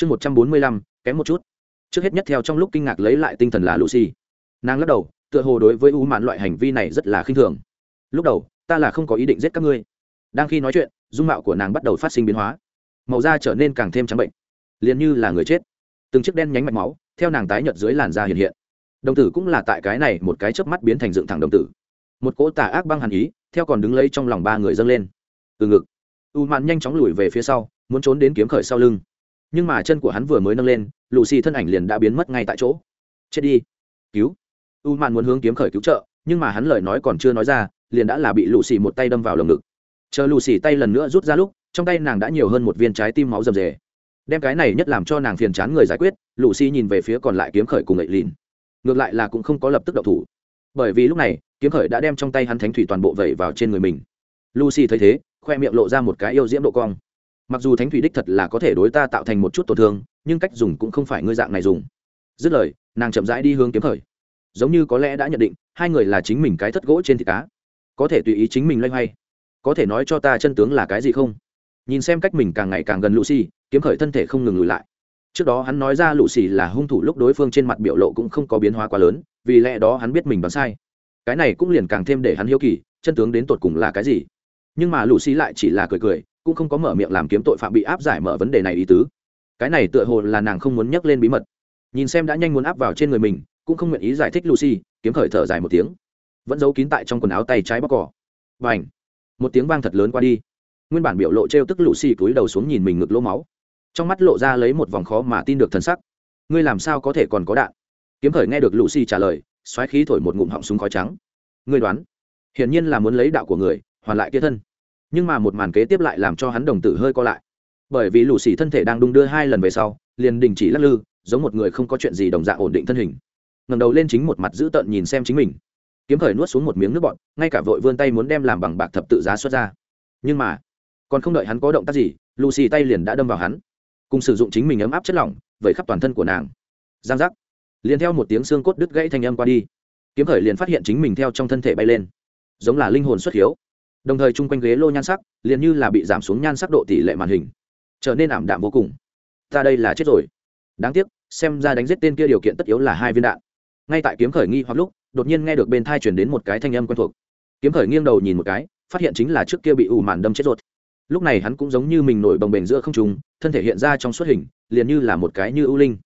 chương một trăm bốn mươi lăm, kém một chút. Trước hết nhất theo trong lúc kinh ngạc lấy lại tinh thần là lucy. Nàng lắc đầu, tựa hồ đối với u mạn loại hành vi này rất là khinh thường. Lúc đầu, ta là không có ý định giết các ngươi. Đang khi nói chuyện, dung mạo của nàng bắt đầu phát sinh biến hóa. Màu da trở nên càng thêm trắng bệnh. Liền như là người chết. Từng chiếc đen nhánh mạch máu, theo nàng tái nhợt dưới làn da hiện hiện. Đồng tử cũng là tại cái này một cái chớp mắt biến thành dựng thẳng đồng tử. Một cỗ tà ác băng hàn ý, theo còn đứng lấy trong lòng ba người dâng lên. Từ ngực, u mạn nhanh chóng lùi về phía sau, muốn trốn đến kiếm khởi sau lưng nhưng mà chân của hắn vừa mới nâng lên lù xì thân ảnh liền đã biến mất ngay tại chỗ. Chết đi. Cứu. U mạn muốn hướng kiếm khởi cứu trợ, nhưng mà hắn lời nói còn chưa nói ra, liền đã là bị lù xì một tay đâm vào lồng ngực. Chờ lù xì tay lần nữa rút ra lúc, trong tay nàng đã nhiều hơn một viên trái tim máu rầm rề. Đem cái này nhất làm cho nàng phiền chán người giải quyết lù xì nhìn về phía còn lại kiếm khởi cùng ậy lìn. Ngược lại là cũng không có lập tức đậu thủ. Bởi vì lúc này, kiếm khởi đã đem trong tay hắn thánh thủy toàn bộ vẩy vào trên người mình. Lucy thấy thế, khoe miệng lộ ra một cái yêu diễm độ cong mặc dù thánh thủy đích thật là có thể đối ta tạo thành một chút tổn thương, nhưng cách dùng cũng không phải ngươi dạng này dùng. Dứt lời, nàng chậm rãi đi hướng kiếm khởi. Giống như có lẽ đã nhận định, hai người là chính mình cái thất gỗ trên thịt cá. Có thể tùy ý chính mình loay hoay. Có thể nói cho ta chân tướng là cái gì không? Nhìn xem cách mình càng ngày càng gần lucy, kiếm khởi thân thể không ngừng lùi lại. Trước đó hắn nói ra lũ xì là hung thủ lúc đối phương trên mặt biểu lộ cũng không có biến hóa quá lớn, vì lẽ đó hắn biết mình đoán sai. Cái này cũng liền càng thêm để hắn hiếu kỳ, chân tướng đến tột cùng là cái gì? Nhưng mà lũ xì lại chỉ là cười cười cũng không có mở miệng làm kiếm tội phạm bị áp giải mở vấn đề này ý tứ. Cái này tựa hồ là nàng không muốn nhắc lên bí mật. Nhìn xem đã nhanh muốn áp vào trên người mình, cũng không nguyện ý giải thích lucy, kiếm khởi thở dài một tiếng. Vẫn giấu kín tại trong quần áo tay trái bóc cỏ. Và ảnh một tiếng vang thật lớn qua đi. Nguyên bản biểu lộ t r e o tức lucy cúi đầu xuống nhìn mình ngực lỗ máu. Trong mắt lộ ra lấy một vòng khó mà tin được thần sắc. Ngươi làm sao có thể còn có đạn? Kiếm khởi nghe được lucy trả lời, xoáy khí thổi một ngụm họng súng khói trắng. Ngươi đoán, hiển nhiên là muốn lấy đạo của người, hoàn lại kia thân nhưng mà một màn kế tiếp lại làm cho hắn đồng tử hơi co lại. Bởi vì lù xì thân thể đang đung đưa hai lần về sau, liền đình chỉ lắc lư, giống một người không có chuyện gì đồng dạng ổn định thân hình. Ngầm đầu lên chính một mặt dữ tợn nhìn xem chính mình. Kiếm khởi nuốt xuống một miếng nước bọt, ngay cả vội vươn tay muốn đem làm bằng bạc thập tự giá xuất ra. Nhưng mà, còn không đợi hắn có động tác gì lù xì tay liền đã đâm vào hắn. Cùng sử dụng chính mình ấm áp chất lỏng, vẩy khắp toàn thân của nàng. Giang giác. Liền theo một tiếng xương cốt đứt gãy thanh âm qua đi. Kiếm khởi liền phát hiện chính mình theo trong thân thể bay lên. Giống là linh hồn xuất hiếu đồng thời chung quanh ghế lô nhan sắc liền như là bị giảm xuống nhan sắc độ tỷ lệ màn hình, trở nên ảm đạm vô cùng. Ta đây là chết rồi. Đáng tiếc, xem ra đánh giết tên kia điều kiện tất yếu là hai viên đạn. Ngay tại kiếm khởi nghi hoặc lúc, đột nhiên nghe được bên thai chuyển đến một cái thanh âm quen thuộc. Kiếm khởi nghiêng đầu nhìn một cái, phát hiện chính là trước kia bị ủ màn đâm chết ruột. Lúc này hắn cũng giống như mình nổi bồng bềnh giữa không trùng thân thể hiện ra trong suốt hình, liền như là một cái như ưu linh.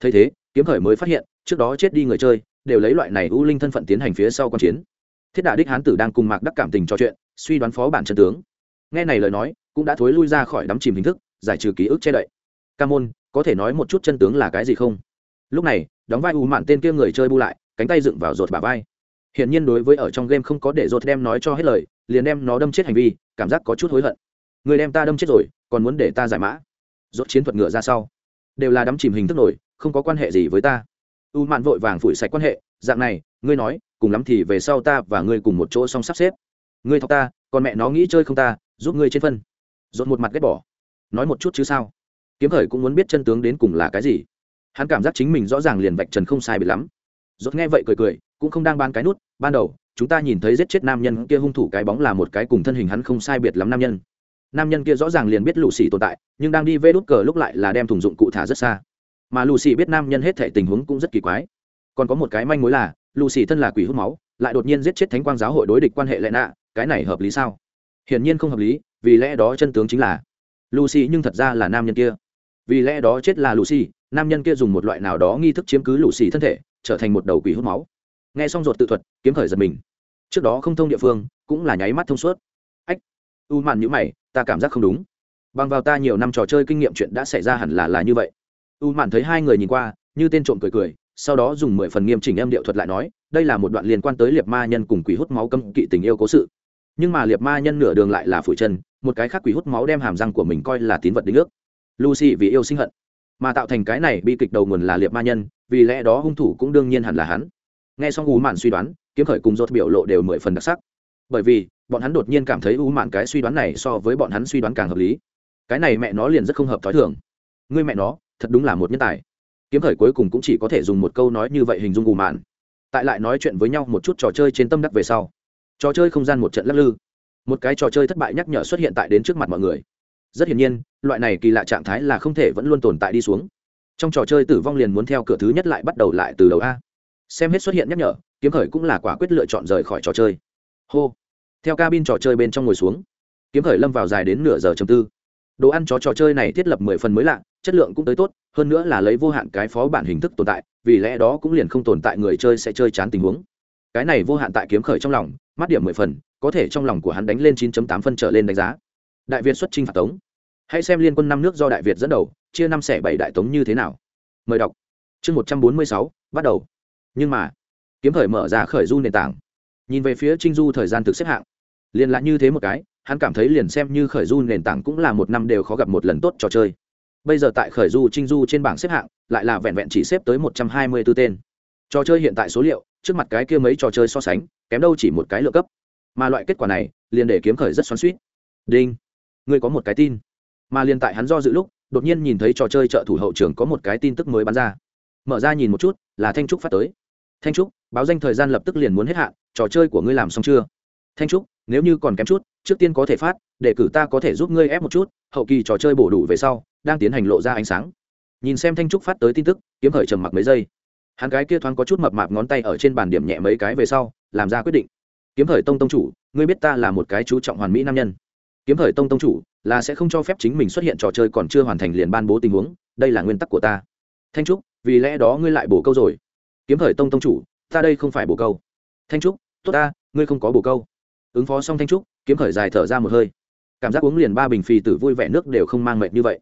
Thấy thế, kiếm khởi mới phát hiện, trước đó chết đi người chơi, đều lấy loại này ưu linh thân phận tiến hành phía sau q chiến thiết đà đích hán tử đang cùng mạc đắc cảm tình trò chuyện, suy đoán phó bản chân tướng. Nghe này lời nói, cũng đã thối lui ra khỏi đắm chìm hình thức, giải trừ ký ức che đậy. Ca môn, có thể nói một chút chân tướng là cái gì không? Lúc này, đóng vai u mạn tên kia người chơi bu lại, cánh tay dựng vào rột bà vai. Hiện nhiên đối với ở trong game không có để rột đem nói cho hết lời, liền đem nó đâm chết hành vi, cảm giác có chút hối hận. Người đem ta đâm chết rồi, còn muốn để ta giải mã. Rốt chiến thuật ngựa ra sau. Đều là đắm chìm hình thức nổi, không có quan hệ gì với ta. U mạn vội vàng phủi sạch quan hệ, dạng này, ngươi nói cùng lắm thì về sau ta và ngươi cùng một chỗ xong sắp xếp. Ngươi thọc ta còn mẹ nó nghĩ chơi không ta, giúp ngươi trên phân. Dồn một mặt ghét bỏ. Nói một chút chứ sao? Kiếm khởi cũng muốn biết chân tướng đến cùng là cái gì. Hắn cảm giác chính mình rõ ràng liền vạch trần không sai bị lắm. Dốt nghe vậy cười cười, cũng không đang ban cái nút. Ban đầu, chúng ta nhìn thấy giết chết nam nhân kia hung thủ cái bóng là một cái cùng thân hình hắn không sai biệt lắm nam nhân. Nam nhân kia rõ ràng liền biết lù xì tồn tại, nhưng đang đi vê đút cờ lúc lại là đem thùng dụng cụ thả rất xa. Mà lù xì biết nam nhân hết thể tình huống cũng rất kỳ quái. Còn có một cái manh mối là lù xì thân là quỷ hút máu, lại đột nhiên giết chết thánh quang giáo hội đối địch quan hệ lệ nạ, cái này hợp lý sao? Hiển nhiên không hợp lý, vì lẽ đó chân tướng chính là lucy nhưng thật ra là nam nhân kia. Vì lẽ đó chết là lucy nam nhân kia dùng một loại nào đó nghi thức chiếm cứ lucy thân thể, trở thành một đầu quỷ hút máu. Nghe xong ruột tự thuật, kiếm khởi giật mình. Trước đó không thông địa phương, cũng là nháy mắt thông suốt. Ách, u mạn nhữ mày, ta cảm giác không đúng. Bằng vào ta nhiều năm trò chơi kinh nghiệm chuyện đã xảy ra hẳn là là như vậy. U mạn thấy hai người nhìn qua, như tên trộm cười cười sau đó dùng mười phần nghiêm chỉnh em điệu thuật lại nói, đây là một đoạn liên quan tới liệt ma nhân cùng quỷ hút máu cấm kỵ tình yêu cố sự. Nhưng mà liệt ma nhân nửa đường lại là phủi chân, một cái khác quỷ hút máu đem hàm răng của mình coi là tín vật đính ước. Lucy vì yêu sinh hận, mà tạo thành cái này bi kịch đầu nguồn là liệt ma nhân, vì lẽ đó hung thủ cũng đương nhiên hẳn là hắn. Nghe xong u mạn suy đoán, kiếm khởi cùng dốt biểu lộ đều mười phần đặc sắc. Bởi vì, bọn hắn đột nhiên cảm thấy u mạn cái suy đoán này so với bọn hắn suy đoán càng hợp lý. Cái này mẹ nó liền rất không hợp t h ó i thường. Ngươi mẹ nó, thật đúng là một nhân tài kiếm thời cuối cùng cũng chỉ có thể dùng một câu nói như vậy hình dung u mạn. Tại lại nói chuyện với nhau một chút trò chơi trên tâm đắc về sau. Trò chơi không gian một trận lắc lư. Một cái trò chơi thất bại nhắc nhở xuất hiện tại đến trước mặt mọi người. Rất hiển nhiên, loại này kỳ lạ trạng thái là không thể vẫn luôn tồn tại đi xuống. Trong trò chơi tử vong liền muốn theo cửa thứ nhất lại bắt đầu lại từ đầu a. Xem hết xuất hiện nhắc nhở, kiếm khởi cũng là quả quyết lựa chọn rời khỏi trò chơi. Hô. Theo cabin trò chơi bên trong ngồi xuống. Kiếm khởi lâm vào dài đến nửa giờ chầm tư đồ ăn chó trò chơi này thiết lập mười phần mới lạ, chất lượng cũng tới tốt, hơn nữa là lấy vô hạn cái phó bản hình thức tồn tại, vì lẽ đó cũng liền không tồn tại người chơi sẽ chơi chán tình huống. Cái này vô hạn tại kiếm khởi trong lòng, mắt điểm mười phần, có thể trong lòng của hắn đánh lên 9.8 phân trở lên đánh giá. Đại việt xuất chinh phạt tống. Hãy xem liên quân năm nước do đại việt dẫn đầu, chia năm xẻ bảy đại tống như thế nào. Mời đọc. Chương một trăm bốn mươi sáu, bắt đầu. Nhưng mà, kiếm khởi mở ra khởi du nền tảng. Nhìn về phía trinh du thời gian thực xếp hạng. Liền lại như thế một cái hắn cảm thấy liền xem như khởi du nền tảng cũng là một năm đều khó gặp một lần tốt trò chơi. Bây giờ tại khởi du trinh du trên bảng xếp hạng lại là vẹn vẹn chỉ xếp tới một trăm hai mươi 124 tên. Trò chơi hiện tại số liệu, trước mặt cái kia mấy trò chơi so sánh, kém đâu chỉ một cái lựa cấp. Mà loại kết quả này, liền để kiếm khởi rất xoắn suýt đinh, ngươi có một cái tin. Mà liền tại hắn do dự lúc, đột nhiên nhìn thấy trò chơi trợ thủ hậu trường có một cái tin tức mới bắn ra. Mở ra nhìn một chút, là thanh trúc phát tới. Thanh trúc, báo danh thời gian lập tức liền muốn hết hạn, trò chơi của ngươi làm xong chưa? Thanh trúc nếu như còn kém chút, trước tiên có thể phát, để cử ta có thể giúp ngươi ép một chút, hậu kỳ trò chơi bổ đủ về sau, đang tiến hành lộ ra ánh sáng. Nhìn xem thanh trúc phát tới tin tức, kiếm khởi trầm mặc mấy giây. Hắn cái kia thoáng có chút mập mạp ngón tay ở trên bàn điểm nhẹ mấy cái về sau, làm ra quyết định. Kiếm khởi tông tông chủ, ngươi biết ta là một cái chú trọng hoàn mỹ nam nhân. Kiếm khởi tông tông chủ, là sẽ không cho phép chính mình xuất hiện trò chơi còn chưa hoàn thành liền ban bố tình huống, đây là nguyên tắc của ta. Thanh trúc, vì lẽ đó ngươi lại bổ câu rồi. Kiếm khởi tông tông chủ, ta đây không phải bổ câu. Thanh trúc, tốt ta, ngươi không có bổ câu ứng phó xong thanh trúc, kiếm khởi dài thở ra một hơi. Cảm giác uống liền ba bình phì tử vui vẻ nước đều không mang mệt như vậy.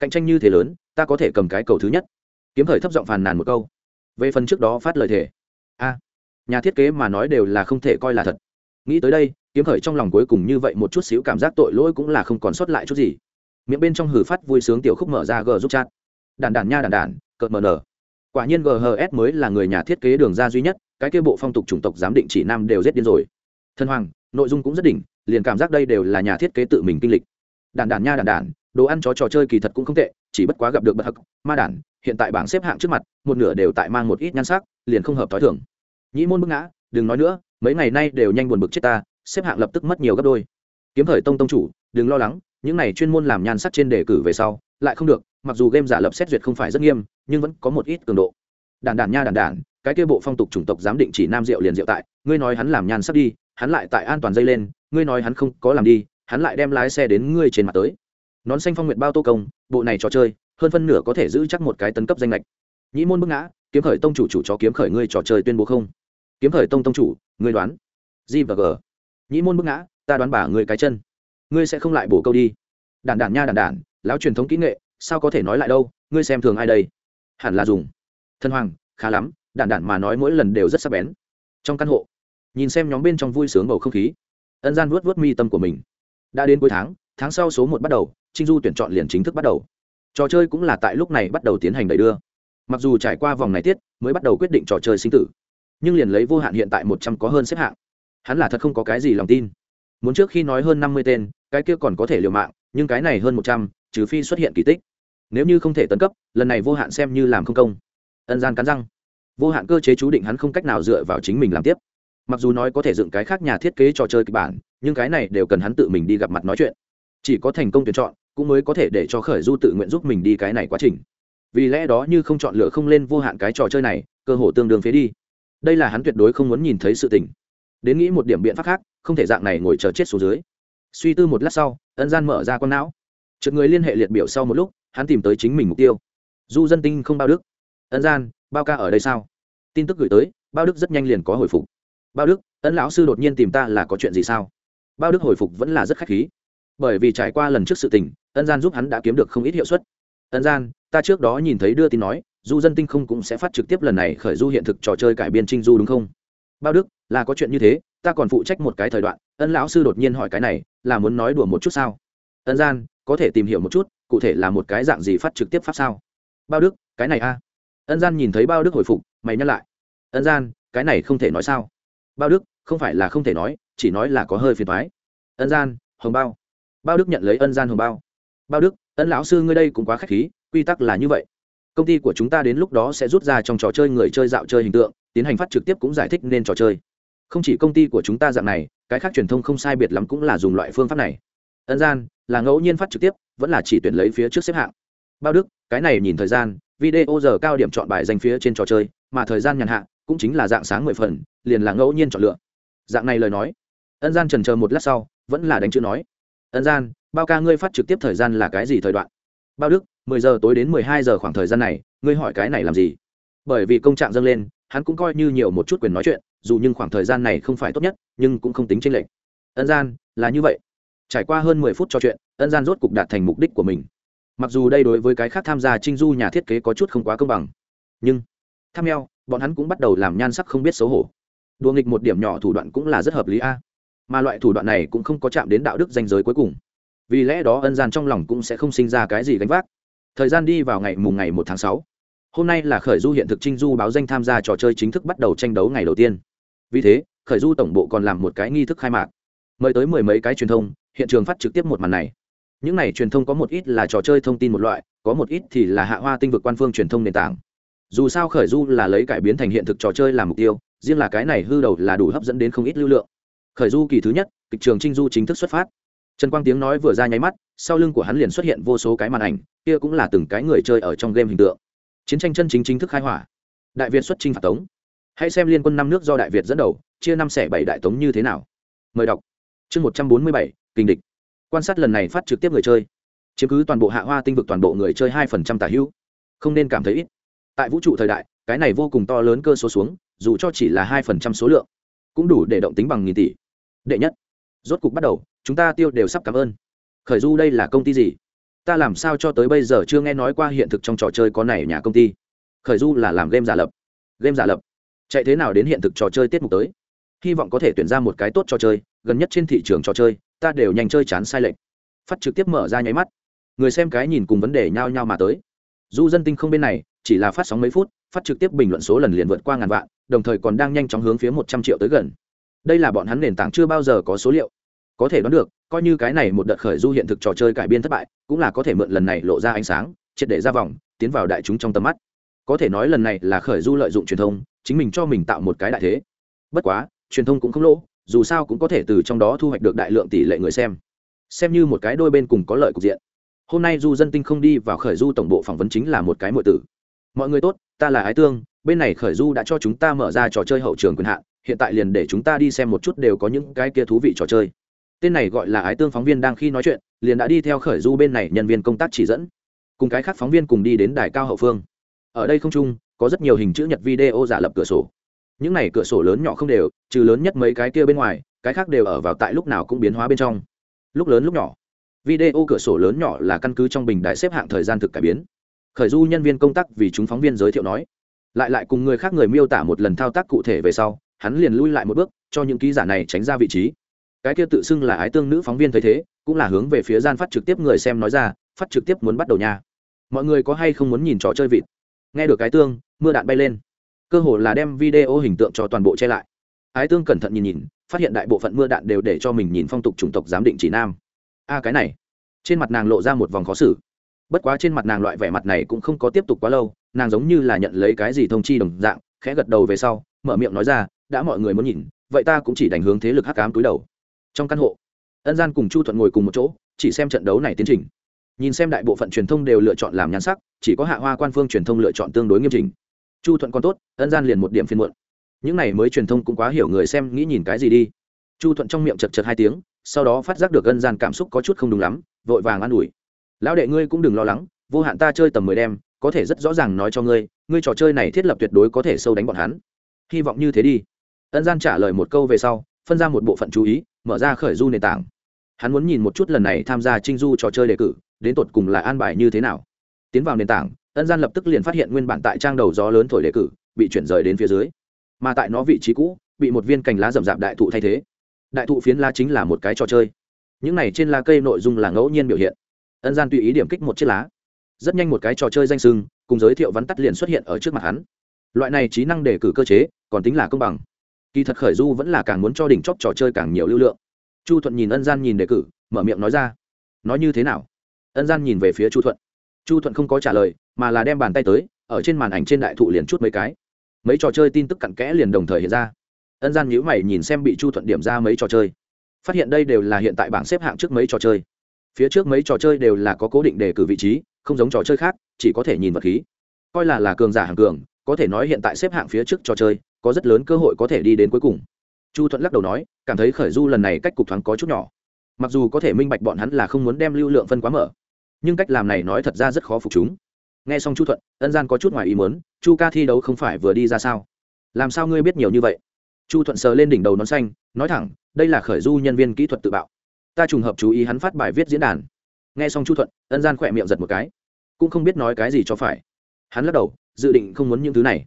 Cạnh tranh như thế lớn, ta có thể cầm cái cầu thứ nhất. Kiếm khởi thấp giọng phàn nàn một câu. Về phần trước đó phát lời thề. A, nhà thiết kế mà nói đều là không thể coi là thật. Nghĩ tới đây, kiếm khởi trong lòng cuối cùng như vậy một chút xíu cảm giác tội lỗi cũng là không còn sót lại chút gì. Miệng bên trong hử phát vui sướng tiểu khúc mở ra g giúp chat. Đàn đàn nha đàn đàn cợt mờ nở. Quả nhiên ghs mới là người nhà thiết kế đường ra duy nhất, cái kia bộ phong tục chủng tộc giám định chỉ nam đều rét điên rồi. Thân hoàng nội dung cũng rất đỉnh, liền cảm giác đây đều là nhà thiết kế tự mình kinh lịch. Đàn đàn nha đàn đàn đồ ăn chó trò chơi kỳ thật cũng không tệ, chỉ bất quá gặp được bậc hắc, ma đản, hiện tại bảng xếp hạng trước mặt, một nửa đều tại mang một ít nhan sắc, liền không hợp t h ó i thưởng nhĩ môn bức ngã, đừng nói nữa, mấy ngày nay đều nhanh buồn bực chết ta, xếp hạng lập tức mất nhiều gấp đôi. Kiếm thời tông tông chủ, đừng lo lắng, những này chuyên môn làm nhan sắc trên đề cử về sau, lại không được, mặc dù game giả lập xét duyệt không phải rất nghiêm, nhưng vẫn có một ít cường độ. Đàn đàn nha đàn đàn cái kia bộ phong tục chủng tộc giám định chỉ nam diệu liền diệu tại, ngươi nói hắn làm nhan sắc đi hắn lại tại an toàn dây lên, ngươi nói hắn không có làm đi, hắn lại đem lái xe đến ngươi trên mặt tới. Nón xanh phong nguyện bao tô công, bộ này trò chơi, hơn phân nửa có thể giữ chắc một cái tấn cấp danh lệch. Nhĩ môn bức ngã, kiếm khởi tông chủ chủ cho kiếm khởi ngươi trò chơi tuyên bố không? Kiếm khởi tông tông chủ, ngươi đoán? G và g. Nhĩ môn bức ngã, ta đoán bà ngươi cái chân. Ngươi sẽ không lại bổ câu đi. Đản đản nha đản đản, lão truyền thống kỹ nghệ, sao có thể nói lại đâu, ngươi xem thường ai đây? Hẳn là dùng. Thân hoàng, khá lắm, đản đản mà nói mỗi lần đều rất sắc bén. Trong căn hộ nhìn xem nhóm bên trong vui sướng bầu không khí. Ân gian vuốt vuốt mi tâm của mình. Đã đến cuối tháng tháng sau số một bắt đầu, trinh du tuyển chọn liền chính thức bắt đầu. Trò chơi cũng là tại lúc này bắt đầu tiến hành đẩy đưa. Mặc dù trải qua vòng này tiết, mới bắt đầu quyết định trò chơi sinh tử. Nhưng liền lấy vô hạn hiện tại một trăm có hơn xếp hạng. Hắn là thật không có cái gì lòng tin. Muốn trước khi nói hơn năm mươi tên, cái kia còn có thể liều mạng, nhưng cái này hơn một trăm, trừ phi xuất hiện kỳ tích. Nếu như không thể tấn cấp, lần này vô hạn xem như làm không công. Ân gian cắn răng. Vô hạn cơ chế chú định hắn không cách nào dựa vào chính mình làm tiếp mặc dù nói có thể dựng cái khác nhà thiết kế trò chơi kịch bản, nhưng cái này đều cần hắn tự mình đi gặp mặt nói chuyện. Chỉ có thành công tuyển chọn, cũng mới có thể để cho khởi du tự nguyện giúp mình đi cái này quá trình. Vì lẽ đó như không chọn lựa không lên vô hạn cái trò chơi này, cơ hội tương đương phế đi. Đây là hắn tuyệt đối không muốn nhìn thấy sự tình. Đến nghĩ một điểm biện pháp khác, không thể dạng này ngồi chờ chết xuống dưới. Suy tư một lát sau, ân gian mở ra con não. Trượt người liên hệ liệt biểu sau một lúc, hắn tìm tới chính mình mục tiêu. Du dân tinh không bao đức. Ân gian, bao ca ở đây sao? Tin tức gửi tới, bao đức rất nhanh liền có hồi phục bao đức, ân lão sư đột nhiên tìm ta là có chuyện gì sao? Bao đức hồi phục vẫn là rất khách khí. Bởi vì trải qua lần trước sự tình, ân gian giúp hắn đã kiếm được không ít hiệu suất. Ân gian, ta trước đó nhìn thấy đưa tin nói, du dân tinh không cũng sẽ phát trực tiếp lần này khởi du hiện thực trò chơi cải biên trinh du đúng không? Bao đức, là có chuyện như thế, ta còn phụ trách một cái thời đoạn, ân lão sư đột nhiên hỏi cái này, là muốn nói đùa một chút sao? Ân gian, có thể tìm hiểu một chút, cụ thể là một cái dạng gì phát trực tiếp pháp sao? Bao đức, cái này a. Ân gian nhìn thấy bao đức hồi phục, mày nhắc lại. Ân gian, cái này không thể nói sao? Bao đức, không phải là không thể nói, chỉ nói là có hơi phiền thoái ân gian, hồng bao. Bao đức nhận lấy ân gian hồng bao. Bao đức, ân lão sư ngươi đây cũng quá k h á c h khí, quy tắc là như vậy. Công ty của chúng ta đến lúc đó sẽ rút ra trong trò chơi người chơi dạo chơi hình tượng, tiến hành phát trực tiếp cũng giải thích nên trò chơi. Không chỉ công ty của chúng ta dạng này, cái khác truyền thông không sai biệt lắm cũng là dùng loại phương pháp này. Ân gian, là ngẫu nhiên phát trực tiếp, vẫn là chỉ tuyển lấy phía trước xếp hạng. Bao đức, cái này nhìn thời gian, video giờ cao điểm chọn bài danh phía trên trò chơi, mà thời gian nhàn hạ cũng chính là dạng sáng mười phần, liền là ngẫu nhiên chọn lựa. Dạng này lời nói, ân gian trần chờ một lát sau, vẫn là đánh chữ nói. Ân gian, bao ca ngươi phát trực tiếp thời gian là cái gì thời đoạn? Bao đức, mười giờ tối đến mười hai giờ khoảng thời gian này, ngươi hỏi cái này làm gì? Bởi vì công trạng dâng lên, hắn cũng coi như nhiều một chút quyền nói chuyện, dù nhưng khoảng thời gian này không phải tốt nhất, nhưng cũng không tính tranh lệch. Ân gian, là như vậy. Trải qua hơn mười phút trò chuyện, ân gian rốt cục đạt thành mục đích của mình. Mặc dù đây đối với cái khác tham gia trinh du nhà thiết kế có chút không quá công bằng, nhưng tham meo bọn hắn cũng bắt đầu làm nhan sắc không biết xấu hổ. Đùa nghịch một điểm nhỏ thủ đoạn cũng là rất hợp lý a. Mà loại thủ đoạn này cũng không có chạm đến đạo đức danh giới cuối cùng. Vì lẽ đó ân gian trong lòng cũng sẽ không sinh ra cái gì gánh vác. Thời gian đi vào ngày mùng ngày một tháng sáu. Hôm nay là khởi du hiện thực trinh du báo danh tham gia trò chơi chính thức bắt đầu tranh đấu ngày đầu tiên. Vì thế, khởi du tổng bộ còn làm một cái nghi thức khai mạc. Mời tới mười mấy cái truyền thông, hiện trường phát trực tiếp một màn này. Những này truyền thông có một ít là trò chơi thông tin một loại, có một ít thì là hạ hoa tinh vực quan phương truyền thông nền tảng dù sao khởi du là lấy cải biến thành hiện thực trò chơi làm mục tiêu, riêng là cái này hư đầu là đủ hấp dẫn đến không ít lưu lượng. Khởi du kỳ thứ nhất, kịch trường trinh du chính thức xuất phát. Trần quang tiếng nói vừa ra nháy mắt, sau lưng của hắn liền xuất hiện vô số cái màn ảnh, kia cũng là từng cái người chơi ở trong game hình tượng. Chiến tranh chân chính chính thức khai hỏa. Đại việt xuất chinh phạt tống. Hãy xem liên quân năm nước do đại việt dẫn đầu, chia năm xẻ bảy đại tống như thế nào. Mời đọc. Chương một trăm bốn mươi bảy, kinh địch. Quan sát lần này phát trực tiếp người chơi. Chiếm cứ toàn bộ hạ hoa tinh vực toàn bộ người chơi hai phần trăm tả hữu. Không nên cảm thấy ít tại vũ trụ thời đại, cái này vô cùng to lớn cơ số xuống, dù cho chỉ là hai phần trăm số lượng, cũng đủ để động tính bằng nghìn tỷ. Đệ nhất, rốt cục bắt đầu, chúng ta tiêu đều sắp cảm ơn. Khởi du đây là công ty gì? Ta làm sao cho tới bây giờ chưa nghe nói qua hiện thực trong trò chơi có này nhà công ty. Khởi du là làm game giả lập. Game giả lập. Chạy thế nào đến hiện thực trò chơi tiết mục tới? Hy vọng có thể tuyển ra một cái tốt trò chơi, gần nhất trên thị trường trò chơi, ta đều nhanh chơi chán sai lệch. Phát trực tiếp mở ra nháy mắt. Người xem cái nhìn cùng vấn đề nhao nhao mà tới. Du dân tinh không bên này chỉ là phát sóng mấy phút, phát trực tiếp bình luận số lần liền vượt qua ngàn vạn, đồng thời còn đang nhanh chóng hướng phía một trăm triệu tới gần. Đây là bọn hắn nền tảng chưa bao giờ có số liệu. Có thể đoán được, coi như cái này một đợt khởi du hiện thực trò chơi cải biên thất bại, cũng là có thể mượn lần này lộ ra ánh sáng, triệt để ra vòng, tiến vào đại chúng trong tầm mắt. Có thể nói lần này là khởi du lợi dụng truyền thông, chính mình cho mình tạo một cái đại thế. Bất quá, truyền thông cũng không lỗ, dù sao cũng có thể từ trong đó thu hoạch được đại lượng tỷ lệ người xem. Xem như một cái đôi bên cùng có lợi cục diện. Hôm nay du dân tinh không đi vào khởi du tổng bộ phỏng vấn chính là một cái mọi tử mọi người tốt, ta là ái tương, bên này khởi du đã cho chúng ta mở ra trò chơi hậu trường quyền hạn, hiện tại liền để chúng ta đi xem một chút đều có những cái kia thú vị trò chơi. Tên này gọi là ái tương phóng viên đang khi nói chuyện, liền đã đi theo khởi du bên này nhân viên công tác chỉ dẫn. Cùng cái khác phóng viên cùng đi đến đài cao hậu phương. Ở đây không chung, có rất nhiều hình chữ nhật video giả lập cửa sổ. Những này cửa sổ lớn nhỏ không đều, trừ lớn nhất mấy cái kia bên ngoài, cái khác đều ở vào tại lúc nào cũng biến hóa bên trong. Lúc lớn lúc nhỏ, video cửa sổ lớn nhỏ là căn cứ trong bình đại xếp hạng thời gian thực cải biến khởi du nhân viên công tác vì chúng phóng viên giới thiệu nói. Lại lại cùng người khác người miêu tả một lần thao tác cụ thể về sau, hắn liền lui lại một bước, cho những ký giả này tránh ra vị trí. Cái kia tự xưng là ái tương nữ phóng viên thấy thế, cũng là hướng về phía gian phát trực tiếp người xem nói ra, phát trực tiếp muốn bắt đầu nha. Mọi người có hay không muốn nhìn trò chơi vịt? Nghe được cái tương, mưa đạn bay lên. Cơ hồ là đem video hình tượng cho toàn bộ che lại. Ái tương cẩn thận nhìn nhìn, phát hiện đại bộ phận mưa đạn đều để cho mình nhìn phong tục chủng tộc giám định chỉ nam. A, cái này. Trên mặt nàng lộ ra một vòng khó xử bất quá trên mặt nàng loại vẻ mặt này cũng không có tiếp tục quá lâu, nàng giống như là nhận lấy cái gì thông chi đồng dạng, khẽ gật đầu về sau, mở miệng nói ra, đã mọi người muốn nhìn, vậy ta cũng chỉ đành hướng thế lực hắc cám túi đầu. Trong căn hộ, ân gian cùng chu thuận ngồi cùng một chỗ, chỉ xem trận đấu này tiến trình. Nhìn xem đại bộ phận truyền thông đều lựa chọn làm nhan sắc, chỉ có hạ hoa quan phương truyền thông lựa chọn tương đối nghiêm trình chu thuận còn tốt, ân gian liền một điểm phiên muộn. Những này mới truyền thông cũng quá hiểu người xem nghĩ nhìn cái gì đi. Chu thuận trong miệng chật chật hai tiếng, sau đó phát giác được ân gian cảm xúc có chút không đúng lắm, vội vàng an ủi lão đệ ngươi cũng đừng lo lắng, vô hạn ta chơi tầm mười đêm, có thể rất rõ ràng nói cho ngươi ngươi trò chơi này thiết lập tuyệt đối có thể sâu đánh bọn hắn. Hy vọng như thế đi. Ân gian trả lời một câu về sau, phân ra một bộ phận chú ý, mở ra khởi du nền tảng. Hắn muốn nhìn một chút lần này tham gia trinh du trò chơi đề cử, đến tột cùng là an bài như thế nào. Tiến vào nền tảng, ân gian lập tức liền phát hiện nguyên bản tại trang đầu gió lớn thổi đề cử, bị chuyển rời đến phía dưới. Mà tại nó vị trí cũ, bị một viên cành lá rậm rạp đại thụ thay thế. Đại thụ phiến lá chính là một cái trò chơi. Những này trên lá cây nội dung là ngẫu nhiên biểu hiện ân gian tùy ý điểm kích một chiếc lá. Rất nhanh một cái trò chơi danh sưng, cùng giới thiệu vắn tắt liền xuất hiện ở trước mặt hắn. Loại này trí năng đề cử cơ chế, còn tính là công bằng. Kỳ thật khởi du vẫn là càng muốn cho đỉnh chóp trò chơi càng nhiều lưu lượng. Chu thuận nhìn ân gian nhìn đề cử, mở miệng nói ra. Nói như thế nào? Ân gian nhìn về phía chu thuận. Chu thuận không có trả lời, mà là đem bàn tay tới, ở trên màn ảnh trên đại thụ liền chút mấy cái. Mấy trò chơi tin tức cặn kẽ liền đồng thời hiện ra. Ân gian nhữ mày nhìn xem bị chu thuận điểm ra mấy trò chơi. Phát hiện đây đều là hiện tại bảng xếp hạng trước mấy trò chơi phía trước mấy trò chơi đều là có cố định đề cử vị trí, không giống trò chơi khác, chỉ có thể nhìn vật khí. Coi là là cường giả hàng cường, có thể nói hiện tại xếp hạng phía trước trò chơi, có rất lớn cơ hội có thể đi đến cuối cùng. Chu thuận lắc đầu nói, cảm thấy khởi du lần này cách cục thoáng có chút nhỏ. Mặc dù có thể minh bạch bọn hắn là không muốn đem lưu lượng phân quá mở, nhưng cách làm này nói thật ra rất khó phục chúng. Nghe xong chu thuận, ân gian có chút ngoài ý muốn, chu ca thi đấu không phải vừa đi ra sao? Làm sao ngươi biết nhiều như vậy? Chu thuận sờ lên đỉnh đầu nón xanh, nói thẳng, đây là khởi du nhân viên kỹ thuật tự bạo ta trùng hợp chú ý hắn phát bài viết diễn đàn. Nghe xong chu thuận, ân gian khỏe miệng giật một cái. Cũng không biết nói cái gì cho phải. Hắn lắc đầu, dự định không muốn những thứ này.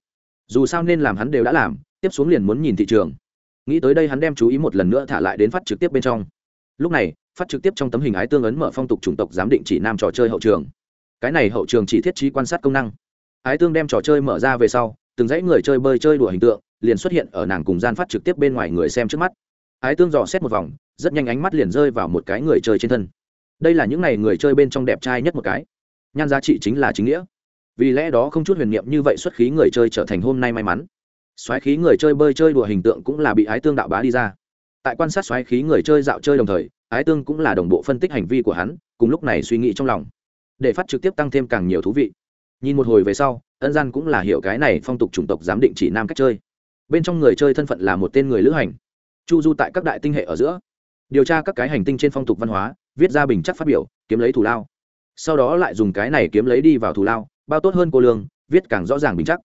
Dù sao nên làm hắn đều đã làm, tiếp xuống liền muốn nhìn thị trường. Nghĩ tới đây hắn đem chú ý một lần nữa thả lại đến phát trực tiếp bên trong. Lúc này, phát trực tiếp trong tấm hình ái tương ấn mở phong tục chủng tộc giám định chỉ nam trò chơi hậu trường. Cái này hậu trường chỉ thiết trí quan sát công năng. Ái tương đem trò chơi mở ra về sau, từng dãy người chơi bơi chơi đùa hình tượng, liền xuất hiện ở nàng cùng gian phát trực tiếp bên ngoài người xem trước mắt. Ái tương dò xét một vòng rất nhanh ánh mắt liền rơi vào một cái người chơi trên thân. Đây là những n à y người chơi bên trong đẹp trai nhất một cái. Nhan giá trị chính là chính nghĩa. Vì lẽ đó không chút huyền niệm như vậy xuất khí người chơi trở thành hôm nay may mắn. Xoáy khí người chơi bơi chơi đùa hình tượng cũng là bị ái tương đạo bá đi ra. Tại quan sát xoáy khí người chơi dạo chơi đồng thời, ái tương cũng là đồng bộ phân tích hành vi của hắn, cùng lúc này suy nghĩ trong lòng, để phát trực tiếp tăng thêm càng nhiều thú vị. Nhìn một hồi về sau, ân gian cũng là hiểu cái này phong tục chủng tộc giám định chỉ nam cách chơi. Bên trong người chơi thân phận là một tên người lữ hành. Chu du tại các đại tinh hệ ở giữa điều tra các cái hành tinh trên phong tục văn hóa, viết ra bình chắc phát biểu, kiếm lấy thù lao. Sau đó lại dùng cái này kiếm lấy đi vào thù lao, bao tốt hơn cô lương, viết càng rõ ràng bình chắc.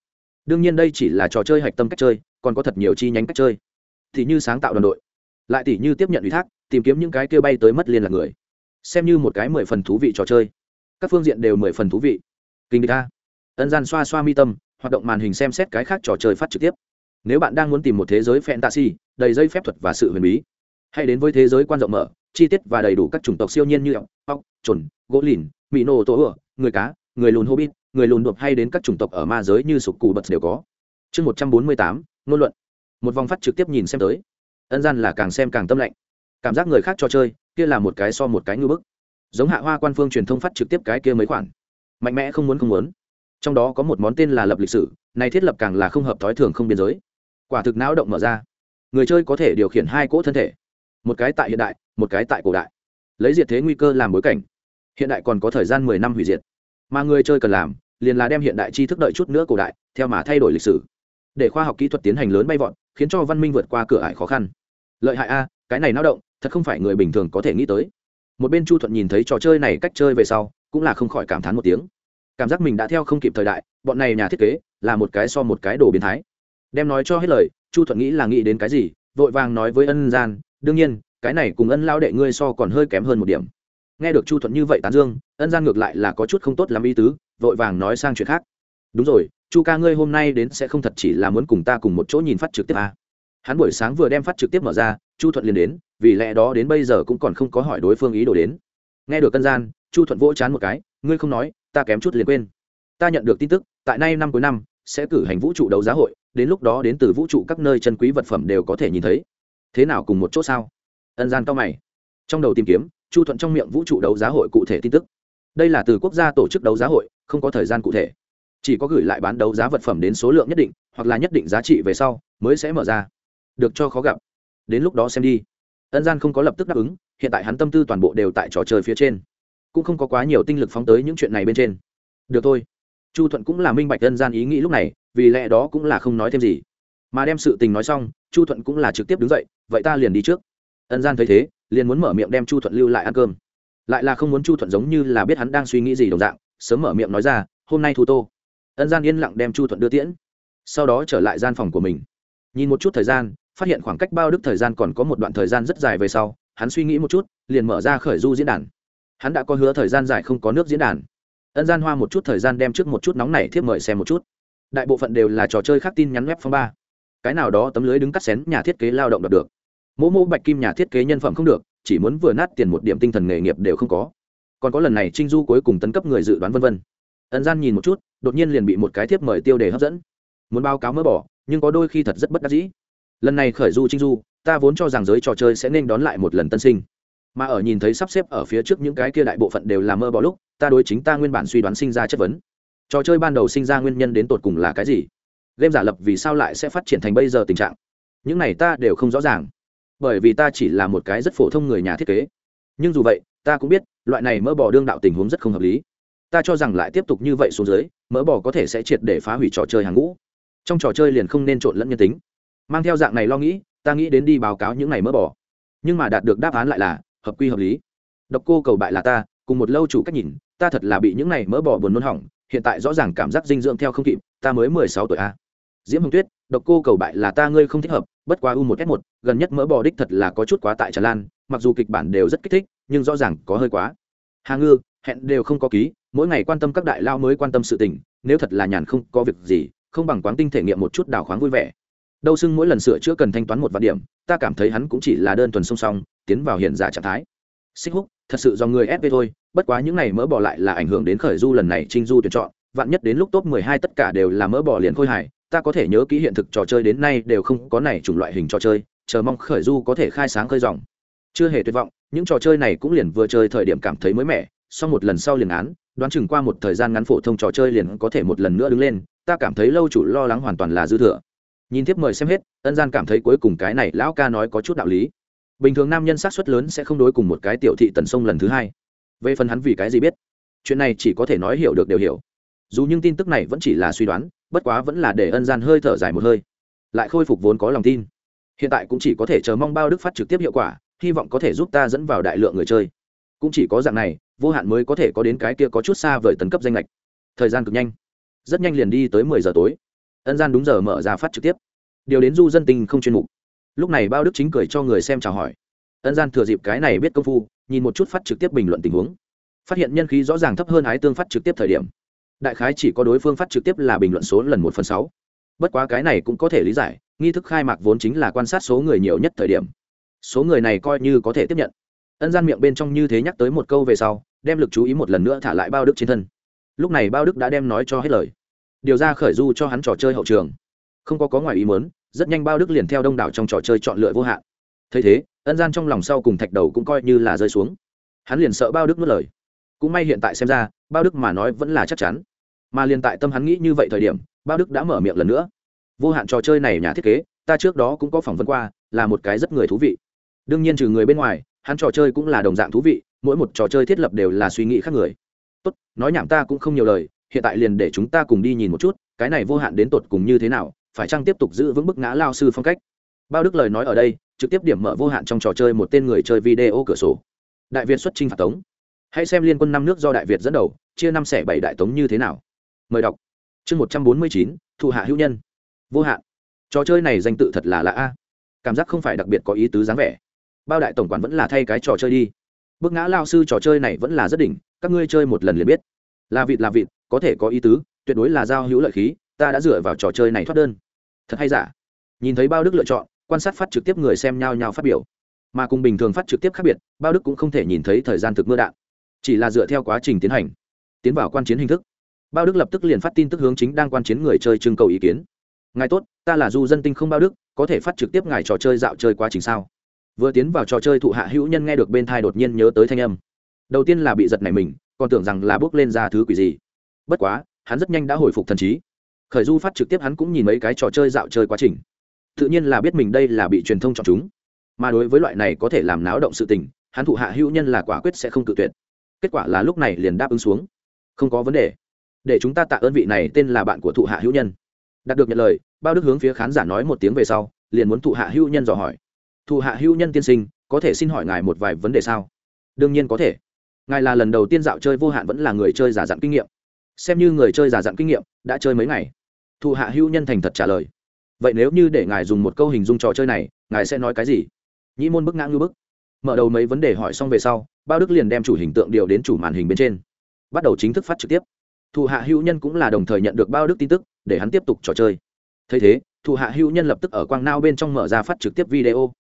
Đương nhiên đây chỉ là trò chơi hạch tâm cách chơi, còn có thật nhiều chi nhánh cách chơi. Thì như sáng tạo đoàn đội, lại tỉ như tiếp nhận ủy thác, tìm kiếm những cái kêu bay tới mất liên lạc người. Xem như một cái mười phần thú vị trò chơi. Các phương diện đều mười phần thú vị. Kinh địch a. Ân gian xoa xoa mi tâm, hoạt động màn hình xem xét cái khác trò chơi phát trực tiếp. Nếu bạn đang muốn tìm một thế giới fantasy, đầy dây phép thuật và sự huyền bí hay đến với thế giới quan rộng mở, chi tiết và đầy đủ các chủng tộc siêu nhiên như ốc ốc chuẩn gỗ lìn mỹ nô tổ ửa người cá, người lùn hobbit, người lùn đột hay đến các chủng tộc ở ma giới như sục cù bật đều có. Chương một trăm bốn mươi tám, ngôn luận. Một vòng phát trực tiếp nhìn xem tới. Ân gian là càng xem càng tâm lạnh. Cảm giác người khác cho chơi, kia là một cái so một cái ngư bức. Giống hạ hoa quan phương truyền thông phát trực tiếp cái kia mấy khoản. Mạnh mẽ không muốn không muốn. Trong đó có một món tên là lập lịch sử, này thiết lập càng là không hợp thói thường không biên giới. Quả thực não động mở ra. Người chơi có thể điều khiển hai cỗ thân thể một cái tại hiện đại, một cái tại cổ đại. Lấy diệt thế nguy cơ làm bối cảnh. Hiện đại còn có thời gian mười năm hủy diệt. Mà người chơi cần làm, liền là đem hiện đại tri thức đợi chút nữa cổ đại, theo mà thay đổi lịch sử. Để khoa học kỹ thuật tiến hành lớn bay vọt, khiến cho văn minh vượt qua cửa ải khó khăn. Lợi hại a, cái này nao động, thật không phải người bình thường có thể nghĩ tới. Một bên chu thuận nhìn thấy trò chơi này cách chơi về sau, cũng là không khỏi cảm thán một tiếng. Cảm giác mình đã theo không kịp thời đại, bọn này nhà thiết kế, là một cái so một cái đồ biến thái. Đem nói cho hết lời, chu thuận nghĩ là nghĩ đến cái gì, vội vàng nói với ân gian đương nhiên, cái này cùng ân lao đệ ngươi so còn hơi kém hơn một điểm. Nghe được chu thuận như vậy tán dương, ân gian ngược lại là có chút không tốt làm ý tứ, vội vàng nói sang chuyện khác. Đúng rồi, chu ca ngươi hôm nay đến sẽ không thật chỉ là muốn cùng ta cùng một chỗ nhìn phát trực tiếp à. hắn buổi sáng vừa đem phát trực tiếp mở ra, chu thuận liền đến, vì lẽ đó đến bây giờ cũng còn không có hỏi đối phương ý đồ đến. Nghe được ân gian, chu thuận vỗ chán một cái, ngươi không nói, ta kém chút liền quên. Ta nhận được tin tức, tại nay năm cuối năm, sẽ cử hành vũ trụ đấu giá hội, đến lúc đó đến từ vũ trụ các nơi chân quý vật phẩm đều có thể nhìn thấy thế nào cùng một chỗ sao? Ân gian cao mày. Trong đầu tìm kiếm, chu thuận trong miệng vũ trụ đấu giá hội cụ thể tin tức. Đây là từ quốc gia tổ chức đấu giá hội, không có thời gian cụ thể. Chỉ có gửi lại bán đấu giá vật phẩm đến số lượng nhất định, hoặc là nhất định giá trị về sau, mới sẽ mở ra. Được cho khó gặp. Đến lúc đó xem đi. Ân gian không có lập tức đáp ứng, hiện tại hắn tâm tư toàn bộ đều tại trò chơi phía trên. Cũng không có quá nhiều tinh lực phóng tới những chuyện này bên trên. Được thôi. Chu thuận cũng là minh bạch ân gian ý nghĩ lúc này, vì lẽ đó cũng là không nói thêm gì. Mà đem sự tình nói xong chu thuận cũng là trực tiếp đứng dậy, vậy ta liền đi trước. Ân gian thấy thế, liền muốn mở miệng đem chu thuận lưu lại ăn cơm. Lại là không muốn chu thuận giống như là biết hắn đang suy nghĩ gì đồng dạng, sớm mở miệng nói ra, hôm nay thu tô. Ân gian yên lặng đem chu thuận đưa tiễn, sau đó trở lại gian phòng của mình. Nhìn một chút thời gian, phát hiện khoảng cách bao đức thời gian còn có một đoạn thời gian rất dài về sau, hắn suy nghĩ một chút, liền mở ra khởi du diễn đàn. Hắn đã có hứa thời gian dài không có nước diễn đàn. Ân gian hoa một chút thời gian đem trước một chút nóng này thiếp mời xem một chút. Đại bộ phận đều là trò chơi khác tin nhắn web phong ba cái nào đó tấm lưới đứng cắt xén nhà thiết kế lao động đạt được. Mỗ mỗ bạch kim nhà thiết kế nhân phẩm không được, chỉ muốn vừa nát tiền một điểm tinh thần nghề nghiệp đều không có. Còn có lần này trinh du cuối cùng tấn cấp người dự đoán vân vân. Ân gian nhìn một chút, đột nhiên liền bị một cái thiếp mời tiêu đề hấp dẫn. Muốn báo cáo mỡ bỏ, nhưng có đôi khi thật rất bất đắc dĩ. Lần này khởi du trinh du, ta vốn cho rằng giới trò chơi sẽ nên đón lại một lần tân sinh. Mà ở nhìn thấy sắp xếp ở phía trước những cái kia đại bộ phận đều là mơ bỏ lúc, ta đối chính ta nguyên bản suy đoán sinh ra chất vấn. Trò chơi ban đầu sinh ra nguyên nhân đến tột cùng là cái gì? Game giả lập vì sao lại sẽ phát triển thành bây giờ tình trạng? Những này ta đều không rõ ràng. Bởi vì ta chỉ là một cái rất phổ thông người nhà thiết kế. Nhưng dù vậy, ta cũng biết, loại này mỡ bò đương đạo tình huống rất không hợp lý. Ta cho rằng lại tiếp tục như vậy xuống dưới, mỡ bò có thể sẽ triệt để phá hủy trò chơi hàng ngũ. Trong trò chơi liền không nên trộn lẫn nhân tính. Mang theo dạng này lo nghĩ, ta nghĩ đến đi báo cáo những này mỡ bò. Nhưng mà đạt được đáp án lại là, hợp quy hợp lý. Độc cô cầu bại là ta, cùng một lâu chủ cách nhìn, ta thật là bị những này mỡ bò buồn nôn hỏng, hiện tại rõ ràng cảm giác dinh dưỡng theo không kịp, ta mới mười sáu tuổi a diễm hồng tuyết, độc cô cầu bại là ta ngươi không thích hợp, bất quá u một s một, gần nhất mỡ bò đích thật là có chút quá tại tràn lan, mặc dù kịch bản đều rất kích thích, nhưng rõ ràng có hơi quá. Hà ngư, hẹn đều không có ký, mỗi ngày quan tâm các đại lao mới quan tâm sự tình, nếu thật là nhàn không có việc gì, không bằng quán tinh thể nghiệm một chút đào khoáng vui vẻ. Đâu xưng mỗi lần sửa chữa cần thanh toán một vạn điểm, ta cảm thấy hắn cũng chỉ là đơn thuần song song, tiến vào hiện giả trạng thái. Xích húc, thật sự do người ép thôi, bất quá những này mỡ bỏ lại là ảnh hưởng đến khởi du lần này trinh du tuyển chọn, vạn nhất đến lúc top mười hai tất cả đều là mỡ bỏ liền khôi hài ta có thể nhớ kỹ hiện thực trò chơi đến nay đều không có này chủng loại hình trò chơi, chờ mong khởi du có thể khai sáng khơi dòng. Chưa hề tuyệt vọng, những trò chơi này cũng liền vừa chơi thời điểm cảm thấy mới mẻ, sau một lần sau liền án, đoán chừng qua một thời gian ngắn phổ thông trò chơi liền có thể một lần nữa đứng lên, ta cảm thấy lâu chủ lo lắng hoàn toàn là dư thừa. Nhìn tiếp mời xem hết, ân gian cảm thấy cuối cùng cái này lão ca nói có chút đạo lý. Bình thường nam nhân sát xuất lớn sẽ không đối cùng một cái tiểu thị tần sông lần thứ hai. Về phần hắn vì cái gì biết, chuyện này chỉ có thể nói hiểu được đều hiểu dù những tin tức này vẫn chỉ là suy đoán, bất quá vẫn là để ân gian hơi thở dài một hơi. Lại khôi phục vốn có lòng tin. Hiện tại cũng chỉ có thể chờ mong bao đức phát trực tiếp hiệu quả, hy vọng có thể giúp ta dẫn vào đại lượng người chơi. Cũng chỉ có dạng này, vô hạn mới có thể có đến cái kia có chút xa vời tấn cấp danh lệch. Thời gian cực nhanh. Rất nhanh liền đi tới mười giờ tối. Ân gian đúng giờ mở ra phát trực tiếp. Điều đến du dân tình không chuyên mục. Lúc này bao đức chính cười cho người xem chào hỏi. Ân gian thừa dịp cái này biết công phu, nhìn một chút phát trực tiếp bình luận tình huống. Phát hiện nhân khí rõ ràng thấp hơn ái tương phát trực tiếp thời điểm đại khái chỉ có đối phương phát trực tiếp là bình luận số lần một phần sáu. Bất quá cái này cũng có thể lý giải, nghi thức khai mạc vốn chính là quan sát số người nhiều nhất thời điểm. Số người này coi như có thể tiếp nhận. Ân gian miệng bên trong như thế nhắc tới một câu về sau, đem lực chú ý một lần nữa thả lại bao đức trên thân. Lúc này bao đức đã đem nói cho hết lời. Điều ra khởi du cho hắn trò chơi hậu trường. Không có có ngoài ý muốn, rất nhanh bao đức liền theo đông đảo trong trò chơi chọn lựa vô hạn. Thấy thế, ân gian trong lòng sau cùng thạch đầu cũng coi như là rơi xuống. Hắn liền sợ bao đức nuốt lời. Cũng may hiện tại xem ra, bao đức mà nói vẫn là chắc chắn mà liền tại tâm hắn nghĩ như vậy thời điểm bao đức đã mở miệng lần nữa. Vô hạn trò chơi này nhà thiết kế, ta trước đó cũng có phỏng vấn qua, là một cái rất người thú vị. Đương nhiên trừ người bên ngoài, hắn trò chơi cũng là đồng dạng thú vị, mỗi một trò chơi thiết lập đều là suy nghĩ khác người. Tốt, nói nhảm ta cũng không nhiều lời, hiện tại liền để chúng ta cùng đi nhìn một chút, cái này vô hạn đến tột cùng như thế nào, phải chăng tiếp tục giữ vững bức ngã lao sư phong cách? Bao đức lời nói ở đây, trực tiếp điểm mở vô hạn trong trò chơi một tên người chơi video cửa sổ. Đại việt xuất trinh phạt tống. Hãy xem liên quân năm nước do đại việt dẫn đầu, chia năm xẻ bảy đại tống như thế nào mời đọc. Chương một trăm bốn mươi chín, thụ hạ hữu nhân. Vô hạn. Trò chơi này danh tự thật là lạ a. Cảm giác không phải đặc biệt có ý tứ dáng vẻ. Bao đại tổng quản vẫn là thay cái trò chơi đi. Bức ngã lao sư trò chơi này vẫn là rất đỉnh, các ngươi chơi một lần liền biết. Là vịt là vịt, có thể có ý tứ, tuyệt đối là giao hữu lợi khí, ta đã dựa vào trò chơi này thoát đơn. Thật hay giả? Nhìn thấy bao đức lựa chọn, quan sát phát trực tiếp người xem nhau nhau phát biểu. Mà cùng bình thường phát trực tiếp khác biệt, bao đức cũng không thể nhìn thấy thời gian thực mưa đạn. Chỉ là dựa theo quá trình tiến hành, tiến vào quan chiến hình thức bao đức lập tức liền phát tin tức hướng chính đang quan chiến người chơi trưng cầu ý kiến. Ngài tốt, ta là du dân tinh không bao đức, có thể phát trực tiếp ngài trò chơi dạo chơi quá trình sao? Vừa tiến vào trò chơi thụ hạ hữu nhân nghe được bên thai đột nhiên nhớ tới thanh âm. Đầu tiên là bị giật này mình, còn tưởng rằng là bước lên ra thứ quỷ gì. Bất quá, hắn rất nhanh đã hồi phục thần trí. Khởi du phát trực tiếp hắn cũng nhìn mấy cái trò chơi dạo chơi quá trình. Tự nhiên là biết mình đây là bị truyền thông chọn chúng. Mà đối với loại này có thể làm náo động sự tình, hắn thụ hạ hữu nhân là quả quyết sẽ không tự tuyệt. Kết quả là lúc này liền đáp ứng xuống. Không có vấn đề để chúng ta tạ ơn vị này tên là bạn của thụ hạ hữu nhân. Đạt được nhận lời, bao đức hướng phía khán giả nói một tiếng về sau, liền muốn thụ hạ hữu nhân dò hỏi. Thụ hạ hữu nhân tiên sinh, có thể xin hỏi ngài một vài vấn đề sao? Đương nhiên có thể. Ngài là lần đầu tiên dạo chơi vô hạn vẫn là người chơi giả dặn kinh nghiệm. Xem như người chơi giả dặn kinh nghiệm, đã chơi mấy ngày? Thụ hạ hữu nhân thành thật trả lời. Vậy nếu như để ngài dùng một câu hình dung trò chơi này, ngài sẽ nói cái gì? Nhĩ môn bức ngã ngư bức. Mở đầu mấy vấn đề hỏi xong về sau, bao đức liền đem chủ hình tượng điều đến chủ màn hình bên trên. Bắt đầu chính thức phát trực tiếp thủ hạ hữu nhân cũng là đồng thời nhận được bao đức tin tức, để hắn tiếp tục trò chơi. Thấy thế thủ hạ hữu nhân lập tức ở quang nao bên trong mở ra phát trực tiếp video.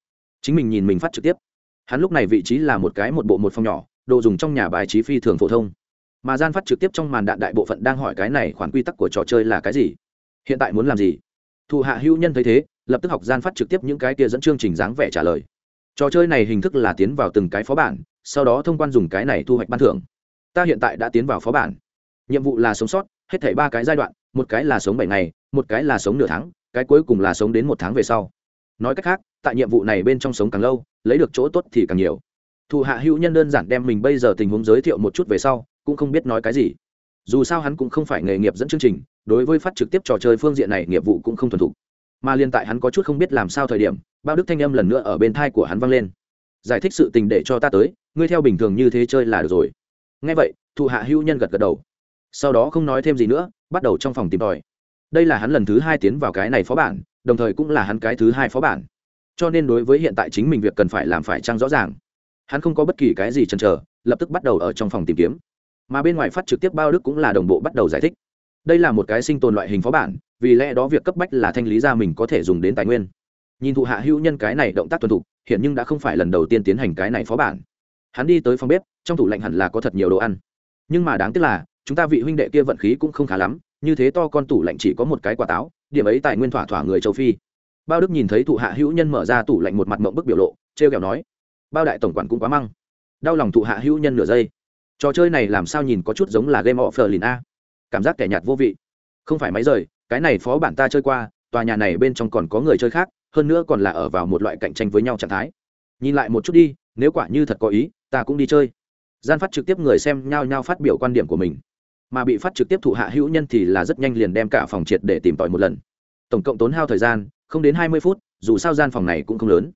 Chính mình nhìn mình phát trực tiếp. Hắn lúc này vị trí là một cái một bộ một phòng nhỏ, đồ dùng trong nhà bài trí phi thường phổ thông. Mà gian phát trực tiếp trong màn đạn đại bộ phận đang hỏi cái này khoản quy tắc của trò chơi là cái gì? Hiện tại muốn làm gì? Thủ hạ hữu nhân thấy thế, lập tức học gian phát trực tiếp những cái kia dẫn chương trình dáng vẻ trả lời. Trò chơi này hình thức là tiến vào từng cái phó bản, sau đó thông quan dùng cái này thu hoạch ban thưởng. Ta hiện tại đã tiến vào phó bản nhiệm vụ là sống sót, hết thảy ba cái giai đoạn, một cái là sống bảy ngày, một cái là sống nửa tháng, cái cuối cùng là sống đến một tháng về sau. Nói cách khác, tại nhiệm vụ này bên trong sống càng lâu, lấy được chỗ tốt thì càng nhiều. Thủ hạ hữu nhân đơn giản đem mình bây giờ tình huống giới thiệu một chút về sau, cũng không biết nói cái gì. Dù sao hắn cũng không phải nghề nghiệp dẫn chương trình, đối với phát trực tiếp trò chơi phương diện này nghiệp vụ cũng không thuần thục. Mà liên tại hắn có chút không biết làm sao thời điểm, bao đức thanh âm lần nữa ở bên thai của hắn vang lên. Giải thích sự tình để cho ta tới, ngươi theo bình thường như thế chơi là được rồi. Ngay vậy, thủ hạ hữu nhân gật gật đầu sau đó không nói thêm gì nữa, bắt đầu trong phòng tìm tòi. Đây là hắn lần thứ hai tiến vào cái này phó bản, đồng thời cũng là hắn cái thứ hai phó bản. Cho nên đối với hiện tại chính mình việc cần phải làm phải trăng rõ ràng. Hắn không có bất kỳ cái gì chần chờ, lập tức bắt đầu ở trong phòng tìm kiếm. Mà bên ngoài phát trực tiếp bao đức cũng là đồng bộ bắt đầu giải thích. Đây là một cái sinh tồn loại hình phó bản, vì lẽ đó việc cấp bách là thanh lý ra mình có thể dùng đến tài nguyên. Nhìn thụ hạ hữu nhân cái này động tác tuần thục hiện nhưng đã không phải lần đầu tiên tiến hành cái này phó bản. Hắn đi tới phòng bếp, trong tủ lạnh hẳn là có thật nhiều đồ ăn. Nhưng mà đáng tiếc là chúng ta vị huynh đệ kia vận khí cũng không khá lắm, như thế to con tủ lạnh chỉ có một cái quả táo, điểm ấy tài nguyên thỏa thỏa người châu phi. Bao đức nhìn thấy thụ hạ hữu nhân mở ra tủ lạnh một mặt mộng bức biểu lộ t r e o kẹo nói, bao đại tổng quản cũng quá măng. Đau lòng thụ hạ hữu nhân nửa giây. Trò chơi này làm sao nhìn có chút giống là game of lìn a. Cảm giác kẻ nhạt vô vị. Không phải máy rời, cái này phó bản ta chơi qua, tòa nhà này bên trong còn có người chơi khác, hơn nữa còn là ở vào một loại cạnh tranh với nhau trạng thái. Nhìn lại một chút đi, nếu quả như thật có ý, ta cũng đi chơi. Gian phát trực tiếp người xem nhao nhao phát biểu quan điểm của mình mà bị phát trực tiếp thụ hạ hữu nhân thì là rất nhanh liền đem cả phòng triệt để tìm tòi một lần. Tổng cộng tốn hao thời gian, không đến hai mươi phút, dù sao gian phòng này cũng không lớn.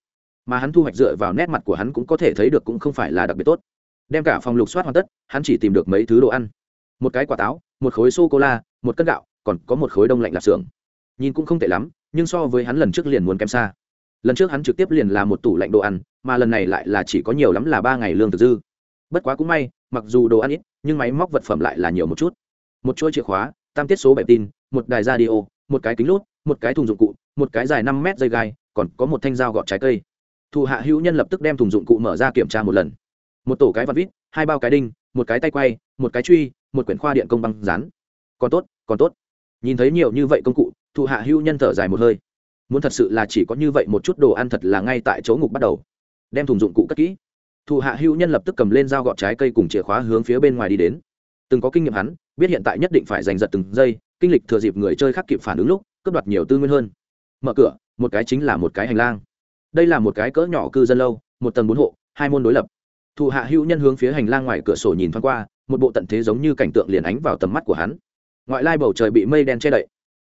Mà hắn thu hoạch dựa vào nét mặt của hắn cũng có thể thấy được cũng không phải là đặc biệt tốt. Đem cả phòng lục soát hoàn tất, hắn chỉ tìm được mấy thứ đồ ăn. Một cái quả táo, một khối sô cô la một cân gạo, còn có một khối đông lạnh lạp xưởng. Nhìn cũng không tệ lắm, nhưng so với hắn lần trước liền muốn kém xa. Lần trước hắn trực tiếp liền là một tủ lạnh đồ ăn, mà lần này lại là chỉ có nhiều lắm là ba ngày lương thực dư bất quá cũng may, mặc dù đồ ăn ít, nhưng máy móc vật phẩm lại là nhiều một chút. Một chuỗi chìa khóa, tam tiết số bảy tin một đài radio, một cái kính lút một cái thùng dụng cụ, một cái dài năm mét dây gai, còn có một thanh dao gọt trái cây. Thủ hạ hữu nhân lập tức đem thùng dụng cụ mở ra kiểm tra một lần. Một tổ cái vặt vít, hai bao cái đinh, một cái tay quay, một cái truy, một quyển khoa điện công băng rán còn tốt còn tốt. Nhìn thấy nhiều như vậy công cụ, thủ hạ hữu nhân thở dài một hơi. Muốn thật sự là chỉ có như vậy một chút đồ ăn thật là ngay tại chỗ ngục bắt đầu. Đem thùng dụng cụ cất kỹ thủ hạ hữu nhân lập tức cầm lên dao gọt trái cây cùng chìa khóa hướng phía bên ngoài đi đến. Từng có kinh nghiệm hắn, biết hiện tại nhất định phải giành giật từng giây, kinh lịch thừa dịp người chơi khác kịp phản ứng lúc, cướp đoạt nhiều tư nguyên hơn. Mở cửa, một cái chính là một cái hành lang. Đây là một cái cỡ nhỏ cư dân lâu, một tầng bốn hộ, hai môn đối lập. Thủ hạ hữu nhân hướng phía hành lang ngoài cửa sổ nhìn thoáng qua, một bộ tận thế giống như cảnh tượng liền ánh vào tầm mắt của hắn. Ngoại lai bầu trời bị mây đen che đậy.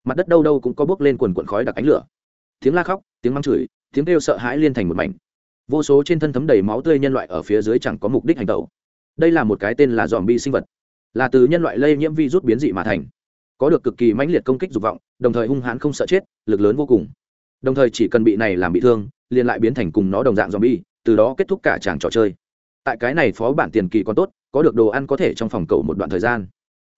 Mặt đất đâu đâu cũng có bước lên quần quần khói đặc ánh lửa. Tiếng la khóc, tiếng mắng chửi, tiếng kêu sợ hãi liên thành một mảnh vô số trên thân thấm đầy máu tươi nhân loại ở phía dưới chẳng có mục đích hành tẩu. Đây là một cái tên là dòm bi sinh vật. Là từ nhân loại lây nhiễm virus biến dị mà thành. Có được cực kỳ mãnh liệt công kích dục vọng, đồng thời hung hãn không sợ chết, lực lớn vô cùng. Đồng thời chỉ cần bị này làm bị thương, liền lại biến thành cùng nó đồng dạng dòm bi từ đó kết thúc cả tràng trò chơi. Tại cái này phó bản tiền kỳ còn tốt, có được đồ ăn có thể trong phòng cầu một đoạn thời gian.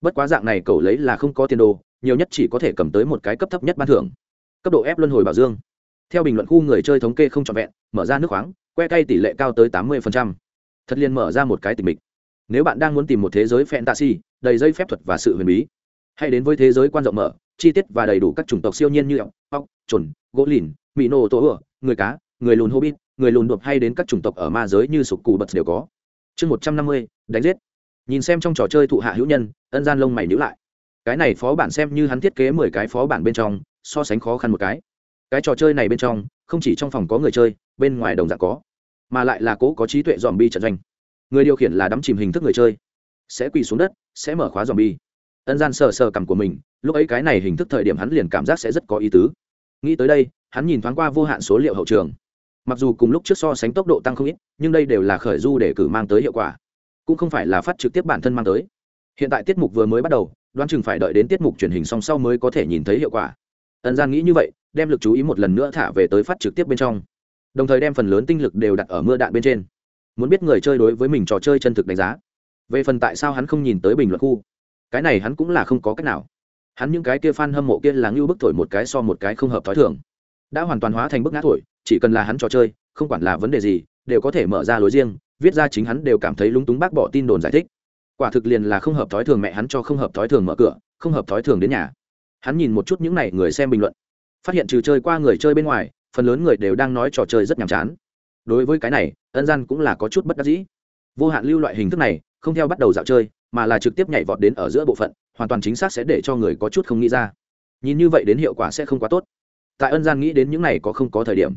Bất quá dạng này cầu lấy là không có tiền đồ, nhiều nhất chỉ có thể cầm tới một cái cấp thấp nhất ban thưởng. Cấp độ ép luân hồi bảo dương theo bình luận khu người chơi thống kê không trọn vẹn, mở ra nước khoáng, que cay tỷ lệ cao tới tám mươi thật liền mở ra một cái tình mịch. Nếu bạn đang muốn tìm một thế giới fantasy, đầy dây phép thuật và sự huyền bí, hãy đến với thế giới quan rộng mở, chi tiết và đầy đủ các chủng tộc siêu nhiên như ốc ốc chuẩn gỗ lìn mỹ nô, tổ ửa người cá, người lùn hobbit, người lùn đột hay đến các chủng tộc ở ma giới như sục cù bật đều có. Chương một trăm năm mươi, đánh giết. Nhìn xem trong trò chơi thụ hạ hữu nhân, ân gian lông mày nhữ lại. Cái này phó bản xem như hắn thiết kế mười cái phó bản bên trong, so sánh khó khăn một cái cái trò chơi này bên trong, không chỉ trong phòng có người chơi, bên ngoài đồng dạng có, mà lại là cố có trí tuệ dòm bi trận doanh. Người điều khiển là đắm chìm hình thức người chơi. Sẽ quỳ xuống đất, sẽ mở khóa dòm bi ân gian sờ sờ cằm của mình, lúc ấy cái này hình thức thời điểm hắn liền cảm giác sẽ rất có ý tứ. Nghĩ tới đây, hắn nhìn thoáng qua vô hạn số liệu hậu trường. Mặc dù cùng lúc trước so sánh tốc độ tăng không ít, nhưng đây đều là khởi du để cử mang tới hiệu quả. Cũng không phải là phát trực tiếp bản thân mang tới. Hiện tại tiết mục vừa mới bắt đầu, đoán chừng phải đợi đến tiết mục truyền hình song sau mới có thể nhìn thấy hiệu quả. Ẩn gian nghĩ như vậy đem lực chú ý một lần nữa thả về tới phát trực tiếp bên trong. Đồng thời đem phần lớn tinh lực đều đặt ở mưa đạn bên trên. Muốn biết người chơi đối với mình trò chơi chân thực đánh giá. Về phần tại sao hắn không nhìn tới bình luận khu, cái này hắn cũng là không có cách nào. Hắn những cái kia f a n hâm mộ kia là ngưu bức thổi một cái so một cái không hợp t h ó i thường. Đã hoàn toàn hóa thành bức ngã thổi, chỉ cần là hắn trò chơi, không quản là vấn đề gì, đều có thể mở ra lối riêng, viết ra chính hắn đều cảm thấy lúng túng bác bỏ tin đồn giải thích. Quả thực liền là không hợp thói thường mẹ hắn cho không hợp thói thường mở cửa, không hợp thói thường đến nhà. Hắn nhìn một chút những n à y người xem bình luận phát hiện trừ chơi qua người chơi bên ngoài, phần lớn người đều đang nói trò chơi rất nhàm chán. Đối với cái này, ân gian cũng là có chút bất đắc dĩ. Vô hạn lưu loại hình thức này, không theo bắt đầu dạo chơi, mà là trực tiếp nhảy vọt đến ở giữa bộ phận, hoàn toàn chính xác sẽ để cho người có chút không nghĩ ra. Nhìn như vậy đến hiệu quả sẽ không quá tốt. Tại ân gian nghĩ đến những này có không có thời điểm,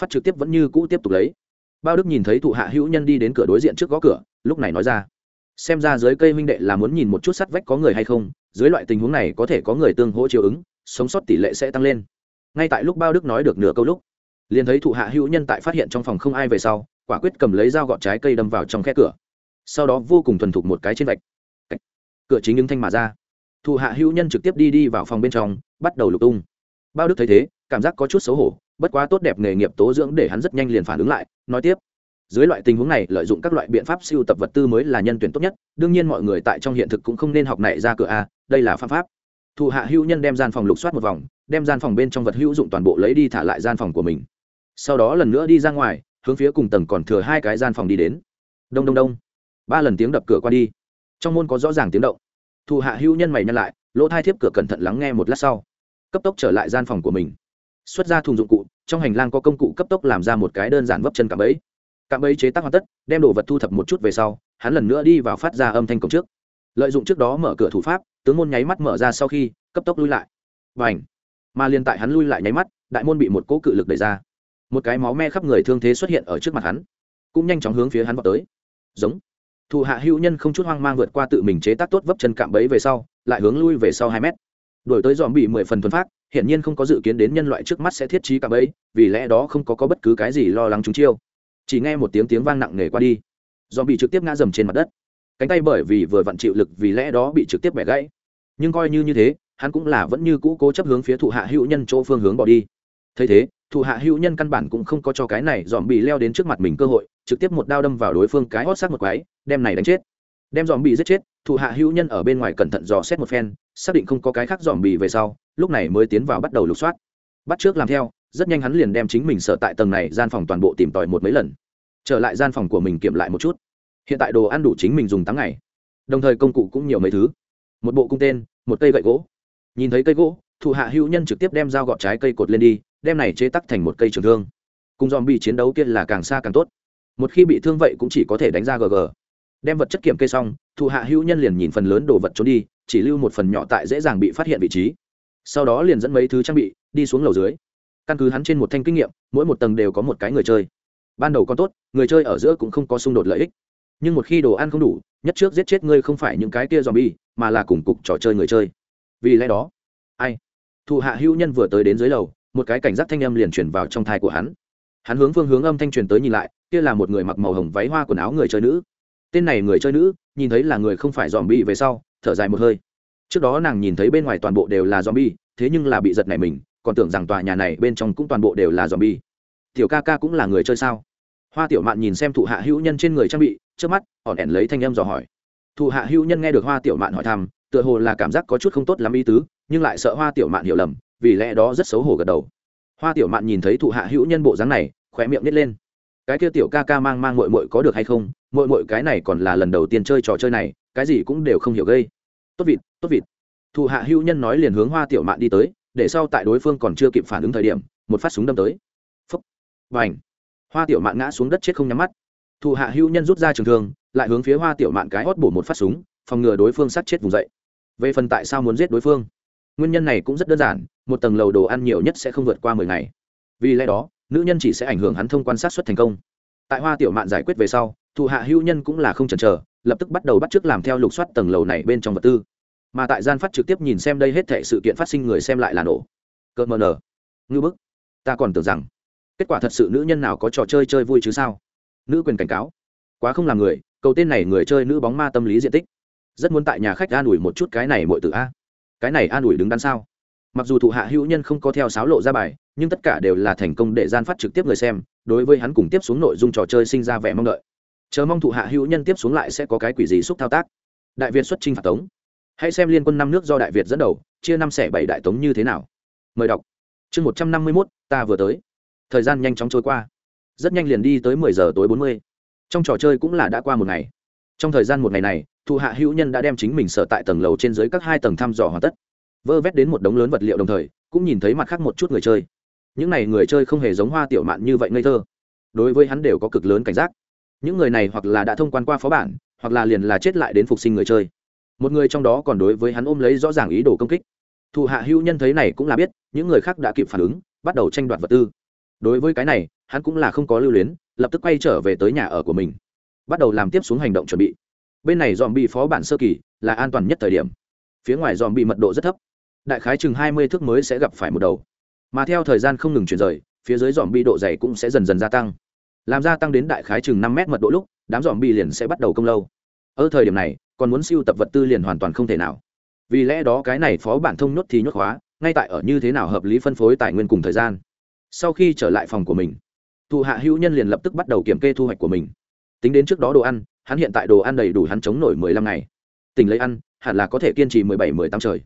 phát trực tiếp vẫn như cũ tiếp tục lấy. Bao đức nhìn thấy thụ hạ hữu nhân đi đến cửa đối diện trước gõ cửa, lúc này nói ra. Xem ra dưới cây Minh đệ là muốn nhìn một chút sắt vách có người hay không, dưới loại tình huống này có thể có người tương hỗ chiều ứng, sống sót tỷ lệ sẽ tăng lên ngay tại lúc bao đức nói được nửa câu lúc, liền thấy thụ hạ hữu nhân tại phát hiện trong phòng không ai về sau, quả quyết cầm lấy dao gọt trái cây đâm vào trong khe cửa. Sau đó vô cùng thuần thục một cái trên vạch. Cửa chính những thanh mà ra. Thụ hạ hữu nhân trực tiếp đi đi vào phòng bên trong, bắt đầu lục tung. Bao đức thấy thế, cảm giác có chút xấu hổ, bất quá tốt đẹp nghề nghiệp tố dưỡng để hắn rất nhanh liền phản ứng lại, nói tiếp. Dưới loại tình huống này, lợi dụng các loại biện pháp siêu tập vật tư mới là nhân tuyển tốt nhất, đương nhiên mọi người tại trong hiện thực cũng không nên học này ra cửa a, đây là pháp pháp thụ hạ hữu nhân đem gian phòng lục soát một vòng, đem gian phòng bên trong vật hữu dụng toàn bộ lấy đi thả lại gian phòng của mình. Sau đó lần nữa đi ra ngoài, hướng phía cùng tầng còn thừa hai cái gian phòng đi đến. Đông đông đông. Ba lần tiếng đập cửa qua đi. Trong môn có rõ ràng tiếng động. Thụ hạ hữu nhân mày nhăn lại, lỗ thai thiếp cửa cẩn thận lắng nghe một lát sau, cấp tốc trở lại gian phòng của mình. Xuất ra thùng dụng cụ, trong hành lang có công cụ cấp tốc làm ra một cái đơn giản vấp chân cạm bẫy. Cạm bẫy chế tác hoàn tất, đem đồ vật thu thập một chút về sau, hắn lần nữa đi vào phát ra âm thanh cổng trước. Lợi dụng trước đó mở cửa thủ pháp tướng môn nháy mắt mở ra sau khi cấp tốc lui lại. Và ảnh mà liền tại hắn lui lại nháy mắt đại môn bị một cỗ cự lực đẩy ra. Một cái máu me khắp người thương thế xuất hiện ở trước mặt hắn cũng nhanh chóng hướng phía hắn vào tới. Giống! Thủ hạ hữu nhân không chút hoang mang vượt qua tự mình chế tác tốt vấp chân cạm bẫy về sau lại hướng lui về sau hai mét. Đổi tới dòm bị mười phần thuần phát hiện nhiên không có dự kiến đến nhân loại trước mắt sẽ thiết trí cạm bẫy vì lẽ đó không có, có bất cứ cái gì lo lắng chúng chiêu. Chỉ nghe một tiếng tiếng vang nặng nề qua đi. Dòm bị trực tiếp ngã dầm trên mặt đất. Cánh tay bởi vì vừa vặn chịu lực vì lẽ đó bị trực tiếp bẻ gãy nhưng coi như như thế, hắn cũng là vẫn như cũ cố chấp hướng phía thụ hạ hữu nhân chỗ phương hướng bỏ đi. Thấy thế, thụ hạ hữu nhân căn bản cũng không có cho cái này dòm bị leo đến trước mặt mình cơ hội, trực tiếp một đao đâm vào đối phương cái hót sát một quái, đem này đánh chết. Đem dòm bị giết chết, thụ hạ hữu nhân ở bên ngoài cẩn thận dò xét một phen, xác định không có cái khác dòm bị về sau, lúc này mới tiến vào bắt đầu lục soát. Bắt trước làm theo, rất nhanh hắn liền đem chính mình sợ tại tầng này gian phòng toàn bộ tìm tòi một mấy lần. Trở lại gian phòng của mình kiểm lại một chút. Hiện tại đồ ăn đủ chính mình dùng tháng ngày. Đồng thời công cụ cũng nhiều mấy thứ một bộ cung tên, một cây gậy gỗ. Nhìn thấy cây gỗ thụ hạ hữu nhân trực tiếp đem dao gọt trái cây cột lên đi, đem này chế tắc thành một cây trường thương. Cùng dòm bị chiến đấu kia là càng xa càng tốt. Một khi bị thương vậy cũng chỉ có thể đánh ra gg đem vật chất kiểm kê xong thụ hạ hữu nhân liền nhìn phần lớn đồ vật trốn đi, chỉ lưu một phần nhỏ tại dễ dàng bị phát hiện vị trí. Sau đó liền dẫn mấy thứ trang bị, đi xuống lầu dưới. Căn cứ hắn trên một thanh kinh nghiệm, mỗi một tầng đều có một cái người chơi. Ban đầu còn tốt, người chơi ở giữa cũng không có xung đột lợi ích nhưng một khi đồ ăn không đủ, nhất trước giết chết ngươi không phải những cái kia dòm bi mà là cùng cục trò chơi người chơi. Vì lẽ đó, ai? Thụ hạ hữu nhân vừa tới đến dưới lầu, một cái cảnh giác thanh âm liền chuyển vào trong thai của hắn. Hắn hướng phương hướng âm thanh truyền tới nhìn lại, kia là một người mặc màu hồng váy hoa quần áo người chơi nữ. Tên này người chơi nữ, nhìn thấy là người không phải dòm bi về sau, thở dài một hơi. Trước đó nàng nhìn thấy bên ngoài toàn bộ đều là dòm bi thế nhưng là bị giật này mình, còn tưởng rằng tòa nhà này bên trong cũng toàn bộ đều là dòm bi tiểu ca ca cũng là người chơi sao? Hoa tiểu mạn nhìn xem thụ hạ hữu nhân trên người trang bị trước mắt hòn ẻn lấy thanh âm dò hỏi. Thụ hạ hữu nhân nghe được hoa tiểu mạn hỏi thăm, tựa hồ là cảm giác có chút không tốt lắm ý tứ, nhưng lại sợ hoa tiểu mạn hiểu lầm, vì lẽ đó rất xấu hổ gật đầu. Hoa tiểu mạn nhìn thấy thụ hạ hữu nhân bộ dáng này, khóe miệng nít lên. Cái kia tiểu ca ca mang mang mội mội có được hay không? Mội mội cái này còn là lần đầu tiên chơi trò chơi này, cái gì cũng đều không hiểu gây. Tốt vịt tốt vịt. Thụ hạ hữu nhân nói liền hướng hoa tiểu mạn đi tới, để sau tại đối phương còn chưa kịp phản ứng thời điểm, một phát súng đâm tới. Phúc. Và ảnh hoa tiểu mạn ngã xuống đất chết không nhắm mắt thủ hạ hữu nhân rút ra trường thương, lại hướng phía hoa tiểu mạn cái hót bổ một phát súng, phòng ngừa đối phương sát chết vùng dậy. Về phần tại sao muốn giết đối phương, nguyên nhân này cũng rất đơn giản, một tầng lầu đồ ăn nhiều nhất sẽ không vượt qua mười ngày. Vì lẽ đó, nữ nhân chỉ sẽ ảnh hưởng hắn thông quan sát xuất thành công. Tại hoa tiểu mạn giải quyết về sau thủ hạ hữu nhân cũng là không chần chờ, lập tức bắt đầu bắt t r ư ớ c làm theo lục soát tầng lầu này bên trong vật tư. Mà tại gian phát trực tiếp nhìn xem đây hết thệ sự kiện phát sinh người xem lại là nổ. Cợt mờ nở. Ngư bức. Ta còn tưởng rằng, kết quả thật sự nữ nhân nào có trò chơi chơi vui chứ sao? Nữ quyền cảnh cáo. Quá không làm người, cầu tên này người chơi nữ bóng ma tâm lý diện tích. Rất muốn tại nhà khách an ủi một chút cái này mọi tự a. Cái này an ủi đứng đắn sao? Mặc dù thụ hạ hữu nhân không có theo sáo lộ ra bài, nhưng tất cả đều là thành công để gian phát trực tiếp người xem, đối với hắn cùng tiếp xuống nội dung trò chơi sinh ra vẻ mong đợi. Chờ mong thụ hạ hữu nhân tiếp xuống lại sẽ có cái quỷ gì xúc thao tác. Đại việt xuất trinh phạt tống. Hãy xem liên quân năm nước do đại việt dẫn đầu, chia năm xẻ bảy đại tống như thế nào. Mời đọc. Chương một trăm năm mươi mốt, ta vừa tới. Thời gian nhanh chóng trôi qua rất nhanh liền đi tới mười giờ tối bốn mươi. Trong trò chơi cũng là đã qua một ngày. Trong thời gian một ngày này thụ hạ hữu nhân đã đem chính mình sở tại tầng lầu trên dưới các hai tầng thăm dò hoàn tất. Vơ vét đến một đống lớn vật liệu đồng thời, cũng nhìn thấy mặt khác một chút người chơi. Những n à y người chơi không hề giống hoa tiểu mạn như vậy ngây thơ. Đối với hắn đều có cực lớn cảnh giác. Những người này hoặc là đã thông quan qua phó bản, hoặc là liền là chết lại đến phục sinh người chơi. Một người trong đó còn đối với hắn ôm lấy rõ ràng ý đồ công kích. Thụ hạ hữu nhân thấy này cũng là biết, những người khác đã kịp phản ứng, bắt đầu tranh đoạt vật tư đối với cái này, hắn cũng là không có lưu luyến, lập tức quay trở về tới nhà ở của mình. Bắt đầu làm tiếp xuống hành động chuẩn bị. Bên này dòm bị phó bản sơ kỳ là an toàn nhất thời điểm. Phía ngoài dòm bị mật độ rất thấp. Đại khái chừng hai mươi thước mới sẽ gặp phải một đầu. Mà theo thời gian không ngừng chuyển rời, phía dưới dòm bị độ dày cũng sẽ dần dần gia tăng. Làm gia tăng đến đại khái chừng năm mét mật độ lúc, đám dòm bị liền sẽ bắt đầu công lâu. Ở thời điểm này, còn muốn siêu tập vật tư liền hoàn toàn không thể nào. Vì lẽ đó cái này phó bản thông nhốt thì nhốt hóa ngay tại ở như thế nào hợp lý phân phối tài nguyên cùng thời gian sau khi trở lại phòng của mình, thụ hạ hữu nhân liền lập tức bắt đầu kiểm kê thu hoạch của mình. Tính đến trước đó đồ ăn, hắn hiện tại đồ ăn đầy đủ hắn chống nổi mười lăm ngày. Tỉnh lấy ăn, hẳn là có thể kiên trì mười bảy, mười tám trời.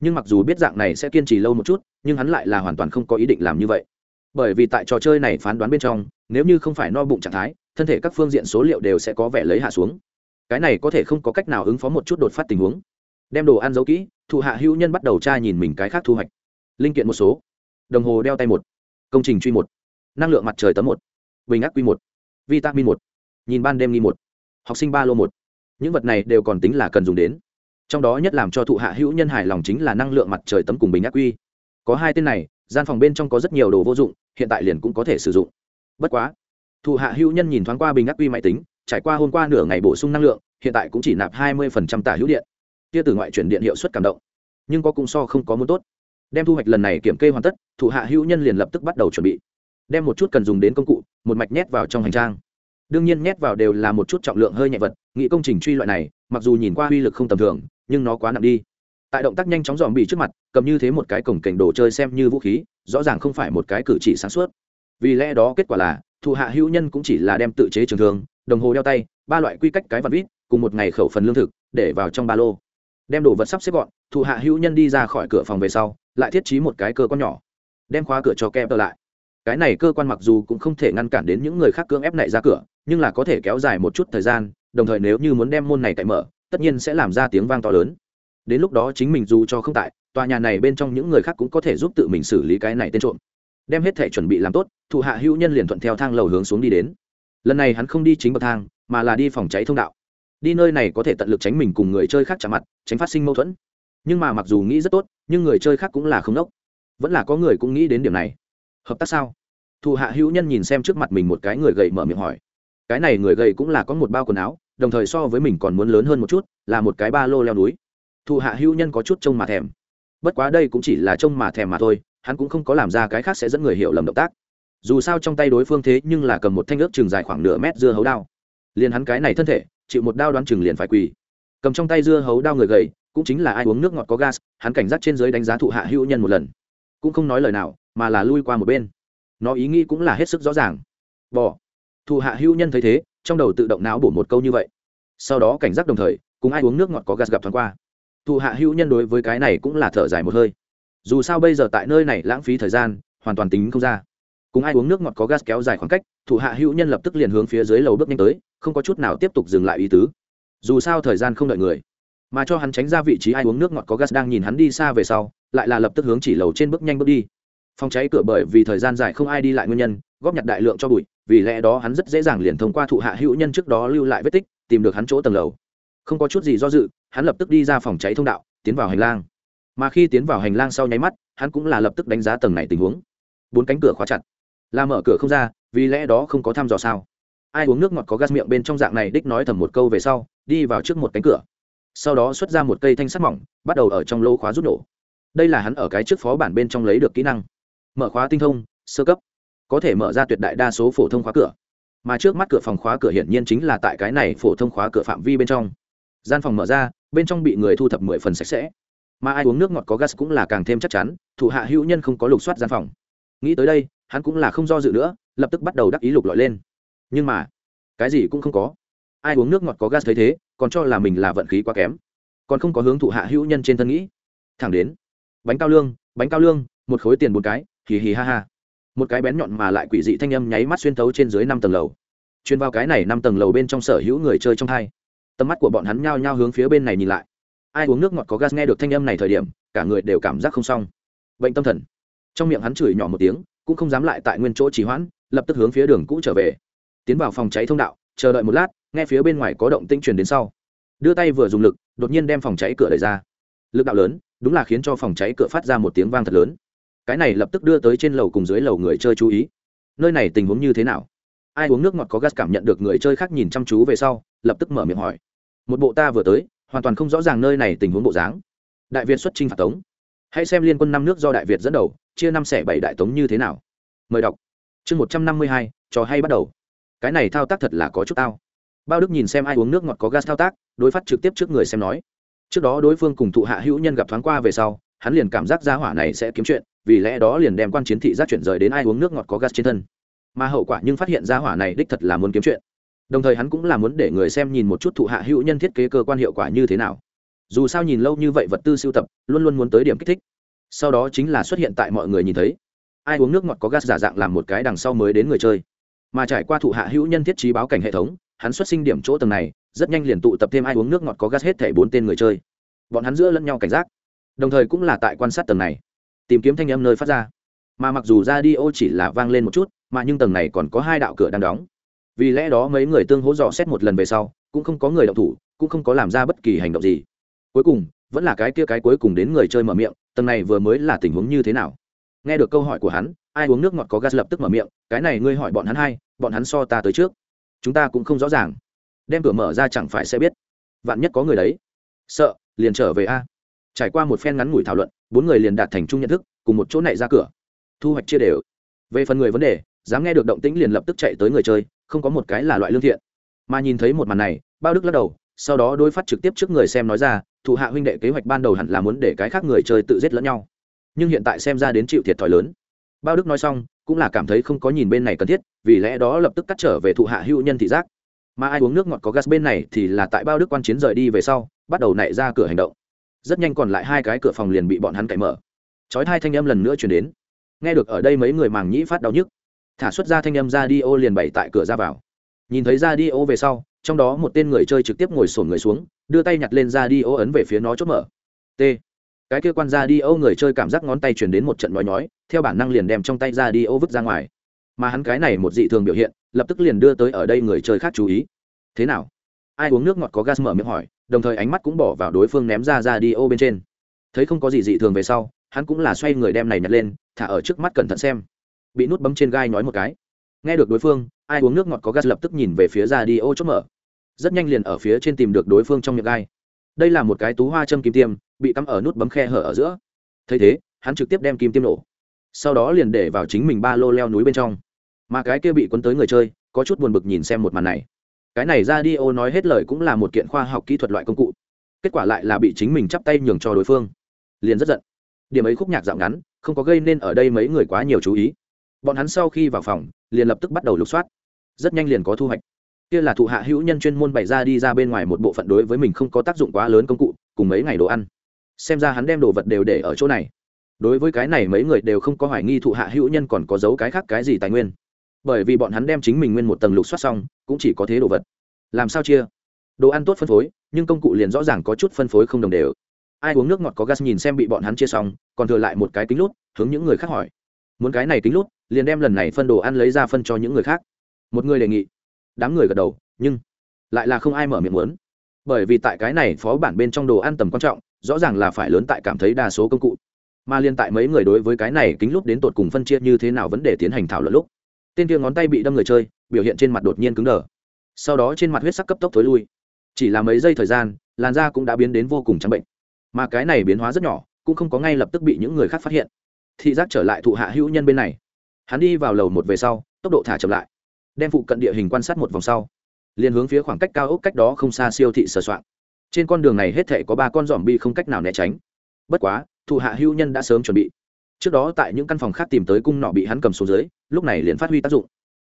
Nhưng mặc dù biết dạng này sẽ kiên trì lâu một chút, nhưng hắn lại là hoàn toàn không có ý định làm như vậy. Bởi vì tại trò chơi này phán đoán bên trong, nếu như không phải no bụng trạng thái, thân thể các phương diện số liệu đều sẽ có vẻ lấy hạ xuống. Cái này có thể không có cách nào ứng phó một chút đột phát tình huống. Đem đồ ăn giấu kỹ, thụ hạ hữu nhân bắt đầu tra nhìn mình cái khác thu hoạch. Linh kiện một số. Đồng hồ đeo tay một công trình truy một, năng lượng mặt trời tấm một, bình ác quy một, vitamin một, nhìn ban đêm nghi một, học sinh ba lô một. Những vật này đều còn tính là cần dùng đến. Trong đó nhất làm cho thụ hạ hữu nhân hài lòng chính là năng lượng mặt trời tấm cùng bình ác quy. Có hai tên này, gian phòng bên trong có rất nhiều đồ vô dụng, hiện tại liền cũng có thể sử dụng. Bất quá, thụ hạ hữu nhân nhìn thoáng qua bình ác quy máy tính, trải qua hôm qua nửa ngày bổ sung năng lượng, hiện tại cũng chỉ nạp hai mươi tả hữu điện. Tia từ ngoại chuyển điện hiệu suất cảm động, nhưng có cũng so không có muốn tốt đem thu hoạch lần này kiểm kê hoàn tất thủ hạ hữu nhân liền lập tức bắt đầu chuẩn bị. Đem một chút cần dùng đến công cụ một mạch nhét vào trong hành trang. Đương nhiên nhét vào đều là một chút trọng lượng hơi nhẹ vật nghĩ công trình truy loại này mặc dù nhìn qua uy lực không tầm thường nhưng nó quá nặng đi. Tại động tác nhanh chóng dòm bị trước mặt cầm như thế một cái cổng cảnh đồ chơi xem như vũ khí rõ ràng không phải một cái cử chỉ sáng suốt. Vì lẽ đó kết quả là thủ hạ hữu nhân cũng chỉ là đem tự chế trường thường, đồng hồ đeo tay ba loại quy cách cái vật vít cùng một ngày khẩu phần lương thực để vào trong ba lô. Đem đồ vật sắp xếp gọn thủ hạ hữu nhân đi ra khỏi cửa phòng về sau lại thiết trí một cái cơ quan nhỏ, đem khóa cửa cho kem tờ lại. Cái này cơ quan mặc dù cũng không thể ngăn cản đến những người khác cưỡng ép này ra cửa, nhưng là có thể kéo dài một chút thời gian, đồng thời nếu như muốn đem môn này cậy mở, tất nhiên sẽ làm ra tiếng vang to lớn. Đến lúc đó chính mình dù cho không tại, tòa nhà này bên trong những người khác cũng có thể giúp tự mình xử lý cái này tên trộm. Đem hết thể chuẩn bị làm tốt, thủ hạ hữu nhân liền thuận theo thang lầu hướng xuống đi đến. Lần này hắn không đi chính bậc thang, mà là đi phòng cháy thông đạo. Đi nơi này có thể tận lực tránh mình cùng người chơi khác chạm mặt, tránh phát sinh mâu thuẫn nhưng mà mặc dù nghĩ rất tốt, nhưng người chơi khác cũng là không đốc. Vẫn là có người cũng nghĩ đến điểm này. Hợp tác sao? Thụ hạ hữu nhân nhìn xem trước mặt mình một cái người gầy mở miệng hỏi. Cái này người gầy cũng là có một bao quần áo, đồng thời so với mình còn muốn lớn hơn một chút, là một cái ba lô leo núi. Thụ hạ hữu nhân có chút trông mà thèm. Bất quá đây cũng chỉ là trông mà thèm mà thôi, hắn cũng không có làm ra cái khác sẽ dẫn người hiểu lầm động tác. Dù sao trong tay đối phương thế nhưng là cầm một thanh ước chừng dài khoảng nửa mét dưa hấu đao. Liền hắn cái này thân thể, chịu một đao đoán chừng liền phải quỳ. Cầm trong tay dưa hấu đao người gầy cũng chính là ai uống nước ngọt có gas, hắn cảnh giác trên giới đánh giá thụ hạ hữu nhân một lần. Cũng không nói lời nào, mà là lui qua một bên. Nó ý nghĩ cũng là hết sức rõ ràng. Bỏ thụ hạ hữu nhân thấy thế, trong đầu tự động não bổ một câu như vậy. Sau đó cảnh giác đồng thời, cùng ai uống nước ngọt có gas gặp thoáng qua. Thụ hạ hữu nhân đối với cái này cũng là thở dài một hơi. Dù sao bây giờ tại nơi này lãng phí thời gian, hoàn toàn tính không ra. Cùng ai uống nước ngọt có gas kéo dài khoảng cách thủ hạ hữu nhân lập tức liền hướng phía dưới lầu bước nhanh tới, không có chút nào tiếp tục dừng lại ý tứ. Dù sao thời gian không đợi người mà cho hắn tránh ra vị trí ai uống nước ngọt có gas đang nhìn hắn đi xa về sau, lại là lập tức hướng chỉ lầu trên bước nhanh bước đi. Phòng cháy cửa bởi vì thời gian dài không ai đi lại nguyên nhân, góp nhặt đại lượng cho bụi, vì lẽ đó hắn rất dễ dàng liền thông qua thụ hạ hữu nhân trước đó lưu lại vết tích, tìm được hắn chỗ tầng lầu. Không có chút gì do dự, hắn lập tức đi ra phòng cháy thông đạo, tiến vào hành lang. Mà khi tiến vào hành lang sau nháy mắt, hắn cũng là lập tức đánh giá tầng này tình huống. Bốn cánh cửa khóa chặt. Là mở cửa không ra, vì lẽ đó không có thăm dò sao. Ai uống nước ngọt có gas miệng bên trong dạng này đích nói thầm một câu về sau, đi vào trước một cánh cửa sau đó xuất ra một cây thanh sắt mỏng, bắt đầu ở trong lô khóa rút nổ. Đây là hắn ở cái trước phó bản bên trong lấy được kỹ năng. Mở khóa tinh thông, sơ cấp. Có thể mở ra tuyệt đại đa số phổ thông khóa cửa. Mà trước mắt cửa phòng khóa cửa hiển nhiên chính là tại cái này phổ thông khóa cửa phạm vi bên trong. Gian phòng mở ra, bên trong bị người thu thập mười phần sạch sẽ. Mà ai uống nước ngọt có gas cũng là càng thêm chắc chắn, thủ hạ hữu nhân không có lục soát gian phòng. Nghĩ tới đây, hắn cũng là không do dự nữa, lập tức bắt đầu đắc ý lục lọi lên. Nhưng mà, cái gì cũng không có ai uống nước ngọt có gas thấy thế, còn cho là mình là vận khí quá kém. Còn không có hướng thụ hạ hữu nhân trên thân nghĩ. Thẳng đến, bánh cao lương, bánh cao lương, một khối tiền một cái, hì hì ha ha. Một cái bén nhọn mà lại quỷ dị thanh âm nháy mắt xuyên tấu trên dưới năm tầng lầu. Chuyên vào cái này năm tầng lầu bên trong sở hữu người chơi trong hai. Tầm mắt của bọn hắn nhao nhao hướng phía bên này nhìn lại. Ai uống nước ngọt có gas nghe được thanh âm này thời điểm, cả người đều cảm giác không xong. Bệnh tâm thần. Trong miệng hắn chửi nhỏ một tiếng, cũng không dám lại tại nguyên chỗ trì hoãn, lập tức hướng phía đường cũ trở về. Tiến vào phòng cháy thông đạo, chờ đợi một lát nghe phía bên ngoài có động tĩnh truyền đến sau. Đưa tay vừa dùng lực, đột nhiên đem phòng cháy cửa đẩy ra. Lực đạo lớn, đúng là khiến cho phòng cháy cửa phát ra một tiếng vang thật lớn. Cái này lập tức đưa tới trên lầu cùng dưới lầu người chơi chú ý. Nơi này tình huống như thế nào? Ai uống nước ngọt có gas cảm nhận được người chơi khác nhìn chăm chú về sau, lập tức mở miệng hỏi. Một bộ ta vừa tới, hoàn toàn không rõ ràng nơi này tình huống bộ dáng. Đại việt xuất chinh phạt tống. Hãy xem liên quân năm nước do đại việt dẫn đầu, chia năm xẻ bảy đại tống như thế nào. Mời đọc. Chương một trăm năm mươi hai, trò hay bắt đầu. Cái này thao tác thật là có chút tao bao đức nhìn xem ai uống nước ngọt có gas thao tác, đối phát trực tiếp trước người xem nói. Trước đó đối phương cùng thụ hạ hữu nhân gặp thoáng qua về sau, hắn liền cảm giác gia hỏa này sẽ kiếm chuyện, vì lẽ đó liền đem quan chiến thị giác chuyển rời đến ai uống nước ngọt có gas trên thân. Mà hậu quả nhưng phát hiện gia hỏa này đích thật là muốn kiếm chuyện. Đồng thời hắn cũng là muốn để người xem nhìn một chút thụ hạ hữu nhân thiết kế cơ quan hiệu quả như thế nào. Dù sao nhìn lâu như vậy vật tư sưu tập, luôn luôn muốn tới điểm kích thích. Sau đó chính là xuất hiện tại mọi người nhìn thấy. Ai uống nước ngọt có gas giả dạng làm một cái đằng sau mới đến người chơi. Mà trải qua thụ hạ hữu nhân thiết trí báo cảnh hệ thống hắn xuất sinh điểm chỗ tầng này, rất nhanh liền tụ tập thêm ai uống nước ngọt có gas hết thảy bốn tên người chơi. Bọn hắn giữa lẫn nhau cảnh giác, đồng thời cũng là tại quan sát tầng này, tìm kiếm thanh âm nơi phát ra. Mà mặc dù ra đi ô chỉ là vang lên một chút, mà nhưng tầng này còn có hai đạo cửa đang đóng. Vì lẽ đó mấy người tương hỗ dò xét một lần về sau, cũng không có người động thủ, cũng không có làm ra bất kỳ hành động gì. Cuối cùng, vẫn là cái kia cái cuối cùng đến người chơi mở miệng, tầng này vừa mới là tình huống như thế nào? Nghe được câu hỏi của hắn, ai uống nước ngọt có gas lập tức mở miệng, cái này ngươi hỏi bọn hắn hai bọn hắn so ta tới trước chúng ta cũng không rõ ràng. Đem cửa mở ra chẳng phải sẽ biết. Vạn nhất có người đấy. Sợ, liền trở về a. Trải qua một phen ngắn ngủi thảo luận, bốn người liền đạt thành chung nhận thức, cùng một chỗ này ra cửa. Thu hoạch chia đều. Về phần người vấn đề, dám nghe được động tĩnh liền lập tức chạy tới người chơi, không có một cái là loại lương thiện. Mà nhìn thấy một màn này, bao đức lắc đầu, sau đó đối phát trực tiếp trước người xem nói ra, thủ hạ huynh đệ kế hoạch ban đầu hẳn là muốn để cái khác người chơi tự giết lẫn nhau. Nhưng hiện tại xem ra đến chịu thiệt thòi lớn. Bao đức nói xong cũng là cảm thấy không có nhìn bên này cần thiết, vì lẽ đó lập tức cắt trở về thụ hạ hữu nhân thị giác. Mà ai uống nước ngọt có gas bên này thì là tại bao đức quan chiến rời đi về sau, bắt đầu nảy ra cửa hành động. Rất nhanh còn lại hai cái cửa phòng liền bị bọn hắn cậy mở. Chói hai thanh âm lần nữa chuyển đến. Nghe được ở đây mấy người màng nhĩ phát đau nhức. Thả xuất ra thanh âm ra đi ô liền bày tại cửa ra vào. Nhìn thấy ra đi ô về sau, trong đó một tên người chơi trực tiếp ngồi sổn người xuống, đưa tay nhặt lên ra đi ô ấn về phía nó chốt mở. T cái kia quan ra đi ô người chơi cảm giác ngón tay chuyển đến một trận nói nhói, theo bản năng liền đem trong tay ra đi ô vứt ra ngoài. Mà hắn cái này một dị thường biểu hiện, lập tức liền đưa tới ở đây người chơi khác chú ý. Thế nào? Ai uống nước ngọt có gas mở miệng hỏi, đồng thời ánh mắt cũng bỏ vào đối phương ném ra ra đi ô bên trên. Thấy không có gì dị thường về sau, hắn cũng là xoay người đem này nhặt lên, thả ở trước mắt cẩn thận xem. Bị nút bấm trên gai nói một cái. Nghe được đối phương, ai uống nước ngọt có gas lập tức nhìn về phía ra đi ô chốt mở. Rất nhanh liền ở phía trên tìm được đối phương trong miệng gai. Đây là một cái tú hoa châm kim tiêm bị cắm ở nút bấm khe hở ở giữa. Thấy thế, hắn trực tiếp đem kim tiêm nổ. Sau đó liền để vào chính mình ba lô leo núi bên trong. Mà cái kia bị quấn tới người chơi, có chút buồn bực nhìn xem một màn này. Cái này ra đi ô nói hết lời cũng là một kiện khoa học kỹ thuật loại công cụ. Kết quả lại là bị chính mình chắp tay nhường cho đối phương. Liền rất giận. Điểm ấy khúc nhạc dạo ngắn, không có gây nên ở đây mấy người quá nhiều chú ý. Bọn hắn sau khi vào phòng, liền lập tức bắt đầu lục soát. Rất nhanh liền có thu hoạch. Kia là thụ hạ hữu nhân chuyên môn bày ra đi ra bên ngoài một bộ phận đối với mình không có tác dụng quá lớn công cụ, cùng mấy ngày đồ ăn xem ra hắn đem đồ vật đều để ở chỗ này. Đối với cái này mấy người đều không có hoài nghi thụ hạ hữu nhân còn có giấu cái khác cái gì tài nguyên. Bởi vì bọn hắn đem chính mình nguyên một tầng lục soát xong, cũng chỉ có thế đồ vật. Làm sao chia? Đồ ăn tốt phân phối, nhưng công cụ liền rõ ràng có chút phân phối không đồng đều. Ai uống nước ngọt có gas nhìn xem bị bọn hắn chia xong, còn thừa lại một cái kính lút, hướng những người khác hỏi. Muốn cái này kính lút, liền đem lần này phân đồ ăn lấy ra phân cho những người khác. Một người đề nghị. Đám người gật đầu, nhưng lại là không ai mở miệng muốn. Bởi vì tại cái này phó bản bên trong đồ ăn tầm quan trọng rõ ràng là phải lớn tại cảm thấy đa số công cụ. Mà liên tại mấy người đối với cái này kính lúc đến tột cùng phân chia như thế nào vấn đề tiến hành thảo luận lúc, tên kia ngón tay bị đâm người chơi, biểu hiện trên mặt đột nhiên cứng đờ. Sau đó trên mặt huyết sắc cấp tốc thối lui. Chỉ là mấy giây thời gian, làn da cũng đã biến đến vô cùng trắng bệnh. Mà cái này biến hóa rất nhỏ, cũng không có ngay lập tức bị những người khác phát hiện. Thị giác trở lại thụ hạ hữu nhân bên này. Hắn đi vào lầu một về sau, tốc độ thả chậm lại. Đem phụ cận địa hình quan sát một vòng sau. Liền hướng phía khoảng cách cao ốc cách đó không xa siêu thị sờ soạn trên con đường này hết thể có ba con dòm bi không cách nào né tránh. Bất quá, thủ hạ hữu nhân đã sớm chuẩn bị. Trước đó tại những căn phòng khác tìm tới cung nọ bị hắn cầm xuống dưới, lúc này liền phát huy tác dụng.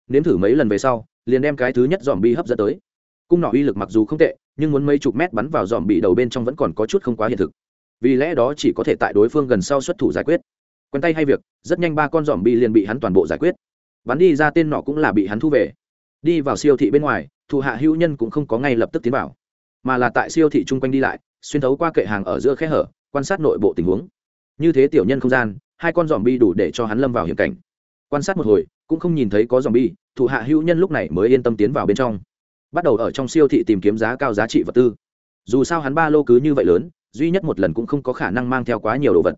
Nếm thử mấy lần về sau, liền đem cái thứ nhất dòm bi hấp dẫn tới. Cung nọ uy lực mặc dù không tệ, nhưng muốn mấy chục mét bắn vào dòm bị đầu bên trong vẫn còn có chút không quá hiện thực. Vì lẽ đó chỉ có thể tại đối phương gần sau xuất thủ giải quyết. Quen tay hay việc, rất nhanh ba con dòm bi liền bị hắn toàn bộ giải quyết. Bắn đi ra tên nọ cũng là bị hắn thu về. Đi vào siêu thị bên ngoài, thủ hạ hữu nhân cũng không có ngay lập tức tiến vào mà là tại siêu thị chung quanh đi lại, xuyên thấu qua kệ hàng ở giữa khe hở, quan sát nội bộ tình huống. Như thế tiểu nhân không gian, hai con dòm bi đủ để cho hắn lâm vào hiểm cảnh. Quan sát một hồi, cũng không nhìn thấy có dòm bi thủ hạ hữu nhân lúc này mới yên tâm tiến vào bên trong. Bắt đầu ở trong siêu thị tìm kiếm giá cao giá trị vật tư. Dù sao hắn ba lô cứ như vậy lớn, duy nhất một lần cũng không có khả năng mang theo quá nhiều đồ vật.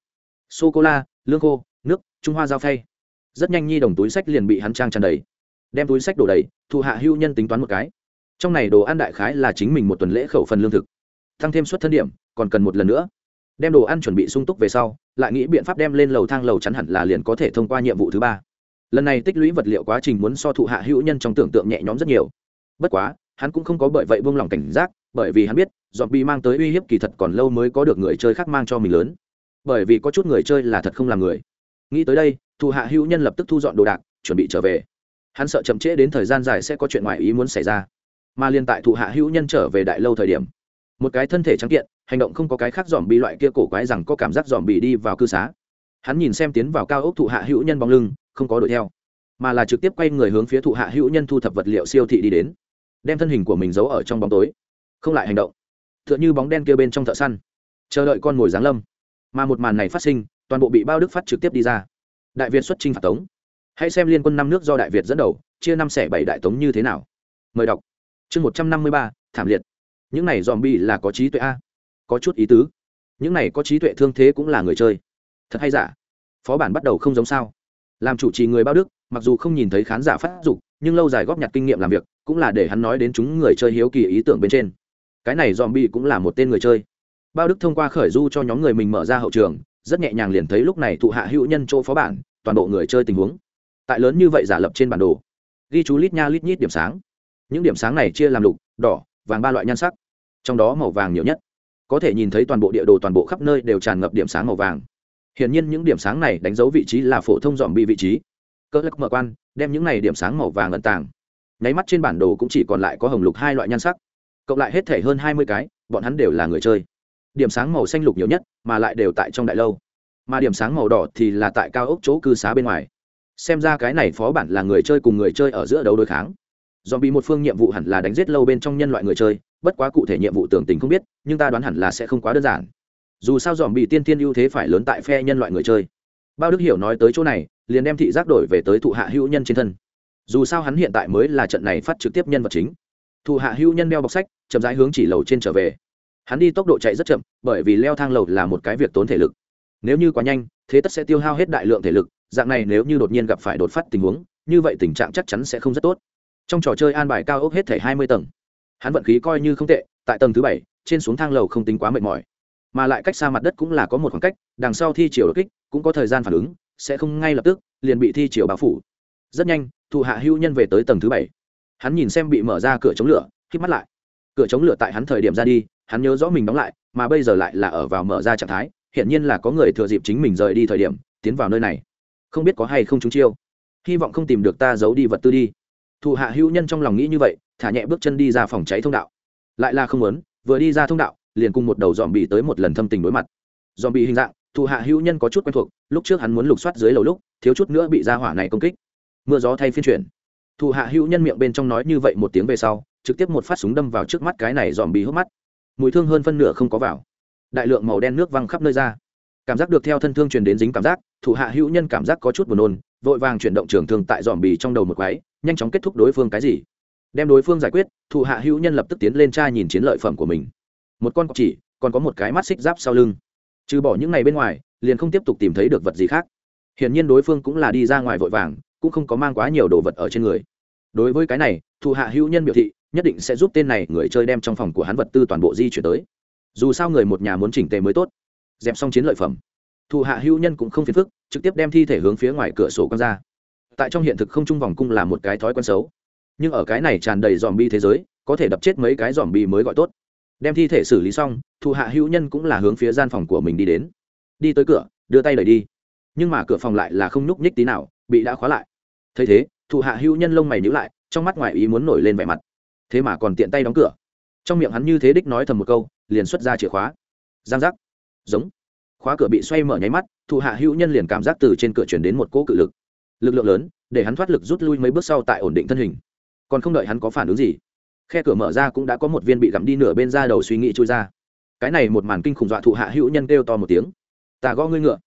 Sô cô la lương khô, nước, trung hoa giao phay. Rất nhanh nhi đồng túi sách liền bị hắn trang tràn đầy. Đem túi sách đổ đầy thụ hạ hữu nhân tính toán một cái trong này đồ ăn đại khái là chính mình một tuần lễ khẩu phần lương thực. Tăng thêm suất thân điểm, còn cần một lần nữa. Đem đồ ăn chuẩn bị sung túc về sau, lại nghĩ biện pháp đem lên lầu thang lầu chắn hẳn là liền có thể thông qua nhiệm vụ thứ ba. Lần này tích lũy vật liệu quá trình muốn so thụ hạ hữu nhân trong tưởng tượng nhẹ nhõm rất nhiều. Bất quá, hắn cũng không có bởi vậy buông lỏng cảnh giác, bởi vì hắn biết dọn bị mang tới uy hiếp kỳ thật còn lâu mới có được người chơi khác mang cho mình lớn. Bởi vì có chút người chơi là thật không làm người. Nghĩ tới đây, thụ hạ hữu nhân lập tức thu dọn đồ đạc, chuẩn bị trở về. Hắn sợ chậm trễ đến thời gian dài sẽ có chuyện ngoài ý muốn xảy ra mà liên tại thụ hạ hữu nhân trở về đại lâu thời điểm. Một cái thân thể trắng kiện, hành động không có cái khác dòm bị loại kia cổ quái rằng có cảm giác dòm bị đi vào cư xá. Hắn nhìn xem tiến vào cao ốc thụ hạ hữu nhân bóng lưng, không có đuổi theo, mà là trực tiếp quay người hướng phía thụ hạ hữu nhân thu thập vật liệu siêu thị đi đến, đem thân hình của mình giấu ở trong bóng tối, không lại hành động. T h ư ợ n h ư bóng đen kia bên trong thợ săn, chờ đợi con mồi giáng lâm, mà một màn này phát sinh, toàn bộ bị bao đức phát trực tiếp đi ra. Đại việt xuất trinh phạt tống. Hãy xem liên quân năm nước do đại việt dẫn đầu, chia năm xẻ bảy đại tống như thế nào. Mời đọc chương một trăm năm mươi ba, thảm liệt. Những này dòm bi là có trí tuệ a? Có chút ý tứ. Những này có trí tuệ thương thế cũng là người chơi. Thật hay giả? Phó bản bắt đầu không giống sao? Làm chủ trì người bao đức, mặc dù không nhìn thấy khán giả phát dục, nhưng lâu dài góp nhặt kinh nghiệm làm việc, cũng là để hắn nói đến chúng người chơi hiếu kỳ ý tưởng bên trên. Cái này dòm bi cũng là một tên người chơi. Bao đức thông qua khởi du cho nhóm người mình mở ra hậu trường, rất nhẹ nhàng liền thấy lúc này thụ hạ hữu nhân chỗ phó bản, toàn bộ người chơi tình huống. Tại lớn như vậy giả lập trên bản đồ. Ghi chú lít nha lít nhít điểm sáng những điểm sáng này chia làm lục, đỏ, vàng ba loại nhan sắc. Trong đó màu vàng nhiều nhất. Có thể nhìn thấy toàn bộ địa đồ toàn bộ khắp nơi đều tràn ngập điểm sáng màu vàng. Hiển nhiên những điểm sáng này đánh dấu vị trí là phổ thông dòm bị vị trí. Cỡ lắc mở quan, đem những này điểm sáng màu vàng ẩn tàng. Nháy mắt trên bản đồ cũng chỉ còn lại có hồng lục hai loại nhan sắc. Cộng lại hết thể hơn hai mươi cái, bọn hắn đều là người chơi. Điểm sáng màu xanh lục nhiều nhất, mà lại đều tại trong đại lâu. Mà điểm sáng màu đỏ thì là tại cao ốc chỗ cư xá bên ngoài. Xem ra cái này phó bản là người chơi cùng người chơi ở giữa đấu đối kháng dòm bị một phương nhiệm vụ hẳn là đánh giết lâu bên trong nhân loại người chơi, bất quá cụ thể nhiệm vụ tưởng tình không biết, nhưng ta đoán hẳn là sẽ không quá đơn giản. Dù sao dòm bị tiên tiên ưu thế phải lớn tại phe nhân loại người chơi. Bao đức hiểu nói tới chỗ này, liền đem thị giác đổi về tới thụ hạ hữu nhân trên thân. Dù sao hắn hiện tại mới là trận này phát trực tiếp nhân vật chính. Thụ hạ hữu nhân đeo bọc sách, chậm rãi hướng chỉ lầu trên trở về. Hắn đi tốc độ chạy rất chậm, bởi vì leo thang lầu là một cái việc tốn thể lực. Nếu như quá nhanh, thế tất sẽ tiêu hao hết đại lượng thể lực, dạng này nếu như đột nhiên gặp phải đột phát tình huống, như vậy tình trạng chắc chắn sẽ không rất tốt trong trò chơi an bài cao ốc hết thể hai mươi tầng. Hắn vận khí coi như không tệ, tại tầng thứ bảy, trên xuống thang lầu không tính quá mệt mỏi. Mà lại cách xa mặt đất cũng là có một khoảng cách, đằng sau thi chiều đột kích, cũng có thời gian phản ứng, sẽ không ngay lập tức, liền bị thi chiều bao phủ. Rất nhanh thụ hạ hưu nhân về tới tầng thứ bảy. Hắn nhìn xem bị mở ra cửa chống lửa k mắt lại. Cửa chống lửa tại hắn thời điểm ra đi, hắn nhớ rõ mình đóng lại, mà bây giờ lại là ở vào mở ra trạng thái hiện nhiên là có người thừa dịp chính mình rời đi thời điểm, tiến vào nơi này. Không biết có hay không trúng chiêu. Hy vọng không tìm được ta giấu đi vật tư đi thủ hạ hữu nhân trong lòng nghĩ như vậy, thả nhẹ bước chân đi ra phòng cháy thông đạo. Lại là không muốn, vừa đi ra thông đạo, liền cùng một đầu dòm bị tới một lần thâm tình đối mặt. Dòm bị hình dạng thủ hạ hữu nhân có chút quen thuộc, lúc trước hắn muốn lục soát dưới lầu lúc, thiếu chút nữa bị ra hỏa này công kích. Mưa gió thay phiên chuyển. Thủ hạ hữu nhân miệng bên trong nói như vậy một tiếng về sau, trực tiếp một phát súng đâm vào trước mắt cái này dòm bị hốc mắt. Mùi thương hơn phân nửa không có vào. Đại lượng màu đen nước văng khắp nơi ra. Cảm giác được theo thân thương truyền đến dính cảm giác thủ hạ hữu nhân cảm giác có chút buồn nôn, vội vàng chuyển động trường thương tại dòm bì trong đầu một quái nhanh chóng kết thúc đối phương cái gì. Đem đối phương giải quyết, thụ hạ hữu nhân lập tức tiến lên tra nhìn chiến lợi phẩm của mình. Một con cọc chỉ, còn có một cái mắt xích giáp sau lưng. Trừ bỏ những ngày bên ngoài, liền không tiếp tục tìm thấy được vật gì khác. Hiển nhiên đối phương cũng là đi ra ngoài vội vàng, cũng không có mang quá nhiều đồ vật ở trên người. Đối với cái này, thụ hạ hữu nhân biểu thị, nhất định sẽ giúp tên này người chơi đem trong phòng của hắn vật tư toàn bộ di chuyển tới. Dù sao người một nhà muốn chỉnh tề mới tốt. Dẹp xong chiến lợi phẩm, thụ hạ hữu nhân cũng không phiền phức, trực tiếp đem thi thể hướng phía ngoài cửa sổ quăng ra tại trong hiện thực không trung vòng cung là một cái thói quen xấu. Nhưng ở cái này tràn đầy dòm bi thế giới, có thể đập chết mấy cái dòm bi mới gọi tốt. Đem thi thể xử lý xong thụ hạ hữu nhân cũng là hướng phía gian phòng của mình đi đến. Đi tới cửa, đưa tay đẩy đi. Nhưng mà cửa phòng lại là không nhúc nhích tí nào, bị đã khóa lại. Thấy thế thụ hạ hữu nhân lông mày nhữ lại, trong mắt ngoài ý muốn nổi lên vẻ mặt. Thế mà còn tiện tay đóng cửa. Trong miệng hắn như thế đích nói thầm một câu, liền xuất ra chìa khóa. Giang giác. Giống. Khóa cửa bị xoay mở nháy mắt thụ hạ hữu nhân liền cảm giác từ trên cửa chuyển đến một cỗ cự lực lực lượng lớn, để hắn thoát lực rút lui mấy bước sau tại ổn định thân hình. Còn không đợi hắn có phản ứng gì, khe cửa mở ra cũng đã có một viên bị gặm đi nửa bên ra đầu suy nghĩ trôi ra. Cái này một màn kinh khủng dọa thụ hạ hữu nhân kêu to một tiếng. Tà gõ ngươi ngựa.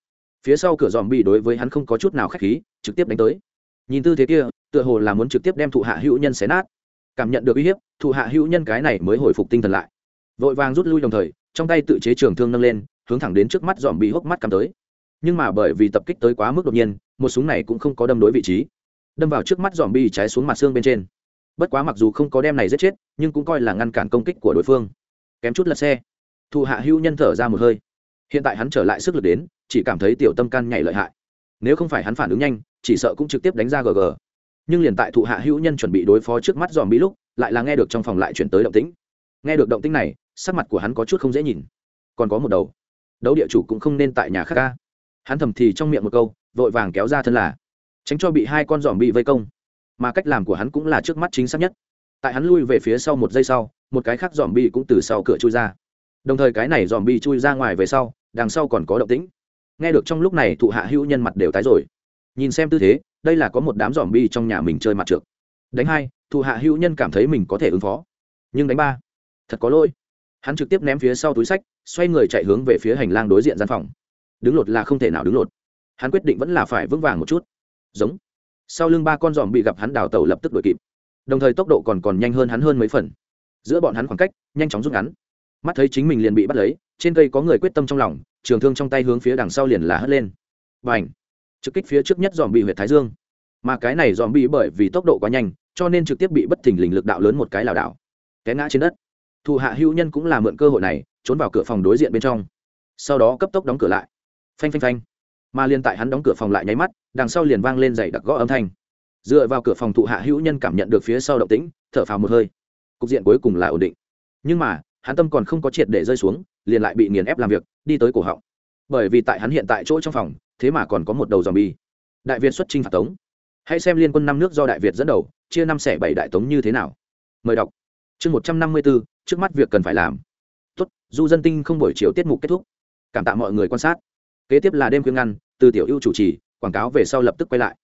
Phía sau cửa dòm bị đối với hắn không có chút nào k h á c h khí, trực tiếp đánh tới. Nhìn tư thế kia, tựa hồ là muốn trực tiếp đem thụ hạ hữu nhân xé nát. Cảm nhận được uy hiếp, thụ hạ hữu nhân cái này mới hồi phục tinh thần lại. Vội vàng rút lui đồng thời, trong tay tự chế trường thương nâng lên, hướng thẳng đến trước mắt dòm bị hốc mắt cắm tới. Nhưng mà bởi vì tập kích tới quá mức đột nhiên một súng này cũng không có đâm đối vị trí. Đâm vào trước mắt dòm bi trái xuống mặt xương bên trên. Bất quá mặc dù không có đem này giết chết, nhưng cũng coi là ngăn cản công kích của đối phương. Kém chút lật xe. Thụ hạ hữu nhân thở ra một hơi. Hiện tại hắn trở lại sức lực đến, chỉ cảm thấy tiểu tâm can nhảy lợi hại. Nếu không phải hắn phản ứng nhanh, chỉ sợ cũng trực tiếp đánh ra gg nhưng liền tại thụ hạ hữu nhân chuẩn bị đối phó trước mắt dòm bi lúc, lại là nghe được trong phòng lại chuyển tới động tĩnh. Nghe được động tĩnh này, sắc mặt của hắn có chút không dễ nhìn. Còn có một đầu. Đấu địa chủ cũng không nên tại nhà khác ca. Hắn thầm thì trong miệng một câu vội vàng kéo ra thân là, tránh cho bị hai con giòm bị vây công. Mà cách làm của hắn cũng là trước mắt chính xác nhất. Tại hắn lui về phía sau một giây sau, một cái khác dòm bi cũng từ sau cửa chui ra. Đồng thời cái này dòm bi chui ra ngoài về sau, đằng sau còn có động tĩnh. Nghe được trong lúc này thụ hạ hữu nhân mặt đều tái rồi. Nhìn xem tư thế, đây là có một đám dòm bi trong nhà mình chơi mặt trượt đánh hai, thụ hạ hữu nhân cảm thấy mình có thể ứng phó. Nhưng đánh ba, thật có lỗi. Hắn trực tiếp ném phía sau túi sách, xoay người chạy hướng về phía hành lang đối diện gian phòng. Đứng lột là không thể nào đứng lột hắn quyết định vẫn là phải vững vàng một chút. Giống. Sau lưng ba con giòm bị gặp hắn đào tẩu lập tức đuổi kịp. Đồng thời tốc độ còn còn nhanh hơn hắn hơn mấy phần. Giữa bọn hắn khoảng cách, nhanh chóng rút ngắn. Mắt thấy chính mình liền bị bắt lấy, trên cây có người quyết tâm trong lòng, trường thương trong tay hướng phía đằng sau liền là hất lên. Và ảnh trực kích phía trước nhất dòm bị huyện thái dương. Mà cái này dòm bị bởi vì tốc độ quá nhanh, cho nên trực tiếp bị bất thình lình lực đạo lớn một cái lảo đảo. Té ngã trên đất. Thủ hạ hữu nhân cũng là mượn cơ hội này, trốn vào cửa phòng đối diện bên trong. Sau đó cấp tốc đóng cửa lại. Phanh phanh phanh mà liền tại hắn đóng cửa phòng lại nháy mắt, đằng sau liền vang lên giày đặc gõ âm thanh. Dựa vào cửa phòng thụ hạ hữu nhân cảm nhận được phía sau động tĩnh, thở phào một hơi. Cục diện cuối cùng là ổn định. Nhưng mà, hắn tâm còn không có triệt để rơi xuống, liền lại bị nghiền ép làm việc, đi tới cổ họng. Bởi vì tại hắn hiện tại chỗ trong phòng, thế mà còn có một đầu dòm bi đại việt xuất trinh phạt tống. Hãy xem liên quân năm nước do đại việt dẫn đầu, chia năm xẻ bảy đại tống như thế nào. Mời đọc. Chương một trăm năm mươi bốn, trước mắt việc cần phải làm. Tốt, du dân tinh không buổi chiều tiết mục kết thúc. Cảm tạ mọi người quan sát kế tiếp là đêm khuyên ngăn, từ tiểu ưu chủ trì, quảng cáo về sau lập tức quay lại.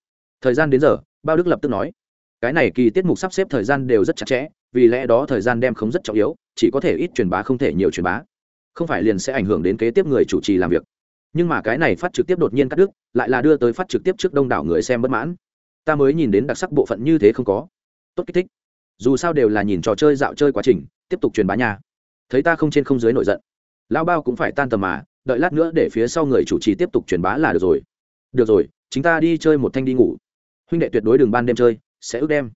Thời gian đến giờ, bao đức lập tức nói, cái này kỳ tiết mục sắp xếp thời gian đều rất chặt chẽ, vì lẽ đó thời gian đem không rất trọng yếu, chỉ có thể ít truyền bá không thể nhiều truyền bá. Không phải liền sẽ ảnh hưởng đến kế tiếp người chủ trì làm việc. Nhưng mà cái này phát trực tiếp đột nhiên cắt đứt, lại là đưa tới phát trực tiếp trước đông đảo người xem bất mãn. Ta mới nhìn đến đặc sắc bộ phận như thế không có. Tốt kích thích. Dù sao đều là nhìn trò chơi dạo chơi quá trình, tiếp tục truyền bá nhà thấy ta không trên không dưới nổi giận. Lao bao cũng phải tan tầm mà đợi lát nữa để phía sau người chủ trì tiếp tục truyền bá là được rồi. Được rồi, chúng ta đi chơi một thanh đi ngủ. Huynh đệ tuyệt đối đường ban đêm chơi, sẽ ước đêm.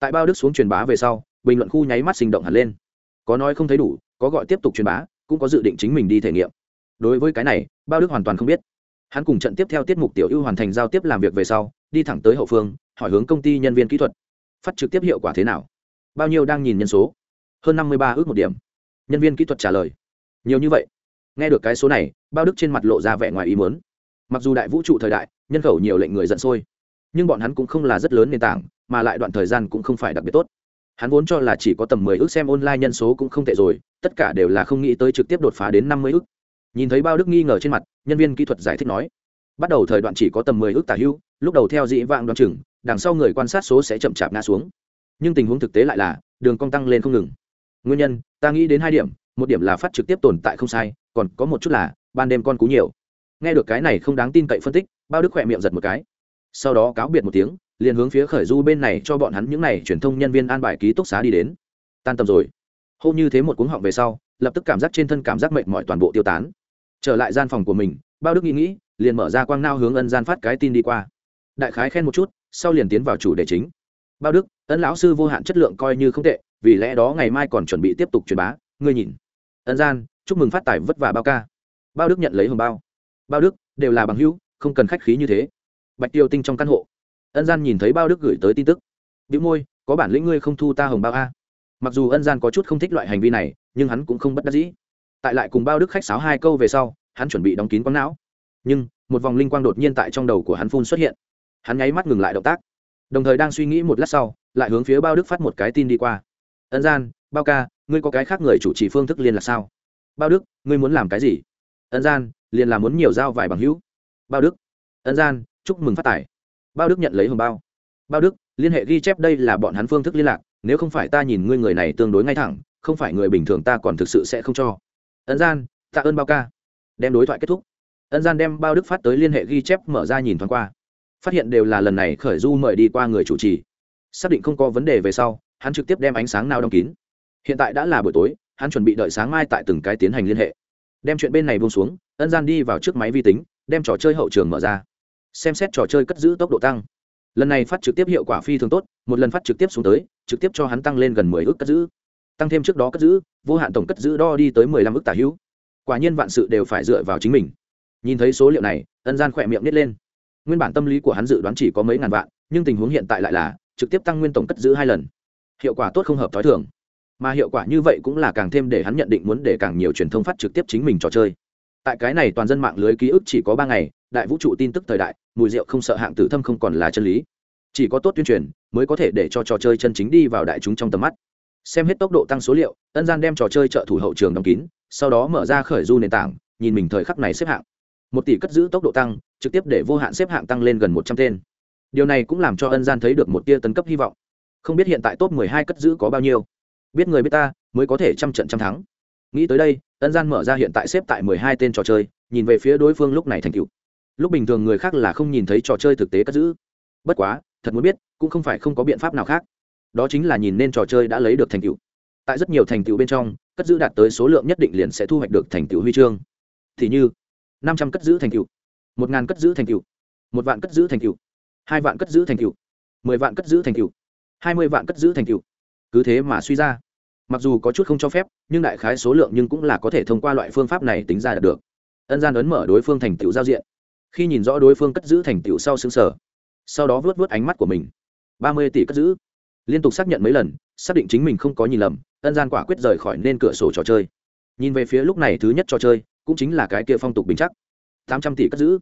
Tại bao đức xuống truyền bá về sau, bình luận khu nháy mắt sinh động hẳn lên. Có nói không thấy đủ, có gọi tiếp tục truyền bá, cũng có dự định chính mình đi thể nghiệm. Đối với cái này, bao đức hoàn toàn không biết. Hắn cùng trận tiếp theo tiết mục tiểu ưu hoàn thành giao tiếp làm việc về sau, đi thẳng tới hậu phương, hỏi hướng công ty nhân viên kỹ thuật. Phát trực tiếp hiệu quả thế nào? Bao nhiêu đang nhìn nhân số? Hơn năm mươi ba ước một điểm. Nhân viên kỹ thuật trả lời. Nhiều như vậy nghe được cái số này, bao đức trên mặt lộ ra vẻ ngoài ý muốn. Mặc dù đại vũ trụ thời đại, nhân khẩu nhiều lệnh người giận sôi, nhưng bọn hắn cũng không là rất lớn nền tảng, mà lại đoạn thời gian cũng không phải đặc biệt tốt. Hắn vốn cho là chỉ có tầm mười ước xem online nhân số cũng không tệ rồi, tất cả đều là không nghĩ tới trực tiếp đột phá đến năm mươi ước. Nhìn thấy bao đức nghi ngờ trên mặt, nhân viên kỹ thuật giải thích nói, bắt đầu thời đoạn chỉ có tầm mười ước tả hưu, lúc đầu theo dĩ vãng đoán chừng, đằng sau người quan sát số sẽ chậm chạp ngã xuống. Nhưng tình huống thực tế lại là, đường cong tăng lên không ngừng. Nguyên nhân, ta nghĩ đến hai điểm, một điểm là phát trực tiếp tồn tại không sai còn có một chút là, ban đêm con cú nhiều. Nghe được cái này không đáng tin cậy phân tích, bao đức khỏe miệng giật một cái. Sau đó cáo biệt một tiếng, liền hướng phía khởi du bên này cho bọn hắn những n à y truyền thông nhân viên an bài ký túc xá đi đến. Tan tầm rồi. Hô như thế một cuống họng về sau, lập tức cảm giác trên thân cảm giác mệt mỏi toàn bộ tiêu tán. Trở lại gian phòng của mình, bao đức nghĩ nghĩ, liền mở ra quang nao hướng ân gian phát cái tin đi qua. Đại khái khen một chút, sau liền tiến vào chủ đề chính. Bao đức, ân lão sư vô hạn chất lượng coi như không tệ, vì lẽ đó ngày mai còn chuẩn bị tiếp tục truyền bá. Ngươi nhìn. Ân gian chúc mừng phát tài vất vả bao ca. Bao đức nhận lấy hồng bao. Bao đức, đều là bằng hữu, không cần khách khí như thế. Bạch tiêu tinh trong căn hộ. Ân gian nhìn thấy bao đức gửi tới tin tức. Biểu môi, có bản lĩnh ngươi không thu ta hồng bao a? Mặc dù ân gian có chút không thích loại hành vi này, nhưng hắn cũng không bất đắc dĩ. Tại lại cùng bao đức khách sáo hai câu về sau, hắn chuẩn bị đóng kín quang não. Nhưng, một vòng linh quang đột nhiên tại trong đầu của hắn phun xuất hiện. Hắn nháy mắt ngừng lại động tác. Đồng thời đang suy nghĩ một lát sau, lại hướng phía bao đức phát một cái tin đi qua. Ân gian, bao ca, ngươi có cái khác người chủ trì phương thức liên là sao? Bao đức, ngươi muốn làm cái gì? Ân gian, liền là muốn nhiều giao vài bằng hữu. Bao đức. Ân gian, chúc mừng phát tài. Bao đức nhận lấy hồng bao. Bao đức, liên hệ ghi chép đây là bọn hắn phương thức liên lạc, nếu không phải ta nhìn ngươi người này tương đối ngay thẳng, không phải người bình thường ta còn thực sự sẽ không cho. Ân gian, tạ ơn bao ca. Đem đối thoại kết thúc. Ân gian đem bao đức phát tới liên hệ ghi chép mở ra nhìn thoáng qua. Phát hiện đều là lần này khởi du mời đi qua người chủ trì. Xác định không có vấn đề về sau, hắn trực tiếp đem ánh sáng nào đóng kín. Hiện tại đã là buổi tối hắn chuẩn bị đợi sáng mai tại từng cái tiến hành liên hệ. Đem chuyện bên này buông xuống, ân gian đi vào trước máy vi tính, đem trò chơi hậu trường mở ra. Xem xét trò chơi cất giữ tốc độ tăng. Lần này phát trực tiếp hiệu quả phi thường tốt, một lần phát trực tiếp xuống tới, trực tiếp cho hắn tăng lên gần mười ước cất giữ. Tăng thêm trước đó cất giữ, vô hạn tổng cất giữ đo đi tới mười lăm ước tả hữu. Quả nhiên vạn sự đều phải dựa vào chính mình. Nhìn thấy số liệu này, ân gian khỏe miệng nít lên. Nguyên bản tâm lý của hắn dự đoán chỉ có mấy ngàn vạn, nhưng tình huống hiện tại lại là trực tiếp tăng nguyên tổng cất giữ hai lần. Hiệu quả tốt không hợp t h ó i thường mà hiệu quả như vậy cũng là càng thêm để hắn nhận định muốn để càng nhiều truyền thông phát trực tiếp chính mình trò chơi. Tại cái này toàn dân mạng lưới ký ức chỉ có ba ngày, đại vũ trụ tin tức thời đại, mùi rượu không sợ hạng tử thâm không còn là chân lý. Chỉ có tốt tuyên truyền mới có thể để cho trò chơi chân chính đi vào đại chúng trong tầm mắt. Xem hết tốc độ tăng số liệu ân gian đem trò chơi trợ thủ hậu trường đóng kín, sau đó mở ra khởi du nền tảng, nhìn mình thời khắc này xếp hạng. Một tỷ cất giữ tốc độ tăng, trực tiếp để vô hạn xếp hạng tăng lên gần một trăm tên. Điều này cũng làm cho ân gian thấy được một tia tấn cấp hy vọng. Không biết hiện tại top mười hai cất giữ có bao nhiêu biết người biết ta, mới có thể trăm trận trăm thắng. Nghĩ tới đây, ân gian mở ra hiện tại xếp tại mười hai tên trò chơi, nhìn về phía đối phương lúc này thành cựu lúc bình thường người khác là không nhìn thấy trò chơi thực tế cất giữ. Bất quá, thật muốn biết, cũng không phải không có biện pháp nào khác. Đó chính là nhìn nên trò chơi đã lấy được thành tựu. Tại rất nhiều thành tựu bên trong, cất giữ đạt tới số lượng nhất định liền sẽ thu hoạch được thành tựu huy chương. Thì như, năm trăm cất giữ thành tựu, một ngàn cất giữ thành tựu, một vạn cất giữ thành tựu, hai vạn cất giữ thành tựu, mười vạn cất giữ thành tựu, hai mươi vạn cất giữ thành tựu cứ thế mà suy ra. Mặc dù có chút không cho phép, nhưng đại khái số lượng nhưng cũng là có thể thông qua loại phương pháp này tính ra được. Ân gian ấn mở đối phương thành tựu giao diện. Khi nhìn rõ đối phương cất giữ thành tựu sau xứng sở sau đó vớt vớt ánh mắt của mình. Ba mươi tỷ cất giữ. Liên tục xác nhận mấy lần, xác định chính mình không có nhìn lầm, ân gian quả quyết rời khỏi nên cửa sổ trò chơi. Nhìn về phía lúc này thứ nhất trò chơi, cũng chính là cái kia phong tục bình chắc. Tám trăm tỷ cất giữ.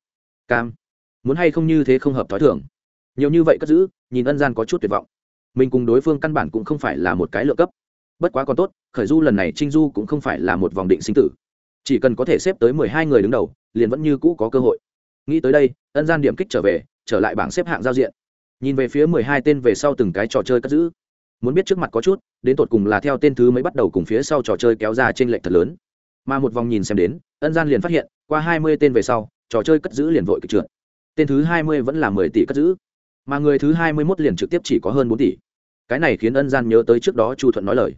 Cam. Muốn hay không như thế không hợp t h ó i thưởng nhiều như vậy cất giữ, nhìn ân gian có chút tuyệt vọng mình cùng đối phương căn bản cũng không phải là một cái lựa cấp. Bất quá còn tốt, khởi du lần này trinh du cũng không phải là một vòng định sinh tử. Chỉ cần có thể xếp tới mười hai người đứng đầu, liền vẫn như cũ có cơ hội. Nghĩ tới đây, ân gian điểm kích trở về, trở lại bảng xếp hạng giao diện. Nhìn về phía mười hai tên về sau từng cái trò chơi cất giữ. Muốn biết trước mặt có chút, đến tột cùng là theo tên thứ mới bắt đầu cùng phía sau trò chơi kéo ra trên lệch thật lớn. Mà một vòng nhìn xem đến, ân gian liền phát hiện, qua hai mươi tên về sau, trò chơi cất giữ liền vội kịch trượt. Tên thứ hai mươi vẫn là mười tỷ cất giữ mà người thứ hai mươi mốt liền trực tiếp chỉ có hơn bốn tỷ. Cái này khiến ân gian nhớ tới trước đó chu thuận nói lời.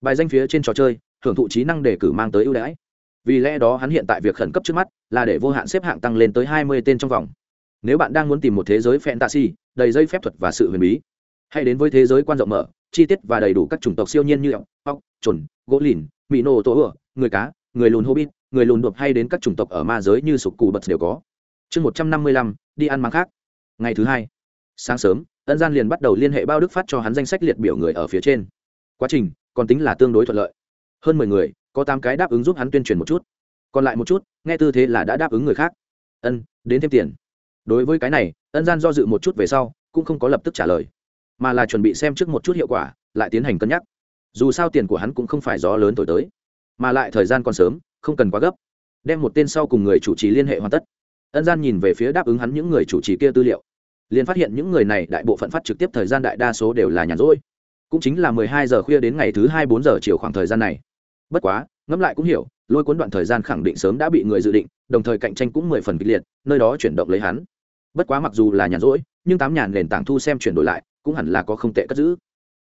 Bài danh phía trên trò chơi, hưởng thụ trí năng đề cử mang tới ưu đãi. Vì lẽ đó hắn hiện tại việc khẩn cấp trước mắt là để vô hạn xếp hạng tăng lên tới hai mươi tên trong vòng. Nếu bạn đang muốn tìm một thế giới fantasy, đầy dây phép thuật và sự huyền bí, hãy đến với thế giới quan rộng mở, chi tiết và đầy đủ các chủng tộc siêu nhiên như ốc ốc gỗ lìn mỹ nô tổ ửa người cá, người lùn hobbit, người lùn đột hay đến các chủng tộc ở ma giới như sục cù bật đều có. Chương một trăm năm mươi lăm, đi ăn mắng khác. Ngày thứ hai sáng sớm, ân gian liền bắt đầu liên hệ bao đức phát cho hắn danh sách liệt biểu người ở phía trên. Quá trình, còn tính là tương đối thuận lợi. Hơn mười người, có tám cái đáp ứng giúp hắn tuyên truyền một chút. Còn lại một chút, nghe tư thế là đã đáp ứng người khác. Ân, đến thêm tiền. Đối với cái này, ân gian do dự một chút về sau, cũng không có lập tức trả lời, mà là chuẩn bị xem trước một chút hiệu quả, lại tiến hành cân nhắc. Dù sao tiền của hắn cũng không phải gió lớn thổi tới, mà lại thời gian còn sớm, không cần quá gấp. Đem một tên sau cùng người chủ trì liên hệ hoàn tất. Ân gian nhìn về phía đáp ứng hắn những người chủ trì kia tư liệu liền phát hiện những người này đại bộ phận phát trực tiếp thời gian đại đa số đều là nhàn rỗi. Cũng chính là mười hai giờ khuya đến ngày thứ hai bốn giờ chiều khoảng thời gian này. Bất quá, ngẫm lại cũng hiểu, lôi cuốn đoạn thời gian khẳng định sớm đã bị người dự định, đồng thời cạnh tranh cũng mười phần kịch liệt, nơi đó chuyển động lấy hắn. Bất quá mặc dù là nhàn rỗi, nhưng tám nhàn nền tảng thu xem chuyển đổi lại, cũng hẳn là có không tệ cất giữ.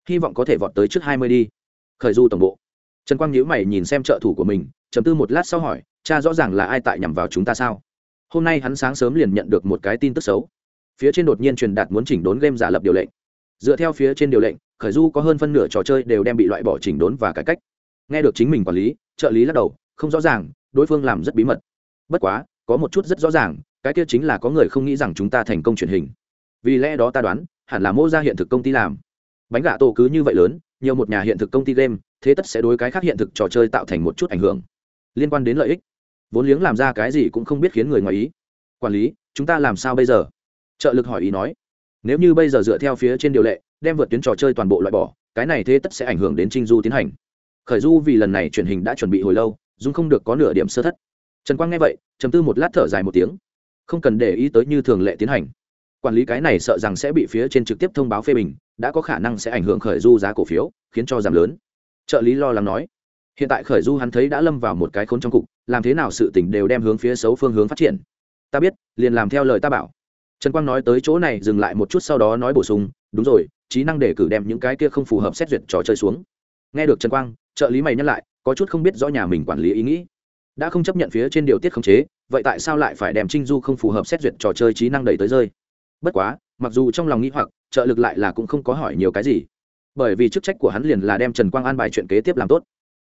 Hy vọng có thể vọt tới trước hai mươi đi. Khởi du tổng bộ. Trần quang nhíu mày nhìn xem trợ thủ của mình chấm tư một lát sau hỏi, cha rõ ràng là ai tại nhằm vào chúng ta sao? Hôm nay hắn sáng sớm liền nhận được một cái tin tức xấu phía trên đột nhiên truyền đạt muốn chỉnh đốn game giả lập điều lệnh. Dựa theo phía trên điều lệnh, khởi du có hơn phân nửa trò chơi đều đem bị loại bỏ chỉnh đốn và cải cách. Nghe được chính mình quản lý, trợ lý lắc đầu, không rõ ràng, đối phương làm rất bí mật. Bất quá, có một chút rất rõ ràng, cái kia chính là có người không nghĩ rằng chúng ta thành công truyền hình. Vì lẽ đó ta đoán, hẳn là mô ra hiện thực công ty làm. Bánh gà tổ cứ như vậy lớn, nhiều một nhà hiện thực công ty game, thế tất sẽ đối cái khác hiện thực trò chơi tạo thành một chút ảnh hưởng. Liên quan đến lợi ích, vốn liếng làm ra cái gì cũng không biết khiến người ngoài ý. Quản lý, chúng ta làm sao bây giờ? Trợ lực hỏi ý nói, nếu như bây giờ dựa theo phía trên điều lệ, đem vượt tuyến trò chơi toàn bộ loại bỏ, cái này thế tất sẽ ảnh hưởng đến trinh du tiến hành. Khởi du vì lần này truyền hình đã chuẩn bị hồi lâu dung không được có nửa điểm sơ thất. Trần quang nghe vậy chấm tư một lát thở dài một tiếng, không cần để ý tới như thường lệ tiến hành. Quản lý cái này sợ rằng sẽ bị phía trên trực tiếp thông báo phê bình, đã có khả năng sẽ ảnh hưởng khởi du giá cổ phiếu, khiến cho giảm lớn. Trợ lý lo lắng nói. Hiện tại khởi du hắn thấy đã lâm vào một cái khốn trong cục, làm thế nào sự tình đều đem hướng phía xấu phương hướng phát triển. Ta biết, liền làm theo lời ta bảo trần quang nói tới chỗ này, dừng lại một chút sau đó nói bổ sung, đúng rồi, trí năng để cử đem những cái kia không phù hợp xét duyệt trò chơi xuống. Nghe được trần quang, trợ lý mày nhắc lại, có chút không biết rõ nhà mình quản lý ý nghĩ. Đã không chấp nhận phía trên điều tiết khống chế, vậy tại sao lại phải đem trinh du không phù hợp xét duyệt trò chơi trí năng đẩy tới rơi? Bất quá, mặc dù trong lòng nghĩ hoặc, trợ lực lại là cũng không có hỏi nhiều cái gì. Bởi vì chức trách của hắn liền là đem trần quang an bài chuyện kế tiếp làm tốt.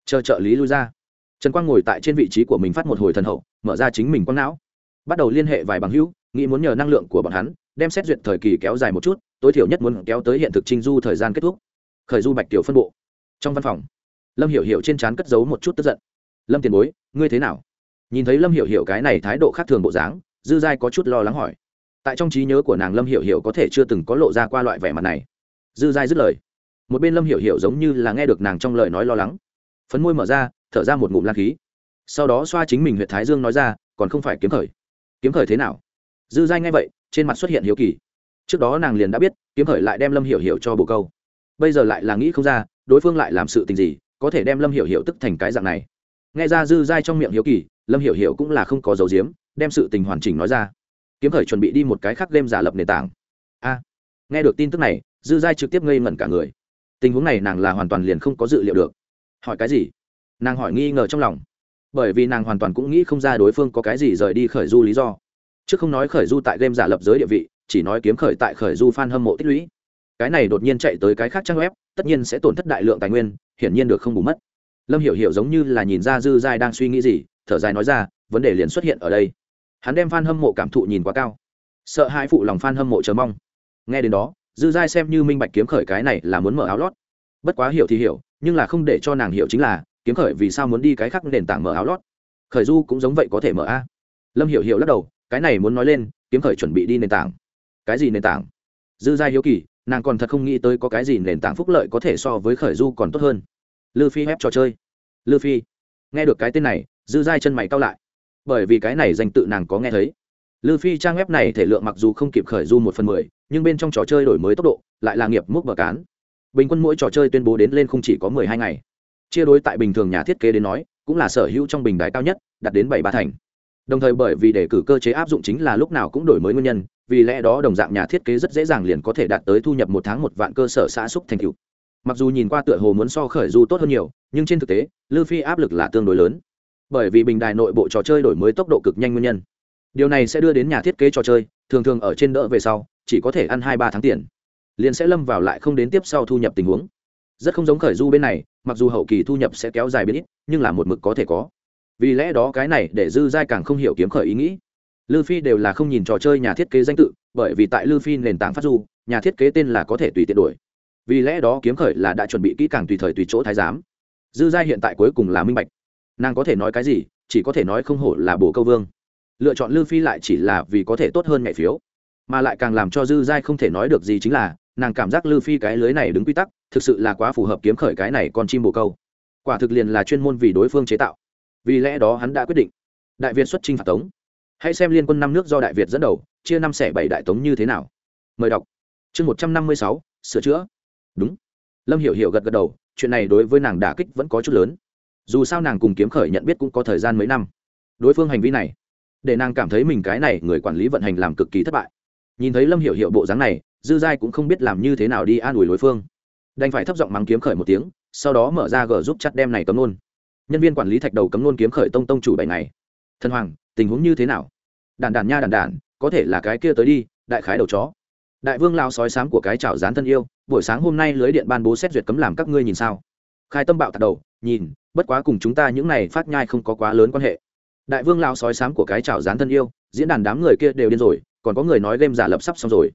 Chờ trợ lý lui ra, trần quang ngồi tại trên vị trí của mình phát một hồi thần hậu, mở ra chính mình quang não. Bắt đầu liên hệ vài bằng hữu nghĩ muốn nhờ năng lượng của bọn hắn, đem xét duyệt thời kỳ kéo dài một chút, tối thiểu nhất muốn kéo tới hiện thực trinh du thời gian kết thúc. Khởi du bạch tiểu phân bộ. Trong văn phòng, lâm hiểu hiểu trên trán cất giấu một chút tức giận. Lâm tiền bối, ngươi thế nào? Nhìn thấy lâm hiểu hiểu cái này thái độ khác thường bộ dáng, dư giai có chút lo lắng hỏi. Tại trong trí nhớ của nàng lâm hiểu hiểu có thể chưa từng có lộ ra qua loại vẻ mặt này. Dư giai dứt lời. Một bên lâm hiểu hiểu giống như là nghe được nàng trong lời nói lo lắng. Phấn môi mở ra, thở ra một ngụm lan khí. Sau đó xoa chính mình huyện thái dương nói ra, còn không phải kiếm khởi. Kiếm khởi thế nào? Dư giai nghe vậy, trên mặt xuất hiện hiếu kỳ. Trước đó nàng liền đã biết, kiếm khởi lại đem lâm hiểu hiểu cho bồ câu. Bây giờ lại là nghĩ không ra, đối phương lại làm sự tình gì, có thể đem lâm hiểu hiểu tức thành cái dạng này. Nghe ra dư giai trong miệng hiếu kỳ, lâm hiểu hiểu cũng là không có dấu diếm đem sự tình hoàn chỉnh nói ra. Kiếm khởi chuẩn bị đi một cái khác game giả lập nền tảng. A! Nghe được tin tức này, dư giai trực tiếp ngây ngẩn cả người. Tình huống này nàng là hoàn toàn liền không có dự liệu được. Hỏi cái gì? Nàng hỏi nghi ngờ trong lòng. Bởi vì nàng hoàn toàn cũng nghĩ không ra đối phương có cái gì rời đi khởi du lý do chứ không nói khởi du tại game giả lập giới địa vị, chỉ nói kiếm khởi tại khởi du f a n hâm mộ tích lũy. Cái này đột nhiên chạy tới cái khác trang web, tất nhiên sẽ tổn thất đại lượng tài nguyên, hiển nhiên được không bù mất. Lâm hiểu hiểu giống như là nhìn ra dư giai đang suy nghĩ gì, thở dài nói ra, vấn đề liền xuất hiện ở đây. Hắn đem f a n hâm mộ cảm thụ nhìn quá cao. Sợ hai phụ lòng f a n hâm mộ chờ mong. Nghe đến đó, dư giai xem như minh bạch kiếm khởi cái này là muốn mở áo lót. Bất quá hiểu thì hiểu, nhưng là không để cho nàng hiểu chính là, kiếm khởi vì sao muốn đi cái khác nền tảng mở áo lót. Khởi du cũng giống vậy có thể mở a. Lâm hiểu hiểu lắc đầu cái này muốn nói lên, kiếm khởi chuẩn bị đi nền tảng. Cái gì nền tảng? Dư gia hiếu kỳ, nàng còn thật không nghĩ tới có cái gì nền tảng phúc lợi có thể so với khởi du còn tốt hơn. Lư phi ép trò chơi. Lư phi, nghe được cái tên này, dư giai chân mày cao lại. Bởi vì cái này danh tự nàng có nghe thấy. Lư phi trang web này thể lượng mặc dù không kịp khởi du một phần mười, nhưng bên trong trò chơi đổi mới tốc độ lại là nghiệp múc bờ cán. Bình quân mỗi trò chơi tuyên bố đến lên không chỉ có mười hai ngày. Chia đối tại bình thường nhà thiết kế đến nói, cũng là sở hữu trong bình đài cao nhất, đạt đến bảy ba thành đồng thời bởi vì đề cử cơ chế áp dụng chính là lúc nào cũng đổi mới nguyên nhân, vì lẽ đó đồng dạng nhà thiết kế rất dễ dàng liền có thể đạt tới thu nhập một tháng một vạn cơ sở xã xúc thành cựu mặc dù nhìn qua tựa hồ muốn so khởi du tốt hơn nhiều, nhưng trên thực tế, lư phi áp lực là tương đối lớn. Bởi vì bình đài nội bộ trò chơi đổi mới tốc độ cực nhanh nguyên nhân. Điều này sẽ đưa đến nhà thiết kế trò chơi, thường thường ở trên đỡ về sau, chỉ có thể ăn hai ba tháng tiền. Liền sẽ lâm vào lại không đến tiếp sau thu nhập tình huống. Rất không giống khởi du bên này, mặc dù hậu kỳ thu nhập sẽ kéo dài biến ít, nhưng là một mực có thể có vì lẽ đó cái này để dư giai càng không hiểu kiếm khởi ý nghĩ. Lư phi đều là không nhìn trò chơi nhà thiết kế danh tự, bởi vì tại lư phi nền tảng phát du, nhà thiết kế tên là có thể tùy tiện đổi vì lẽ đó kiếm khởi là đã chuẩn bị kỹ càng tùy thời tùy chỗ thái giám. Dư giai hiện tại cuối cùng là minh bạch. Nàng có thể nói cái gì, chỉ có thể nói không hổ là bồ câu vương. Lựa chọn lư phi lại chỉ là vì có thể tốt hơn mẹ phiếu, mà lại càng làm cho dư giai không thể nói được gì chính là, nàng cảm giác lư phi cái lưới này đứng quy tắc, thực sự là quá phù hợp kiếm khởi cái này con chim bồ câu. Quả thực liền là chuyên môn vì đối phương chế tạo vì lẽ đó hắn đã quyết định. Đại việt xuất chinh phạt tống. Hãy xem liên quân năm nước do đại việt dẫn đầu, chia năm xẻ bảy đại tống như thế nào. Mời đọc. Chương một trăm năm mươi sáu, sửa chữa. Đúng. Lâm hiểu hiểu gật gật đầu, chuyện này đối với nàng đả kích vẫn có chút lớn. Dù sao nàng cùng kiếm khởi nhận biết cũng có thời gian mấy năm. Đối phương hành vi này, để nàng cảm thấy mình cái này người quản lý vận hành làm cực kỳ thất bại. Nhìn thấy lâm hiểu hiểu bộ dáng này, dư giai cũng không biết làm như thế nào đi an ủi đối phương. Đành phải thấp giọng mắng kiếm khởi một tiếng, sau đó mở ra gờ giúp chặt đem này cấm luôn nhân viên quản lý thạch đầu cấm nôn kiếm khởi tông tông chủ bảy ngày. Thần hoàng, tình huống như thế nào? Đàn đàn nha đàn đàn có thể là cái kia tới đi, đại khái đầu chó. Đại vương lao sói sáng của cái chảo dán thân yêu, buổi sáng hôm nay lưới điện ban bố xét duyệt cấm làm các ngươi nhìn sao? Khai tâm bạo tạt đầu, nhìn, bất quá cùng chúng ta những này phát nhai không có quá lớn quan hệ. Đại vương lao sói sáng của cái chảo dán thân yêu, diễn đàn đám người kia đều điên rồi, còn có người nói game giả lập sắp xong rồi.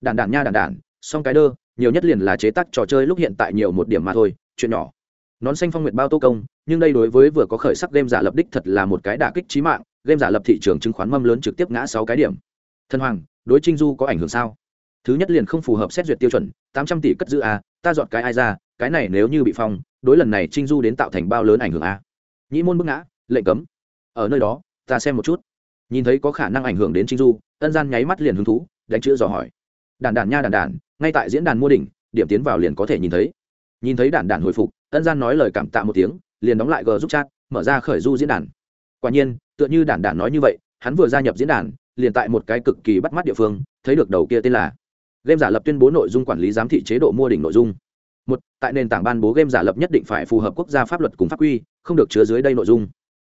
Đàn đàn nha đàn đàn xong cái đơ, nhiều nhất liền là chế tác trò chơi lúc hiện tại nhiều một điểm mà thôi, chuyện nhỏ nón xanh phong nguyệt bao tô công, nhưng đây đối với vừa có khởi sắc game giả lập đích thật là một cái đả kích trí mạng, game giả lập thị trường chứng khoán mâm lớn trực tiếp ngã sáu cái điểm. Thân hoàng, đối trinh du có ảnh hưởng sao? Thứ nhất liền không phù hợp xét duyệt tiêu chuẩn, tám trăm tỷ cất giữ a, ta dọn cái ai ra, cái này nếu như bị phong, đối lần này trinh du đến tạo thành bao lớn ảnh hưởng a. Nhĩ môn bức ngã, lệnh cấm. Ở nơi đó, ta xem một chút. Nhìn thấy có khả năng ảnh hưởng đến trinh du, ân gian nháy mắt liền hứng thú, đánh chữ dò hỏi. Đàn đàn nha đàn đàn, ngay tại diễn đàn mua đỉnh, điểm tiến vào liền có thể nhìn thấy nhìn thấy đàn đản hồi phục, ân gian nói lời cảm tạ một tiếng, liền đóng lại g giúp chat, mở ra khởi du diễn đàn. Quả nhiên, tựa như đàn đản nói như vậy, hắn vừa gia nhập diễn đàn, liền tại một cái cực kỳ bắt mắt địa phương, thấy được đầu kia tên là game giả lập tuyên bố nội dung quản lý giám thị chế độ mua đỉnh nội dung. Một, tại nền tảng ban bố game giả lập nhất định phải phù hợp quốc gia pháp luật cùng pháp quy, không được chứa dưới đây nội dung.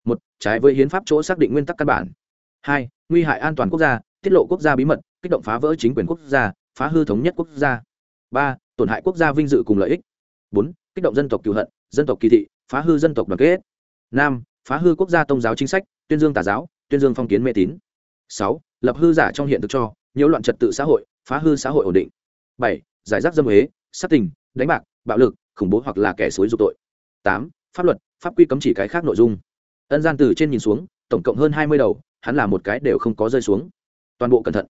Một, trái với hiến pháp chỗ xác định nguyên tắc căn bản. Hai, nguy hại an toàn quốc gia, tiết lộ quốc gia bí mật, kích động phá vỡ chính quyền quốc gia, phá hư thống nhất quốc gia. Ba, tổn hại quốc gia vinh dự cùng lợi ích bốn, kích động dân tộc cựu hận, dân tộc kỳ thị, phá hư dân tộc đoàn kết. Năm, phá hư quốc gia tôn giáo chính sách, tuyên dương tà giáo, tuyên dương phong kiến mê tín. Sáu, lập hư giả trong hiện thực cho, nhiễu loạn trật tự xã hội, phá hư xã hội ổn định. Bảy, giải rác dâm huế, sát tình, đánh bạc, bạo lực, khủng bố hoặc là kẻ xối dục tội. Tám, pháp luật, pháp quy cấm chỉ cái khác nội dung. Ân gian từ trên nhìn xuống, tổng cộng hơn hai mươi đầu, hắn là một cái đều không có rơi xuống. Toàn bộ cẩn thận.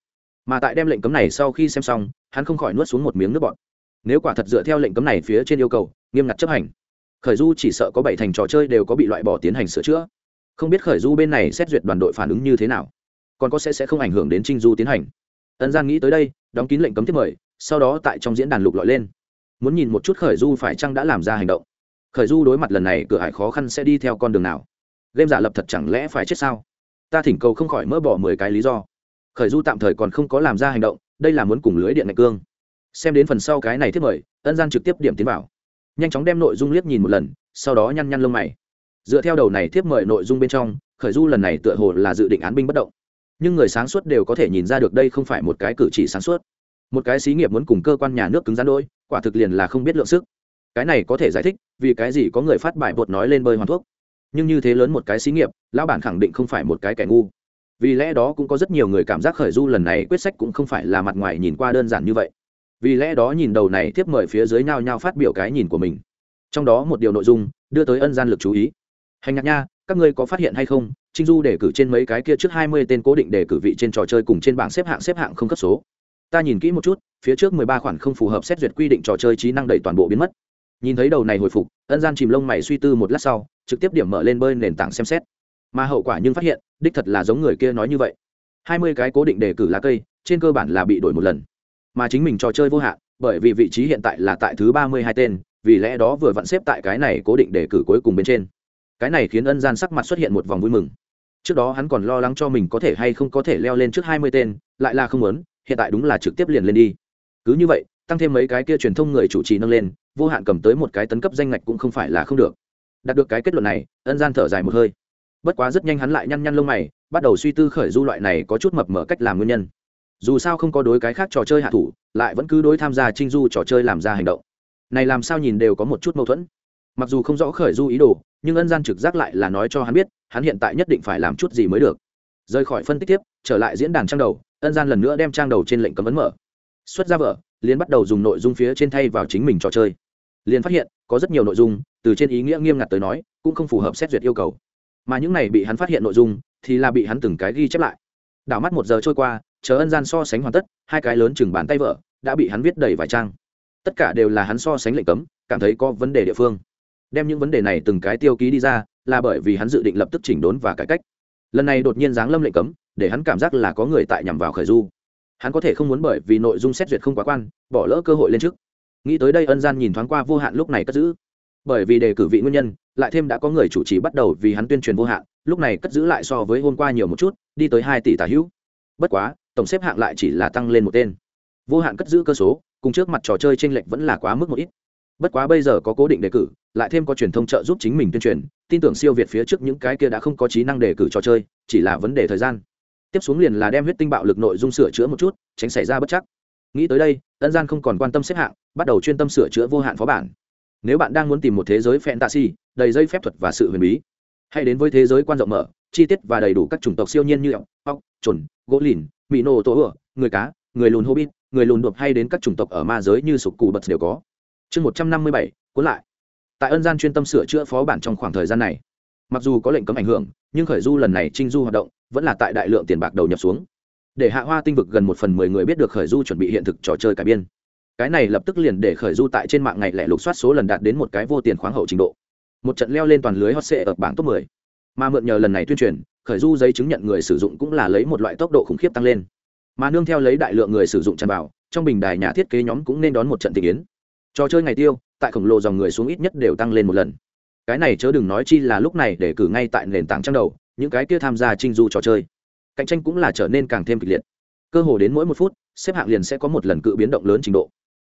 Mà tại đem lệnh cấm này sau khi xem xong, hắn không khỏi nuốt xuống một miếng nước bọt nếu quả thật dựa theo lệnh cấm này phía trên yêu cầu, nghiêm ngặt chấp hành. Khởi du chỉ sợ có bảy thành trò chơi đều có bị loại bỏ tiến hành sửa chữa. Không biết khởi du bên này xét duyệt đoàn đội phản ứng như thế nào. Còn có sẽ sẽ không ảnh hưởng đến trinh du tiến hành. Ân gian nghĩ tới đây, đóng kín lệnh cấm tiếp mời, sau đó tại trong diễn đàn lục lọi lên. Muốn nhìn một chút khởi du phải chăng đã làm ra hành động. Khởi du đối mặt lần này, cửa hải khó khăn sẽ đi theo con đường nào? Game giả lập thật chẳng lẽ phải chết sao? Ta thỉnh cầu không khỏi mỡ bỏ mười cái lý do. Khởi du tạm thời còn không có làm ra hành động, đây là muốn cùng lưới điện ngạch cương xem đến phần sau cái này thiết mời, ân gian trực tiếp điểm tiến vào. Nhanh chóng đem nội dung liếc nhìn một lần, sau đó nhăn nhăn lông mày. Dựa theo đầu này tiếp mời nội dung bên trong, khởi du lần này tựa hồ là dự định án binh bất động. Nhưng người sáng suốt đều có thể nhìn ra được đây không phải một cái cử chỉ sáng suốt. Một cái xí nghiệp muốn cùng cơ quan nhà nước cứng rắn đôi, quả thực liền là không biết lượng sức. Cái này có thể giải thích vì cái gì có người phát bài bột nói lên bơi hoàn thuốc. Nhưng như thế lớn một cái xí nghiệp, lão bản khẳng định không phải một cái kẻ ngu. Vì lẽ đó cũng có rất nhiều người cảm giác khởi du lần này quyết sách cũng không phải là mặt ngoài nhìn qua đơn giản như vậy vì lẽ đó nhìn đầu này tiếp mời phía dưới nhau nhau phát biểu cái nhìn của mình. Trong đó một điều nội dung đưa tới ân gian lực chú ý. Hành nhạc nha, các ngươi có phát hiện hay không? Trinh du đề cử trên mấy cái kia trước hai mươi tên cố định đề cử vị trên trò chơi cùng trên bảng xếp hạng xếp hạng không cấp số. Ta nhìn kỹ một chút, phía trước mười ba khoản không phù hợp xét duyệt quy định trò chơi trí năng đầy toàn bộ biến mất. Nhìn thấy đầu này hồi phục, ân gian chìm lông mày suy tư một lát sau, trực tiếp điểm mở lên bơi nền tảng xem xét. Mà hậu quả nhưng phát hiện, đích thật là giống người kia nói như vậy. Hai mươi cái cố định đề cử lá cây, trên cơ bản là bị đổi một lần mà chính mình trò chơi vô hạn, bởi vì vị trí hiện tại là tại thứ ba mươi hai tên, vì lẽ đó vừa vặn xếp tại cái này cố định để cử cuối cùng bên trên. Cái này khiến ân gian sắc mặt xuất hiện một vòng vui mừng. Trước đó hắn còn lo lắng cho mình có thể hay không có thể leo lên trước hai mươi tên, lại là không muốn, hiện tại đúng là trực tiếp liền lên đi. Cứ như vậy, tăng thêm mấy cái kia truyền thông người chủ trì nâng lên, vô hạn cầm tới một cái tấn cấp danh ngạch cũng không phải là không được. Đạt được cái kết luận này, ân gian thở dài một hơi. Bất quá rất nhanh hắn lại nhăn nhăn lông mày, bắt đầu suy tư khởi du loại này có chút mập mở cách làm nguyên nhân dù sao không có đối cái khác trò chơi hạ thủ, lại vẫn cứ đối tham gia trinh du trò chơi làm ra hành động. Này làm sao nhìn đều có một chút mâu thuẫn. Mặc dù không rõ khởi du ý đồ, nhưng ân gian trực giác lại là nói cho hắn biết, hắn hiện tại nhất định phải làm chút gì mới được. Rời khỏi phân tích tiếp, trở lại diễn đàn trang đầu, ân gian lần nữa đem trang đầu trên lệnh cấm vấn mở. Xuất ra vở liên bắt đầu dùng nội dung phía trên thay vào chính mình trò chơi. Liên phát hiện, có rất nhiều nội dung, từ trên ý nghĩa nghiêm ngặt tới nói, cũng không phù hợp xét duyệt yêu cầu. Mà những này bị hắn phát hiện nội dung, thì là bị hắn từng cái ghi chép lại đảo mắt một giờ trôi qua, chờ ân gian so sánh hoàn tất, hai cái lớn chừng bàn tay vợ đã bị hắn viết đầy vài trang. Tất cả đều là hắn so sánh lệnh cấm, cảm thấy có vấn đề địa phương. Đem những vấn đề này từng cái tiêu ký đi ra, là bởi vì hắn dự định lập tức chỉnh đốn và cải cách. Lần này đột nhiên giáng lâm lệnh cấm, để hắn cảm giác là có người tại nhằm vào khởi du. Hắn có thể không muốn bởi vì nội dung xét duyệt không quá quan, bỏ lỡ cơ hội lên trước. Nghĩ tới đây ân gian nhìn thoáng qua vô hạn lúc này cất giữ bởi vì đề cử vị nguyên nhân, lại thêm đã có người chủ trì bắt đầu vì hắn tuyên truyền vô hạn, lúc này cất giữ lại so với hôm qua nhiều một chút, đi tới hai tỷ tả hữu. Bất quá, tổng xếp hạng lại chỉ là tăng lên một tên. Vô hạn cất giữ cơ số, cùng trước mặt trò chơi t r ê n lệch vẫn là quá mức một ít. Bất quá bây giờ có cố định đề cử, lại thêm có truyền thông trợ giúp chính mình tuyên truyền, tin tưởng siêu việt phía trước những cái kia đã không có trí năng đề cử trò chơi, chỉ là vấn đề thời gian. Tiếp xuống liền là đem huyết tinh bạo lực nội dung sửa chữa một chút, tránh xảy ra bất chắc. Nghĩ tới đây tân gian không còn quan tâm xếp hạng, bắt đầu chuyên tâm sửa chữa vô hạn phó bản nếu bạn đang muốn tìm một thế giới fantasy, đầy dây phép thuật và sự huyền bí, hãy đến với thế giới quan rộng mở, chi tiết và đầy đủ các chủng tộc siêu nhiên như ọc ọc trồn gỗ lìn mỹ nô, tổ ựa, người cá, người lùn hobbit, người lùn đột hay đến các chủng tộc ở ma giới như sục cù bật đều có. Chương một trăm năm mươi bảy, cuốn lại. Tại ân gian chuyên tâm sửa chữa phó bản trong khoảng thời gian này, mặc dù có lệnh cấm ảnh hưởng, nhưng khởi du lần này trinh du hoạt động vẫn là tại đại lượng tiền bạc đầu nhập xuống. Để hạ hoa tinh vực gần một phần mười người biết được khởi du chuẩn bị hiện thực trò chơi cải biên cái này lập tức liền để khởi du tại trên mạng ngày lẻ lục soát số lần đạt đến một cái vô tiền khoáng hậu trình độ. Một trận leo lên toàn lưới hot sệ ở bảng top 10. mà mượn nhờ lần này tuyên truyền, khởi du giấy chứng nhận người sử dụng cũng là lấy một loại tốc độ khủng khiếp tăng lên. Mà nương theo lấy đại lượng người sử dụng tràn vào, trong bình đài nhà thiết kế nhóm cũng nên đón một trận tình yến. Trò chơi ngày tiêu, tại khổng lồ dòng người xuống ít nhất đều tăng lên một lần. Cái này chớ đừng nói chi là lúc này để cử ngay tại nền tảng trang đầu, những cái kia tham gia trinh du trò chơi. Cạnh tranh cũng là trở nên càng thêm kịch liệt. Cơ hồ đến mỗi một phút, xếp hạng liền sẽ có một lần cự biến động lớn trình độ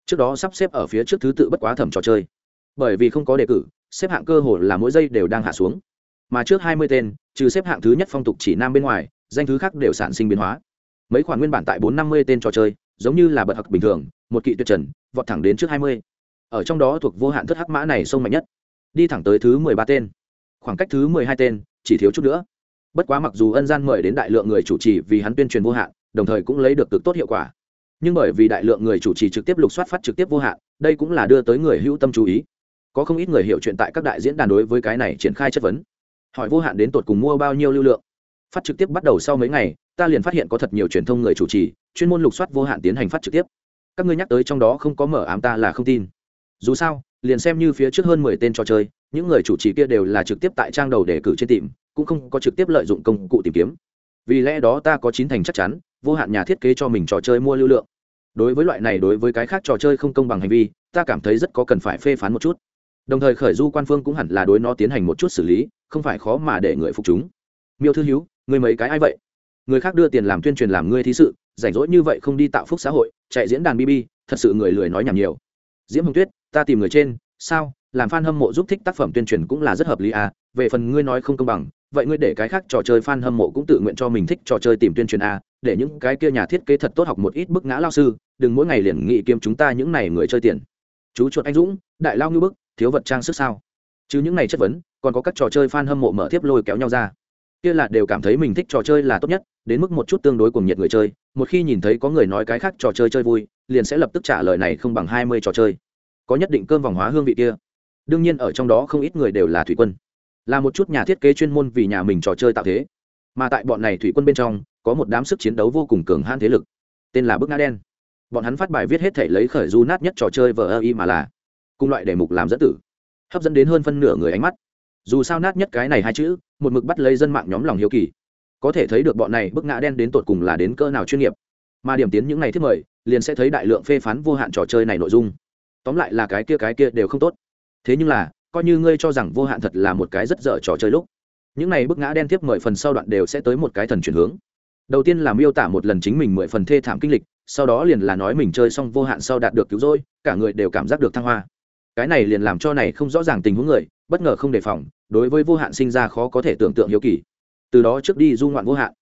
trước đó sắp xếp ở phía trước thứ tự bất quá thẩm trò chơi. Bởi vì không có đề cử, xếp hạng cơ hồ là mỗi giây đều đang hạ xuống. Mà trước hai mươi tên, trừ xếp hạng thứ nhất phong tục chỉ nam bên ngoài, danh thứ khác đều sản sinh biến hóa. Mấy khoản nguyên bản tại bốn năm mươi tên trò chơi, giống như là bật hặc bình thường, một kỵ tuyệt trần, vọt thẳng đến trước hai mươi. Ở trong đó thuộc vô hạn thất hắc mã này sông mạnh nhất. Đi thẳng tới thứ mười ba tên. Khoảng cách thứ mười hai tên, chỉ thiếu chút nữa. Bất quá mặc dù ân gian mời đến đại lượng người chủ trì vì hắn tuyên truyền vô hạn, đồng thời cũng lấy được cực tốt hiệu quả nhưng bởi vì đại lượng người chủ trì trực tiếp lục soát phát trực tiếp vô hạn, đây cũng là đưa tới người hữu tâm chú ý. Có không ít người hiểu chuyện tại các đại diễn đàn đối với cái này triển khai chất vấn. Hỏi vô hạn đến tột cùng mua bao nhiêu lưu lượng? Phát trực tiếp bắt đầu sau mấy ngày, ta liền phát hiện có thật nhiều truyền thông người chủ trì, chuyên môn lục soát vô hạn tiến hành phát trực tiếp. Các ngươi nhắc tới trong đó không có mở ám ta là không tin. Dù sao, liền xem như phía trước hơn mười tên trò chơi, những người chủ trì kia đều là trực tiếp tại trang đầu để cử trên tìm, cũng không có trực tiếp lợi dụng công cụ tìm kiếm. Vì lẽ đó ta có chín thành chắc chắn, vô hạn nhà thiết kế cho mình trò chơi mua lưu lượng đối với loại này đối với cái khác trò chơi không công bằng hành vi, ta cảm thấy rất có cần phải phê phán một chút. Đồng thời khởi du quan phương cũng hẳn là đối nó tiến hành một chút xử lý, không phải khó mà để người phục chúng. Miêu thư hiếu, người mấy cái ai vậy? Người khác đưa tiền làm tuyên truyền làm ngươi thí sự, rảnh rỗi như vậy không đi tạo phúc xã hội, chạy diễn đàn bb thật sự người lười nói nhảm nhiều. Diễm hồng tuyết, ta tìm người trên, sao? Làm fan hâm mộ giúp thích tác phẩm tuyên truyền cũng là rất hợp lý à? Về phần ngươi nói không công bằng vậy ngươi để cái khác trò chơi fan hâm mộ cũng tự nguyện cho mình thích trò chơi tìm tuyên truyền a, để những cái kia nhà thiết kế thật tốt học một ít bức ngã lao sư, đừng mỗi ngày liền nghị kiếm chúng ta những này người chơi tiền. Chú chuột anh dũng, đại lao như bức, thiếu vật trang sức sao? Chứ những này chất vấn, còn có các trò chơi fan hâm mộ mở tiếp lôi kéo nhau ra. Kia là đều cảm thấy mình thích trò chơi là tốt nhất, đến mức một chút tương đối cùng nhiệt người chơi, một khi nhìn thấy có người nói cái khác trò chơi chơi vui, liền sẽ lập tức trả lời này không bằng hai mươi trò chơi. Có nhất định cơm vòng hóa hương vị kia. Đương nhiên ở trong đó không ít người đều là thủy quân là một chút nhà thiết kế chuyên môn vì nhà mình trò chơi tạo thế. Mà tại bọn này thủy quân bên trong, có một đám sức chiến đấu vô cùng cường hãn thế lực. Tên là bức ngã đen. Bọn hắn phát bài viết hết thể lấy khởi du nát nhất trò chơi vờ ơ y mà là cùng loại đề mục làm dẫn tử, hấp dẫn đến hơn phân nửa người ánh mắt. Dù sao nát nhất cái này hai chữ, một mực bắt lấy dân mạng nhóm lòng hiếu kỳ. Có thể thấy được bọn này bức ngã đen đến tột cùng là đến cỡ nào chuyên nghiệp. Mà điểm tiến những ngày thiết mời, liền sẽ thấy đại lượng phê phán vô hạn trò chơi này nội dung. Tóm lại là cái kia cái kia đều không tốt. Thế nhưng là coi như ngươi cho rằng vô hạn thật là một cái rất dở trò chơi lúc. Những này bức ngã đen tiếp mười phần sau đoạn đều sẽ tới một cái thần chuyển hướng. Đầu tiên là miêu tả một lần chính mình mười phần thê thảm kinh lịch, sau đó liền là nói mình chơi xong vô hạn sau đạt được cứu rỗi, cả người đều cảm giác được thăng hoa. Cái này liền làm cho này không rõ ràng tình huống người, bất ngờ không đề phòng, đối với vô hạn sinh ra khó có thể tưởng tượng hiếu kỳ. Từ đó trước đi du ngoạn vô hạn,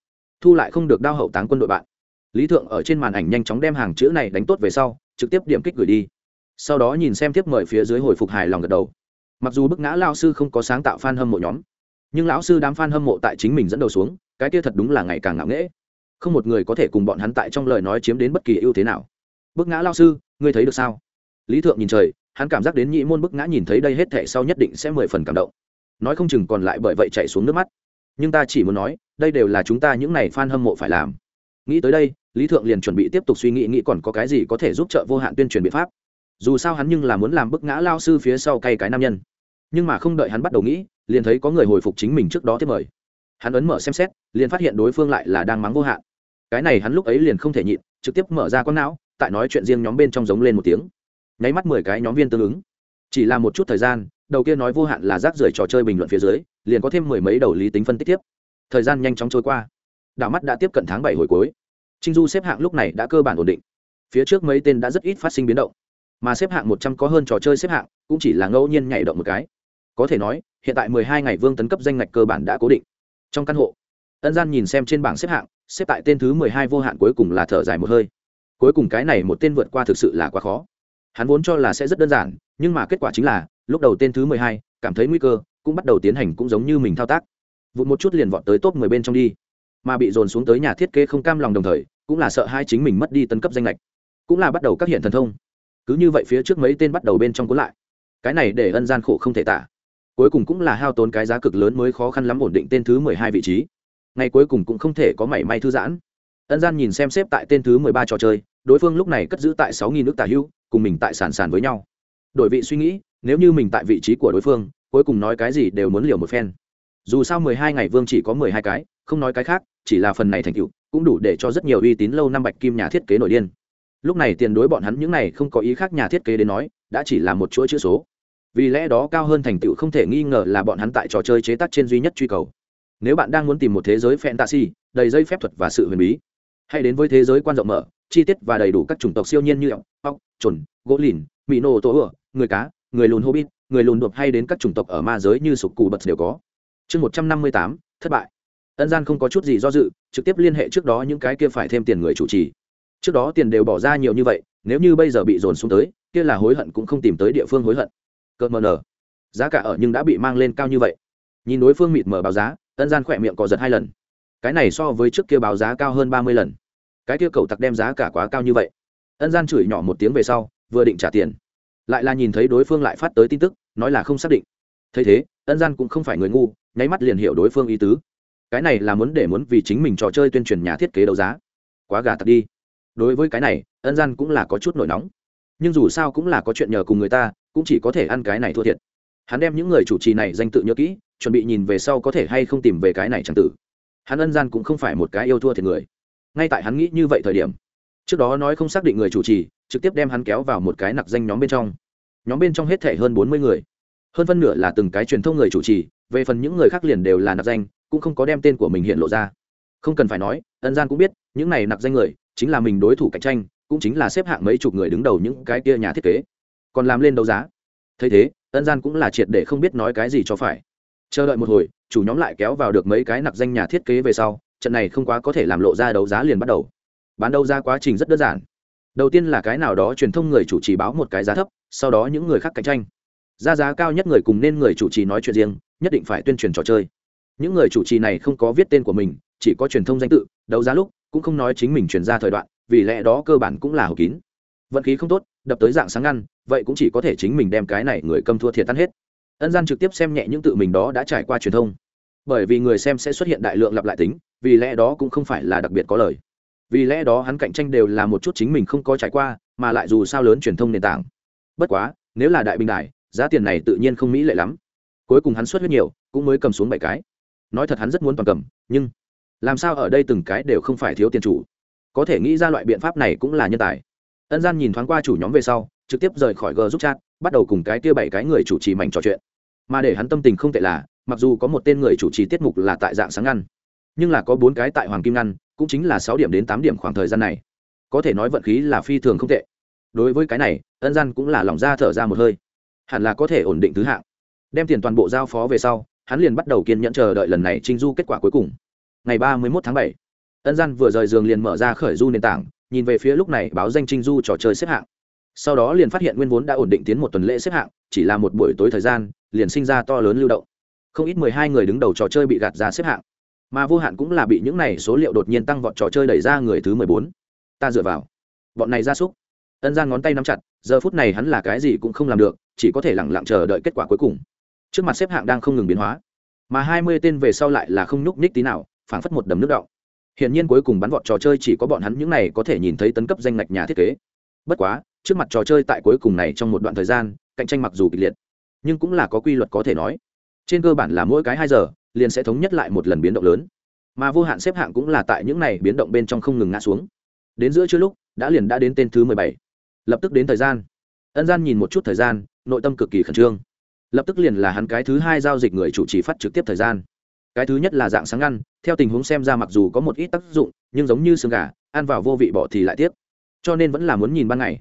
thu lại không được đao hậu táng quân đội bạn. Lý thượng ở trên màn ảnh nhanh chóng đem hàng chữ này đánh tốt về sau, trực tiếp điểm kích gửi đi. Sau đó nhìn xem tiếp mời phía dưới hồi phục hài lòng gật đầu mặc dù bức ngã lao sư không có sáng tạo f a n hâm mộ nhóm, nhưng lão sư đám f a n hâm mộ tại chính mình dẫn đầu xuống, cái kia thật đúng là ngày càng ngạo nghễ. Không một người có thể cùng bọn hắn tại trong lời nói chiếm đến bất kỳ ưu thế nào. Bức ngã lao sư, ngươi thấy được sao? Lý thượng nhìn trời, hắn cảm giác đến nhị môn bức ngã nhìn thấy đây hết thể sau nhất định sẽ mười phần cảm động. Nói không chừng còn lại bởi vậy chạy xuống nước mắt. Nhưng ta chỉ muốn nói, đây đều là chúng ta những này f a n hâm mộ phải làm. Nghĩ tới đây, lý thượng liền chuẩn bị tiếp tục suy nghĩ nghĩ còn có cái gì có thể giúp trợ vô hạn tuyên truyền biện pháp dù sao hắn nhưng là muốn làm bức ngã lao sư phía sau cay cái nam nhân. Nhưng mà không đợi hắn bắt đầu nghĩ, liền thấy có người hồi phục chính mình trước đó tiếp mời. Hắn ấn mở xem xét, liền phát hiện đối phương lại là đang mắng vô hạn. Cái này hắn lúc ấy liền không thể nhịn, trực tiếp mở ra con não, tại nói chuyện riêng nhóm bên trong giống lên một tiếng. Nháy mắt mười cái nhóm viên tương ứng. Chỉ là một chút thời gian, đầu kia nói vô hạn là rác rưởi trò chơi bình luận phía dưới, liền có thêm mười mấy đầu lý tính phân tích tiếp. Thời gian nhanh chóng trôi qua. Đạo mắt đã tiếp cận tháng bảy hồi cuối. Trinh du xếp hạng lúc này đã cơ bản ổn định. Phía trước mấy tên đã rất ít phát sinh biến động mà xếp hạng một trăm có hơn trò chơi xếp hạng, cũng chỉ là ngẫu nhiên nhảy động một cái. Có thể nói, hiện tại mười hai ngày vương tấn cấp danh ngạch cơ bản đã cố định. Trong căn hộ, ân gian nhìn xem trên bảng xếp hạng, xếp tại tên thứ mười hai vô hạn cuối cùng là thở dài một hơi. Cuối cùng cái này một tên vượt qua thực sự là quá khó. Hắn vốn cho là sẽ rất đơn giản, nhưng mà kết quả chính là, lúc đầu tên thứ mười hai, cảm thấy nguy cơ, cũng bắt đầu tiến hành cũng giống như mình thao tác. Vụt một chút liền vọt tới top mười bên trong đi. Mà bị dồn xuống tới nhà thiết kế không cam lòng đồng thời, cũng là sợ hai chính mình mất đi tấn cấp danh lệch cũng là bắt đầu các hiện thần thông cứ như vậy phía trước mấy tên bắt đầu bên trong cuốn lại. Cái này để ân gian khổ không thể tả. Cuối cùng cũng là hao tốn cái giá cực lớn mới khó khăn lắm ổn định tên thứ mười hai vị trí. Ngày cuối cùng cũng không thể có mảy may thư giãn. Ân gian nhìn xem xếp tại tên thứ mười ba trò chơi, đối phương lúc này cất giữ tại sáu nghìn nước tả hưu, cùng mình tại sàn sàn với nhau. Đổi vị suy nghĩ, nếu như mình tại vị trí của đối phương, cuối cùng nói cái gì đều muốn liều một phen. Dù sao mười hai ngày vương chỉ có mười hai cái, không nói cái khác, chỉ là phần này thành tựu, cũng đủ để cho rất nhiều uy tín lâu năm bạch kim nhà thiết kế nổi điên lúc này tiền đối bọn hắn những này không có ý khác nhà thiết kế đến nói, đã chỉ là một chuỗi chữ số. Vì lẽ đó cao hơn thành tựu không thể nghi ngờ là bọn hắn tại trò chơi chế tác trên duy nhất truy cầu. Nếu bạn đang muốn tìm một thế giới fantasy, đầy dây phép thuật và sự huyền bí, hãy đến với thế giới quan rộng mở, chi tiết và đầy đủ các chủng tộc siêu nhiên như ốc ốc trồn gỗ lìn mỹ nô tổ ửa người cá, người lùn hobbit, người lùn đột hay đến các chủng tộc ở ma giới như sục cù bật đều có. Chương một trăm năm mươi tám, thất bại. Ân gian không có chút gì do dự, trực tiếp liên hệ trước đó những cái kia phải thêm tiền người chủ trì trước đó tiền đều bỏ ra nhiều như vậy, nếu như bây giờ bị dồn xuống tới, kia là hối hận cũng không tìm tới địa phương hối hận. Cợt mờ nở. Giá cả ở nhưng đã bị mang lên cao như vậy. Nhìn đối phương mịt mờ báo giá, ân gian khỏe miệng cò giật hai lần. Cái này so với trước kia báo giá cao hơn ba mươi lần. Cái kia cầu tặc đem giá cả quá cao như vậy. Ân gian chửi nhỏ một tiếng về sau, vừa định trả tiền. Lại là nhìn thấy đối phương lại phát tới tin tức, nói là không xác định. Thấy thế, ân gian cũng không phải người ngu, nháy mắt liền hiểu đối phương ý tứ. Cái này là muốn để muốn vì chính mình trò chơi tuyên truyền nhà thiết kế đấu giá. Quá gà tặc đi đối với cái này, ân gian cũng là có chút nổi nóng. Nhưng dù sao cũng là có chuyện nhờ cùng người ta, cũng chỉ có thể ăn cái này thua thiệt. Hắn đem những người chủ trì này danh tự nhớ kỹ, chuẩn bị nhìn về sau có thể hay không tìm về cái này chẳng tử. Hắn ân gian cũng không phải một cái yêu thua thiệt người. Ngay tại hắn nghĩ như vậy thời điểm, trước đó nói không xác định người chủ trì, trực tiếp đem hắn kéo vào một cái nặc danh nhóm bên trong. Nhóm bên trong hết thể hơn bốn mươi người. Hơn phân nửa là từng cái truyền thông người chủ trì, về phần những người khác liền đều là nặc danh, cũng không có đem tên của mình hiện lộ ra. Không cần phải nói, ân gian cũng biết, những này nặc danh người chính là mình đối thủ cạnh tranh, cũng chính là xếp hạng mấy chục người đứng đầu những cái kia nhà thiết kế. Còn làm lên đấu giá. Thấy thế, ân gian cũng là triệt để không biết nói cái gì cho phải. Chờ đợi một hồi, chủ nhóm lại kéo vào được mấy cái nặc danh nhà thiết kế về sau, trận này không quá có thể làm lộ ra đấu giá liền bắt đầu. Bán đấu giá quá trình rất đơn giản. Đầu tiên là cái nào đó truyền thông người chủ trì báo một cái giá thấp, sau đó những người khác cạnh tranh. Ra giá cao nhất người cùng nên người chủ trì nói chuyện riêng, nhất định phải tuyên truyền trò chơi. Những người chủ trì này không có viết tên của mình, chỉ có truyền thông danh tự, đấu giá lúc cũng không nói chính mình truyền ra thời đoạn, vì lẽ đó cơ bản cũng là hầu kín. Vận khí không tốt, đập tới dạng sáng ngăn, vậy cũng chỉ có thể chính mình đem cái này người cầm thua thiệt tan hết. Ân gian trực tiếp xem nhẹ những tự mình đó đã trải qua truyền thông. Bởi vì người xem sẽ xuất hiện đại lượng lặp lại tính, vì lẽ đó cũng không phải là đặc biệt có lời. Vì lẽ đó hắn cạnh tranh đều là một chút chính mình không có trải qua, mà lại dù sao lớn truyền thông nền tảng. Bất quá, nếu là đại bình đại giá tiền này tự nhiên không mỹ lệ lắm. Cuối cùng hắn xuất huyết nhiều, cũng mới cầm xuống bảy cái. Nói thật hắn rất muốn toàn cầm, nhưng làm sao ở đây từng cái đều không phải thiếu tiền chủ? Có thể nghĩ ra loại biện pháp này cũng là nhân tài. Ân gian nhìn thoáng qua chủ nhóm về sau, trực tiếp rời khỏi g giúp chat, bắt đầu cùng cái kia bảy cái người chủ trì mảnh trò chuyện. Mà để hắn tâm tình không tệ là, mặc dù có một tên người chủ trì tiết mục là tại dạng sáng ngăn, nhưng là có bốn cái tại hoàng kim ngăn, cũng chính là sáu điểm đến tám điểm khoảng thời gian này. Có thể nói vận khí là phi thường không tệ. Đối với cái này, ân gian cũng là lòng ra thở ra một hơi. Hẳn là có thể ổn định thứ hạng. Đem tiền toàn bộ giao phó về sau, hắn liền bắt đầu kiên nhẫn chờ đợi lần này trinh du kết quả cuối cùng ngày ba mươi một tháng bảy. Ân gian vừa rời giường liền mở ra khởi du nền tảng, nhìn về phía lúc này báo danh trinh du trò chơi xếp hạng. Sau đó liền phát hiện nguyên vốn đã ổn định tiến một tuần lễ xếp hạng, chỉ là một buổi tối thời gian, liền sinh ra to lớn lưu động. Không ít mười hai người đứng đầu trò chơi bị gạt ra xếp hạng. Mà vô hạn cũng là bị những này số liệu đột nhiên tăng vọt trò chơi đẩy ra người thứ mười bốn. Ta dựa vào. Bọn này ra súc. Ân gian ngón tay nắm chặt, giờ phút này hắn là cái gì cũng không làm được, chỉ có thể lẳng lặng chờ đợi kết quả cuối cùng. Trước mặt xếp hạng đang không ngừng biến hóa. Mà hai mươi tên về sau lại là không nhúc nhích tí nào phảng phất một đầm nước động. Hiện nhiên cuối cùng bắn vọt trò chơi chỉ có bọn hắn những này có thể nhìn thấy tấn cấp danh ngạch nhà thiết kế. Bất quá, trước mặt trò chơi tại cuối cùng này trong một đoạn thời gian, cạnh tranh mặc dù kịch liệt, nhưng cũng là có quy luật có thể nói. Trên cơ bản là mỗi cái hai giờ, liền sẽ thống nhất lại một lần biến động lớn. Mà vô hạn xếp hạng cũng là tại những này biến động bên trong không ngừng ngã xuống. Đến giữa chưa lúc, đã liền đã đến tên thứ mười bảy. Lập tức đến thời gian. Ân gian nhìn một chút thời gian, nội tâm cực kỳ khẩn trương. Lập tức liền là hắn cái thứ hai giao dịch người chủ trì phát trực tiếp thời gian cái thứ nhất là dạng sáng ăn, theo tình huống xem ra mặc dù có một ít tác dụng nhưng giống như xương gà ăn vào vô vị bỏ thì lại tiếc. Cho nên vẫn là muốn nhìn ban ngày.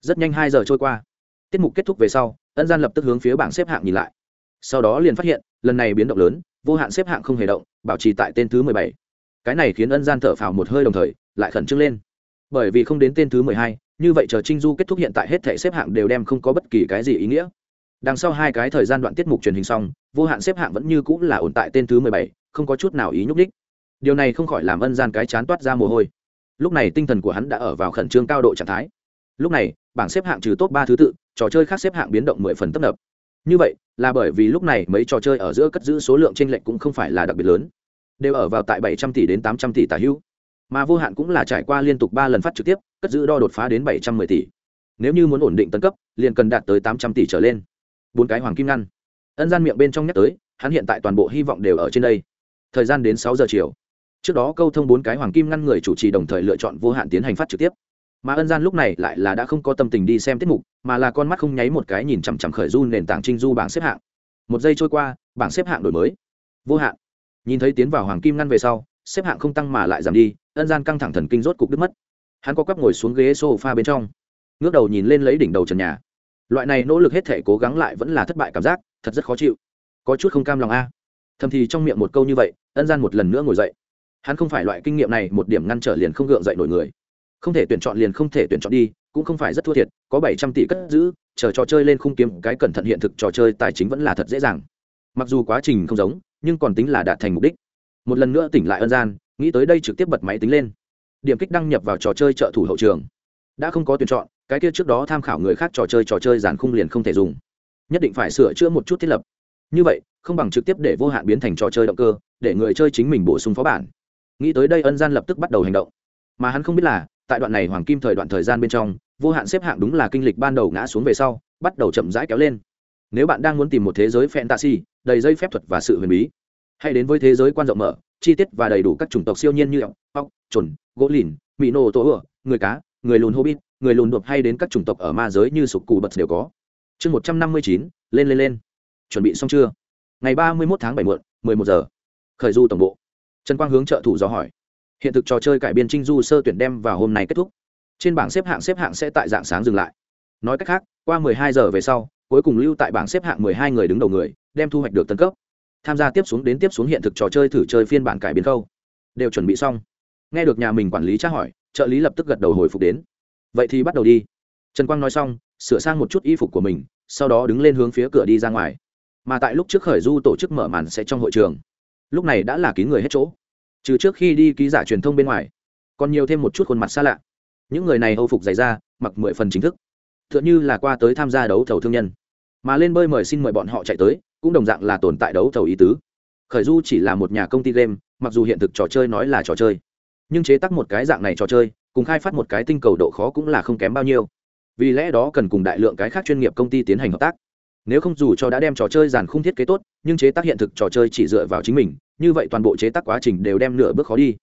Rất nhanh hai giờ trôi qua. Tiết mục kết thúc về sau ân gian lập tức hướng phía bảng xếp hạng nhìn lại. Sau đó liền phát hiện lần này biến động lớn vô hạn xếp hạng không hề động bảo trì tại tên thứ mười bảy. Cái này khiến ân gian thở phào một hơi đồng thời lại khẩn trương lên. Bởi vì không đến tên thứ mười hai như vậy chờ trinh du kết thúc hiện tại hết thể xếp hạng đều đem không có bất kỳ cái gì ý nghĩa đằng sau hai cái thời gian đoạn tiết mục truyền hình xong, vô hạn xếp hạng vẫn như cũng là ổn tại tên thứ mười bảy, không có chút nào ý nhúc đích điều này không khỏi làm ân gian cái chán toát ra mồ hôi. Lúc này tinh thần của hắn đã ở vào khẩn trương cao độ trạng thái. Lúc này, bảng xếp hạng trừ top ba thứ tự, trò chơi khác xếp hạng biến động mười phần tấp nập. Như vậy, là bởi vì lúc này mấy trò chơi ở giữa cất giữ số lượng t r ê n lệch cũng không phải là đặc biệt lớn. Đều ở vào tại bảy trăm tỷ đến tám trăm tỷ tả hữu. Mà vô hạn cũng là trải qua liên tục ba lần phát trực tiếp, cất giữ đo đột phá đến bảy trăm mười tỷ. Nếu như muốn ổn định tấn cấp, liền cần đạt tới tám trăm tỷ trở lên bốn cái hoàng kim ngăn. Ân gian miệng bên trong nhắc tới, hắn hiện tại toàn bộ hy vọng đều ở trên đây. Thời gian đến sáu giờ chiều. Trước đó câu thông bốn cái hoàng kim ngăn người chủ trì đồng thời lựa chọn vô hạn tiến hành phát trực tiếp. Mà ân gian lúc này lại là đã không có tâm tình đi xem tiết mục, mà là con mắt không nháy một cái nhìn chằm chằm khởi du nền tảng trinh du bảng xếp hạng. Một giây trôi qua, bảng xếp hạng đổi mới. Vô hạn. Nhìn thấy tiến vào hoàng kim ngăn về sau, xếp hạng không tăng mà lại giảm đi, ân gian căng thẳng thần kinh rốt cục đứt mất. Hắn có quắp ngồi xuống ghế s o f a bên trong. Ngước đầu nhìn lên lấy đỉnh đầu trần nhà loại này nỗ lực hết thể cố gắng lại vẫn là thất bại cảm giác, thật rất khó chịu. Có chút không cam lòng a. Thầm thì trong miệng một câu như vậy, ân gian một lần nữa ngồi dậy. Hắn không phải loại kinh nghiệm này, một điểm ngăn trở liền không gượng dậy nổi người. Không thể tuyển chọn liền không thể tuyển chọn đi, cũng không phải rất thua thiệt, có bảy trăm tỷ cất giữ, chờ trò chơi lên khung kiếm, cái cẩn thận hiện thực trò chơi tài chính vẫn là thật dễ dàng. Mặc dù quá trình không giống, nhưng còn tính là đạt thành mục đích. Một lần nữa tỉnh lại ân gian, nghĩ tới đây trực tiếp bật máy tính lên. Điểm kích đăng nhập vào trò chơi trợ thủ hậu trường. Đã không có tuyển chọn cái kia trước đó tham khảo người khác trò chơi trò chơi giàn khung liền không thể dùng. Nhất định phải sửa chữa một chút thiết lập. Như vậy, không bằng trực tiếp để vô hạn biến thành trò chơi động cơ, để người chơi chính mình bổ sung phó bản. Nghĩ tới đây ân gian lập tức bắt đầu hành động. Mà hắn không biết là, tại đoạn này hoàng kim thời đoạn thời gian bên trong, vô hạn xếp hạng đúng là kinh lịch ban đầu ngã xuống về sau, bắt đầu chậm rãi kéo lên. Nếu bạn đang muốn tìm một thế giới fantasy, đầy dây phép thuật và sự huyền bí, hãy đến với thế giới quan rộng mở, chi tiết và đầy đủ các chủng tộc siêu nhiên như ốc ốc trồn gỗ lìn mỹ nô tổ ửa người cá, người lùn hobbit người lùn đột hay đến các chủng tộc ở ma giới như sục cù bật đều có. Chương một trăm năm mươi chín, lên lên lên. Chuẩn bị xong chưa? Ngày ba mươi một tháng bảy muộn, mười một giờ. Khởi du tổng bộ. Trần quang hướng trợ thủ do hỏi. Hiện thực trò chơi cải biên trinh du sơ tuyển đem vào hôm nay kết thúc. Trên bảng xếp hạng xếp hạng sẽ tại dạng sáng dừng lại. Nói cách khác, qua mười hai giờ về sau, cuối cùng lưu tại bảng xếp hạng mười hai người đứng đầu người, đem thu hoạch được tân cấp. Tham gia tiếp xuống đến tiếp xuống hiện thực trò chơi thử chơi phiên bản cải biến câu đều chuẩn bị xong. Nghe được nhà mình quản lý tra hỏi, trợ lý lập tức gật đầu hồi phục đến vậy thì bắt đầu đi. Trần quang nói xong, sửa sang một chút y phục của mình, sau đó đứng lên hướng phía cửa đi ra ngoài. Mà tại lúc trước khởi du tổ chức mở màn sẽ trong hội trường. Lúc này đã là kín người hết chỗ. Trừ trước khi đi ký giả truyền thông bên ngoài, còn nhiều thêm một chút khuôn mặt xa lạ. Những người này hầu phục dày ra mặc mười phần chính thức. T h ư ợ n như là qua tới tham gia đấu thầu thương nhân. Mà lên bơi mời xin mời bọn họ chạy tới, cũng đồng dạng là tồn tại đấu thầu ý tứ. Khởi du chỉ là một nhà công ty game, mặc dù hiện thực trò chơi nói là trò chơi. Nhưng chế tắc một cái dạng này trò chơi cùng khai phát một cái tinh cầu độ khó cũng là không kém bao nhiêu. Vì lẽ đó cần cùng đại lượng cái khác chuyên nghiệp công ty tiến hành hợp tác. Nếu không dù cho đã đem trò chơi giàn khung thiết kế tốt, nhưng chế tác hiện thực trò chơi chỉ dựa vào chính mình, như vậy toàn bộ chế tác quá trình đều đem nửa bước khó đi.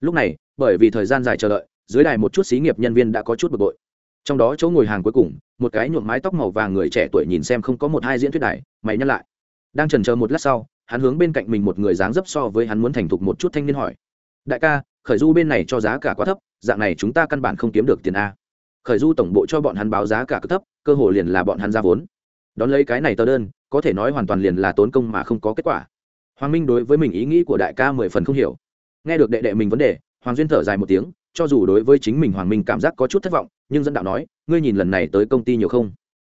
Lúc này, bởi vì thời gian dài chờ đợi, dưới đài một chút xí nghiệp nhân viên đã có chút bực bội. Trong đó chỗ ngồi hàng cuối cùng, một cái nhuộm mái tóc màu vàng người trẻ tuổi nhìn xem không có một hai diễn thuyết đài, mày nhắc lại. Đang trần chờ một lát sau, hắn hướng bên cạnh mình một người dáng dấp so với hắn muốn thành thục một chút thanh niên hỏi đại ca, khởi du bên này cho giá cả quá thấp, dạng này chúng ta căn bản không kiếm được tiền a. Khởi du tổng bộ cho bọn hắn báo giá cả cực thấp, cơ hội liền là bọn hắn ra vốn. Đón lấy cái này tờ đơn, có thể nói hoàn toàn liền là tốn công mà không có kết quả. Hoàng minh đối với mình ý nghĩ của đại ca mười phần không hiểu. Nghe được đệ đệ mình vấn đề, hoàng duyên thở dài một tiếng, cho dù đối với chính mình hoàng minh cảm giác có chút thất vọng, nhưng dẫn đạo nói, ngươi nhìn lần này tới công ty nhiều không?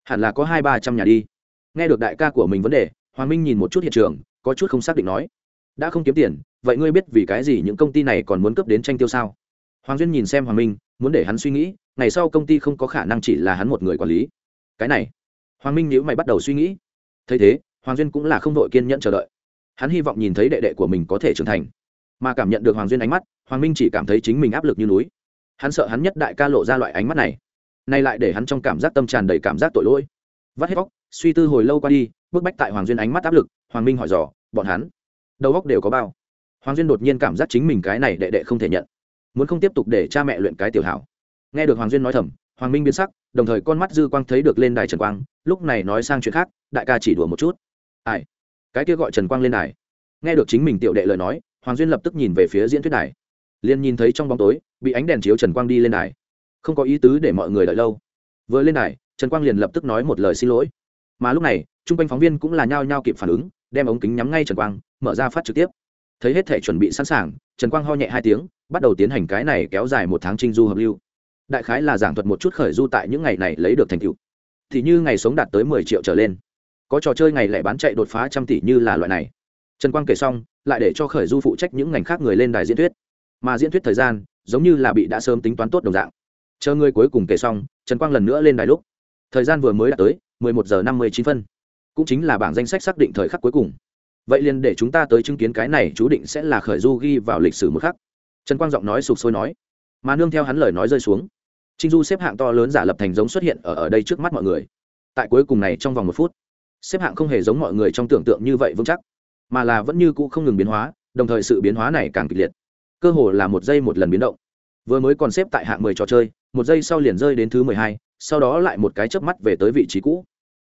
Hẳn là có hai ba trăm nhà đi. Nghe được đại ca của mình vấn đề, hoàng minh nhìn một chút hiện trường, có chút không xác định nói, đã không kiếm tiền vậy ngươi biết vì cái gì những công ty này còn muốn cấp đến tranh tiêu sao? Hoàng duyên nhìn xem hoàng minh, muốn để hắn suy nghĩ, ngày sau công ty không có khả năng chỉ là hắn một người quản lý. Cái này, hoàng minh nếu mày bắt đầu suy nghĩ. Thấy thế, hoàng duyên cũng là không đội kiên nhẫn chờ đợi. Hắn hy vọng nhìn thấy đệ đệ của mình có thể trưởng thành. Mà cảm nhận được hoàng duyên ánh mắt, hoàng minh chỉ cảm thấy chính mình áp lực như núi. Hắn sợ hắn nhất đại ca lộ ra loại ánh mắt này. Nay lại để hắn trong cảm giác tâm tràn đầy cảm giác tội lỗi. Vắt hết vóc suy tư hồi lâu qua đi, bức bách tại hoàng duyên ánh mắt áp lực, hoàng minh hỏi dò, bọn hắn, đầu góc đều có bao? Hoàng duyên đột nhiên cảm giác chính mình cái này đệ đệ không thể nhận. Muốn không tiếp tục để cha mẹ luyện cái tiểu hảo. Nghe được hoàng duyên nói thầm, hoàng minh biến sắc, đồng thời con mắt dư quang thấy được lên đài trần quang, lúc này nói sang chuyện khác, đại ca chỉ đùa một chút. Ai? Cái kia gọi trần quang lên đài. Nghe được chính mình tiểu đệ lời nói, hoàng duyên lập tức nhìn về phía diễn thuyết đài. Liền nhìn thấy trong bóng tối, bị ánh đèn chiếu trần quang đi lên đài. Không có ý tứ để mọi người đợi lâu. Vừa lên đài, trần quang liền lập tức nói một lời xin lỗi. Mà lúc này, chung quanh phóng viên cũng là nhao nhao kịp phản ứng, đem ống kính nhắm ngay trần quang, mở ra phát trực tiếp thấy hết thể chuẩn bị sẵn sàng, trần quang ho nhẹ hai tiếng, bắt đầu tiến hành cái này kéo dài một tháng trinh du hợp lưu. Đại khái là giảng thuật một chút khởi du tại những ngày này lấy được thành tựu. Thì như ngày sống đạt tới mười triệu trở lên. Có trò chơi ngày lẻ bán chạy đột phá trăm tỷ như là loại này. Trần quang kể xong, lại để cho khởi du phụ trách những ngành khác người lên đài diễn thuyết. Mà diễn thuyết thời gian, giống như là bị đã sớm tính toán tốt đồng dạng. Chờ người cuối cùng kể xong, trần quang lần nữa lên đài lúc. Thời gian vừa mới đã tới, mười một giờ năm mươi chín phân. Cũng chính là bảng danh sách xác định thời khắc cuối cùng vậy liền để chúng ta tới chứng kiến cái này chú định sẽ là khởi du ghi vào lịch sử một khắc. Trần quang giọng nói sụp sôi nói. Mà nương theo hắn lời nói rơi xuống trinh du xếp hạng to lớn giả lập thành giống xuất hiện ở ở đây trước mắt mọi người. Tại cuối cùng này trong vòng một phút, xếp hạng không hề giống mọi người trong tưởng tượng như vậy vững chắc, mà là vẫn như cũ không ngừng biến hóa, đồng thời sự biến hóa này càng kịch liệt. Cơ hồ là một giây một lần biến động. Vừa mới còn xếp tại hạng mười trò chơi, một giây sau liền rơi đến thứ mười hai, sau đó lại một cái chớp mắt về tới vị trí cũ.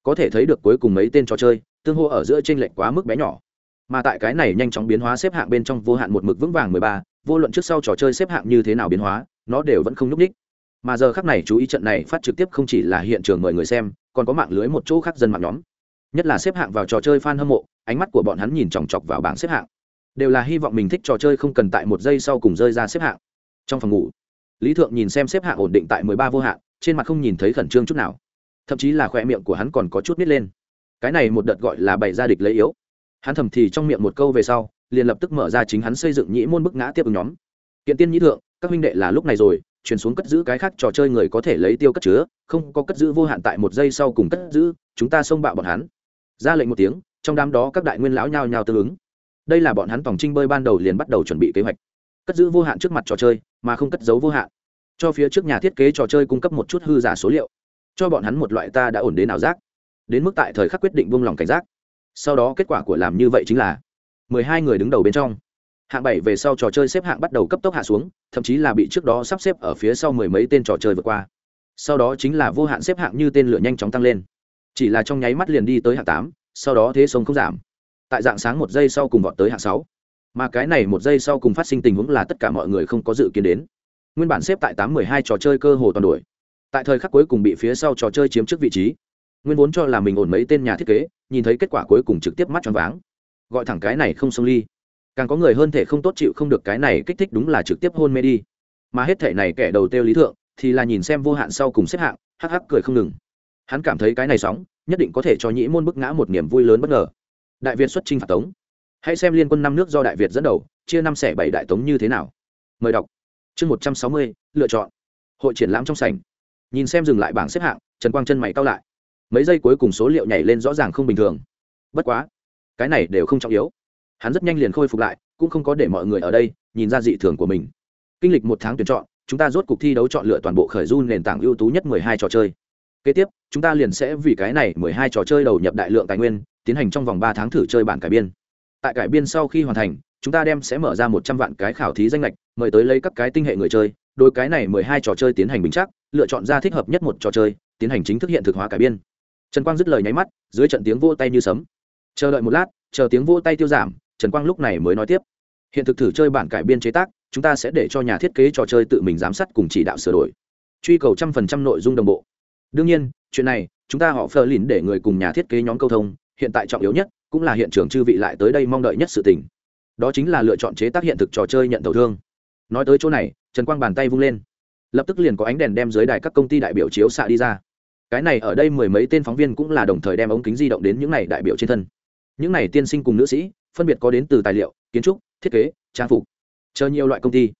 Có thể thấy được cuối cùng mấy tên trò chơi tương hô ở giữa t r ê n lệch quá mức bé nhỏ. Mà tại cái này nhanh chóng biến hóa xếp hạng bên trong vô hạn một mực vững vàng mười ba, vô luận trước sau trò chơi xếp hạng như thế nào biến hóa, nó đều vẫn không nhúc ních mà giờ khắc này chú ý trận này phát trực tiếp không chỉ là hiện trường mời người xem, còn có mạng lưới một chỗ khác dân mạng nhóm. Nhất là xếp hạng vào trò chơi fan hâm mộ, ánh mắt của bọn hắn nhìn chòng chọc vào bảng xếp hạng. Đều là hy vọng mình thích trò chơi không cần tại một giây sau cùng rơi ra xếp hạng. Trong phòng ngủ, lý thượng nhìn xem xếp hạng ổn định tại mười ba vô hạn, trên mặt không nhìn thấy khẩn trương chút nào. Thậm chí là khoe miệng của hắn còn có chút nít lên cái này một đợt gọi là bày ra địch lấy yếu. Hắn thầm thì trong miệng một câu về sau, liền lập tức mở ra chính hắn xây dựng nhĩ môn bức ngã tiếp ứng nhóm. Kiện tiên nhĩ thượng, các huynh đệ là lúc này rồi chuyển xuống cất giữ cái khác trò chơi người có thể lấy tiêu cất chứa, không có cất giữ vô hạn tại một giây sau cùng cất giữ, chúng ta xông bạo bọn hắn. Ra lệnh một tiếng, trong đám đó các đại nguyên lão nhao nhao tương ứng. Đây là bọn hắn tổng trinh bơi ban đầu liền bắt đầu chuẩn bị kế hoạch. Cất giữ vô hạn trước mặt trò chơi, mà không cất giấu vô hạn. Cho phía trước nhà thiết kế trò chơi cung cấp một chút hư giả số liệu. Cho bọn hắn một loại ta đã ổn đến nào giác đến mức tại thời khắc quyết định buông lỏng cảnh giác. Sau đó kết quả của làm như vậy chính là mười hai người đứng đầu bên trong. Hạng bảy về sau trò chơi xếp hạng bắt đầu cấp tốc hạ xuống, thậm chí là bị trước đó sắp xếp ở phía sau mười mấy tên trò chơi vượt qua. Sau đó chính là vô hạn xếp hạng như tên lửa nhanh chóng tăng lên. Chỉ là trong nháy mắt liền đi tới hạng tám, sau đó thế sông không giảm. Tại dạng sáng một giây sau cùng vọt tới hạng sáu. Mà cái này một giây sau cùng phát sinh tình huống là tất cả mọi người không có dự kiến đến. Nguyên bản xếp tại tám mười hai trò chơi cơ hồ toàn đuổi. Tại thời khắc cuối cùng bị phía sau trò chơi chiếm trước vị trí nguyên vốn cho là mình ổn mấy tên nhà thiết kế, nhìn thấy kết quả cuối cùng trực tiếp mắt choáng váng. Gọi thẳng cái này không xông ly. Càng có người hơn thể không tốt chịu không được cái này kích thích đúng là trực tiếp hôn mê đi. Mà hết thể này kẻ đầu tiêu lý thượng, thì là nhìn xem vô hạn sau cùng xếp hạng, hắc hắc cười không ngừng. Hắn cảm thấy cái này sóng, nhất định có thể cho nhĩ môn bức ngã một niềm vui lớn bất ngờ. Đại việt xuất chinh phạt tống. Hãy xem liên quân năm nước do đại việt dẫn đầu, chia năm xẻ bảy đại tống như thế nào. Mời đọc. Chương một trăm sáu mươi, lựa chọn. Hội triển lãm trong sảnh. Nhìn xem dừng lại bảng xếp hạng, trần quang chân mày cao lại mấy giây cuối cùng số liệu nhảy lên rõ ràng không bình thường. Bất quá, cái này đều không trọng yếu. Hắn rất nhanh liền khôi phục lại, cũng không có để mọi người ở đây nhìn ra dị thường của mình. Kinh lịch một tháng tuyển chọn, chúng ta rốt cuộc thi đấu chọn lựa toàn bộ khởi du nền tảng ưu tú nhất mười hai trò chơi. Kế tiếp, chúng ta liền sẽ vì cái này mười hai trò chơi đầu nhập đại lượng tài nguyên, tiến hành trong vòng ba tháng thử chơi bản cải biên. Tại cải biên sau khi hoàn thành, chúng ta đem sẽ mở ra một trăm vạn cái khảo thí danh lệch, mời tới lấy các cái tinh hệ người chơi đôi cái này mười hai trò chơi tiến hành bình chắc, lựa chọn ra thích hợp nhất một trò chơi, tiến hành chính thức hiện thực hóa cải biên trần quang dứt lời nháy mắt, dưới trận tiếng vô tay như sấm. Chờ đợi một lát, chờ tiếng vô tay tiêu giảm, trần quang lúc này mới nói tiếp. Hiện thực thử chơi bản cải biên chế tác, chúng ta sẽ để cho nhà thiết kế trò chơi tự mình giám sát cùng chỉ đạo sửa đổi. Truy cầu trăm phần trăm nội dung đồng bộ. Đương nhiên, chuyện này, chúng ta họ phờ lìn để người cùng nhà thiết kế nhóm câu thông, hiện tại trọng yếu nhất cũng là hiện trường chư vị lại tới đây mong đợi nhất sự tình. Đó chính là lựa chọn chế tác hiện thực trò chơi nhận tổn thương. Nói tới chỗ này, trần quang bàn tay vung lên. Lập tức liền có ánh đèn đem dưới đài các công ty đại biểu chiếu xạ đi ra cái này ở đây mười mấy tên phóng viên cũng là đồng thời đem ống kính di động đến những này đại biểu trên thân. Những này tiên sinh cùng nữ sĩ, phân biệt có đến từ tài liệu, kiến trúc, thiết kế, trang phục. Chờ nhiều loại công ty.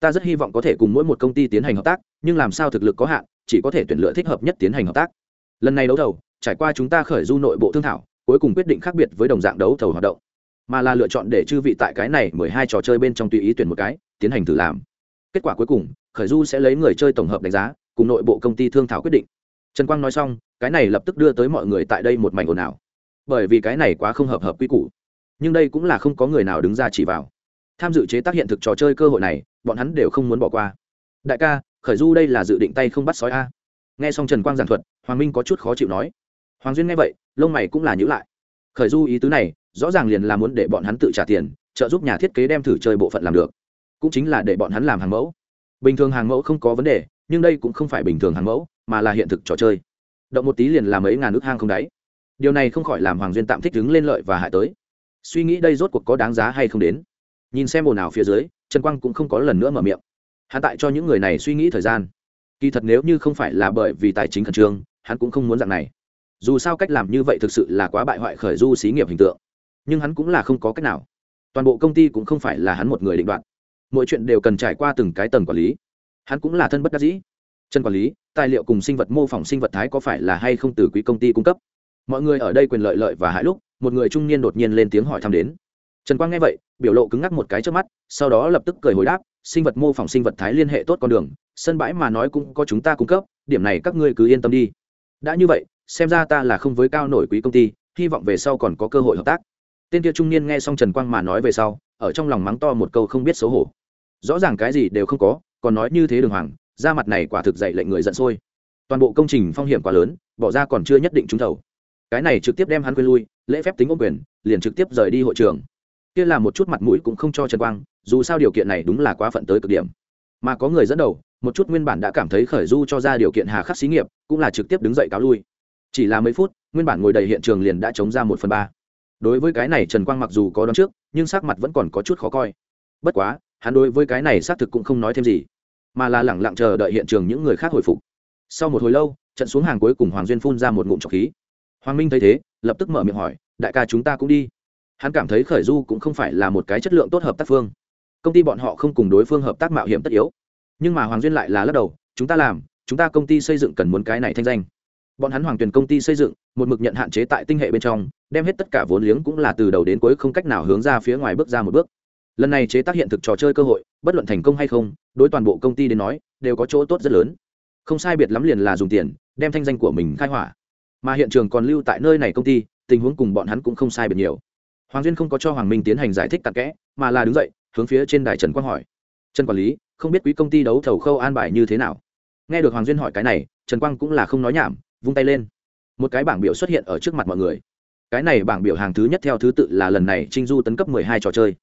Ta rất hy vọng có thể cùng mỗi một công ty tiến hành hợp tác, nhưng làm sao thực lực có hạn, chỉ có thể tuyển lựa thích hợp nhất tiến hành hợp tác. Lần này đấu thầu, trải qua chúng ta khởi du nội bộ thương thảo, cuối cùng quyết định khác biệt với đồng dạng đấu thầu hoạt động. Mà là lựa chọn để chư vị tại cái này mười hai trò chơi bên trong tùy ý tuyển một cái, tiến hành thử làm. Kết quả cuối cùng, khởi du sẽ lấy người chơi tổng hợp đánh giá, cùng nội bộ công ty thương thảo quyết định trần quang nói xong, cái này lập tức đưa tới mọi người tại đây một mảnh ồn ào. Bởi vì cái này quá không hợp hợp quy củ. Nhưng đây cũng là không có người nào đứng ra chỉ vào. Tham dự chế tác hiện thực trò chơi cơ hội này, bọn hắn đều không muốn bỏ qua. Đại ca, khởi du đây là dự định tay không bắt sói a. Nghe xong trần quang giảng thuật, hoàng minh có chút khó chịu nói. Hoàng duyên nghe vậy, lông mày cũng là nhữ lại. Khởi du ý tứ này, rõ ràng liền là muốn để bọn hắn tự trả tiền, trợ giúp nhà thiết kế đem thử chơi bộ phận làm được. Cũng chính là để bọn hắn làm hàng mẫu. Bình thường hàng mẫu không có vấn đề, nhưng đây cũng không phải bình thường hàng mẫu mà là hiện thực trò chơi. Động một tí liền làm mấy ngàn nước hang không đáy. Điều này không khỏi làm hoàng duyên tạm thích đứng lên lợi và hại tới. Suy nghĩ đây rốt cuộc có đáng giá hay không đến? Nhìn xem ồn ào phía dưới, trần quang cũng không có lần nữa mở miệng. Hắn tại cho những người này suy nghĩ thời gian. Kỳ thật nếu như không phải là bởi vì tài chính khẩn trương, hắn cũng không muốn dạng này. Dù sao cách làm như vậy thực sự là quá bại hoại khởi du xí nghiệp hình tượng. Nhưng hắn cũng là không có cách nào. Toàn bộ công ty cũng không phải là hắn một người định đoạt. Mọi chuyện đều cần trải qua từng cái tầng quản lý. Hắn cũng là thân bất đắc dĩ. Trần quản lý tài liệu cùng sinh vật mô phỏng sinh vật thái có phải là hay không từ quý công ty cung cấp? Mọi người ở đây quyền lợi lợi và hại lúc, một người trung niên đột nhiên lên tiếng hỏi thăm đến. Trần quang nghe vậy, biểu lộ cứng ngắc một cái trước mắt, sau đó lập tức cười hồi đáp, sinh vật mô phỏng sinh vật thái liên hệ tốt con đường, sân bãi mà nói cũng có chúng ta cung cấp, điểm này các ngươi cứ yên tâm đi. Đã như vậy, xem ra ta là không với cao nổi quý công ty, hy vọng về sau còn có cơ hội hợp tác. Tên kia trung niên nghe xong trần quang mà nói về sau, ở trong lòng mắng to một câu không biết xấu hổ. Rõ ràng cái gì đều không có, còn nói như thế đường hoàng ra mặt này quả thực dạy lệnh người giận sôi. Toàn bộ công trình phong hiểm quá lớn, bỏ ra còn chưa nhất định trúng thầu. Cái này trực tiếp đem hắn quên lui, lễ phép tính ôm quyền, liền trực tiếp rời đi hội trường. Kia là một chút mặt mũi cũng không cho trần quang, dù sao điều kiện này đúng là quá phận tới cực điểm. Mà có người dẫn đầu, một chút nguyên bản đã cảm thấy khởi du cho ra điều kiện hà khắc xí nghiệp, cũng là trực tiếp đứng dậy cáo lui. Chỉ là mấy phút, nguyên bản ngồi đầy hiện trường liền đã chống ra một phần ba. Đối với cái này trần quang mặc dù có đón trước, nhưng sắc mặt vẫn còn có chút khó coi. Bất quá, hắn đối với cái này xác thực cũng không nói thêm gì mà là lẳng lặng chờ đợi hiện trường những người khác hồi phục. Sau một hồi lâu, trận xuống hàng cuối cùng hoàng duyên phun ra một ngụm trọc khí. Hoàng minh thấy thế, lập tức mở miệng hỏi, đại ca chúng ta cũng đi. Hắn cảm thấy khởi du cũng không phải là một cái chất lượng tốt hợp tác phương. Công ty bọn họ không cùng đối phương hợp tác mạo hiểm tất yếu. Nhưng mà hoàng duyên lại là lắc đầu, chúng ta làm, chúng ta công ty xây dựng cần muốn cái này thanh danh. Bọn hắn hoàng tuyển công ty xây dựng, một mực nhận hạn chế tại tinh hệ bên trong, đem hết tất cả vốn liếng cũng là từ đầu đến cuối không cách nào hướng ra phía ngoài bước ra một bước lần này chế tác hiện thực trò chơi cơ hội, bất luận thành công hay không, đối toàn bộ công ty đến nói, đều có chỗ tốt rất lớn. Không sai biệt lắm liền là dùng tiền, đem thanh danh của mình khai hỏa. Mà hiện trường còn lưu tại nơi này công ty, tình huống cùng bọn hắn cũng không sai biệt nhiều. Hoàng duyên không có cho hoàng minh tiến hành giải thích tặc kẽ, mà là đứng dậy, hướng phía trên đài trần quang hỏi. Trần quản lý, không biết quý công ty đấu thầu khâu an bài như thế nào? Nghe được hoàng duyên hỏi cái này, trần quang cũng là không nói nhảm, vung tay lên. Một cái bảng biểu xuất hiện ở trước mặt mọi người. Cái này bảng biểu hàng thứ nhất theo thứ tự là lần này trinh du tấn cấp mười hai trò chơi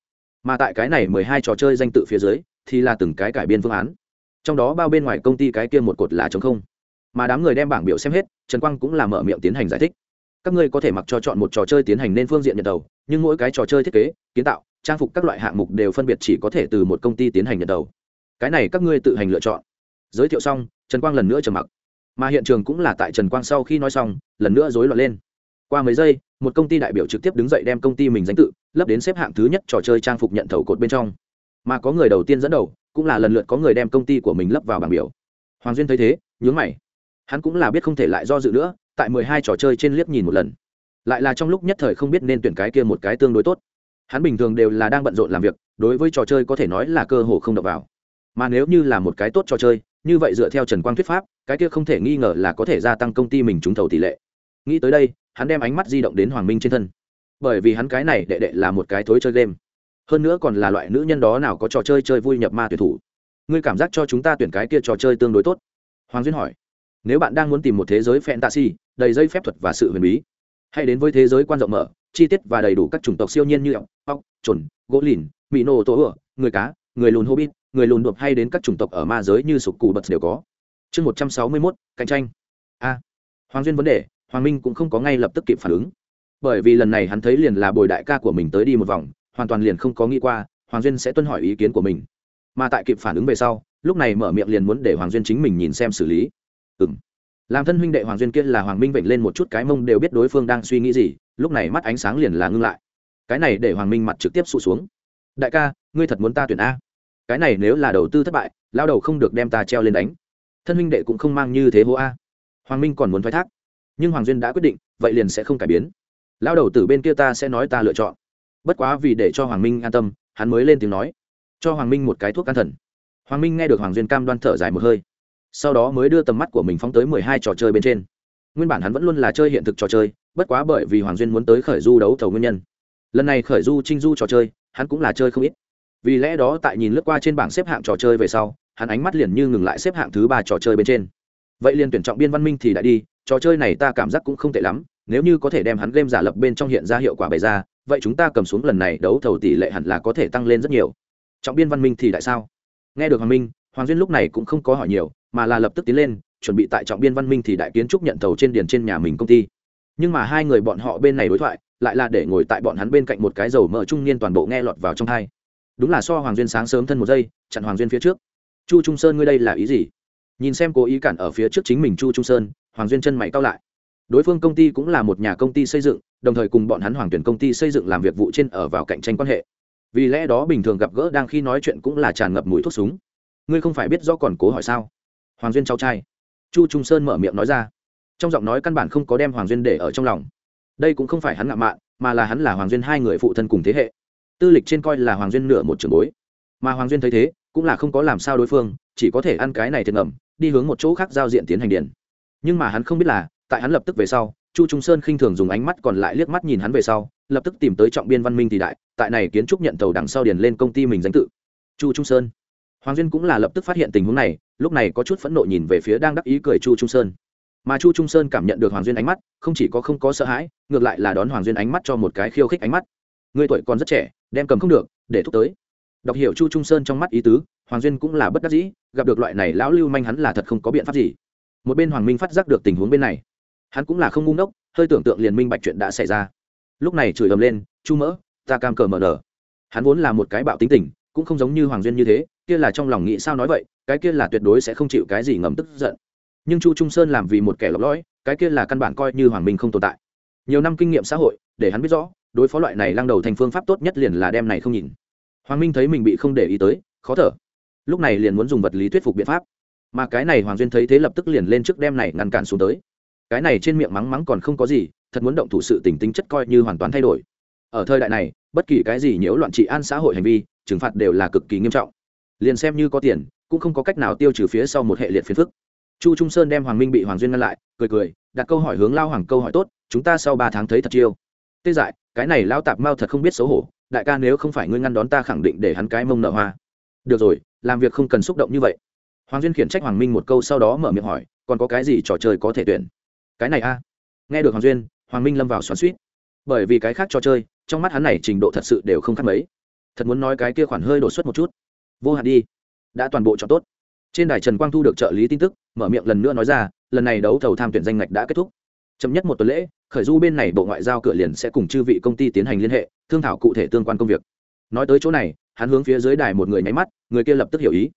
mà tại cái này mười hai trò chơi danh tự phía dưới, thì là từng cái cải biên phương án. Trong đó bao bên ngoài công ty cái kia một cột là chống không. Mà đám người đem bảng biểu xem hết, trần quang cũng là mở miệng tiến hành giải thích. Các ngươi có thể mặc cho chọn một trò chơi tiến hành nên phương diện nhận đầu, nhưng mỗi cái trò chơi thiết kế, kiến tạo, trang phục các loại hạng mục đều phân biệt chỉ có thể từ một công ty tiến hành nhận đầu. Cái này các ngươi tự hành lựa chọn. Giới thiệu xong, trần quang lần nữa trầm mặc. Mà hiện trường cũng là tại trần quang sau khi nói xong, lần nữa rối loạn lên qua mấy giây, một công ty đại biểu trực tiếp đứng dậy đem công ty mình danh tự, lấp đến xếp hạng thứ nhất trò chơi trang phục nhận thầu cột bên trong. Mà có người đầu tiên dẫn đầu, cũng là lần lượt có người đem công ty của mình lấp vào bảng biểu. Hoàng duyên thấy thế, nhướng mày. Hắn cũng là biết không thể lại do dự nữa, tại mười hai trò chơi trên liếc nhìn một lần. Lại là trong lúc nhất thời không biết nên tuyển cái kia một cái tương đối tốt. Hắn bình thường đều là đang bận rộn làm việc, đối với trò chơi có thể nói là cơ hồ không đập vào. Mà nếu như là một cái tốt trò chơi, như vậy dựa theo trần quang thuyết pháp, cái kia không thể nghi ngờ là có thể gia tăng công ty mình trúng thầu tỷ lệ. Nghĩ tới đây hắn đem ánh mắt di động đến hoàng minh trên thân. Bởi vì hắn cái này đệ đệ là một cái thối chơi game. Hơn nữa còn là loại nữ nhân đó nào có trò chơi chơi vui nhập ma tuyển thủ. Ngươi cảm giác cho chúng ta tuyển cái kia trò chơi tương đối tốt? Hoàng duyên hỏi. Nếu bạn đang muốn tìm một thế giới fantasy, đầy dây phép thuật và sự huyền bí, hãy đến với thế giới quan rộng mở, chi tiết và đầy đủ các chủng tộc siêu nhiên như ốc ốc trồn gỗ lìn mỹ nô tố ựa người cá, người lùn hobbit, người lùn đột hay đến các chủng tộc ở ma giới như sục cù bật đều có. Chương một trăm sáu mươi mốt, cạnh tranh. A. Hoàng duyên vấn đề hoàng minh cũng không có ngay lập tức kịp phản ứng. Bởi vì lần này hắn thấy liền là bồi đại ca của mình tới đi một vòng, hoàn toàn liền không có nghĩ qua, hoàng duyên sẽ tuân hỏi ý kiến của mình. Mà tại kịp phản ứng về sau, lúc này mở miệng liền muốn để hoàng duyên chính mình nhìn xem xử lý. Ừ m làm thân huynh đệ hoàng duyên kia là hoàng minh vểnh lên một chút cái mông đều biết đối phương đang suy nghĩ gì, lúc này mắt ánh sáng liền là ngưng lại. Cái này để hoàng minh mặt trực tiếp sụt xuống. Đại ca, ngươi thật muốn ta tuyển a? Cái này nếu là đầu tư thất bại lao đầu không được đem ta treo lên đánh. Thân huynh đệ cũng không mang như thế hô a. Hoàng minh còn muốn thoái thác nhưng hoàng duyên đã quyết định, vậy liền sẽ không cải biến. Lao đầu từ bên kia ta sẽ nói ta lựa chọn. Bất quá vì để cho hoàng minh an tâm, hắn mới lên tiếng nói. Cho hoàng minh một cái thuốc can thần. Hoàng minh nghe được hoàng duyên cam đoan thở dài một hơi. Sau đó mới đưa tầm mắt của mình phóng tới mười hai trò chơi bên trên. Nguyên bản hắn vẫn luôn là chơi hiện thực trò chơi, bất quá bởi vì hoàng duyên muốn tới khởi du đấu thầu nguyên nhân. Lần này khởi du trinh du trò chơi, hắn cũng là chơi không ít. Vì lẽ đó tại nhìn lướt qua trên bảng xếp hạng trò chơi về sau, hắn ánh mắt liền như ngừng lại xếp hạng thứ ba trò chơi bên trên. Vậy liền tuyển trọng biên văn minh thì đã đi trò chơi này ta cảm giác cũng không tệ lắm, nếu như có thể đem hắn game giả lập bên trong hiện ra hiệu quả bày ra, vậy chúng ta cầm xuống lần này đấu thầu tỷ lệ hẳn là có thể tăng lên rất nhiều. Trọng biên văn minh thì tại sao? Nghe được hoàng minh, hoàng duyên lúc này cũng không có hỏi nhiều, mà là lập tức tiến lên, chuẩn bị tại trọng biên văn minh thì đại kiến trúc nhận thầu trên điền trên nhà mình công ty. Nhưng mà hai người bọn họ bên này đối thoại, lại là để ngồi tại bọn hắn bên cạnh một cái dầu mỡ trung niên toàn bộ nghe lọt vào trong hai. Đúng là so hoàng duyên sáng sớm thân một giây, chặn hoàng duyên phía trước. Chu trung sơn ngươi đây là ý gì? Nhìn xem cố ý cản ở phía trước chính mình chu trung sơn hoàng duyên chân mày cao lại. Đối phương công ty cũng là một nhà công ty xây dựng, đồng thời cùng bọn hắn hoàng tuyển công ty xây dựng làm việc vụ trên ở vào cạnh tranh quan hệ. Vì lẽ đó bình thường gặp gỡ đang khi nói chuyện cũng là tràn ngập mùi thuốc súng. Ngươi không phải biết do còn cố hỏi sao? Hoàng duyên cháu trai chu trung sơn mở miệng nói ra. Trong giọng nói căn bản không có đem hoàng duyên để ở trong lòng. Đây cũng không phải hắn ngạo mạn, mà là hắn là hoàng duyên hai người phụ thân cùng thế hệ. Tư lịch trên coi là hoàng duyên nửa một trường bối. Mà hoàng duyên thấy thế, cũng là không có làm sao đối phương, chỉ có thể ăn cái này thiệt ngầm, đi hướng một chỗ khác giao diện tiến hành điền nhưng mà hắn không biết là, tại hắn lập tức về sau, chu trung sơn khinh thường dùng ánh mắt còn lại liếc mắt nhìn hắn về sau, lập tức tìm tới trọng biên văn minh thì đại, tại này kiến trúc nhận tàu đằng sau điền lên công ty mình danh tự. Chu trung sơn. Hoàng duyên cũng là lập tức phát hiện tình huống này, lúc này có chút phẫn nộ nhìn về phía đang đắc ý cười chu trung sơn. Mà chu trung sơn cảm nhận được hoàng duyên ánh mắt, không chỉ có không có sợ hãi, ngược lại là đón hoàng duyên ánh mắt cho một cái khiêu khích ánh mắt. Người tuổi còn rất trẻ, đem cầm không được, để thúc tới. Đọc hiểu chu trung sơn trong mắt ý tứ, hoàng duyên cũng là bất đắc dĩ, gặp được loại này lão lưu manh hắn là thật không có biện pháp gì một bên hoàng minh phát giác được tình huống bên này hắn cũng là không ngu ngốc hơi tưởng tượng liền minh bạch chuyện đã xảy ra lúc này chửi ầm lên chu mỡ ta cam cờ mở nở. hắn vốn là một cái bạo tính tình cũng không giống như hoàng duyên như thế kia là trong lòng nghĩ sao nói vậy cái kia là tuyệt đối sẽ không chịu cái gì ngầm tức giận nhưng chu trung sơn làm vì một kẻ lọc lõi cái kia là căn bản coi như hoàng minh không tồn tại nhiều năm kinh nghiệm xã hội để hắn biết rõ đối phó loại này lăng đầu thành phương pháp tốt nhất liền là đem này không nhìn hoàng minh thấy mình bị không để ý tới khó thở lúc này liền muốn dùng vật lý thuyết phục biện pháp mà cái này hoàng duyên thấy thế lập tức liền lên trước đem này ngăn cản xuống tới. Cái này trên miệng mắng mắng còn không có gì, thật muốn động thủ sự tình tính chất coi như hoàn toàn thay đổi. Ở thời đại này, bất kỳ cái gì nhiễu loạn trị an xã hội hành vi, trừng phạt đều là cực kỳ nghiêm trọng. Liền xem như có tiền, cũng không có cách nào tiêu trừ phía sau một hệ liệt phiền phức. Chu trung sơn đem hoàng minh bị hoàng duyên ngăn lại, cười cười, đặt câu hỏi hướng lao hoàng câu hỏi tốt, chúng ta sau ba tháng thấy thật chiêu. Tê dại, cái này lao tạp mao thật không biết xấu hổ, đại ca nếu không phải ngươi ngăn đón ta khẳng định để hắn cái mông nợ hoa. Được rồi, làm việc không cần xúc động như vậy hoàng duyên khiển trách hoàng minh một câu sau đó mở miệng hỏi, còn có cái gì trò chơi có thể tuyển? Cái này a. Nghe được hoàng duyên, hoàng minh lâm vào xoắn suýt bởi vì cái khác trò chơi, trong mắt hắn này trình độ thật sự đều không khác mấy. Thật muốn nói cái kia khoản hơi đột xuất một chút. Vô hạn đi. Đã toàn bộ chọn tốt. Trên đài trần quang thu được trợ lý tin tức, mở miệng lần nữa nói ra, lần này đấu thầu tham tuyển danh ngạch đã kết thúc. Chậm nhất một tuần lễ, khởi du bên này bộ ngoại giao cửa liền sẽ cùng chư vị công ty tiến hành liên hệ, thương thảo cụ thể tương quan công việc. Nói tới chỗ này, hắn hướng phía dưới đài một người nháy mắt, người kia lập tức hiểu ý.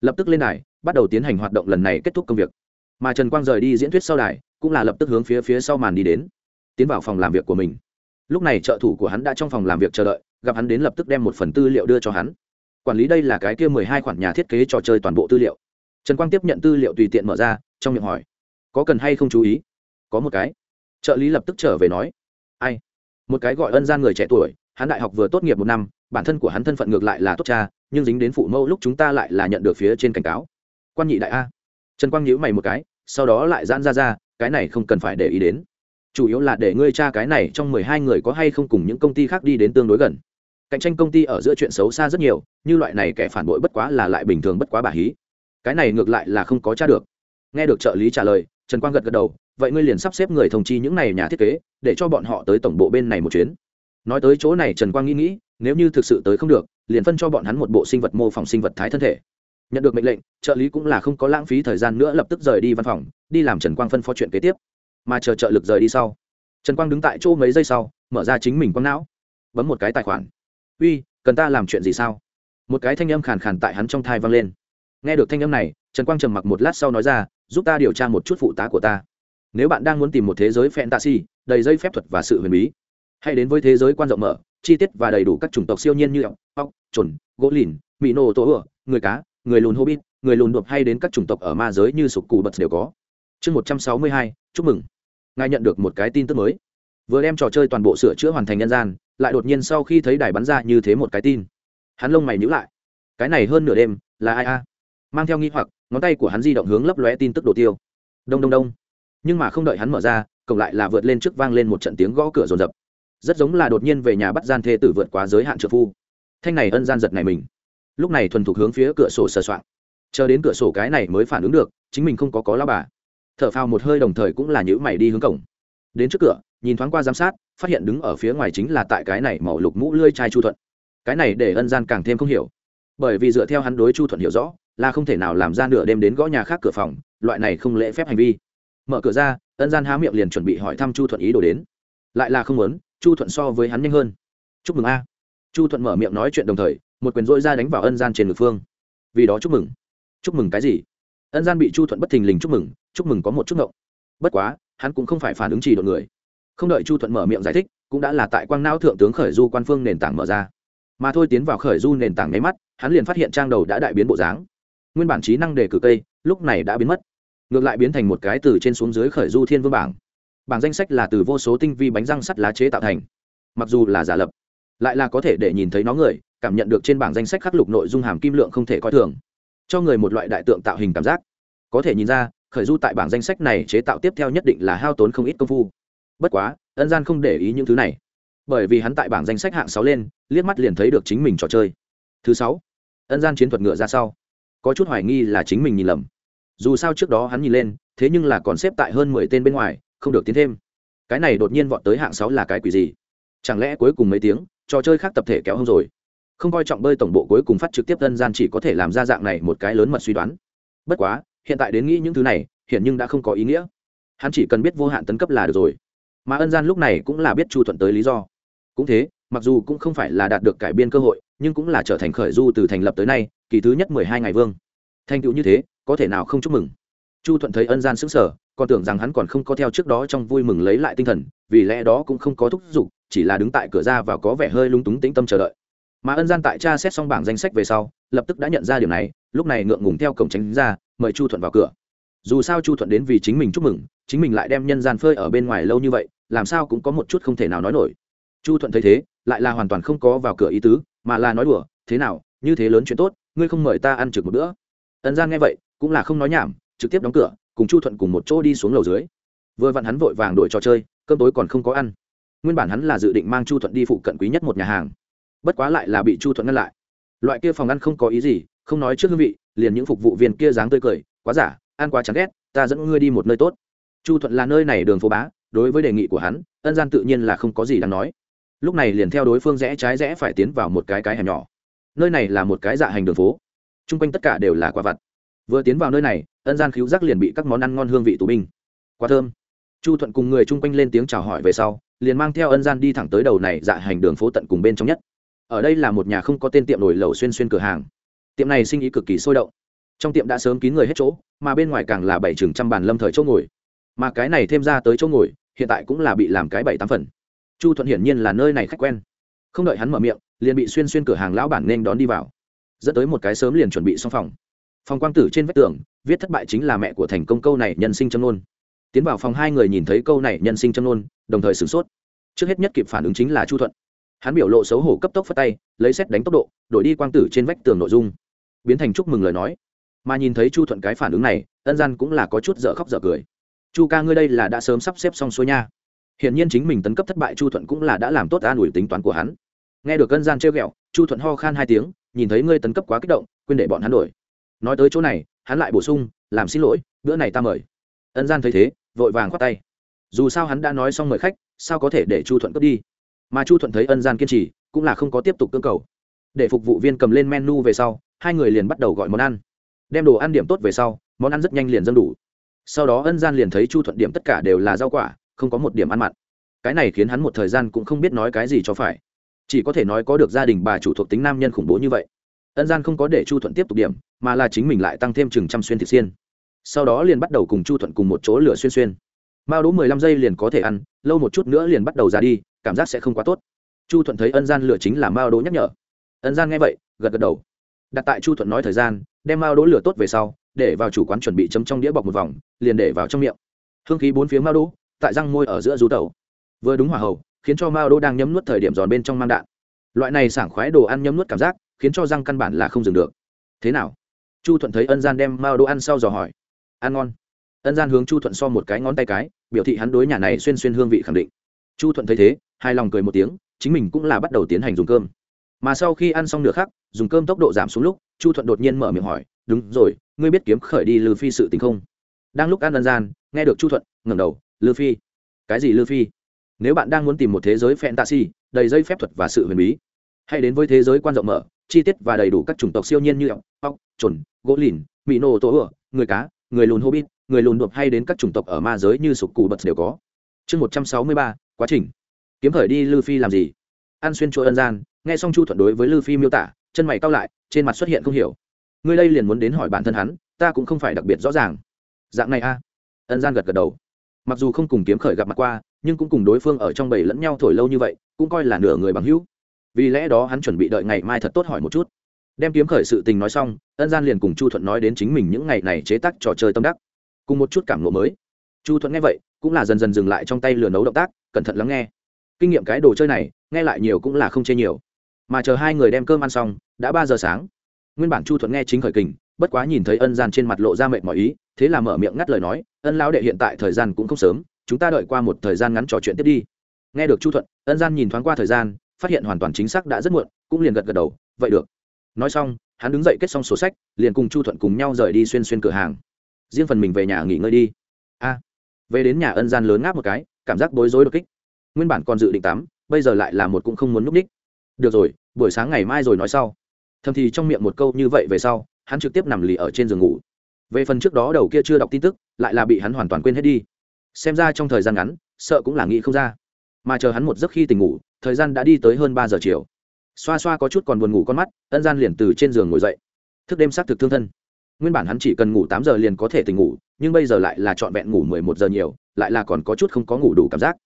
Lập tức lên đài bắt đầu tiến hành hoạt động lần này kết thúc công việc. Mà trần quang rời đi diễn thuyết sau đài, cũng là lập tức hướng phía phía sau màn đi đến, tiến vào phòng làm việc của mình. Lúc này trợ thủ của hắn đã trong phòng làm việc chờ đợi, gặp hắn đến lập tức đem một phần tư liệu đưa cho hắn. Quản lý đây là cái kia mười hai khoản nhà thiết kế trò chơi toàn bộ tư liệu. Trần quang tiếp nhận tư liệu tùy tiện mở ra, trong miệng hỏi, có cần hay không chú ý? Có một cái. Trợ lý lập tức trở về nói, ai? Một cái gọi ân gian người trẻ tuổi, hắn đại học vừa tốt nghiệp một năm, bản thân của hắn thân phận ngược lại là tốt cha, nhưng dính đến phụ mẫu lúc chúng ta lại là nhận được phía trên cảnh cáo quan nhị đại a. Trần quang nhíu mày một cái, sau đó lại giãn ra ra, cái này không cần phải để ý đến. Chủ yếu là để ngươi cha cái này trong mười hai người có hay không cùng những công ty khác đi đến tương đối gần. Cạnh tranh công ty ở giữa chuyện xấu xa rất nhiều, như loại này kẻ phản bội bất quá là lại bình thường bất quá bà hí. Cái này ngược lại là không có cha được. Nghe được trợ lý trả lời, trần quang gật gật đầu, vậy ngươi liền sắp xếp người thông chi những này nhà thiết kế, để cho bọn họ tới tổng bộ bên này một chuyến. Nói tới chỗ này trần quang nghĩ nghĩ, nếu như thực sự tới không được, liền phân cho bọn hắn một bộ sinh vật mô phỏng sinh vật thái thân thể nhận được mệnh lệnh, trợ lý cũng là không có lãng phí thời gian nữa lập tức rời đi văn phòng, đi làm trần quang phân phó chuyện kế tiếp. Mà chờ trợ lực rời đi sau, trần quang đứng tại chỗ mấy giây sau, mở ra chính mình quang não, bấm một cái tài khoản. Uy, cần ta làm chuyện gì sao? Một cái thanh âm khàn khàn tại hắn trong thai vang lên. Nghe được thanh âm này, trần quang trầm mặc một lát sau nói ra, giúp ta điều tra một chút phụ tá của ta. Nếu bạn đang muốn tìm một thế giới fantasy, đầy dây phép thuật và sự huyền bí, hãy đến với thế giới quan rộng mở, chi tiết và đầy đủ các chủng tộc siêu nhiên như ốc ốc trồn gỗ lìn mỹ nô tổ ửa người cá người lùn hobbit, người lùn đột hay đến các chủng tộc ở ma giới như sục cù bật đều có. Chương một trăm sáu mươi hai, chúc mừng. Ngài nhận được một cái tin tức mới. Vừa đem trò chơi toàn bộ sửa chữa hoàn thành nhân gian, lại đột nhiên sau khi thấy đài bắn ra như thế một cái tin. Hắn lông mày nhữ lại. Cái này hơn nửa đêm, là ai a? Mang theo nghi hoặc, ngón tay của hắn di động hướng lấp lóe tin tức đồ tiêu. Đông đông đông. Nhưng mà không đợi hắn mở ra, cổng lại là vượt lên trước vang lên một trận tiếng gõ cửa rồn rập. Rất giống là đột nhiên về nhà bắt gian thê tử vượt quá giới hạn trợ phu. Thanh này ân gian giật này mình lúc này thuần thục hướng phía cửa sổ sờ soạn, chờ đến cửa sổ cái này mới phản ứng được chính mình không có có lao bà. T h ở phao một hơi đồng thời cũng là nhữ mày đi hướng cổng. Đến trước cửa nhìn thoáng qua giám sát phát hiện đứng ở phía ngoài chính là tại cái này màu lục mũ lươi chai chu thuận. Cái này để ân gian càng thêm không hiểu. Bởi vì dựa theo hắn đối chu thuận hiểu rõ là không thể nào làm ra nửa đêm đến gõ nhà khác cửa phòng loại này không lễ phép hành vi. Mở cửa ra ân gian há miệng liền chuẩn bị hỏi thăm chu thuận ý đồ đến. Lại là không muốn chu thuận so với hắn nhanh hơn. Chúc mừng a. Chu thuận mở miệng nói chuyện đồng thời một quyền dội ra đánh vào ân gian trên ngực phương. Vì đó chúc mừng. Chúc mừng cái gì? Ân gian bị chu thuận bất thình lình chúc mừng chúc mừng có một chút ngộng. Bất quá, hắn cũng không phải phản ứng chỉ đội người. Không đợi chu thuận mở miệng giải thích, cũng đã là tại quang não thượng tướng khởi du quan phương nền tảng mở ra. Mà thôi tiến vào khởi du nền tảng nháy mắt, hắn liền phát hiện trang đầu đã đại biến bộ dáng. Nguyên bản trí năng đề cử cây, lúc này đã biến mất. Ngược lại biến thành một cái từ trên xuống dưới khởi du thiên vương bảng. Bảng danh sách là từ vô số tinh vi bánh răng sắt lá chế tạo thành. Mặc dù là giả lập, lại là có thể để nhìn thấy nó người cảm nhận được trên bảng danh sách khắc lục nội dung hàm kim lượng không thể coi thường. Cho người một loại đại tượng tạo hình cảm giác. Có thể nhìn ra, khởi du tại bảng danh sách này chế tạo tiếp theo nhất định là hao tốn không ít công phu. Bất quá, ân gian không để ý những thứ này. Bởi vì hắn tại bảng danh sách hạng sáu lên, liếc mắt liền thấy được chính mình trò chơi. Thứ sáu, ân gian chiến thuật ngựa ra sau. Có chút hoài nghi là chính mình nhìn lầm. Dù sao trước đó hắn nhìn lên, thế nhưng là còn xếp tại hơn mười tên bên ngoài, không được tiến thêm. Cái này đột nhiên vọt tới hạng sáu là cái quỷ gì? Chẳng lẽ cuối cùng mấy tiếng, trò chơi khác tập thể kéo hông rồi? Không coi trọng bơi tổng bộ cuối cùng phát trực tiếp dân gian chỉ có thể làm ra dạng này một cái lớn mật suy đoán. Bất quá, hiện tại đến nghĩ những thứ này hiện nhưng đã không có ý nghĩa. Hắn chỉ cần biết vô hạn tấn cấp là được rồi. Mà ân gian lúc này cũng là biết chu thuận tới lý do. Cũng thế, mặc dù cũng không phải là đạt được cải biên cơ hội, nhưng cũng là trở thành khởi du từ thành lập tới nay, kỳ thứ nhất mười hai ngày vương. Thành tựu như thế, có thể nào không chúc mừng? Chu thuận thấy ân gian sững sở còn tưởng rằng hắn còn không có theo trước đó trong vui mừng lấy lại tinh thần, vì lẽ đó cũng không có thúc giục, chỉ là đứng tại cửa ra và có vẻ hơi lúng túng tĩnh tâm chờ đợi mà ân gian tại cha xét xong bảng danh sách về sau, lập tức đã nhận ra điều này, lúc này ngượng ngùng theo cổng tránh ra, mời chu thuận vào cửa. Dù sao chu thuận đến vì chính mình chúc mừng, chính mình lại đem nhân gian phơi ở bên ngoài lâu như vậy, làm sao cũng có một chút không thể nào nói nổi. Chu thuận thấy thế, lại là hoàn toàn không có vào cửa ý tứ, mà là nói đùa, thế nào, như thế lớn chuyện tốt, ngươi không mời ta ăn trực một bữa? Ân gian nghe vậy, cũng là không nói nhảm, trực tiếp đóng cửa, cùng chu thuận cùng một chỗ đi xuống lầu dưới. Vừa vặn hắn vội vàng đổi trò chơi, cơm tối còn không có ăn. Nguyên bản hắn là dự định mang chu thuận đi phụ cận quý nhất một nhà hàng bất quá lại là bị chu thuận ngăn lại. Loại kia phòng ăn không có ý gì, không nói trước hương vị, liền những phục vụ viên kia dáng tươi cười, quá giả, ăn quá chán ghét, ta dẫn ngươi đi một nơi tốt. Chu thuận là nơi này đường phố bá, đối với đề nghị của hắn, ân gian tự nhiên là không có gì đáng nói. Lúc này liền theo đối phương rẽ trái rẽ phải tiến vào một cái cái hẻm nhỏ. Nơi này là một cái dạ hành đường phố. T r u n g quanh tất cả đều là quả vặt. Vừa tiến vào nơi này, ân gian cứu rắc liền bị các món ăn ngon hương vị tù binh. Quá thơm. Chu thuận cùng người chung quanh lên tiếng chào hỏi về sau, liền mang theo ân gian đi thẳng tới đầu này dạ hành đường phố tận cùng bên trong nhất ở đây là một nhà không có tên tiệm nổi lẩu xuyên xuyên cửa hàng. Tiệm này sinh ý cực kỳ sôi động. Trong tiệm đã sớm kín người hết chỗ, mà bên ngoài càng là bảy chừng trăm bàn lâm thời chỗ ngồi. Mà cái này thêm ra tới chỗ ngồi, hiện tại cũng là bị làm cái bảy tám phần. Chu thuận hiển nhiên là nơi này khách quen. Không đợi hắn mở miệng, liền bị xuyên xuyên cửa hàng lão bản nên đón đi vào. Dẫn tới một cái sớm liền chuẩn bị xong phòng. Phòng quang tử trên vách tường, viết thất bại chính là mẹ của thành công câu này nhân sinh châm nôn tiến vào phòng hai người nhìn thấy câu này nhân sinh châm nôn đồng thời sửng sốt. Trước hết nhất kịp phản ứng chính là chu thuận hắn biểu lộ xấu hổ cấp tốc phất tay lấy xét đánh tốc độ đổi đi quang tử trên vách tường nội dung biến thành chúc mừng lời nói mà nhìn thấy chu thuận cái phản ứng này ân gian cũng là có chút dở khóc dở cười chu ca ngươi đây là đã sớm sắp xếp xong xuôi nha Hiện nhiên chính mình tấn cấp thất bại Chu Thuận cũng là đã làm tốt an ủi tính toán của hắn. Nghe được ân gian trêu ghẹo, Chu Thuận ho khan hai tiếng, nhìn thấy ngươi tấn cấp quá kích động, quên để bọn hắn đổi. Nói tới chỗ này, hắn lại bổ sung, làm xin lỗi, bữa này ta mời. Ân gian thấy thế, vội vàng khoát tay. Dù sao hắn đã nói xong mời khách, sao có thể để Chu Thuận cướp đi? Mà Chu Thuận thấy Ân gian kiên trì, cũng là không có tiếp tục cưỡng cầu. Để phục vụ viên cầm lên menu về sau, hai người liền bắt đầu gọi món ăn. Đem đồ ăn điểm tốt về sau, món ăn rất nhanh liền dâng đủ. Sau đó Ân gian liền thấy Chu Thuận điểm tất cả đều là rau quả, không có một điểm ăn mặn cái này khiến hắn một thời gian cũng không biết nói cái gì cho phải chỉ có thể nói có được gia đình bà chủ thuộc tính nam nhân khủng bố như vậy ân gian không có để chu thuận tiếp tục điểm mà là chính mình lại tăng thêm chừng trăm xuyên thịt xiên sau đó liền bắt đầu cùng chu thuận cùng một chỗ lửa xuyên xuyên mao đỗ mười lăm giây liền có thể ăn lâu một chút nữa liền bắt đầu ra đi cảm giác sẽ không quá tốt. Chu thuận thấy ân gian lửa chính là mao đỗ nhắc nhở. Ân gian nghe vậy, gật gật đầu. Đặt tại chu thuận nói thời gian, đem mao đỗ lửa tốt về sau, để vào chủ quán chuẩn bị chấm trong đĩa bọc một vòng, liền để vào trong miệng. Hương khí bốn phía mao đỗ, tại răng môi ở giữa rú tẩu vừa đúng hỏa hậu, khiến cho mao đô đang nhấm nuốt thời điểm giòn bên trong mang đạn. Loại này sảng khoái đồ ăn nhấm nuốt cảm giác, khiến cho răng căn bản là không dừng được. Thế nào? Chu thuận thấy ân gian đem mao đô ăn sau dò hỏi. Ăn ngon. Ân gian hướng chu thuận so một cái ngón tay cái, biểu thị hắn đối nhà này xuyên xuyên hương vị khẳng định chu thuận thấy thế, hài lòng cười một tiếng, chính mình cũng là bắt đầu tiến hành dùng cơm. Mà sau khi ăn xong nửa khắc, dùng cơm tốc độ giảm xuống lúc, chu thuận đột nhiên mở miệng hỏi, đúng rồi, ngươi biết kiếm khởi đi lư phi sự tình không? Đang lúc ăn ân gian, nghe được chu thuận, ngẩng đầu, lư phi. Cái gì lư phi? Nếu bạn đang muốn tìm một thế giới fantasy, đầy dây phép thuật và sự huyền bí, hãy đến với thế giới quan rộng mở, chi tiết và đầy đủ các chủng tộc siêu nhiên như ốc ốc chuẩn gỗ lìn mỹ nô tổ ửa người cá, người lùn hobbit, người lùn đột hay đến các chủng tộc ở ma giới như sục cù bật đều có. Chương một trăm sáu mươi ba quá trình. Kiếm khởi đi, lư phi làm gì? An xuyên chỗ ân gian, nghe xong chu thuận đối với lư phi miêu tả, chân mày cao lại, trên mặt xuất hiện không hiểu. Ngươi đây liền muốn đến hỏi bản thân hắn, ta cũng không phải đặc biệt rõ ràng. Dạng này a. À? ân gian gật gật đầu. Mặc dù không cùng kiếm khởi gặp mặt qua, nhưng cũng cùng đối phương ở trong bầy lẫn nhau thổi lâu như vậy, cũng coi là nửa người bằng hữu. Vì lẽ đó hắn chuẩn bị đợi ngày mai thật tốt hỏi một chút. Đem kiếm khởi sự tình nói xong, ân gian liền cùng chu thuận nói đến chính mình những ngày này chế tác trò chơi tâm đắc. Cùng một chút cảm lộ mới. Chu thuận nghe vậy, cũng là dần dần dừng lại trong tay lừa nấu động tác cẩn thận lắng nghe. Kinh nghiệm cái đồ chơi này, nghe lại nhiều cũng là không chê nhiều. Mà chờ hai người đem cơm ăn xong, đã ba giờ sáng. Nguyên bản chu thuận nghe chính khởi kình, bất quá nhìn thấy ân gian trên mặt lộ ra mệt mỏi ý, thế là mở miệng ngắt lời nói, ân lão đệ hiện tại thời gian cũng không sớm, chúng ta đợi qua một thời gian ngắn trò chuyện tiếp đi. Nghe được chu thuận, ân gian nhìn thoáng qua thời gian, phát hiện hoàn toàn chính xác đã rất muộn, cũng liền gật gật đầu, vậy được. Nói xong, hắn đứng dậy kết xong sổ sách, liền cùng chu thuận cùng nhau rời đi xuyên xuyên cửa hàng. Riêng phần mình về nhà nghỉ ngơi đi. A. Về đến nhà ân gian lớn ngáp một cái cảm giác bối rối đột kích. Nguyên bản còn dự định tắm, bây giờ lại là một cũng không muốn núp ních được rồi, buổi sáng ngày mai rồi nói sau. Thầm thì trong miệng một câu như vậy về sau, hắn trực tiếp nằm lì ở trên giường ngủ. Về phần trước đó đầu kia chưa đọc tin tức, lại là bị hắn hoàn toàn quên hết đi. Xem ra trong thời gian ngắn, sợ cũng là nghĩ không ra. Mà chờ hắn một giấc khi tỉnh ngủ, thời gian đã đi tới hơn ba giờ chiều. Xoa xoa có chút còn buồn ngủ con mắt, ân gian liền từ trên giường ngồi dậy. Thức đêm xác thực thương thân. Nguyên bản hắn chỉ cần ngủ tám giờ liền có thể tỉnh ngủ, nhưng bây giờ lại là trọn vẹn ngủ mười một giờ nhiều lại là còn có chút không có ngủ đủ cảm giác.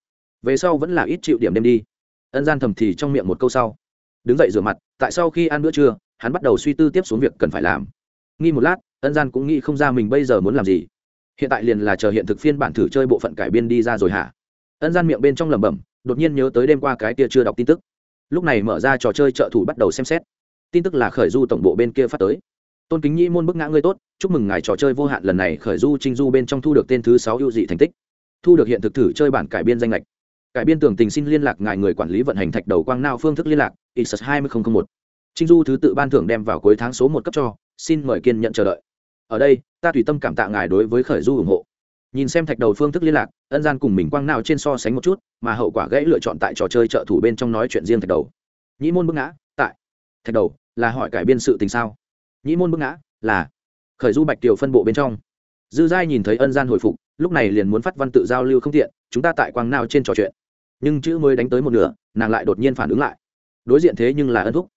Về sau vẫn là ít chịu điểm đêm đi. Ân gian thầm thì trong miệng một câu sau. Đứng dậy rửa mặt, tại sau khi ăn bữa trưa, hắn bắt đầu suy tư tiếp xuống việc cần phải làm. Nghi một lát, ân gian cũng nghĩ không ra mình bây giờ muốn làm gì. Hiện tại liền là chờ hiện thực phiên bản thử chơi bộ phận cải biên đi ra rồi hả? Ân gian miệng bên trong lẩm bẩm, đột nhiên nhớ tới đêm qua cái kia chưa đọc tin tức. Lúc này mở ra trò chơi trợ thủ bắt đầu xem xét. Tin tức là khởi du tổng bộ bên kia phát tới. Tôn kính nhĩ môn bức ngã ngươi tốt, chúc mừng ngài trò chơi vô hạn lần này khởi du trinh du bên trong thu được tên thứ sáu ưu dị thành tích thu được hiện thực thử chơi bản cải biên danh lệch. Cải biên tưởng tình xin liên lạc ngài người quản lý vận hành thạch đầu quang nao phương thức liên lạc x hai mươi một. Trinh du thứ tự ban thưởng đem vào cuối tháng số một cấp cho, xin mời kiên nhận chờ đợi. Ở đây, ta tùy tâm cảm tạ ngài đối với khởi du ủng hộ. Nhìn xem thạch đầu phương thức liên lạc, ân gian cùng mình quang nào trên so sánh một chút, mà hậu quả gãy lựa chọn tại trò chơi trợ thủ bên trong nói chuyện riêng thạch đầu. Nhĩ môn bức ngã, tại. Thạch đầu, là hỏi cải biên sự tình sao? Nhĩ môn bức ngã, là. Khởi du bạch tiểu phân bộ bên trong. Dư giai nhìn thấy ân gian hồi phục lúc này liền muốn phát văn tự giao lưu không tiện, chúng ta tại quang nào trên trò chuyện. Nhưng chữ mới đánh tới một nửa, nàng lại đột nhiên phản ứng lại. Đối diện thế nhưng là ân thúc.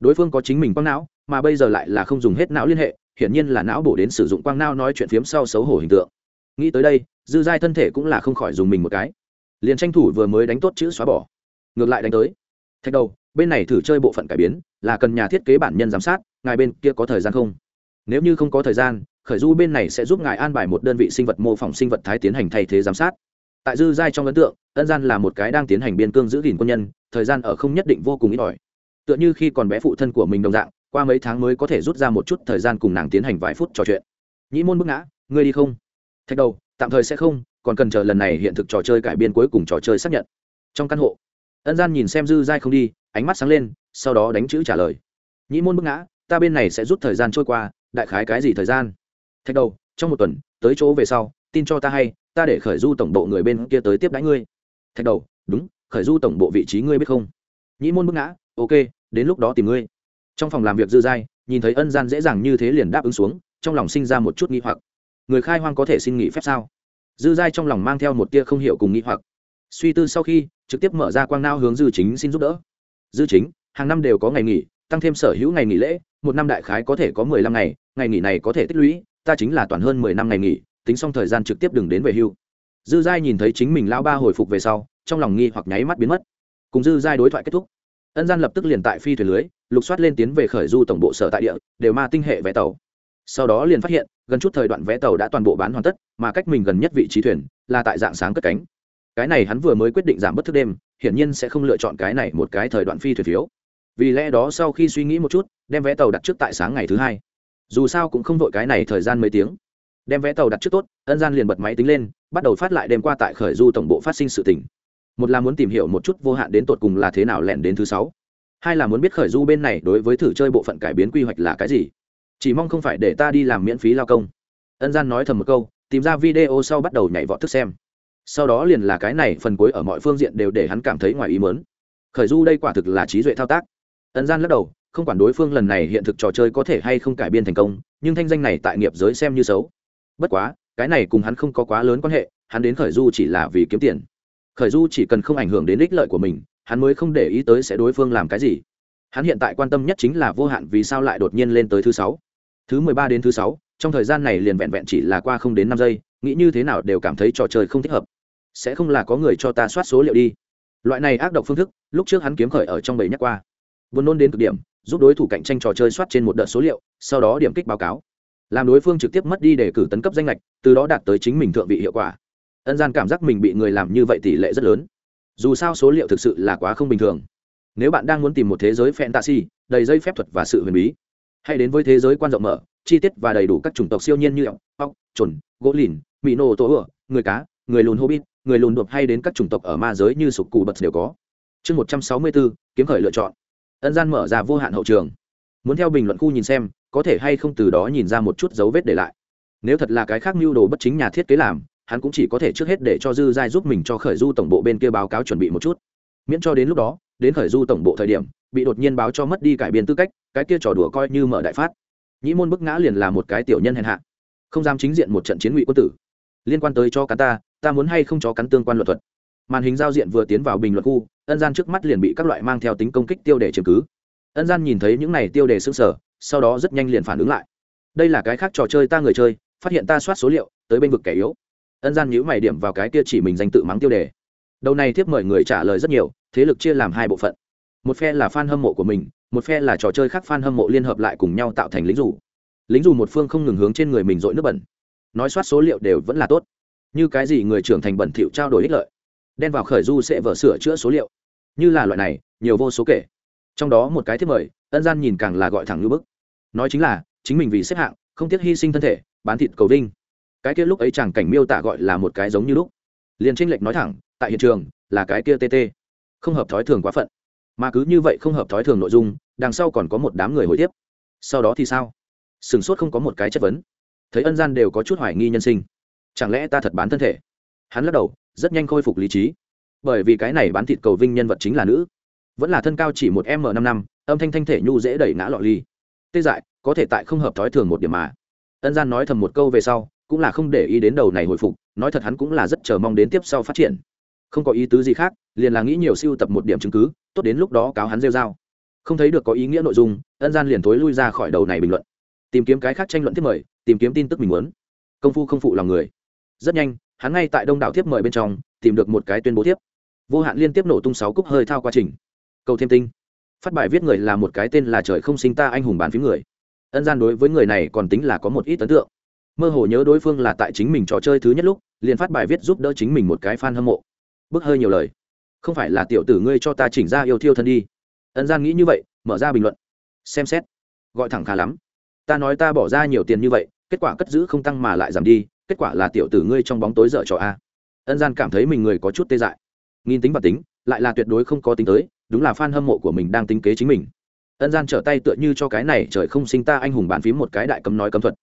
Đối phương có chính mình quang não, mà bây giờ lại là không dùng hết não liên hệ, hiển nhiên là não bổ đến sử dụng quang não nói chuyện phiếm sau xấu hổ hình tượng. Nghĩ tới đây, dư giai thân thể cũng là không khỏi dùng mình một cái. Liền tranh thủ vừa mới đánh tốt chữ xóa bỏ. Ngược lại đánh tới. Thạch đầu, bên này thử chơi bộ phận cải biến, là cần nhà thiết kế bản nhân giám sát, ngài bên kia có thời gian không? Nếu như không có thời gian khởi du bên này sẽ giúp ngài an bài một đơn vị sinh vật mô phỏng sinh vật thái tiến hành thay thế giám sát. Tại dư giai trong ấn tượng, ân gian là một cái đang tiến hành biên cương giữ gìn quân nhân, thời gian ở không nhất định vô cùng ít ỏi. Tựa như khi còn bé phụ thân của mình đồng dạng, qua mấy tháng mới có thể rút ra một chút thời gian cùng nàng tiến hành vài phút trò chuyện. Nhĩ môn bức ngã, ngươi đi không? Thạch đầu, tạm thời sẽ không, còn cần chờ lần này hiện thực trò chơi cải biên cuối cùng trò chơi xác nhận. Trong căn hộ, ân gian nhìn xem dư giai không đi, ánh mắt sáng lên, sau đó đánh chữ trả lời. Nhĩ môn bức ngã, ta bên này sẽ rút thời gian trôi qua, đại khái cái gì thời gian? Thạch đầu, trong một tuần, tới chỗ về sau, tin cho ta hay, ta để khởi du tổng bộ người bên kia tới tiếp đãi ngươi. Thạch đầu, đúng, khởi du tổng bộ vị trí ngươi biết không? Nhĩ môn bức ngã, ok, đến lúc đó tìm ngươi. Trong phòng làm việc dư giai nhìn thấy ân gian dễ dàng như thế liền đáp ứng xuống, trong lòng sinh ra một chút nghi hoặc. Người khai hoang có thể xin nghỉ phép sao? Dư giai trong lòng mang theo một tia không hiểu cùng nghi hoặc. Suy tư sau khi, trực tiếp mở ra quang nao hướng dư chính xin giúp đỡ. Dư chính, hàng năm đều có ngày nghỉ, tăng thêm sở hữu ngày nghỉ lễ, một năm đại khái có thể có mười lăm ngày ngày nghỉ này có thể tích lũy ta chính là toàn hơn mười năm ngày nghỉ, tính xong thời gian trực tiếp đừng đến về hưu. Dư giai nhìn thấy chính mình lão ba hồi phục về sau, trong lòng nghi hoặc nháy mắt biến mất. Cùng dư giai đối thoại kết thúc, ân gian lập tức liền tại phi thuyền lưới, lục soát lên tiến về khởi du tổng bộ sở tại địa, đều ma tinh hệ vé tàu. Sau đó liền phát hiện, gần chút thời đoạn vé tàu đã toàn bộ bán hoàn tất, mà cách mình gần nhất vị trí thuyền là tại dạng sáng cất cánh. Cái này hắn vừa mới quyết định giảm bất thức đêm, hiển nhiên sẽ không lựa chọn cái này một cái thời đoạn phi thuyền phiếu. Vì lẽ đó sau khi suy nghĩ một chút, đem vé tàu đặt trước tại sáng ngày thứ hai dù sao cũng không vội cái này thời gian mấy tiếng. Đem vé tàu đặt trước tốt, ân gian liền bật máy tính lên, bắt đầu phát lại đêm qua tại khởi du tổng bộ phát sinh sự tình. một là muốn tìm hiểu một chút vô hạn đến tột cùng là thế nào lẻn đến thứ sáu. Hai là muốn biết khởi du bên này đối với thử chơi bộ phận cải biến quy hoạch là cái gì. Chỉ mong không phải để ta đi làm miễn phí lao công. Ân gian nói thầm một câu, tìm ra video sau bắt đầu nhảy vọt thức xem. Sau đó liền là cái này phần cuối ở mọi phương diện đều để hắn cảm thấy ngoài ý mớn khởi du đây quả thực là trí duệ thao tác. Ân gian lắc đầu không quản đối phương lần này hiện thực trò chơi có thể hay không cải biên thành công, nhưng thanh danh này tại nghiệp giới xem như xấu. Bất quá, cái này cùng hắn không có quá lớn quan hệ, hắn đến khởi du chỉ là vì kiếm tiền. Khởi du chỉ cần không ảnh hưởng đến ích lợi của mình, hắn mới không để ý tới sẽ đối phương làm cái gì. Hắn hiện tại quan tâm nhất chính là vô hạn vì sao lại đột nhiên lên tới thứ sáu. Thứ mười ba đến thứ sáu, trong thời gian này liền vẹn vẹn chỉ là qua không đến năm giây, nghĩ như thế nào đều cảm thấy trò chơi không thích hợp. Sẽ không là có người cho ta soát số liệu đi. Loại này ác độc phương thức, lúc trước hắn kiếm khởi ở trong bầy nhắc qua. Buồn nôn đến cực điểm giúp đối thủ cạnh tranh trò chơi soát trên một đợt số liệu, sau đó điểm kích báo cáo. Làm đối phương trực tiếp mất đi để cử tấn cấp danh lệch từ đó đạt tới chính mình thượng vị hiệu quả. Ân gian cảm giác mình bị người làm như vậy tỷ lệ rất lớn. Dù sao số liệu thực sự là quá không bình thường. Nếu bạn đang muốn tìm một thế giới fantasy, đầy dây phép thuật và sự huyền bí, hãy đến với thế giới quan rộng mở, chi tiết và đầy đủ các chủng tộc siêu nhiên như ốc ốc chuẩn gỗ lìn mỹ nổ tổ ửa người cá, người lùn hobbit, người lùn đột hay đến các chủng tộc ở ma giới như sục cù bật đều có. Chương một trăm sáu mươi bốn, kiếm khởi lựa chọn ân gian mở ra vô hạn hậu trường. Muốn theo bình luận khu nhìn xem, có thể hay không từ đó nhìn ra một chút dấu vết để lại. Nếu thật là cái khác mưu đồ bất chính nhà thiết kế làm, hắn cũng chỉ có thể trước hết để cho dư giai giúp mình cho khởi du tổng bộ bên kia báo cáo chuẩn bị một chút. Miễn cho đến lúc đó, đến khởi du tổng bộ thời điểm, bị đột nhiên báo cho mất đi cải biến tư cách, cái kia trò đùa coi như mở đại phát. Nhĩ môn bức ngã liền là một cái tiểu nhân hèn hạ. Không dám chính diện một trận chiến ngụy quân tử. Liên quan tới cho cắn ta ta muốn hay không cho cắn tương quan luật thuật. Màn hình giao diện vừa tiến vào bình luận khu ân gian trước mắt liền bị các loại mang theo tính công kích tiêu đề chiếm cứ. Ân gian nhìn thấy những này tiêu đề xương sở sau đó rất nhanh liền phản ứng lại. Đây là cái khác trò chơi ta người chơi, phát hiện ta soát số liệu, tới bên vực kẻ yếu. Ân gian nhữ mày điểm vào cái kia chỉ mình danh tự mắng tiêu đề. Đầu này tiếp mời người trả lời rất nhiều, thế lực chia làm hai bộ phận. Một phe là fan hâm mộ của mình, một phe là trò chơi khác fan hâm mộ liên hợp lại cùng nhau tạo thành lính dù. Lính dù một phương không ngừng hướng trên người mình dội nước bẩn. Nói soát số liệu đều vẫn là tốt. Như cái gì người trưởng thành bẩn thỉu trao đổi ích lợi. Đen vào khởi du sẽ vở sửa chữa số liệu như là loại này, nhiều vô số kể. Trong đó một cái thiết mời, ân gian nhìn càng là gọi thẳng như bức. Nói chính là, chính mình vì xếp hạng, không tiếc hy sinh thân thể, bán thịt cầu vinh. Cái kia lúc ấy chẳng cảnh miêu tả gọi là một cái giống như lúc. Liền tranh lệch nói thẳng, tại hiện trường, là cái kia tt không hợp thói thường quá phận. Mà cứ như vậy không hợp thói thường nội dung, đằng sau còn có một đám người hồi tiếp. Sau đó thì sao? Sửng sốt không có một cái chất vấn. Thấy ân gian đều có chút hoài nghi nhân sinh. Chẳng lẽ ta thật bán thân thể? Hắn lắc đầu, rất nhanh khôi phục lý trí bởi vì cái này bán thịt cầu vinh nhân vật chính là nữ. Vẫn là thân cao chỉ một m năm năm, âm thanh thanh thể nhu dễ đẩy ngã lọ ly. Tê dại, có thể tại không hợp thói thường một điểm mà. Ân gian nói thầm một câu về sau, cũng là không để ý đến đầu này hồi phục, nói thật hắn cũng là rất chờ mong đến tiếp sau phát triển. Không có ý tứ gì khác, liền là nghĩ nhiều siêu tập một điểm chứng cứ, tốt đến lúc đó cáo hắn rêu dao không thấy được có ý nghĩa nội dung, ân gian liền thối lui ra khỏi đầu này bình luận. Tìm kiếm cái khác tranh luận tiếp mời, tìm kiếm tin tức mình muốn. Công phu không phụ lòng người. Rất nhanh, hắn ngay tại đông đảo tiếp mời bên trong, tìm được một cái tuyên bố tiếp vô hạn liên tiếp nổ tung sáu cúc hơi thao quá trình. Câu thêm tinh. Phát bài viết người là một cái tên là trời không sinh ta anh hùng bán phím người. Ân gian đối với người này còn tính là có một ít ấn tượng. Mơ hồ nhớ đối phương là tại chính mình trò chơi thứ nhất lúc, liền phát bài viết giúp đỡ chính mình một cái fan hâm mộ. Bức hơi nhiều lời. Không phải là tiểu tử ngươi cho ta chỉnh ra yêu thiêu thân đi. Ân gian nghĩ như vậy, mở ra bình luận. Xem xét. Gọi thẳng khá lắm. Ta nói ta bỏ ra nhiều tiền như vậy, kết quả cất giữ không tăng mà lại giảm đi, kết quả là tiểu tử ngươi trong bóng tối dở trò a. Ân gian cảm thấy mình người có chút tê dại nghìn tính và tính, lại là tuyệt đối không có tính tới, đúng là fan hâm mộ của mình đang tính kế chính mình. Ân gian trở tay tựa như cho cái này trời không sinh ta anh hùng bàn phím một cái đại cấm nói cấm thuật.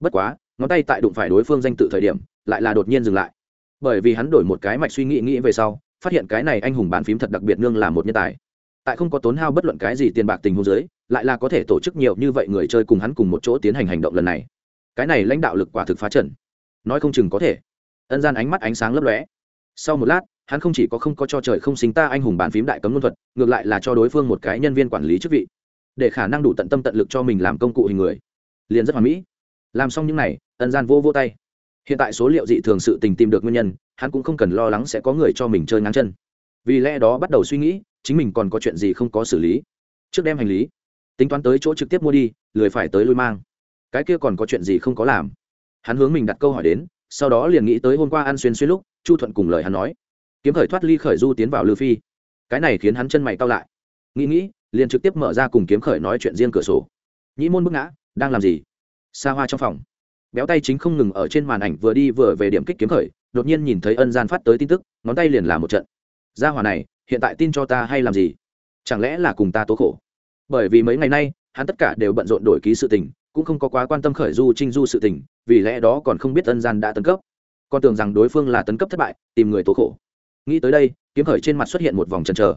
Bất quá, ngón tay tại đụng phải đối phương danh tự thời điểm, lại là đột nhiên dừng lại. Bởi vì hắn đổi một cái mạch suy nghĩ nghĩ về sau, phát hiện cái này anh hùng bàn phím thật đặc biệt nương là một nhân tài. Tại không có tốn hao bất luận cái gì tiền bạc tình huống giới lại là có thể tổ chức nhiều như vậy người chơi cùng hắn cùng một chỗ tiến hành hành động lần này. Cái này lãnh đạo lực quả thực phá trần nói không chừng có thể. Ân gian ánh mắt ánh sáng lấp lóe. Sau một lát hắn không chỉ có không có cho trời không sinh ta anh hùng bàn phím đại cấm luân thuật, ngược lại là cho đối phương một cái nhân viên quản lý chức vị, để khả năng đủ tận tâm tận lực cho mình làm công cụ hình người. Liền rất hoàn mỹ. Làm xong những n à y ân gian vô vô tay. Hiện tại số liệu dị thường sự tình tìm được nguyên nhân, hắn cũng không cần lo lắng sẽ có người cho mình chơi ngang chân. Vì lẽ đó bắt đầu suy nghĩ, chính mình còn có chuyện gì không có xử lý. Trước đem hành lý, tính toán tới chỗ trực tiếp mua đi, lười phải tới lui mang. Cái kia còn có chuyện gì không có làm? Hắn hướng mình đặt câu hỏi đến, sau đó liền nghĩ tới hôm qua ăn xuyên xuyên lúc, chu thuận cùng lời hắn nói kiếm khởi thoát ly khởi du tiến vào lư phi. Cái này khiến hắn chân mày cao lại. Nghĩ nghĩ, liền trực tiếp mở ra cùng kiếm khởi nói chuyện riêng cửa sổ. Nhĩ môn bức ngã, đang làm gì? Xa hoa trong phòng. Béo tay chính không ngừng ở trên màn ảnh vừa đi vừa về điểm kích kiếm khởi, đột nhiên nhìn thấy ân gian phát tới tin tức, ngón tay liền làm một trận. Gia hòa này, hiện tại tin cho ta hay làm gì? Chẳng lẽ là cùng ta tố khổ? Bởi vì mấy ngày nay, hắn tất cả đều bận rộn đổi ký sự tình, cũng không có quá quan tâm khởi du trinh du sự tình, vì lẽ đó còn không biết ân gian đã tấn cấp. Còn tưởng rằng đối phương là tấn cấp thất bại, tìm người tố khổ nghĩ tới đây, kiếm khởi trên mặt xuất hiện một vòng trần trờ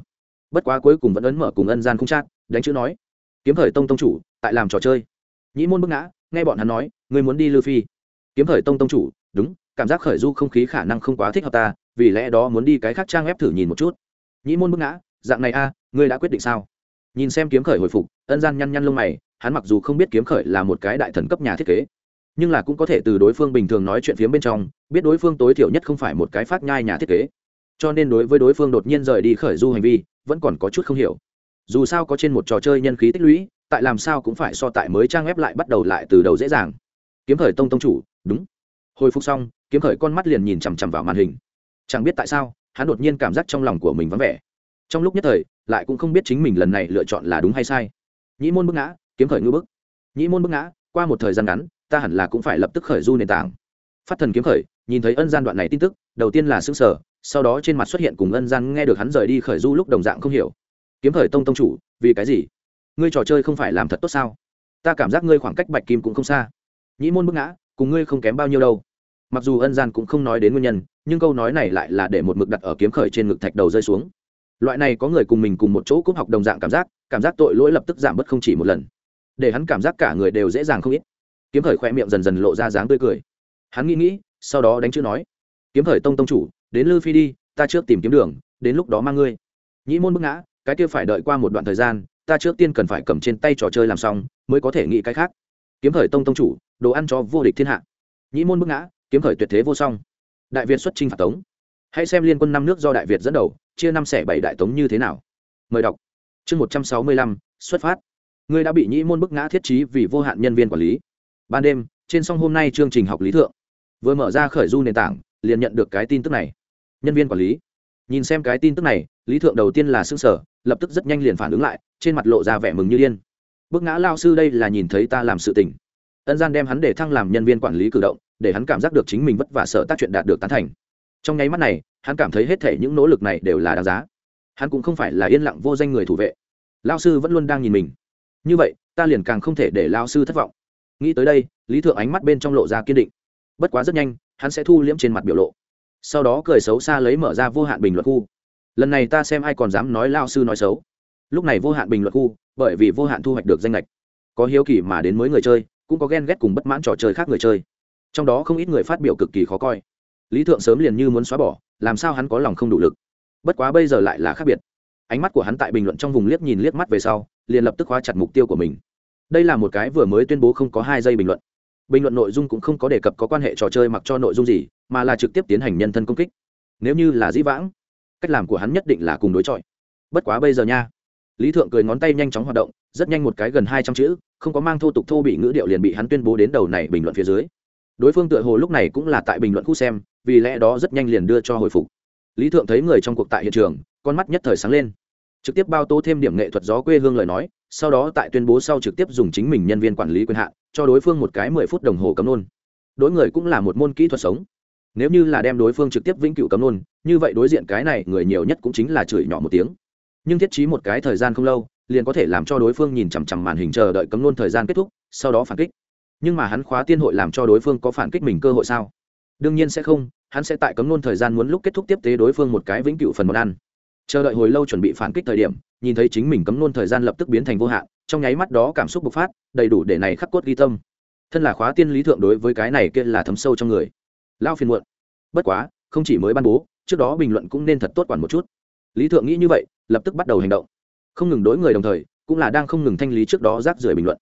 bất quá cuối cùng vẫn ấn mở cùng ân gian không chát, đánh chữ nói, kiếm khởi tông tông chủ, tại làm trò chơi. Nhĩ môn bức ngã, nghe bọn hắn nói người muốn đi lư phi. Kiếm khởi tông tông chủ, đúng, cảm giác khởi du không khí khả năng không quá thích hợp ta, vì lẽ đó muốn đi cái khác trang ép thử nhìn một chút. Nhĩ môn bức ngã, dạng này a, ngươi đã quyết định sao? Nhìn xem kiếm khởi hồi phục, ân gian nhăn nhăn lông mày, hắn mặc dù không biết kiếm khởi là một cái đại thần cấp nhà thiết kế, nhưng là cũng có thể từ đối phương bình thường nói chuyện phía bên trong, biết đối phương tối thiểu nhất không phải một cái phát nhai nhà thiết kế cho nên đối với đối phương đột nhiên rời đi khởi du hành vi, vẫn còn có chút không hiểu. Dù sao có trên một trò chơi nhân khí tích lũy, tại làm sao cũng phải so tại mới trang web lại bắt đầu lại từ đầu dễ dàng. Kiếm khởi tông tông chủ, đúng. Hồi phục xong, kiếm khởi con mắt liền nhìn chằm chằm vào màn hình. Chẳng biết tại sao, hắn đột nhiên cảm giác trong lòng của mình vắng vẻ. Trong lúc nhất thời, lại cũng không biết chính mình lần này lựa chọn là đúng hay sai. Nhĩ môn bức ngã, kiếm khởi ngư bức nhĩ môn bức ngã, qua một thời gian ngắn, ta hẳn là cũng phải lập tức khởi du nền tảng. Phát thần kiếm khởi, nhìn thấy ân gian đoạn này tin tức, đầu tiên là xương sở sau đó trên mặt xuất hiện cùng ân gian nghe được hắn rời đi khởi du lúc đồng dạng không hiểu. Kiếm khởi tông tông chủ, vì cái gì? Ngươi trò chơi không phải làm thật tốt sao? Ta cảm giác ngươi khoảng cách bạch kim cũng không xa. Nhĩ môn bức ngã, cùng ngươi không kém bao nhiêu đâu. Mặc dù ân gian cũng không nói đến nguyên nhân, nhưng câu nói này lại là để một mực đặt ở kiếm khởi trên ngực thạch đầu rơi xuống. Loại này có người cùng mình cùng một chỗ cúp học đồng dạng cảm giác cảm giác tội lỗi lập tức giảm bớt không chỉ một lần. Để hắn cảm giác cả người đều dễ dàng không ít. Kiếm khởi khoe miệng dần dần lộ ra dáng tươi cười. Hắn nghĩ nghĩ, sau đó đánh chữ nói, kiếm khởi tông tông chủ đến lư phi đi, ta trước tìm kiếm đường, đến lúc đó mang ngươi. Nhĩ môn bức ngã, cái kia phải đợi qua một đoạn thời gian, ta trước tiên cần phải cầm trên tay trò chơi làm xong, mới có thể nghĩ cái khác. Kiếm khởi tông tông chủ, đồ ăn cho vô địch thiên hạ. Nhĩ môn bức ngã, kiếm khởi tuyệt thế vô song. Đại việt xuất chinh phạt tống. Hãy xem liên quân năm nước do đại việt dẫn đầu, chia năm xẻ bảy đại tống như thế nào. Mời đọc. Chương một trăm sáu mươi lăm, xuất phát. Ngươi đã bị nhĩ môn bức ngã thiết trí vì vô hạn nhân viên quản lý. Ban đêm, trên song hôm nay chương trình học lý thượng. Vừa mở ra khởi du nền tảng liền nhận được cái tin tức này. Nhân viên quản lý. Nhìn xem cái tin tức này, lý thượng đầu tiên là xương sở lập tức rất nhanh liền phản ứng lại, trên mặt lộ ra vẻ mừng như điên. Bước ngã lao sư đây là nhìn thấy ta làm sự tình. Ân gian đem hắn để thăng làm nhân viên quản lý cử động, để hắn cảm giác được chính mình vất vả sợ tác chuyện đạt được tán thành. Trong nháy mắt này, hắn cảm thấy hết thể những nỗ lực này đều là đáng giá. Hắn cũng không phải là yên lặng vô danh người thủ vệ. Lao sư vẫn luôn đang nhìn mình. Như vậy, ta liền càng không thể để lao sư thất vọng. Nghĩ tới đây, lý thượng ánh mắt bên trong lộ ra kiên định. Bất quá rất nhanh hắn sẽ thu liễm trên mặt biểu lộ. Sau đó cười xấu xa lấy mở ra vô hạn bình luận khu. Lần này ta xem ai còn dám nói lao sư nói xấu. Lúc này vô hạn bình luận khu, bởi vì vô hạn thu hoạch được danh lệch có hiếu kỳ mà đến mới người chơi, cũng có ghen ghét cùng bất mãn trò chơi khác người chơi. Trong đó không ít người phát biểu cực kỳ khó coi. Lý thượng sớm liền như muốn xóa bỏ, làm sao hắn có lòng không đủ lực? Bất quá bây giờ lại là khác biệt. Ánh mắt của hắn tại bình luận trong vùng liếc nhìn liếc mắt về sau, liền lập tức khóa chặt mục tiêu của mình. Đây là một cái vừa mới tuyên bố không có hai giây bình luận bình luận nội dung cũng không có đề cập có quan hệ trò chơi mặc cho nội dung gì, mà là trực tiếp tiến hành nhân thân công kích. Nếu như là dĩ vãng, cách làm của hắn nhất định là cùng đối chọi. Bất quá bây giờ nha. Lý thượng cười ngón tay nhanh chóng hoạt động, rất nhanh một cái gần hai trăm chữ, không có mang thô tục thô bị ngữ điệu liền bị hắn tuyên bố đến đầu này bình luận phía dưới. Đối phương tựa hồ lúc này cũng là tại bình luận khu xem, vì lẽ đó rất nhanh liền đưa cho hồi phục. Lý thượng thấy người trong cuộc tại hiện trường, con mắt nhất thời sáng lên trực tiếp bao tô thêm điểm nghệ thuật gió quê hương lời nói, sau đó tại tuyên bố sau trực tiếp dùng chính mình nhân viên quản lý quyền hạn, cho đối phương một cái mười phút đồng hồ cấm nôn. Đối người cũng là một môn kỹ thuật sống. Nếu như là đem đối phương trực tiếp vĩnh cửu cấm nôn, như vậy đối diện cái này người nhiều nhất cũng chính là chửi nhỏ một tiếng. Nhưng thiết trí một cái thời gian không lâu, liền có thể làm cho đối phương nhìn chằm chằm màn hình chờ đợi cấm nôn thời gian kết thúc, sau đó phản kích. Nhưng mà hắn khóa tiên hội làm cho đối phương có phản kích mình cơ hội sao? Đương nhiên sẽ không, hắn sẽ tại cấm nôn thời gian muốn lúc kết thúc tiếp tế đối phương một cái vĩnh cửu phần món ăn chờ đợi hồi lâu chuẩn bị phản kích thời điểm, nhìn thấy chính mình cấm nôn thời gian lập tức biến thành vô hạn, trong nháy mắt đó cảm xúc bộc phát, đầy đủ để này khắc cốt ghi tâm. Thân là khóa tiên lý thượng đối với cái này kia là thấm sâu trong người. Lao phiền muộn. Bất quá, không chỉ mới ban bố, trước đó bình luận cũng nên thật tốt quản một chút. Lý thượng nghĩ như vậy, lập tức bắt đầu hành động. Không ngừng đối người đồng thời, cũng là đang không ngừng thanh lý trước đó rác rưởi bình luận.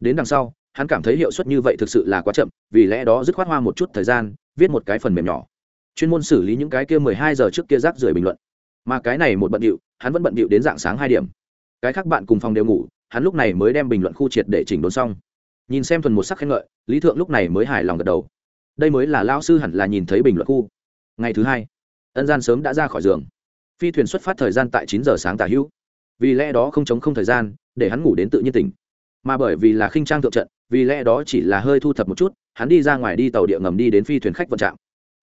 Đến đằng sau, hắn cảm thấy hiệu suất như vậy thực sự là quá chậm, vì lẽ đó dứt khoát hoa một chút thời gian, viết một cái phần mềm nhỏ. Chuyên môn xử lý những cái kia mười hai giờ trước kia rác rưởi bình luận mà cái này một bận điệu, hắn vẫn bận điệu đến dạng sáng hai điểm. Cái khác bạn cùng phòng đều ngủ, hắn lúc này mới đem bình luận khu triệt để chỉnh đốn xong. Nhìn xem thuần một sắc khen ngợi, lý thượng lúc này mới hài lòng gật đầu. Đây mới là lao sư hẳn là nhìn thấy bình luận khu. Ngày thứ hai, ân gian sớm đã ra khỏi giường. Phi thuyền xuất phát thời gian tại chín giờ sáng tả hữu. Vì lẽ đó không chống không thời gian, để hắn ngủ đến tự nhiên tỉnh. Mà bởi vì là khinh trang thượng trận, vì lẽ đó chỉ là hơi thu thập một chút, hắn đi ra ngoài đi tàu địa ngầm đi đến phi thuyền khách vận trạm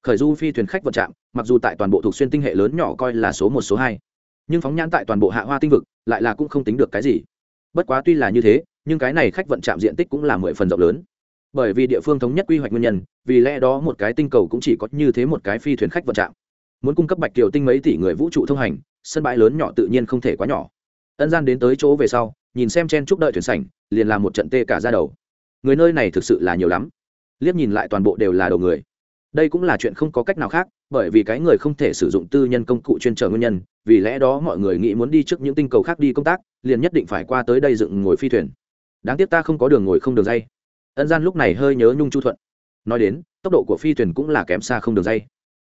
khởi du phi thuyền khách vận trạm, mặc dù tại toàn bộ thuộc xuyên tinh hệ lớn nhỏ coi là số một, số hai, nhưng phóng nhãn tại toàn bộ hạ hoa tinh vực lại là cũng không tính được cái gì. Bất quá tuy là như thế, nhưng cái này khách vận trạm diện tích cũng là mười phần rộng lớn. Bởi vì địa phương thống nhất quy hoạch nguyên nhân, vì lẽ đó một cái tinh cầu cũng chỉ có như thế một cái phi thuyền khách vận trạm. Muốn cung cấp bạch kiều tinh mấy tỷ người vũ trụ thông hành, sân bãi lớn nhỏ tự nhiên không thể quá nhỏ. Ân gian đến tới chỗ về sau, nhìn xem chen chúc đợi thuyền sảnh, liền làm một trận tê cả ra đầu. Người nơi này thực sự là nhiều lắm. Liếc nhìn lại toàn bộ đều là đầu người đây cũng là chuyện không có cách nào khác, bởi vì cái người không thể sử dụng tư nhân công cụ chuyên trở nguyên nhân, vì lẽ đó mọi người nghĩ muốn đi trước những tinh cầu khác đi công tác, liền nhất định phải qua tới đây dựng ngồi phi thuyền. Đáng tiếc ta không có đường ngồi không đường dây. Ân gian lúc này hơi nhớ nhung chu thuận. Nói đến, tốc độ của phi thuyền cũng là kém xa không đường dây.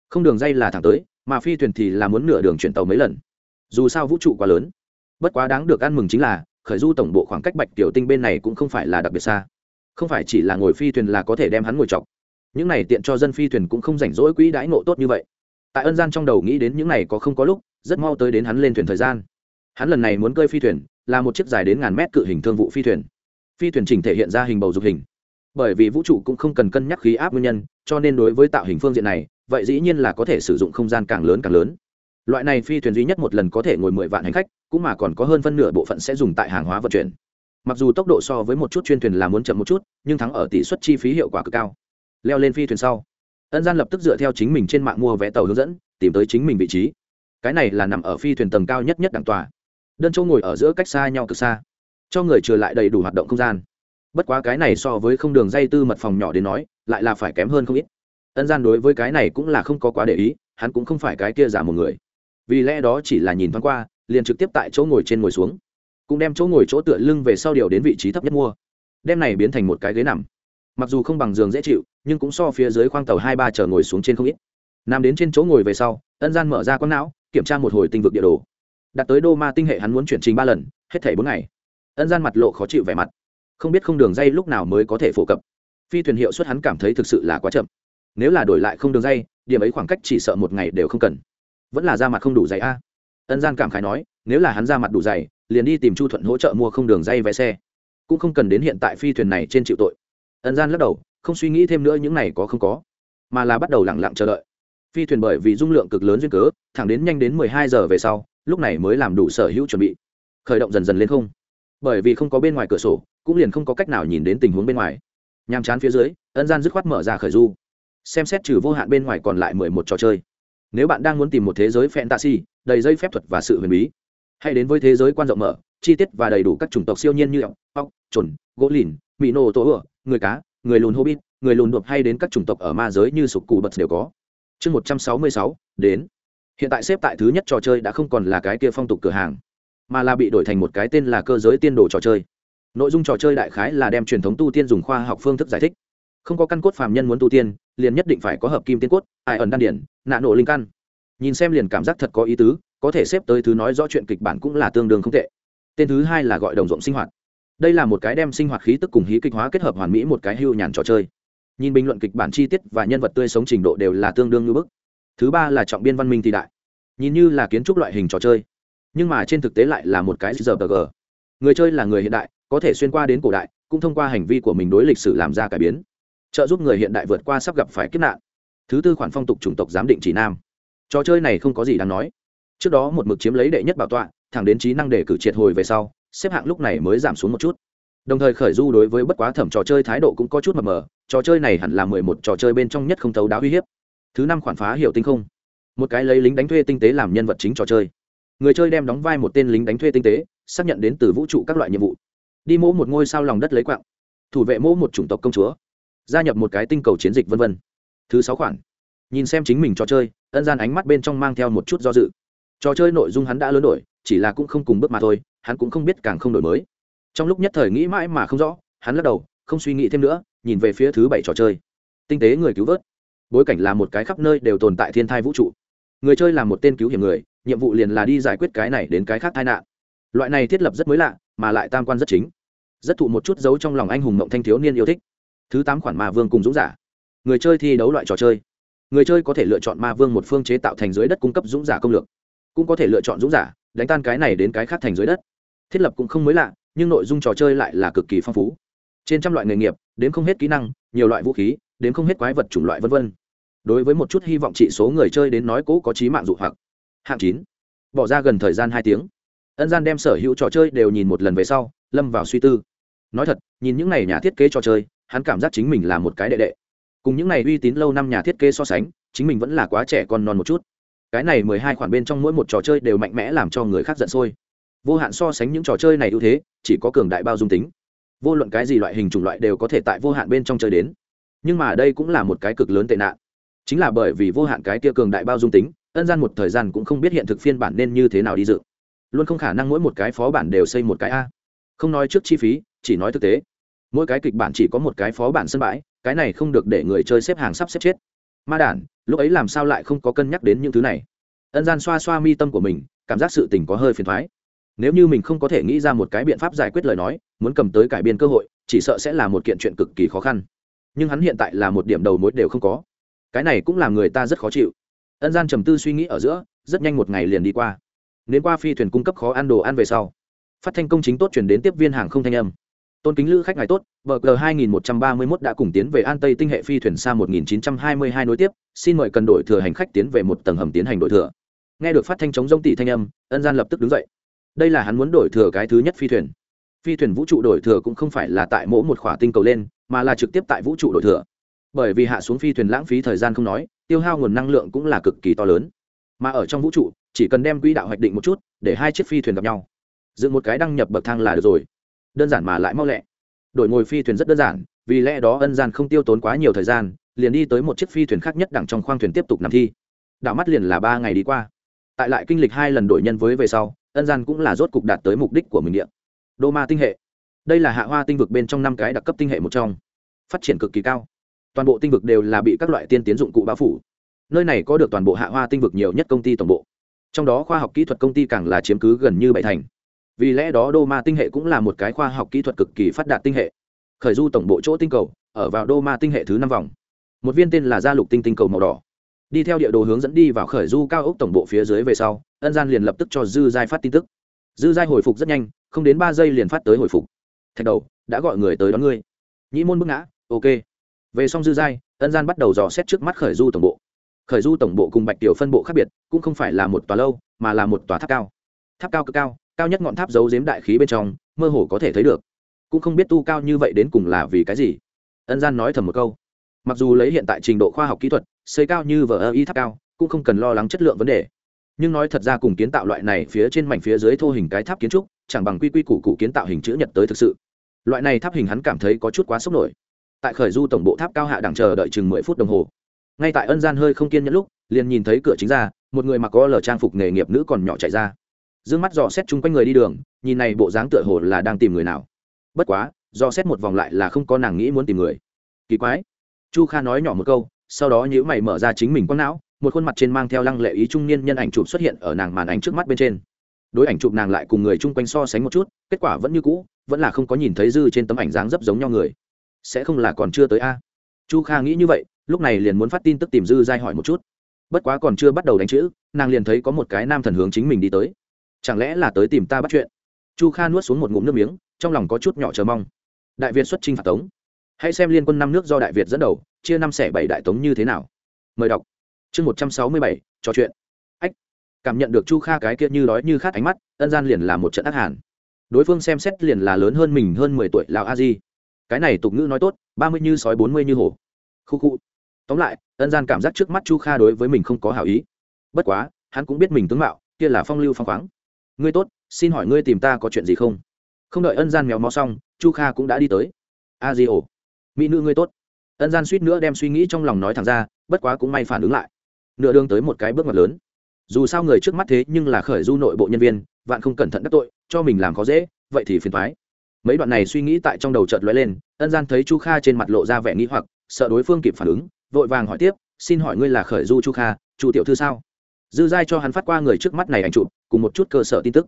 Không đường dây là thẳng tới, mà phi thuyền thì là muốn nửa đường chuyển tàu mấy lần. Dù sao vũ trụ quá lớn. Bất quá đáng được ăn mừng chính là, khởi du tổng bộ khoảng cách bạch tiểu tinh bên này cũng không phải là đặc biệt xa. Không phải chỉ là ngồi phi thuyền là có thể đem hắn ngồi chọc những này tiện cho dân phi thuyền cũng không rảnh rỗi quỹ đãi ngộ tốt như vậy. Tại ân gian trong đầu nghĩ đến những này có không có lúc, rất mau tới đến hắn lên thuyền thời gian. Hắn lần này muốn cơi phi thuyền, là một chiếc dài đến ngàn mét cự hình thương vụ phi thuyền. Phi thuyền chỉnh thể hiện ra hình bầu dục hình. Bởi vì vũ trụ cũng không cần cân nhắc khí áp nguyên nhân, cho nên đối với tạo hình phương diện này, vậy dĩ nhiên là có thể sử dụng không gian càng lớn càng lớn. Loại này phi thuyền duy nhất một lần có thể ngồi mười vạn hành khách, cũng mà còn có hơn phân nửa bộ phận sẽ dùng tại hàng hóa vận chuyển. Mặc dù tốc độ so với một chút chuyên thuyền là muốn chậm một chút, nhưng thắng ở tỷ suất chi phí hiệu quả cực cao leo lên phi thuyền sau. Ân gian lập tức dựa theo chính mình trên mạng mua vé tàu hướng dẫn, tìm tới chính mình vị trí. Cái này là nằm ở phi thuyền tầng cao nhất nhất đẳng tòa. Đơn chỗ ngồi ở giữa cách xa nhau cực xa, cho người trừ lại đầy đủ hoạt động không gian. Bất quá cái này so với không đường dây tư mật phòng nhỏ đến nói, lại là phải kém hơn không ít. Ân gian đối với cái này cũng là không có quá để ý, hắn cũng không phải cái kia giả một người. Vì lẽ đó chỉ là nhìn thoáng qua, liền trực tiếp tại chỗ ngồi trên ngồi xuống. Cũng đem chỗ ngồi chỗ tựa lưng về sau điều đến vị trí thấp nhất mua. Đem này biến thành một cái ghế nằm mặc dù không bằng giường dễ chịu, nhưng cũng so phía dưới khoang tàu hai ba chờ ngồi xuống trên không ít. Nằm đến trên chỗ ngồi về sau, ân gian mở ra con não, kiểm tra một hồi tinh vực địa đồ. Đặt tới đô ma tinh hệ hắn muốn chuyển trình ba lần, hết thảy bốn ngày. Ân gian mặt lộ khó chịu vẻ mặt. Không biết không đường dây lúc nào mới có thể phổ cập. Phi thuyền hiệu suất hắn cảm thấy thực sự là quá chậm. Nếu là đổi lại không đường dây, điểm ấy khoảng cách chỉ sợ một ngày đều không cần. Vẫn là ra mặt không đủ dày a. Ân gian cảm khái nói, nếu là hắn ra mặt đủ dày, liền đi tìm chu thuận hỗ trợ mua không đường dây vé xe. Cũng không cần đến hiện tại phi thuyền này trên chịu tội ân gian lắc đầu, không suy nghĩ thêm nữa những này có không có, mà là bắt đầu lẳng lặng chờ đợi. Phi thuyền bởi vì dung lượng cực lớn duyên cớ, thẳng đến nhanh đến mười hai giờ về sau, lúc này mới làm đủ sở hữu chuẩn bị. Khởi động dần dần lên không. Bởi vì không có bên ngoài cửa sổ, cũng liền không có cách nào nhìn đến tình huống bên ngoài. Nhàm chán phía dưới, ân gian dứt khoát mở ra khởi du. Xem xét trừ vô hạn bên ngoài còn lại mười một trò chơi. Nếu bạn đang muốn tìm một thế giới fantasy, đầy dây phép thuật và sự huyền bí, hãy đến với thế giới quan rộng mở, chi tiết và đầy đủ các chủng tộc siêu nhiên như ốc ọc trồn gỗ lìn mỹ nô tổ ửa người cá, người lùn hobbit, người lùn đột hay đến các chủng tộc ở ma giới như sục cù bật đều có. Chương một trăm sáu mươi sáu, đến. Hiện tại xếp tại thứ nhất trò chơi đã không còn là cái kia phong tục cửa hàng, mà là bị đổi thành một cái tên là cơ giới tiên đồ trò chơi. Nội dung trò chơi đại khái là đem truyền thống tu tiên dùng khoa học phương thức giải thích. Không có căn cốt phàm nhân muốn tu tiên, liền nhất định phải có hợp kim tiên cốt, ai ẩn đan điển, nạ nổ linh căn. Nhìn xem liền cảm giác thật có ý tứ, có thể xếp tới thứ nói rõ chuyện kịch bản cũng là tương đương không tệ. Tên thứ hai là gọi đồng ruộng sinh hoạt đây là một cái đem sinh hoạt khí tức cùng hí kịch hóa kết hợp hoàn mỹ một cái hưu nhàn trò chơi. Nhìn bình luận kịch bản chi tiết và nhân vật tươi sống trình độ đều là tương đương như bức. Thứ ba là trọng biên văn minh thì đại. Nhìn như là kiến trúc loại hình trò chơi, nhưng mà trên thực tế lại là một cái giờ g người chơi là người hiện đại, có thể xuyên qua đến cổ đại, cũng thông qua hành vi của mình đối lịch sử làm ra cải biến. Trợ giúp người hiện đại vượt qua sắp gặp phải kiếp nạn. Thứ tư khoản phong tục chủng tộc giám định chỉ nam. Trò chơi này không có gì đáng nói. Trước đó một mực chiếm lấy đệ nhất bảo tọa, thẳng đến trí năng để cử triệt hồi về sau xếp hạng lúc này mới giảm xuống một chút. Đồng thời khởi du đối với bất quá thẩm trò chơi thái độ cũng có chút mập mờ, trò chơi này hẳn là mười một trò chơi bên trong nhất không thấu đáo uy hiếp. Thứ năm khoản phá hiệu tinh không. Một cái lấy lính đánh thuê tinh tế làm nhân vật chính trò chơi. Người chơi đem đóng vai một tên lính đánh thuê tinh tế, xác nhận đến từ vũ trụ các loại nhiệm vụ. Đi mỗ một ngôi sao lòng đất lấy quạng. Thủ vệ mỗ một chủng tộc công chúa. Gia nhập một cái tinh cầu chiến dịch v v thứ sáu khoản. Nhìn xem chính mình trò chơi, ân gian ánh mắt bên trong mang theo một chút do dự. Trò chơi nội dung hắn đã lớn đổi, chỉ là cũng không cùng bước mà thôi hắn cũng không biết càng không đổi mới. Trong lúc nhất thời nghĩ mãi mà không rõ, hắn lắc đầu, không suy nghĩ thêm nữa, nhìn về phía thứ bảy trò chơi. Tinh tế người cứu vớt. Bối cảnh là một cái khắp nơi đều tồn tại thiên thai vũ trụ. Người chơi là một tên cứu hiểm người, nhiệm vụ liền là đi giải quyết cái này đến cái khác tai nạn. Loại này thiết lập rất mới lạ, mà lại tam quan rất chính. Rất thụ một chút dấu trong lòng anh hùng mộng thanh thiếu niên yêu thích. Thứ tám khoản ma vương cùng dũng giả. Người chơi thi đấu loại trò chơi. Người chơi có thể lựa chọn ma vương một phương chế tạo thành dưới đất cung cấp dũng giả công lược. Cũng có thể lựa chọn dũng giả, đánh tan cái này đến cái khác thành dưới đất thiết lập cũng không mới lạ, nhưng nội dung trò chơi lại là cực kỳ phong phú. Trên trăm loại nghề nghiệp đến không hết kỹ năng, nhiều loại vũ khí đến không hết quái vật chủng loại v v đối với một chút hy vọng trị số người chơi đến nói cũ có trí mạng dụ hoặc. Hạng chín. Bỏ ra gần thời gian hai tiếng. Ân gian đem sở hữu trò chơi đều nhìn một lần về sau, lâm vào suy tư. Nói thật, nhìn những n à y nhà thiết kế trò chơi, hắn cảm giác chính mình là một cái đệ đệ. Cùng những n à y uy tín lâu năm nhà thiết kế so sánh, chính mình vẫn là quá trẻ còn non một chút. Cái này mười hai khoản bên trong mỗi một trò chơi đều mạnh mẽ làm cho người khác giận sôi vô hạn so sánh những trò chơi này ưu thế, chỉ có cường đại bao dung tính. Vô luận cái gì loại hình chủng loại đều có thể tại vô hạn bên trong chơi đến. Nhưng mà đây cũng là một cái cực lớn tệ nạn. Chính là bởi vì vô hạn cái kia cường đại bao dung tính, ân gian một thời gian cũng không biết hiện thực phiên bản nên như thế nào đi dự. Luôn không khả năng mỗi một cái phó bản đều xây một cái a. Không nói trước chi phí, chỉ nói thực tế. Mỗi cái kịch bản chỉ có một cái phó bản sân bãi, cái này không được để người chơi xếp hàng sắp xếp chết. Ma đản, lúc ấy làm sao lại không có cân nhắc đến những thứ này? Ân gian xoa xoa mi tâm của mình, cảm giác sự tình có hơi phiền thoái nếu như mình không có thể nghĩ ra một cái biện pháp giải quyết lời nói, muốn cầm tới cải biên cơ hội, chỉ sợ sẽ là một kiện chuyện cực kỳ khó khăn. Nhưng hắn hiện tại là một điểm đầu mối đều không có. Cái này cũng làm người ta rất khó chịu. Ân gian trầm tư suy nghĩ ở giữa, rất nhanh một ngày liền đi qua. Nếu qua phi thuyền cung cấp khó ăn đồ ăn về sau, phát thanh công chính tốt chuyển đến tiếp viên hàng không thanh âm. Tôn kính lữ khách ngài tốt, bờ g hai nghìn một trăm ba mươi mốt đã cùng tiến về an tây tinh hệ phi thuyền xa một nghìn chín trăm hai mươi hai nối tiếp, xin mời cần đổi thừa hành khách tiến về một tầng hầm tiến hành đổi thừa. Nghe được phát thanh chống rông tỷ thanh âm, ân gian lập tức đứng dậy đây là hắn muốn đổi thừa cái thứ nhất phi thuyền. Phi thuyền vũ trụ đổi thừa cũng không phải là tại mỗi một khỏa tinh cầu lên, mà là trực tiếp tại vũ trụ đổi thừa. Bởi vì hạ xuống phi thuyền lãng phí thời gian không nói, tiêu hao nguồn năng lượng cũng là cực kỳ to lớn. Mà ở trong vũ trụ, chỉ cần đem quỹ đạo hoạch định một chút, để hai chiếc phi thuyền gặp nhau. Dựng một cái đăng nhập bậc thang là được rồi. Đơn giản mà lại mau lẹ. Đổi ngồi phi thuyền rất đơn giản, vì lẽ đó ân gian không tiêu tốn quá nhiều thời gian, liền đi tới một chiếc phi thuyền khác nhất đẳng trong khoang thuyền tiếp tục nằm thi. Đạo mắt liền là ba ngày đi qua. Tại lại kinh lịch hai lần đổi nhân với về sau ân gian cũng là rốt cục đạt tới mục đích của mình điện đô ma tinh hệ. Đây là hạ hoa tinh vực bên trong năm cái đặc cấp tinh hệ một trong. Phát triển cực kỳ cao. Toàn bộ tinh vực đều là bị các loại tiên tiến dụng cụ bao phủ. Nơi này có được toàn bộ hạ hoa tinh vực nhiều nhất công ty tổng bộ. Trong đó khoa học kỹ thuật công ty càng là chiếm cứ gần như bảy thành. Vì lẽ đó đô ma tinh hệ cũng là một cái khoa học kỹ thuật cực kỳ phát đạt tinh hệ. Khởi du tổng bộ chỗ tinh cầu, ở vào đô ma tinh hệ thứ năm vòng. Một viên tên là gia lục tinh tinh cầu màu đỏ đi theo địa đồ hướng dẫn đi vào khởi du cao ốc tổng bộ phía dưới về sau, ân gian liền lập tức cho dư giai phát tin tức. Dư giai hồi phục rất nhanh, không đến ba giây liền phát tới hồi phục. Thạch đầu, đã gọi người tới đón ngươi. Nhĩ môn bức ngã, ok. Về xong dư giai, ân gian bắt đầu dò xét trước mắt khởi du tổng bộ. Khởi du tổng bộ cùng bạch tiểu phân bộ khác biệt, cũng không phải là một tòa lâu, mà là một tòa tháp cao. Tháp cao cực cao cao nhất ngọn tháp giấu giếm đại khí bên trong, mơ hồ có thể thấy được. Cũng không biết tu cao như vậy đến cùng là vì cái gì. Ân gian nói thầm một câu mặc dù lấy hiện tại trình độ khoa học kỹ thuật, xây cao như vở ơ y tháp cao, cũng không cần lo lắng chất lượng vấn đề. Nhưng nói thật ra cùng kiến tạo loại này phía trên mảnh phía dưới thô hình cái tháp kiến trúc, chẳng bằng quy quy củ cụ kiến tạo hình chữ nhật tới thực sự. Loại này tháp hình hắn cảm thấy có chút quá sốc nổi. Tại khởi du tổng bộ tháp cao hạ đẳng chờ đợi chừng mười phút đồng hồ. Ngay tại ân gian hơi không kiên nhẫn lúc, liền nhìn thấy cửa chính ra, một người mặc có lờ trang phục nghề nghiệp nữ còn nhỏ chạy ra. D ư ơ n g mắt dò xét chung quanh người đi đường, nhìn này bộ dáng tựa hồ là đang tìm người nào. Bất quá, dò xét một vòng lại là không có nàng nghĩ muốn tìm người. Kỳ quái chu kha nói nhỏ một câu, sau đó nhữ mày mở ra chính mình quăng não, một khuôn mặt trên mang theo lăng lệ ý trung niên nhân ảnh chụp xuất hiện ở nàng màn ảnh trước mắt bên trên. Đối ảnh chụp nàng lại cùng người chung quanh so sánh một chút, kết quả vẫn như cũ, vẫn là không có nhìn thấy dư trên tấm ảnh dáng dấp giống nhau người. Sẽ không là còn chưa tới a? Chu kha nghĩ như vậy, lúc này liền muốn phát tin tức tìm dư giai hỏi một chút. Bất quá còn chưa bắt đầu đánh chữ, nàng liền thấy có một cái nam thần hướng chính mình đi tới. Chẳng lẽ là tới tìm ta bắt chuyện? Chu kha nuốt xuống một ngụm nước miếng, trong lòng có chút nhỏ chờ mong. Đại việt xuất chinh phạt tống hãy xem liên quân năm nước do đại việt dẫn đầu, chia năm xẻ bảy đại tống như thế nào. Mời đọc. Chương một trăm sáu mươi bảy, trò chuyện. Ách. Cảm nhận được chu kha cái kia như đói như khát ánh mắt, ân gian liền là một trận ác hàn. Đối phương xem xét liền là lớn hơn mình hơn mười tuổi lào a di. Cái này tục ngữ nói tốt, ba mươi như sói bốn mươi như hổ. Khu khu. Tóm lại, ân gian cảm giác trước mắt chu kha đối với mình không có hảo ý. Bất quá, hắn cũng biết mình tướng mạo, kia là phong lưu phong khoáng. Ngươi tốt, xin hỏi ngươi tìm ta có chuyện gì không? Không đợi ân gian méo mó xong, chu kha cũng đã đi tới. A di ồ mỹ nữ ngươi tốt. Ân gian suýt nữa đem suy nghĩ trong lòng nói thẳng ra, bất quá cũng may phản ứng lại. Nửa đường tới một cái bước ngoặt lớn. Dù sao người trước mắt thế nhưng là khởi du nội bộ nhân viên, vạn không cẩn thận đắc tội, cho mình làm khó dễ, vậy thì phiền thoái mấy đoạn này suy nghĩ tại trong đầu chợt lóe lên, ân gian thấy chu kha trên mặt lộ ra vẻ nghĩ hoặc, sợ đối phương kịp phản ứng, vội vàng hỏi tiếp, xin hỏi ngươi là khởi du chu kha chu tiểu thư sao? Dư giai cho hắn phát qua người trước mắt này ảnh chụp, cùng một chút cơ sở tin tức.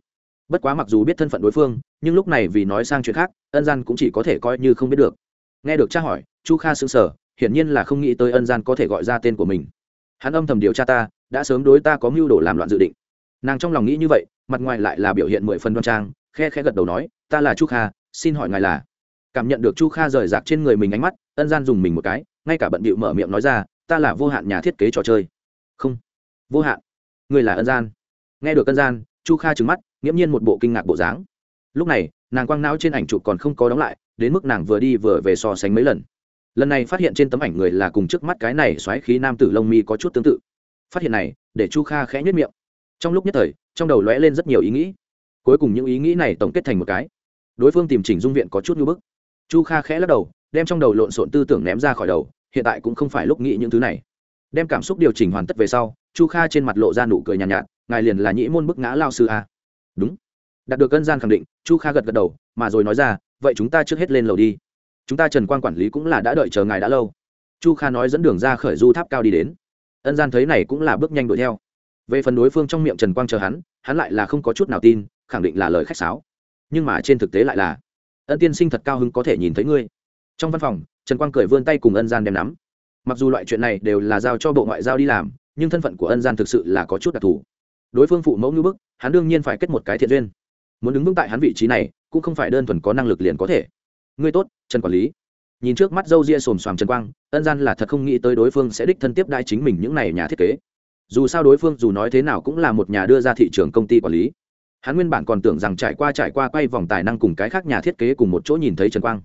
Bất quá mặc dù biết thân phận đối phương, nhưng lúc này vì nói sang chuyện khác, ân gian cũng chỉ có thể coi như không biết được nghe được tra hỏi, chu kha xứng sở hiển nhiên là không nghĩ tới ân gian có thể gọi ra tên của mình. Hắn âm thầm điều tra ta, đã sớm đối ta có mưu đồ làm loạn dự định. Nàng trong lòng nghĩ như vậy, mặt ngoài lại là biểu hiện mười phần đoan trang, khe khe gật đầu nói, ta là chu kha, xin hỏi ngài là? Cảm nhận được chu kha rời rạc trên người mình ánh mắt, ân gian dùng mình một cái, ngay cả bận bịu mở miệng nói ra, ta là vô hạn nhà thiết kế trò chơi. Không. Vô hạn? Người là ân gian? Nghe được ân gian, chu kha trứng mắt, nghiễm nhiên một bộ kinh ngạc bộ dáng. Lúc này, nàng quang não trên ảnh chụp còn không có đóng lại đến mức nàng vừa đi vừa về so sánh mấy lần. Lần này phát hiện trên tấm ảnh người là cùng trước mắt cái này xoáy khí nam tử lông mi có chút tương tự. Phát hiện này để chu kha khẽ nhất miệng. Trong lúc nhất thời trong đầu lóe lên rất nhiều ý nghĩ. Cuối cùng những ý nghĩ này tổng kết thành một cái. Đối phương tìm chỉnh dung viện có chút như bức. Chu kha khẽ lắc đầu đem trong đầu lộn xộn tư tưởng ném ra khỏi đầu hiện tại cũng không phải lúc nghĩ những thứ này. Đem cảm xúc điều chỉnh hoàn tất về sau chu kha trên mặt lộ ra nụ cười nhàn nhạt, nhạt ngài liền là nhĩ môn bức ngã lao sư a. Đúng. Đạt được cân gian khẳng định chu kha gật gật đầu mà rồi nói ra vậy chúng ta trước hết lên lầu đi. Chúng ta trần quan quản lý cũng là đã đợi chờ ngài đã lâu. Chu kha nói dẫn đường ra khởi du tháp cao đi đến. Ân gian thấy này cũng là bước nhanh đuổi theo. Về phần đối phương trong miệng trần quang chờ hắn hắn lại là không có chút nào tin, khẳng định là lời khách sáo. Nhưng mà trên thực tế lại là, ân tiên sinh thật cao hứng có thể nhìn thấy ngươi. Trong văn phòng, trần quang cười vươn tay cùng ân gian đem nắm. Mặc dù loại chuyện này đều là giao cho bộ ngoại giao đi làm, nhưng thân phận của ân gian thực sự là có chút đặc thù. Đối phương phụ mẫu như bức, hắn đương nhiên phải kết một cái thiện duyên. Muốn đứng vững tại hắn vị trí này cũng không phải đơn thuần có năng lực liền có thể. Ngươi tốt, trần quản lý. Nhìn trước mắt dâu ria xồm xoàm trần quang, ân gian là thật không nghĩ tới đối phương sẽ đích thân tiếp đai chính mình những này nhà thiết kế. Dù sao đối phương dù nói thế nào cũng là một nhà đưa ra thị trường công ty quản lý. Hắn nguyên bản còn tưởng rằng trải qua trải qua quay vòng tài năng cùng cái khác nhà thiết kế cùng một chỗ nhìn thấy trần quang.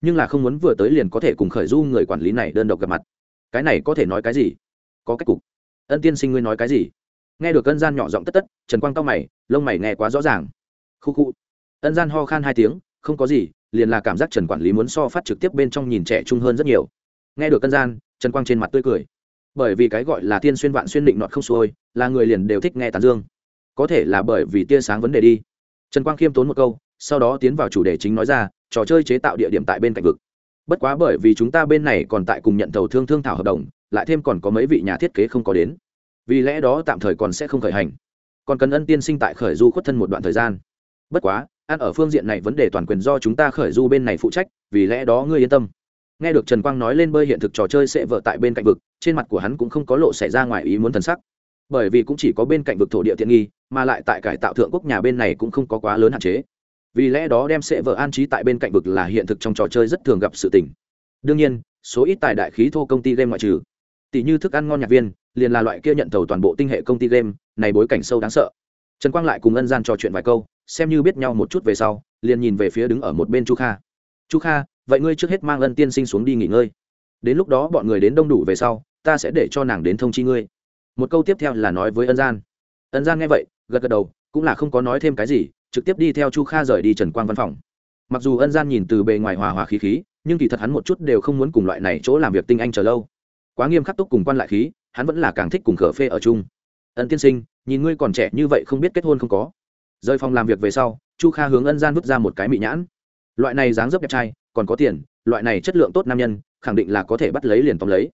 Nhưng là không muốn vừa tới liền có thể cùng khởi du người quản lý này đơn độc gặp mặt. Cái này có thể nói cái gì? Có cách cục. Ân tiên sinh ngươi nói cái gì? Nghe được ân gian nhỏ giọng tất tất, trần quang cao mày, lông mày nghe quá rõ ràng. Khu khu ân gian ho khan hai tiếng, không có gì, liền là cảm giác trần quản lý muốn so phát trực tiếp bên trong nhìn trẻ trung hơn rất nhiều. Nghe được ân gian, trần quang trên mặt tươi cười. Bởi vì cái gọi là tiên xuyên vạn xuyên định nọt không xuôi, là người liền đều thích nghe tàn dương. Có thể là bởi vì tia sáng vấn đề đi. Trần quang khiêm tốn một câu, sau đó tiến vào chủ đề chính nói ra, trò chơi chế tạo địa điểm tại bên cạnh vực. Bất quá bởi vì chúng ta bên này còn tại cùng nhận thầu thương thương thảo hợp đồng, lại thêm còn có mấy vị nhà thiết kế không có đến. Vì lẽ đó tạm thời còn sẽ không khởi hành. Còn cần ân tiên sinh tại khởi du khuất thân một đoạn thời gian. Bất quá ăn ở phương diện này vấn đề toàn quyền do chúng ta khởi du bên này phụ trách, vì lẽ đó ngươi yên tâm. Nghe được trần quang nói lên bơi hiện thực trò chơi sẽ vợ tại bên cạnh vực, trên mặt của hắn cũng không có lộ xảy ra ngoài ý muốn thần sắc. Bởi vì cũng chỉ có bên cạnh vực thổ địa tiện nghi, mà lại tại cải tạo thượng quốc nhà bên này cũng không có quá lớn hạn chế. Vì lẽ đó đem sẽ vợ an trí tại bên cạnh vực là hiện thực trong trò chơi rất thường gặp sự tình. Đương nhiên, số ít tài đại khí thô công ty game ngoại trừ. Tỷ như thức ăn ngon nhạc viên, liền là loại kia nhận thầu toàn bộ tinh hệ công ty game, này bối cảnh sâu đáng sợ trần quang lại cùng ân gian trò chuyện vài câu, xem như biết nhau một chút về sau, liền nhìn về phía đứng ở một bên chu kha. Chu kha, vậy ngươi trước hết mang ân tiên sinh xuống đi nghỉ ngơi. Đến lúc đó bọn người đến đông đủ về sau, ta sẽ để cho nàng đến thông chi ngươi. Một câu tiếp theo là nói với ân gian. Ân gian nghe vậy, gật gật đầu, cũng là không có nói thêm cái gì, trực tiếp đi theo chu kha rời đi trần quang văn phòng. Mặc dù ân gian nhìn từ bề ngoài hòa hòa khí khí, nhưng kỳ thật hắn một chút đều không muốn cùng loại này chỗ làm việc tinh anh chờ lâu. Quá nghiêm khắc túc cùng quan lại khí, hắn vẫn là càng thích cùng khở phê ở chung. Ân tiên sinh nhìn ngươi còn trẻ như vậy không biết kết hôn không có. Rời phòng làm việc về sau, chu kha hướng ân gian vứt ra một cái mị nhãn. Loại này dáng dấp đẹp trai, còn có tiền, loại này chất lượng tốt nam nhân, khẳng định là có thể bắt lấy liền tóm lấy.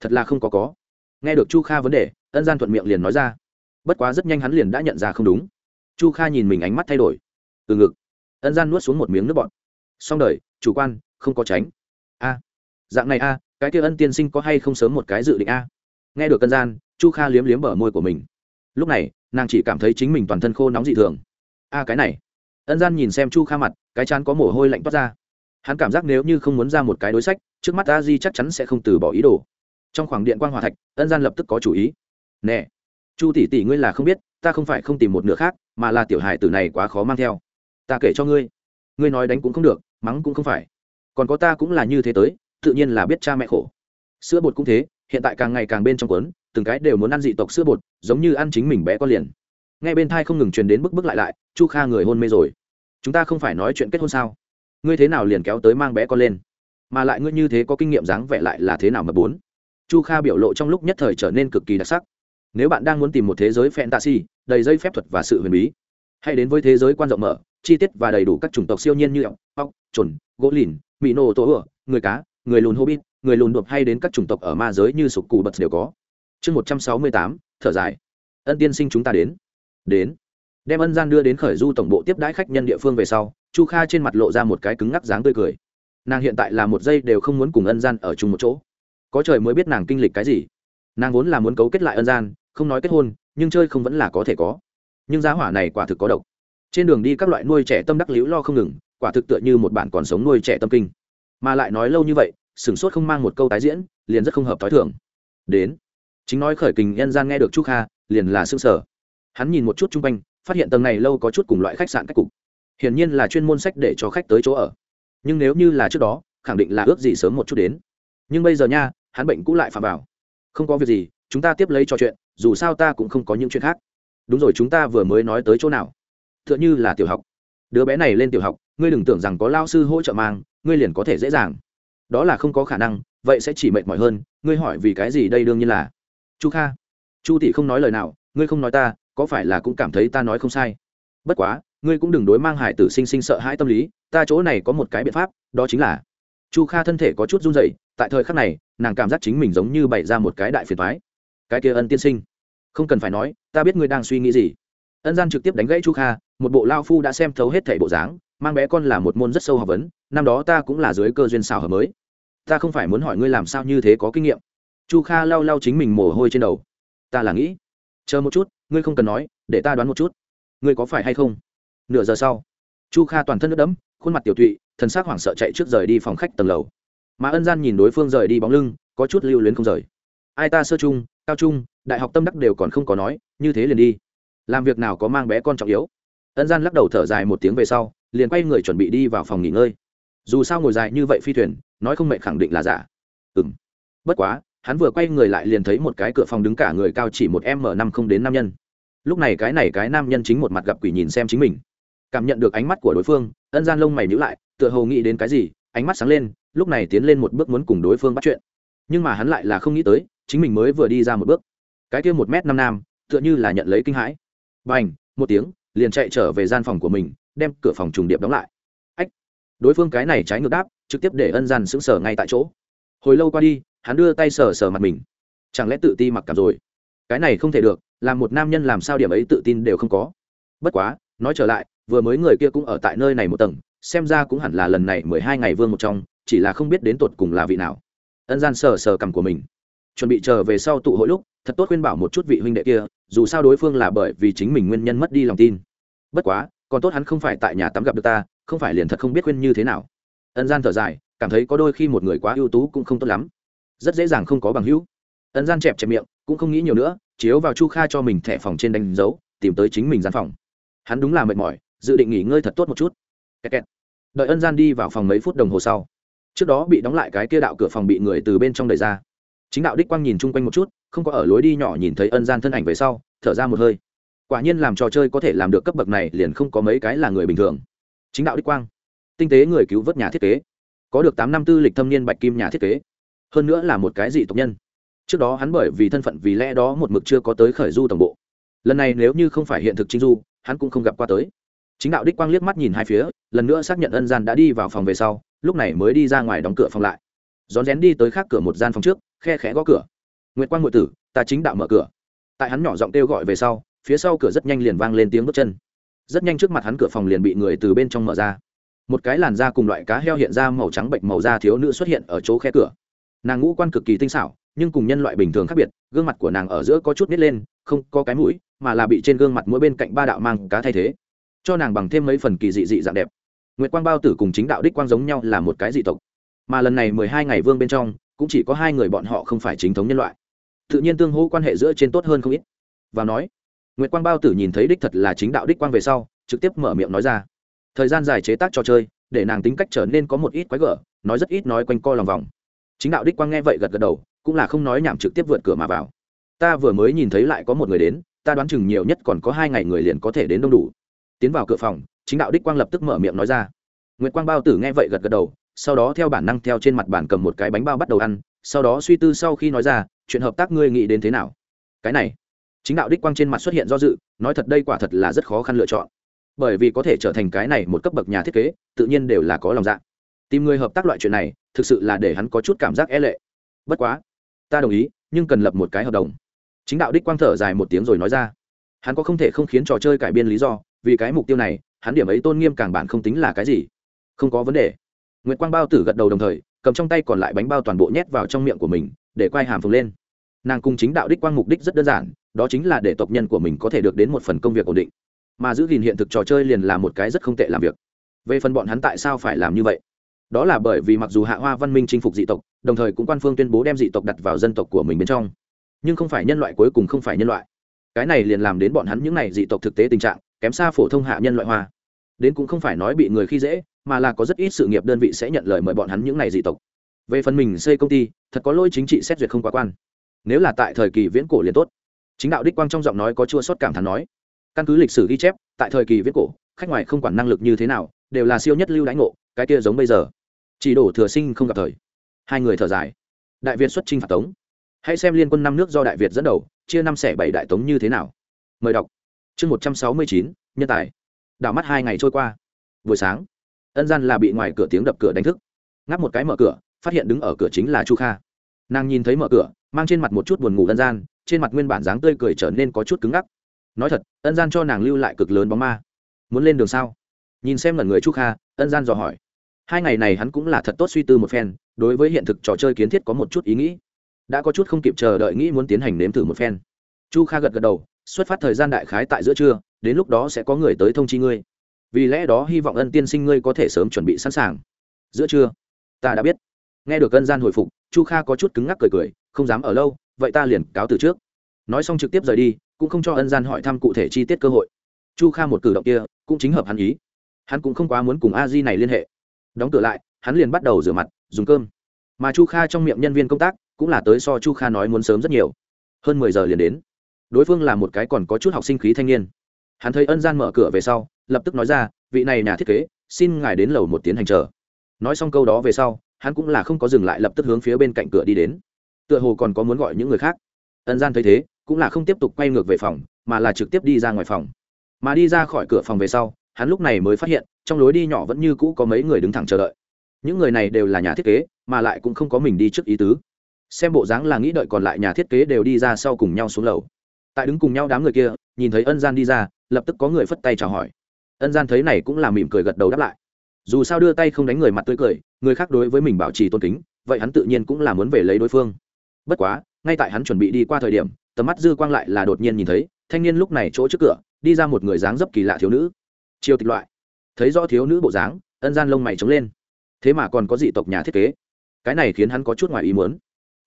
Thật là không có có. Nghe được chu kha vấn đề, ân gian thuận miệng liền nói ra. Bất quá rất nhanh hắn liền đã nhận ra không đúng. Chu kha nhìn mình ánh mắt thay đổi. Từ ngực, ân gian nuốt xuống một miếng nước bọt. Xong đời, chủ quan, không có tránh. A, dạng này a, cái kia ân tiên sinh có hay không sớm một cái dự định a? Nghe được ân gian, chu kha liếm liếm bờ môi của mình lúc này, nàng chỉ cảm thấy chính mình toàn thân khô nóng dị thường. A, cái này. Ân gian nhìn xem chu kha mặt, cái chán có mồ hôi lạnh toát ra. Hắn cảm giác nếu như không muốn ra một cái đối sách, trước mắt a di chắc chắn sẽ không từ bỏ ý đồ. Trong khoảng điện quan hòa thạch, ân gian lập tức có chủ ý. Nè, chu tỷ tỷ ngươi là không biết, ta không phải không tìm một nửa khác, mà là tiểu hài tử này quá khó mang theo. Ta kể cho ngươi. Ngươi nói đánh cũng không được, mắng cũng không phải. Còn có ta cũng là như thế tới, tự nhiên là biết cha mẹ khổ. Sữa bột cũng thế, hiện tại càng ngày càng bên trong cuốn từng cái đều muốn ăn dị tộc sữa bột, giống như ăn chính mình bé con liền. Ngay bên thai không ngừng truyền đến bức bức lại lại, chu kha người hôn mê rồi. Chúng ta không phải nói chuyện kết hôn sao? Ngươi thế nào liền kéo tới mang bé con lên? Mà lại ngươi như thế có kinh nghiệm dáng vẻ lại là thế nào mà bốn? Chu kha biểu lộ trong lúc nhất thời trở nên cực kỳ đặc sắc. Nếu bạn đang muốn tìm một thế giới fantasy, đầy dây phép thuật và sự huyền bí, hãy đến với thế giới quan rộng mở, chi tiết và đầy đủ các chủng tộc siêu nhiên như ốc ốc trồn gỗ lìn mỹ nô tổ ửa người cá, người lùn hobbit, người lùn đột hay đến các chủng tộc ở ma giới như sục cù bật đều có chương một trăm sáu mươi tám, thở dài. Ân tiên sinh chúng ta đến. Đến. Đem ân gian đưa đến khởi du tổng bộ tiếp đãi khách nhân địa phương về sau, chu kha trên mặt lộ ra một cái cứng ngắc dáng tươi cười. Nàng hiện tại là một giây đều không muốn cùng ân gian ở chung một chỗ. Có trời mới biết nàng kinh lịch cái gì. Nàng vốn là muốn cấu kết lại ân gian, không nói kết hôn, nhưng chơi không vẫn là có thể có. Nhưng giá hỏa này quả thực có độc. Trên đường đi các loại nuôi trẻ tâm đắc liễu lo không ngừng, quả thực tựa như một bạn còn sống nuôi trẻ tâm kinh. Mà lại nói lâu như vậy, sửng sốt không mang một câu tái diễn, liền rất không hợp t h ó i thường. Đến chính nói khởi kình nhân gian nghe được chu kha, liền là s ư ơ n g sở hắn nhìn một chút chung quanh, phát hiện tầng này lâu có chút cùng loại khách sạn cách cục. Hiển nhiên là chuyên môn sách để cho khách tới chỗ ở. Nhưng nếu như là trước đó, khẳng định là ước gì sớm một chút đến. Nhưng bây giờ nha, hắn bệnh cũ lại phạm vào. Không có việc gì, chúng ta tiếp lấy trò chuyện, dù sao ta cũng không có những chuyện khác. Đúng rồi, chúng ta vừa mới nói tới chỗ nào? T h ư ợ n h ư là tiểu học. Đứa bé này lên tiểu học, ngươi đừng tưởng rằng có lao sư hỗ trợ mang, ngươi liền có thể dễ dàng. Đó là không có khả năng, vậy sẽ chỉ mệt mỏi hơn. Ngươi hỏi vì cái gì đây đương nhiên là chu kha, chu tỷ không nói lời nào, ngươi không nói ta, có phải là cũng cảm thấy ta nói không sai? Bất quá, ngươi cũng đừng đối mang hải tử sinh sinh sợ hãi tâm lý, ta chỗ này có một cái biện pháp, đó chính là chu kha thân thể có chút run dậy tại thời khắc này, nàng cảm giác chính mình giống như bày ra một cái đại phiền thoái cái kia ân tiên sinh, không cần phải nói, ta biết ngươi đang suy nghĩ gì. Ân gian trực tiếp đánh gãy chu kha, một bộ lao phu đã xem thấu hết thảy bộ dáng, mang bé con là một môn rất sâu học vấn, năm đó ta cũng là dưới cơ duyên xào hợp mới. Ta không phải muốn hỏi ngươi làm sao như thế có kinh nghiệm chu kha lau lau chính mình mồ hôi trên đầu. Ta là nghĩ, chờ một chút, ngươi không cần nói, để ta đoán một chút. Ngươi có phải hay không? Nửa giờ sau, chu kha toàn thân nước đẫm, khuôn mặt tiểu tụy, thần s á c hoảng sợ chạy trước rời đi phòng khách tầng lầu. Mà ân gian nhìn đối phương rời đi bóng lưng, có chút lưu luyến không rời. Ai ta sơ trung, cao trung, đại học tâm đắc đều còn không có nói, như thế liền đi. Làm việc nào có mang bé con trọng yếu. Ân gian lắc đầu thở dài một tiếng về sau, liền quay người chuẩn bị đi vào phòng nghỉ ngơi. Dù sao ngồi dài như vậy phi thuyền, nói không mệnh khẳng định là giả. Ừ m bất quá hắn vừa quay người lại liền thấy một cái cửa phòng đứng cả người cao chỉ một m năm không đến năm nhân. Lúc này cái này cái nam nhân chính một mặt gặp quỷ nhìn xem chính mình. Cảm nhận được ánh mắt của đối phương, ân gian lông mày nhữ lại, tựa hồ nghĩ đến cái gì, ánh mắt sáng lên, lúc này tiến lên một bước muốn cùng đối phương bắt chuyện. Nhưng mà hắn lại là không nghĩ tới, chính mình mới vừa đi ra một bước. Cái kia một m năm nam, tựa như là nhận lấy kinh hãi. B à n h một tiếng, liền chạy trở về gian phòng của mình, đem cửa phòng trùng điệp đóng lại. Ách! Đối phương cái này trái ngược đáp, trực tiếp để ân gian sững sờ ngay tại chỗ. Hồi lâu qua đi hắn đưa tay sờ sờ mặt mình. Chẳng lẽ tự ti mặc cảm rồi? Cái này không thể được, làm một nam nhân làm sao điểm ấy tự tin đều không có. Bất quá, nói trở lại, vừa mới người kia cũng ở tại nơi này một tầng, xem ra cũng hẳn là lần này mười hai ngày vương một trong, chỉ là không biết đến tột cùng là vị nào. Ân gian sờ sờ cằm của mình. Chuẩn bị chờ về sau tụ hội lúc, thật tốt khuyên bảo một chút vị huynh đệ kia, dù sao đối phương là bởi vì chính mình nguyên nhân mất đi lòng tin. Bất quá, còn tốt hắn không phải tại nhà tắm gặp được ta, không phải liền thật không biết khuyên như thế nào. Ân gian thở dài, cảm thấy có đôi khi một người quá ưu tú cũng không tốt lắm rất dễ dàng không có bằng hữu. Ân gian chẹp chẹp miệng, cũng không nghĩ nhiều nữa, chiếu vào chu kha cho mình thẻ phòng trên đánh dấu, tìm tới chính mình gian phòng. Hắn đúng là mệt mỏi, dự định nghỉ ngơi thật tốt một chút. Kẹt kẹt. đợi ân gian đi vào phòng mấy phút đồng hồ sau. Trước đó bị đóng lại cái kia đạo cửa phòng bị người từ bên trong đẩy ra. Chính đạo đích quang nhìn chung quanh một chút, không có ở lối đi nhỏ nhìn thấy ân gian thân ảnh về sau, thở ra một hơi. Quả nhiên làm trò chơi có thể làm được cấp bậc này liền không có mấy cái là người bình thường. Chính đạo đích quang. Tinh tế người cứu vớt nhà thiết kế. Có được tám năm tư lịch thâm niên bạch kim nhà thiết kế hơn nữa là một cái dị tộc nhân. Trước đó hắn bởi vì thân phận vì lẽ đó một mực chưa có tới khởi du tổng bộ. Lần này nếu như không phải hiện thực chính du, hắn cũng không gặp qua tới. Chính đạo đích quang liếc mắt nhìn hai phía, lần nữa xác nhận ân gian đã đi vào phòng về sau, lúc này mới đi ra ngoài đóng cửa phòng lại. Rón rén đi tới khác cửa một gian phòng trước, khe khẽ gõ cửa. Nguyệt quang ngụy tử, ta chính đạo mở cửa. Tại hắn nhỏ giọng kêu gọi về sau, phía sau cửa rất nhanh liền vang lên tiếng bước chân. Rất nhanh trước mặt hắn cửa phòng liền bị người từ bên trong mở ra. Một cái làn da cùng loại cá heo hiện ra màu trắng bệnh màu da thiếu nữ xuất hiện ở chỗ khe cửa nàng ngũ quan cực kỳ tinh xảo, nhưng cùng nhân loại bình thường khác biệt, gương mặt của nàng ở giữa có chút nít lên, không có cái mũi, mà là bị trên gương mặt mỗi bên cạnh ba đạo mang cá thay thế, cho nàng bằng thêm mấy phần kỳ dị dị dạng đẹp. Nguyệt quang bao tử cùng chính đạo đích quang giống nhau là một cái dị tộc, mà lần này mười hai ngày vương bên trong, cũng chỉ có hai người bọn họ không phải chính thống nhân loại. Tự nhiên tương hỗ quan hệ giữa trên tốt hơn không ít. Và nói, nguyệt quang bao tử nhìn thấy đích thật là chính đạo đích quang về sau, trực tiếp mở miệng nói ra. Thời gian dài chế tác trò chơi, để nàng tính cách trở nên có một ít quái gở, nói rất ít nói quanh co lòng vòng chính đạo đích quang nghe vậy gật gật đầu, cũng là không nói nhảm trực tiếp vượt cửa mà vào. Ta vừa mới nhìn thấy lại có một người đến, ta đoán chừng nhiều nhất còn có hai ngày người liền có thể đến đông đủ. Tiến vào cửa phòng, chính đạo đích quang lập tức mở miệng nói ra. Nguyễn quang bao tử nghe vậy gật gật đầu, sau đó theo bản năng theo trên mặt bàn cầm một cái bánh bao bắt đầu ăn, sau đó suy tư sau khi nói ra, chuyện hợp tác ngươi nghĩ đến thế nào? Cái này, chính đạo đích quang trên mặt xuất hiện do dự, nói thật đây quả thật là rất khó khăn lựa chọn. Bởi vì có thể trở thành cái này một cấp bậc nhà thiết kế, tự nhiên đều là có lòng dạ tìm người hợp tác loại chuyện này, thực sự là để hắn có chút cảm giác e lệ. Bất quá, ta đồng ý, nhưng cần lập một cái hợp đồng. Chính đạo đích quang thở dài một tiếng rồi nói ra. Hắn có không thể không khiến trò chơi cải biên lý do, vì cái mục tiêu này, hắn điểm ấy tôn nghiêm càng bản không tính là cái gì. Không có vấn đề. Nguyễn quang bao tử gật đầu đồng thời, cầm trong tay còn lại bánh bao toàn bộ nhét vào trong miệng của mình, để quay hàm phồng lên. Nàng cùng chính đạo đích quang mục đích rất đơn giản, đó chính là để tộc nhân của mình có thể được đến một phần công việc ổn định. Mà giữ gìn hiện thực trò chơi liền là một cái rất không tệ làm việc. Về phần bọn hắn tại sao phải làm như vậy? Đó là bởi vì mặc dù hạ hoa văn minh chinh phục dị tộc, đồng thời cũng quan phương tuyên bố đem dị tộc đặt vào dân tộc của mình bên trong. Nhưng không phải nhân loại cuối cùng không phải nhân loại. Cái này liền làm đến bọn hắn những n à y dị tộc thực tế tình trạng, kém xa phổ thông hạ nhân loại hoa. Đến cũng không phải nói bị người khi dễ, mà là có rất ít sự nghiệp đơn vị sẽ nhận lời mời bọn hắn những n à y dị tộc. Về phần mình xây công ty, thật có lỗi chính trị xét duyệt không quá quan. Nếu là tại thời kỳ viễn cổ liền tốt. Chính đạo đích quang trong giọng nói có chua sót cảm thán nói. Căn cứ lịch sử ghi chép, tại thời kỳ viễn cổ, khách ngoài không quản năng lực như thế nào, đều là siêu nhất lưu đãi ngộ, cái kia giống bây giờ chỉ đổ thừa sinh không gặp thời. Hai người thở dài. Đại việt xuất chinh phạt tống. Hãy xem liên quân năm nước do đại việt dẫn đầu, chia năm xẻ bảy đại tống như thế nào. Mời đọc. Chương một trăm sáu mươi chín, nhân tài. Đảo mắt hai ngày trôi qua. Buổi sáng, ân gian là bị ngoài cửa tiếng đập cửa đánh thức. Ngáp một cái mở cửa, phát hiện đứng ở cửa chính là chu kha. Nàng nhìn thấy mở cửa, mang trên mặt một chút buồn ngủ ân gian, trên mặt nguyên bản dáng tươi cười trở nên có chút cứng ngắc. Nói thật, ân gian cho nàng lưu lại cực lớn bóng ma. Muốn lên đường sao? Nhìn xem lần người chu kha, ân gian dò hỏi hai ngày này hắn cũng là thật tốt suy tư một phen, đối với hiện thực trò chơi kiến thiết có một chút ý nghĩ. Đã có chút không kịp chờ đợi nghĩ muốn tiến hành nếm thử một phen. Chu kha gật gật đầu, xuất phát thời gian đại khái tại giữa trưa, đến lúc đó sẽ có người tới thông chi ngươi. Vì lẽ đó hy vọng ân tiên sinh ngươi có thể sớm chuẩn bị sẵn sàng. Giữa trưa, ta đã biết. Nghe được ân gian hồi phục, chu kha có chút cứng ngắc cười cười, không dám ở lâu, vậy ta liền cáo từ trước. Nói xong trực tiếp rời đi, cũng không cho ân gian hỏi thăm cụ thể chi tiết cơ hội. Chu kha một cử động kia, cũng chính hợp hắn ý. Hắn cũng không quá muốn cùng a di này liên hệ đóng cửa lại, hắn liền bắt đầu rửa mặt, dùng cơm. Mà chu kha trong miệng nhân viên công tác cũng là tới so chu kha nói muốn sớm rất nhiều. Hơn mười giờ liền đến. Đối phương là một cái còn có chút học sinh khí thanh niên. Hắn thấy ân gian mở cửa về sau, lập tức nói ra, vị này nhà thiết kế, xin ngài đến lầu một tiến hành chờ. Nói xong câu đó về sau, hắn cũng là không có dừng lại lập tức hướng phía bên cạnh cửa đi đến. Tựa hồ còn có muốn gọi những người khác. Ân gian thấy thế, cũng là không tiếp tục quay ngược về phòng, mà là trực tiếp đi ra ngoài phòng. Mà đi ra khỏi cửa phòng về sau hắn lúc này mới phát hiện, trong lối đi nhỏ vẫn như cũ có mấy người đứng thẳng chờ đợi. Những người này đều là nhà thiết kế, mà lại cũng không có mình đi trước ý tứ. Xem bộ dáng là nghĩ đợi còn lại nhà thiết kế đều đi ra sau cùng nhau xuống lầu. Tại đứng cùng nhau đám người kia, nhìn thấy ân gian đi ra, lập tức có người phất tay chào hỏi. Ân gian thấy này cũng là mỉm cười gật đầu đáp lại. Dù sao đưa tay không đánh người mặt tươi cười, người khác đối với mình bảo trì tôn kính, vậy hắn tự nhiên cũng là muốn về lấy đối phương. Bất quá, ngay tại hắn chuẩn bị đi qua thời điểm, tầm mắt dư quang lại là đột nhiên nhìn thấy, thanh niên lúc này chỗ trước cửa, đi ra một người dáng dấp kỳ lạ thiếu nữ chiêu tịch loại. Thấy rõ thiếu nữ bộ dáng, ân gian lông mày trống lên. Thế mà còn có dị tộc nhà thiết kế. Cái này khiến hắn có chút ngoài ý muốn.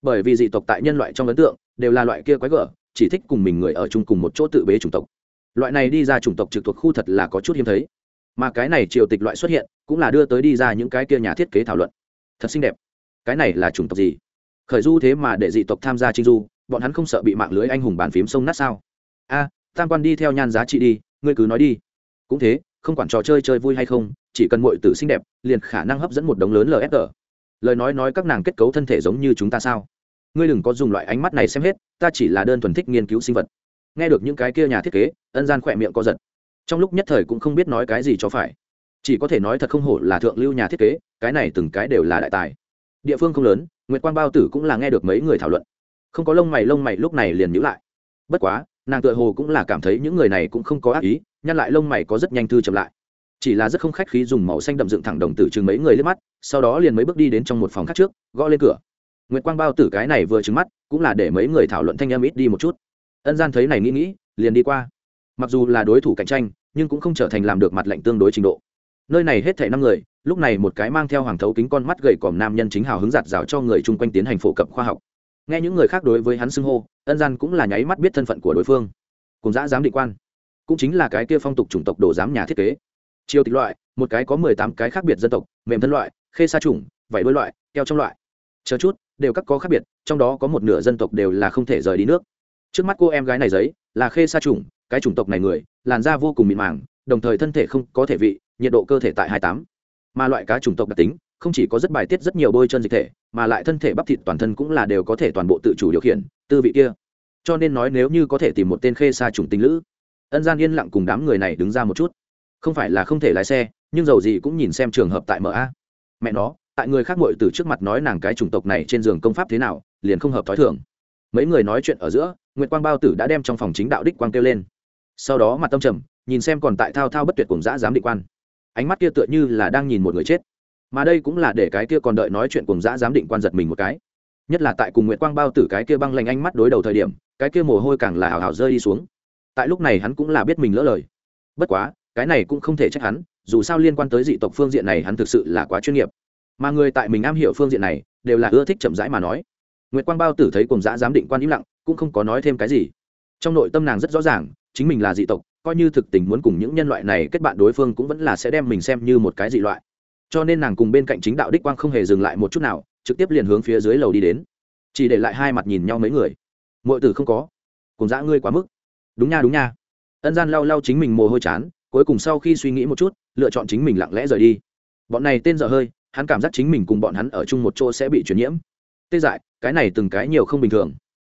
Bởi vì dị tộc tại nhân loại trong ấn tượng đều là loại kia quái gở, chỉ thích cùng mình người ở chung cùng một chỗ tự bế chủng tộc. Loại này đi ra chủng tộc trực thuộc khu thật là có chút hiếm thấy. Mà cái này triều tịch loại xuất hiện, cũng là đưa tới đi ra những cái kia nhà thiết kế thảo luận. Thật xinh đẹp. Cái này là chủng tộc gì? Khởi du thế mà để dị tộc tham gia trinh du, bọn hắn không sợ bị mạng lưới anh hùng bàn phím sông nát sao? A, tam quan đi theo nhan giá trị đi, ngươi cứ nói đi cũng thế, không quản trò chơi chơi vui hay không, chỉ cần mọi tử xinh đẹp, liền khả năng hấp dẫn một đống lớn lfg lời nói nói các nàng kết cấu thân thể giống như chúng ta sao? Ngươi đừng có dùng loại ánh mắt này xem hết, ta chỉ là đơn thuần thích nghiên cứu sinh vật. Nghe được những cái kia nhà thiết kế, ân gian khỏe miệng có giật. Trong lúc nhất thời cũng không biết nói cái gì cho phải. Chỉ có thể nói thật không hổ là thượng lưu nhà thiết kế, cái này từng cái đều là đại tài. Địa phương không lớn, nguyệt quang bao tử cũng là nghe được mấy người thảo luận. Không có lông mày lông mày lúc này liền nhữ lại. Bất quá, nàng tựa hồ cũng là cảm thấy những người này cũng không có ác ý nhăn lại lông mày có rất nhanh thư chậm lại. Chỉ là rất không khách khí dùng màu xanh đậm dựng thẳng đồng tử chừng mấy người lên mắt, sau đó liền mấy bước đi đến trong một phòng khác trước, gõ lên cửa. Nguyệt quang bao tử cái này vừa trứng mắt, cũng là để mấy người thảo luận thanh em ít đi một chút. Ân gian thấy này nghĩ nghĩ, liền đi qua. Mặc dù là đối thủ cạnh tranh, nhưng cũng không trở thành làm được mặt lệnh tương đối trình độ. Nơi này hết thảy năm người, lúc này một cái mang theo hoàng thấu kính con mắt gầy còm nam nhân chính hào hứng giạt rào cho người chung quanh tiến hành phổ cập khoa học. Nghe những người khác đối với hắn xưng hô, ân gian cũng là nháy mắt biết thân phận của đối phương. Cùng dã giám định quan cũng chính là cái kia phong tục chủng tộc đồ giám nhà thiết kế. Triều tịch loại, một cái có mười tám cái khác biệt dân tộc, mềm thân loại, khê sa chủng, vảy đôi loại, keo trong loại. Chờ chút, đều các có khác biệt, trong đó có một nửa dân tộc đều là không thể rời đi nước. Trước mắt cô em gái này giấy, là khê sa chủng, cái chủng tộc này người, làn da vô cùng mịn màng, đồng thời thân thể không có thể vị, nhiệt độ cơ thể tại hai tám. Mà loại cá chủng tộc đặc tính, không chỉ có rất bài tiết rất nhiều bôi chân dịch thể, mà lại thân thể bắp thịt toàn thân cũng là đều có thể toàn bộ tự chủ điều khiển, tư vị kia. Cho nên nói nếu như có thể tìm một tên khê xa chủng tinh lữ ân gian yên lặng cùng đám người này đứng ra một chút. Không phải là không thể lái xe, nhưng dầu gì cũng nhìn xem trường hợp tại ma mẹ nó, tại người khác mội từ trước mặt nói nàng cái chủng tộc này trên giường công pháp thế nào, liền không hợp t h ó i thường. Mấy người nói chuyện ở giữa nguyễn quang bao tử đã đem trong phòng chính đạo đích quang kêu lên. Sau đó mặt tâm trầm, nhìn xem còn tại thao thao bất tuyệt cùng dã giám định quan. Ánh mắt kia tựa như là đang nhìn một người chết. Mà đây cũng là để cái kia còn đợi nói chuyện cùng dã giám định quan giật mình một cái. Nhất là tại cùng nguyễn quang bao tử cái kia băng lanh ánh mắt đối đầu thời điểm, cái kia mồ hôi càng là hào hào rơi đi xuống tại lúc này hắn cũng là biết mình lỡ lời. Bất quá, cái này cũng không thể trách hắn, dù sao liên quan tới dị tộc phương diện này hắn thực sự là quá chuyên nghiệp. Mà người tại mình am hiểu phương diện này, đều là ưa thích chậm rãi mà nói. Nguyệt quang bao tử thấy cùng dã giám định quan im lặng, cũng không có nói thêm cái gì. Trong nội tâm nàng rất rõ ràng, chính mình là dị tộc, coi như thực tình muốn cùng những nhân loại này kết bạn đối phương cũng vẫn là sẽ đem mình xem như một cái dị loại. Cho nên nàng cùng bên cạnh chính đạo đích quang không hề dừng lại một chút nào, trực tiếp liền hướng phía dưới lầu đi đến. Chỉ để lại hai mặt nhìn nhau mấy người. Mọi tử không có. Cùng dã ngươi quá mức đúng nha đúng nha. Ân gian lau lau chính mình mồ hôi chán, cuối cùng sau khi suy nghĩ một chút, lựa chọn chính mình lặng lẽ rời đi. Bọn này tên dở hơi, hắn cảm giác chính mình cùng bọn hắn ở chung một chỗ sẽ bị truyền nhiễm. Tê dại, cái này từng cái nhiều không bình thường.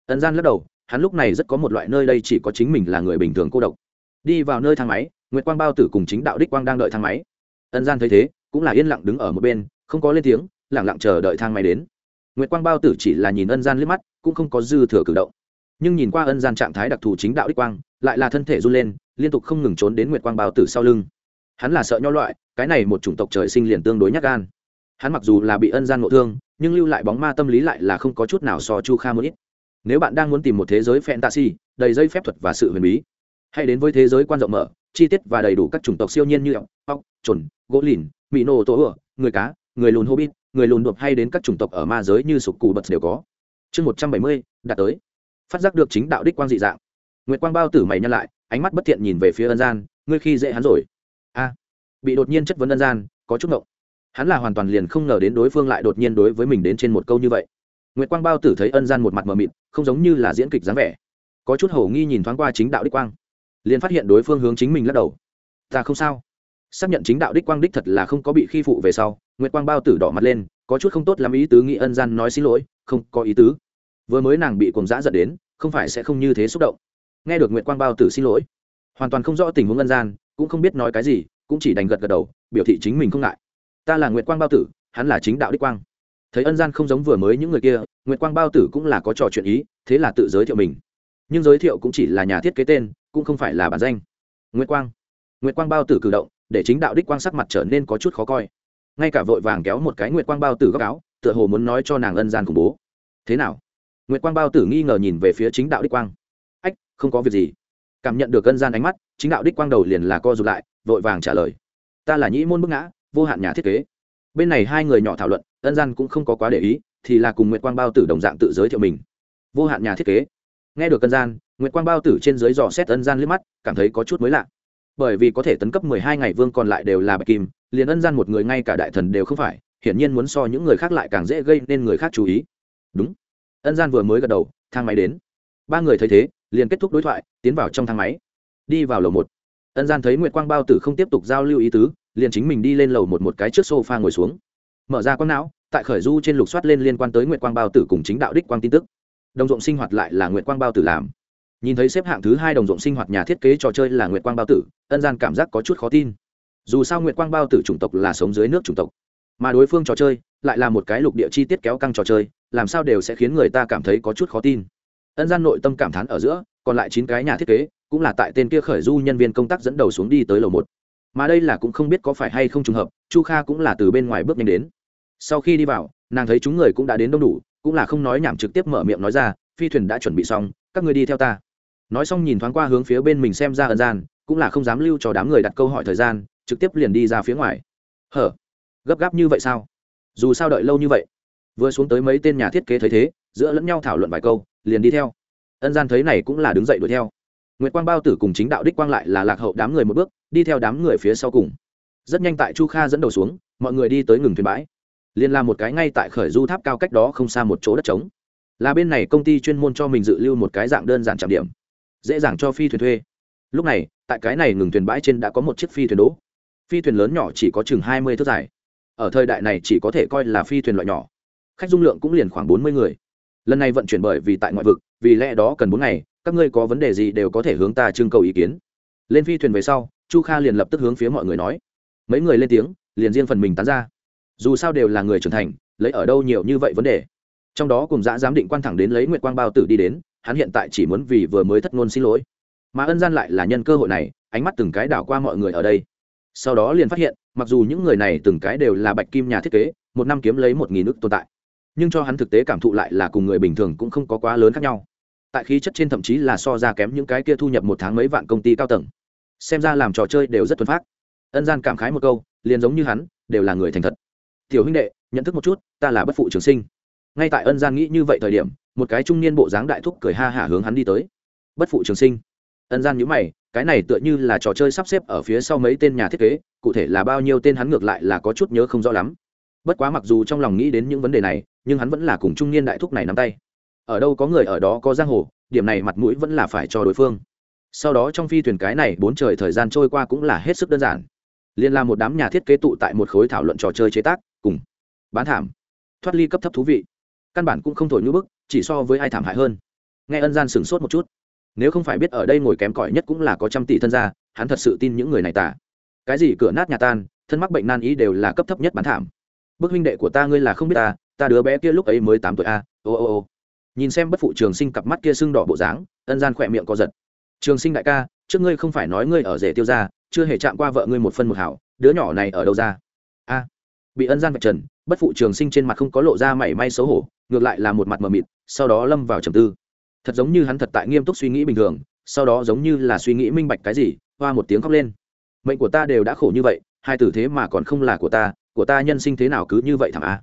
Ân gian lắc đầu, hắn lúc này rất có một loại nơi đây chỉ có chính mình là người bình thường cô độc. Đi vào nơi thang máy, nguyệt quang bao tử cùng chính đạo đích quang đang đợi thang máy. Ân gian thấy thế, cũng là yên lặng đứng ở một bên, không có lên tiếng lẳng lặng chờ đợi thang máy đến. Nguyệt quang bao tử chỉ là nhìn ân gian liếc mắt, cũng không có dư thừa cử động nhưng nhìn qua ân gian trạng thái đặc thù chính đạo đích quang, lại là thân thể run lên, liên tục không ngừng trốn đến nguyệt quang bao tử sau lưng. Hắn là sợ nho loại, cái này một chủng tộc trời sinh liền tương đối nhát gan. Hắn mặc dù là bị ân gian ngộ thương, nhưng lưu lại bóng ma tâm lý lại là không có chút nào so chu kha một ít. Nếu bạn đang muốn tìm một thế giới fantasy, đầy dây phép thuật và sự huyền bí, hãy đến với thế giới quan rộng mở, chi tiết và đầy đủ các chủng tộc siêu nhiên như ốc ốc chuẩn gỗ lìn mỹ nô tố ửa người cá, người lùn hobbit, người lùn đột hay đến các chủng tộc ở ma giới như sục cù bật đều có. Chương một trăm bảy mươi, đạt tới phát giác được chính đạo đích quang dị dạng. Nguyệt quang bao tử mày nhân lại, ánh mắt bất thiện nhìn về phía ân gian, ngươi khi dễ hắn rồi. A, bị đột nhiên chất vấn ân gian, có chút ngộng. Hắn là hoàn toàn liền không ngờ đến đối phương lại đột nhiên đối với mình đến trên một câu như vậy. Nguyệt quang bao tử thấy ân gian một mặt mờ mịt, không giống như là diễn kịch dáng vẻ. Có chút hầu nghi nhìn thoáng qua chính đạo đích quang, liền phát hiện đối phương hướng chính mình lắc đầu. Ta không sao. Xác nhận chính đạo đích quang đích thật là không có bị khi phụ về sau, nguyệt quang bao tử đỏ mặt lên, có chút không tốt làm ý tứ nghĩ ân gian nói xin lỗi, không có ý tứ vừa mới nàng bị cuồng dã dẫn đến, không phải sẽ không như thế xúc động. Nghe được nguyệt quang bao tử xin lỗi, hoàn toàn không rõ tình huống ngân gian, cũng không biết nói cái gì, cũng chỉ đành gật gật đầu, biểu thị chính mình không ngại. Ta là nguyệt quang bao tử, hắn là chính đạo đích quang. Thấy ân gian không giống vừa mới những người kia, nguyệt quang bao tử cũng là có trò chuyện ý, thế là tự giới thiệu mình. Nhưng giới thiệu cũng chỉ là nhà thiết kế tên, cũng không phải là bản danh. Nguyệt quang. Nguyệt quang bao tử cử động, để chính đạo đích quang sắc mặt trở nên có chút khó coi. Ngay cả vội vàng kéo một cái nguyệt quang bao tử góc áo, tựa hồ muốn nói cho nàng ân gian khủng bố. Thế nào? Nguyệt quang bao tử nghi ngờ nhìn về phía chính đạo đích quang. Ách, không có việc gì. Cảm nhận được cân gian ánh mắt, chính đạo đích quang đầu liền là co rụt lại, vội vàng trả lời. Ta là nhĩ môn bức ngã, vô hạn nhà thiết kế. Bên này hai người nhỏ thảo luận, ân gian cũng không có quá để ý, thì là cùng nguyệt quang bao tử đồng dạng tự giới thiệu mình. Vô hạn nhà thiết kế. Nghe được ân gian, nguyệt quang bao tử trên dưới dò xét ân gian liếc mắt, cảm thấy có chút mới lạ. Bởi vì có thể tấn cấp mười hai ngày vương còn lại đều là bạch kim, liền ân gian một người ngay cả đại thần đều không phải, hiển nhiên muốn so những người khác lại càng dễ gây nên người khác chú ý. Đúng ân gian vừa mới gật đầu, thang máy đến. Ba người thấy thế, liền kết thúc đối thoại, tiến vào trong thang máy. Đi vào lầu một. Ân gian thấy nguyệt quang bao tử không tiếp tục giao lưu ý tứ, liền chính mình đi lên lầu một một cái trước sofa ngồi xuống. Mở ra con não, tại khởi du trên lục soát lên liên quan tới nguyệt quang bao tử cùng chính đạo đích quang tin tức. Đồng ruộng sinh hoạt lại là nguyệt quang bao tử làm. Nhìn thấy xếp hạng thứ hai đồng ruộng sinh hoạt nhà thiết kế trò chơi là nguyệt quang bao tử, ân gian cảm giác có chút khó tin. Dù sao nguyệt quang bao tử chủng tộc là sống dưới nước chủng tộc, mà đối phương trò chơi lại là một cái lục địa chi tiết kéo căng trò chơi làm sao đều sẽ khiến người ta cảm thấy có chút khó tin. Ân gian nội tâm cảm thán ở giữa, còn lại chín cái nhà thiết kế, cũng là tại tên kia khởi du nhân viên công tác dẫn đầu xuống đi tới lầu một. Mà đây là cũng không biết có phải hay không trùng hợp, chu kha cũng là từ bên ngoài bước nhanh đến. Sau khi đi vào, nàng thấy chúng người cũng đã đến đông đủ, cũng là không nói nhảm trực tiếp mở miệng nói ra, phi thuyền đã chuẩn bị xong, các người đi theo ta. Nói xong nhìn thoáng qua hướng phía bên mình xem ra ân gian, cũng là không dám lưu cho đám người đặt câu hỏi thời gian, trực tiếp liền đi ra phía ngoài. Hở, gấp gáp như vậy sao? Dù sao đợi lâu như vậy vừa xuống tới mấy tên nhà thiết kế thấy thế, giữa lẫn nhau thảo luận vài câu, liền đi theo. Ân gian thấy này cũng là đứng dậy đuổi theo. Nguyệt quang bao tử cùng chính đạo đích quang lại là lạc hậu đám người một bước, đi theo đám người phía sau cùng. Rất nhanh tại chu kha dẫn đầu xuống, mọi người đi tới ngừng thuyền bãi. Liền làm một cái ngay tại khởi du tháp cao cách đó không xa một chỗ đất trống. Là bên này công ty chuyên môn cho mình dự lưu một cái dạng đơn giản trạm điểm, dễ dàng cho phi thuyền thuê. Lúc này, tại cái này ngừng thuyền bãi trên đã có một chiếc phi thuyền đỗ. Phi thuyền lớn nhỏ chỉ có chừng hai mươi thước dài. Ở thời đại này chỉ có thể coi là phi thuyền loại nhỏ khách dung lượng cũng liền khoảng bốn mươi người. Lần này vận chuyển bởi vì tại ngoại vực, vì lẽ đó cần bốn ngày, các ngươi có vấn đề gì đều có thể hướng ta trưng cầu ý kiến. Lên phi thuyền về sau, chu kha liền lập tức hướng phía mọi người nói. Mấy người lên tiếng, liền riêng phần mình tán ra. Dù sao đều là người trưởng thành, lấy ở đâu nhiều như vậy vấn đề. Trong đó cùng dã giám định quan thẳng đến lấy nguyệt quang bao tử đi đến, hắn hiện tại chỉ muốn vì vừa mới thất ngôn xin lỗi. Mà ân gian lại là nhân cơ hội này, ánh mắt từng cái đảo qua mọi người ở đây. Sau đó liền phát hiện, mặc dù những người này từng cái đều là bạch kim nhà thiết kế, một năm kiếm lấy một nghìn ước tồn tại nhưng cho hắn thực tế cảm thụ lại là cùng người bình thường cũng không có quá lớn khác nhau. Tại khí chất trên thậm chí là so ra kém những cái kia thu nhập một tháng mấy vạn công ty cao tầng. Xem ra làm trò chơi đều rất thuần phát ân gian cảm khái một câu, liền giống như hắn, đều là người thành thật. Tiểu huynh đệ, nhận thức một chút, ta là bất phụ trường sinh. Ngay tại ân gian nghĩ như vậy thời điểm, một cái trung niên bộ dáng đại thúc cười ha hả hướng hắn đi tới. Bất phụ trường sinh. Ân gian nhữ mày, cái này tựa như là trò chơi sắp xếp ở phía sau mấy tên nhà thiết kế, cụ thể là bao nhiêu tên hắn ngược lại là có chút nhớ không rõ lắm bất quá mặc dù trong lòng nghĩ đến những vấn đề này, nhưng hắn vẫn là cùng trung niên đại thúc này nắm tay. Ở đâu có người ở đó có giang hồ, điểm này mặt mũi vẫn là phải cho đối phương. Sau đó trong phi thuyền cái này bốn trời thời gian trôi qua cũng là hết sức đơn giản. Liên là một đám nhà thiết kế tụ tại một khối thảo luận trò chơi chế tác, cùng bán thảm, thoát ly cấp thấp thú vị. Căn bản cũng không thổi như bức, chỉ so với ai thảm hại hơn. Nghe ân gian sửng sốt một chút. Nếu không phải biết ở đây ngồi kém cỏi nhất cũng là có trăm tỷ thân gia, hắn thật sự tin những người này tả cái gì cửa nát nhà tan, thân mắc bệnh nan ý đều là cấp thấp nhất bán thảm bức huynh đệ của ta ngươi là không biết ta ta đứa bé kia lúc ấy mới tám tuổi a, ô ô ô. Nhìn xem bất phụ trường sinh cặp mắt kia sưng đỏ bộ dáng, ân gian khỏe miệng co giật. Trường sinh đại ca, trước ngươi không phải nói ngươi ở rể tiêu ra chưa hề chạm qua vợ ngươi một phân một hảo, đứa nhỏ này ở đâu ra? A. Bị ân gian vạch trần, bất phụ trường sinh trên mặt không có lộ ra mảy may xấu hổ, ngược lại là một mặt mờ mịt, sau đó lâm vào trầm tư. Thật giống như hắn thật tại nghiêm túc suy nghĩ bình thường, sau đó giống như là suy nghĩ minh bạch cái gì, hoa một tiếng khóc lên. Mệnh của ta đều đã khổ như vậy, hai tử thế mà còn không là của ta của ta nhân sinh thế nào cứ như vậy thẳng a.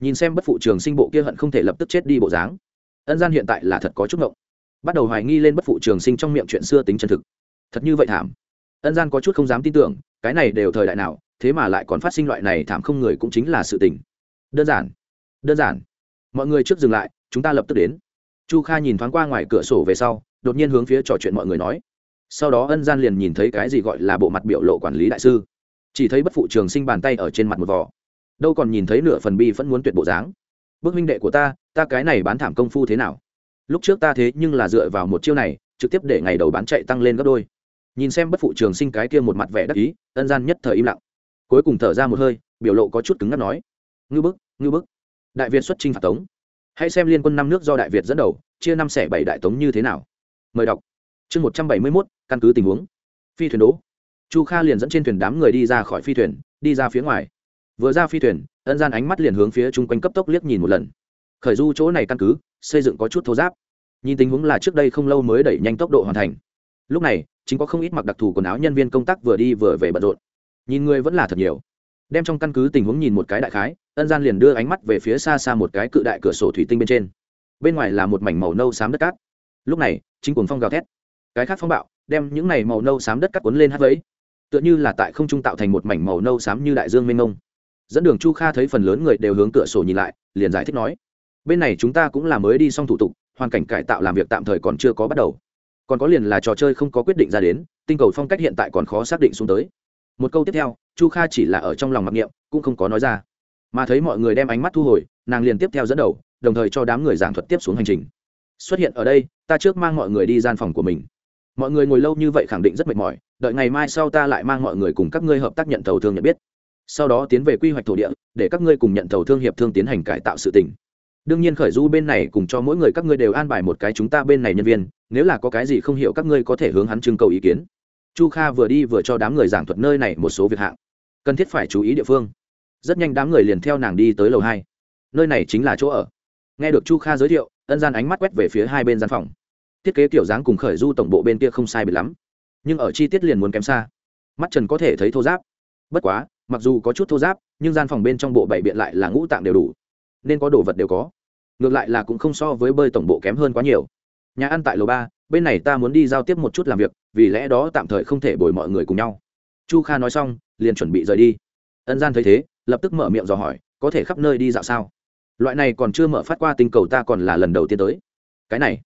Nhìn xem bất phụ trường sinh bộ kia hận không thể lập tức chết đi bộ dáng. Ân gian hiện tại là thật có chút ngộng. Bắt đầu hoài nghi lên bất phụ trường sinh trong miệng chuyện xưa tính chân thực. Thật như vậy thảm. Ân gian có chút không dám tin tưởng, cái này đều thời đại nào, thế mà lại còn phát sinh loại này thảm không người cũng chính là sự tình. Đơn giản. Đơn giản. Mọi người trước dừng lại, chúng ta lập tức đến. Chu kha nhìn thoáng qua ngoài cửa sổ về sau, đột nhiên hướng phía trò chuyện mọi người nói. Sau đó ân gian liền nhìn thấy cái gì gọi là bộ mặt biểu lộ quản lý đại sư chỉ thấy bất phụ trường sinh bàn tay ở trên mặt một vỏ đâu còn nhìn thấy nửa phần bi vẫn muốn tuyệt bộ dáng. Bước minh đệ của ta ta cái này bán thảm công phu thế nào? Lúc trước ta thế nhưng là dựa vào một chiêu này, trực tiếp để ngày đầu bán chạy tăng lên gấp đôi. Nhìn xem bất phụ trường sinh cái kia một mặt vẻ đắc ý, ân gian nhất thời im lặng. Cuối cùng thở ra một hơi, biểu lộ có chút cứng ngắt nói, ngư bức ngư bức, đại việt xuất chinh phạt tống. Hãy xem liên quân năm nước do đại việt dẫn đầu, chia năm xẻ bảy đại tống như thế nào. Mời đọc. Chương một trăm bảy mươi mốt, căn cứ tình huống. Phi thuyền đỗ chu kha liền dẫn trên thuyền đám người đi ra khỏi phi thuyền, đi ra phía ngoài. Vừa ra phi thuyền, ân gian ánh mắt liền hướng phía chung quanh cấp tốc liếc nhìn một lần. Khởi du chỗ này căn cứ, xây dựng có chút thô giáp. Nhìn tình huống là trước đây không lâu mới đẩy nhanh tốc độ hoàn thành. Lúc này, chính có không ít mặc đặc thù quần áo nhân viên công tác vừa đi vừa về bận rộn. Nhìn người vẫn là thật nhiều. Đem trong căn cứ tình huống nhìn một cái đại khái, ân gian liền đưa ánh mắt về phía xa xa một cái cự đại cửa sổ thủy tinh bên trên. Bên ngoài là một mảnh màu nâu xám đất cát. Lúc này, chính cuồng phong gào thét. Cái khác phong bạo, đem những này màu nâu xám đất cát cuốn lên hát vấy tựa như là tại không trung tạo thành một mảnh màu nâu xám như đại dương mênh mông. Dẫn đường chu kha thấy phần lớn người đều hướng cửa sổ nhìn lại, liền giải thích nói, bên này chúng ta cũng là mới đi xong thủ tục, hoàn cảnh cải tạo làm việc tạm thời còn chưa có bắt đầu. Còn có liền là trò chơi không có quyết định ra đến, tinh cầu phong cách hiện tại còn khó xác định xuống tới. Một câu tiếp theo, chu kha chỉ là ở trong lòng mặc niệm, cũng không có nói ra. Mà thấy mọi người đem ánh mắt thu hồi, nàng liền tiếp theo dẫn đầu, đồng thời cho đám người giảng thuật tiếp xuống hành trình. Xuất hiện ở đây, ta trước mang mọi người đi gian phòng của mình. Mọi người ngồi lâu như vậy khẳng định rất mệt mỏi đợi ngày mai sau ta lại mang mọi người cùng các ngươi hợp tác nhận thầu thương nhận biết. Sau đó tiến về quy hoạch thổ địa, để các ngươi cùng nhận thầu thương hiệp thương tiến hành cải tạo sự tỉnh đương nhiên khởi du bên này cùng cho mỗi người các ngươi đều an bài một cái chúng ta bên này nhân viên, nếu là có cái gì không hiểu các ngươi có thể hướng hắn trưng cầu ý kiến. Chu kha vừa đi vừa cho đám người giảng thuật nơi này một số việc hạng. Cần thiết phải chú ý địa phương. Rất nhanh đám người liền theo nàng đi tới lầu hai. Nơi này chính là chỗ ở. Nghe được chu kha giới thiệu, ân gian ánh mắt quét về phía hai bên gian phòng. Thiết kế kiểu dáng cùng khởi du tổng bộ bên kia không sai bị lắm nhưng ở chi tiết liền muốn kém xa. Mắt trần có thể thấy thô giáp. Bất quá, mặc dù có chút thô giáp, nhưng gian phòng bên trong bộ bảy biện lại là ngũ tạng đều đủ. Nên có đồ vật đều có. Ngược lại là cũng không so với bơi tổng bộ kém hơn quá nhiều. Nhà ăn tại lầu ba, bên này ta muốn đi giao tiếp một chút làm việc, vì lẽ đó tạm thời không thể bồi mọi người cùng nhau. Chu kha nói xong, liền chuẩn bị rời đi. Ân gian thấy thế, lập tức mở miệng dò hỏi, có thể khắp nơi đi dạo sao? Loại này còn chưa mở phát qua tinh cầu ta còn là lần đầu tiên tới. Cái này.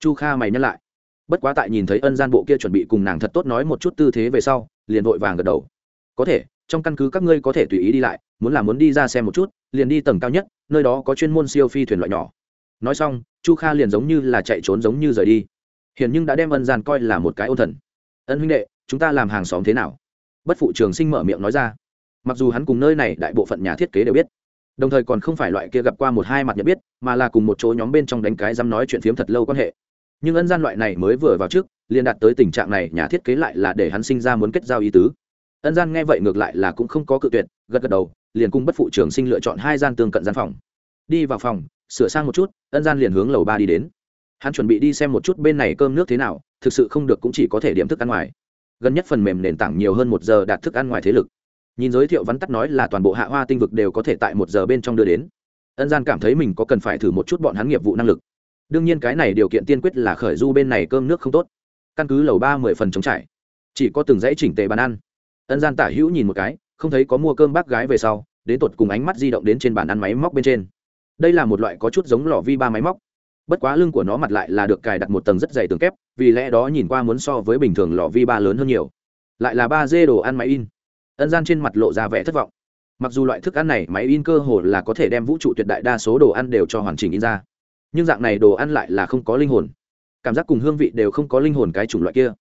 Chu kha mày nhắc lại bất quá tại nhìn thấy ân gian bộ kia chuẩn bị cùng nàng thật tốt nói một chút tư thế về sau, liền vội vàng gật đầu. Có thể, trong căn cứ các ngươi có thể tùy ý đi lại, muốn là muốn đi ra xem một chút, liền đi tầng cao nhất, nơi đó có chuyên môn siêu phi thuyền loại nhỏ. Nói xong, chu kha liền giống như là chạy trốn giống như rời đi. Hiển nhưng đã đem ân gian coi là một cái ôn thần. Ân huynh đệ, chúng ta làm hàng xóm thế nào? Bất phụ trường sinh mở miệng nói ra. Mặc dù hắn cùng nơi này đại bộ phận nhà thiết kế đều biết, đồng thời còn không phải loại kia gặp qua một hai mặt nhận biết, mà là cùng một chỗ nhóm bên trong đánh cái dám nói chuyện phiếm thật lâu quan hệ nhưng ân gian loại này mới vừa vào trước, liền đạt tới tình trạng này, nhà thiết kế lại là để hắn sinh ra muốn kết giao ý tứ. Ân gian nghe vậy ngược lại là cũng không có cự tuyệt, gật gật đầu, liền cùng bất phụ trường sinh lựa chọn hai gian tương cận gian phòng. Đi vào phòng, sửa sang một chút, ân gian liền hướng lầu ba đi đến. Hắn chuẩn bị đi xem một chút bên này cơm nước thế nào, thực sự không được cũng chỉ có thể điểm thức ăn ngoài. Gần nhất phần mềm nền tảng nhiều hơn một giờ đạt thức ăn ngoài thế lực. Nhìn giới thiệu vắn tắt nói là toàn bộ hạ hoa tinh vực đều có thể tại một giờ bên trong đưa đến. Ân gian cảm thấy mình có cần phải thử một chút bọn hắn nghiệp vụ năng lực đương nhiên cái này điều kiện tiên quyết là khởi du bên này cơm nước không tốt. Căn cứ lầu ba mười phần chống trải. Chỉ có từng dãy chỉnh tề bàn ăn. Ân gian tả hữu nhìn một cái, không thấy có mua cơm bác gái về sau, đến tột cùng ánh mắt di động đến trên bàn ăn máy móc bên trên. Đây là một loại có chút giống lò vi ba máy móc. Bất quá lưng của nó mặt lại là được cài đặt một tầng rất dày tường kép, vì lẽ đó nhìn qua muốn so với bình thường lò vi ba lớn hơn nhiều. Lại là ba dê đồ ăn máy in. Ân gian trên mặt lộ ra vẻ thất vọng. Mặc dù loại thức ăn này máy in cơ hồ là có thể đem vũ trụ tuyệt đại đa số đồ ăn đều cho hoàn chỉnh in ra nhưng dạng này đồ ăn lại là không có linh hồn. Cảm giác cùng hương vị đều không có linh hồn cái chủng loại kia.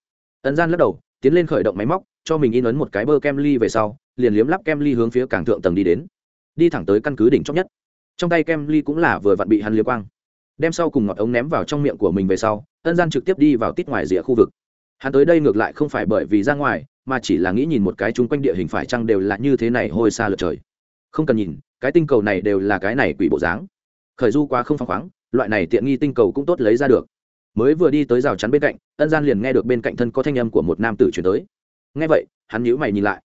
Ấn gian lắc đầu, tiến lên khởi động máy móc, cho mình in ấn một cái bơ kem ly về sau, liền liếm lắp kem ly hướng phía cảng thượng tầng đi đến. Đi thẳng tới căn cứ đỉnh chóc nhất. Trong tay kem ly cũng là vừa vặn bị hắn liếm quang. Đem sau cùng ngọt ống ném vào trong miệng của mình về sau, ân gian trực tiếp đi vào tít ngoài rìa khu vực. Hắn tới đây ngược lại không phải bởi vì ra ngoài, mà chỉ là nghĩ nhìn một cái chung quanh địa hình phải chăng đều là như thế này hôi xa lượt trời. Không cần nhìn, cái tinh cầu này đều là cái này quỷ bộ dáng. Khởi du quá không phăng khoáng loại này tiện nghi tinh cầu cũng tốt lấy ra được. Mới vừa đi tới rào chắn bên cạnh, ân gian liền nghe được bên cạnh thân có thanh âm của một nam tử chuyển tới. Nghe vậy, hắn nhíu mày nhìn lại.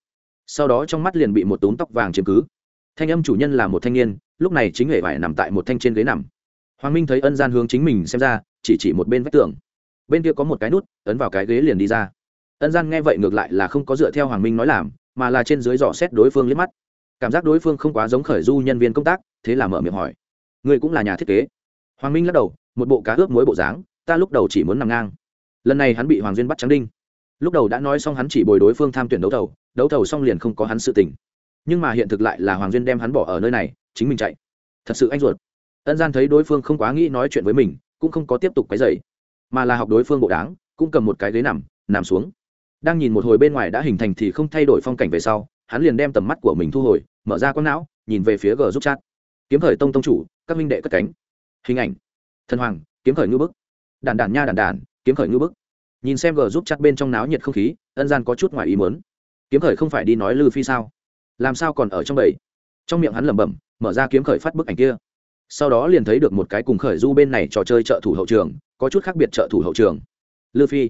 Sau đó trong mắt liền bị một túm tóc vàng chiếm cứ. Thanh âm chủ nhân là một thanh niên, lúc này chính hệ vải nằm tại một thanh trên ghế nằm. Hoàng minh thấy ân gian hướng chính mình xem ra, chỉ chỉ một bên vách tường. Bên kia có một cái nút, ấn vào cái ghế liền đi ra. Ân gian nghe vậy ngược lại là không có dựa theo hoàng minh nói làm, mà là trên dưới dò xét đối phương liếc mắt. Cảm giác đối phương không quá giống khởi du nhân viên công tác, thế là mở miệng hỏi. Người cũng là nhà thiết kế hoàng minh lắc đầu, một bộ cá ướp mối bộ dáng, ta lúc đầu chỉ muốn nằm ngang. Lần này hắn bị hoàng duyên bắt trắng đinh. Lúc đầu đã nói xong hắn chỉ bồi đối phương tham tuyển đấu thầu đấu thầu xong liền không có hắn sự tình. Nhưng mà hiện thực lại là hoàng duyên đem hắn bỏ ở nơi này, chính mình chạy. Thật sự anh ruột. Ân gian thấy đối phương không quá nghĩ nói chuyện với mình, cũng không có tiếp tục cái dậy mà là học đối phương bộ đáng, cũng cầm một cái ghế nằm nằm xuống. Đang nhìn một hồi bên ngoài đã hình thành thì không thay đổi phong cảnh về sau, hắn liền đem tầm mắt của mình thu hồi, mở ra con não, nhìn về phía g giúp chat. Kiếm thời tông tông chủ, các minh đệ cất cánh hình ảnh. Thần hoàng, kiếm khởi ngư bức. Đàn đàn nha đàn đàn kiếm khởi ngư bức. Nhìn xem g giúp chặt bên trong náo nhiệt không khí, ân gian có chút ngoài ý muốn. Kiếm khởi không phải đi nói lư phi sao? Làm sao còn ở trong bầy? Trong miệng hắn lẩm bẩm, mở ra kiếm khởi phát bức ảnh kia. Sau đó liền thấy được một cái cùng khởi du bên này trò chơi trợ thủ hậu trường, có chút khác biệt trợ thủ hậu trường. Lư phi.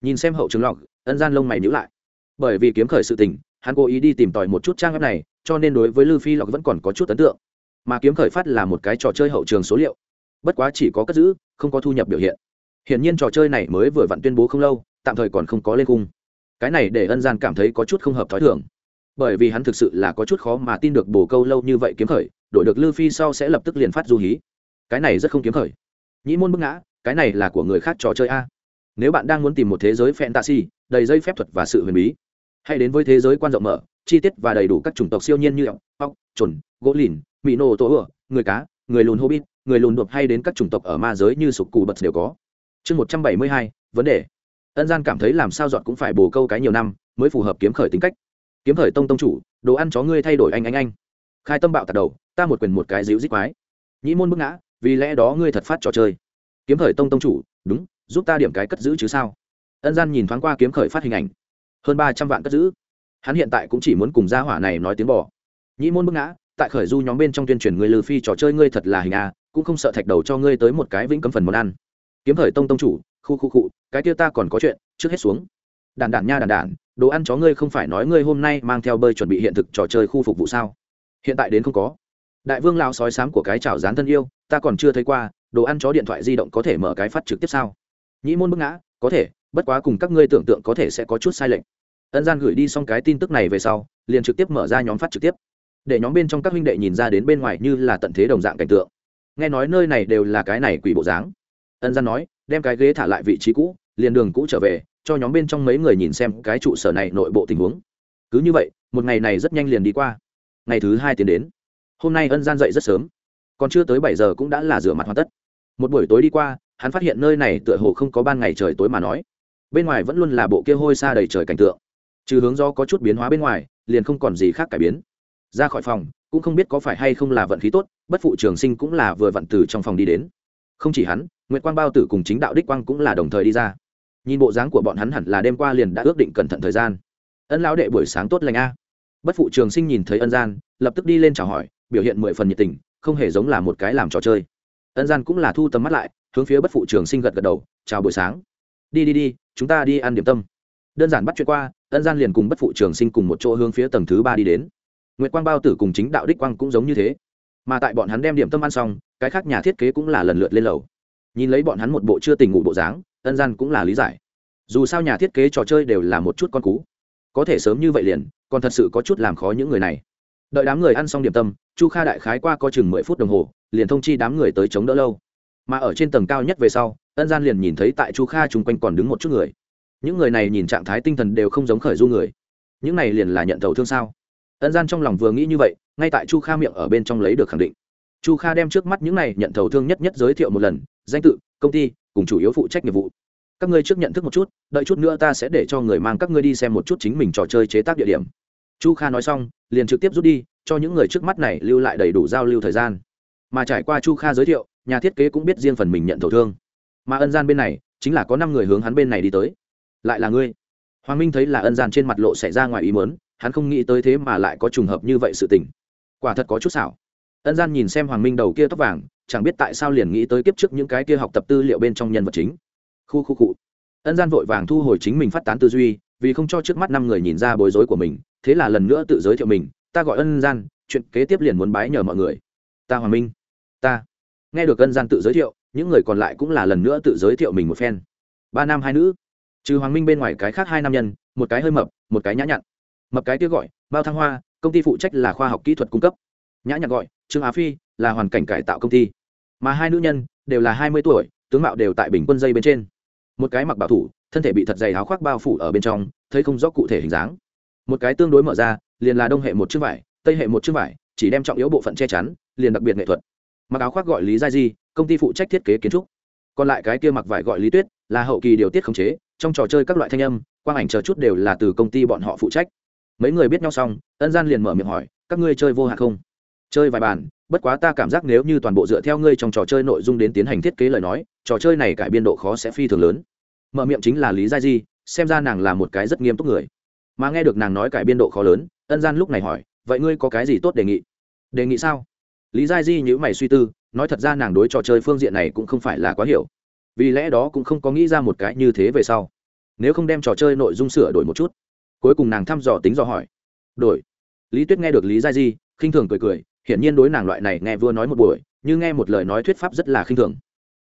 Nhìn xem hậu trường lọc, ân gian lông mày nhữ lại. Bởi vì kiếm khởi sự tình, hắn cố ý đi tìm tòi một chút trang web này, cho nên đối với lư phi lọc vẫn còn có chút ấn tượng. Mà kiếm khởi phát là một cái trò chơi hậu trường số liệu bất quá chỉ có cất giữ, không có thu nhập biểu hiện. Hiển nhiên trò chơi này mới vừa vặn tuyên bố không lâu, tạm thời còn không có lên cung cái này để ân gian cảm thấy có chút không hợp t h ó i thường. Bởi vì hắn thực sự là có chút khó mà tin được bồ câu lâu như vậy kiếm khởi, đổi được lư phi sau sẽ lập tức liền phát du hí. Cái này rất không kiếm khởi. Nhĩ môn bức ngã, cái này là của người khác trò chơi a. Nếu bạn đang muốn tìm một thế giới fantasy, đầy dây phép thuật và sự huyền bí, hãy đến với thế giới quan rộng mở, chi tiết và đầy đủ các chủng tộc siêu nhiên như ốc ốc trồn gỗ lìn mỹ nô tổ ửa người cá, người lùn hobbit người lùn đột hay đến các chủng tộc ở ma giới như sục cù bật đều có. Chương một trăm bảy mươi hai, vấn đề. Ân gian cảm thấy làm sao dọn cũng phải bồ câu cái nhiều năm mới phù hợp kiếm khởi tính cách. Kiếm khởi tông tông chủ, đồ ăn chó ngươi thay đổi anh anh anh. Khai tâm bạo tạt đầu, ta một quyền một cái díu dít quái. Nhĩ môn bức ngã, vì lẽ đó ngươi thật phát trò chơi. Kiếm khởi tông tông chủ, đúng, giúp ta điểm cái cất giữ chứ sao? Ân gian nhìn thoáng qua kiếm khởi phát hình ảnh. Hơn ba trăm vạn cất giữ. Hắn hiện tại cũng chỉ muốn cùng gia hỏa này nói tiếng bỏ nhĩ môn bức ngã, tại khởi du nhóm bên trong tuyên truyền người lừ phi trò chơi ngươi thật là hình a cũng không sợ thạch đầu cho ngươi tới một cái vĩnh cấm phần món ăn. Kiếm thời tông tông chủ, khu khu cụ cái kia ta còn có chuyện, trước hết xuống. Đàn đàn nha đàn đàn đồ ăn chó ngươi không phải nói ngươi hôm nay mang theo bơi chuẩn bị hiện thực trò chơi khu phục vụ sao? Hiện tại đến không có. Đại vương lao sói sám của cái chảo dán thân yêu, ta còn chưa thấy qua, đồ ăn chó điện thoại di động có thể mở cái phát trực tiếp sao? Nhĩ môn bức ngã, có thể, bất quá cùng các ngươi tưởng tượng có thể sẽ có chút sai lệch. Ân gian gửi đi xong cái tin tức này về sau, liền trực tiếp mở ra nhóm phát trực tiếp. Để nhóm bên trong các huynh đệ nhìn ra đến bên ngoài như là tận thế đồng dạng cảnh tượng nghe nói nơi này đều là cái này quỷ bộ dáng. Ân gian nói, đem cái ghế thả lại vị trí cũ, liền đường cũ trở về, cho nhóm bên trong mấy người nhìn xem cái trụ sở này nội bộ tình huống. Cứ như vậy, một ngày này rất nhanh liền đi qua. Ngày thứ hai tiến đến. Hôm nay ân gian dậy rất sớm. Còn chưa tới bảy giờ cũng đã là rửa mặt hoàn tất. Một buổi tối đi qua, hắn phát hiện nơi này tựa hồ không có ban ngày trời tối mà nói. Bên ngoài vẫn luôn là bộ kia hôi xa đầy trời cảnh tượng. Trừ hướng do có chút biến hóa bên ngoài, liền không còn gì khác cải biến. Ra khỏi phòng cũng không biết có phải hay không là vận khí tốt, bất phụ trường sinh cũng là vừa vặn từ trong phòng đi đến. Không chỉ hắn nguyễn quang bao tử cùng chính đạo đích quang cũng là đồng thời đi ra. Nhìn bộ dáng của bọn hắn hẳn là đêm qua liền đã ước định cẩn thận thời gian. Ân lão đệ buổi sáng tốt lành a. Bất phụ trường sinh nhìn thấy ân gian, lập tức đi lên chào hỏi, biểu hiện mười phần nhiệt tình, không hề giống là một cái làm trò chơi. Ân gian cũng là thu tầm mắt lại, hướng phía bất phụ trường sinh gật gật đầu, chào buổi sáng. Đi đi đi, chúng ta đi ăn điểm tâm. Đơn giản bắt chuyện qua, ân gian liền cùng bất phụ trường sinh cùng một chỗ hướng phía tầng thứ ba đi đến nguyệt quang bao tử cùng chính đạo đích quang cũng giống như thế. Mà tại bọn hắn đem điểm tâm ăn xong, cái khác nhà thiết kế cũng là lần lượt lên lầu. Nhìn lấy bọn hắn một bộ chưa tình ngủ bộ dáng, ân gian cũng là lý giải. Dù sao nhà thiết kế trò chơi đều là một chút con cú. Có thể sớm như vậy liền, còn thật sự có chút làm khó những người này. Đợi đám người ăn xong điểm tâm, chu kha đại khái qua có chừng mười phút đồng hồ, liền thông chi đám người tới chống đỡ lâu. Mà ở trên tầng cao nhất về sau, ân gian liền nhìn thấy tại chu kha chung quanh còn đứng một chút người. Những người này nhìn trạng thái tinh thần đều không giống khởi du người. Những này liền là nhận thầu thương sao? Ân gian trong lòng vừa nghĩ như vậy, ngay tại chu kha miệng ở bên trong lấy được khẳng định. Chu kha đem trước mắt những này nhận thầu thương nhất nhất giới thiệu một lần, danh tự, công ty, cùng chủ yếu phụ trách nghiệp vụ. Các ngươi trước nhận thức một chút, đợi chút nữa ta sẽ để cho người mang các ngươi đi xem một chút chính mình trò chơi chế tác địa điểm. Chu kha nói xong, liền trực tiếp rút đi, cho những người trước mắt này lưu lại đầy đủ giao lưu thời gian. Mà trải qua chu kha giới thiệu, nhà thiết kế cũng biết riêng phần mình nhận thầu thương. Mà ân gian bên này, chính là có năm người hướng hắn bên này đi tới. Lại là ngươi. Hoàng minh thấy là ân gian trên mặt lộ xảy ra ngoài ý mớn hắn không nghĩ tới thế mà lại có trùng hợp như vậy sự tình. Quả thật có chút xảo. Ân gian nhìn xem hoàng minh đầu kia tóc vàng, chẳng biết tại sao liền nghĩ tới kiếp trước những cái kia học tập tư liệu bên trong nhân vật chính. Khu khu cụ ân gian vội vàng thu hồi chính mình phát tán tư duy, vì không cho trước mắt năm người nhìn ra bối rối của mình, thế là lần nữa tự giới thiệu mình, ta gọi ân gian, chuyện kế tiếp liền muốn bái nhờ mọi người. Ta hoàng minh. Ta. Nghe được ân gian tự giới thiệu, những người còn lại cũng là lần nữa tự giới thiệu mình một phen. Ba nam hai nữ. Trừ hoàng minh bên ngoài cái khác hai nam nhân, một cái hơi mập, một cái nhã nhặn mập cái kia gọi, bao thăng hoa, công ty phụ trách là khoa học kỹ thuật cung cấp. Nhã nhạc gọi, trương á phi là hoàn cảnh cải tạo công ty. Mà hai nữ nhân đều là hai mươi tuổi, tướng mạo đều tại bình quân dây bên trên. Một cái mặc bảo thủ, thân thể bị thật dày áo khoác bao phủ ở bên trong, thấy không rõ cụ thể hình dáng. Một cái tương đối mở ra, liền là đông hệ một chiếc vải, tây hệ một chiếc vải, chỉ đem trọng yếu bộ phận che chắn, liền đặc biệt nghệ thuật. Mặc áo khoác gọi lý gia di, công ty phụ trách thiết kế kiến trúc. Còn lại cái kia mặc vải gọi lý tuyết, là hậu kỳ điều tiết khống chế, trong trò chơi các loại thanh âm, quang ảnh chờ chút đều là từ công ty bọn họ phụ trách mấy người biết nhau xong, ân gian liền mở miệng hỏi, các ngươi chơi vô hạn không? Chơi vài bàn, bất quá ta cảm giác nếu như toàn bộ dựa theo ngươi trong trò chơi nội dung đến tiến hành thiết kế lời nói, trò chơi này cải biên độ khó sẽ phi thường lớn. Mở miệng chính là lý gia di, xem ra nàng là một cái rất nghiêm túc người. Mà nghe được nàng nói cải biên độ khó lớn, ân gian lúc này hỏi, vậy ngươi có cái gì tốt đề nghị? Đề nghị sao? Lý gia di nhữ mày suy tư, nói thật ra nàng đối trò chơi phương diện này cũng không phải là quá hiểu. Vì lẽ đó cũng không có nghĩ ra một cái như thế về sau. Nếu không đem trò chơi nội dung sửa đổi một chút cuối cùng nàng thăm dò tính dò hỏi. Đổi. Lý tuyết nghe được lý gia di, khinh thường cười cười, hiển nhiên đối nàng loại này nghe vừa nói một buổi, như nghe một lời nói thuyết pháp rất là khinh thường.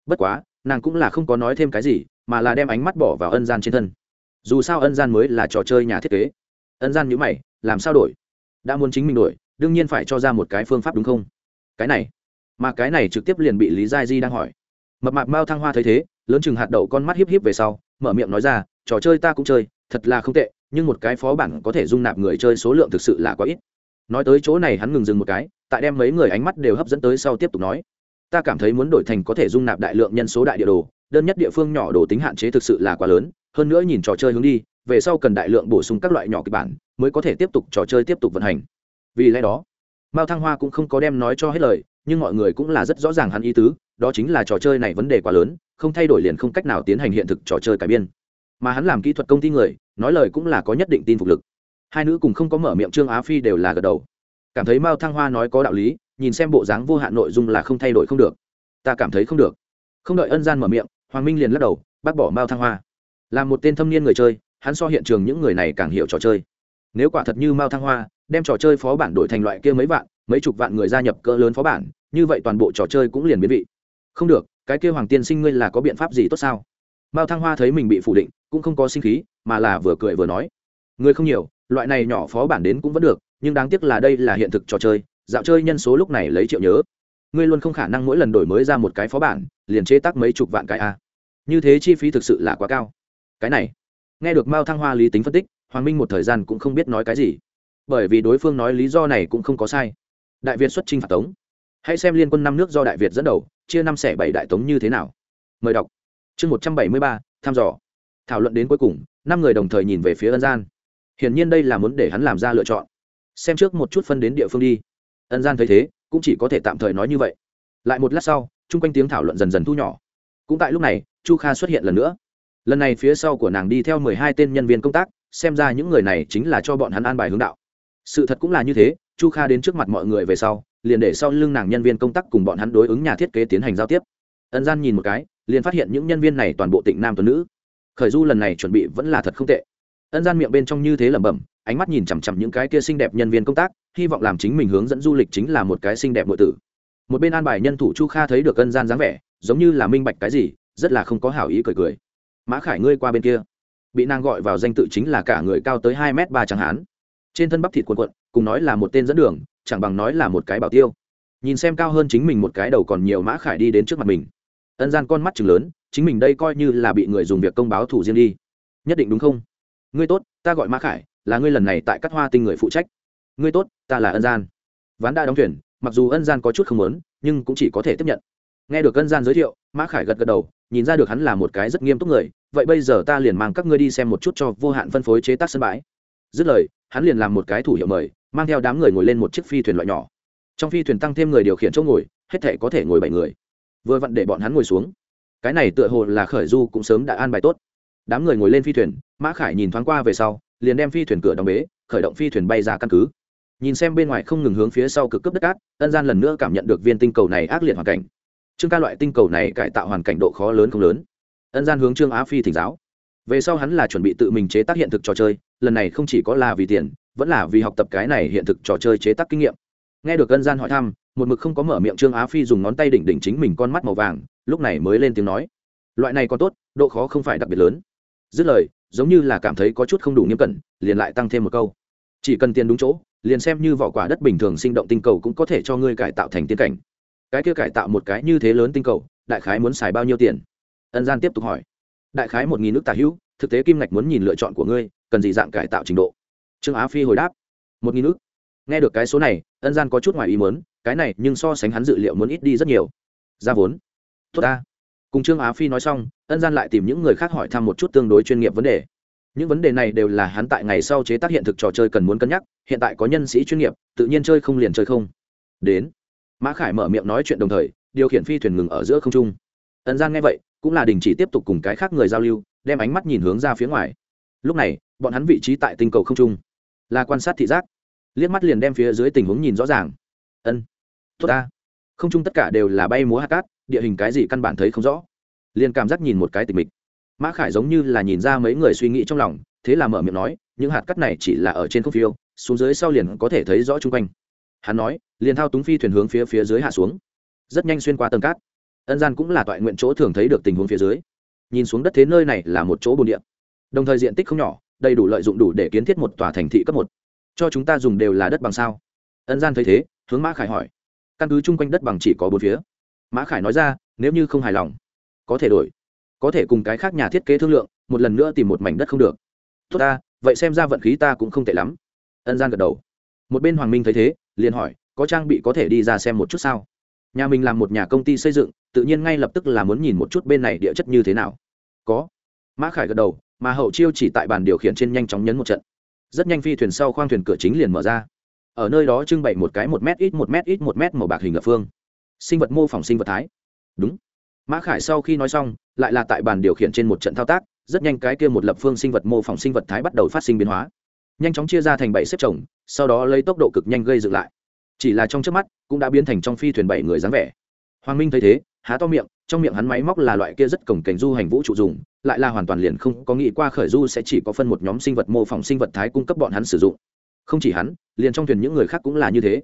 Bất quá, nàng cũng là không có nói thêm cái gì, mà là đem ánh mắt bỏ vào ân gian trên thân. Dù sao ân gian mới là trò chơi nhà thiết kế. Ân gian nhữ mày, làm sao đổi? Đã muốn chính mình đổi, đương nhiên phải cho ra một cái phương pháp đúng không? Cái này. Mà cái này trực tiếp liền bị lý gia di đang hỏi. Mập mạp mao thăng hoa thấy thế, lớn chừng hạt đậu con mắt hiếp hiếp về sau, mở miệng nói ra, trò chơi ta cũng chơi, thật là không tệ nhưng một cái phó bản có thể dung nạp người chơi số lượng thực sự là quá ít. Nói tới chỗ này hắn ngừng dừng một cái, tại đem mấy người ánh mắt đều hấp dẫn tới sau tiếp tục nói. Ta cảm thấy muốn đổi thành có thể dung nạp đại lượng nhân số đại địa đồ, đơn nhất địa phương nhỏ đồ tính hạn chế thực sự là quá lớn, hơn nữa nhìn trò chơi hướng đi, về sau cần đại lượng bổ sung các loại nhỏ kịch bản, mới có thể tiếp tục trò chơi tiếp tục vận hành. Vì lẽ đó, mao thăng hoa cũng không có đem nói cho hết lời, nhưng mọi người cũng là rất rõ ràng hắn ý tứ, đó chính là trò chơi này vấn đề quá lớn, không thay đổi liền không cách nào tiến hành hiện thực trò chơi cải biên. Mà hắn làm kỹ thuật công ty người nói lời cũng là có nhất định tin phục lực. Hai nữ cùng không có mở miệng trương á phi đều là gật đầu. Cảm thấy mao thăng hoa nói có đạo lý, nhìn xem bộ dáng vô hạn nội dung là không thay đổi không được. Ta cảm thấy không được. Không đợi ân gian mở miệng, hoàng minh liền lắc đầu, bác bỏ mao thăng hoa. Là một tên thâm niên người chơi, hắn so hiện trường những người này càng hiểu trò chơi. Nếu quả thật như mao thăng hoa, đem trò chơi phó bản đổi thành loại kia mấy vạn, mấy chục vạn người gia nhập cỡ lớn phó bản, như vậy toàn bộ trò chơi cũng liền biến vị. Không được, cái kia hoàng tiên sinh ngươi là có biện pháp gì tốt sao? Mao thăng hoa thấy mình bị phủ định cũng không có sinh khí, mà là vừa cười vừa nói. Người không nhiều, loại này nhỏ phó bản đến cũng vẫn được, nhưng đáng tiếc là đây là hiện thực trò chơi, dạo chơi nhân số lúc này lấy triệu nhớ. Ngươi luôn không khả năng mỗi lần đổi mới ra một cái phó bản, liền chế tác mấy chục vạn cái a. Như thế chi phí thực sự là quá cao. Cái này, nghe được mao thăng hoa lý tính phân tích, hoàng minh một thời gian cũng không biết nói cái gì. Bởi vì đối phương nói lý do này cũng không có sai. Đại việt xuất trinh phạt tống. Hãy xem liên quân năm nước do đại việt dẫn đầu, chia năm xẻ bảy đại tống như thế nào. Mời đọc. Chương một trăm bảy mươi ba, thăm dò thảo luận đến cuối cùng, năm người đồng thời nhìn về phía ân gian. Hiển nhiên đây là muốn để hắn làm ra lựa chọn. Xem trước một chút phân đến địa phương đi. Ân gian thấy thế, cũng chỉ có thể tạm thời nói như vậy. Lại một lát sau, chung quanh tiếng thảo luận dần dần thu nhỏ. Cũng tại lúc này, chu kha xuất hiện lần nữa. Lần này phía sau của nàng đi theo mười hai tên nhân viên công tác, xem ra những người này chính là cho bọn hắn an bài hướng đạo. Sự thật cũng là như thế, chu kha đến trước mặt mọi người về sau, liền để sau lưng nàng nhân viên công tác cùng bọn hắn đối ứng nhà thiết kế tiến hành giao tiếp. Ân gian nhìn một cái, liền phát hiện những nhân viên này toàn bộ tịnh nam tuần nữ khởi du lần này chuẩn bị vẫn là thật không tệ. Ân gian miệng bên trong như thế lẩm bẩm, ánh mắt nhìn chằm chằm những cái kia xinh đẹp nhân viên công tác, hy vọng làm chính mình hướng dẫn du lịch chính là một cái xinh đẹp nội tử. Một bên an bài nhân thủ chu kha thấy được ân gian dáng vẻ, giống như là minh bạch cái gì, rất là không có hảo ý cười cười. Mã khải ngươi qua bên kia. Bị nàng gọi vào danh tự chính là cả người cao tới hai m ba chẳng hán. Trên thân bắp thịt quần quận cùng nói là một tên dẫn đường, chẳng bằng nói là một cái bảo tiêu. Nhìn xem cao hơn chính mình một cái đầu còn nhiều mã khải đi đến trước mặt mình. Ân gian con mắt chừng lớn chính mình đây coi như là bị người dùng việc công báo thủ riêng đi. Nhất định đúng không? Ngươi tốt, ta gọi mã khải, là ngươi lần này tại cắt hoa tinh người phụ trách. Ngươi tốt, ta là ân gian. Ván đã đóng thuyền, mặc dù ân gian có chút không lớn nhưng cũng chỉ có thể tiếp nhận. Nghe được ân gian giới thiệu, mã khải gật gật đầu, nhìn ra được hắn là một cái rất nghiêm túc người, vậy bây giờ ta liền mang các ngươi đi xem một chút cho vô hạn phân phối chế tác sân bãi. Dứt lời, hắn liền làm một cái thủ hiệu mời, mang theo đám người ngồi lên một chiếc phi thuyền loại nhỏ. Trong phi thuyền tăng thêm người điều khiển chỗ ngồi, hết thể có thể ngồi bảy người. Vừa vặn để bọn hắn ngồi xuống cái này tựa hồ là khởi du cũng sớm đã an bài tốt. Đám người ngồi lên phi thuyền, mã khải nhìn thoáng qua về sau, liền đem phi thuyền cửa đóng bế, khởi động phi thuyền bay ra căn cứ. Nhìn xem bên ngoài không ngừng hướng phía sau cực cấp đất cát, ân gian lần nữa cảm nhận được viên tinh cầu này ác liệt hoàn cảnh. Trương ca loại tinh cầu này cải tạo hoàn cảnh độ khó lớn không lớn. Ân gian hướng trương á phi thỉnh giáo. Về sau hắn là chuẩn bị tự mình chế tác hiện thực trò chơi, lần này không chỉ có là vì tiền, vẫn là vì học tập cái này hiện thực trò chơi chế tác kinh nghiệm. Nghe được ân gian hỏi thăm, một mực không có mở miệng trương á phi dùng ngón tay đỉnh đỉnh chính mình con mắt màu vàng lúc này mới lên tiếng nói. Loại này còn tốt, độ khó không phải đặc biệt lớn. Dứt lời, giống như là cảm thấy có chút không đủ nghiêm cẩn, liền lại tăng thêm một câu. Chỉ cần tiền đúng chỗ, liền xem như vỏ quả đất bình thường sinh động tinh cầu cũng có thể cho ngươi cải tạo thành tiên cảnh. Cái kia cải tạo một cái như thế lớn tinh cầu, đại khái muốn xài bao nhiêu tiền? Ân gian tiếp tục hỏi. Đại khái một nghìn nước tả hữu, thực tế kim ngạch muốn nhìn lựa chọn của ngươi, cần gì dạng cải tạo trình độ? Trương á phi hồi đáp. Một nghìn nước. Nghe được cái số này, ân gian có chút ngoài ý muốn, cái này nhưng so sánh hắn dự liệu muốn ít đi rất nhiều. Ra vốn tốt ta. Cùng trương á phi nói xong, ân gian lại tìm những người khác hỏi thăm một chút tương đối chuyên nghiệp vấn đề. Những vấn đề này đều là hắn tại ngày sau chế tác hiện thực trò chơi cần muốn cân nhắc, hiện tại có nhân sĩ chuyên nghiệp, tự nhiên chơi không liền chơi không. Đến. Mã khải mở miệng nói chuyện đồng thời, điều khiển phi thuyền ngừng ở giữa không trung. Ân gian nghe vậy, cũng là đình chỉ tiếp tục cùng cái khác người giao lưu, đem ánh mắt nhìn hướng ra phía ngoài. Lúc này, bọn hắn vị trí tại tinh cầu không trung. Là quan sát thị giác. Liếc mắt liền đem phía dưới tình huống nhìn rõ ràng. Ân. Tốt ta không trung tất cả đều là bay múa hạt cát, địa hình cái gì căn bản thấy không rõ. Liền cảm giác nhìn một cái tịch mịch. Mã khải giống như là nhìn ra mấy người suy nghĩ trong lòng, thế là mở miệng nói, những hạt cát này chỉ là ở trên không phiêu, xuống dưới sau liền có thể thấy rõ chung quanh. Hắn nói, liền thao túng phi thuyền hướng phía phía dưới hạ xuống. Rất nhanh xuyên qua tầng cát. Ân gian cũng là toại nguyện chỗ thường thấy được tình huống phía dưới. Nhìn xuống đất thế nơi này là một chỗ bồn địa. Đồng thời diện tích không nhỏ, đầy đủ lợi dụng đủ để kiến thiết một tòa thành thị cấp một. Cho chúng ta dùng đều là đất bằng sao? Ân gian thấy thế, hướng mã khải hỏi căn cứ chung quanh đất bằng chỉ có bốn phía. Mã khải nói ra, nếu như không hài lòng, có thể đổi. Có thể cùng cái khác nhà thiết kế thương lượng, một lần nữa tìm một mảnh đất không được. Tốt ta, vậy xem ra vận khí ta cũng không tệ lắm. Ân gian gật đầu. Một bên hoàng minh thấy thế, liền hỏi, có trang bị có thể đi ra xem một chút sao? Nhà mình làm một nhà công ty xây dựng, tự nhiên ngay lập tức là muốn nhìn một chút bên này địa chất như thế nào. Có. Mã khải gật đầu, mà hậu chiêu chỉ tại bàn điều khiển trên nhanh chóng nhấn một trận. Rất nhanh phi thuyền sau khoang thuyền cửa chính liền mở ra ở nơi đó trưng bày một cái một m ít một m ít một m màu bạc hình lập phương. Sinh vật mô phỏng sinh vật thái. Đúng. Mã khải sau khi nói xong, lại là tại bàn điều khiển trên một trận thao tác, rất nhanh cái kia một lập phương sinh vật mô phỏng sinh vật thái bắt đầu phát sinh biến hóa. Nhanh chóng chia ra thành bảy xếp chồng, sau đó lấy tốc độ cực nhanh gây dựng lại. Chỉ là trong trước mắt, cũng đã biến thành trong phi thuyền bảy người dáng vẻ. Hoàng minh thấy thế, há to miệng, trong miệng hắn máy móc là loại kia rất cổng cảnh du hành vũ trụ dùng, lại là hoàn toàn liền không có nghĩ qua khởi du sẽ chỉ có phân một nhóm sinh vật mô phỏng sinh vật thái cung cấp bọn hắn sử dụng không chỉ hắn, liền trong thuyền những người khác cũng là như thế.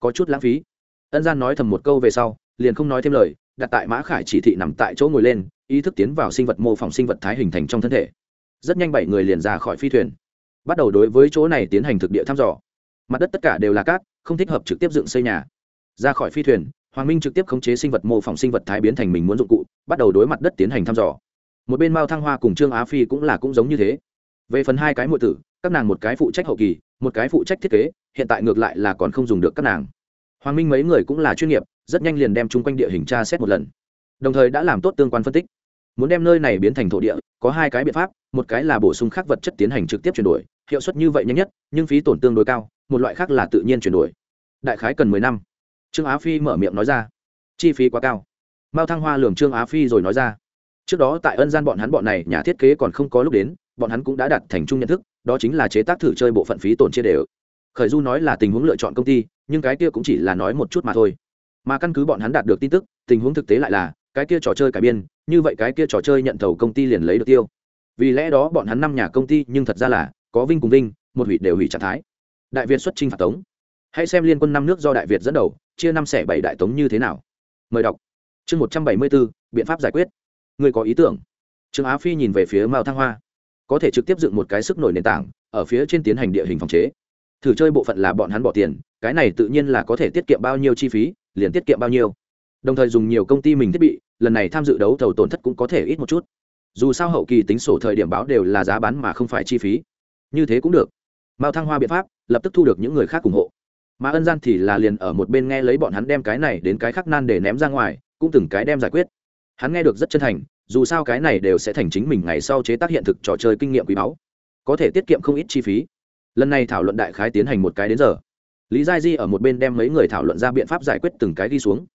Có chút lãng phí. Ân gian nói thầm một câu về sau, liền không nói thêm lời, đặt tại mã khải chỉ thị nằm tại chỗ ngồi lên, ý thức tiến vào sinh vật mô phỏng sinh vật thái hình thành trong thân thể. Rất nhanh bảy người liền ra khỏi phi thuyền. Bắt đầu đối với chỗ này tiến hành thực địa thăm dò. Mặt đất tất cả đều là cát, không thích hợp trực tiếp dựng xây nhà. Ra khỏi phi thuyền, hoàng minh trực tiếp khống chế sinh vật mô phỏng sinh vật thái biến thành mình muốn dụng cụ, bắt đầu đối mặt đất tiến hành thăm dò. Một bên mao thăng hoa cùng trương á phi cũng là cũng giống như thế. Về phần hai cái m tử các nàng một cái phụ trách hậu kỳ, một cái phụ trách thiết kế, hiện tại ngược lại là còn không dùng được các nàng. Hoàng minh mấy người cũng là chuyên nghiệp, rất nhanh liền đem chung quanh địa hình tra xét một lần. Đồng thời đã làm tốt tương quan phân tích. Muốn đem nơi này biến thành thổ địa, có hai cái biện pháp, một cái là bổ sung khác vật chất tiến hành trực tiếp chuyển đổi, hiệu suất như vậy nhanh nhất, nhưng phí tổn tương đối cao, một loại khác là tự nhiên chuyển đổi. Đại khái cần mười năm. Trương á phi mở miệng nói ra. Chi phí quá cao. Mao thăng hoa lường trương á phi rồi nói ra. Trước đó tại ân gian bọn hắn bọn này, nhà thiết kế còn không có lúc đến, bọn hắn cũng đã đặt thành chung nhận thức đó chính là chế tác thử chơi bộ phận phí tổn chia đều. Khởi du nói là tình huống lựa chọn công ty, nhưng cái kia cũng chỉ là nói một chút mà thôi. Mà căn cứ bọn hắn đạt được tin tức, tình huống thực tế lại là, cái kia trò chơi cải biên, như vậy cái kia trò chơi nhận thầu công ty liền lấy được tiêu. Vì lẽ đó bọn hắn năm nhà công ty, nhưng thật ra là, có vinh cùng vinh, một hủy đều hủy trạng thái. Đại việt xuất trình phạt tống. Hãy xem liên quân năm nước do đại việt dẫn đầu, chia năm xẻ bảy đại tống như thế nào. Mời đọc. Chương một trăm bảy mươi bốn, biện pháp giải quyết. Người có ý tưởng. Trương á phi nhìn về phía mao thăng hoa có thể trực tiếp dựng một cái sức nổi nền tảng, ở phía trên tiến hành địa hình phòng chế. Thử chơi bộ phận là bọn hắn bỏ tiền, cái này tự nhiên là có thể tiết kiệm bao nhiêu chi phí, liền tiết kiệm bao nhiêu. Đồng thời dùng nhiều công ty mình thiết bị, lần này tham dự đấu thầu tổn thất cũng có thể ít một chút. Dù sao hậu kỳ tính sổ thời điểm báo đều là giá bán mà không phải chi phí. Như thế cũng được. Mao thăng hoa biện pháp, lập tức thu được những người khác ủng hộ. Mà ân gian thì là liền ở một bên nghe lấy bọn hắn đem cái này đến cái khác nan để ném ra ngoài, cũng từng cái đem giải quyết. Hắn nghe được rất chân thành dù sao cái này đều sẽ thành chính mình ngày sau chế tác hiện thực trò chơi kinh nghiệm quý báu. Có thể tiết kiệm không ít chi phí. Lần này thảo luận đại khái tiến hành một cái đến giờ. Lý gia di ở một bên đem mấy người thảo luận ra biện pháp giải quyết từng cái đi xuống.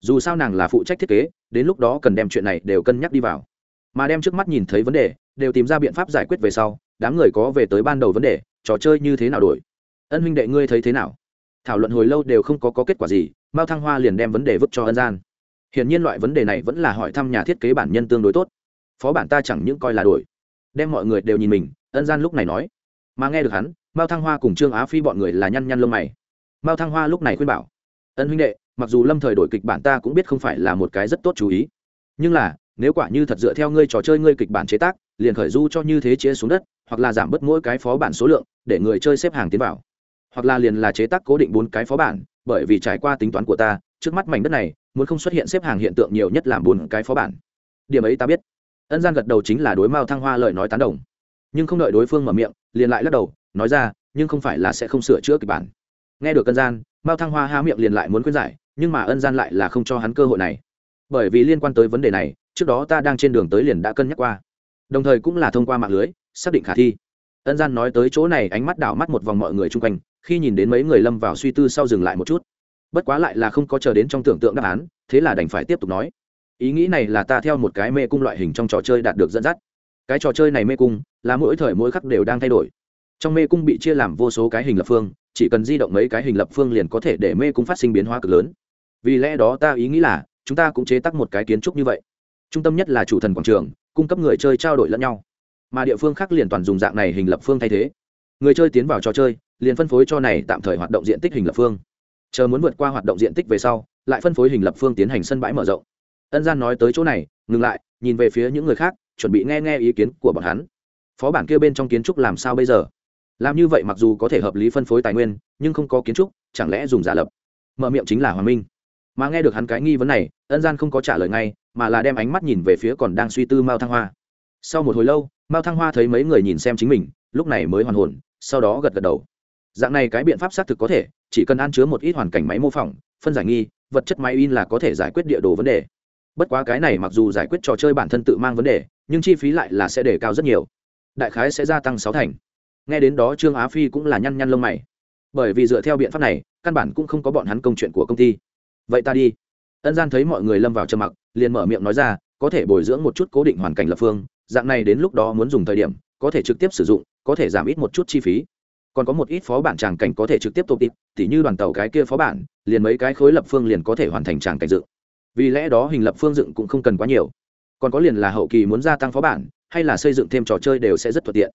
Dù sao nàng là phụ trách thiết kế đến lúc đó cần đem chuyện này đều cân nhắc đi vào. Mà đem trước mắt nhìn thấy vấn đề đều tìm ra biện pháp giải quyết về sau đám người có về tới ban đầu vấn đề trò chơi như thế nào đổi? Ân huynh đệ ngươi thấy thế nào? Thảo luận hồi lâu đều không có, có kết quả gì mao thăng hoa liền đem vấn đề vứt cho ân gian hiển nhiên loại vấn đề này vẫn là hỏi thăm nhà thiết kế bản nhân tương đối tốt. Phó bản ta chẳng những coi là đổi, đem mọi người đều nhìn mình, ân gian lúc này nói. Mà nghe được hắn, mao thăng hoa cùng trương á phi bọn người là nhăn nhăn lông mày. Mao thăng hoa lúc này khuyên bảo, ân huynh đệ, mặc dù lâm thời đổi kịch bản ta cũng biết không phải là một cái rất tốt chú ý. Nhưng là, nếu quả như thật dựa theo ngươi trò chơi ngươi kịch bản chế tác, liền khởi du cho như thế chia xuống đất, hoặc là giảm bớt mỗi cái phó bản số lượng, để người chơi xếp hàng tiến vào. Hoặc là liền là chế tác cố định bốn cái phó bản, bởi vì trải qua tính toán của ta, trước mắt mảnh đất này muốn không xuất hiện xếp hàng hiện tượng nhiều nhất làm bốn cái phó bản. Điểm ấy ta biết. Ân gian gật đầu chính là đối mao thăng hoa lời nói tán đồng. Nhưng không đợi đối phương mở miệng, liền lại lắc đầu, nói ra, nhưng không phải là sẽ không sửa chữa kịch bản. Nghe được ân gian, mao thăng hoa há miệng liền lại muốn khuyên giải, nhưng mà ân gian lại là không cho hắn cơ hội này. Bởi vì liên quan tới vấn đề này, trước đó ta đang trên đường tới liền đã cân nhắc qua. Đồng thời cũng là thông qua mạng lưới, xác định khả thi. Ân gian nói tới chỗ này ánh mắt đảo mắt một vòng mọi người chung quanh, khi nhìn đến mấy người lâm vào suy tư sau dừng lại một chút bất quá lại là không có chờ đến trong tưởng tượng đáp án, thế là đành phải tiếp tục nói. Ý nghĩ này là ta theo một cái mê cung loại hình trong trò chơi đạt được dẫn dắt. Cái trò chơi này mê cung, là mỗi thời mỗi khắc đều đang thay đổi. Trong mê cung bị chia làm vô số cái hình lập phương, chỉ cần di động mấy cái hình lập phương liền có thể để mê cung phát sinh biến hóa cực lớn. Vì lẽ đó ta ý nghĩ là, chúng ta cũng chế tắc một cái kiến trúc như vậy. Trung tâm nhất là chủ thần quảng trường, cung cấp người chơi trao đổi lẫn nhau. Mà địa phương khác liền toàn dùng dạng này hình lập phương thay thế. Người chơi tiến vào trò chơi, liền phân phối cho này tạm thời hoạt động diện tích hình lập phương chờ muốn vượt qua hoạt động diện tích về sau, lại phân phối hình lập phương tiến hành sân bãi mở rộng. Ân gian nói tới chỗ này, ngừng lại, nhìn về phía những người khác, chuẩn bị nghe nghe ý kiến của bọn hắn. Phó bản kia bên trong kiến trúc làm sao bây giờ? Làm như vậy mặc dù có thể hợp lý phân phối tài nguyên, nhưng không có kiến trúc, chẳng lẽ dùng giả lập? Mở miệng chính là hoàng minh. Mà nghe được hắn cái nghi vấn này, ân gian không có trả lời ngay, mà là đem ánh mắt nhìn về phía còn đang suy tư mao thăng hoa. Sau một hồi lâu, mao thăng hoa thấy mấy người nhìn xem chính mình, lúc này mới hoàn hồn, sau đó gật gật đầu dạng này cái biện pháp xác thực có thể, chỉ cần ăn chứa một ít hoàn cảnh máy mô phỏng, phân giải nghi, vật chất máy in là có thể giải quyết địa đồ vấn đề. Bất quá cái này mặc dù giải quyết trò chơi bản thân tự mang vấn đề, nhưng chi phí lại là sẽ đề cao rất nhiều. Đại khái sẽ gia tăng sáu thành. Nghe đến đó trương á phi cũng là nhăn nhăn lông mày. Bởi vì dựa theo biện pháp này, căn bản cũng không có bọn hắn công chuyện của công ty. Vậy ta đi. Ân gian thấy mọi người lâm vào trầm mặc, liền mở miệng nói ra, có thể bồi dưỡng một chút cố định hoàn cảnh lập phương, dạng này đến lúc đó muốn dùng thời điểm, có thể trực tiếp sử dụng, có thể giảm ít một chút chi phí còn có một ít phó bản tràng cảnh có thể trực tiếp tô tịp tỉ như đoàn tàu cái kia phó bản, liền mấy cái khối lập phương liền có thể hoàn thành tràng cảnh dựng. Vì lẽ đó hình lập phương dựng cũng không cần quá nhiều. Còn có liền là hậu kỳ muốn gia tăng phó bản, hay là xây dựng thêm trò chơi đều sẽ rất thuận tiện.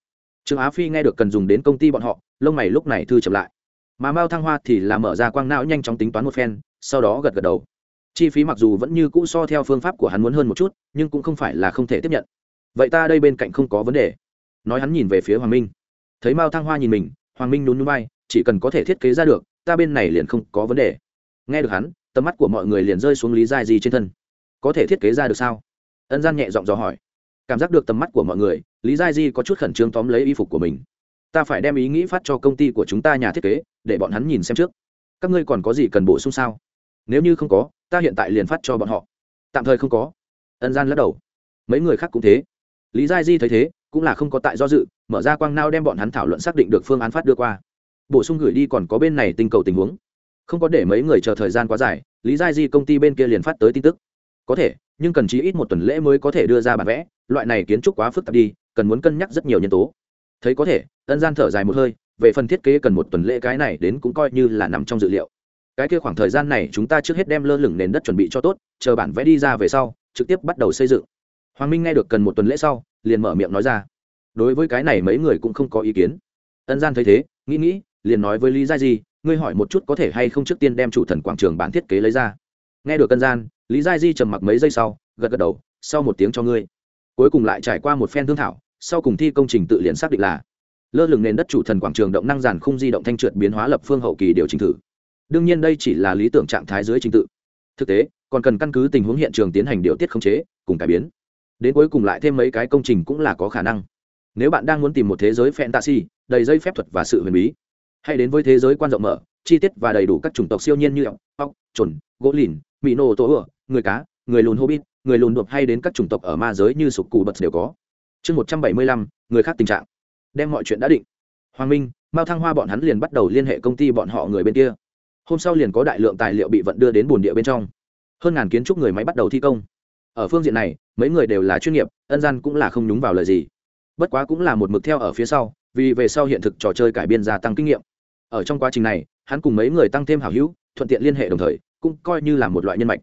Trương á phi nghe được cần dùng đến công ty bọn họ, lông mày lúc này thư chậm lại. Mà mao thăng hoa thì là mở ra quang não nhanh chóng tính toán một phen, sau đó gật gật đầu. Chi phí mặc dù vẫn như cũ so theo phương pháp của hắn muốn hơn một chút, nhưng cũng không phải là không thể tiếp nhận. Vậy ta đây bên cạnh không có vấn đề. Nói hắn nhìn về phía hoàng minh. Thấy mao thăng hoa nhìn mình hoàng minh nhún nhún bay chỉ cần có thể thiết kế ra được, ta bên này liền không có vấn đề. Nghe được hắn, tầm mắt của mọi người liền rơi xuống lý giai di trên thân. Có thể thiết kế ra được sao? Ân gian nhẹ giọng dò hỏi. Cảm giác được tầm mắt của mọi người, lý giai di có chút khẩn trương tóm lấy y phục của mình. Ta phải đem ý nghĩ phát cho công ty của chúng ta nhà thiết kế, để bọn hắn nhìn xem trước. Các ngươi còn có gì cần bổ sung sao? Nếu như không có, ta hiện tại liền phát cho bọn họ. Tạm thời không có. Ân gian lắc đầu. Mấy người khác cũng thế. Lý giai di thấy thế cũng là không có tại do dự, mở ra quang nao đem bọn hắn thảo luận xác định được phương án phát đưa qua. Bổ sung gửi đi còn có bên này tinh cầu tình huống. Không có để mấy người chờ thời gian quá dài, lý giai di công ty bên kia liền phát tới tin tức. Có thể, nhưng cần chí ít một tuần lễ mới có thể đưa ra bản vẽ, loại này kiến trúc quá phức tạp đi, cần muốn cân nhắc rất nhiều nhân tố. Thấy có thể, ân gian thở dài một hơi, về phần thiết kế cần một tuần lễ cái này đến cũng coi như là nằm trong dự liệu. Cái kia khoảng thời gian này chúng ta trước hết đem lơ lửng nền đất chuẩn bị cho tốt, chờ bản vẽ đi ra về sau, trực tiếp bắt đầu xây dựng hoàng minh nghe được cần một tuần lễ sau, liền mở miệng nói ra. Đối với cái này mấy người cũng không có ý kiến. Ân gian thấy thế, nghĩ nghĩ, liền nói với lý gia di, ngươi hỏi một chút có thể hay không trước tiên đem chủ thần quảng trường bản thiết kế lấy ra. Nghe được ân gian, lý gia di trầm mặc mấy giây sau, gật gật đầu, sau một tiếng cho ngươi. Cuối cùng lại trải qua một phen thương thảo, sau cùng thi công trình tự liền xác định là lơ lửng nền đất chủ thần quảng trường động năng giàn khung di động thanh trượt biến hóa lập phương hậu kỳ điều chỉnh thử. Đương nhiên đây chỉ là lý tưởng trạng thái dưới trình tự. Thực tế, còn cần căn cứ tình huống hiện trường tiến hành điều tiết khống chế, cùng cải biến đến cuối cùng lại thêm mấy cái công trình cũng là có khả năng. Nếu bạn đang muốn tìm một thế giới fantasy, đầy dây phép thuật và sự huyền bí, hãy đến với thế giới quan rộng mở, chi tiết và đầy đủ các chủng tộc siêu nhiên như ốc ốc chuẩn gỗ lìn mỹ nô tổ ựa người cá, người lùn hobbit, người lùn đột hay đến các chủng tộc ở ma giới như sục cù bật đều có. Chương một trăm bảy mươi lăm, người khác tình trạng. Đem mọi chuyện đã định. Hoàng minh, mao thăng hoa bọn hắn liền bắt đầu liên hệ công ty bọn họ người bên kia. Hôm sau liền có đại lượng tài liệu bị vận đưa đến bồn địa bên trong. Hơn ngàn kiến trúc người máy bắt đầu thi công. Ở phương diện này mấy người đều là chuyên nghiệp, ân gian cũng là không nhúng vào lời gì. Bất quá cũng là một mực theo ở phía sau, vì về sau hiện thực trò chơi cải biên gia tăng kinh nghiệm. Ở trong quá trình này, hắn cùng mấy người tăng thêm hảo hữu, thuận tiện liên hệ đồng thời, cũng coi như là một loại nhân mạch.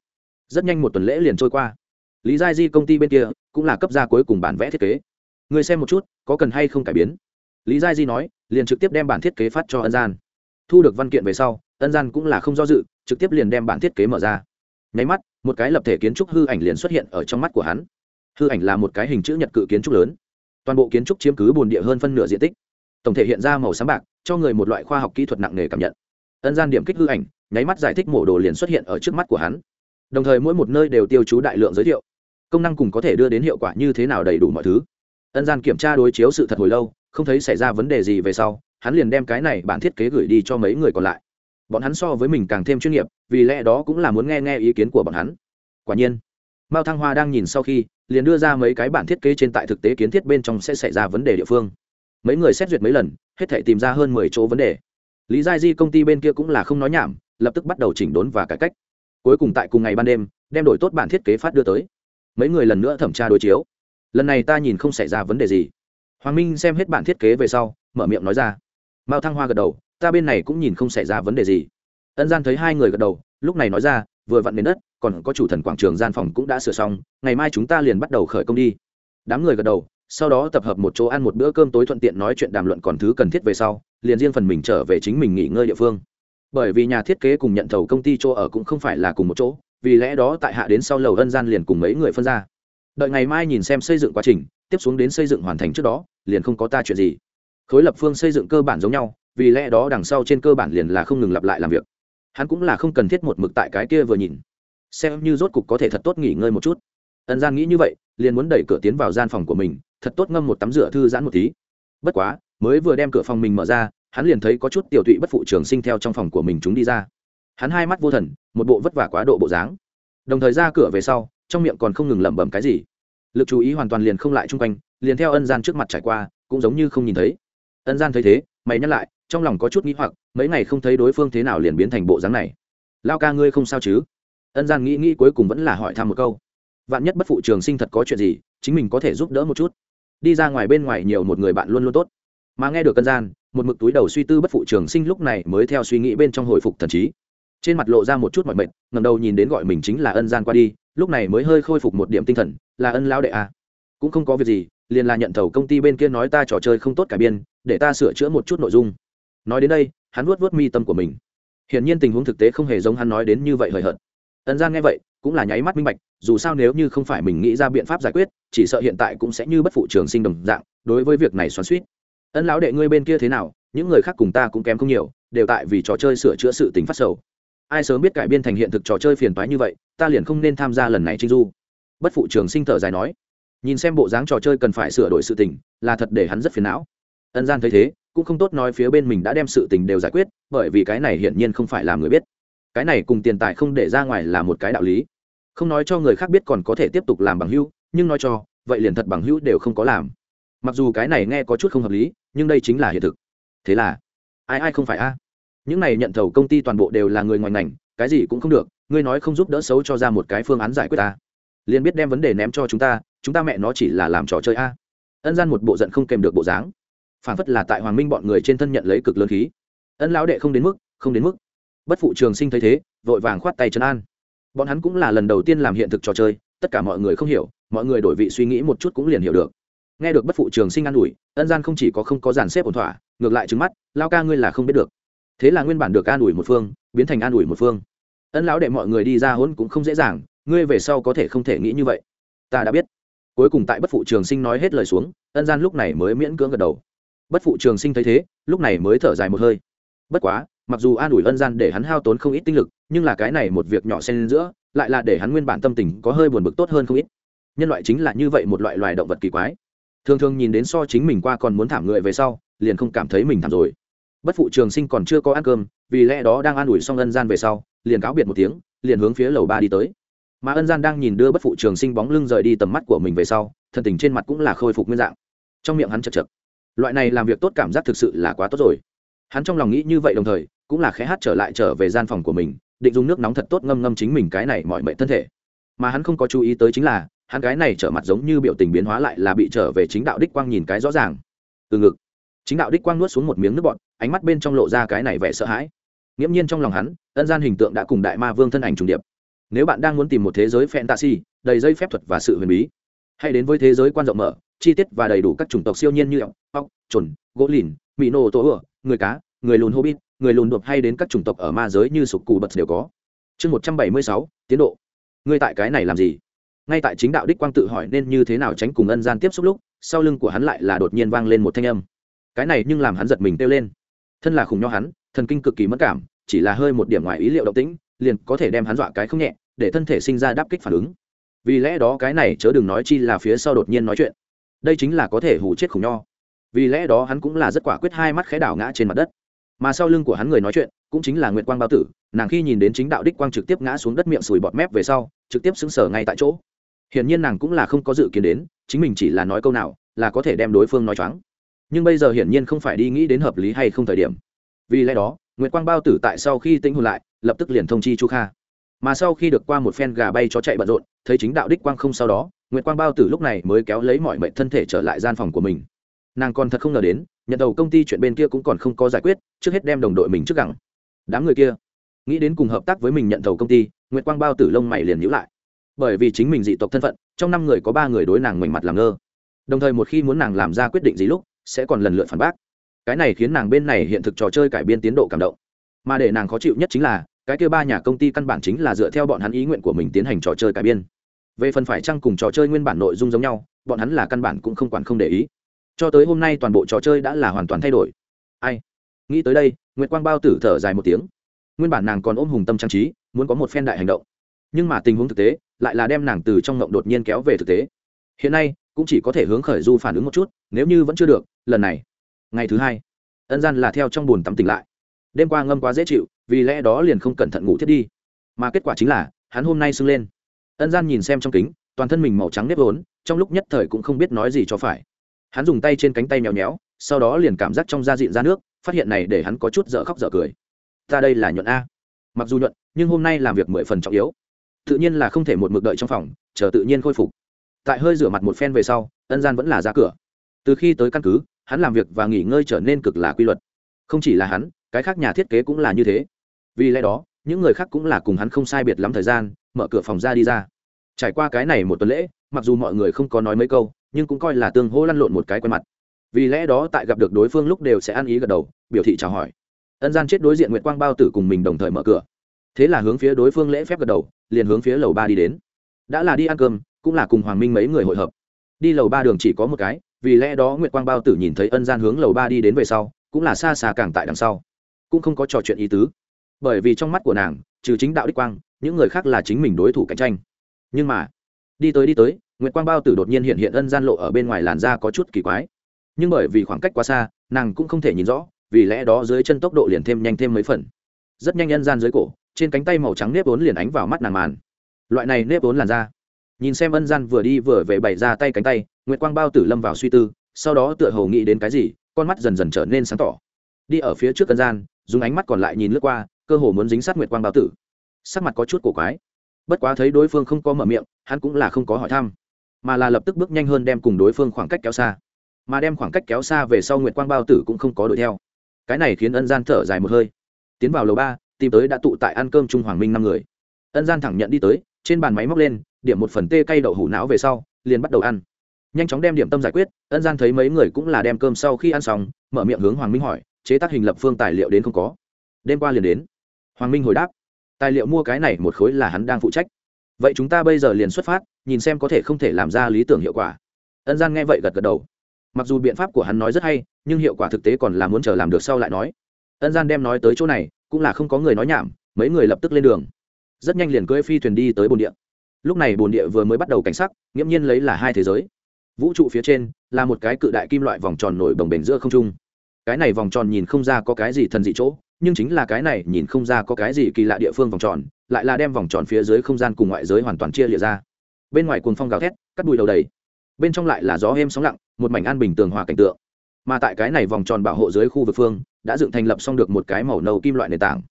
Rất nhanh một tuần lễ liền trôi qua. Lý giai di công ty bên kia, cũng là cấp gia cuối cùng bản vẽ thiết kế. Người xem một chút, có cần hay không cải biến? Lý giai di nói, liền trực tiếp đem bản thiết kế phát cho ân gian. Thu được văn kiện về sau, ân gian cũng là không do dự, trực tiếp liền đem bản thiết kế mở ra nháy mắt, một cái lập thể kiến trúc hư ảnh liền xuất hiện ở trong mắt của hắn. Hư ảnh là một cái hình chữ nhật cự kiến trúc lớn. Toàn bộ kiến trúc chiếm cứ bồn địa hơn phân nửa diện tích. Tổng thể hiện ra màu sáng bạc, cho người một loại khoa học kỹ thuật nặng nề cảm nhận. Ân gian điểm kích hư ảnh, nháy mắt giải thích mổ đồ liền xuất hiện ở trước mắt của hắn. Đồng thời mỗi một nơi đều tiêu chú đại lượng giới thiệu. Công năng cùng có thể đưa đến hiệu quả như thế nào đầy đủ mọi thứ. Ân gian kiểm tra đối chiếu sự thật hồi lâu, không thấy xảy ra vấn đề gì về sau, hắn liền đem cái này bản thiết kế gửi đi cho mấy người còn lại bọn hắn so với mình càng thêm chuyên nghiệp, vì lẽ đó cũng là muốn nghe nghe ý kiến của bọn hắn. Quả nhiên, mao thăng hoa đang nhìn sau khi, liền đưa ra mấy cái bản thiết kế trên tại thực tế kiến thiết bên trong sẽ xảy ra vấn đề địa phương. Mấy người xét duyệt mấy lần, hết thể tìm ra hơn mười chỗ vấn đề. Lý giai di công ty bên kia cũng là không nói nhảm, lập tức bắt đầu chỉnh đốn và cải cách. Cuối cùng tại cùng ngày ban đêm, đem đổi tốt bản thiết kế phát đưa tới. Mấy người lần nữa thẩm tra đối chiếu. Lần này ta nhìn không xảy ra vấn đề gì. Hoàng minh xem hết bản thiết kế về sau, mở miệng nói ra. Mao thăng hoa gật đầu ta bên này cũng nhìn không xảy ra vấn đề gì. Ân gian thấy hai người gật đầu, lúc này nói ra, vừa vặn đến đất, còn có chủ thần quảng trường gian phòng cũng đã sửa xong, ngày mai chúng ta liền bắt đầu khởi công đi. Đám người gật đầu, sau đó tập hợp một chỗ ăn một bữa cơm tối thuận tiện nói chuyện đàm luận còn thứ cần thiết về sau, liền riêng phần mình trở về chính mình nghỉ ngơi địa phương. Bởi vì nhà thiết kế cùng nhận thầu công ty chỗ ở cũng không phải là cùng một chỗ, vì lẽ đó tại hạ đến sau lầu ân gian liền cùng mấy người phân ra. Đợi ngày mai nhìn xem xây dựng quá trình, tiếp xuống đến xây dựng hoàn thành trước đó, liền không có ta chuyện gì. Khối lập phương xây dựng cơ bản giống nhau vì lẽ đó đằng sau trên cơ bản liền là không ngừng lặp lại làm việc. Hắn cũng là không cần thiết một mực tại cái kia vừa nhìn. Xem như rốt cục có thể thật tốt nghỉ ngơi một chút. Ân gian nghĩ như vậy, liền muốn đẩy cửa tiến vào gian phòng của mình, thật tốt ngâm một tắm rửa thư giãn một tí. Bất quá, mới vừa đem cửa phòng mình mở ra, hắn liền thấy có chút tiểu thụy bất phụ trường sinh theo trong phòng của mình chúng đi ra. Hắn hai mắt vô thần, một bộ vất vả quá độ bộ dáng. Đồng thời ra cửa về sau, trong miệng còn không ngừng lẩm bẩm cái gì. Lực chú ý hoàn toàn liền không lại chung quanh, liền theo ân gian trước mặt trải qua, cũng giống như không nhìn thấy. Ân gian thấy thế mày nhắc lại, trong lòng có chút nghĩ hoặc, mấy ngày không thấy đối phương thế nào liền biến thành bộ dáng này. Lao ca ngươi không sao chứ? Ân gian nghĩ nghĩ cuối cùng vẫn là hỏi thăm một câu. Vạn nhất bất phụ trường sinh thật có chuyện gì, chính mình có thể giúp đỡ một chút. Đi ra ngoài bên ngoài nhiều một người bạn luôn luôn tốt. Mà nghe được ân gian, một mực túi đầu suy tư bất phụ trường sinh lúc này mới theo suy nghĩ bên trong hồi phục thần trí. Trên mặt lộ ra một chút mọi mệt ngầm đầu nhìn đến gọi mình chính là ân gian qua đi, lúc này mới hơi khôi phục một điểm tinh thần, là ân lao đệ à. cũng không có việc gì liền là nhận thầu công ty bên kia nói ta trò chơi không tốt cả biên, để ta sửa chữa một chút nội dung. Nói đến đây, hắn vuốt vuốt mi tâm của mình. Hiển nhiên tình huống thực tế không hề giống hắn nói đến như vậy hời hợt. Ân gian nghe vậy, cũng là nháy mắt minh bạch, dù sao nếu như không phải mình nghĩ ra biện pháp giải quyết, chỉ sợ hiện tại cũng sẽ như bất phụ trường sinh đồng dạng, đối với việc này xoắn suýt ân lão đệ ngươi bên kia thế nào, những người khác cùng ta cũng kém không nhiều, đều tại vì trò chơi sửa chữa sự tính phát sầu. Ai sớm biết cải biên thành hiện thực trò chơi phiền toái như vậy, ta liền không nên tham gia lần này trinh du. Bất phụ trường sinh thở dài nói nhìn xem bộ dáng trò chơi cần phải sửa đổi sự tình, là thật để hắn rất phiền não. Ân gian thấy thế, cũng không tốt nói phía bên mình đã đem sự tình đều giải quyết, bởi vì cái này hiển nhiên không phải là người biết. Cái này cùng tiền tài không để ra ngoài là một cái đạo lý. Không nói cho người khác biết còn có thể tiếp tục làm bằng hữu, nhưng nói cho, vậy liền thật bằng hữu đều không có làm. Mặc dù cái này nghe có chút không hợp lý, nhưng đây chính là hiện thực. Thế là, ai ai không phải a? Những này nhận thầu công ty toàn bộ đều là người ngoài ngành, cái gì cũng không được, ngươi nói không giúp đỡ xấu cho ra một cái phương án giải quyết ta. Liền biết đem vấn đề ném cho chúng ta chúng ta mẹ nó chỉ là làm trò chơi a. Ân gian một bộ giận không kèm được bộ dáng. Phản phất là tại hoàng minh bọn người trên thân nhận lấy cực lớn khí. Ân lão đệ không đến mức, không đến mức. Bất phụ trường sinh thấy thế, vội vàng khoát tay trấn an. Bọn hắn cũng là lần đầu tiên làm hiện thực trò chơi, tất cả mọi người không hiểu, mọi người đổi vị suy nghĩ một chút cũng liền hiểu được. Nghe được bất phụ trường sinh an ủi, ân gian không chỉ có không có dàn xếp ổn thỏa, ngược lại trứng mắt, lao ca ngươi là không biết được. Thế là nguyên bản được an ủi một phương, biến thành an ủi một phương. Ân lão đệ mọi người đi ra hôn cũng không dễ dàng, ngươi về sau có thể không thể nghĩ như vậy. Ta đã biết cuối cùng tại bất phụ trường sinh nói hết lời xuống, ân gian lúc này mới miễn cưỡng gật đầu. Bất phụ trường sinh thấy thế, lúc này mới thở dài một hơi. Bất quá, mặc dù an ủi ân gian để hắn hao tốn không ít tinh lực, nhưng là cái này một việc nhỏ xen giữa, lại là để hắn nguyên bản tâm tình có hơi buồn bực tốt hơn không ít. Nhân loại chính là như vậy một loại loài động vật kỳ quái. Thường thường nhìn đến so chính mình qua còn muốn thảm người về sau, liền không cảm thấy mình thảm rồi. Bất phụ trường sinh còn chưa có ăn cơm, vì lẽ đó đang an ủi xong ân gian về sau, liền cáo biệt một tiếng, liền hướng phía lầu ba đi tới mà ân gian đang nhìn đưa bất phụ trường sinh bóng lưng rời đi tầm mắt của mình về sau thân tình trên mặt cũng là khôi phục nguyên dạng. Trong miệng hắn chật chật, loại này làm việc tốt cảm giác thực sự là quá tốt rồi. Hắn trong lòng nghĩ như vậy đồng thời, cũng là khẽ hát trở lại trở về gian phòng của mình, định dùng nước nóng thật tốt ngâm ngâm chính mình cái này mọi mệnh thân thể. Mà hắn không có chú ý tới chính là, hắn cái này trở mặt giống như biểu tình biến hóa lại là bị trở về chính đạo đích quang nhìn cái rõ ràng. Từ ngực, chính đạo đích quang nuốt xuống một miếng nước bọt, ánh mắt bên trong lộ ra cái này vẻ sợ hãi. Nghiễm nhiên trong lòng hắn, ân gian hình tượng đã cùng đại ma vương thân ảnh trùng điệp nếu bạn đang muốn tìm một thế giới fantasy, đầy dây phép thuật và sự huyền bí, hãy đến với thế giới quan rộng mở, chi tiết và đầy đủ các chủng tộc siêu nhiên như ọc ốc trồn gỗ lìn mỹ nô, tô ửa, người cá, người lùn hobbit, người lùn đột hay đến các chủng tộc ở ma giới như sục cù bật đều có. Chương một trăm bảy mươi sáu, tiến độ. Ngươi tại cái này làm gì? Ngay tại chính đạo đích quang tự hỏi nên như thế nào tránh cùng ân gian tiếp xúc lúc, sau lưng của hắn lại là đột nhiên vang lên một thanh âm. Cái này nhưng làm hắn giật mình kêu lên. Thân là khủng nho hắn, thần kinh cực kỳ mất cảm, chỉ là hơi một điểm ngoài ý liệu động tĩnh, liền có thể đem hắn dọa cái không nhẹ để thân thể sinh ra đáp kích phản ứng. Vì lẽ đó cái này chớ đừng nói chi là phía sau đột nhiên nói chuyện. Đây chính là có thể hù chết khủng nho. Vì lẽ đó hắn cũng là rất quả quyết hai mắt khẽ đảo ngã trên mặt đất. Mà sau lưng của hắn người nói chuyện cũng chính là nguyệt quang bao tử, nàng khi nhìn đến chính đạo đích quang trực tiếp ngã xuống đất miệng sùi bọt mép về sau, trực tiếp xứng sở ngay tại chỗ. Hiển nhiên nàng cũng là không có dự kiến đến, chính mình chỉ là nói câu nào là có thể đem đối phương nói choáng. Nhưng bây giờ hiển nhiên không phải đi nghĩ đến hợp lý hay không thời điểm. Vì lẽ đó, nguyệt quang bao tử tại sau khi tĩnh hồn lại, lập tức liền thông chi chu kha mà sau khi được qua một phen gà bay chó chạy bận rộn, thấy chính đạo đích quang không sau đó, nguyệt quang bao tử lúc này mới kéo lấy mọi mệnh thân thể trở lại gian phòng của mình. Nàng còn thật không ngờ đến, nhận đầu công ty chuyện bên kia cũng còn không có giải quyết, trước hết đem đồng đội mình trước gẳng đám người kia, nghĩ đến cùng hợp tác với mình nhận thầu công ty, nguyệt quang bao tử lông mày liền nhữ lại. Bởi vì chính mình dị tộc thân phận, trong năm người có ba người đối nàng ngoảnh mặt làm ngơ. Đồng thời một khi muốn nàng làm ra quyết định gì lúc, sẽ còn lần lượt phản bác. Cái này khiến nàng bên này hiện thực trò chơi cải biên tiến độ cảm động. Mà để nàng khó chịu nhất chính là cái kia ba nhà công ty căn bản chính là dựa theo bọn hắn ý nguyện của mình tiến hành trò chơi cải biên. Về phần phải chăng cùng trò chơi nguyên bản nội dung giống nhau, bọn hắn là căn bản cũng không quản không để ý. Cho tới hôm nay toàn bộ trò chơi đã là hoàn toàn thay đổi. Ai? Nghĩ tới đây, nguyệt quang bao tử thở dài một tiếng. Nguyên bản nàng còn ôm hùng tâm trang trí, muốn có một phen đại hành động. Nhưng mà tình huống thực tế, lại là đem nàng từ trong ngộng đột nhiên kéo về thực tế. Hiện nay, cũng chỉ có thể hướng khởi du phản ứng một chút, nếu như vẫn chưa được, lần này, ngày thứ hai, ân gian là theo trong bùn tắm tỉnh lại. Đêm qua ngâm quá dễ chịu vì lẽ đó liền không cẩn thận ngủ thiết đi. Mà kết quả chính là, hắn hôm nay sưng lên. Ân gian nhìn xem trong kính, toàn thân mình màu trắng nếp vốn, trong lúc nhất thời cũng không biết nói gì cho phải. Hắn dùng tay trên cánh tay nhéo nhéo, sau đó liền cảm giác trong da dịn ra nước, phát hiện này để hắn có chút dở khóc dở cười. Ta đây là nhuận a. Mặc dù nhuận, nhưng hôm nay làm việc mười phần trọng yếu. Tự nhiên là không thể một mực đợi trong phòng, chờ tự nhiên khôi phục. Tại hơi rửa mặt một phen về sau, ân gian vẫn là ra cửa. Từ khi tới căn cứ, hắn làm việc và nghỉ ngơi trở nên cực là quy luật. Không chỉ là hắn, cái khác nhà thiết kế cũng là như thế vì lẽ đó, những người khác cũng là cùng hắn không sai biệt lắm thời gian, mở cửa phòng ra đi ra. Trải qua cái này một tuần lễ, mặc dù mọi người không có nói mấy câu, nhưng cũng coi là tương hô lăn lộn một cái quen mặt. Vì lẽ đó tại gặp được đối phương lúc đều sẽ ăn ý gật đầu, biểu thị chào hỏi. Ân gian chết đối diện nguyệt quang bao tử cùng mình đồng thời mở cửa. Thế là hướng phía đối phương lễ phép gật đầu, liền hướng phía lầu ba đi đến. Đã là đi ăn cơm, cũng là cùng hoàng minh mấy người hội hợp. Đi lầu ba đường chỉ có một cái, vì lẽ đó nguyệt quang bao tử nhìn thấy ân gian hướng lầu ba đi đến về sau, cũng là xa xa càng tại đằng sau. Cũng không có trò chuyện ý tứ bởi vì trong mắt của nàng, trừ chính đạo đích quang, những người khác là chính mình đối thủ cạnh tranh. Nhưng mà, đi tới đi tới, nguyệt quang bao tử đột nhiên hiện hiện ân gian lộ ở bên ngoài làn da có chút kỳ quái. Nhưng bởi vì khoảng cách quá xa, nàng cũng không thể nhìn rõ, vì lẽ đó dưới chân tốc độ liền thêm nhanh thêm mấy phần. Rất nhanh ân gian dưới cổ, trên cánh tay màu trắng nếp vốn liền ánh vào mắt nàng màn. Loại này nếp vốn làn da. Nhìn xem ân gian vừa đi vừa về bày ra tay cánh tay, nguyệt quang bao tử lâm vào suy tư, sau đó tựa hồ nghĩ đến cái gì, con mắt dần dần trở nên sáng tỏ. Đi ở phía trước ân gian, dùng ánh mắt còn lại nhìn lướt qua cơ hồ muốn dính sát nguyệt quang bao tử. Sắc mặt có chút cổ quái. Bất quá thấy đối phương không có mở miệng, hắn cũng là không có hỏi thăm, mà là lập tức bước nhanh hơn đem cùng đối phương khoảng cách kéo xa. Mà đem khoảng cách kéo xa về sau nguyệt quang bao tử cũng không có đuổi theo. Cái này khiến ân gian thở dài một hơi. Tiến vào lầu ba, tìm tới đã tụ tại ăn cơm trung hoàng minh năm người. Ân gian thẳng nhận đi tới, trên bàn máy móc lên, điểm một phần tê cây đậu hủ não về sau, liền bắt đầu ăn. Nhanh chóng đem điểm tâm giải quyết, ân gian thấy mấy người cũng là đem cơm sau khi ăn xong, mở miệng hướng hoàng minh hỏi, chế tác hình lập phương tài liệu đến không có. Đêm qua liền đến hoàng minh hồi đáp, tài liệu mua cái này một khối là hắn đang phụ trách. Vậy chúng ta bây giờ liền xuất phát, nhìn xem có thể không thể làm ra lý tưởng hiệu quả. Ân gian nghe vậy gật gật đầu. Mặc dù biện pháp của hắn nói rất hay, nhưng hiệu quả thực tế còn là muốn chờ làm được sau lại nói. Ân gian đem nói tới chỗ này, cũng là không có người nói nhảm, mấy người lập tức lên đường. Rất nhanh liền cưỡi phi thuyền đi tới bồn địa. Lúc này bồn địa vừa mới bắt đầu cảnh sắc, nghiễm nhiên lấy là hai thế giới. Vũ trụ phía trên là một cái cự đại kim loại vòng tròn nổi bồng bềnh giữa không trung. Cái này vòng tròn nhìn không ra có cái gì thần dị chỗ nhưng chính là cái này nhìn không ra có cái gì kỳ lạ địa phương vòng tròn, lại là đem vòng tròn phía dưới không gian cùng ngoại giới hoàn toàn chia lịa ra. Bên ngoài cuồng phong gào thét, cắt đùi đầu đầy. Bên trong lại là gió êm sóng lặng, một mảnh an bình tường hòa cảnh tượng. Mà tại cái này vòng tròn bảo hộ dưới khu vực phương, đã dựng thành lập xong được một cái màu nâu kim loại nền tảng.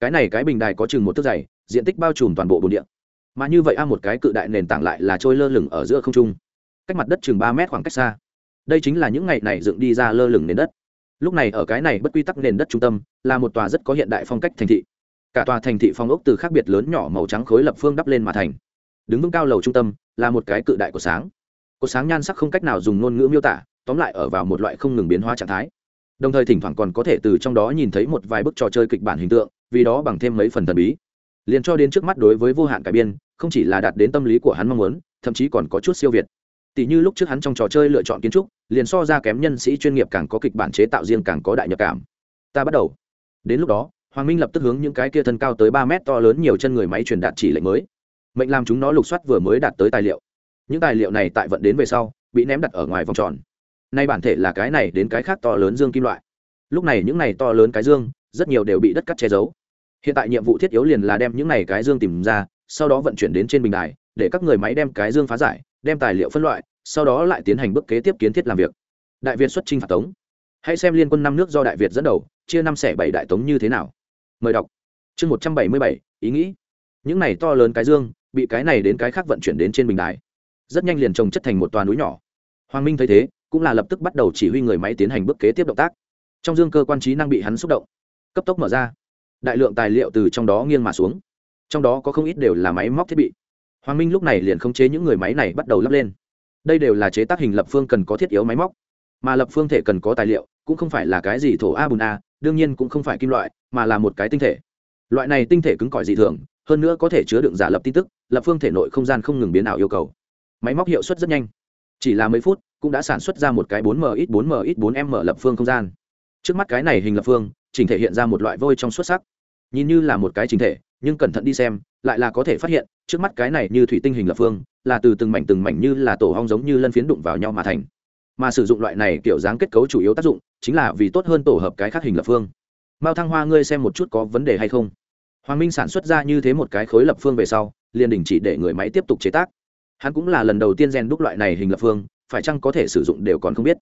Cái này cái bình đài có chừng một thước dày, diện tích bao trùm toàn bộ bồn địa. Mà như vậy a một cái cự đại nền tảng lại là trôi lơ lửng ở giữa không trung. Cách mặt đất chừng ba mét khoảng cách xa. Đây chính là những ngày này dựng đi ra lơ lửng nền đất lúc này ở cái này bất quy tắc nền đất trung tâm, là một tòa rất có hiện đại phong cách thành thị. Cả tòa thành thị phong ốc từ khác biệt lớn nhỏ màu trắng khối lập phương đắp lên mà thành. Đứng vững cao lầu trung tâm, là một cái cự đại của sáng. Cột sáng nhan sắc không cách nào dùng ngôn ngữ miêu tả, tóm lại ở vào một loại không ngừng biến hóa trạng thái. Đồng thời thỉnh thoảng còn có thể từ trong đó nhìn thấy một vài bức trò chơi kịch bản hình tượng, vì đó bằng thêm mấy phần thần bí. Liền cho đến trước mắt đối với vô hạn cải biên, không chỉ là đạt đến tâm lý của hắn mong muốn, thậm chí còn có chút siêu việt tỷ như lúc trước hắn trong trò chơi lựa chọn kiến trúc, liền so ra kém nhân sĩ chuyên nghiệp càng có kịch bản chế tạo riêng càng có đại nhập cảm. Ta bắt đầu. Đến lúc đó, hoàng minh lập tức hướng những cái kia thân cao tới ba mét to lớn nhiều chân người máy truyền đạt chỉ lệnh mới. Mệnh làm chúng nó lục soát vừa mới đạt tới tài liệu. Những tài liệu này tại vận đến về sau, bị ném đặt ở ngoài vòng tròn. Nay bản thể là cái này đến cái khác to lớn dương kim loại. Lúc này những này to lớn cái dương, rất nhiều đều bị đất cắt che giấu. Hiện tại nhiệm vụ thiết yếu liền là đem những này cái dương tìm ra, sau đó vận chuyển đến trên bình đài, để các người máy đem cái dương phá giải đem tài liệu phân loại, sau đó lại tiến hành bước kế tiếp kiến thiết làm việc. Đại việt xuất chinh phạt tống. Hãy xem liên quân năm nước do đại việt dẫn đầu, chia năm xẻ bảy đại tống như thế nào. Mời đọc. Chương một trăm bảy mươi bảy, ý nghĩ. Những này to lớn cái dương, bị cái này đến cái khác vận chuyển đến trên bình đài. Rất nhanh liền trồng chất thành một toàn núi nhỏ. Hoàng minh thấy thế, cũng là lập tức bắt đầu chỉ huy người máy tiến hành bước kế tiếp động tác. Trong dương cơ quan trí năng bị hắn xúc động. Cấp tốc mở ra. Đại lượng tài liệu từ trong đó nghiêng mà xuống. Trong đó có không ít đều là máy móc thiết bị hoàng minh lúc này liền khống chế những người máy này bắt đầu lắp lên. Đây đều là chế tác hình lập phương cần có thiết yếu máy móc. Mà lập phương thể cần có tài liệu, cũng không phải là cái gì thổ a bùn a, đương nhiên cũng không phải kim loại, mà là một cái tinh thể. Loại này tinh thể cứng cỏi dị thường, hơn nữa có thể chứa đựng giả lập tin tức, lập phương thể nội không gian không ngừng biến ảo yêu cầu. Máy móc hiệu suất rất nhanh. Chỉ là mấy phút, cũng đã sản xuất ra một cái 4 m x 4 m x 4 m lập phương không gian. Trước mắt cái này hình lập phương, chỉnh thể hiện ra một loại vôi trong xuất sắc. Nhìn như là một cái chỉnh thể, nhưng cẩn thận đi xem lại là có thể phát hiện, trước mắt cái này như thủy tinh hình lập phương, là từ từng mảnh từng mảnh như là tổ hong giống như lân phiến đụng vào nhau mà thành. Mà sử dụng loại này kiểu dáng kết cấu chủ yếu tác dụng, chính là vì tốt hơn tổ hợp cái khác hình lập phương. Mao thăng hoa, ngươi xem một chút có vấn đề hay không? Hoàng minh sản xuất ra như thế một cái khối lập phương về sau, liền đình chỉ để người máy tiếp tục chế tác. Hắn cũng là lần đầu tiên rèn đúc loại này hình lập phương, phải chăng có thể sử dụng đều còn không biết.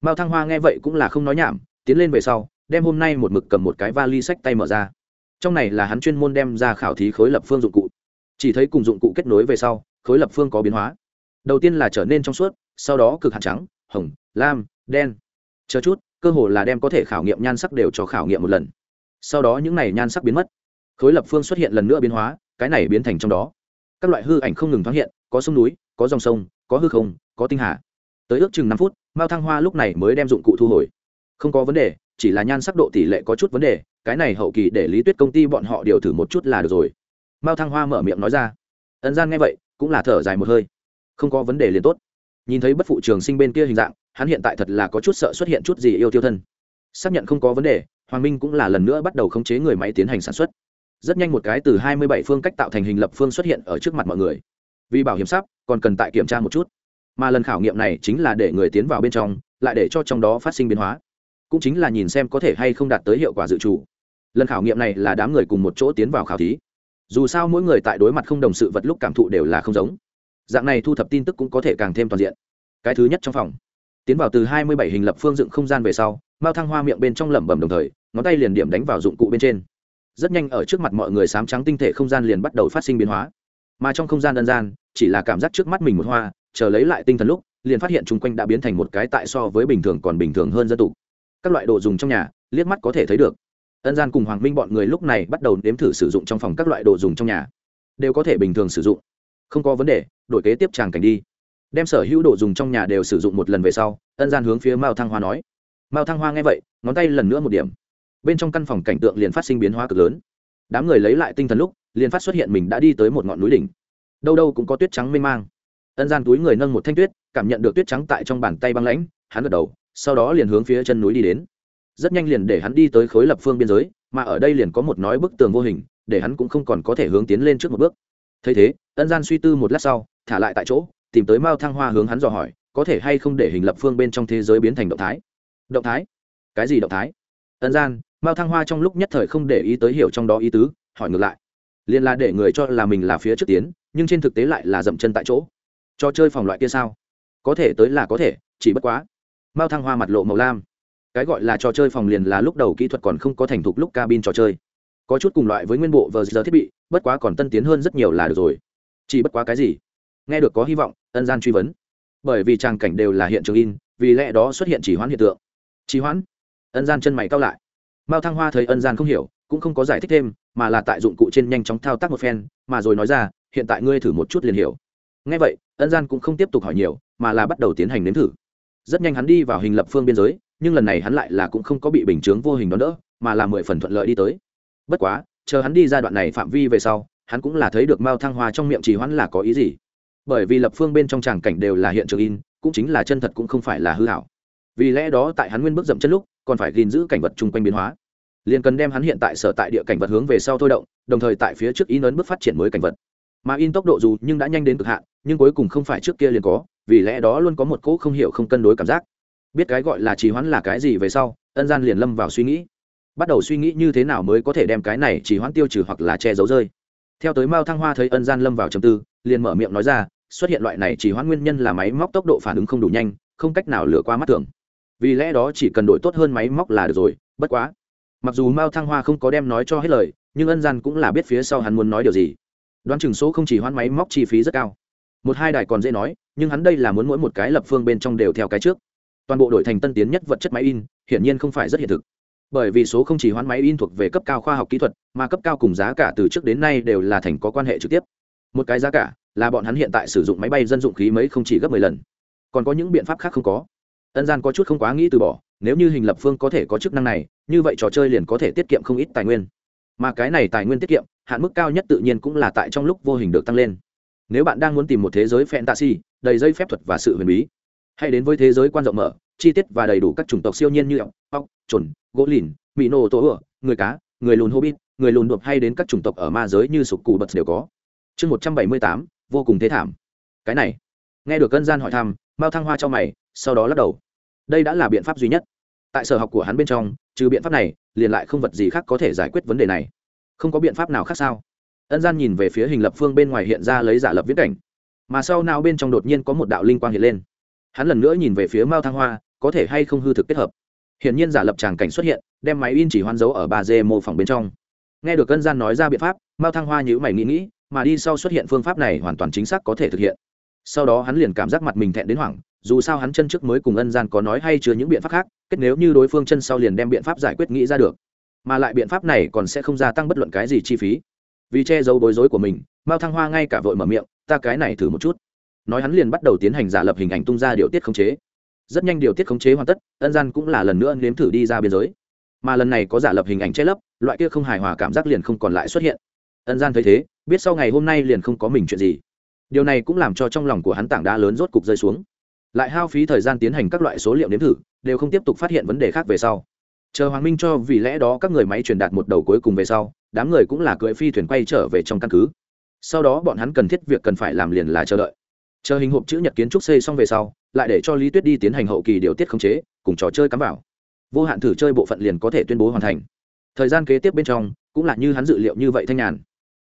Mao thăng hoa nghe vậy cũng là không nói nhảm, tiến lên về sau, đem hôm nay một mực cầm một cái vali sách tay mở ra trong này là hắn chuyên môn đem ra khảo thí khối lập phương dụng cụ. Chỉ thấy cùng dụng cụ kết nối về sau, khối lập phương có biến hóa. Đầu tiên là trở nên trong suốt, sau đó cực hạt trắng, hồng, lam, đen. Chờ chút, cơ hồ là đem có thể khảo nghiệm nhan sắc đều cho khảo nghiệm một lần. Sau đó những này nhan sắc biến mất. Khối lập phương xuất hiện lần nữa biến hóa, cái này biến thành trong đó. Các loại hư ảnh không ngừng thoáng hiện, có sông núi, có dòng sông, có hư không, có tinh hà. Tới ước chừng năm phút, mao thăng hoa lúc này mới đem dụng cụ thu hồi. Không có vấn đề, chỉ là nhan sắc độ tỷ lệ có chút vấn đề cái này hậu kỳ để lý tuyết công ty bọn họ điều thử một chút là được rồi. Mao thăng hoa mở miệng nói ra. Ân gian nghe vậy, cũng là thở dài một hơi. Không có vấn đề liền tốt. Nhìn thấy bất phụ trường sinh bên kia hình dạng, hắn hiện tại thật là có chút sợ xuất hiện chút gì yêu tiêu thân. Xác nhận không có vấn đề, hoàng minh cũng là lần nữa bắt đầu khống chế người máy tiến hành sản xuất. Rất nhanh một cái từ hai mươi bảy phương cách tạo thành hình lập phương xuất hiện ở trước mặt mọi người. Vì bảo hiểm sắp, còn cần tại kiểm tra một chút. Mà lần khảo nghiệm này chính là để người tiến vào bên trong, lại để cho trong đó phát sinh biến hóa. Cũng chính là nhìn xem có thể hay không đạt tới hiệu quả dự trù lần khảo nghiệm này là đám người cùng một chỗ tiến vào khảo thí. Dù sao mỗi người tại đối mặt không đồng sự vật lúc cảm thụ đều là không giống. Dạng này thu thập tin tức cũng có thể càng thêm toàn diện. Cái thứ nhất trong phòng. Tiến vào từ hai mươi bảy hình lập phương dựng không gian về sau, mao thăng hoa miệng bên trong lẩm bẩm đồng thời, ngón tay liền điểm đánh vào dụng cụ bên trên. Rất nhanh ở trước mặt mọi người sám trắng tinh thể không gian liền bắt đầu phát sinh biến hóa. Mà trong không gian đơn gian, chỉ là cảm giác trước mắt mình một hoa, chờ lấy lại tinh thần lúc, liền phát hiện chung quanh đã biến thành một cái tại so với bình thường còn bình thường hơn dân tục các loại đồ dùng trong nhà, liếc mắt có thể thấy được ân gian cùng hoàng minh bọn người lúc này bắt đầu nếm thử sử dụng trong phòng các loại đồ dùng trong nhà. Đều có thể bình thường sử dụng. Không có vấn đề, đổi kế tiếp tràng cảnh đi. Đem sở hữu đồ dùng trong nhà đều sử dụng một lần về sau, ân gian hướng phía mao thăng hoa nói. Mao thăng hoa nghe vậy, ngón tay lần nữa một điểm. Bên trong căn phòng cảnh tượng liền phát sinh biến hóa cực lớn. Đám người lấy lại tinh thần lúc, liền phát xuất hiện mình đã đi tới một ngọn núi đỉnh. Đâu đâu cũng có tuyết trắng mênh mang. Ân gian túi người nâng một thanh tuyết, cảm nhận được tuyết trắng tại trong bàn tay băng lãnh, hắn gật đầu, sau đó liền hướng phía chân núi đi đến rất nhanh liền để hắn đi tới khối lập phương biên giới, mà ở đây liền có một nói bức tường vô hình, để hắn cũng không còn có thể hướng tiến lên trước một bước. Thấy thế, ân gian suy tư một lát sau, thả lại tại chỗ, tìm tới mao thăng hoa hướng hắn dò hỏi, có thể hay không để hình lập phương bên trong thế giới biến thành động thái? Động thái? Cái gì động thái? Ân gian, mao thăng hoa trong lúc nhất thời không để ý tới hiểu trong đó ý tứ, hỏi ngược lại. Liền là để người cho là mình là phía trước tiến, nhưng trên thực tế lại là dậm chân tại chỗ. Cho chơi phòng loại kia sao? Có thể tới là có thể, chỉ bất quá. Mao thăng hoa mặt lộ màu lam cái gọi là trò chơi phòng liền là lúc đầu kỹ thuật còn không có thành thục lúc cabin trò chơi. Có chút cùng loại với nguyên bộ vờ giờ thiết bị, bất quá còn tân tiến hơn rất nhiều là được rồi. Chỉ bất quá cái gì? Nghe được có hy vọng, ân gian truy vấn. Bởi vì tràng cảnh đều là hiện trường in, vì lẽ đó xuất hiện chỉ hoãn hiện tượng. Chỉ hoãn? Ân gian chân mày cao lại. Mao thăng hoa thấy ân gian không hiểu, cũng không có giải thích thêm, mà là tại dụng cụ trên nhanh chóng thao tác một phen, mà rồi nói ra, hiện tại ngươi thử một chút liền hiểu. Ngay vậy, ân gian cũng không tiếp tục hỏi nhiều, mà là bắt đầu tiến hành nếm thử. Rất nhanh hắn đi vào hình lập phương biên giới nhưng lần này hắn lại là cũng không có bị bình chướng vô hình đón đỡ, mà là mười phần thuận lợi đi tới. Bất quá, chờ hắn đi ra đoạn này phạm vi về sau, hắn cũng là thấy được mao thăng hoa trong miệng trì hoãn là có ý gì. Bởi vì lập phương bên trong tràng cảnh đều là hiện trường in, cũng chính là chân thật cũng không phải là hư hảo. Vì lẽ đó tại hắn nguyên bước dậm chân lúc, còn phải gìn giữ cảnh vật chung quanh biến hóa. Liền cần đem hắn hiện tại sở tại địa cảnh vật hướng về sau thôi động, đồng thời tại phía trước in ấn bước phát triển mới cảnh vật. Mà in tốc độ dù nhưng đã nhanh đến cực hạn, nhưng cuối cùng không phải trước kia liền có, vì lẽ đó luôn có một cỗ không hiểu không cân đối cảm giác biết cái gọi là trì hoãn là cái gì về sau, ân gian liền lâm vào suy nghĩ. Bắt đầu suy nghĩ như thế nào mới có thể đem cái này trì hoãn tiêu trừ hoặc là che giấu rơi. Theo tới mao thăng hoa thấy ân gian lâm vào trầm tư, liền mở miệng nói ra, xuất hiện loại này chỉ hoãn nguyên nhân là máy móc tốc độ phản ứng không đủ nhanh, không cách nào lừa qua mắt thường. Vì lẽ đó chỉ cần đổi tốt hơn máy móc là được rồi, bất quá. Mặc dù mao thăng hoa không có đem nói cho hết lời, nhưng ân gian cũng là biết phía sau hắn muốn nói điều gì. Đoán chừng số không chỉ hoãn máy móc chi phí rất cao. Một hai đài còn dễ nói, nhưng hắn đây là muốn mỗi một cái lập phương bên trong đều theo cái trước toàn bộ đổi thành tân tiến nhất vật chất máy in, hiển nhiên không phải rất hiện thực. Bởi vì số không chỉ hoán máy in thuộc về cấp cao khoa học kỹ thuật, mà cấp cao cùng giá cả từ trước đến nay đều là thành có quan hệ trực tiếp. Một cái giá cả là bọn hắn hiện tại sử dụng máy bay dân dụng khí mấy không chỉ gấp mười lần. Còn có những biện pháp khác không có. Ân gian có chút không quá nghĩ từ bỏ, nếu như hình lập phương có thể có chức năng này, như vậy trò chơi liền có thể tiết kiệm không ít tài nguyên. Mà cái này tài nguyên tiết kiệm, hạn mức cao nhất tự nhiên cũng là tại trong lúc vô hình được tăng lên. Nếu bạn đang muốn tìm một thế giới fantasy, đầy dây phép thuật và sự huyền bí hãy đến với thế giới quan rộng mở, chi tiết và đầy đủ các chủng tộc siêu nhiên như ốc ốc chuẩn gỗ lìn mỹ nô tổ ửa, người cá, người lùn hobbit, người lùn đột hay đến các chủng tộc ở ma giới như sục cù bật đều có. Chương một trăm bảy mươi tám, vô cùng thế thảm. Cái này. Nghe được cân gian hỏi thăm, mao thăng hoa cho mày, sau đó lắc đầu. Đây đã là biện pháp duy nhất. Tại sở học của hắn bên trong, trừ biện pháp này, liền lại không vật gì khác có thể giải quyết vấn đề này. Không có biện pháp nào khác sao? Ân gian nhìn về phía hình lập phương bên ngoài hiện ra lấy giả lập viết cảnh. Mà sau nào bên trong đột nhiên có một đạo linh quang hiện lên hắn lần nữa nhìn về phía mao thăng hoa, có thể hay không hư thực kết hợp. Hiển nhiên giả lập tràng cảnh xuất hiện, đem máy in chỉ hoan dấu ở ba d mô phỏng bên trong. Nghe được cân gian nói ra biện pháp, mao thăng hoa nhữ mày nghĩ nghĩ, mà đi sau xuất hiện phương pháp này hoàn toàn chính xác có thể thực hiện. Sau đó hắn liền cảm giác mặt mình thẹn đến hoảng, dù sao hắn chân trước mới cùng ân gian có nói hay chưa những biện pháp khác, kết nếu như đối phương chân sau liền đem biện pháp giải quyết nghĩ ra được. Mà lại biện pháp này còn sẽ không gia tăng bất luận cái gì chi phí. Vì che giấu bối rối của mình, mao thăng hoa ngay cả vội mở miệng, ta cái này thử một chút nói hắn liền bắt đầu tiến hành giả lập hình ảnh tung ra điều tiết khống chế. Rất nhanh điều tiết khống chế hoàn tất, ân gian cũng là lần nữa nếm thử đi ra biên giới. Mà lần này có giả lập hình ảnh che lấp, loại kia không hài hòa cảm giác liền không còn lại xuất hiện. Ân gian thấy thế, biết sau ngày hôm nay liền không có mình chuyện gì. Điều này cũng làm cho trong lòng của hắn tảng đá lớn rốt cục rơi xuống. Lại hao phí thời gian tiến hành các loại số liệu nếm thử, đều không tiếp tục phát hiện vấn đề khác về sau. Chờ hoàng minh cho vì lẽ đó các người máy truyền đạt một đầu cuối cùng về sau, đám người cũng là cưỡi phi thuyền quay trở về trong căn cứ. Sau đó bọn hắn cần thiết việc cần phải làm liền là chờ đợi chờ hình hộp chữ nhật kiến trúc xây xong về sau, lại để cho lý tuyết đi tiến hành hậu kỳ điều tiết khống chế, cùng trò chơi cắm vào. Vô hạn thử chơi bộ phận liền có thể tuyên bố hoàn thành. Thời gian kế tiếp bên trong, cũng là như hắn dự liệu như vậy thanh nhàn.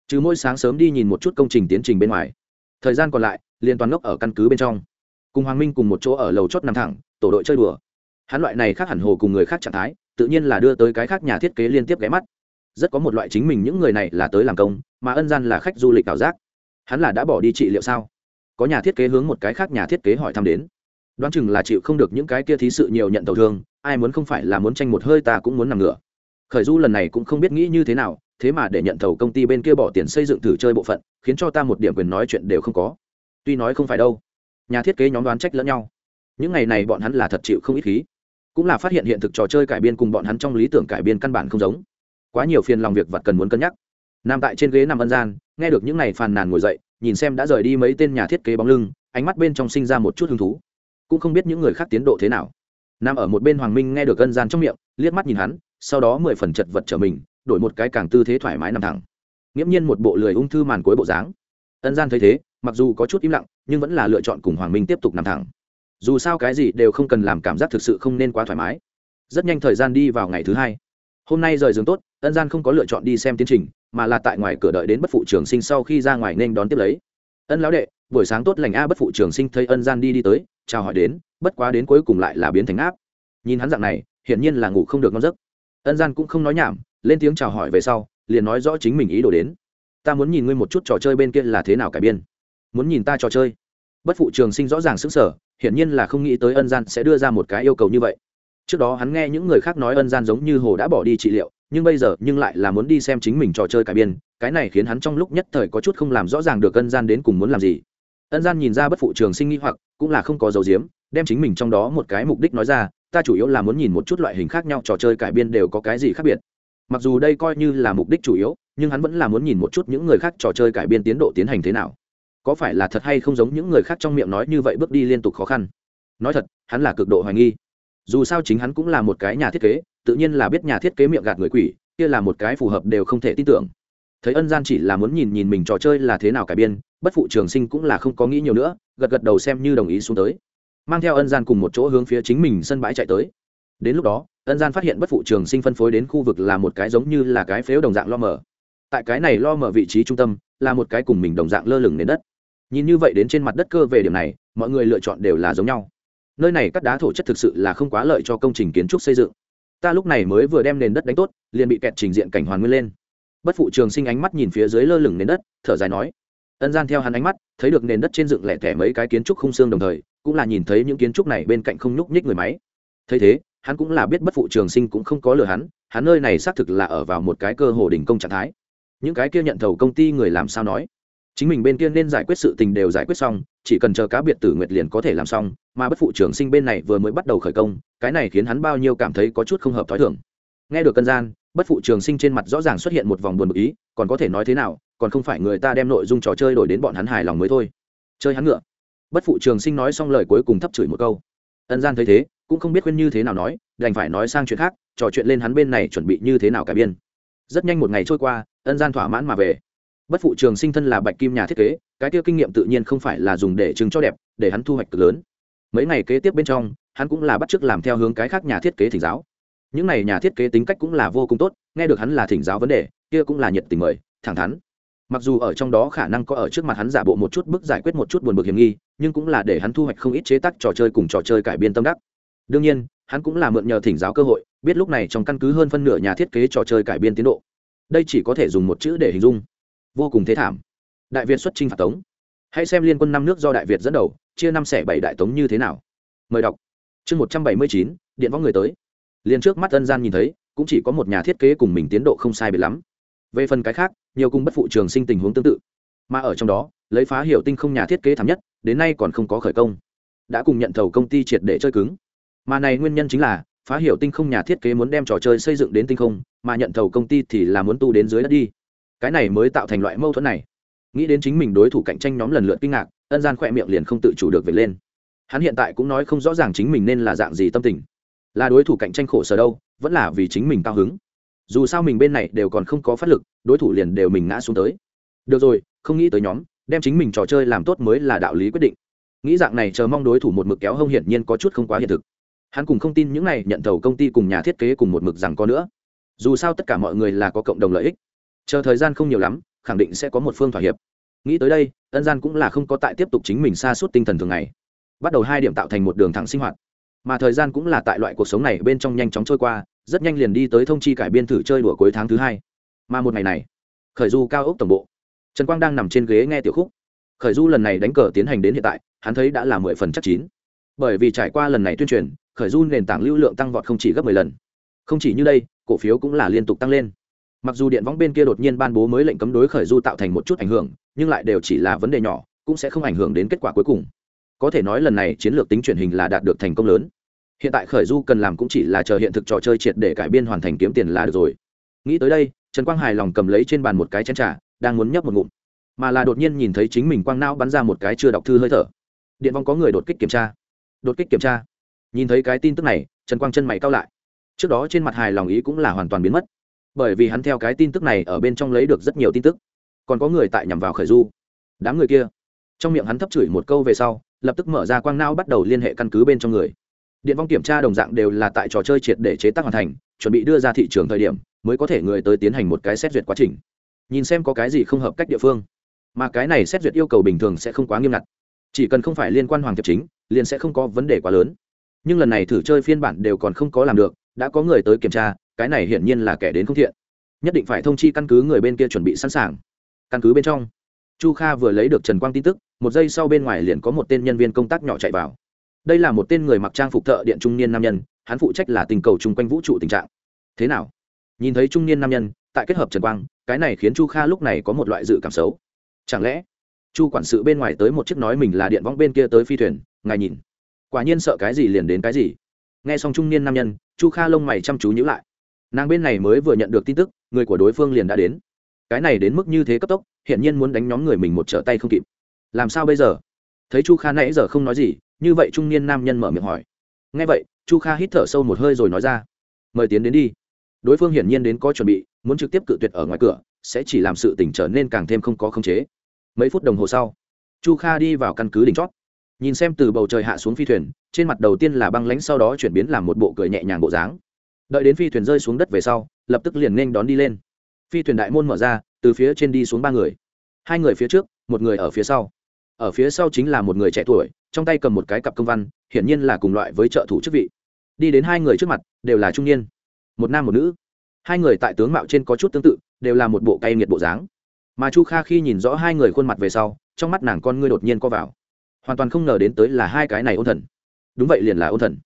Trừ mỗi sáng sớm đi nhìn một chút công trình tiến trình bên ngoài, thời gian còn lại, liền toàn ngốc ở căn cứ bên trong. Cùng hoàng minh cùng một chỗ ở lầu chót nằm thẳng, tổ đội chơi đùa. Hắn loại này khác hẳn hồ cùng người khác trạng thái, tự nhiên là đưa tới cái khác nhà thiết kế liên tiếp ghé mắt. Rất có một loại chính mình những người này là tới làm công, mà ân gian là khách du lịch ảo giác. Hắn là đã bỏ đi trị liệu sao? Có nhà thiết kế hướng một cái khác nhà thiết kế hỏi thăm đến. Đoán chừng là chịu không được những cái kia thí sự nhiều nhận tàu thương, ai muốn không phải là muốn tranh một hơi ta cũng muốn nằm ngửa. Khởi du lần này cũng không biết nghĩ như thế nào, thế mà để nhận thầu công ty bên kia bỏ tiền xây dựng thử chơi bộ phận, khiến cho ta một điểm quyền nói chuyện đều không có. Tuy nói không phải đâu, nhà thiết kế nhóm đoán trách lẫn nhau. Những ngày này bọn hắn là thật chịu không ít khí. Cũng là phát hiện hiện thực trò chơi cải biên cùng bọn hắn trong lý tưởng cải biên căn bản không giống. Quá nhiều phiền lòng việc vật cần muốn cân nhắc. Nằm tại trên ghế nằm ân gian, nghe được những ngày phàn nàn ngồi dậy nhìn xem đã rời đi mấy tên nhà thiết kế bóng lưng, ánh mắt bên trong sinh ra một chút hứng thú. Cũng không biết những người khác tiến độ thế nào. Nằm ở một bên hoàng minh nghe được ân gian trong miệng, liếc mắt nhìn hắn, sau đó mười phần chật vật trở mình, đổi một cái càng tư thế thoải mái nằm thẳng. Nghiễm nhiên một bộ lười ung thư màn cuối bộ dáng. Ân gian thấy thế, mặc dù có chút im lặng, nhưng vẫn là lựa chọn cùng hoàng minh tiếp tục nằm thẳng. Dù sao cái gì đều không cần làm cảm giác thực sự không nên quá thoải mái. Rất nhanh thời gian đi vào ngày thứ hai. Hôm nay rời giường tốt, ân gian không có lựa chọn đi xem tiến trình mà là tại ngoài cửa đợi đến bất phụ trường sinh sau khi ra ngoài nên đón tiếp lấy. Ân lão đệ, buổi sáng tốt lành a, bất phụ trường sinh thấy ân gian đi đi tới, chào hỏi đến, bất quá đến cuối cùng lại là biến thành áp. Nhìn hắn dạng này, hiển nhiên là ngủ không được ngon giấc. Ân gian cũng không nói nhảm, lên tiếng chào hỏi về sau, liền nói rõ chính mình ý đồ đến. Ta muốn nhìn ngươi một chút trò chơi bên kia là thế nào cải biên. Muốn nhìn ta trò chơi. Bất phụ trường sinh rõ ràng sững sờ, hiển nhiên là không nghĩ tới ân gian sẽ đưa ra một cái yêu cầu như vậy. Trước đó hắn nghe những người khác nói ân gian giống như hồ đã bỏ đi trị liệu nhưng bây giờ nhưng lại là muốn đi xem chính mình trò chơi cải biên, cái này khiến hắn trong lúc nhất thời có chút không làm rõ ràng được ân gian đến cùng muốn làm gì. Ân gian nhìn ra bất phụ trường sinh nghi hoặc, cũng là không có dấu diếm đem chính mình trong đó một cái mục đích nói ra, ta chủ yếu là muốn nhìn một chút loại hình khác nhau trò chơi cải biên đều có cái gì khác biệt. Mặc dù đây coi như là mục đích chủ yếu, nhưng hắn vẫn là muốn nhìn một chút những người khác trò chơi cải biên tiến độ tiến hành thế nào. Có phải là thật hay không giống những người khác trong miệng nói như vậy bước đi liên tục khó khăn. Nói thật, hắn là cực độ hoài nghi. Dù sao chính hắn cũng là một cái nhà thiết kế tự nhiên là biết nhà thiết kế miệng gạt người quỷ, kia là một cái phù hợp đều không thể tin tưởng. Thấy ân gian chỉ là muốn nhìn nhìn mình trò chơi là thế nào cải biên, bất phụ trường sinh cũng là không có nghĩ nhiều nữa, gật gật đầu xem như đồng ý xuống tới. Mang theo ân gian cùng một chỗ hướng phía chính mình sân bãi chạy tới. Đến lúc đó, ân gian phát hiện bất phụ trường sinh phân phối đến khu vực là một cái giống như là cái phếu đồng dạng lo mở. Tại cái này lo mở vị trí trung tâm, là một cái cùng mình đồng dạng lơ lửng nền đất. Nhìn như vậy đến trên mặt đất cơ về điểm này, mọi người lựa chọn đều là giống nhau. Nơi này cắt đá thổ chất thực sự là không quá lợi cho công trình kiến trúc xây dựng ta lúc này mới vừa đem nền đất đánh tốt, liền bị kẹt trình diện cảnh hoàn nguyên lên. Bất phụ trường sinh ánh mắt nhìn phía dưới lơ lửng nền đất, thở dài nói. Ân gian theo hắn ánh mắt, thấy được nền đất trên dựng lẻ tẻ mấy cái kiến trúc khung xương đồng thời, cũng là nhìn thấy những kiến trúc này bên cạnh không nhúc nhích người máy. Thấy thế, hắn cũng là biết bất phụ trường sinh cũng không có lừa hắn hắn nơi này xác thực là ở vào một cái cơ hồ đỉnh công trạng thái. Những cái kia nhận thầu công ty người làm sao nói? Chính mình bên kia nên giải quyết sự tình đều giải quyết xong, chỉ cần chờ cá biệt tử nguyệt liền có thể làm xong, mà bất phụ trưởng sinh bên này vừa mới bắt đầu khởi công, cái này khiến hắn bao nhiêu cảm thấy có chút không hợp t h ó i thưởng nghe được cân gian, bất phụ trường sinh trên mặt rõ ràng xuất hiện một vòng buồn bực ý, còn có thể nói thế nào, còn không phải người ta đem nội dung trò chơi đổi đến bọn hắn hài lòng mới thôi. Chơi hắn ngựa. Bất phụ trường sinh nói xong lời cuối cùng thấp chửi một câu. Ân gian thấy thế, cũng không biết khuyên như thế nào nói, đành phải nói sang chuyện khác, trò chuyện lên hắn bên này chuẩn bị như thế nào cả biên. Rất nhanh một ngày trôi qua, ân gian thỏa mãn mà về bất phụ trường sinh thân là bạch kim nhà thiết kế, cái tiêu kinh nghiệm tự nhiên không phải là dùng để chứng cho đẹp, để hắn thu hoạch cực lớn. Mấy ngày kế tiếp bên trong, hắn cũng là bắt chước làm theo hướng cái khác nhà thiết kế thỉnh giáo. Những n à y nhà thiết kế tính cách cũng là vô cùng tốt, nghe được hắn là thỉnh giáo vấn đề, kia cũng là nhiệt tình mời, thẳng thắn. Mặc dù ở trong đó khả năng có ở trước mặt hắn giả bộ một chút bức giải quyết một chút buồn bực hiểm nghi, nhưng cũng là để hắn thu hoạch không ít chế tác trò chơi cùng trò chơi cải biên tâm đắc. Đương nhiên, hắn cũng là mượn nhờ thỉnh giáo cơ hội, biết lúc này trong căn cứ hơn phân nửa nhà thiết kế trò chơi cải biên tiến độ. Đây chỉ có thể dùng một chữ để hình dung vô cùng thế thảm. Đại việt xuất chinh phạt tống. Hãy xem liên quân năm nước do đại việt dẫn đầu, chia năm xẻ bảy đại tống như thế nào. Mời đọc. Chương một trăm bảy mươi chín, điện võ người tới. Liền trước mắt ân gian nhìn thấy, cũng chỉ có một nhà thiết kế cùng mình tiến độ không sai biệt lắm. Về phần cái khác, nhiều cung bất phụ trường sinh tình huống tương tự. Mà ở trong đó, lấy phá hiểu tinh không nhà thiết kế thảm nhất, đến nay còn không có khởi công. Đã cùng nhận thầu công ty triệt để chơi cứng. Mà này nguyên nhân chính là, phá hiểu tinh không nhà thiết kế muốn đem trò chơi xây dựng đến tinh không, mà nhận thầu công ty thì là muốn tu đến dưới đất đi cái này mới tạo thành loại mâu thuẫn này. Nghĩ đến chính mình đối thủ cạnh tranh nhóm lần lượt kinh ngạc, ân gian khỏe miệng liền không tự chủ được về lên. Hắn hiện tại cũng nói không rõ ràng chính mình nên là dạng gì tâm tình. Là đối thủ cạnh tranh khổ sở đâu, vẫn là vì chính mình cao hứng. Dù sao mình bên này đều còn không có phát lực, đối thủ liền đều mình ngã xuống tới. Được rồi, không nghĩ tới nhóm, đem chính mình trò chơi làm tốt mới là đạo lý quyết định. Nghĩ dạng này chờ mong đối thủ một mực kéo hông hiển nhiên có chút không quá hiện thực. Hắn cùng không tin những này nhận thầu công ty cùng nhà thiết kế cùng một mực rằng có nữa. Dù sao tất cả mọi người là có cộng đồng lợi ích chờ thời gian không nhiều lắm, khẳng định sẽ có một phương thỏa hiệp. Nghĩ tới đây, ân gian cũng là không có tại tiếp tục chính mình xa suốt tinh thần thường ngày. Bắt đầu hai điểm tạo thành một đường thẳng sinh hoạt. Mà thời gian cũng là tại loại cuộc sống này bên trong nhanh chóng trôi qua, rất nhanh liền đi tới thông chi cải biên thử chơi đùa cuối tháng thứ hai. Mà một ngày này, khởi du cao ốc tổng bộ. Trần quang đang nằm trên ghế nghe tiểu khúc. Khởi du lần này đánh cờ tiến hành đến hiện tại, hắn thấy đã là mười phần chắc chín. Bởi vì trải qua lần này tuyên truyền, khởi du nền tảng lưu lượng tăng vọt không chỉ gấp mười lần. Không chỉ như đây, cổ phiếu cũng là liên tục tăng lên mặc dù điện võng bên kia đột nhiên ban bố mới lệnh cấm đối khởi du tạo thành một chút ảnh hưởng, nhưng lại đều chỉ là vấn đề nhỏ, cũng sẽ không ảnh hưởng đến kết quả cuối cùng. Có thể nói lần này chiến lược tính truyền hình là đạt được thành công lớn. Hiện tại khởi du cần làm cũng chỉ là chờ hiện thực trò chơi triệt để cải biên hoàn thành kiếm tiền là được rồi. Nghĩ tới đây, trần quang hài lòng cầm lấy trên bàn một cái chén trà, đang muốn nhấp một ngụm. Mà là đột nhiên nhìn thấy chính mình quang não bắn ra một cái chưa đọc thư hơi thở. Điện vong có người đột kích kiểm tra. Đột kích kiểm tra. Nhìn thấy cái tin tức này, trần quang chân mày cao lại. Trước đó trên mặt hài lòng ý cũng là hoàn toàn biến mất bởi vì hắn theo cái tin tức này ở bên trong lấy được rất nhiều tin tức. Còn có người tại nhằm vào khởi du. Đám người kia. Trong miệng hắn thấp chửi một câu về sau, lập tức mở ra quang não bắt đầu liên hệ căn cứ bên trong người. Điện vong kiểm tra đồng dạng đều là tại trò chơi triệt để chế tác hoàn thành, chuẩn bị đưa ra thị trường thời điểm, mới có thể người tới tiến hành một cái xét duyệt quá trình. Nhìn xem có cái gì không hợp cách địa phương. Mà cái này xét duyệt yêu cầu bình thường sẽ không quá nghiêm ngặt. Chỉ cần không phải liên quan hoàng thiệp chính, liền sẽ không có vấn đề quá lớn. Nhưng lần này thử chơi phiên bản đều còn không có làm được, đã có người tới kiểm tra cái này hiển nhiên là kẻ đến không thiện. Nhất định phải thông chi căn cứ người bên kia chuẩn bị sẵn sàng. Căn cứ bên trong, chu kha vừa lấy được trần quang tin tức, một giây sau bên ngoài liền có một tên nhân viên công tác nhỏ chạy vào. Đây là một tên người mặc trang phục thợ điện trung niên nam nhân, hắn phụ trách là tình cầu chung quanh vũ trụ tình trạng. Thế nào? Nhìn thấy trung niên nam nhân, tại kết hợp trần quang, cái này khiến chu kha lúc này có một loại dự cảm xấu. Chẳng lẽ, chu quản sự bên ngoài tới một chiếc nói mình là điện võng bên kia tới phi thuyền, ngài nhìn. Quả nhiên sợ cái gì liền đến cái gì. Nghe xong trung niên nam nhân, chu kha lông mày chăm chú nhữ lại nàng bên này mới vừa nhận được tin tức, người của đối phương liền đã đến. Cái này đến mức như thế cấp tốc hiện nhiên muốn đánh nhóm người mình một trở tay không kịp. Làm sao bây giờ? Thấy chu kha nãy giờ không nói gì, như vậy trung niên nam nhân mở miệng hỏi. Ngay vậy, chu kha hít thở sâu một hơi rồi nói ra. Mời tiến đến đi. Đối phương hiển nhiên đến có chuẩn bị, muốn trực tiếp cự tuyệt ở ngoài cửa, sẽ chỉ làm sự tỉnh trở nên càng thêm không có khống chế. Mấy phút đồng hồ sau, chu kha đi vào căn cứ đỉnh chót. Nhìn xem từ bầu trời hạ xuống phi thuyền, trên mặt đầu tiên là băng lánh sau đó chuyển biến làm một bộ cười nhẹ nhàng bộ dáng đợi đến phi thuyền rơi xuống đất về sau, lập tức liền nên đón đi lên. Phi thuyền đại môn mở ra, từ phía trên đi xuống ba người. Hai người phía trước, một người ở phía sau. Ở phía sau chính là một người trẻ tuổi, trong tay cầm một cái cặp công văn, hiển nhiên là cùng loại với trợ thủ chức vị. Đi đến hai người trước mặt, đều là trung niên. Một nam một nữ. Hai người tại tướng mạo trên có chút tương tự, đều là một bộ cay nghiệt bộ dáng. Mà chu kha khi nhìn rõ hai người khuôn mặt về sau, trong mắt nàng con ngươi đột nhiên co vào. Hoàn toàn không ngờ đến tới là hai cái này ôn thần. Đúng vậy liền là ôn thần.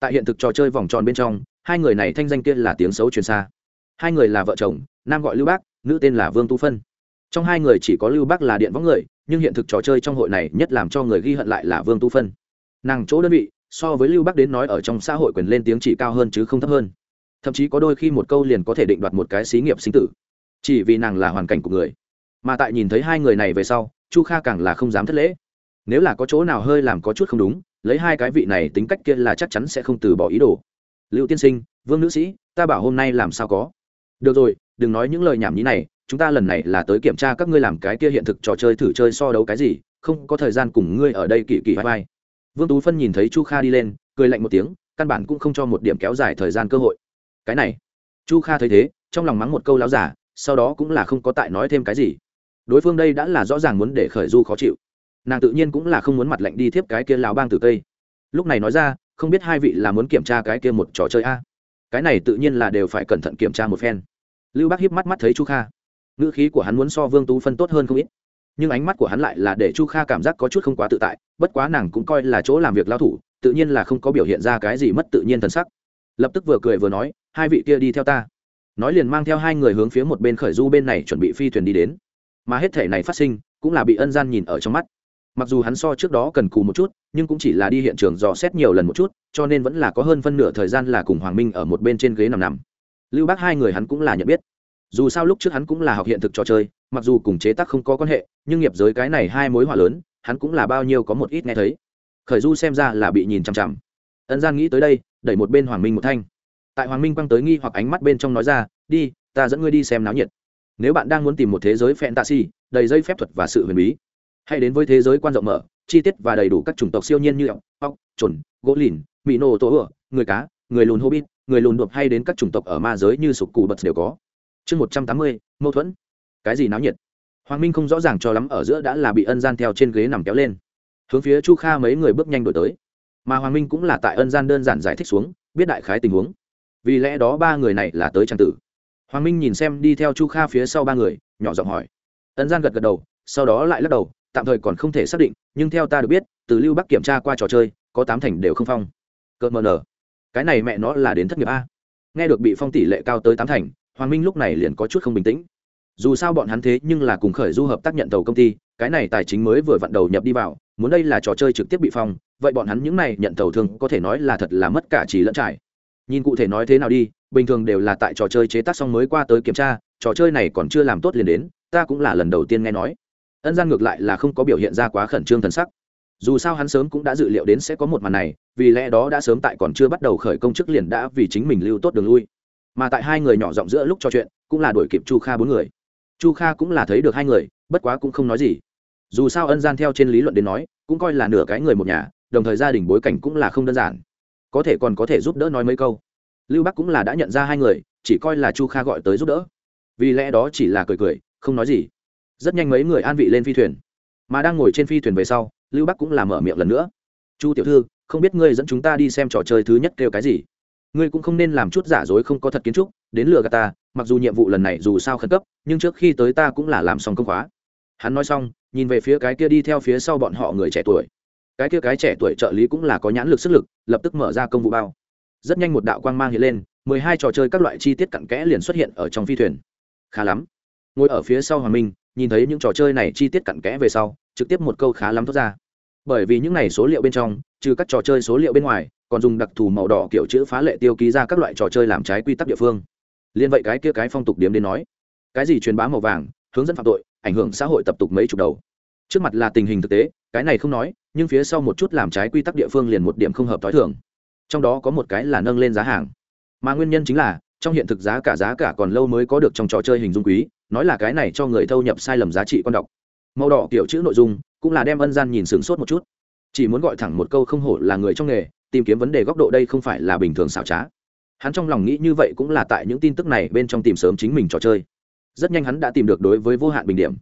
Tại hiện thực trò chơi vòng tròn bên trong hai người này thanh danh kia là tiếng xấu truyền xa. Hai người là vợ chồng, nam gọi lưu bác, nữ tên là vương tu phân. Trong hai người chỉ có lưu bác là điện võng người, nhưng hiện thực trò chơi trong hội này nhất làm cho người ghi hận lại là vương tu phân. Nàng chỗ đơn vị, so với lưu bác đến nói ở trong xã hội quyền lên tiếng chỉ cao hơn chứ không thấp hơn. Thậm chí có đôi khi một câu liền có thể định đoạt một cái xí nghiệp sinh tử. Chỉ vì nàng là hoàn cảnh của người. Mà tại nhìn thấy hai người này về sau, chu kha càng là không dám thất lễ. Nếu là có chỗ nào hơi làm có chút không đúng, lấy hai cái vị này tính cách kia là chắc chắn sẽ không từ bỏ ý đồ lưu tiên sinh, vương nữ sĩ, ta bảo hôm nay làm sao có? Được rồi, đừng nói những lời nhảm nhí này, chúng ta lần này là tới kiểm tra các ngươi làm cái kia hiện thực trò chơi thử chơi so đấu cái gì, không có thời gian cùng ngươi ở đây kỳ kỳ vai vai. Vương tú phân nhìn thấy chu kha đi lên, cười lạnh một tiếng, căn bản cũng không cho một điểm kéo dài thời gian cơ hội. Cái này, chu kha thấy thế, trong lòng mắng một câu láo giả, sau đó cũng là không có tại nói thêm cái gì. Đối phương đây đã là rõ ràng muốn để khởi du khó chịu. Nàng tự nhiên cũng là không muốn mặt lạnh đi tiếp cái kia láo bang từ cây. Lúc này nói ra không biết hai vị là muốn kiểm tra cái kia một trò chơi a? Cái này tự nhiên là đều phải cẩn thận kiểm tra một phen. Lưu bác hiếp mắt mắt thấy chu kha. Ngữ khí của hắn muốn so vương tú phân tốt hơn không ít. Nhưng ánh mắt của hắn lại là để chu kha cảm giác có chút không quá tự tại, bất quá nàng cũng coi là chỗ làm việc lao thủ, tự nhiên là không có biểu hiện ra cái gì mất tự nhiên thân sắc. Lập tức vừa cười vừa nói, hai vị kia đi theo ta. Nói liền mang theo hai người hướng phía một bên khởi du bên này chuẩn bị phi thuyền đi đến. Mà hết thể này phát sinh, cũng là bị ân gian nhìn ở trong mắt mặc dù hắn so trước đó cần cù một chút, nhưng cũng chỉ là đi hiện trường dò xét nhiều lần một chút, cho nên vẫn là có hơn phân nửa thời gian là cùng hoàng minh ở một bên trên ghế nằm nằm. Lưu bác hai người hắn cũng là nhận biết. Dù sao lúc trước hắn cũng là học hiện thực trò chơi, mặc dù cùng chế tác không có quan hệ, nhưng nghiệp giới cái này hai mối họa lớn, hắn cũng là bao nhiêu có một ít nghe thấy. Khởi du xem ra là bị nhìn chằm chằm. Ân gian nghĩ tới đây, đẩy một bên hoàng minh một thanh. Tại hoàng minh quăng tới nghi hoặc ánh mắt bên trong nói ra, đi, ta dẫn ngươi đi xem náo nhiệt. Nếu bạn đang muốn tìm một thế giới fantasy, đầy dây phép thuật và sự huyền bí hãy đến với thế giới quan rộng mở, chi tiết và đầy đủ các chủng tộc siêu nhiên như ốc ốc trồn gỗ lìn mỹ nô, tổ ựa, người cá, người lùn hobbit, người lùn đột hay đến các chủng tộc ở ma giới như sục cù bật đều có. Chương một trăm tám mươi, mâu thuẫn. Cái gì náo nhiệt? Hoàng minh không rõ ràng cho lắm ở giữa đã là bị ân gian theo trên ghế nằm kéo lên. Hướng phía chu kha mấy người bước nhanh đổi tới. Mà hoàng minh cũng là tại ân gian đơn giản giải thích xuống, biết đại khái tình huống. Vì lẽ đó ba người này là tới trang tử. Hoàng minh nhìn xem đi theo chu kha phía sau ba người, nhỏ giọng hỏi. Ân gian gật gật đầu, sau đó lại lắc đầu tạm thời còn không thể xác định, nhưng theo ta được biết, từ lưu bắc kiểm tra qua trò chơi, có tám thành đều không phong. Cợt mờ nở cái này mẹ nó là đến thất nghiệp a. Nghe được bị phong tỷ lệ cao tới tám thành, hoàng minh lúc này liền có chút không bình tĩnh. Dù sao bọn hắn thế nhưng là cùng khởi du hợp tác nhận tàu công ty, cái này tài chính mới vừa vặn đầu nhập đi vào, muốn đây là trò chơi trực tiếp bị phong, vậy bọn hắn những này nhận tàu thường có thể nói là thật là mất cả trí lẫn trải. Nhìn cụ thể nói thế nào đi, bình thường đều là tại trò chơi chế tác xong mới qua tới kiểm tra, trò chơi này còn chưa làm tốt liền đến, ta cũng là lần đầu tiên nghe nói ân gian ngược lại là không có biểu hiện ra quá khẩn trương thần sắc. Dù sao hắn sớm cũng đã dự liệu đến sẽ có một màn này, vì lẽ đó đã sớm tại còn chưa bắt đầu khởi công chức liền đã vì chính mình lưu tốt đường lui. Mà tại hai người nhỏ giọng giữa lúc trò chuyện, cũng là đuổi kịp chu kha bốn người. Chu kha cũng là thấy được hai người, bất quá cũng không nói gì. Dù sao ân gian theo trên lý luận đến nói, cũng coi là nửa cái người một nhà, đồng thời gia đình bối cảnh cũng là không đơn giản. Có thể còn có thể giúp đỡ nói mấy câu. Lưu bắc cũng là đã nhận ra hai người, chỉ coi là chu kha gọi tới giúp đỡ. Vì lẽ đó chỉ là cười cười, không nói gì rất nhanh mấy người an vị lên phi thuyền. Mà đang ngồi trên phi thuyền về sau, lưu bắc cũng làm mở miệng lần nữa. Chu tiểu thư, không biết ngươi dẫn chúng ta đi xem trò chơi thứ nhất kêu cái gì? Ngươi cũng không nên làm chút giả dối không có thật kiến trúc, đến lừa gạt ta, mặc dù nhiệm vụ lần này dù sao khẩn cấp, nhưng trước khi tới ta cũng là làm xong công khóa. Hắn nói xong, nhìn về phía cái kia đi theo phía sau bọn họ người trẻ tuổi. Cái kia cái trẻ tuổi trợ lý cũng là có nhãn lực sức lực, lập tức mở ra công vụ bao. Rất nhanh một đạo quang mang hiện lên, mười hai trò chơi các loại chi tiết cặn kẽ liền xuất hiện ở trong phi thuyền. Khá lắm. Ngồi ở phía sau hòa minh nhìn thấy những trò chơi này chi tiết cặn kẽ về sau, trực tiếp một câu khá lắm thốt ra. Bởi vì những này số liệu bên trong, trừ các trò chơi số liệu bên ngoài, còn dùng đặc thù màu đỏ kiểu chữ phá lệ tiêu ký ra các loại trò chơi làm trái quy tắc địa phương. Liên vậy cái kia cái phong tục điếm đến nói, cái gì truyền bá màu vàng, hướng dẫn phạm tội, ảnh hưởng xã hội tập tục mấy chục đầu. Trước mặt là tình hình thực tế, cái này không nói, nhưng phía sau một chút làm trái quy tắc địa phương liền một điểm không hợp t h o i thường. Trong đó có một cái là nâng lên giá hàng. Mà nguyên nhân chính là, trong hiện thực giá cả giá cả còn lâu mới có được trong trò chơi hình dung quý nói là cái này cho người thâu nhập sai lầm giá trị con đọc. Màu đỏ kiểu chữ nội dung cũng là đem ân gian nhìn sửng sốt một chút. Chỉ muốn gọi thẳng một câu không hổ là người trong nghề, tìm kiếm vấn đề góc độ đây không phải là bình thường xảo trá. Hắn trong lòng nghĩ như vậy cũng là tại những tin tức này bên trong tìm sớm chính mình trò chơi. Rất nhanh hắn đã tìm được đối với vô hạn bình điểm.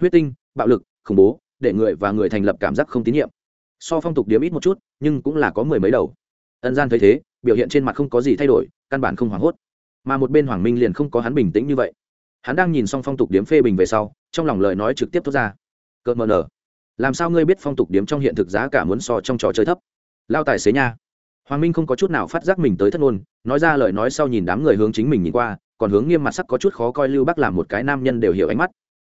Huyết tinh, bạo lực, khủng bố, để người và người thành lập cảm giác không tín nhiệm. So phong tục điếm ít một chút, nhưng cũng là có mười mấy đầu. Ân gian thấy thế, biểu hiện trên mặt không có gì thay đổi, căn bản không hoảng hốt. Mà một bên hoàng minh liền không có hắn bình tĩnh như vậy hắn đang nhìn xong phong tục điếm phê bình về sau, trong lòng lời nói trực tiếp thốt ra. Cợt mờ nở. Làm sao ngươi biết phong tục điếm trong hiện thực giá cả muốn so trong trò chơi thấp? Lao tài xế nha. Hoàng minh không có chút nào phát giác mình tới thất ngôn, nói ra lời nói sau nhìn đám người hướng chính mình nhìn qua, còn hướng nghiêm mặt sắc có chút khó coi lưu bác làm một cái nam nhân đều hiểu ánh mắt.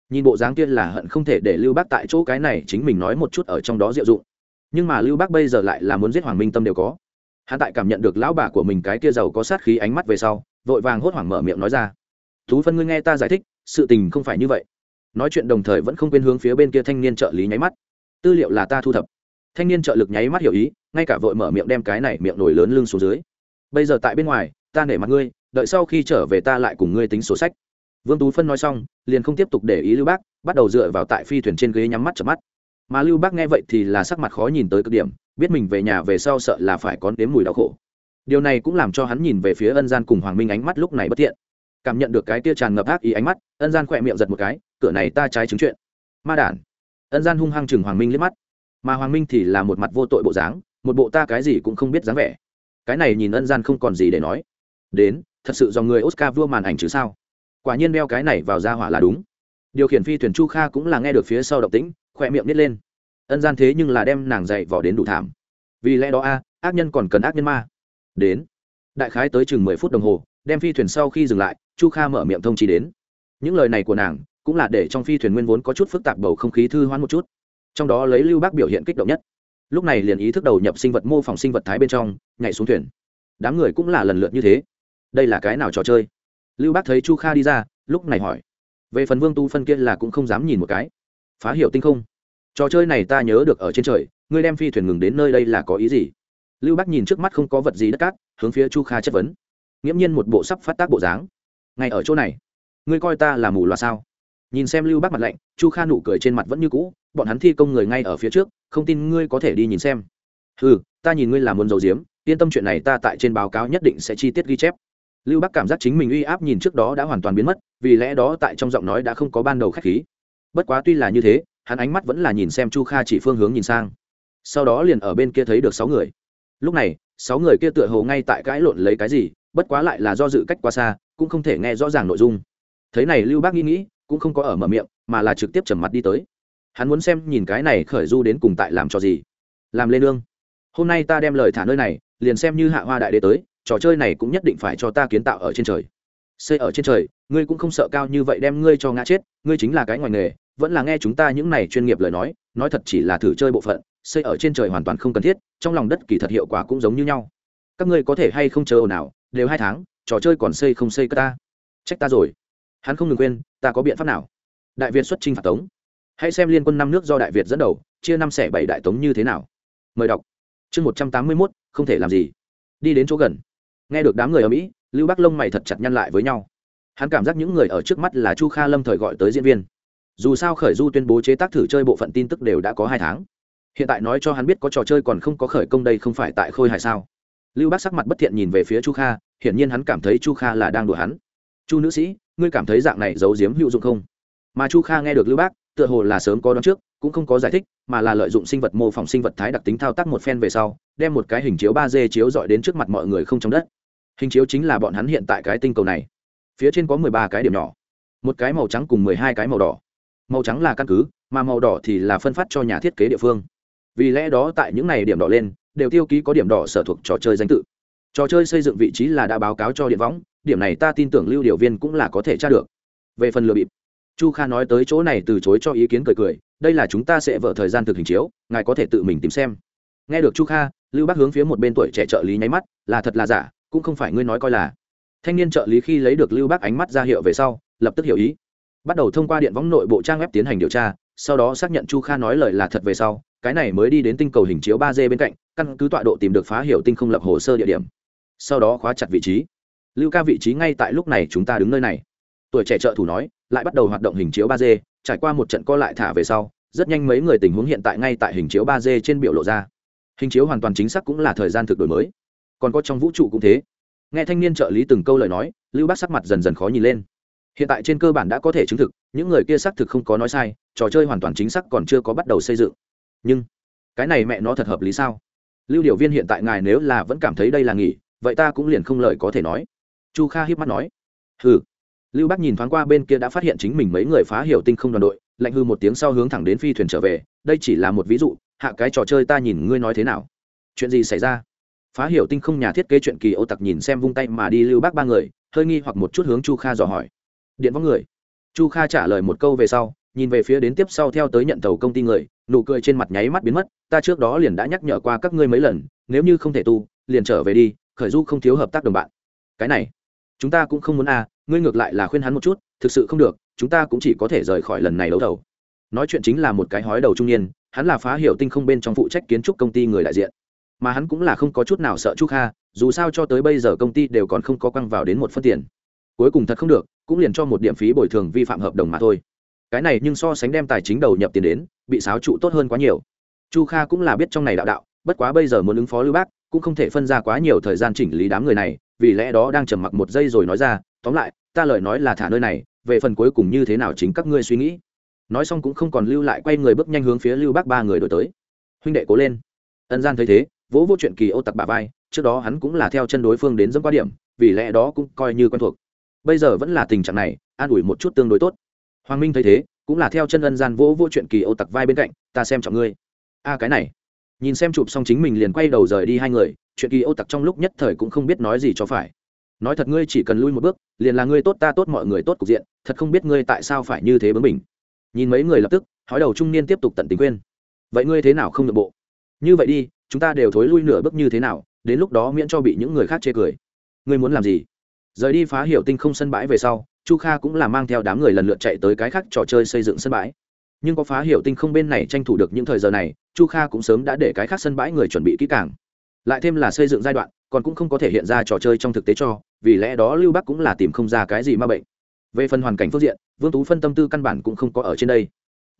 Nhìn bộ dáng tiên là hận không thể để lưu bác tại chỗ cái này chính mình nói một chút ở trong đó diệu dụng. Nhưng mà lưu bác bây giờ lại là muốn giết hoàng minh tâm đều có. Hắn tại cảm nhận được lão bà của mình cái kia giàu có sát khí ánh mắt về sau, vội vàng hốt hoảng mở miệng nói ra thú phân ngươi nghe ta giải thích, sự tình không phải như vậy. Nói chuyện đồng thời vẫn không quên hướng phía bên kia thanh niên trợ lý nháy mắt. Tư liệu là ta thu thập. Thanh niên trợ lực nháy mắt hiểu ý, ngay cả vội mở miệng đem cái này miệng nổi lớn lưng xuống dưới. Bây giờ tại bên ngoài, ta nể mặt ngươi, đợi sau khi trở về ta lại cùng ngươi tính sổ sách. Vương tú phân nói xong, liền không tiếp tục để ý lưu bác, bắt đầu dựa vào tại phi thuyền trên ghế nhắm mắt chợp mắt. Mà lưu bác nghe vậy thì là sắc mặt khó nhìn tới cực điểm, biết mình về nhà về sau sợ là phải có đếm mùi đau khổ. Điều này cũng làm cho hắn nhìn về phía ân gian cùng hoàng minh ánh mắt lúc này bất thiện cảm nhận được cái tia tràn ngập ác ý ánh mắt, ân gian khỏe miệng giật một cái, cửa này ta trái chứng chuyện. Ma đản. Ân gian hung hăng chừng hoàng minh liếc mắt. Mà hoàng minh thì là một mặt vô tội bộ dáng, một bộ ta cái gì cũng không biết dáng vẻ. Cái này nhìn ân gian không còn gì để nói. Đến, thật sự do người oscar vua màn ảnh chứ sao? Quả nhiên đeo cái này vào ra hỏa là đúng. Điều khiển phi thuyền chu kha cũng là nghe được phía sau động tĩnh, khỏe miệng nít lên. Ân gian thế nhưng là đem nàng dạy vỏ đến đủ thảm. Vì lẽ đó a, ác nhân còn cần ác nhân ma. Đến. Đại khái tới chừng mười phút đồng hồ đem phi thuyền sau khi dừng lại, chu kha mở miệng thông chi đến. Những lời này của nàng cũng là để trong phi thuyền nguyên vốn có chút phức tạp bầu không khí thư hoãn một chút. Trong đó lấy lưu bác biểu hiện kích động nhất. Lúc này liền ý thức đầu nhập sinh vật mô phỏng sinh vật thái bên trong, nhảy xuống thuyền. Đám người cũng là lần lượt như thế. Đây là cái nào trò chơi? Lưu bác thấy chu kha đi ra, lúc này hỏi. Về phần vương tu phân kia là cũng không dám nhìn một cái. Phá hiểu tinh không. Trò chơi này ta nhớ được ở trên trời, ngươi đem phi thuyền ngừng đến nơi đây là có ý gì? Lưu bác nhìn trước mắt không có vật gì đất cát, hướng phía chu kha chất vấn nghiễm nhiên một bộ sắp phát tác bộ dáng. Ngay ở chỗ này, ngươi coi ta là mù loà sao? Nhìn xem lưu bác mặt lạnh, chu kha nụ cười trên mặt vẫn như cũ, bọn hắn thi công người ngay ở phía trước, không tin ngươi có thể đi nhìn xem. Ừ ta nhìn ngươi là muốn dầu diếm yên tâm chuyện này ta tại trên báo cáo nhất định sẽ chi tiết ghi chép. Lưu Bác cảm giác chính mình uy áp nhìn trước đó đã hoàn toàn biến mất, vì lẽ đó tại trong giọng nói đã không có ban đầu k h á c h khí. Bất quá tuy là như thế, hắn ánh mắt vẫn là nhìn xem chu kha chỉ phương hướng nhìn sang. Sau đó liền ở bên kia thấy được sáu người. Lúc này, sáu người kia tựa hồ ngay tại cãi lộn lấy cái gì bất quá lại là do dự cách quá xa, cũng không thể nghe rõ ràng nội dung. Thế này lưu bác nghĩ nghĩ, cũng không có ở mở miệng, mà là trực tiếp trầm mặt đi tới. Hắn muốn xem nhìn cái này khởi du đến cùng tại làm cho gì. Làm lên lương hôm nay ta đem lời thả nơi này, liền xem như hạ hoa đại đế tới, trò chơi này cũng nhất định phải cho ta kiến tạo ở trên trời. Xây ở trên trời, ngươi cũng không sợ cao như vậy đem ngươi cho ngã chết, ngươi chính là cái ngoài nghề, vẫn là nghe chúng ta những này chuyên nghiệp lời nói nói thật chỉ là thử chơi bộ phận, xây ở trên trời hoàn toàn không cần thiết, trong lòng đất kỳ thật hiệu quả cũng giống như nhau. Các ngươi có thể hay không chờ ồn nào đều hai tháng, trò chơi còn xây không xây cơ ta? Trách ta rồi. Hắn không ngừng quên, ta có biện pháp nào? Đại việt xuất trinh phạt tống. Hãy xem liên quân năm nước do đại việt dẫn đầu, chia năm xẻ bảy đại tống như thế nào. Mời đọc. Chương một trăm tám mươi mốt, không thể làm gì. Đi đến chỗ gần. Nghe được đám người ở mỹ, lưu bắc lông mày thật chặt nhăn lại với nhau. Hắn cảm giác những người ở trước mắt là chu kha lâm thời gọi tới diễn viên. Dù sao khởi du tuyên bố chế tác thử chơi bộ phận tin tức đều đã có hai tháng. Hiện tại nói cho hắn biết có trò chơi còn không có khởi công đây không phải tại khôi hài sao? Lưu bác sắc mặt bất thiện nhìn về phía chu kha, hiển nhiên hắn cảm thấy chu kha là đang đùa hắn. Chu nữ sĩ, ngươi cảm thấy dạng này giấu giếm hữu dụng không? Mà chu kha nghe được lưu bác, tựa hồ là sớm có đón trước, cũng không có giải thích, mà là lợi dụng sinh vật mô phỏng sinh vật thái đặc tính thao tác một phen về sau, đem một cái hình chiếu ba d chiếu dọi đến trước mặt mọi người không trong đất. Hình chiếu chính là bọn hắn hiện tại cái tinh cầu này. Phía trên có mười ba cái điểm nhỏ. Một cái màu trắng cùng mười hai cái màu đỏ. Màu trắng là căn cứ, mà màu đỏ thì là phân phát cho nhà thiết kế địa phương. Vì lẽ đó tại những này điểm đỏ lên đều tiêu ký có điểm đỏ sở thuộc trò chơi danh tự. Trò chơi xây dựng vị trí là đã báo cáo cho điện võng, điểm này ta tin tưởng lưu điều viên cũng là có thể tra được. Về phần lừa bịp, chu kha nói tới chỗ này từ chối cho ý kiến cười cười, đây là chúng ta sẽ vợ thời gian thực hình chiếu, ngài có thể tự mình tìm xem. Nghe được chu kha, lưu bác hướng phía một bên tuổi trẻ trợ lý nháy mắt, là thật là giả, cũng không phải ngươi nói coi là. Thanh niên trợ lý khi lấy được lưu bác ánh mắt ra hiệu về sau, lập tức hiểu ý. Bắt đầu thông qua điện võng nội bộ trang web tiến hành điều tra sau đó xác nhận chu kha nói lời là thật về sau, cái này mới đi đến tinh cầu hình chiếu ba d bên cạnh, căn cứ tọa độ tìm được phá hiểu tinh không lập hồ sơ địa điểm. Sau đó khóa chặt vị trí. Lưu ca vị trí ngay tại lúc này chúng ta đứng nơi này. Tuổi trẻ trợ thủ nói, lại bắt đầu hoạt động hình chiếu ba d, trải qua một trận co lại thả về sau, rất nhanh mấy người tình huống hiện tại ngay tại hình chiếu ba d trên biểu lộ ra. Hình chiếu hoàn toàn chính xác cũng là thời gian thực đổi mới. Còn có trong vũ trụ cũng thế. Nghe thanh niên trợ lý từng câu lời nói, lưu bác sắc mặt dần dần khó nhìn lên hiện tại trên cơ bản đã có thể chứng thực, những người kia xác thực không có nói sai, trò chơi hoàn toàn chính xác còn chưa có bắt đầu xây dựng. Nhưng, cái này mẹ nó thật hợp lý sao? Lưu điều viên hiện tại ngài nếu là vẫn cảm thấy đây là nghỉ, vậy ta cũng liền không lời có thể nói. Chu kha hiếp mắt nói. Hừ. Lưu Bác nhìn thoáng qua bên kia đã phát hiện chính mình mấy người phá hiểu tinh không đoàn đội, lạnh hư một tiếng sau hướng thẳng đến phi thuyền trở về. Đây chỉ là một ví dụ, hạ cái trò chơi ta nhìn ngươi nói thế nào. Chuyện gì xảy ra? Phá hiểu tinh không nhà thiết kế chuyện kỳ ô tặc nhìn xem vung tay mà đi lưu bác ba người, hơi nghi hoặc một chút hướng chu kha dò hỏi điện võng người. Chu kha trả lời một câu về sau nhìn về phía đến tiếp sau theo tới nhận tàu công ty người nụ cười trên mặt nháy mắt biến mất ta trước đó liền đã nhắc nhở qua các ngươi mấy lần nếu như không thể tu liền trở về đi khởi du không thiếu hợp tác đồng bạn. Cái này chúng ta cũng không muốn a à, ngươi ngược lại là khuyên hắn một chút thực sự không được chúng ta cũng chỉ có thể rời khỏi lần này đấu đầu nói chuyện chính là một cái hói đầu trung niên hắn là phá hiểu tinh không bên trong phụ trách kiến trúc công ty người đại diện. Mà hắn cũng là không có chút nào sợ chu kha dù sao cho tới bây giờ công ty đều còn không có quăng vào đến một phân tiền cuối cùng thật không được, cũng liền cho một điểm phí bồi thường vi phạm hợp đồng mà thôi. Cái này nhưng so sánh đem tài chính đầu nhập tiền đến, bị xáo trụ tốt hơn quá nhiều. Chu kha cũng là biết trong này đạo đạo, bất quá bây giờ muốn ứng phó lưu bác, cũng không thể phân ra quá nhiều thời gian chỉnh lý đám người này, vì lẽ đó đang trầm mặc một giây rồi nói ra, tóm lại, ta lời nói là thả nơi này, về phần cuối cùng như thế nào chính các ngươi suy nghĩ. Nói xong cũng không còn lưu lại quay người bước nhanh hướng phía lưu bác ba người đổi tới. Huynh đệ cố lên. Ân gian thấy thế, vỗ vô chuyện kỳ ô tặc bà vai, trước đó hắn cũng là theo chân đối phương đến dẫm qua điểm, vì lẽ đó cũng coi như quen thuộc bây giờ vẫn là tình trạng này, an ủi một chút tương đối tốt. Hoàng minh thấy thế, cũng là theo chân ân gian vỗ vô chuyện kỳ ô tặc vai bên cạnh, ta xem trọng ngươi. A, cái này. Nhìn xem chụp xong chính mình liền quay đầu rời đi hai người, chuyện kỳ ô tặc trong lúc nhất thời cũng không biết nói gì cho phải. Nói thật ngươi chỉ cần lui một bước, liền là ngươi tốt ta tốt mọi người tốt cục diện, thật không biết ngươi tại sao phải như thế bướng mình nhìn mấy người lập tức, hói đầu trung niên tiếp tục tận tình khuyên. vậy ngươi thế nào không được bộ? Như vậy đi, chúng ta đều thối lui nửa bước như thế nào, đến lúc đó miễn cho bị những người khác chê cười. Ngươi muốn làm gì? Rời đi phá hiệu tinh không sân bãi về sau, chu kha cũng là mang theo đám người lần lượt chạy tới cái khác trò chơi xây dựng sân bãi. Nhưng có phá hiệu tinh không bên này tranh thủ được những thời giờ này, chu kha cũng sớm đã để cái khác sân bãi người chuẩn bị kỹ càng. Lại thêm là xây dựng giai đoạn, còn cũng không có thể hiện ra trò chơi trong thực tế cho, vì lẽ đó lưu bắc cũng là tìm không ra cái gì ma bệnh. Về phần hoàn cảnh phương diện, vương tú phân tâm tư căn bản cũng không có ở trên đây.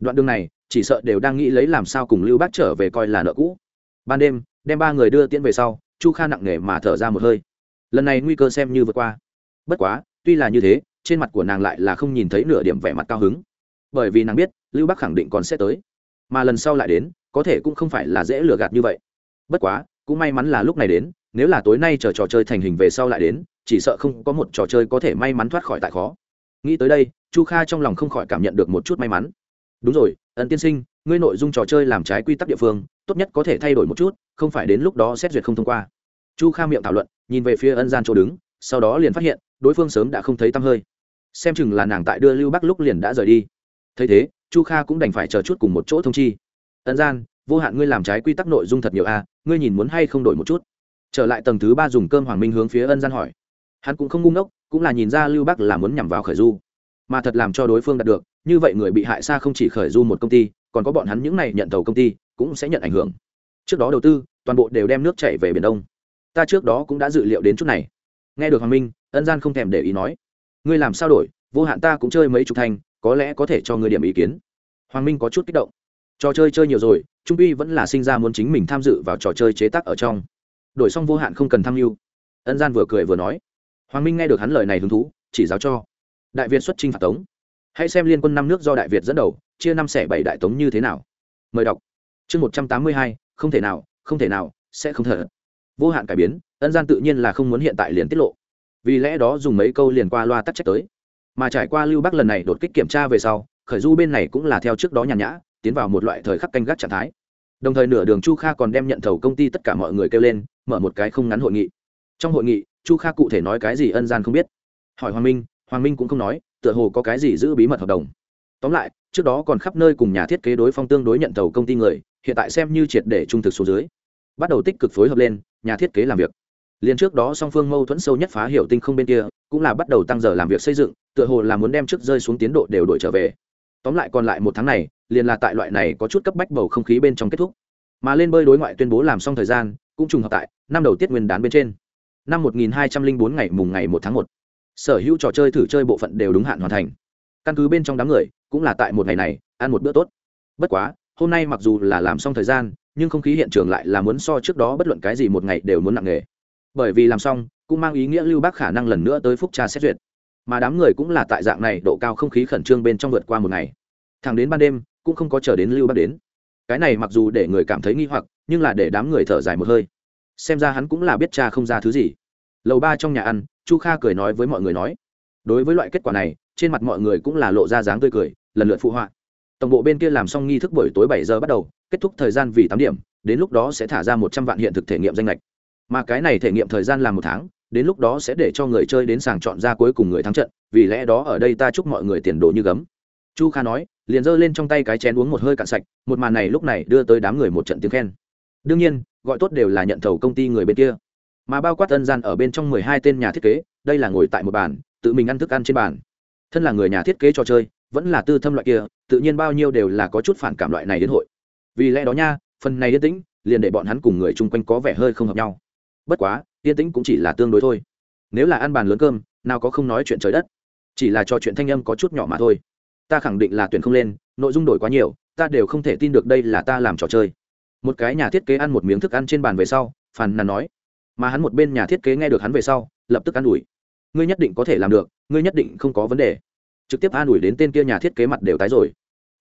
Đoạn đường này, chỉ sợ đều đang nghĩ lấy làm sao cùng lưu bác trở về coi là nợ cũ. Ban đêm, đem ba người đưa tiễn về sau, chu kha nặng nề mà thở ra một hơi lần này nguy cơ xem như vượt qua. Bất quá, tuy là như thế, trên mặt của nàng lại là không nhìn thấy nửa điểm vẻ mặt cao hứng. Bởi vì nàng biết, lưu bắc khẳng định còn sẽ tới. Mà lần sau lại đến, có thể cũng không phải là dễ lừa gạt như vậy. Bất quá, cũng may mắn là lúc này đến, nếu là tối nay chờ trò chơi thành hình về sau lại đến, chỉ sợ không có một trò chơi có thể may mắn thoát khỏi tại khó. Nghĩ tới đây, chu kha trong lòng không khỏi cảm nhận được một chút may mắn. Đúng rồi ẩn tiên sinh, ngươi nội dung trò chơi làm trái quy tắc địa phương, tốt nhất có thể thay đổi một chút, không phải đến lúc đó xét duyệt không thông qua chu kha miệng thảo luận nhìn về phía ân gian chỗ đứng sau đó liền phát hiện đối phương sớm đã không thấy tăm hơi. Xem chừng là nàng tại đưa lưu bắc lúc liền đã rời đi. Thấy thế chu kha cũng đành phải chờ chút cùng một chỗ thông chi. Ân gian vô hạn ngươi làm trái quy tắc nội dung thật nhiều a à, ngươi nhìn muốn hay không đổi một chút? Trở lại tầng thứ ba dùng cơm hoàng minh hướng phía ân gian hỏi. Hắn cũng không ngu ngốc cũng là nhìn ra lưu bắc là muốn nhằm vào khởi du. Mà thật làm cho đối phương đạt được như vậy người bị hại xa không chỉ khởi du một công ty còn có bọn hắn những này nhận tàu công ty cũng sẽ nhận ảnh hưởng. Trước đó đầu tư toàn bộ đều đem nước chảy về biển đông ta trước đó cũng đã dự liệu đến chút này. Nghe được hoàng minh, ân gian không thèm để ý nói. Ngươi làm sao đổi, vô hạn ta cũng chơi mấy chục thanh, có lẽ có thể cho ngươi điểm ý kiến. Hoàng minh có chút kích động. Trò chơi chơi nhiều rồi, trung uy vẫn là sinh ra muốn chính mình tham dự vào trò chơi chế tác ở trong. Đổi xong vô hạn không cần tham mưu. Ân gian vừa cười vừa nói. Hoàng minh nghe được hắn lời này hứng thú, chỉ giáo cho. Đại việt xuất chinh phạt tống. Hãy xem liên quân năm nước do đại việt dẫn đầu, chia năm xẻ bảy đại tống như thế nào. Mời đọc. Chương một trăm tám mươi hai, không thể nào, không thể nào, sẽ không thở vô hạn cải biến, ân gian tự nhiên là không muốn hiện tại liền tiết lộ. Vì lẽ đó dùng mấy câu liền qua loa tắc trách tới. Mà trải qua lưu bắc lần này đột kích kiểm tra về sau, khởi du bên này cũng là theo trước đó nhàn nhã, tiến vào một loại thời khắc canh gác trạng thái. Đồng thời nửa đường chu kha còn đem nhận thầu công ty tất cả mọi người kêu lên, mở một cái không ngắn hội nghị. Trong hội nghị, chu kha cụ thể nói cái gì ân gian không biết. Hỏi hoàng minh hoàng minh cũng không nói, tựa hồ có cái gì giữ bí mật hợp đồng. Tóm lại, trước đó còn khắp nơi cùng nhà thiết kế đối phong tương đối nhận thầu công ty người, hiện tại xem như triệt để trung thực số dưới. Bắt đầu tích cực phối hợp lên nhà thiết kế làm việc. Liền trước đó song phương mâu thuẫn sâu nhất phá hiểu tinh không bên kia, cũng là bắt đầu tăng giờ làm việc xây dựng, tựa hồ là muốn đem trước rơi xuống tiến độ đều đổi trở về. Tóm lại còn lại một tháng này, liền là tại loại này có chút cấp bách bầu không khí bên trong kết thúc. Mà lên bơi đối ngoại tuyên bố làm xong thời gian, cũng trùng hợp tại năm đầu tiết nguyên đán bên trên. Năm 1204 ngày mùng ngày một tháng một, sở hữu trò chơi thử chơi bộ phận đều đúng hạn hoàn thành. Căn cứ bên trong đám người, cũng là tại một ngày này, ăn một bữa tốt. Bất quá, hôm nay mặc dù là làm xong thời gian nhưng không khí hiện trường lại là muốn so trước đó bất luận cái gì một ngày đều muốn nặng nghề bởi vì làm xong, cũng mang ý nghĩa lưu bác khả năng lần nữa tới phúc tra xét duyệt. Mà đám người cũng là tại dạng này độ cao không khí khẩn trương bên trong vượt qua một ngày. Thẳng đến ban đêm, cũng không có chờ đến lưu bác đến. Cái này mặc dù để người cảm thấy nghi hoặc, nhưng là để đám người thở dài một hơi. Xem ra hắn cũng là biết cha không ra thứ gì. Lầu ba trong nhà ăn, chu kha cười nói với mọi người nói, đối với loại kết quả này, trên mặt mọi người cũng là lộ ra dáng tươi cười, lần lượt phụ họa. Tổng bộ bên kia làm xong nghi thức buổi tối bảy giờ bắt đầu kết thúc thời gian vì tám điểm, đến lúc đó sẽ thả ra một trăm vạn hiện thực thể nghiệm danh lệch mà cái này thể nghiệm thời gian là một tháng, đến lúc đó sẽ để cho người chơi đến sàng chọn ra cuối cùng người thắng trận, vì lẽ đó ở đây ta chúc mọi người tiền đồ như gấm. Chu kha nói, liền giơ lên trong tay cái chén uống một hơi cạn sạch, một màn này lúc này đưa tới đám người một trận tiếng khen. Đương nhiên, gọi tốt đều là nhận thầu công ty người bên kia. Mà bao quát tân gian ở bên trong mười hai tên nhà thiết kế, đây là ngồi tại một bàn, tự mình ăn thức ăn trên bàn. Thân là người nhà thiết kế trò chơi, vẫn là tư thâm loại kia, tự nhiên bao nhiêu đều là có chút phản cảm loại này đến hội vì lẽ đó nha, phần này yên tĩnh liền để bọn hắn cùng người chung quanh có vẻ hơi không hợp nhau. Bất quá, yên tĩnh cũng chỉ là tương đối thôi. Nếu là ăn bàn lớn cơm, nào có không nói chuyện trời đất. Chỉ là trò chuyện thanh âm có chút nhỏ mà thôi. Ta khẳng định là tuyển không lên, nội dung đổi quá nhiều, ta đều không thể tin được đây là ta làm trò chơi. Một cái nhà thiết kế ăn một miếng thức ăn trên bàn về sau, phàn nàn nói. Mà hắn một bên nhà thiết kế nghe được hắn về sau, lập tức an ủi. Ngươi nhất định có thể làm được, ngươi nhất định không có vấn đề. Trực tiếp an ủi đến tên kia nhà thiết kế mặt đều tái rồi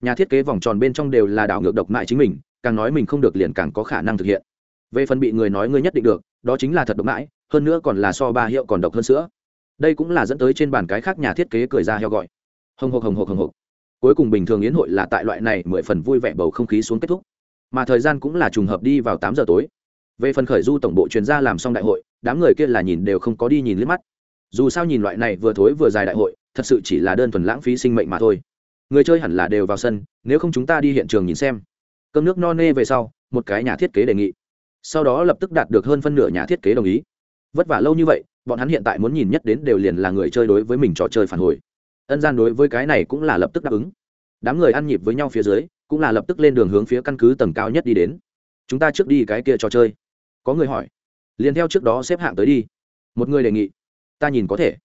nhà thiết kế vòng tròn bên trong đều là đảo ngược độc mại chính mình, càng nói mình không được liền càng có khả năng thực hiện. Về phần bị người nói ngươi nhất định được, đó chính là thật độc mãi hơn nữa còn là so ba hiệu còn độc hơn sữa. Đây cũng là dẫn tới trên bàn cái khác nhà thiết kế cười ra heo gọi. Hồng hộc hồng hộc hồng hộc. Cuối cùng bình thường yến hội là tại loại này mười phần vui vẻ bầu không khí xuống kết thúc. Mà thời gian cũng là trùng hợp đi vào tám giờ tối. Về phần khởi du tổng bộ chuyên gia làm xong đại hội, đám người kia là nhìn đều không có đi nhìn liếc mắt. Dù sao nhìn loại này vừa thối vừa dài đại hội, thật sự chỉ là đơn thuần lãng phí sinh mệnh mà thôi người chơi hẳn là đều vào sân, nếu không chúng ta đi hiện trường nhìn xem. Cơm nước no nê về sau, một cái nhà thiết kế đề nghị. Sau đó lập tức đạt được hơn phân nửa nhà thiết kế đồng ý. Vất vả lâu như vậy, bọn hắn hiện tại muốn nhìn nhất đến đều liền là người chơi đối với mình trò chơi phản hồi. Ân gian đối với cái này cũng là lập tức đáp ứng. Đám người ăn nhịp với nhau phía dưới, cũng là lập tức lên đường hướng phía căn cứ tầng cao nhất đi đến. Chúng ta trước đi cái kia trò chơi. Có người hỏi. Liền theo trước đó xếp hạng tới đi. Một người đề nghị. Ta nhìn có thể.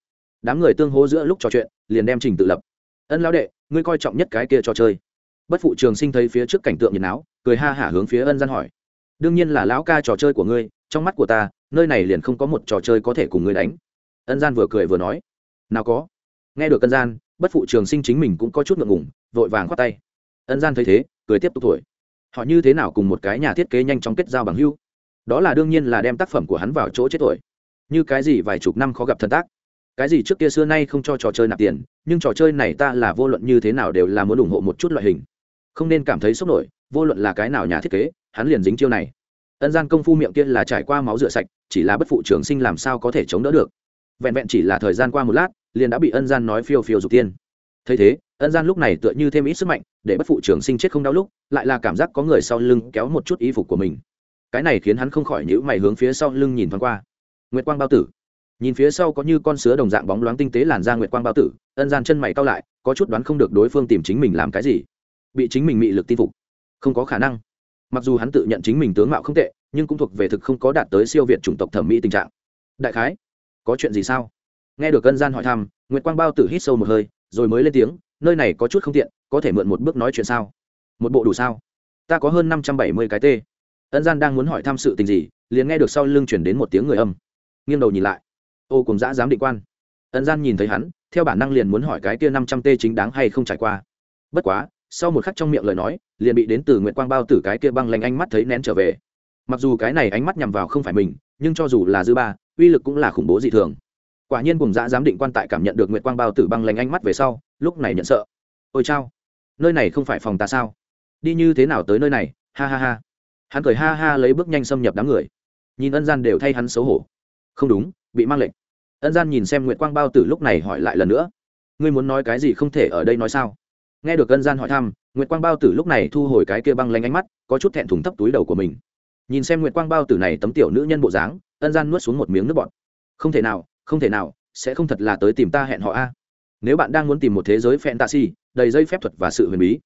Đám người tương hố giữa lúc trò chuyện, liền đem trình tự lập ân lão đệ, ngươi coi trọng nhất cái kia trò chơi. Bất phụ trường sinh thấy phía trước cảnh tượng nhiệt áo cười ha hả hướng phía ân gian hỏi. Đương nhiên là lão ca trò chơi của ngươi, trong mắt của ta, nơi này liền không có một trò chơi có thể cùng ngươi đánh. Ân gian vừa cười vừa nói. Nào có. Nghe được ân gian, bất phụ trường sinh chính mình cũng có chút ngượng ngủng vội vàng khoát tay. Ân gian thấy thế, cười tiếp tục thổi. Họ như thế nào cùng một cái nhà thiết kế nhanh chóng kết giao bằng hưu đó là đương nhiên là đem tác phẩm của hắn vào chỗ chết tuổi như cái gì vài chục năm khó gặp thân tác cái gì trước kia xưa nay không cho trò chơi nạp tiền, nhưng trò chơi này ta là vô luận như thế nào đều là muốn ủng hộ một chút loại hình. Không nên cảm thấy sốc nổi, vô luận là cái nào nhà thiết kế, hắn liền dính chiêu này. Ân gian công phu miệng kia là trải qua máu rửa sạch, chỉ là bất phụ trường sinh làm sao có thể chống đỡ được. Vẹn vẹn chỉ là thời gian qua một lát, liền đã bị ân gian nói phiêu phiêu dục tiên. Thấy thế, ân gian lúc này tựa như thêm ít sức mạnh, để bất phụ trường sinh chết không đau lúc, lại là cảm giác có người sau lưng kéo một chút y phục của mình. Cái này khiến hắn không khỏi nhữ mày hướng phía sau lưng nhìn thoáng qua. Nguyệt quang bao tử nhìn phía sau có như con sứa đồng dạng bóng loáng tinh tế làn ra nguyệt quang bao tử, ân gian chân mày cao lại, có chút đoán không được đối phương tìm chính mình làm cái gì. Bị chính mình mị lực tin phục. Không có khả năng. Mặc dù hắn tự nhận chính mình tướng mạo không tệ, nhưng cũng thuộc về thực không có đạt tới siêu việt chủng tộc thẩm mỹ tình trạng. Đại khái, có chuyện gì sao? Nghe được ân gian hỏi thăm, nguyệt quang bao tử hít sâu một hơi, rồi mới lên tiếng, nơi này có chút không tiện, có thể mượn một bước nói chuyện sao? Một bộ đủ sao? Ta có hơn năm trăm bảy mươi cái tê. Ân gian đang muốn hỏi thăm sự tình gì, liền nghe được sau lưng chuyển đến một tiếng người âm. Nghiêng đầu nhìn lại ô cùng dã dám định quan. Ân gian nhìn thấy hắn, theo bản năng liền muốn hỏi cái kia năm trăm tê chính đáng hay không trải qua. Bất quá, sau một khắc trong miệng lời nói, liền bị đến từ nguyện quang bao tử cái kia băng lanh ánh mắt thấy nén trở về. Mặc dù cái này ánh mắt nhằm vào không phải mình, nhưng cho dù là dư ba, uy lực cũng là khủng bố dị thường. Quả nhiên cùng dã dám định quan tại cảm nhận được nguyệt quang bao tử băng lanh ánh mắt về sau, lúc này nhận sợ. Ôi chao, nơi này không phải phòng ta sao? Đi như thế nào tới nơi này? Ha ha ha. Hắn cười ha ha lấy bước nhanh xâm nhập đám người. Nhìn ân gian đều thay hắn xấu hổ. Không đúng bị mang lệnh. Ân gian nhìn xem nguyệt quang bao tử lúc này hỏi lại lần nữa. Ngươi muốn nói cái gì không thể ở đây nói sao? Nghe được ân gian hỏi thăm, nguyệt quang bao tử lúc này thu hồi cái kia băng lanh ánh mắt, có chút thẹn thùng thấp túi đầu của mình. Nhìn xem nguyệt quang bao tử này tấm tiểu nữ nhân bộ dáng, ân gian nuốt xuống một miếng nước bọt. Không thể nào, không thể nào, sẽ không thật là tới tìm ta hẹn họ a. Nếu bạn đang muốn tìm một thế giới fantasy, đầy dây phép thuật và sự huyền bí,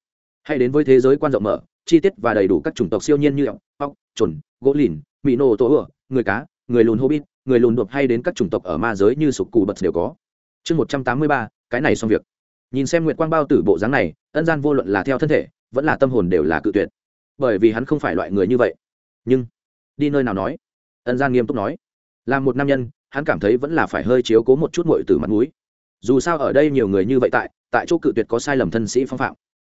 hãy đến với thế giới quan rộng mở, chi tiết và đầy đủ các chủng tộc siêu nhiên như ốc ốc trồn gỗ lìn mỹ nô tổ ửa, người cá, người lùn hobbit người lùn đột hay đến các chủng tộc ở ma giới như sục cù bật đều có. Chương một trăm tám mươi ba, cái này xong việc. Nhìn xem nguyệt quang bao tử bộ dáng này, ân gian vô luận là theo thân thể, vẫn là tâm hồn đều là cự tuyệt. Bởi vì hắn không phải loại người như vậy. Nhưng, đi nơi nào nói? Ân gian nghiêm túc nói. Là một nam nhân, hắn cảm thấy vẫn là phải hơi chiếu cố một chút mội từ mặt mũi. Dù sao ở đây nhiều người như vậy tại tại chỗ cự tuyệt có sai lầm thân sĩ phong phạm.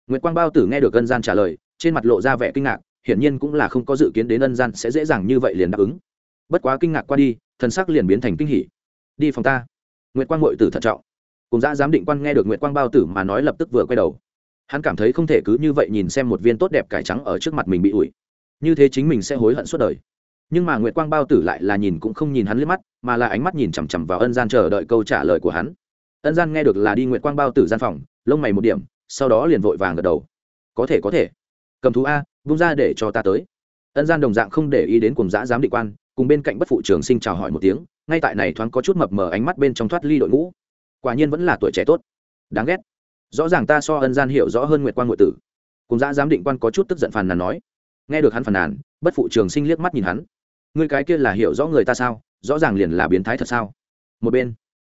Nguyệt quang bao tử nghe được ân gian trả lời, trên mặt lộ ra vẻ kinh ngạc, hiển nhiên cũng là không có dự kiến đến ân gian sẽ dễ dàng như vậy liền đáp ứng bất quá kinh ngạc qua đi, thần sắc liền biến thành kinh hỉ. Đi phòng ta. Nguyệt quang ngội tử thận trọng. Cùng dã giám định quan nghe được nguyệt quang bao tử mà nói lập tức vừa quay đầu. Hắn cảm thấy không thể cứ như vậy nhìn xem một viên tốt đẹp cải trắng ở trước mặt mình bị ủi. Như thế chính mình sẽ hối hận suốt đời. Nhưng mà nguyệt quang bao tử lại là nhìn cũng không nhìn hắn liếc mắt, mà là ánh mắt nhìn chằm chằm vào ân gian chờ đợi câu trả lời của hắn. Ân gian nghe được là đi nguyệt quang bao tử gian phòng, lông mày một điểm, sau đó liền vội vàng gật đầu. Có thể có thể. Cầm thú a, vung ra để cho ta tới. Ân gian đồng dạng không để ý đến cùng giã giám định quan cùng bên cạnh bất phụ trường sinh chào hỏi một tiếng, ngay tại này thoáng có chút mập mờ ánh mắt bên trong thoát ly đội ngũ. Quả nhiên vẫn là tuổi trẻ tốt. Đáng ghét. Rõ ràng ta so ân gian hiểu rõ hơn nguyệt quan ngụy tử. Cùng giã giám định quan có chút tức giận phàn nàn nói. Nghe được hắn phàn nàn, bất phụ trường sinh liếc mắt nhìn hắn. Người cái kia là hiểu rõ người ta sao? Rõ ràng liền là biến thái thật sao? Một bên,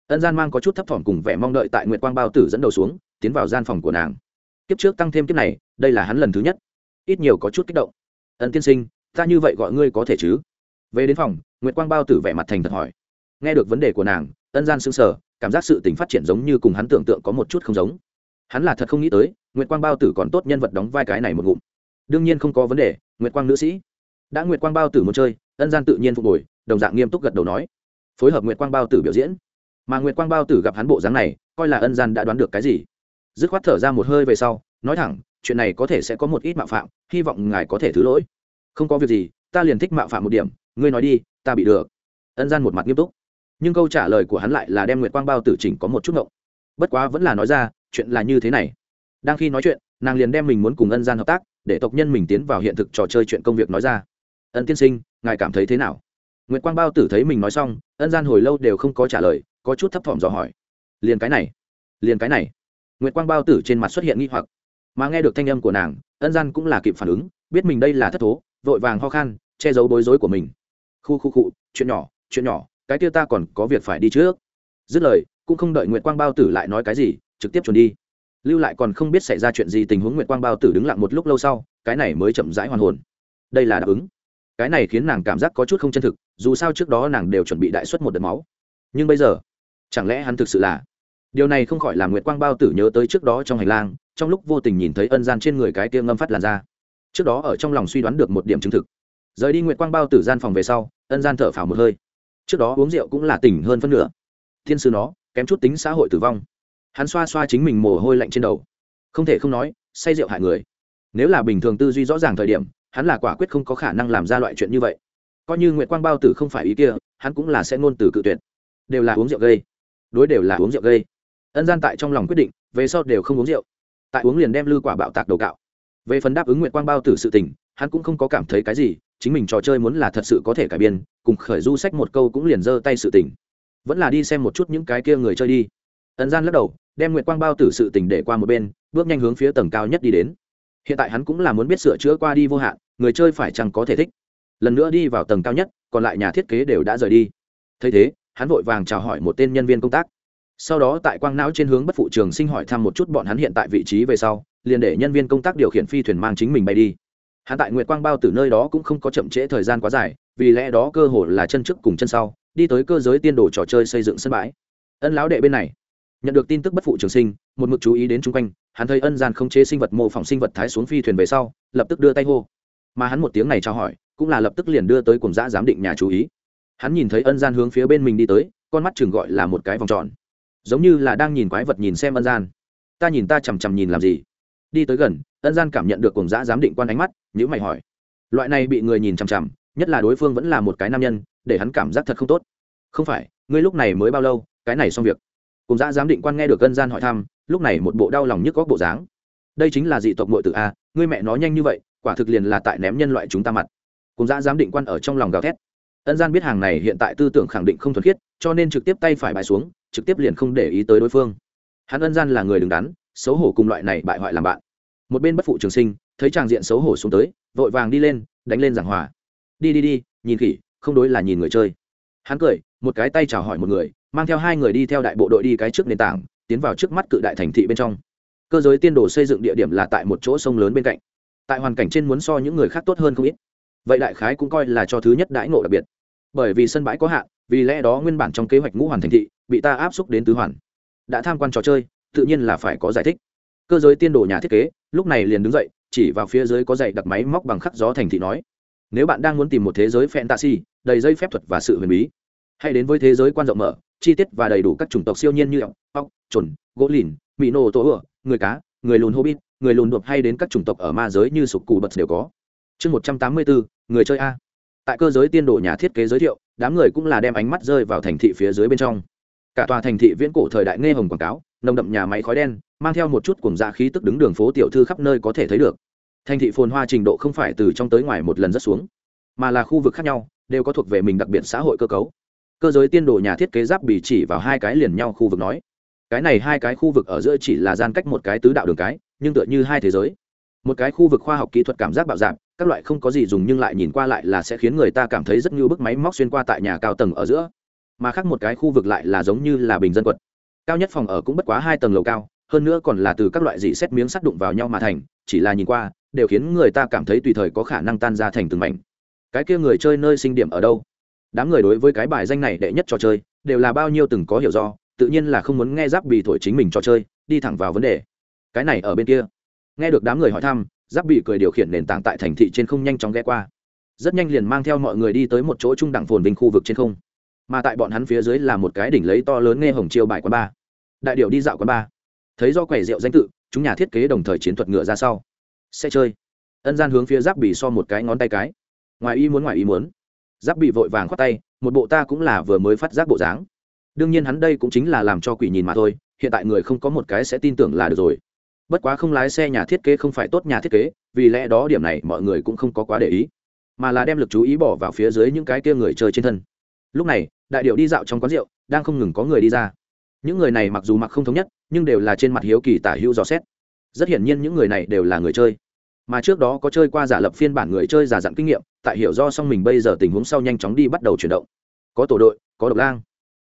ân gian mang có chút thấp thỏm cùng vẻ mong đợi tại nguyệt quang bao tử dẫn đầu xuống, tiến vào gian phòng của nàng. Kiếp trước tăng thêm kiếp này, đây là hắn lần thứ nhất. Ít nhiều có chút kích động. Ân tiên sinh, ta như vậy gọi ngươi có thể chứ? Về đến phòng, nguyệt quang bao tử vẻ mặt thành thật hỏi. Nghe được vấn đề của nàng, ân gian sững sờ, cảm giác sự tình phát triển giống như cùng hắn tưởng tượng có một chút không giống. Hắn là thật không nghĩ tới, nguyệt quang bao tử còn tốt nhân vật đóng vai cái này một ngụm. Đương nhiên không có vấn đề, nguyệt quang nữ sĩ. Đã nguyệt quang bao tử muốn chơi, ân gian tự nhiên phục hồi, đồng dạng nghiêm túc gật đầu nói. Phối hợp nguyệt quang bao tử biểu diễn. Mà nguyệt quang bao tử gặp hắn bộ dáng này, coi là ân gian đã đoán được cái gì. Dứt khoát thở ra một hơi về sau, nói thẳng, chuyện này có thể sẽ có một ít mạo phạm, hy vọng ngài có thể thứ lỗi. Không có việc gì, ta liền thích mạo phạm một điểm ngươi nói đi, ta bị được. Ân gian một mặt nghiêm túc. Nhưng câu trả lời của hắn lại là đem nguyệt quang bao tử chỉnh có một chút ngộng. Bất quá vẫn là nói ra, chuyện là như thế này. Đang khi nói chuyện, nàng liền đem mình muốn cùng ân gian hợp tác, để tộc nhân mình tiến vào hiện thực trò chơi chuyện công việc nói ra. Ân tiên sinh, ngài cảm thấy thế nào? Nguyệt quang bao tử thấy mình nói xong, ân gian hồi lâu đều không có trả lời, có chút thấp thỏm dò hỏi. Liền cái này, liền cái này. Nguyệt quang bao tử trên mặt xuất hiện nghi hoặc. Mà nghe được thanh âm của nàng, ân gian cũng là kịp phản ứng, biết mình đây là thất thố, vội vàng ho khan, che giấu bối rối của mình khu khu khu, chuyện nhỏ chuyện nhỏ, cái kia ta còn có việc phải đi trước. Dứt lời, cũng không đợi nguyệt quang bao tử lại nói cái gì, trực tiếp chuẩn đi. Lưu lại còn không biết xảy ra chuyện gì tình huống nguyệt quang bao tử đứng lặng một lúc lâu sau, cái này mới chậm rãi hoàn hồn. Đây là đáp ứng. Cái này khiến nàng cảm giác có chút không chân thực, dù sao trước đó nàng đều chuẩn bị đại xuất một đợt máu. Nhưng bây giờ, chẳng lẽ hắn thực sự là? Điều này không khỏi làm nguyệt quang bao tử nhớ tới trước đó trong hành lang, trong lúc vô tình nhìn thấy ân gian trên người cái tiêm ngâm phát làn ra trước đó ở trong lòng suy đoán được một điểm chứng thực rời đi nguyệt quang bao tử gian phòng về sau, ân gian thở phào một hơi. Trước đó uống rượu cũng là tỉnh hơn phân nửa. Thiên sư nó, kém chút tính xã hội tử vong. Hắn xoa xoa chính mình mồ hôi lạnh trên đầu. Không thể không nói, say rượu hại người. Nếu là bình thường tư duy rõ ràng thời điểm, hắn là quả quyết không có khả năng làm ra loại chuyện như vậy. Coi như nguyệt quang bao tử không phải ý kia, hắn cũng là sẽ ngôn từ cự tuyệt. Đều là uống rượu gây. Đối đều là uống rượu gây. Ân gian tại trong lòng quyết định, về sau đều không uống rượu. Tại uống liền đem lư quả bạo tạc đầu cạo. Về phần đáp ứng nguyện quang bao tử sự tình, hắn cũng không có cảm thấy cái gì chính mình trò chơi muốn là thật sự có thể cải biên, cùng khởi du sách một câu cũng liền giơ tay sự tình. Vẫn là đi xem một chút những cái kia người chơi đi. Ấn gian lắc đầu, đem nguyệt quang bao tử sự tình để qua một bên, bước nhanh hướng phía tầng cao nhất đi đến. Hiện tại hắn cũng là muốn biết sửa chữa qua đi vô hạn, người chơi phải chăng có thể thích. Lần nữa đi vào tầng cao nhất, còn lại nhà thiết kế đều đã rời đi. Thấy thế, hắn vội vàng chào hỏi một tên nhân viên công tác. Sau đó tại quang não trên hướng bất phụ trường sinh hỏi thăm một chút bọn hắn hiện tại vị trí về sau, liền để nhân viên công tác điều khiển phi thuyền mang chính mình bay đi hắn tại nguyệt quang bao từ nơi đó cũng không có chậm trễ thời gian quá dài, vì lẽ đó cơ hội là chân trước cùng chân sau, đi tới cơ giới tiên đồ trò chơi xây dựng sân bãi. Ân lão đệ bên này, nhận được tin tức bất phụ trường sinh, một mực chú ý đến chung quanh, hắn thấy ân gian không chế sinh vật mô phỏng sinh vật thái xuống phi thuyền về sau, lập tức đưa tay hô. Mà hắn một tiếng này trao hỏi, cũng là lập tức liền đưa tới cùng giã giám định nhà chú ý. Hắn nhìn thấy ân gian hướng phía bên mình đi tới, con mắt chừng gọi là một cái vòng tròn. Giống như là đang nhìn quái vật nhìn xem ân gian. Ta nhìn ta chằm chằm nhìn làm gì? Đi tới gần, ân gian cảm nhận được cùng giã giám định quan ánh mắt nhữ mày hỏi. Loại này bị người nhìn chằm chằm, nhất là đối phương vẫn là một cái nam nhân, để hắn cảm giác thật không tốt. Không phải, ngươi lúc này mới bao lâu, cái này xong việc. Cùng giã giám định quan nghe được ân gian hỏi thăm, lúc này một bộ đau lòng nhức góc bộ dáng. Đây chính là dị tộc mội tử a, ngươi mẹ nói nhanh như vậy, quả thực liền là tại ném nhân loại chúng ta mặt. Cùng giã giám định quan ở trong lòng gào thét. Ân gian biết hàng này hiện tại tư tưởng khẳng định không thuần khiết, cho nên trực tiếp tay phải bài xuống, trực tiếp liền không để ý tới đối phương. Hắn ân gian là người đứng đắn xấu hổ cùng loại này bại hoại làm bạn. Một bên bất phụ trường sinh, thấy tràng diện xấu hổ xuống tới, vội vàng đi lên, đánh lên giảng hòa. Đi đi đi, nhìn khỉ, không đối là nhìn người chơi. Hắn cười, một cái tay chào hỏi một người, mang theo hai người đi theo đại bộ đội đi cái trước nền tảng, tiến vào trước mắt cự đại thành thị bên trong. Cơ giới tiên đồ xây dựng địa điểm là tại một chỗ sông lớn bên cạnh. Tại hoàn cảnh trên muốn so những người khác tốt hơn không ít. Vậy đại khái cũng coi là cho thứ nhất đãi ngộ đặc biệt. Bởi vì sân bãi có hạn, vì lẽ đó nguyên bản trong kế hoạch ngũ hoàn thành thị, bị ta áp xúc đến tứ hoàn. Đã tham quan trò chơi tự nhiên là phải có giải thích. Cơ giới tiên đồ nhà thiết kế, lúc này liền đứng dậy, chỉ vào phía dưới có dạy đặt máy móc bằng khắc gió thành thị nói, nếu bạn đang muốn tìm một thế giới fantasy, đầy dây phép thuật và sự huyền bí, hãy đến với thế giới quan rộng mở, chi tiết và đầy đủ các chủng tộc siêu nhiên như ốc ốc trồn gỗ lìn mỹ nô tổ ựa, người cá, người lùn hobbit, người lùn đột hay đến các chủng tộc ở ma giới như sục cù bật đều có. Chương một trăm tám mươi bốn, người chơi a. Tại cơ giới tiên đồ nhà thiết kế giới thiệu, đám người cũng là đem ánh mắt rơi vào thành thị phía dưới bên trong. Cả tòa thành thị viễn cổ thời đại nghe hồng quảng cáo nồng đậm nhà máy khói đen, mang theo một chút cùng dạ khí tức đứng đường phố tiểu thư khắp nơi có thể thấy được. Thành thị phồn hoa trình độ không phải từ trong tới ngoài một lần rất xuống, mà là khu vực khác nhau, đều có thuộc về mình đặc biệt xã hội cơ cấu. Cơ giới tiên đồ nhà thiết kế giáp bị chỉ vào hai cái liền nhau khu vực nói, cái này hai cái khu vực ở giữa chỉ là gian cách một cái tứ đạo đường cái, nhưng tựa như hai thế giới. Một cái khu vực khoa học kỹ thuật cảm giác bạo dạp các loại không có gì dùng nhưng lại nhìn qua lại là sẽ khiến người ta cảm thấy rất như bức máy móc xuyên qua tại nhà cao tầng ở giữa. Mà khác một cái khu vực lại là giống như là bình dân quật cao nhất phòng ở cũng bất quá hai tầng lầu cao, hơn nữa còn là từ các loại dị xét miếng sắt đụng vào nhau mà thành, chỉ là nhìn qua, đều khiến người ta cảm thấy tùy thời có khả năng tan ra thành từng mảnh. Cái kia người chơi nơi sinh điểm ở đâu? Đám người đối với cái bài danh này đệ nhất trò chơi, đều là bao nhiêu từng có hiểu do, tự nhiên là không muốn nghe giáp bị thổi chính mình trò chơi, đi thẳng vào vấn đề. Cái này ở bên kia. Nghe được đám người hỏi thăm, giáp bị cười điều khiển nền tảng tại thành thị trên không nhanh chóng ghé qua. Rất nhanh liền mang theo mọi người đi tới một chỗ trung đẳng phồn vinh khu vực trên không. Mà tại bọn hắn phía dưới là một cái đỉnh lấy to lớn nghe hồng chiêu bài quán ba đại điệu đi dạo quán ba thấy do quầy rượu danh tự, chúng nhà thiết kế đồng thời chiến thuật ngựa ra sau. Sẽ chơi. Ân gian hướng phía giáp bị so một cái ngón tay cái. Ngoài ý muốn, ngoài ý muốn. Giáp bị vội vàng khoát tay, một bộ ta cũng là vừa mới phát giác bộ dáng. Đương nhiên hắn đây cũng chính là làm cho quỷ nhìn mà thôi, hiện tại người không có một cái sẽ tin tưởng là được rồi. Bất quá không lái xe nhà thiết kế không phải tốt nhà thiết kế, vì lẽ đó điểm này mọi người cũng không có quá để ý. Mà là đem lực chú ý bỏ vào phía dưới những cái kia người chơi trên thân. Lúc này, đại điệu đi dạo trong quán rượu, đang không ngừng có người đi ra những người này mặc dù mặc không thống nhất, nhưng đều là trên mặt hiếu kỳ tả hữu dò xét. Rất hiển nhiên những người này đều là người chơi. Mà trước đó có chơi qua giả lập phiên bản người chơi giả dặn kinh nghiệm, tại hiểu do xong mình bây giờ tình huống sau nhanh chóng đi bắt đầu chuyển động. Có tổ đội, có độc lang.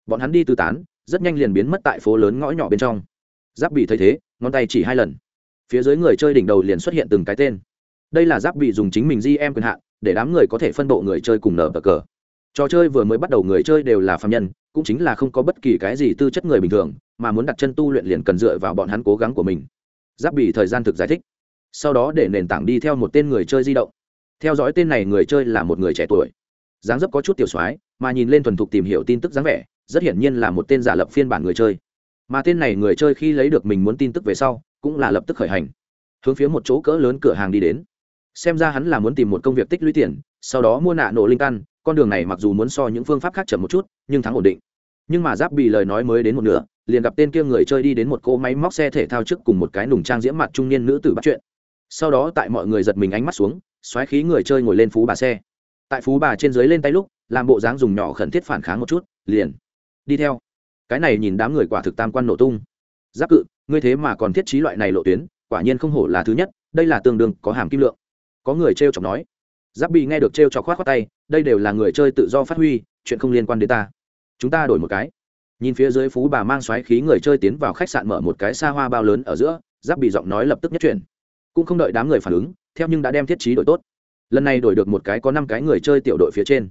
Bọn hắn đi tư tán, rất nhanh liền biến mất tại phố lớn ngõ nhỏ bên trong. Giáp bị thấy thế, ngón tay chỉ hai lần. Phía dưới người chơi đỉnh đầu liền xuất hiện từng cái tên. Đây là giáp bị dùng chính mình di em quyền hạn, để đám người có thể phân bộ người chơi cùng nở bờ cờ. Trò chơi vừa mới bắt đầu người chơi đều là phạm nhân cũng chính là không có bất kỳ cái gì tư chất người bình thường, mà muốn đặt chân tu luyện liền cần dựa vào bọn hắn cố gắng của mình. Giáp bị thời gian thực giải thích. Sau đó để nền tảng đi theo một tên người chơi di động. Theo dõi tên này người chơi là một người trẻ tuổi. Dáng dấp có chút tiểu soái, mà nhìn lên thuần thục tìm hiểu tin tức dáng vẻ, rất hiển nhiên là một tên giả lập phiên bản người chơi. Mà tên này người chơi khi lấy được mình muốn tin tức về sau, cũng là lập tức khởi hành. Hướng phía một chỗ cỡ lớn cửa hàng đi đến. Xem ra hắn là muốn tìm một công việc tích lũy tiền, sau đó mua nạ nổ linh căn con đường này mặc dù muốn so những phương pháp khác chậm một chút, nhưng thắng ổn định. Nhưng mà giáp bị lời nói mới đến một nửa, liền gặp tên kia người chơi đi đến một cỗ máy móc xe thể thao trước cùng một cái nùng trang diễm mặt trung niên nữ tử bắt chuyện. Sau đó tại mọi người giật mình ánh mắt xuống, xoáy khí người chơi ngồi lên phú bà xe. Tại phú bà trên dưới lên tay lúc, làm bộ dáng dùng nhỏ khẩn thiết phản kháng một chút, liền đi theo. Cái này nhìn đám người quả thực tam quan nổ tung. Giáp cự, ngươi thế mà còn thiết trí loại này lộ tuyến, quả nhiên không hổ là thứ nhất, đây là tương đương có hàm kim lượng. Có người t r e o chọc nói giáp bị nghe được t r e o chọc khoát khoát tay, đây đều là người chơi tự do phát huy, chuyện không liên quan đến ta. Chúng ta đổi một cái. Nhìn phía dưới phú bà mang xoáy khí người chơi tiến vào khách sạn mở một cái xa hoa bao lớn ở giữa, giáp bị giọng nói lập tức nhất chuyển. Cũng không đợi đám người phản ứng, theo nhưng đã đem thiết trí đổi tốt. Lần này đổi được một cái có năm cái người chơi tiểu đội phía trên.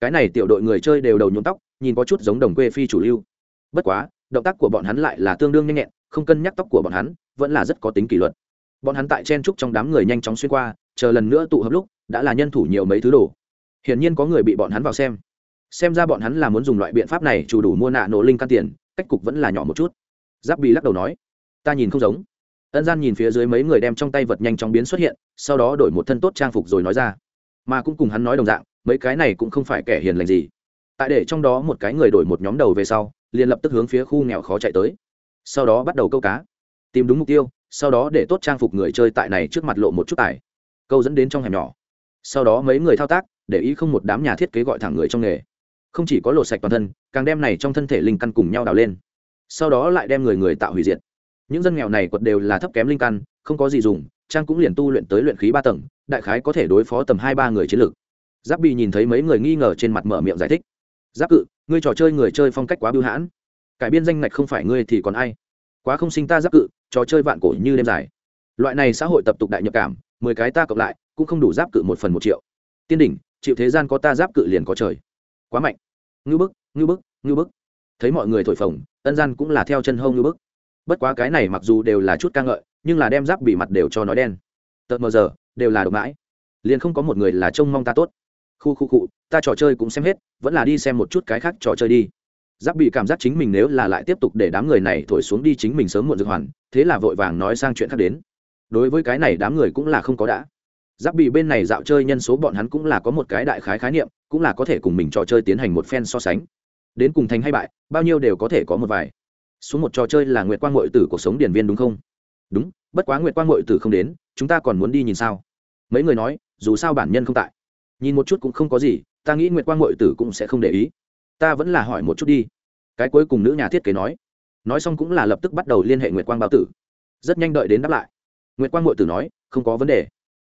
Cái này tiểu đội người chơi đều đầu nhuộm tóc, nhìn có chút giống đồng quê phi chủ lưu. Bất quá, động tác của bọn hắn lại là tương đương nhanh nhẹn, không cân nhắc tóc của bọn hắn, vẫn là rất có tính kỷ luật. Bọn hắn tại chen trúc trong đám người nhanh chóng xuyên qua, chờ lần nữa tụ hợp lúc đã là nhân thủ nhiều mấy thứ đồ. Hiển nhiên có người bị bọn hắn vào xem. Xem ra bọn hắn là muốn dùng loại biện pháp này chủ đủ mua nạ nổ linh căn tiền, cách cục vẫn là nhỏ một chút. Giáp bị lắc đầu nói, ta nhìn không giống. Ân gian nhìn phía dưới mấy người đem trong tay vật nhanh chóng biến xuất hiện, sau đó đổi một thân tốt trang phục rồi nói ra. Mà cũng cùng hắn nói đồng dạng, mấy cái này cũng không phải kẻ hiền lành gì. Tại để trong đó một cái người đổi một nhóm đầu về sau, liền lập tức hướng phía khu nghèo khó chạy tới. Sau đó bắt đầu câu cá. Tìm đúng mục tiêu, sau đó để tốt trang phục người chơi tại này trước mặt lộ một chút tài. Câu dẫn đến trong hẻm nhỏ sau đó mấy người thao tác, để ý không một đám nhà thiết kế gọi thẳng người trong nghề. Không chỉ có lột sạch toàn thân, càng đem này trong thân thể linh căn cùng nhau đào lên. Sau đó lại đem người người tạo hủy diệt. Những dân nghèo này quật đều là thấp kém linh căn, không có gì dùng, trang cũng liền tu luyện tới luyện khí ba tầng, đại khái có thể đối phó tầm hai ba người chiến lược. Giáp bị nhìn thấy mấy người nghi ngờ trên mặt mở miệng giải thích. Giáp cự, ngươi trò chơi người chơi phong cách quá bưu hãn. Cải biên danh ngạch không phải ngươi thì còn ai? Quá không sinh ta giáp cự, trò chơi vạn cổ như đêm dài. Loại này xã hội tập tục đại nhập cảm, mười cái ta cộng lại cũng không đủ giáp cự một phần một triệu. Tiên đỉnh, chịu thế gian có ta giáp cự liền có trời. Quá mạnh. Ngư bức ngư bức ngư bức. Thấy mọi người thổi phồng ân gian cũng là theo chân hông ngư bức. Bất quá cái này mặc dù đều là chút ca ngợi, nhưng là đem giáp bị mặt đều cho nói đen. Tợt mờ giờ, đều là độc mãi. Liền không có một người là trông mong ta tốt. Khu khu cụ ta trò chơi cũng xem hết, vẫn là đi xem một chút cái khác trò chơi đi. Giáp bị cảm giác chính mình nếu là lại tiếp tục để đám người này thổi xuống đi chính mình sớm muộn dược hoàn, thế là vội vàng nói sang chuyện khác đến. Đối với cái này đám người cũng là không có đã giáp bị bên này dạo chơi nhân số bọn hắn cũng là có một cái đại khái khái niệm, cũng là có thể cùng mình trò chơi tiến hành một phen so sánh. Đến cùng thành hay bại, bao nhiêu đều có thể có một vài. Xuống một trò chơi là nguyệt quang ngội tử cuộc sống điển viên đúng không? Đúng, bất quá nguyệt quang ngội tử không đến, chúng ta còn muốn đi nhìn sao? Mấy người nói, dù sao bản nhân không tại. Nhìn một chút cũng không có gì, ta nghĩ nguyệt quang ngội tử cũng sẽ không để ý. Ta vẫn là hỏi một chút đi. Cái cuối cùng nữ nhà thiết kế nói. Nói xong cũng là lập tức bắt đầu liên hệ nguyệt quang Báo tử. Rất nhanh đợi đến đáp lại. Nguyệt quang ngội tử nói, không có vấn đề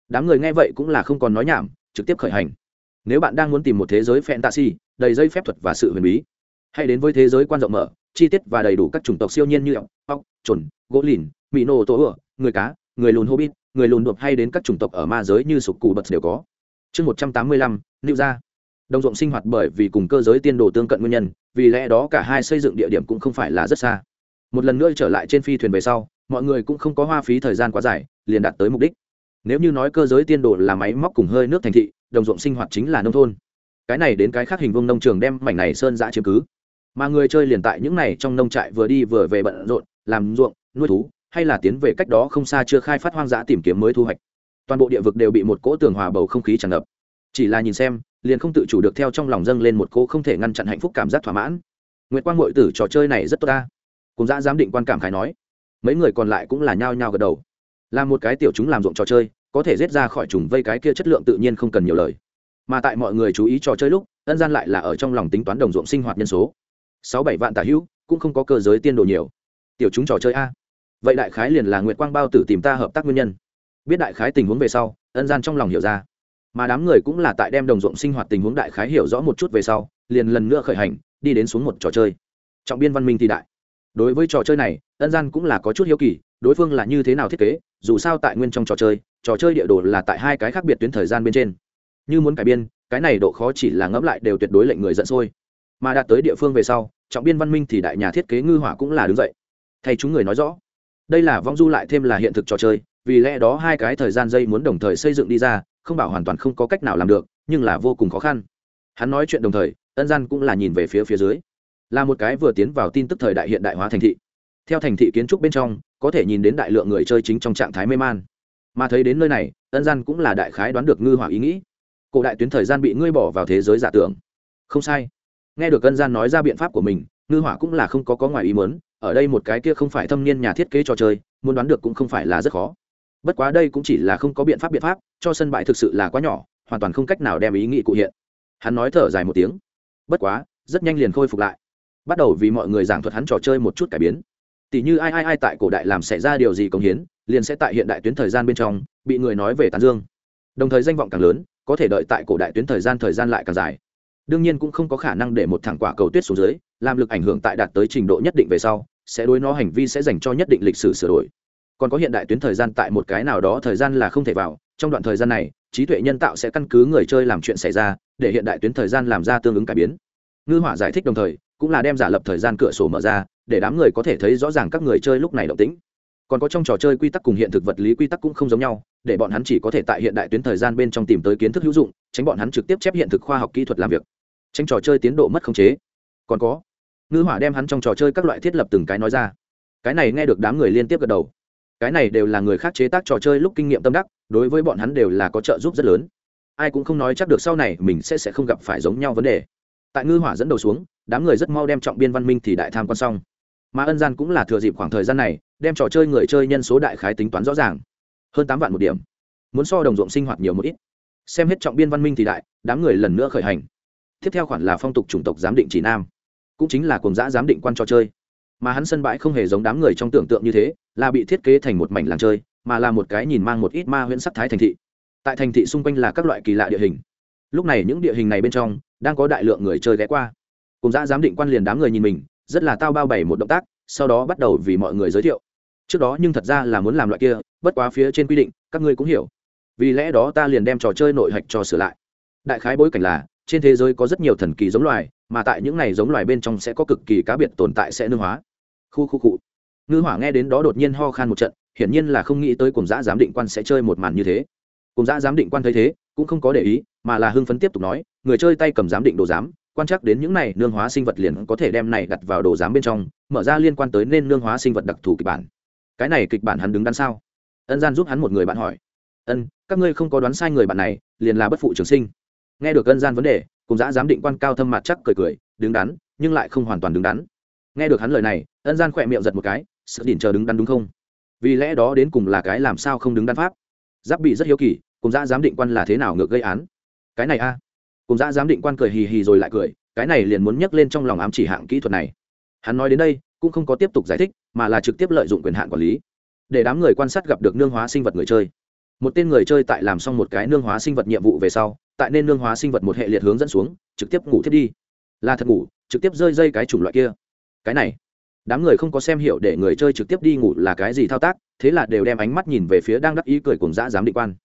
đám người nghe vậy cũng là không còn nói nhảm, trực tiếp khởi hành. Nếu bạn đang muốn tìm một thế giới fantasy, đầy dây phép thuật và sự huyền bí, hãy đến với thế giới quan rộng mở, chi tiết và đầy đủ các chủng tộc siêu nhiên như ốc ốc trồn gỗ lìn mỹ nô tố ựa, người cá, người lùn hobbit, người lùn đột hay đến các chủng tộc ở ma giới như sục cù bật đều có. Chương một trăm tám mươi lăm lưu ra đồng ruộng sinh hoạt bởi vì cùng cơ giới tiên đồ tương cận nguyên nhân, vì lẽ đó cả hai xây dựng địa điểm cũng không phải là rất xa. Một lần nữa trở lại trên phi thuyền về sau, mọi người cũng không có hoa phí thời gian quá dài, liền đạt tới mục đích nếu như nói cơ giới tiên đồ là máy móc cùng hơi nước thành thị, đồng ruộng sinh hoạt chính là nông thôn. Cái này đến cái khác hình vuông nông trường đem mảnh này sơn giã chiếm cứ. Mà người chơi liền tại những này trong nông trại vừa đi vừa về bận rộn, làm ruộng, nuôi thú, hay là tiến về cách đó không xa chưa khai phát hoang dã tìm kiếm mới thu hoạch. Toàn bộ địa vực đều bị một cỗ tường hòa bầu không khí tràn ngập. Chỉ là nhìn xem, liền không tự chủ được theo trong lòng dâng lên một cỗ không thể ngăn chặn hạnh phúc cảm giác thỏa mãn. Nguyễn quang ngội tử, trò chơi này rất tốt ta. Cùng dã giám định quan cảm khái nói. Mấy người còn lại cũng là nhao nhao gật đầu là một cái tiểu chúng làm ruộng trò chơi, có thể rết ra khỏi trùng vây cái kia chất lượng tự nhiên không cần nhiều lời. Mà tại mọi người chú ý trò chơi lúc, ân gian lại là ở trong lòng tính toán đồng ruộng sinh hoạt nhân số. Sáu bảy vạn tả hữu, cũng không có cơ giới tiên đồ nhiều. Tiểu chúng trò chơi a. Vậy đại khái liền là nguyệt quang bao tử tìm ta hợp tác nguyên nhân. Biết đại khái tình huống về sau, ân gian trong lòng hiểu ra. Mà đám người cũng là tại đem đồng ruộng sinh hoạt tình huống đại khái hiểu rõ một chút về sau, liền lần nữa khởi hành, đi đến xuống một trò chơi. Trọng biên văn minh thì đại. Đối với trò chơi này, ân gian cũng là có chút hiếu kỳ, đối phương là như thế nào thiết kế dù sao tại nguyên trong trò chơi trò chơi địa đồ là tại hai cái khác biệt tuyến thời gian bên trên. Như muốn cải biên, cái này độ khó chỉ là ngẫm lại đều tuyệt đối lệnh người giận sôi. Mà đạt tới địa phương về sau, trọng biên văn minh thì đại nhà thiết kế ngư hỏa cũng là đứng dậy. Thay chúng người nói rõ, đây là vong du lại thêm là hiện thực trò chơi, vì lẽ đó hai cái thời gian dây muốn đồng thời xây dựng đi ra, không bảo hoàn toàn không có cách nào làm được, nhưng là vô cùng khó khăn. Hắn nói chuyện đồng thời, ân gian cũng là nhìn về phía phía dưới. Là một cái vừa tiến vào tin tức thời đại hiện đại hóa thành thị. Theo thành thị kiến trúc bên trong có thể nhìn đến đại lượng người chơi chính trong trạng thái mê man. Mà thấy đến nơi này, ân gian cũng là đại khái đoán được ngư hỏa ý nghĩ. Cổ đại tuyến thời gian bị ngươi bỏ vào thế giới giả tưởng. Không sai. Nghe được ân gian nói ra biện pháp của mình, ngư hỏa cũng là không có có ngoài ý muốn, ở đây một cái kia không phải thâm niên nhà thiết kế trò chơi, muốn đoán được cũng không phải là rất khó. Bất quá đây cũng chỉ là không có biện pháp biện pháp, cho sân bãi thực sự là quá nhỏ, hoàn toàn không cách nào đem ý nghĩ cụ hiện. Hắn nói thở dài một tiếng. Bất quá, rất nhanh liền khôi phục lại. Bắt đầu vì mọi người giảng thuật hắn trò chơi một chút cải biến tỷ như ai ai ai tại cổ đại làm xảy ra điều gì công hiến, liền sẽ tại hiện đại tuyến thời gian bên trong, bị người nói về tán dương. Đồng thời danh vọng càng lớn, có thể đợi tại cổ đại tuyến thời gian thời gian lại càng dài. Đương nhiên cũng không có khả năng để một thẳng quả cầu tuyết xuống dưới, làm lực ảnh hưởng tại đạt tới trình độ nhất định về sau, sẽ đối nó hành vi sẽ dành cho nhất định lịch sử sửa đổi. Còn có hiện đại tuyến thời gian tại một cái nào đó thời gian là không thể vào, trong đoạn thời gian này, trí tuệ nhân tạo sẽ căn cứ người chơi làm chuyện xảy ra, để hiện đại tuyến thời gian làm ra tương ứng cải biến. Ngư hỏa giải thích đồng thời cũng là đem giả lập thời gian cửa sổ mở ra, để đám người có thể thấy rõ ràng các người chơi lúc này động tĩnh. Còn có trong trò chơi quy tắc cùng hiện thực vật lý quy tắc cũng không giống nhau, để bọn hắn chỉ có thể tại hiện đại tuyến thời gian bên trong tìm tới kiến thức hữu dụng, tránh bọn hắn trực tiếp chép hiện thực khoa học kỹ thuật làm việc. Tránh trò chơi tiến độ mất khống chế. Còn có, ngư hỏa đem hắn trong trò chơi các loại thiết lập từng cái nói ra. Cái này nghe được đám người liên tiếp gật đầu. Cái này đều là người khác chế tác trò chơi lúc kinh nghiệm tâm đắc, đối với bọn hắn đều là có trợ giúp rất lớn. Ai cũng không nói chắc được sau này mình sẽ sẽ không gặp phải giống nhau vấn đề. Tại ngư hỏa dẫn đầu xuống đám người rất mau đem trọng biên văn minh thì đại tham quan xong. Mà ân gian cũng là thừa dịp khoảng thời gian này, đem trò chơi người chơi nhân số đại khái tính toán rõ ràng. Hơn tám vạn một điểm. Muốn so đồng ruộng sinh hoạt nhiều một ít. Xem hết trọng biên văn minh thì đại, đám người lần nữa khởi hành. Tiếp theo khoản là phong tục chủng tộc giám định chỉ nam. Cũng chính là cùng giã giám định quan trò chơi. Mà hắn sân bãi không hề giống đám người trong tưởng tượng như thế, là bị thiết kế thành một mảnh làng chơi, mà là một cái nhìn mang một ít ma huyễn sắc thái thành thị. Tại thành thị xung quanh là các loại kỳ lạ địa hình. Lúc này những địa hình này bên trong, đang có đại lượng người chơi ghé qua cùng dã giám định quan liền đám người nhìn mình, rất là tao bao bày một động tác, sau đó bắt đầu vì mọi người giới thiệu. Trước đó nhưng thật ra là muốn làm loại kia, bất quá phía trên quy định, các ngươi cũng hiểu. Vì lẽ đó ta liền đem trò chơi nội hạch cho sửa lại. Đại khái bối cảnh là, trên thế giới có rất nhiều thần kỳ giống loài, mà tại những này giống loài bên trong sẽ có cực kỳ cá biệt tồn tại sẽ nương hóa. Khu khu cụ ngư hỏa nghe đến đó đột nhiên ho khan một trận, hiển nhiên là không nghĩ tới cùng giã giám định quan sẽ chơi một màn như thế. Cùng giã giám định quan thấy thế, cũng không có để ý, mà là hưng phấn tiếp tục nói, người chơi tay cầm giám định đồ giám quan trắc đến những này nương hóa sinh vật liền có thể đem này đặt vào đồ giám bên trong, mở ra liên quan tới nên nương hóa sinh vật đặc thù kịch bản. Cái này kịch bản hắn đứng đắn sao? Ân gian giúp hắn một người bạn hỏi. Ân, các ngươi không có đoán sai người bạn này, liền là bất phụ trường sinh. Nghe được ân gian vấn đề, cùng giã giám định quan cao thâm mặt chắc cười cười, đứng đắn, nhưng lại không hoàn toàn đứng đắn. Nghe được hắn lời này, ân gian khỏe miệng giật một cái sự đỉnh chờ đứng đắn đúng không? Vì lẽ đó đến cùng là cái làm sao không đứng đắn pháp? Giáp bị rất hiếu kỳ, cùng giã giám định quan là thế nào ngược gây án? Cái này a cùng dã giám định quan cười hì hì rồi lại cười, cái này liền muốn nhắc lên trong lòng ám chỉ hạng kỹ thuật này. Hắn nói đến đây, cũng không có tiếp tục giải thích, mà là trực tiếp lợi dụng quyền hạn quản lý, để đám người quan sát gặp được nương hóa sinh vật người chơi. Một tên người chơi tại làm xong một cái nương hóa sinh vật nhiệm vụ về sau, tại nên nương hóa sinh vật một hệ liệt hướng dẫn xuống, trực tiếp ngủ thiết đi. Là thật ngủ, trực tiếp rơi dây cái chủng loại kia. Cái này, đám người không có xem hiểu để người chơi trực tiếp đi ngủ là cái gì thao tác, thế là đều đem ánh mắt nhìn về phía đang đắc ý cười cùng dã giám định quan.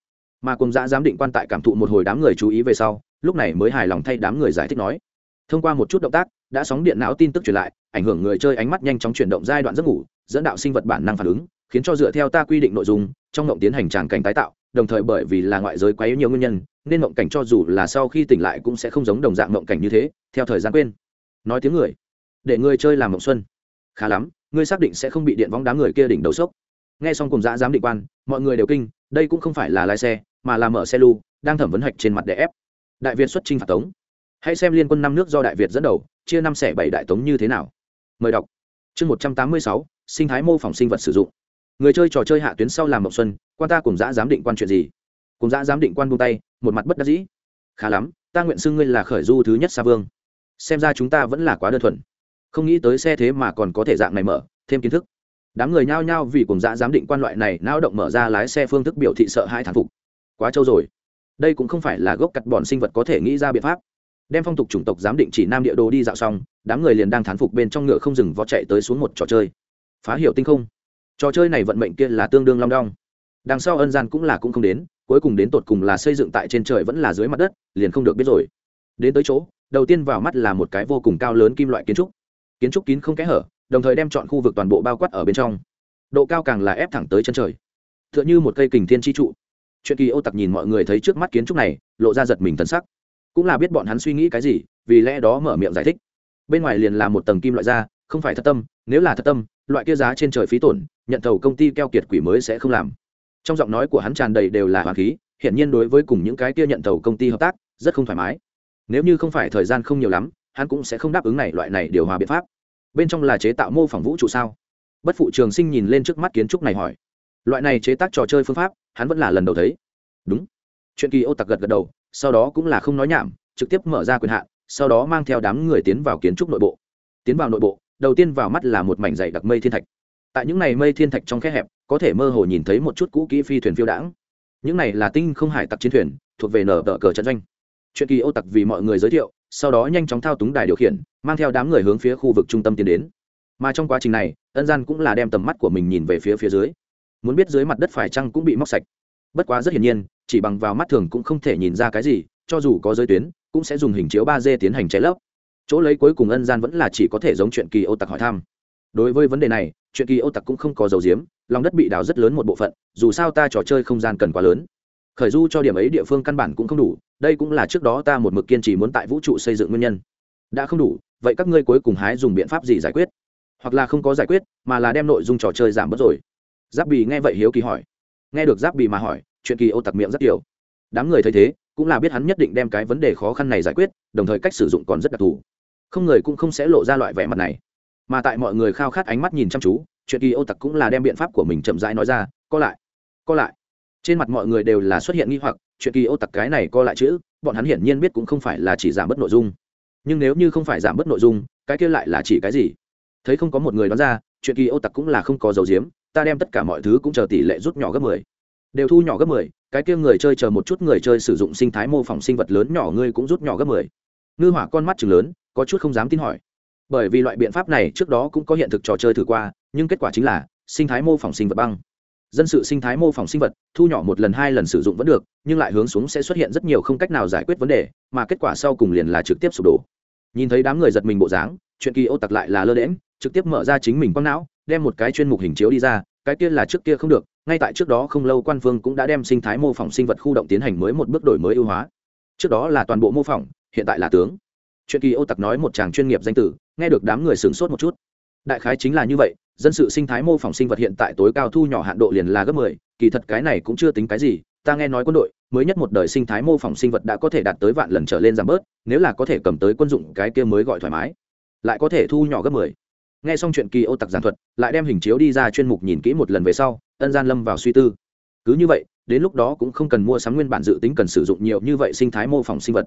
Mà cùng dã giám định quan tại cảm thụ một hồi đám người chú ý về sau lúc này mới hài lòng thay đám người giải thích nói. Thông qua một chút động tác, đã sóng điện não tin tức truyền lại, ảnh hưởng người chơi ánh mắt nhanh chóng chuyển động giai đoạn giấc ngủ, dẫn đạo sinh vật bản năng phản ứng, khiến cho dựa theo ta quy định nội dung, trong ngộng tiến hành tràng cảnh tái tạo, đồng thời bởi vì là ngoại giới quá yếu nhiều nguyên nhân, nên ngộng cảnh cho dù là sau khi tỉnh lại cũng sẽ không giống đồng dạng ngộng cảnh như thế, theo thời gian quên. Nói tiếng người, để người chơi làm mộng xuân. Khá lắm, ngươi xác định sẽ không bị điện vóng đám người kia đỉnh đầu sốc. Nghe xong cùng dã giám định quan, mọi người đều kinh, đây cũng không phải là lái xe, mà là mở xe lu đang thẩm vấn hạch trên mặt đè ép đại việt xuất trinh phạt tống. Hãy xem liên quân năm nước do đại việt dẫn đầu, chia năm xẻ bảy đại tống như thế nào. Mời đọc. Chương một trăm tám mươi sáu, sinh thái mô phỏng sinh vật sử dụng. Người chơi trò chơi hạ tuyến sau làm mộng xuân, quan ta cùng dã giám định quan chuyện gì? Cùng dã giám định quan buông tay, một mặt bất đắc dĩ. Khá lắm, ta nguyện xưng ngươi là khởi du thứ nhất xa vương. Xem ra chúng ta vẫn là quá đơn thuần. Không nghĩ tới xe thế mà còn có thể dạng này mở, thêm kiến thức. Đám người nhao nhao vì cùng dã giám định quan loại này nao động mở ra lái xe phương thức biểu thị sợ hai thán phục. Quá trâu rồi đây cũng không phải là gốc cặt bọn sinh vật có thể nghĩ ra biện pháp. Đem phong tục chủng tộc giám định chỉ nam địa đồ đi dạo xong, đám người liền đang thán phục bên trong ngựa không dừng vó chạy tới xuống một trò chơi. Phá hiểu tinh không. Trò chơi này vận mệnh kia là tương đương long đong. Đằng sau ân gian cũng là cũng không đến, cuối cùng đến tột cùng là xây dựng tại trên trời vẫn là dưới mặt đất, liền không được biết rồi. Đến tới chỗ, đầu tiên vào mắt là một cái vô cùng cao lớn kim loại kiến trúc. Kiến trúc kín không kẽ hở, đồng thời đem chọn khu vực toàn bộ bao quát ở bên trong. Độ cao càng là ép thẳng tới chân trời. T h ư ợ n h ư một cây kình thiên tri trụ chuyện kỳ ô tặc nhìn mọi người thấy trước mắt kiến trúc này, lộ ra giật mình thân sắc. Cũng là biết bọn hắn suy nghĩ cái gì, vì lẽ đó mở miệng giải thích. Bên ngoài liền là một tầng kim loại da, không phải thật tâm, nếu là thật tâm, loại kia giá trên trời phí tổn, nhận thầu công ty keo kiệt quỷ mới sẽ không làm. Trong giọng nói của hắn tràn đầy đều là hoàng khí, hiển nhiên đối với cùng những cái kia nhận thầu công ty hợp tác, rất không thoải mái. Nếu như không phải thời gian không nhiều lắm, hắn cũng sẽ không đáp ứng này loại này điều hòa biện pháp. Bên trong là chế tạo mô phỏng vũ trụ sao? Bất phụ trường sinh nhìn lên trước mắt kiến trúc này hỏi loại này chế tác trò chơi phương pháp, hắn vẫn là lần đầu thấy. Đúng. Chuyện kỳ ô tặc gật gật đầu, sau đó cũng là không nói nhảm, trực tiếp mở ra quyền hạn, sau đó mang theo đám người tiến vào kiến trúc nội bộ. Tiến vào nội bộ, đầu tiên vào mắt là một mảnh dày đặc mây thiên thạch. Tại những này mây thiên thạch trong khe hẹp, có thể mơ hồ nhìn thấy một chút cũ kỹ phi thuyền phiêu đãng. Những này là tinh không hải tặc chiến thuyền, thuộc về nở tờ cờ trận doanh. Chuyện kỳ ô tặc vì mọi người giới thiệu, sau đó nhanh chóng thao túng đài điều khiển, mang theo đám người hướng phía khu vực trung tâm tiến đến. Mà trong quá trình này, ân gian cũng là đem tầm mắt của mình nhìn về phía phía dưới muốn biết dưới mặt đất phải chăng cũng bị móc sạch. Bất quá rất hiển nhiên, chỉ bằng vào mắt thường cũng không thể nhìn ra cái gì, cho dù có giới tuyến, cũng sẽ dùng hình chiếu ba d tiến hành cháy lấp. Chỗ lấy cuối cùng ân gian vẫn là chỉ có thể giống chuyện kỳ ô tặc hỏi thăm. Đối với vấn đề này, chuyện kỳ ô tặc cũng không có dầu diếm, lòng đất bị đào rất lớn một bộ phận, dù sao ta trò chơi không gian cần quá lớn. Khởi du cho điểm ấy địa phương căn bản cũng không đủ, đây cũng là trước đó ta một mực kiên trì muốn tại vũ trụ xây dựng nguyên nhân. Đã không đủ, vậy các ngươi cuối cùng hái dùng biện pháp gì giải quyết? Hoặc là không có giải quyết, mà là đem nội dung trò chơi giảm bớt rồi giáp bì nghe vậy hiếu kỳ hỏi. Nghe được giáp bì mà hỏi, chuyện kỳ ô tặc miệng rất nhiều đám người thấy thế, cũng là biết hắn nhất định đem cái vấn đề khó khăn này giải quyết, đồng thời cách sử dụng còn rất đặc thù. Không người cũng không sẽ lộ ra loại vẻ mặt này. Mà tại mọi người khao khát ánh mắt nhìn chăm chú, chuyện kỳ ô tặc cũng là đem biện pháp của mình chậm rãi nói ra, co lại co lại. Trên mặt mọi người đều là xuất hiện nghi hoặc, chuyện kỳ ô tặc cái này co lại chữ, bọn hắn hiển nhiên biết cũng không phải là chỉ giảm bớt nội dung. Nhưng nếu như không phải giảm bớt nội dung, cái kia lại là chỉ cái gì? Thấy không có một người đoán ra, chuyện kỳ ô tặc cũng là không có dầu diếm ta đem tất cả mọi thứ cũng chờ tỷ lệ rút nhỏ gấp mười. Đều thu nhỏ gấp mười, cái kia người chơi chờ một chút người chơi sử dụng sinh thái mô phỏng sinh vật lớn nhỏ ngươi cũng rút nhỏ gấp mười. Ngư hỏa con mắt chừng lớn, có chút không dám tin hỏi. Bởi vì loại biện pháp này trước đó cũng có hiện thực trò chơi thử qua, nhưng kết quả chính là, sinh thái mô phỏng sinh vật băng. Dân sự sinh thái mô phỏng sinh vật, thu nhỏ một lần hai lần sử dụng vẫn được, nhưng lại hướng xuống sẽ xuất hiện rất nhiều không cách nào giải quyết vấn đề, mà kết quả sau cùng liền là trực tiếp sụp đổ. Nhìn thấy đám người giật mình bộ dáng, chuyện kỳ ô tặc lại là lơ đễm trực tiếp mở ra chính mình quang não, đem một cái chuyên mục hình chiếu đi ra, cái kia là trước kia không được, ngay tại trước đó không lâu quan phương cũng đã đem sinh thái mô phỏng sinh vật khu động tiến hành mới một bước đổi mới ưu hóa. Trước đó là toàn bộ mô phỏng, hiện tại là tướng. Chuyện kỳ ô tặc nói một chàng chuyên nghiệp danh tử, nghe được đám người sửng sốt một chút. Đại khái chính là như vậy, dân sự sinh thái mô phỏng sinh vật hiện tại tối cao thu nhỏ hạn độ liền là gấp mười, kỳ thật cái này cũng chưa tính cái gì, ta nghe nói quân đội, mới nhất một đời sinh thái mô phỏng sinh vật đã có thể đạt tới vạn lần trở lên giảm bớt, nếu là có thể cầm tới quân dụng cái kia mới gọi thoải mái, lại có thể thu nhỏ gấp mười nghe xong chuyện kỳ ô tặc giảng thuật, lại đem hình chiếu đi ra chuyên mục nhìn kỹ một lần về sau, ân gian lâm vào suy tư. Cứ như vậy, đến lúc đó cũng không cần mua sắm nguyên bản dự tính cần sử dụng nhiều như vậy sinh thái mô phỏng sinh vật.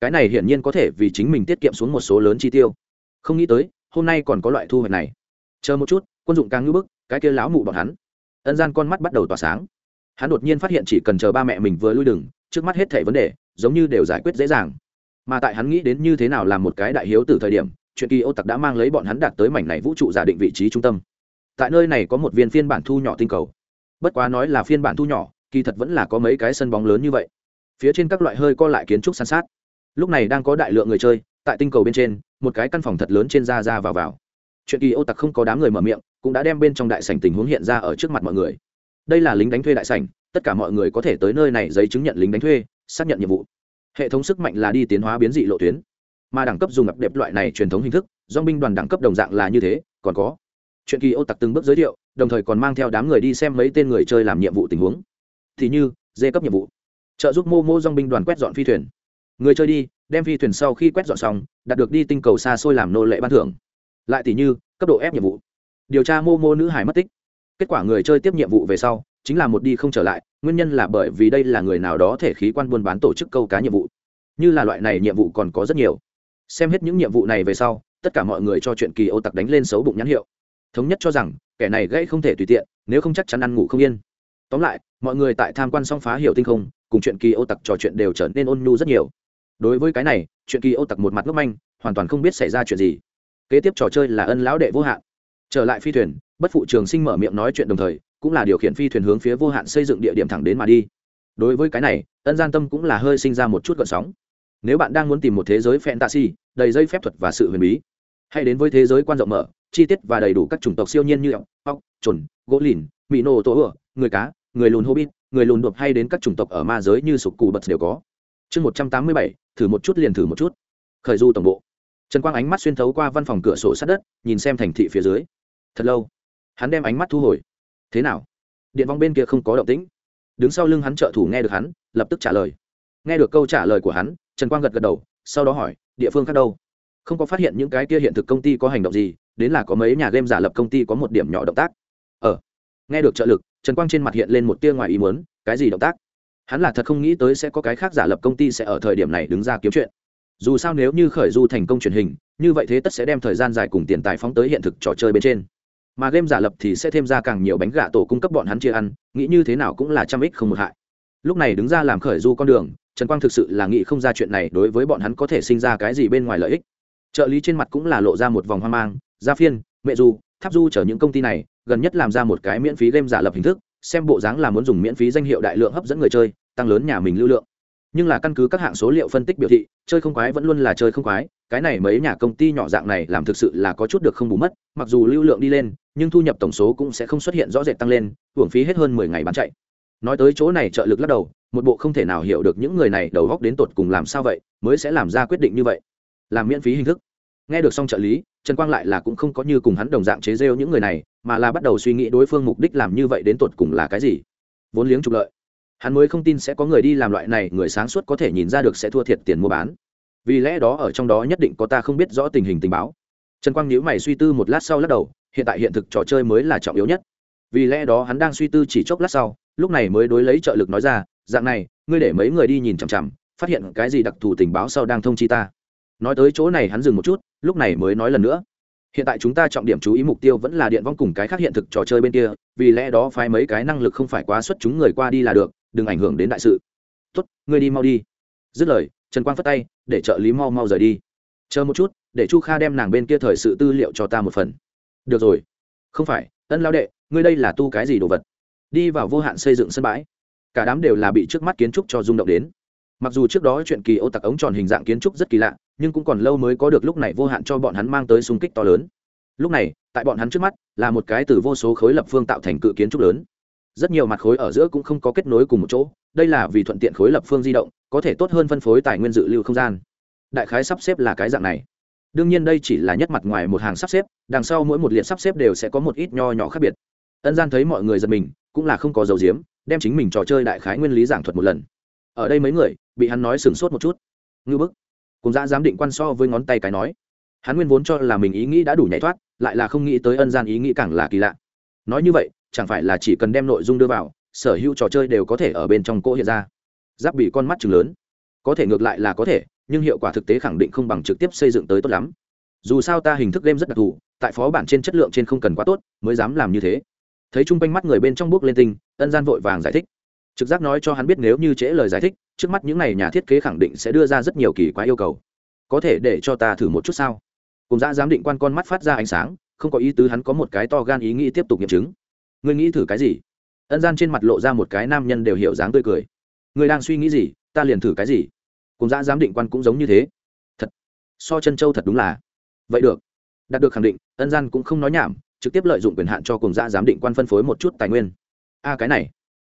Cái này hiển nhiên có thể vì chính mình tiết kiệm xuống một số lớn chi tiêu. Không nghĩ tới, hôm nay còn có loại thu hoạch này. Chờ một chút, quân dụng càng ngưỡng bức, cái kia lão mụ bọn hắn. Ân gian con mắt bắt đầu tỏa sáng. Hắn đột nhiên phát hiện chỉ cần chờ ba mẹ mình vừa lui đừng trước mắt hết thảy vấn đề, giống như đều giải quyết dễ dàng. Mà tại hắn nghĩ đến như thế nào làm một cái đại hiếu từ thời điểm chuyện kỳ ô tặc đã mang lấy bọn hắn đạt tới mảnh này vũ trụ giả định vị trí trung tâm. Tại nơi này có một viên phiên bản thu nhỏ tinh cầu. Bất quá nói là phiên bản thu nhỏ, kỳ thật vẫn là có mấy cái sân bóng lớn như vậy. Phía trên các loại hơi co lại kiến trúc san sát. Lúc này đang có đại lượng người chơi, tại tinh cầu bên trên, một cái căn phòng thật lớn trên ra ra vào vào. Chuyện kỳ ô tặc không có đám người mở miệng, cũng đã đem bên trong đại sảnh tình huống hiện ra ở trước mặt mọi người. Đây là lính đánh thuê đại sảnh, tất cả mọi người có thể tới nơi này giấy chứng nhận lính đánh thuê, xác nhận nhiệm vụ. Hệ thống sức mạnh là đi tiến hóa biến dị lộ tuyến mà đẳng cấp dùng ngập đẹp loại này truyền thống hình thức, do binh đoàn đẳng cấp đồng dạng là như thế, còn có. Chuyện kỳ ô tặc từng bước giới thiệu, đồng thời còn mang theo đám người đi xem mấy tên người chơi làm nhiệm vụ tình huống. Thì như, dê cấp nhiệm vụ. Trợ giúp mô mô dong binh đoàn quét dọn phi thuyền. Người chơi đi, đem phi thuyền sau khi quét dọn xong, đạt được đi tinh cầu xa xôi làm nô lệ ban thưởng. Lại tỷ như, cấp độ ép nhiệm vụ. Điều tra mô mô nữ hải mất tích. Kết quả người chơi tiếp nhiệm vụ về sau, chính là một đi không trở lại, nguyên nhân là bởi vì đây là người nào đó thể khí quan buôn bán tổ chức câu cá nhiệm vụ. Như là loại này nhiệm vụ còn có rất nhiều xem hết những nhiệm vụ này về sau, tất cả mọi người cho chuyện kỳ ô tặc đánh lên xấu bụng nhãn hiệu. Thống nhất cho rằng, kẻ này gãy không thể tùy tiện, nếu không chắc chắn ăn ngủ không yên. Tóm lại, mọi người tại tham quan xong phá hiểu tinh không, cùng chuyện kỳ ô tặc trò chuyện đều trở nên ôn nhu rất nhiều. Đối với cái này, chuyện kỳ ô tặc một mặt ngốc manh, hoàn toàn không biết xảy ra chuyện gì. Kế tiếp trò chơi là ân lão đệ vô hạn. Trở lại phi thuyền, bất phụ trường sinh mở miệng nói chuyện đồng thời, cũng là điều khiển phi thuyền hướng phía vô hạn xây dựng địa điểm thẳng đến mà đi. Đối với cái này, ân gian tâm cũng là hơi sinh ra một chút gợn sóng nếu bạn đang muốn tìm một thế giới fantasy, đầy dây phép thuật và sự huyền bí, hãy đến với thế giới quan rộng mở, chi tiết và đầy đủ các chủng tộc siêu nhiên như ốc ốc chuẩn gỗ lìn mỹ nô, tổ ửa người cá, người lùn hobbit, người lùn đột hay đến các chủng tộc ở ma giới như sục cù bật đều có. Chương một trăm tám mươi bảy, thử một chút liền thử một chút. Khởi du tổng bộ. Trần quang ánh mắt xuyên thấu qua văn phòng cửa sổ sát đất, nhìn xem thành thị phía dưới. Thật lâu, hắn đem ánh mắt thu hồi. Thế nào? Điện vong bên kia không có động tĩnh. Đứng sau lưng hắn trợ thủ nghe được hắn, lập tức trả lời. Nghe được câu trả lời của hắn trần quang gật gật đầu, sau đó hỏi, địa phương khác đâu? Không có phát hiện những cái kia hiện thực công ty có hành động gì, đến là có mấy nhà game giả lập công ty có một điểm nhỏ động tác. Ờ. Nghe được trợ lực, trần quang trên mặt hiện lên một tia ngoài ý muốn, cái gì động tác? Hắn là thật không nghĩ tới sẽ có cái khác giả lập công ty sẽ ở thời điểm này đứng ra kiếm chuyện. Dù sao nếu như khởi du thành công truyền hình, như vậy thế tất sẽ đem thời gian dài cùng tiền tài phóng tới hiện thực trò chơi bên trên. Mà game giả lập thì sẽ thêm ra càng nhiều bánh gà tổ cung cấp bọn hắn chia ăn, nghĩ như thế nào cũng là trăm ích không một hại. Lúc này đứng ra làm khởi du con đường trần quang thực sự là nghĩ không ra chuyện này đối với bọn hắn có thể sinh ra cái gì bên ngoài lợi ích. Trợ lý trên mặt cũng là lộ ra một vòng hoang mang, gia phiên, mẹ du, tháp du chở những công ty này, gần nhất làm ra một cái miễn phí game giả lập hình thức, xem bộ dáng là muốn dùng miễn phí danh hiệu đại lượng hấp dẫn người chơi, tăng lớn nhà mình lưu lượng. Nhưng là căn cứ các hạng số liệu phân tích biểu thị, chơi không quái vẫn luôn là chơi không quái, cái này mấy nhà công ty nhỏ dạng này làm thực sự là có chút được không bù mất, mặc dù lưu lượng đi lên, nhưng thu nhập tổng số cũng sẽ không xuất hiện rõ rệt tăng lên, hưởng phí hết hơn mười ngày bán chạy. Nói tới chỗ này trợ lực lắc đầu một bộ không thể nào hiểu được những người này đầu góc đến tột cùng làm sao vậy, mới sẽ làm ra quyết định như vậy. Làm miễn phí hình thức. Nghe được xong trợ lý, trần quang lại là cũng không có như cùng hắn đồng dạng chế rêu những người này, mà là bắt đầu suy nghĩ đối phương mục đích làm như vậy đến tột cùng là cái gì. Vốn liếng trục lợi. Hắn mới không tin sẽ có người đi làm loại này, người sáng suốt có thể nhìn ra được sẽ thua thiệt tiền mua bán. Vì lẽ đó ở trong đó nhất định có ta không biết rõ tình hình tình báo. Trần quang nhíu mày suy tư một lát sau lắc đầu, hiện tại hiện thực trò chơi mới là trọng yếu nhất. Vì lẽ đó hắn đang suy tư chỉ chốc lát sau, lúc này mới đối lấy trợ lực nói ra dạng này, ngươi để mấy người đi nhìn chằm chằm, phát hiện cái gì đặc thù tình báo sau đang thông chi ta. Nói tới chỗ này hắn dừng một chút, lúc này mới nói lần nữa. Hiện tại chúng ta trọng điểm chú ý mục tiêu vẫn là điện vong cùng cái khác hiện thực trò chơi bên kia, vì lẽ đó phái mấy cái năng lực không phải quá xuất chúng người qua đi là được, đừng ảnh hưởng đến đại sự. Tốt, ngươi đi mau đi. Dứt lời, trần quang phất tay, để trợ lý mau mau rời đi. Chờ một chút, để chu kha đem nàng bên kia thời sự tư liệu cho ta một phần. Được rồi. Không phải, ân lao đệ, ngươi đây là tu cái gì đồ vật? Đi vào vô hạn xây dựng sân bãi cả đám đều là bị trước mắt kiến trúc cho rung động đến. Mặc dù trước đó chuyện kỳ ô tặc ống tròn hình dạng kiến trúc rất kỳ lạ, nhưng cũng còn lâu mới có được lúc này vô hạn cho bọn hắn mang tới sung kích to lớn. Lúc này, tại bọn hắn trước mắt, là một cái từ vô số khối lập phương tạo thành cự kiến trúc lớn. Rất nhiều mặt khối ở giữa cũng không có kết nối cùng một chỗ, đây là vì thuận tiện khối lập phương di động, có thể tốt hơn phân phối tài nguyên dự lưu không gian. Đại khái sắp xếp là cái dạng này. Đương nhiên đây chỉ là nhất mặt ngoài một hàng sắp xếp, đằng sau mỗi một liệt sắp xếp đều sẽ có một ít nho nhỏ khác biệt. Ân gian thấy mọi người giật mình, cũng là không có dầu diếm đem chính mình trò chơi đại khái nguyên lý giảng thuật một lần. Ở đây mấy người, bị hắn nói sửng sốt một chút. Ngư bức, cùng dã giám định quan so với ngón tay cái nói. Hắn nguyên vốn cho là mình ý nghĩ đã đủ nhảy thoát, lại là không nghĩ tới ân gian ý nghĩ càng là kỳ lạ. Nói như vậy, chẳng phải là chỉ cần đem nội dung đưa vào, sở hữu trò chơi đều có thể ở bên trong cỗ hiện ra. Giáp bị con mắt chừng lớn. Có thể ngược lại là có thể, nhưng hiệu quả thực tế khẳng định không bằng trực tiếp xây dựng tới tốt lắm. Dù sao ta hình thức game rất đặc thù, tại phó bản trên chất lượng trên không cần quá tốt, mới dám làm như thế thấy chung quanh mắt người bên trong bước lên tinh, ân gian vội vàng giải thích. Trực giác nói cho hắn biết nếu như trễ lời giải thích, trước mắt những n à y nhà thiết kế khẳng định sẽ đưa ra rất nhiều kỳ quái yêu cầu. Có thể để cho ta thử một chút sao? Cùng dã giám định quan con mắt phát ra ánh sáng, không có ý tứ hắn có một cái to gan ý nghĩ tiếp tục nghiệm chứng. Ngươi nghĩ thử cái gì? Ân gian trên mặt lộ ra một cái nam nhân đều hiểu dáng tươi cười. Ngươi đang suy nghĩ gì? Ta liền thử cái gì? Cùng dã giám định quan cũng giống như thế. Thật. So chân châu thật đúng là. Vậy được. Đạt được khẳng định, ân gian cũng không nói nhảm trực tiếp lợi dụng quyền hạn cho cùng dã giám định quan phân phối một chút tài nguyên. A, cái này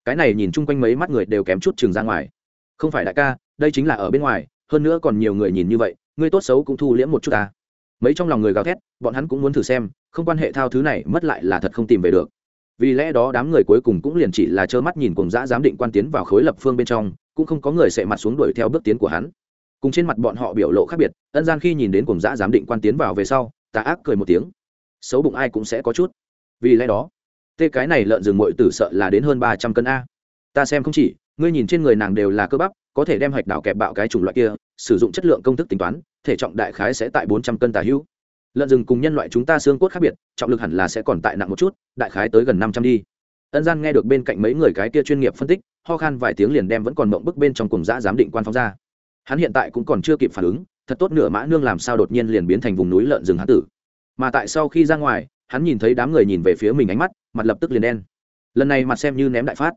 cái này nhìn chung quanh mấy mắt người đều kém chút trường ra ngoài. Không phải đại ca, đây chính là ở bên ngoài, hơn nữa còn nhiều người nhìn như vậy ngươi tốt xấu cũng thu liễm một chút ta. Mấy trong lòng người gào thét, bọn hắn cũng muốn thử xem, không quan hệ thao thứ này, mất lại là thật không tìm về được. Vì lẽ đó đám người cuối cùng cũng liền chỉ là trơ mắt nhìn cùng dã giám định quan tiến vào khối lập phương bên trong, cũng không có người sẽ mặt xuống đuổi theo bước tiến của hắn. Cùng trên mặt bọn họ biểu lộ khác biệt, ân gian khi nhìn đến cùng dã giám định quan tiến vào về sau, ta ác cười một tiếng xấu bụng ai cũng sẽ có chút. Vì lẽ đó, tê cái này lợn rừng mội tử sợ là đến hơn ba trăm cân a. Ta xem không chỉ, ngươi nhìn trên người nàng đều là cơ bắp, có thể đem hạch đảo kẹp bạo cái chủng loại kia, sử dụng chất lượng công thức tính toán, thể trọng đại khái sẽ tại bốn trăm cân tà hữu. Lợn rừng cùng nhân loại chúng ta xương cốt khác biệt, trọng lực hẳn là sẽ còn tại nặng một chút, đại khái tới gần năm trăm đi. Ân gian nghe được bên cạnh mấy người cái kia chuyên nghiệp phân tích, ho khan vài tiếng liền đem vẫn còn mộng bức bên trong cùng giã giám định quan phóng ra. Hắn hiện tại cũng còn chưa kịp phản ứng, thật tốt nửa mã nương làm sao đột nhiên liền biến thành vùng núi lợn rừng hán tử mà tại sau khi ra ngoài, hắn nhìn thấy đám người nhìn về phía mình ánh mắt, mặt lập tức liền đen. Lần này mặt xem như ném đại phát.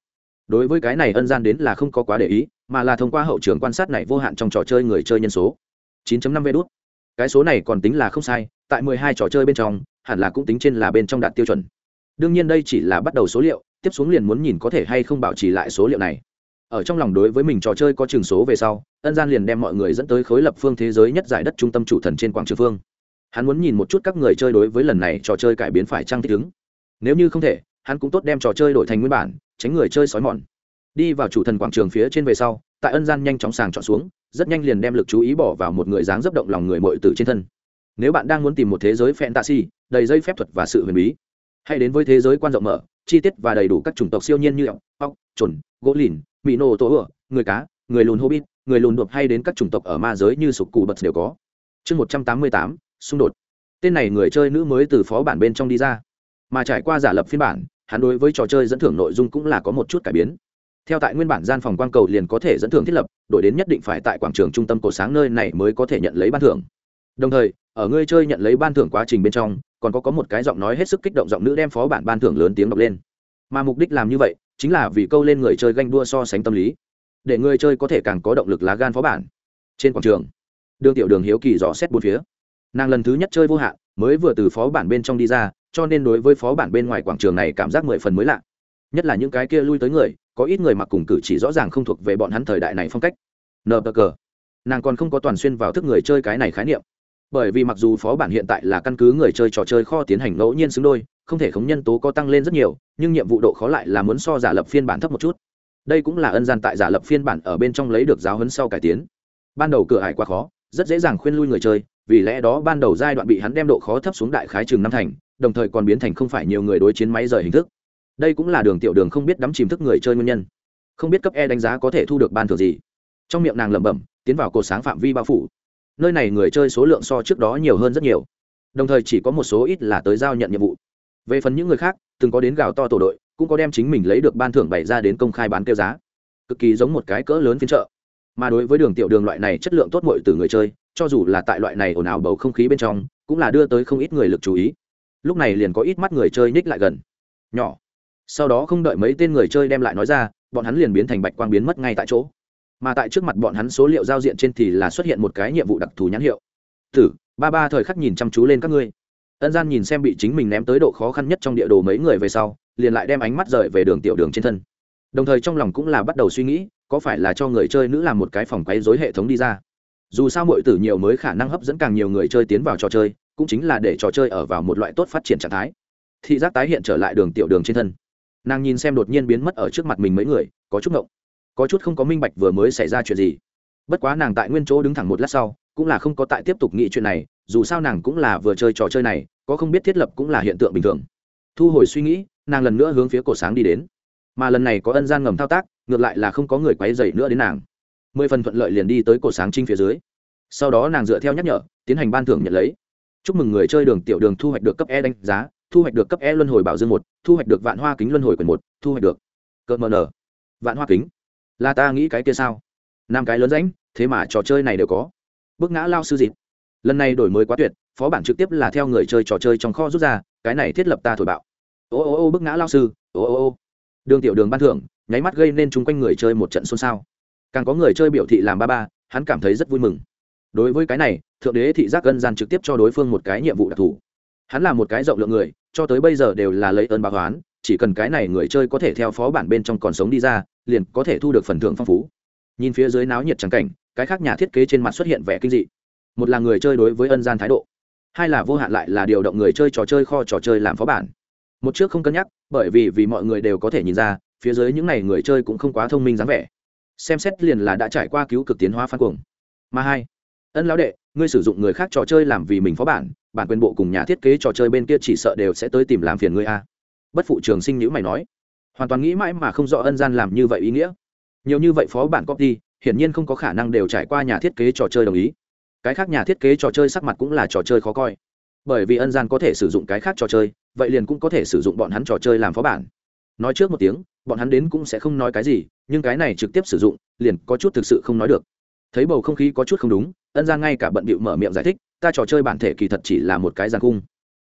Đối với cái này ân gian đến là không có quá để ý, mà là thông qua hậu trường quan sát này vô hạn trong trò chơi người chơi nhân số. 9.5 vé đút. Cái số này còn tính là không sai, tại 12 trò chơi bên trong, hẳn là cũng tính trên là bên trong đạt tiêu chuẩn. Đương nhiên đây chỉ là bắt đầu số liệu, tiếp xuống liền muốn nhìn có thể hay không bảo trì lại số liệu này. Ở trong lòng đối với mình trò chơi có trường số về sau, ân gian liền đem mọi người dẫn tới khối lập phương thế giới nhất giải đất trung tâm chủ thần trên quảng trường phương hắn muốn nhìn một chút các người chơi đối với lần này trò chơi cải biến phải trăng thích ứng. Nếu như không thể, hắn cũng tốt đem trò chơi đổi thành nguyên bản, tránh người chơi sói mòn. Đi vào chủ thần quảng trường phía trên về sau, tại ân gian nhanh chóng sàng chọn xuống, rất nhanh liền đem lực chú ý bỏ vào một người dáng dấp động lòng người mội tử trên thân. Nếu bạn đang muốn tìm một thế giới fantasy, đầy dây phép thuật và sự huyền bí, hãy đến với thế giới quan rộng mở, chi tiết và đầy đủ các chủng tộc siêu nhiên như ốc ốc trồn gỗ lìn mỹ nô tố ửa, người cá, người lùn hobbit, người lùn đột hay đến các chủng tộc ở ma giới như sục cù bật đều có. Chương một trăm tám mươi tám xung đột. Tên này người chơi nữ mới từ phó bản bên trong đi ra. Mà trải qua giả lập phiên bản, hắn đối với trò chơi dẫn thưởng nội dung cũng là có một chút cải biến. Theo tại nguyên bản gian phòng quang cầu liền có thể dẫn thưởng thiết lập, đổi đến nhất định phải tại quảng trường trung tâm cổ sáng nơi này mới có thể nhận lấy ban thưởng. Đồng thời, ở người chơi nhận lấy ban thưởng quá trình bên trong, còn có có một cái giọng nói hết sức kích động giọng nữ đem phó bản ban thưởng lớn tiếng đọc lên. Mà mục đích làm như vậy, chính là vì câu lên người chơi ganh đua so sánh tâm lý, để người chơi có thể càng có động lực lá gan phó bản. Trên quảng trường, đường tiểu đường hiếu kỳ dò xét bốn phía nàng lần thứ nhất chơi vô hạn, mới vừa từ phó bản bên trong đi ra, cho nên đối với phó bản bên ngoài quảng trường này cảm giác mười phần mới lạ. Nhất là những cái kia lui tới người, có ít người mặc cùng cử chỉ rõ ràng không thuộc về bọn hắn thời đại này phong cách. Nờ bờ cờ. Nàng còn không có toàn xuyên vào thức người chơi cái này khái niệm. Bởi vì mặc dù phó bản hiện tại là căn cứ người chơi trò chơi kho tiến hành ngẫu nhiên xứng đôi, không thể khống nhân tố có tăng lên rất nhiều, nhưng nhiệm vụ độ khó lại là muốn so giả lập phiên bản thấp một chút. Đây cũng là ân gian tại giả lập phiên bản ở bên trong lấy được giáo hấn sau cải tiến. Ban đầu cửa hải quá khó, rất dễ dàng khuyên lui người chơi vì lẽ đó ban đầu giai đoạn bị hắn đem độ khó thấp xuống đại khái trường năm thành, đồng thời còn biến thành không phải nhiều người đối chiến máy rời hình thức. Đây cũng là đường tiểu đường không biết đắm chìm thức người chơi nguyên nhân. Không biết cấp e đánh giá có thể thu được ban thưởng gì. Trong miệng nàng lẩm bẩm, tiến vào cột sáng phạm vi bao phủ. Nơi này người chơi số lượng so trước đó nhiều hơn rất nhiều. Đồng thời chỉ có một số ít là tới giao nhận nhiệm vụ. Về phần những người khác, từng có đến gào to tổ đội, cũng có đem chính mình lấy được ban thưởng bày ra đến công khai bán kêu giá. Cực kỳ giống một cái cỡ lớn phiên chợ. Mà đối với đường tiểu đường loại này chất lượng tốt mội từ người chơi cho dù là tại loại này ồn ào bầu không khí bên trong, cũng là đưa tới không ít người lực chú ý. Lúc này liền có ít mắt người chơi ních lại gần. Nhỏ. Sau đó không đợi mấy tên người chơi đem lại nói ra, bọn hắn liền biến thành bạch quang biến mất ngay tại chỗ. Mà tại trước mặt bọn hắn số liệu giao diện trên thì là xuất hiện một cái nhiệm vụ đặc thù nhãn hiệu. Tử, ba ba thời khắc nhìn chăm chú lên các ngươi. Ân gian nhìn xem bị chính mình ném tới độ khó khăn nhất trong địa đồ mấy người về sau, liền lại đem ánh mắt rời về đường tiểu đường trên thân. Đồng thời trong lòng cũng là bắt đầu suy nghĩ, có phải là cho người chơi nữ làm một cái phòng quấy dối hệ thống đi ra dù sao mọi tử nhiều mới khả năng hấp dẫn càng nhiều người chơi tiến vào trò chơi, cũng chính là để trò chơi ở vào một loại tốt phát triển trạng thái. Thị giác tái hiện trở lại đường tiểu đường trên thân. Nàng nhìn xem đột nhiên biến mất ở trước mặt mình mấy người, có chút ngộng. Có chút không có minh bạch vừa mới xảy ra chuyện gì. Bất quá nàng tại nguyên chỗ đứng thẳng một lát sau, cũng là không có tại tiếp tục nghĩ chuyện này, dù sao nàng cũng là vừa chơi trò chơi này, có không biết thiết lập cũng là hiện tượng bình thường. Thu hồi suy nghĩ, nàng lần nữa hướng phía cổ sáng đi đến. Mà lần này có ân gian ngầm thao tác, ngược lại là không có người quấy dậy nữa đến nàng mười phần thuận lợi liền đi tới cổ sáng trinh phía dưới. Sau đó nàng dựa theo nhắc nhở tiến hành ban thưởng nhận lấy. Chúc mừng người chơi đường tiểu đường thu hoạch được cấp e đánh giá thu hoạch được cấp e luân hồi bảo dương một thu hoạch được vạn hoa kính luân hồi quyền một thu hoạch được cợt mờ nở vạn hoa kính? Là ta nghĩ cái kia sao? Năm cái lớn ránh, thế mà trò chơi này đều có. Bước ngã lao sư dịp. Lần này đổi mới quá tuyệt phó bản trực tiếp là theo người chơi trò chơi trong kho rút ra cái này thiết lập ta thổi bạo. Ô ô ô bước ngã lao sư ô ô ô. Đường tiểu đường ban thưởng nháy mắt gây nên chung quanh người chơi một trận xôn xao càng có người chơi biểu thị làm ba ba, hắn cảm thấy rất vui mừng. Đối với cái này, thượng đế thị giác gân gian trực tiếp cho đối phương một cái nhiệm vụ đặc thù. Hắn là một cái rộng lượng người, cho tới bây giờ đều là lấy ơn báo oán, chỉ cần cái này người chơi có thể theo phó bản bên trong còn sống đi ra, liền có thể thu được phần thưởng phong phú. Nhìn phía dưới náo nhiệt trắng cảnh, cái khác nhà thiết kế trên mặt xuất hiện vẻ kinh dị. Một là người chơi đối với ân gian thái độ, hai là vô hạn lại là điều động người chơi trò chơi kho trò chơi làm phó bản. Một trước không cân nhắc, bởi vì vì mọi người đều có thể nhìn ra, phía dưới những n à y người chơi cũng không quá thông minh dáng vẻ xem xét liền là đã trải qua cứu cực tiến hóa phan cuồng. Mà hai, ân lão đệ, ngươi sử dụng người khác trò chơi làm vì mình phó bản bản quyền bộ cùng nhà thiết kế trò chơi bên kia chỉ sợ đều sẽ tới tìm làm phiền ngươi a. Bất phụ trường sinh nhữ mày nói. Hoàn toàn nghĩ mãi mà không rõ ân gian làm như vậy ý nghĩa. Nhiều như vậy phó bản copy, hiển nhiên không có khả năng đều trải qua nhà thiết kế trò chơi đồng ý. Cái khác nhà thiết kế trò chơi sắc mặt cũng là trò chơi khó coi. Bởi vì ân gian có thể sử dụng cái khác trò chơi, vậy liền cũng có thể sử dụng bọn hắn trò chơi làm phó bản nói trước một tiếng, bọn hắn đến cũng sẽ không nói cái gì, nhưng cái này trực tiếp sử dụng, liền có chút thực sự không nói được. Thấy bầu không khí có chút không đúng, ân gian ngay cả bận bịu mở miệng giải thích, ta trò chơi bản thể kỳ thật chỉ là một cái giàn cung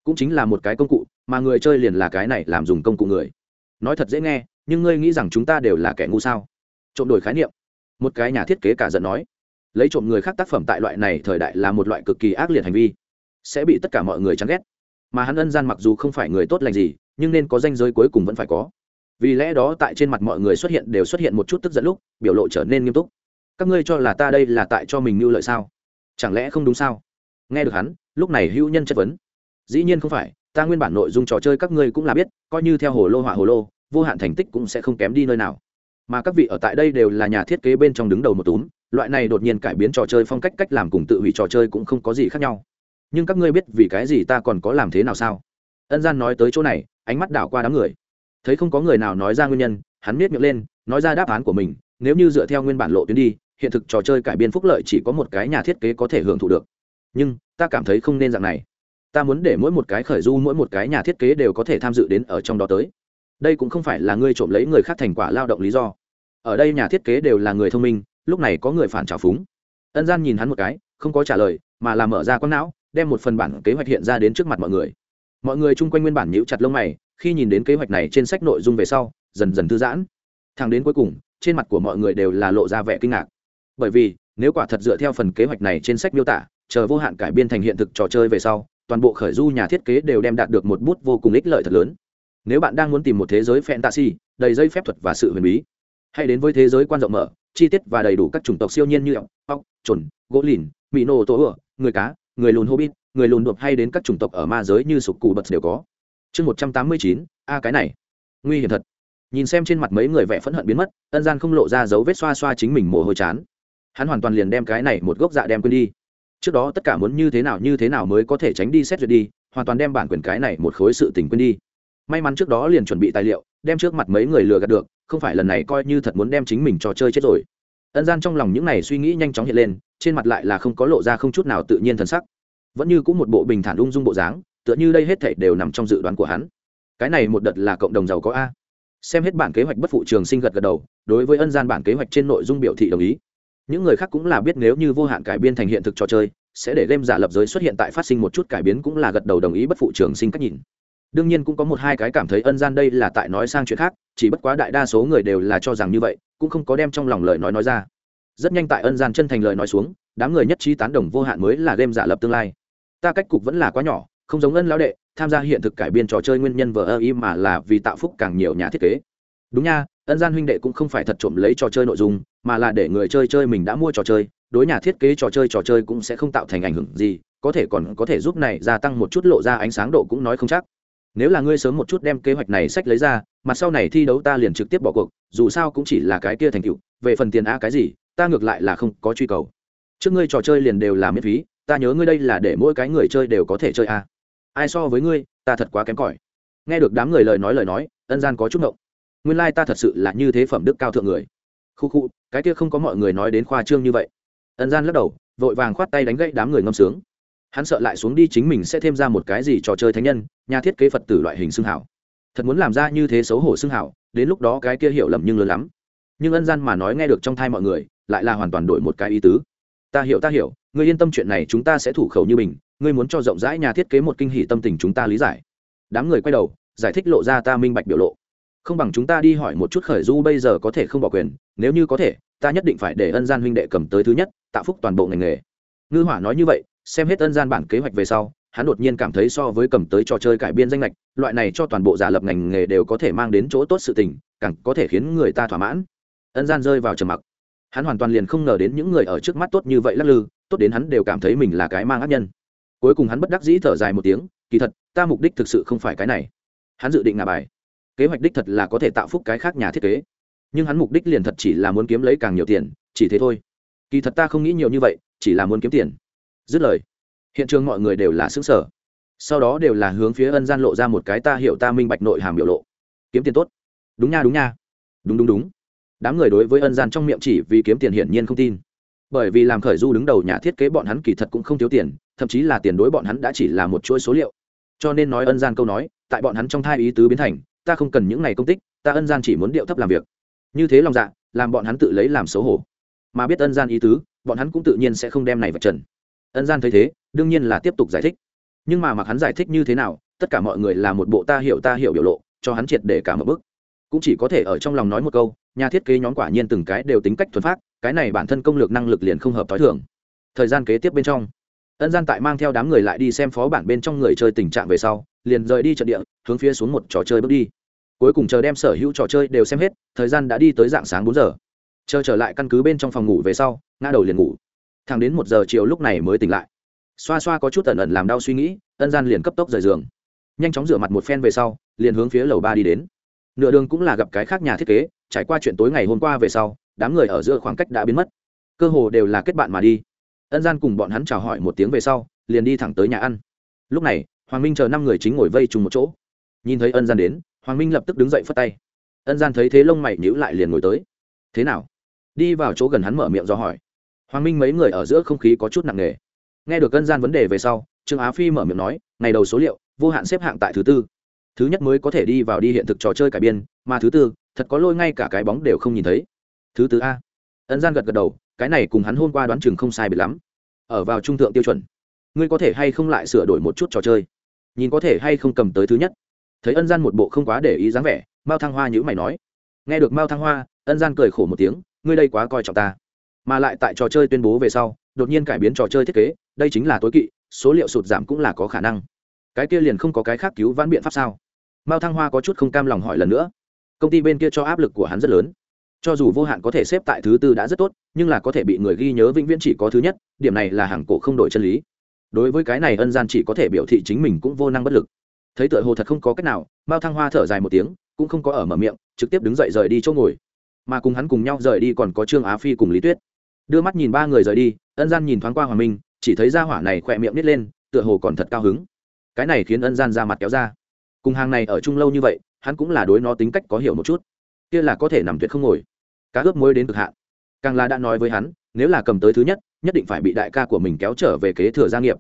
cũng chính là một cái công cụ, mà người chơi liền là cái này làm dùng công cụ người. Nói thật dễ nghe, nhưng ngươi nghĩ rằng chúng ta đều là kẻ ngu sao? Trộm đổi khái niệm. Một cái nhà thiết kế cả giận nói. Lấy trộm người khác tác phẩm tại loại này thời đại là một loại cực kỳ ác liệt hành vi, sẽ bị tất cả mọi người chán ghét. Mà hắn ân gian mặc dù không phải người tốt lành gì, nhưng nên có danh giới cuối cùng vẫn phải có vì lẽ đó tại trên mặt mọi người xuất hiện đều xuất hiện một chút tức giận lúc, biểu lộ trở nên nghiêm túc. Các ngươi cho là ta đây là tại cho mình mưu lợi sao? Chẳng lẽ không đúng sao? Nghe được hắn, lúc này hữu nhân chất vấn. Dĩ nhiên không phải, ta nguyên bản nội dung trò chơi các ngươi cũng là biết, coi như theo hồ lô hỏa hồ lô, vô hạn thành tích cũng sẽ không kém đi nơi nào. Mà các vị ở tại đây đều là nhà thiết kế bên trong đứng đầu một túm, loại này đột nhiên cải biến trò chơi phong cách cách làm cùng tự hủy trò chơi cũng không có gì khác nhau. Nhưng các ngươi biết vì cái gì ta còn có làm thế nào sao? Ân gian nói tới chỗ này, ánh mắt đảo qua đám người thấy không có người nào nói ra nguyên nhân, hắn miết miệng lên, nói ra đáp án của mình, nếu như dựa theo nguyên bản lộ tuyến đi, hiện thực trò chơi cải biên phúc lợi chỉ có một cái nhà thiết kế có thể hưởng thụ được. Nhưng, ta cảm thấy không nên dạng này. Ta muốn để mỗi một cái khởi du mỗi một cái nhà thiết kế đều có thể tham dự đến ở trong đó tới. Đây cũng không phải là ngươi trộm lấy người khác thành quả lao động lý do. Ở đây nhà thiết kế đều là người thông minh, lúc này có người phản trào phúng. Ân gian nhìn hắn một cái, không có trả lời, mà là mở ra con não, đem một phần bản kế hoạch hiện ra đến trước mặt mọi người mọi người chung quanh nguyên bản nhíu chặt lông mày, khi nhìn đến kế hoạch này trên sách nội dung về sau, dần dần thư giãn. Thang đến cuối cùng, trên mặt của mọi người đều là lộ ra vẻ kinh ngạc. Bởi vì, nếu quả thật dựa theo phần kế hoạch này trên sách miêu tả, chờ vô hạn cải biên thành hiện thực trò chơi về sau, toàn bộ khởi du nhà thiết kế đều đem đạt được một bút vô cùng ích lợi thật lớn. Nếu bạn đang muốn tìm một thế giới fantasy, đầy dây phép thuật và sự huyền bí, hãy đến với thế giới quan rộng mở, chi tiết và đầy đủ các chủng tộc siêu nhiên như ốc ốc trồn gỗ lìn mỹ nô tổ ửa người cá, người lùn hobbit người lùn đột hay đến các chủng tộc ở ma giới như sục cụ bật đều có. Chương một trăm tám mươi chín, a cái này. Nguy hiểm thật. Nhìn xem trên mặt mấy người vẻ phẫn hận biến mất, ân gian không lộ ra dấu vết xoa xoa chính mình mồ hôi chán. Hắn hoàn toàn liền đem cái này một gốc dạ đem quên đi. Trước đó tất cả muốn như thế nào như thế nào mới có thể tránh đi xét duyệt đi, hoàn toàn đem bản quyền cái này một khối sự tình quên đi. May mắn trước đó liền chuẩn bị tài liệu, đem trước mặt mấy người lừa gạt được, không phải lần này coi như thật muốn đem chính mình trò chơi chết rồi. Ân gian trong lòng những này suy nghĩ nhanh chóng hiện lên, trên mặt lại là không có lộ ra không chút nào tự nhiên thần sắc vẫn như cũng một bộ bình thản ung dung bộ dáng, tựa như đây hết thảy đều nằm trong dự đoán của hắn. Cái này một đợt là cộng đồng giàu có a. Xem hết bản kế hoạch bất phụ trường sinh gật gật đầu, đối với ân gian bản kế hoạch trên nội dung biểu thị đồng ý. Những người khác cũng là biết nếu như vô hạn cải biên thành hiện thực trò chơi, sẽ để game giả lập giới xuất hiện tại phát sinh một chút cải biến cũng là gật đầu đồng ý bất phụ trường sinh cách nhìn. Đương nhiên cũng có một hai cái cảm thấy ân gian đây là tại nói sang chuyện khác, chỉ bất quá đại đa số người đều là cho rằng như vậy, cũng không có đem trong lòng lời nói nói ra. Rất nhanh tại ân gian chân thành lời nói xuống, đám người nhất trí tán đồng vô hạn mới là game giả lập tương lai ta cách cục vẫn là quá nhỏ, không giống ân lão đệ, tham gia hiện thực cải biên trò chơi nguyên nhân vờ ơ y mà là vì tạo phúc càng nhiều nhà thiết kế. Đúng nha, ân gian huynh đệ cũng không phải thật trộm lấy trò chơi nội dung, mà là để người chơi chơi mình đã mua trò chơi, đối nhà thiết kế trò chơi trò chơi cũng sẽ không tạo thành ảnh hưởng gì, có thể còn có thể giúp này gia tăng một chút lộ ra ánh sáng độ cũng nói không chắc. Nếu là ngươi sớm một chút đem kế hoạch này sách lấy ra mặt sau này thi đấu ta liền trực tiếp bỏ cuộc, dù sao cũng chỉ là cái kia thành tựu, về phần tiền a cái gì, ta ngược lại là không có truy cầu. Trước ngươi trò chơi liền đều là miễn phí ta nhớ ngươi đây là để mỗi cái người chơi đều có thể chơi à? ai so với ngươi, ta thật quá kém cỏi. Nghe được đám người lời nói lời nói, ân gian có chút ngộng. Nguyên lai、like、ta thật sự là như thế phẩm đức cao thượng người. Khu khu, cái kia không có mọi người nói đến khoa trương như vậy. Ân gian lắc đầu, vội vàng khoát tay đánh gãy đám người ngâm sướng. Hắn sợ lại xuống đi chính mình sẽ thêm ra một cái gì trò chơi thánh nhân, nhà thiết kế phật tử loại hình xương hảo. Thật muốn làm ra như thế xấu hổ xương hảo, đến lúc đó cái kia hiểu lầm nhưng lớn lắm. Nhưng ân gian mà nói nghe được trong thai mọi người, lại là hoàn toàn đổi một cái ý tứ ta hiểu ta hiểu. Ngươi yên tâm chuyện này, chúng ta sẽ thủ khẩu như mình ngươi muốn cho rộng rãi nhà thiết kế một kinh hỷ tâm tình chúng ta lý giải. Đám người quay đầu, giải thích lộ ra ta minh bạch biểu lộ. Không bằng chúng ta đi hỏi một chút khởi du bây giờ có thể không bỏ quyền. Nếu như có thể, ta nhất định phải để ân gian huynh đệ cầm tới thứ nhất tạo phúc toàn bộ ngành nghề. Ngư hỏa nói như vậy, xem hết ân gian bản kế hoạch về sau, hắn đột nhiên cảm thấy so với cầm tới trò chơi cải biên danh lệch, loại này cho toàn bộ giả lập ngành nghề đều có thể mang đến chỗ tốt sự tình, càng có thể khiến người ta thỏa mãn. Ân gian rơi vào trầm mặc hắn hoàn toàn liền không ngờ đến những người ở trước mắt tốt như vậy lắc lư, tốt đến hắn đều cảm thấy mình là cái mang ác nhân. Cuối cùng hắn bất đắc dĩ thở dài một tiếng, kỳ thật, ta mục đích thực sự không phải cái này. Hắn dự định ngả bài. Kế hoạch đích thật là có thể tạo phúc cái khác nhà thiết kế. Nhưng hắn mục đích liền thật chỉ là muốn kiếm lấy càng nhiều tiền, chỉ thế thôi. Kỳ thật ta không nghĩ nhiều như vậy, chỉ là muốn kiếm tiền. Dứt lời, hiện trường mọi người đều là xứng sở sau đó đều là hướng phía ân gian lộ ra một cái ta hiểu ta minh bạch nội hàm biểu lộ. Kiếm tiền tốt. Đúng nha đúng nha. Đúng đúng đúng đám người đối với ân gian trong miệng chỉ vì kiếm tiền hiển nhiên không tin. Bởi vì làm khởi du đứng đầu nhà thiết kế bọn hắn kỳ thật cũng không thiếu tiền, thậm chí là tiền đối bọn hắn đã chỉ là một chuỗi số liệu. Cho nên nói ân gian câu nói, tại bọn hắn trong thai ý tứ biến thành, ta không cần những ngày công tích, ta ân gian chỉ muốn điệu thấp làm việc. Như thế lòng dạ làm bọn hắn tự lấy làm xấu hổ. Mà biết ân gian ý tứ, bọn hắn cũng tự nhiên sẽ không đem này vật trần. Ân gian thấy thế, đương nhiên là tiếp tục giải thích. Nhưng mà mặc hắn giải thích như thế nào, tất cả mọi người là một bộ ta hiểu ta hiểu biểu lộ, cho hắn triệt để cả một bức cũng chỉ có thể ở trong lòng nói một câu nhà thiết kế nhóm quả nhiên từng cái đều tính cách thuần phát cái này bản thân công lược năng lực liền không hợp t h o i thường. Thời gian kế tiếp bên trong, ân gian tại mang theo đám người lại đi xem phó bản bên trong người chơi tình trạng về sau, liền rời đi trận địa, hướng phía xuống một trò chơi bước đi. Cuối cùng chờ đem sở hữu trò chơi đều xem hết, thời gian đã đi tới dạng sáng bốn giờ. Chờ trở lại căn cứ bên trong phòng ngủ về sau, ngã đầu liền ngủ. Thẳng đến một giờ chiều lúc này mới tỉnh lại. Xoa xoa có chút ẩn ẩn làm đau suy nghĩ, ân gian liền cấp tốc rời giường. Nhanh chóng rửa mặt một phen về sau, liền hướng phía lầu ba đi đến nửa đường cũng là gặp cái khác nhà thiết kế, trải qua chuyện tối ngày hôm qua về sau, đám người ở giữa khoảng cách đã biến mất. Cơ hồ đều là kết bạn mà đi. Ân gian cùng bọn hắn chào hỏi một tiếng về sau, liền đi thẳng tới nhà ăn. Lúc này, hoàng minh chờ năm người chính ngồi vây chung một chỗ. Nhìn thấy ân gian đến, hoàng minh lập tức đứng dậy phất tay. Ân gian thấy thế lông mày nhíu lại liền ngồi tới. Thế nào? Đi vào chỗ gần hắn mở miệng do hỏi. Hoàng minh mấy người ở giữa không khí có chút nặng nề. Nghe được ân gian vấn đề về sau, trương á phi mở miệng nói, ngày đầu số liệu, vô hạn xếp hạng tại thứ tư thứ nhất mới có thể đi vào đi hiện thực trò chơi cải biên, mà thứ tư, thật có lôi ngay cả cái bóng đều không nhìn thấy. Thứ tư a. Ân gian gật gật đầu, cái này cùng hắn hôm qua đoán chừng không sai biệt lắm. Ở vào trung thượng tiêu chuẩn, ngươi có thể hay không lại sửa đổi một chút trò chơi? Nhìn có thể hay không cầm tới thứ nhất. Thấy ân gian một bộ không quá để ý dáng vẻ, mao thăng hoa nhữ mày nói. Nghe được mao thăng hoa, ân gian cười khổ một tiếng, ngươi đây quá coi trọng ta. Mà lại tại trò chơi tuyên bố về sau, đột nhiên cải biến trò chơi thiết kế, đây chính là tối kỵ, số liệu sụt giảm cũng là có khả năng cái kia liền không có cái khác cứu vãn biện pháp sao? Mao thăng hoa có chút không cam lòng hỏi lần nữa. Công ty bên kia cho áp lực của hắn rất lớn. Cho dù vô hạn có thể xếp tại thứ tư đã rất tốt, nhưng là có thể bị người ghi nhớ vĩnh viễn chỉ có thứ nhất, điểm này là hàng cổ không đổi chân lý. Đối với cái này ân gian chỉ có thể biểu thị chính mình cũng vô năng bất lực. Thấy tựa hồ thật không có cách nào, mao thăng hoa thở dài một tiếng, cũng không có ở mở miệng, trực tiếp đứng dậy rời đi chỗ ngồi. Mà cùng hắn cùng nhau rời đi còn có trương á phi cùng lý tuyết. Đưa mắt nhìn ba người rời đi, ân gian nhìn thoáng qua hoàng minh, chỉ thấy ra hỏa này khỏe miệng nít lên, tựa hồ còn thật cao hứng cái này khiến ân gian ra mặt kéo ra. Cùng hàng này ở chung lâu như vậy, hắn cũng là đối nó tính cách có hiểu một chút. Kia là có thể nằm tuyệt không ngồi. Cá ướp muối đến cực hạn. Càng là đã nói với hắn, nếu là cầm tới thứ nhất nhất định phải bị đại ca của mình kéo trở về kế thừa gia nghiệp.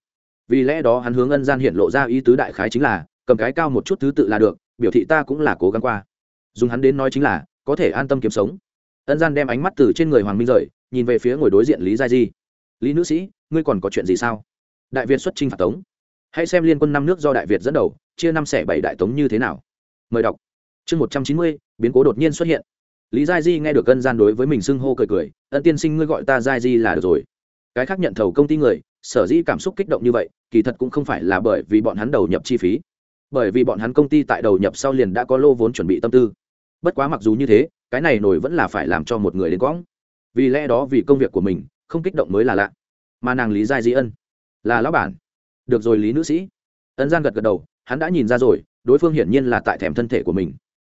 Vì lẽ đó hắn hướng ân gian hiện lộ ra ý tứ đại khái chính là, cầm cái cao một chút thứ tự là được, biểu thị ta cũng là cố gắng qua. Dùng hắn đến nói chính là, có thể an tâm kiếm sống. Ân gian đem ánh mắt từ trên người hoàng minh rời, nhìn về phía ngồi đối diện lý gia di. Lý nữ sĩ, ngươi còn có chuyện gì sao? Đại việt xuất trinh phạt tống hãy xem liên quân năm nước do đại việt dẫn đầu, chia năm xẻ bảy đại tống như thế nào. Mời đọc. Chương một trăm chín mươi, biến cố đột nhiên xuất hiện. Lý giai di nghe được ân gian đối với mình xưng hô cười cười, ân tiên sinh ngươi gọi ta giai di là được rồi. Cái khác nhận thầu công ty người, sở dĩ cảm xúc kích động như vậy, kỳ thật cũng không phải là bởi vì bọn hắn đầu nhập chi phí. Bởi vì bọn hắn công ty tại đầu nhập sau liền đã có lô vốn chuẩn bị tâm tư. Bất quá mặc dù như thế, cái này nổi vẫn là phải làm cho một người đến quõng. Vì lẽ đó vì công việc của mình, không kích động mới là lạ. Mà nàng lý giai di ân là lão bản được rồi, lý nữ sĩ. Ân gian gật gật đầu, hắn đã nhìn ra rồi, đối phương hiển nhiên là tại thèm thân thể của mình.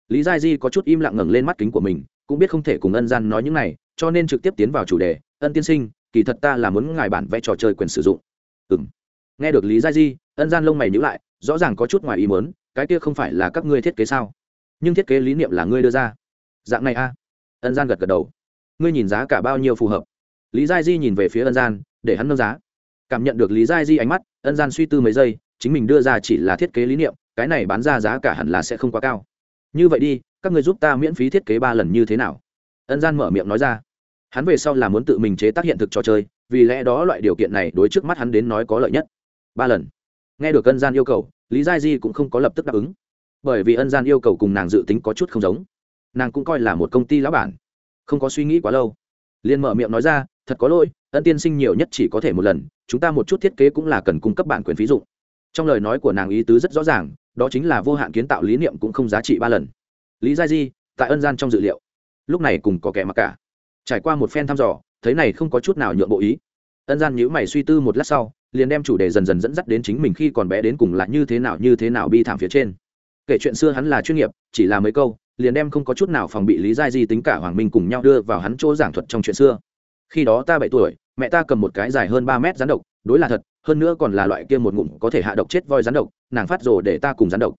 Lý giai di có chút im lặng ngẩng lên mắt kính của mình, cũng biết không thể cùng ân gian nói những này, cho nên trực tiếp tiến vào chủ đề, ân tiên sinh, kỳ thật ta là muốn ngài bản vẽ trò chơi quyền sử dụng. Ừ m nghe được lý giai di, ân gian lông mày nhữ lại, rõ ràng có chút ngoài ý mớn cái kia không phải là các ngươi thiết kế sao? Nhưng thiết kế lý niệm là ngươi đưa ra. Dạng này a à? ân gian gật gật đầu. Ngươi nhìn giá cả bao nhiêu phù hợp? Lý giai di nhìn về phía ân gian để hắn nâng giá cảm nhận được lý giai di ánh mắt, ân gian suy tư mấy giây, chính mình đưa ra chỉ là thiết kế lý niệm, cái này bán ra giá cả hẳn là sẽ không quá cao. Như vậy đi, các người giúp ta miễn phí thiết kế ba lần như thế nào? Ân gian mở miệng nói ra. Hắn về sau là muốn tự mình chế tác hiện thực trò chơi, vì lẽ đó loại điều kiện này đối trước mắt hắn đến nói có lợi nhất. Ba lần. Nghe được ân gian yêu cầu, lý giai di cũng không có lập tức đáp ứng. Bởi vì ân gian yêu cầu cùng nàng dự tính có chút không giống. Nàng cũng coi là một công ty lão bản. Không có suy nghĩ quá lâu. Liền mở miệng nói ra thật có lỗi, ân tiên sinh nhiều nhất chỉ có thể một lần, chúng ta một chút thiết kế cũng là cần cung cấp bản quyền phí dụng. Trong lời nói của nàng ý tứ rất rõ ràng, đó chính là vô hạn kiến tạo lý niệm cũng không giá trị ba lần. Lý gia di, tại ân gian trong dự liệu. Lúc này cùng có kẻ mặc cả. Trải qua một phen thăm dò, thấy này không có chút nào nhượng bộ ý. Ân gian nhữ mày suy tư một lát sau, liền đem chủ đề dần dần dẫn dắt đến chính mình khi còn bé đến cùng là như thế nào, như thế nào bi thảm phía trên. Kể chuyện xưa hắn là chuyên nghiệp, chỉ là mấy câu, liền đem không có chút nào phòng bị lý Gia di tính cả hoàng minh cùng nhau đưa vào hắn chỗ giảng thuật trong chuyện xưa khi đó ta bảy tuổi, mẹ ta cầm một cái dài hơn ba mét rắn độc, đối là thật, hơn nữa còn là loại kia một ngụm có thể hạ độc chết voi rắn độc, nàng phát rồ để ta cùng rắn độc.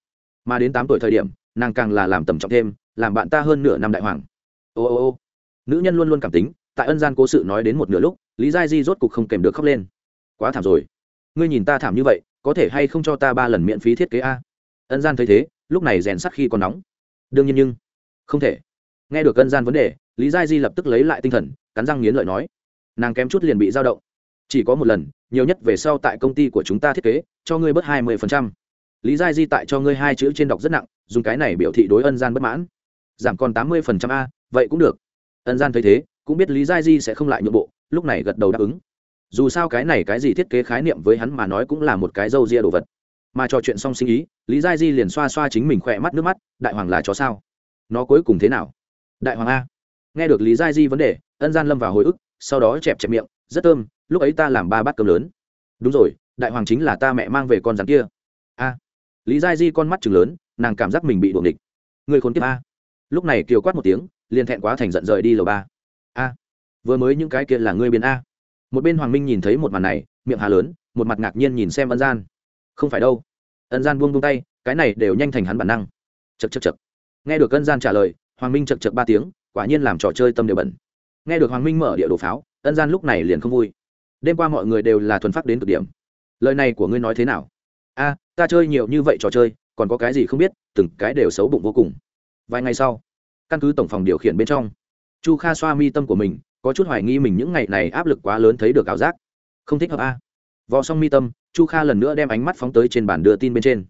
Mà đến tám tuổi thời điểm, nàng càng là làm tầm trọng thêm, làm bạn ta hơn nửa năm đại hoàng. Ô ô ô. Nữ nhân luôn luôn cảm tính, tại ân gian cố sự nói đến một nửa lúc, lý giai di rốt cục không kèm được khóc lên. Quá thảm rồi. Ngươi nhìn ta thảm như vậy, có thể hay không cho ta ba lần miễn phí thiết kế a? Ân gian thấy thế, lúc này rèn sắt khi còn nóng. Đương nhiên nhưng, không thể. Nghe được ân gian vấn đề lý giai di lập tức lấy lại tinh thần, cắn răng nghiến lợi nói. Nàng kém chút liền bị dao động. Chỉ có một lần, nhiều nhất về sau tại công ty của chúng ta thiết kế, cho ngươi bớt hai mươi phần trăm. Lý giai di tại cho ngươi hai chữ trên đọc rất nặng, dùng cái này biểu thị đối ân gian bất mãn. Giảm còn tám mươi phần trăm a, vậy cũng được. Ân gian thấy thế, cũng biết lý giai di sẽ không lại nhượng bộ, lúc này gật đầu đáp ứng. Dù sao cái này cái gì thiết kế khái niệm với hắn mà nói cũng là một cái dâu ria đồ vật. Mà trò chuyện xong sinh ý, lý giai di liền xoa xoa chính mình khỏe mắt nước mắt, đại hoàng là chó sao? Nó cuối cùng thế nào? Đại hoàng a nghe được lý giai di vấn đề, ân gian lâm vào hồi ức, sau đó chẹp chẹp miệng, rất thơm, lúc ấy ta làm ba bát cơm lớn. Đúng rồi, đại hoàng chính là ta mẹ mang về con rắn kia. A. Lý giai di con mắt chừng lớn, nàng cảm giác mình bị đuồng địch người khốn kiếp a. Lúc này kiều quát một tiếng, liền thẹn quá thành giận rời đi lầu ba. A, vừa mới những cái kia là ngươi biến a. Một bên hoàng minh nhìn thấy một màn này, miệng hà lớn, một mặt ngạc nhiên nhìn xem ân gian. Không phải đâu. Ân gian buông buông tay, cái này đều nhanh thành hắn bản năng. Chật chật chật nghe được ân gian trả lời, hoàng minh chật chật ba tiếng quả nhiên làm trò chơi tâm đều bẩn. Nghe được hoàng minh mở địa đồ pháo, ân gian lúc này liền không vui. Đêm qua mọi người đều là thuần phát đến cực điểm. Lời này của ngươi nói thế nào? A, ta chơi nhiều như vậy trò chơi, còn có cái gì không biết, từng cái đều xấu bụng vô cùng. Vài ngày sau, căn cứ tổng phòng điều khiển bên trong, chu kha xoa mi tâm của mình, có chút hoài nghi mình những ngày này áp lực quá lớn thấy được ảo giác. Không thích hợp a. Vò xong mi tâm, chu kha lần nữa đem ánh mắt phóng tới trên bản đưa tin bên trên.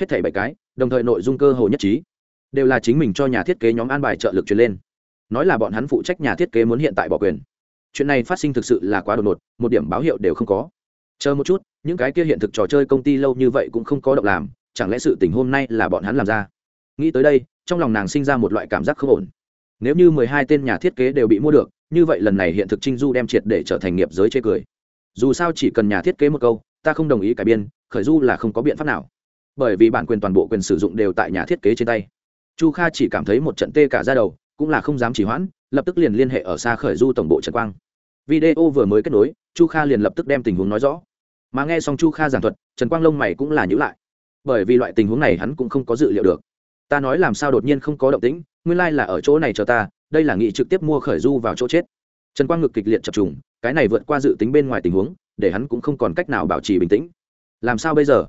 Hết thảy bảy cái, đồng thời nội dung cơ hồ nhất trí, đều là chính mình cho nhà thiết kế nhóm an bài trợ lực truyền lên nói là bọn hắn phụ trách nhà thiết kế muốn hiện tại bỏ quyền. Chuyện này phát sinh thực sự là quá đột ngột, một điểm báo hiệu đều không có. Chờ một chút, những cái kia hiện thực trò chơi công ty lâu như vậy cũng không có động làm, chẳng lẽ sự tình hôm nay là bọn hắn làm ra? Nghĩ tới đây, trong lòng nàng sinh ra một loại cảm giác không ổn. Nếu như mười hai tên nhà thiết kế đều bị mua được, như vậy lần này hiện thực trinh du đem triệt để trở thành nghiệp giới chê cười. Dù sao chỉ cần nhà thiết kế một câu, ta không đồng ý cải biên, khởi du là không có biện pháp nào. Bởi vì bản quyền toàn bộ quyền sử dụng đều tại nhà thiết kế trên tay. Chu kha chỉ cảm thấy một trận tê cả ra đầu cũng là không dám chỉ hoãn, lập tức liền liên hệ ở xa khởi du tổng bộ trần quang. Video vừa mới kết nối, chu kha liền lập tức đem tình huống nói rõ. Mà nghe xong chu kha giảng thuật, trần quang lông mày cũng là nhữ lại. Bởi vì loại tình huống này hắn cũng không có dự liệu được. Ta nói làm sao đột nhiên không có động tĩnh, nguyên lai、like、là ở chỗ này chờ ta, đây là nghị trực tiếp mua khởi du vào chỗ chết. Trần quang ngực kịch liệt chập trùng, cái này vượt qua dự tính bên ngoài tình huống, để hắn cũng không còn cách nào bảo trì bình tĩnh. Làm sao bây giờ?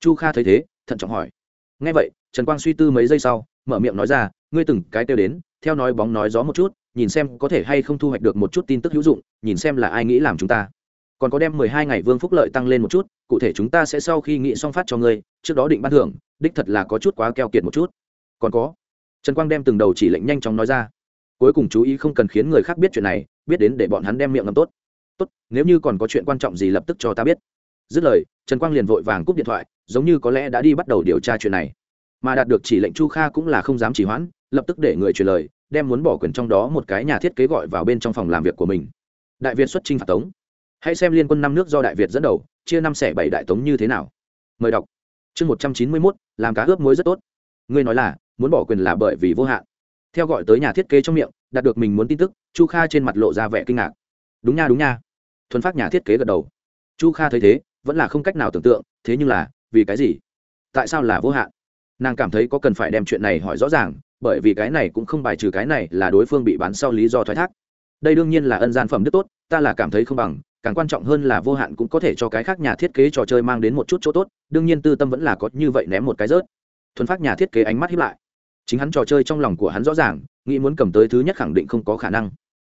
Chu kha thấy thế, thận trọng hỏi. Ngay vậy, trần quang suy tư mấy giây sau, mở miệng nói ra, ngươi từng cái kêu đến theo nói bóng nói gió một chút, nhìn xem có thể hay không thu hoạch được một chút tin tức hữu dụng, nhìn xem là ai nghĩ làm chúng ta. Còn có đem mười hai ngày vương phúc lợi tăng lên một chút, cụ thể chúng ta sẽ sau khi nghị xong phát cho ngươi, trước đó định ban thưởng, đích thật là có chút quá keo kiệt một chút. Còn có, trần quang đem từng đầu chỉ lệnh nhanh chóng nói ra. Cuối cùng chú ý không cần khiến người khác biết chuyện này, biết đến để bọn hắn đem miệng ngầm tốt. Tốt, nếu như còn có chuyện quan trọng gì lập tức cho ta biết. Dứt lời, trần quang liền vội vàng cúp điện thoại, giống như có lẽ đã đi bắt đầu điều tra chuyện này. Mà đạt được chỉ lệnh chu kha cũng là không dám chỉ hoãn, lập tức để người truyền lời đem muốn bỏ quyền trong đó một cái nhà thiết kế gọi vào bên trong phòng làm việc của mình. Đại việt xuất chinh phạt tống. Hãy xem liên quân năm nước do đại việt dẫn đầu, chia năm xẻ bảy đại tống như thế nào. Mời đọc. Chương một trăm chín mươi mốt, làm cá ướp muối rất tốt. Ngươi nói là, muốn bỏ quyền là bởi vì vô hạn. Theo gọi tới nhà thiết kế trong miệng, đạt được mình muốn tin tức, chu kha trên mặt lộ ra vẻ kinh ngạc. Đúng nha đúng nha. Thuần phát nhà thiết kế gật đầu. Chu kha thấy thế, vẫn là không cách nào tưởng tượng, thế nhưng là, vì cái gì? Tại sao là vô hạn? Nàng cảm thấy có cần phải đem chuyện này hỏi rõ ràng bởi vì cái này cũng không bài trừ cái này là đối phương bị bán sau lý do thoái thác. Đây đương nhiên là ân gian phẩm đức tốt, ta là cảm thấy không bằng, càng quan trọng hơn là vô hạn cũng có thể cho cái khác nhà thiết kế trò chơi mang đến một chút chỗ tốt, đương nhiên tư tâm vẫn là có như vậy ném một cái rớt. Thuần phát nhà thiết kế ánh mắt hiếp lại. Chính hắn trò chơi trong lòng của hắn rõ ràng, nghĩ muốn cầm tới thứ nhất khẳng định không có khả năng.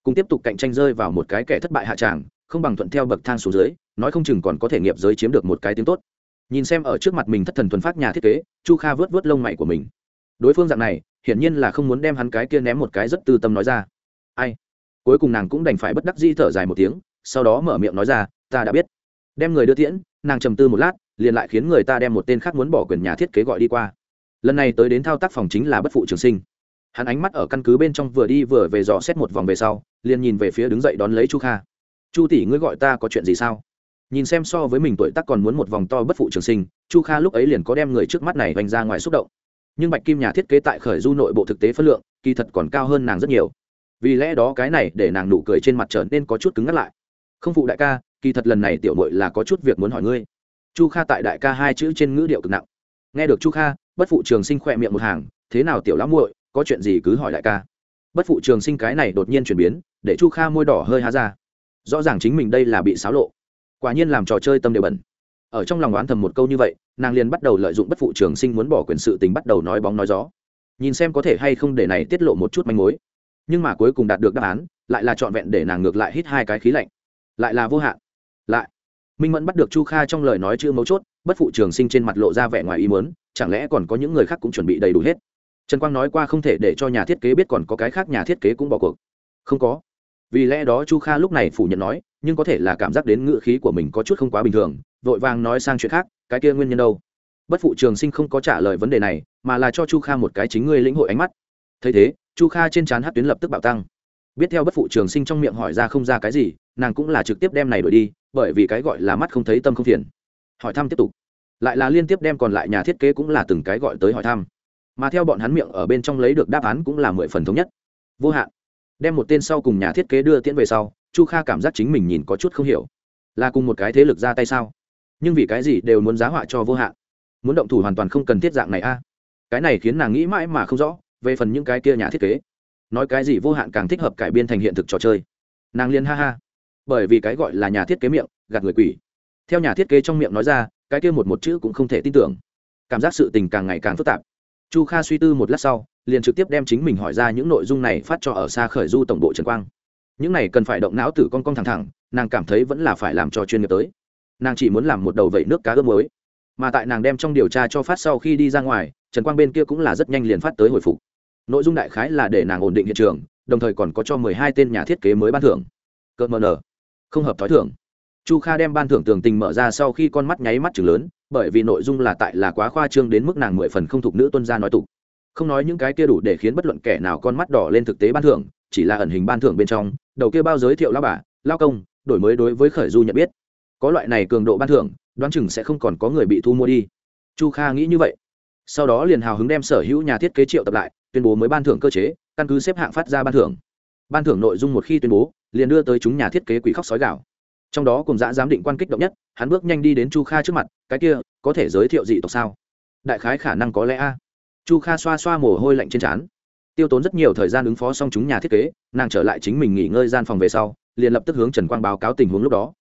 Cùng tiếp tục cạnh tranh rơi vào một cái kẻ thất bại hạ tràng, không bằng thuận theo bậc thang xuống dưới, nói không chừng còn có thể nghiệp giới chiếm được một cái tiếng tốt. Nhìn xem ở trước mặt mình thất thần thuần phát nhà thiết kế, chu kha vớt vớt lông mày của mình. Đối phương dạng này hiển nhiên là không muốn đem hắn cái kia ném một cái rất tư tâm nói ra. Ai? Cuối cùng nàng cũng đành phải bất đắc di thở dài một tiếng, sau đó mở miệng nói ra, ta đã biết. Đem người đưa tiễn, nàng trầm tư một lát, liền lại khiến người ta đem một tên khác muốn bỏ quyền nhà thiết kế gọi đi qua. Lần này tới đến thao tác phòng chính là bất phụ trường sinh. Hắn ánh mắt ở căn cứ bên trong vừa đi vừa về dò xét một vòng về sau, liền nhìn về phía đứng dậy đón lấy chu kha. Chu tỷ, ngươi gọi ta có chuyện gì sao? Nhìn xem so với mình tuổi tác còn muốn một vòng to bất phụ trường sinh, chu kha lúc ấy liền có đem người trước mắt này vành ra ngoài xúc động nhưng bạch kim nhà thiết kế tại khởi du nội bộ thực tế phân lượng, kỳ thật còn cao hơn nàng rất nhiều. Vì lẽ đó cái này để nàng nụ cười trên mặt trở nên có chút cứng ngắt lại. Không phụ đại ca, kỳ thật lần này tiểu mội là có chút việc muốn hỏi ngươi. Chu kha tại đại ca hai chữ trên ngữ điệu cực nặng. Nghe được chu kha, bất phụ trường sinh khỏe miệng một hàng, thế nào tiểu lão muội, có chuyện gì cứ hỏi đại ca. Bất phụ trường sinh cái này đột nhiên chuyển biến, để chu kha môi đỏ hơi há ra. Rõ ràng chính mình đây là bị xáo lộ. Quả nhiên làm trò chơi tâm đều bẩn. Ở trong lòng đoán thầm một câu như vậy nàng liền bắt đầu lợi dụng bất phụ trường sinh muốn bỏ quyền sự tình bắt đầu nói bóng nói gió. Nhìn xem có thể hay không để này tiết lộ một chút manh mối. Nhưng mà cuối cùng đạt được đáp án, lại là trọn vẹn để nàng ngược lại hít hai cái khí lạnh. Lại là vô hạn. Lại. Minh mẫn bắt được chu kha trong lời nói chữ mấu chốt, bất phụ trường sinh trên mặt lộ ra vẻ ngoài ý muốn, chẳng lẽ còn có những người khác cũng chuẩn bị đầy đủ hết? Trần quang nói qua không thể để cho nhà thiết kế biết còn có cái khác nhà thiết kế cũng bỏ cuộc. Không có. Vì lẽ đó chu kha lúc này phủ nhận nói, nhưng có thể là cảm giác đến ngựa khí của mình có chút không quá bình thường, vội vàng nói sang chuyện khác cái kia nguyên nhân đâu? Bất phụ trường sinh không có trả lời vấn đề này, mà là cho chu kha một cái chính ngươi lĩnh hội ánh mắt. Thấy thế, chu kha trên trán hát tuyến lập tức bạo tăng. Biết theo bất phụ trường sinh trong miệng hỏi ra không ra cái gì, nàng cũng là trực tiếp đem này đổi đi, bởi vì cái gọi là mắt không thấy tâm không phiền. Hỏi thăm tiếp tục. Lại là liên tiếp đem còn lại nhà thiết kế cũng là từng cái gọi tới hỏi thăm. Mà theo bọn hắn miệng ở bên trong lấy được đáp án cũng là mười phần thống nhất. Vô hạn. Đem một tên sau cùng nhà thiết kế đưa tiễn về sau, chu kha cảm giác chính mình nhìn có chút không hiểu. Là cùng một cái thế lực ra tay sao? Nhưng vì cái gì đều muốn giá họa cho vô hạn? Muốn động thủ hoàn toàn không cần thiết dạng này a. Cái này khiến nàng nghĩ mãi mà không rõ về phần những cái kia nhà thiết kế. Nói cái gì vô hạn càng thích hợp cải biên thành hiện thực trò chơi. Nàng liên ha ha. Bởi vì cái gọi là nhà thiết kế miệng, gạt người quỷ. Theo nhà thiết kế trong miệng nói ra, cái kia một một chữ cũng không thể tin tưởng. Cảm giác sự tình càng ngày càng phức tạp. Chu kha suy tư một lát sau, liền trực tiếp đem chính mình hỏi ra những nội dung này phát cho ở xa khởi du tổng bộ trần quang. Những này cần phải động não tử con con thẳng thẳng, nàng cảm thấy vẫn là phải làm cho chuyên nghiệp tới nàng chỉ muốn làm một đầu vẩy nước cá ướp mới mà tại nàng đem trong điều tra cho phát sau khi đi ra ngoài, trần quang bên kia cũng là rất nhanh liền phát tới hồi phục. Nội dung đại khái là để nàng ổn định hiện trường, đồng thời còn có cho mười hai tên nhà thiết kế mới ban thưởng. Cợt mờ nở không hợp thói thưởng chu kha đem ban thưởng tường tình mở ra sau khi con mắt nháy mắt chừng lớn, bởi vì nội dung là tại là quá khoa trương đến mức nàng mười phần không thục nữ tuân gia nói tục. Không nói những cái kia đủ để khiến bất luận kẻ nào con mắt đỏ lên thực tế ban thưởng, chỉ là ẩn hình ban thưởng bên trong, đầu kia bao giới thiệu lao bà lao công, đổi mới đối với khởi du nhận biết có loại này cường độ ban thưởng, đoán chừng sẽ không còn có người bị thu mua đi. Chu kha nghĩ như vậy. Sau đó liền hào hứng đem sở hữu nhà thiết kế triệu tập lại, tuyên bố mới ban thưởng cơ chế, căn cứ xếp hạng phát ra ban thưởng. Ban thưởng nội dung một khi tuyên bố, liền đưa tới chúng nhà thiết kế quỷ khóc sói gạo trong đó cùng dã giám định quan kích động nhất, hắn bước nhanh đi đến chu kha trước mặt, cái kia, có thể giới thiệu dị tộc sao? Đại khái khả năng có lẽ a. Chu kha xoa xoa mồ hôi lạnh trên trán. Tiêu tốn rất nhiều thời gian ứng phó xong chúng nhà thiết kế, nàng trở lại chính mình nghỉ ngơi gian phòng về sau, liền lập tức hướng trần quang báo cáo tình huống lúc đó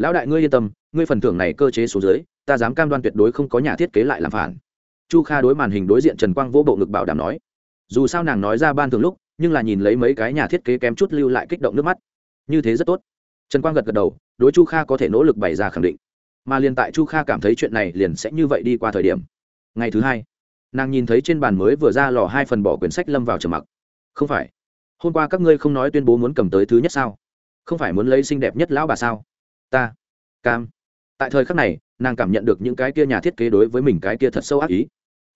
lão đại ngươi yên tâm, ngươi phần thưởng này cơ chế số dưới, ta dám cam đoan tuyệt đối không có nhà thiết kế lại làm phản. Chu kha đối màn hình đối diện trần quang vỗ bộ ngực bảo đảm nói. Dù sao nàng nói ra ban thường lúc, nhưng là nhìn lấy mấy cái nhà thiết kế kém chút lưu lại kích động nước mắt. Như thế rất tốt. Trần quang gật gật đầu, đối chu kha có thể nỗ lực bày ra khẳng định. Mà liền tại chu kha cảm thấy chuyện này liền sẽ như vậy đi qua thời điểm. Ngày thứ hai, nàng nhìn thấy trên bàn mới vừa ra lò hai phần bỏ quyển sách lâm vào trầm mặc. Không phải. Hôm qua các ngươi không nói tuyên bố muốn cầm tới thứ nhất sao? Không phải muốn lấy xinh đẹp nhất lão bà sao? Ta, cam. Tại thời khắc này, nàng cảm nhận được những cái kia nhà thiết kế đối với mình cái kia thật sâu ác ý.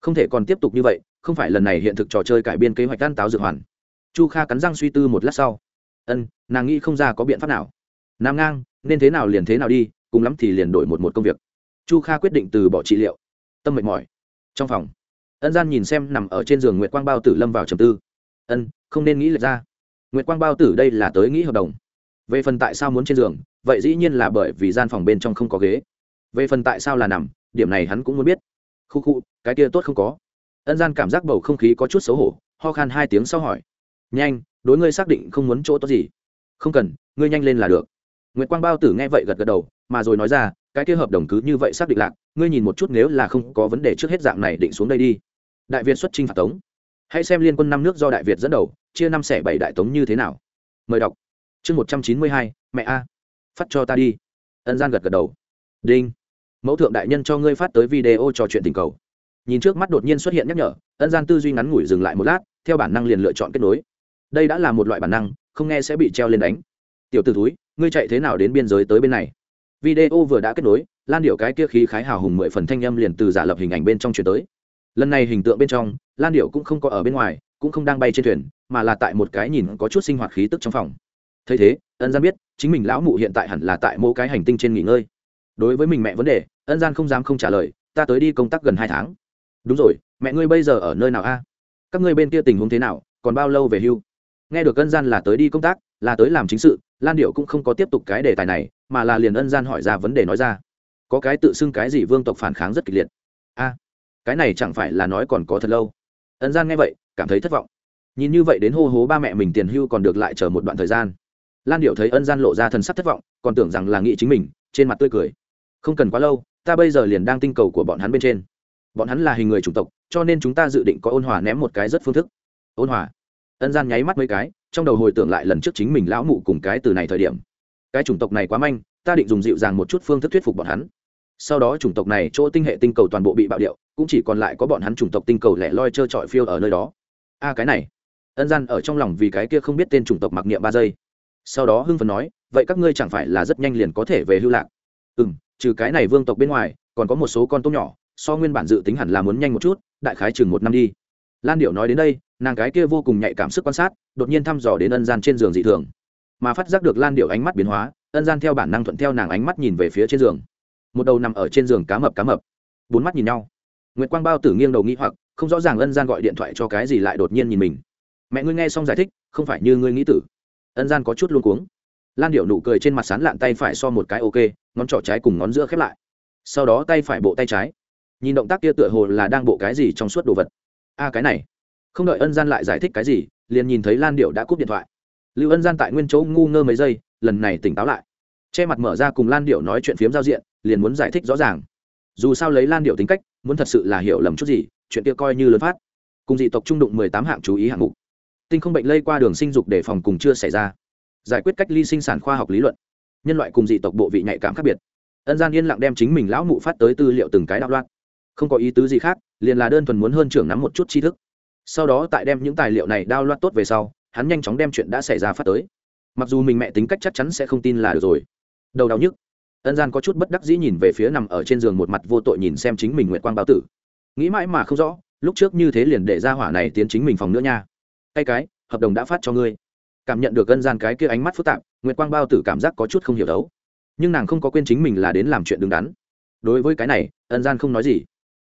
Không thể còn tiếp tục như vậy, không phải lần này hiện thực trò chơi cải biên kế hoạch gan táo dược hoàn. Chu kha cắn răng suy tư một lát sau. Ân, nàng nghĩ không ra có biện pháp nào. Nam ngang, nên thế nào liền thế nào đi, cùng lắm thì liền đổi một một công việc. Chu kha quyết định từ bỏ trị liệu. Tâm mệt mỏi. Trong phòng, ân gian nhìn xem nằm ở trên giường nguyệt quang bao tử lâm vào trầm tư. Ân, không nên nghĩ lệch ra. Nguyệt quang bao tử đây là tới nghĩ hợp đồng về phần tại sao muốn trên giường, vậy dĩ nhiên là bởi vì gian phòng bên trong không có ghế. Về phần tại sao là nằm, điểm này hắn cũng muốn biết. Khu khu, cái kia tốt không có. Ân gian cảm giác bầu không khí có chút xấu hổ, ho khan hai tiếng sau hỏi. Nhanh, đối ngươi xác định không muốn chỗ tốt gì. Không cần, ngươi nhanh lên là được. Nguyễn quang bao tử nghe vậy gật gật đầu, mà rồi nói ra, cái kia hợp đồng cứ như vậy xác định lạc, ngươi nhìn một chút nếu là không có vấn đề trước hết dạng này định xuống đây đi. Đại việt xuất trinh phạt tống. Hãy xem liên quân năm nước do đại việt dẫn đầu, chia năm xẻ bảy đại tống như thế nào. Mời đọc chương một trăm chín mươi hai, mẹ a. Phát cho ta đi. Ân gian gật gật đầu. Đinh. Mẫu thượng đại nhân cho ngươi phát tới video trò chuyện tình cầu. Nhìn trước mắt đột nhiên xuất hiện nhắc nhở, ân gian tư duy ngắn ngủi dừng lại một lát, theo bản năng liền lựa chọn kết nối. Đây đã là một loại bản năng, không nghe sẽ bị treo lên đánh. Tiểu t ử túi ngươi chạy thế nào đến biên giới tới bên này? Video vừa đã kết nối, lan điệu cái kia khí khái hào hùng mười phần thanh âm liền từ giả lập hình ảnh bên trong chuyển tới. Lần này hình tượng bên trong, lan điệu cũng không có ở bên ngoài, cũng không đang bay trên thuyền, mà là tại một cái nhìn có chút sinh hoạt khí tức trong phòng thấy thế, ân gian biết, chính mình lão mụ hiện tại hẳn là tại mỗi cái hành tinh trên nghỉ ngơi. Đối với mình mẹ vấn đề, ân gian không dám không trả lời, ta tới đi công tác gần hai tháng. Đúng rồi, mẹ ngươi bây giờ ở nơi nào a? Các ngươi bên kia tình huống thế nào, còn bao lâu về hưu? Nghe được ân gian là tới đi công tác, là tới làm chính sự, lan điệu cũng không có tiếp tục cái đề tài này, mà là liền ân gian hỏi ra vấn đề nói ra. Có cái tự xưng cái gì vương tộc phản kháng rất kịch liệt. A, cái này chẳng phải là nói còn có thật lâu? Ân gian nghe vậy, cảm thấy thất vọng. Nhìn như vậy đến hô hố ba mẹ mình tiền hưu còn được lại chờ một đoạn thời gian lan điệu thấy ân gian lộ ra thần sắc thất vọng, còn tưởng rằng là nghĩ chính mình, trên mặt tươi cười. Không cần quá lâu, ta bây giờ liền đang tinh cầu của bọn hắn bên trên. Bọn hắn là hình người chủng tộc, cho nên chúng ta dự định có ôn hòa ném một cái rất phương thức. Ôn hòa. Ân gian nháy mắt mấy cái, trong đầu hồi tưởng lại lần trước chính mình lão mụ cùng cái từ này thời điểm. Cái chủng tộc này quá manh, ta định dùng dịu dàng một chút phương thức thuyết phục bọn hắn. Sau đó chủng tộc này chỗ tinh hệ tinh cầu toàn bộ bị bạo điệu, cũng chỉ còn lại có bọn hắn chủng tộc tinh cầu lẻ loi trơ trọi phiêu ở nơi đó. A, cái này. Ân gian ở trong lòng vì cái kia không biết tên chủng tộc mặc niệm ba giây sau đó hưng phần nói, vậy các ngươi chẳng phải là rất nhanh liền có thể về hưu lạc? Ừ m trừ cái này vương tộc bên ngoài, còn có một số con tôm nhỏ, so nguyên bản dự tính hẳn là muốn nhanh một chút, đại khái chừng một năm đi. Lan điệu nói đến đây, nàng cái kia vô cùng nhạy cảm sức quan sát, đột nhiên thăm dò đến ân gian trên giường dị thường. Mà phát giác được lan điệu ánh mắt biến hóa, ân gian theo bản năng thuận theo nàng ánh mắt nhìn về phía trên giường. Một đầu nằm ở trên giường cá mập cá mập. Bốn mắt nhìn nhau. Nguyệt quang bao tử nghiêng đầu nghĩ hoặc, không rõ ràng ân gian gọi điện thoại cho cái gì lại đột nhiên nhìn mình. Mẹ ngươi nghe xong giải thích, không phải như ngươi nghĩ tử ân gian có chút luôn cuống. Lan điệu nụ cười trên mặt sán lạn tay phải so một cái ok, ngón trỏ trái cùng ngón giữa khép lại. Sau đó tay phải bộ tay trái. Nhìn động tác kia tựa hồ là đang bộ cái gì trong suốt đồ vật. A cái này. Không đợi ân gian lại giải thích cái gì, liền nhìn thấy lan điệu đã cúp điện thoại. Lưu ân gian tại nguyên chỗ ngu ngơ mấy giây, lần này tỉnh táo lại. Che mặt mở ra cùng lan điệu nói chuyện phiếm giao diện, liền muốn giải thích rõ ràng. Dù sao lấy lan điệu tính cách, muốn thật sự là hiểu lầm chút gì, chuyện kia coi như lớn phát. Cùng dị tộc trung đụng mười tám hạng chú ý hạng mục tinh không bệnh lây qua đường sinh dục để phòng cùng chưa xảy ra. Giải quyết cách ly sinh sản khoa học lý luận. Nhân loại cùng dị tộc bộ vị nhạy cảm khác biệt. Ân gian yên lặng đem chính mình lão mụ phát tới tư liệu từng cái đạo loạn. Không có ý tứ gì khác, liền là đơn thuần muốn hơn trưởng nắm một chút tri thức. Sau đó tại đem những tài liệu này đao loạn tốt về sau, hắn nhanh chóng đem chuyện đã xảy ra phát tới. Mặc dù mình mẹ tính cách chắc chắn sẽ không tin là được rồi. Đầu đau nhức. Ân gian có chút bất đắc dĩ nhìn về phía nằm ở trên giường một mặt vô tội nhìn xem chính mình nguyện quang báo tử. Nghĩ mãi mà không rõ, lúc trước như thế liền để ra hỏa này tiến chính mình phòng nữa nha tay cái, hợp đồng đã phát cho ngươi. Cảm nhận được ân gian cái kia ánh mắt phức tạp, nguyệt quang bao tử cảm giác có chút không hiểu đấu. Nhưng nàng không có quên chính mình là đến làm chuyện đứng đắn. Đối với cái này, ân gian không nói gì.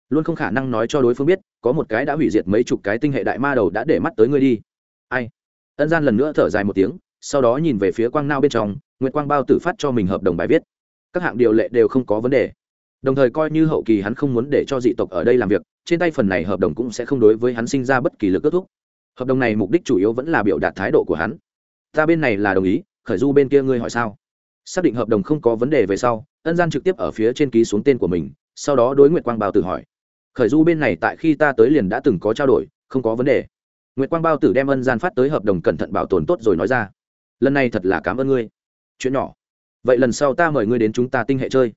Luôn không khả năng nói cho đối phương biết, có một cái đã hủy diệt mấy chục cái tinh hệ đại ma đầu đã để mắt tới ngươi đi. Ai? Ân gian lần nữa thở dài một tiếng, sau đó nhìn về phía quang nao bên trong, nguyệt quang bao tử phát cho mình hợp đồng bài viết. Các hạng điều lệ đều không có vấn đề. Đồng thời coi như hậu kỳ hắn không muốn để cho dị tộc ở đây làm việc, trên tay phần này hợp đồng cũng sẽ không đối với hắn sinh ra bất kỳ lực kết thúc hợp đồng này mục đích chủ yếu vẫn là biểu đạt thái độ của hắn. Ta bên này là đồng ý, khởi du bên kia ngươi hỏi sao? Xác định hợp đồng không có vấn đề về sau, ân gian trực tiếp ở phía trên ký xuống tên của mình, sau đó đối nguyệt quang bao tử hỏi. Khởi du bên này tại khi ta tới liền đã từng có trao đổi, không có vấn đề. Nguyệt quang bao tử đem ân gian phát tới hợp đồng cẩn thận bảo tồn tốt rồi nói ra. Lần này thật là cảm ơn ngươi. Chuyện nhỏ. Vậy lần sau ta mời ngươi đến chúng ta tinh hệ chơi.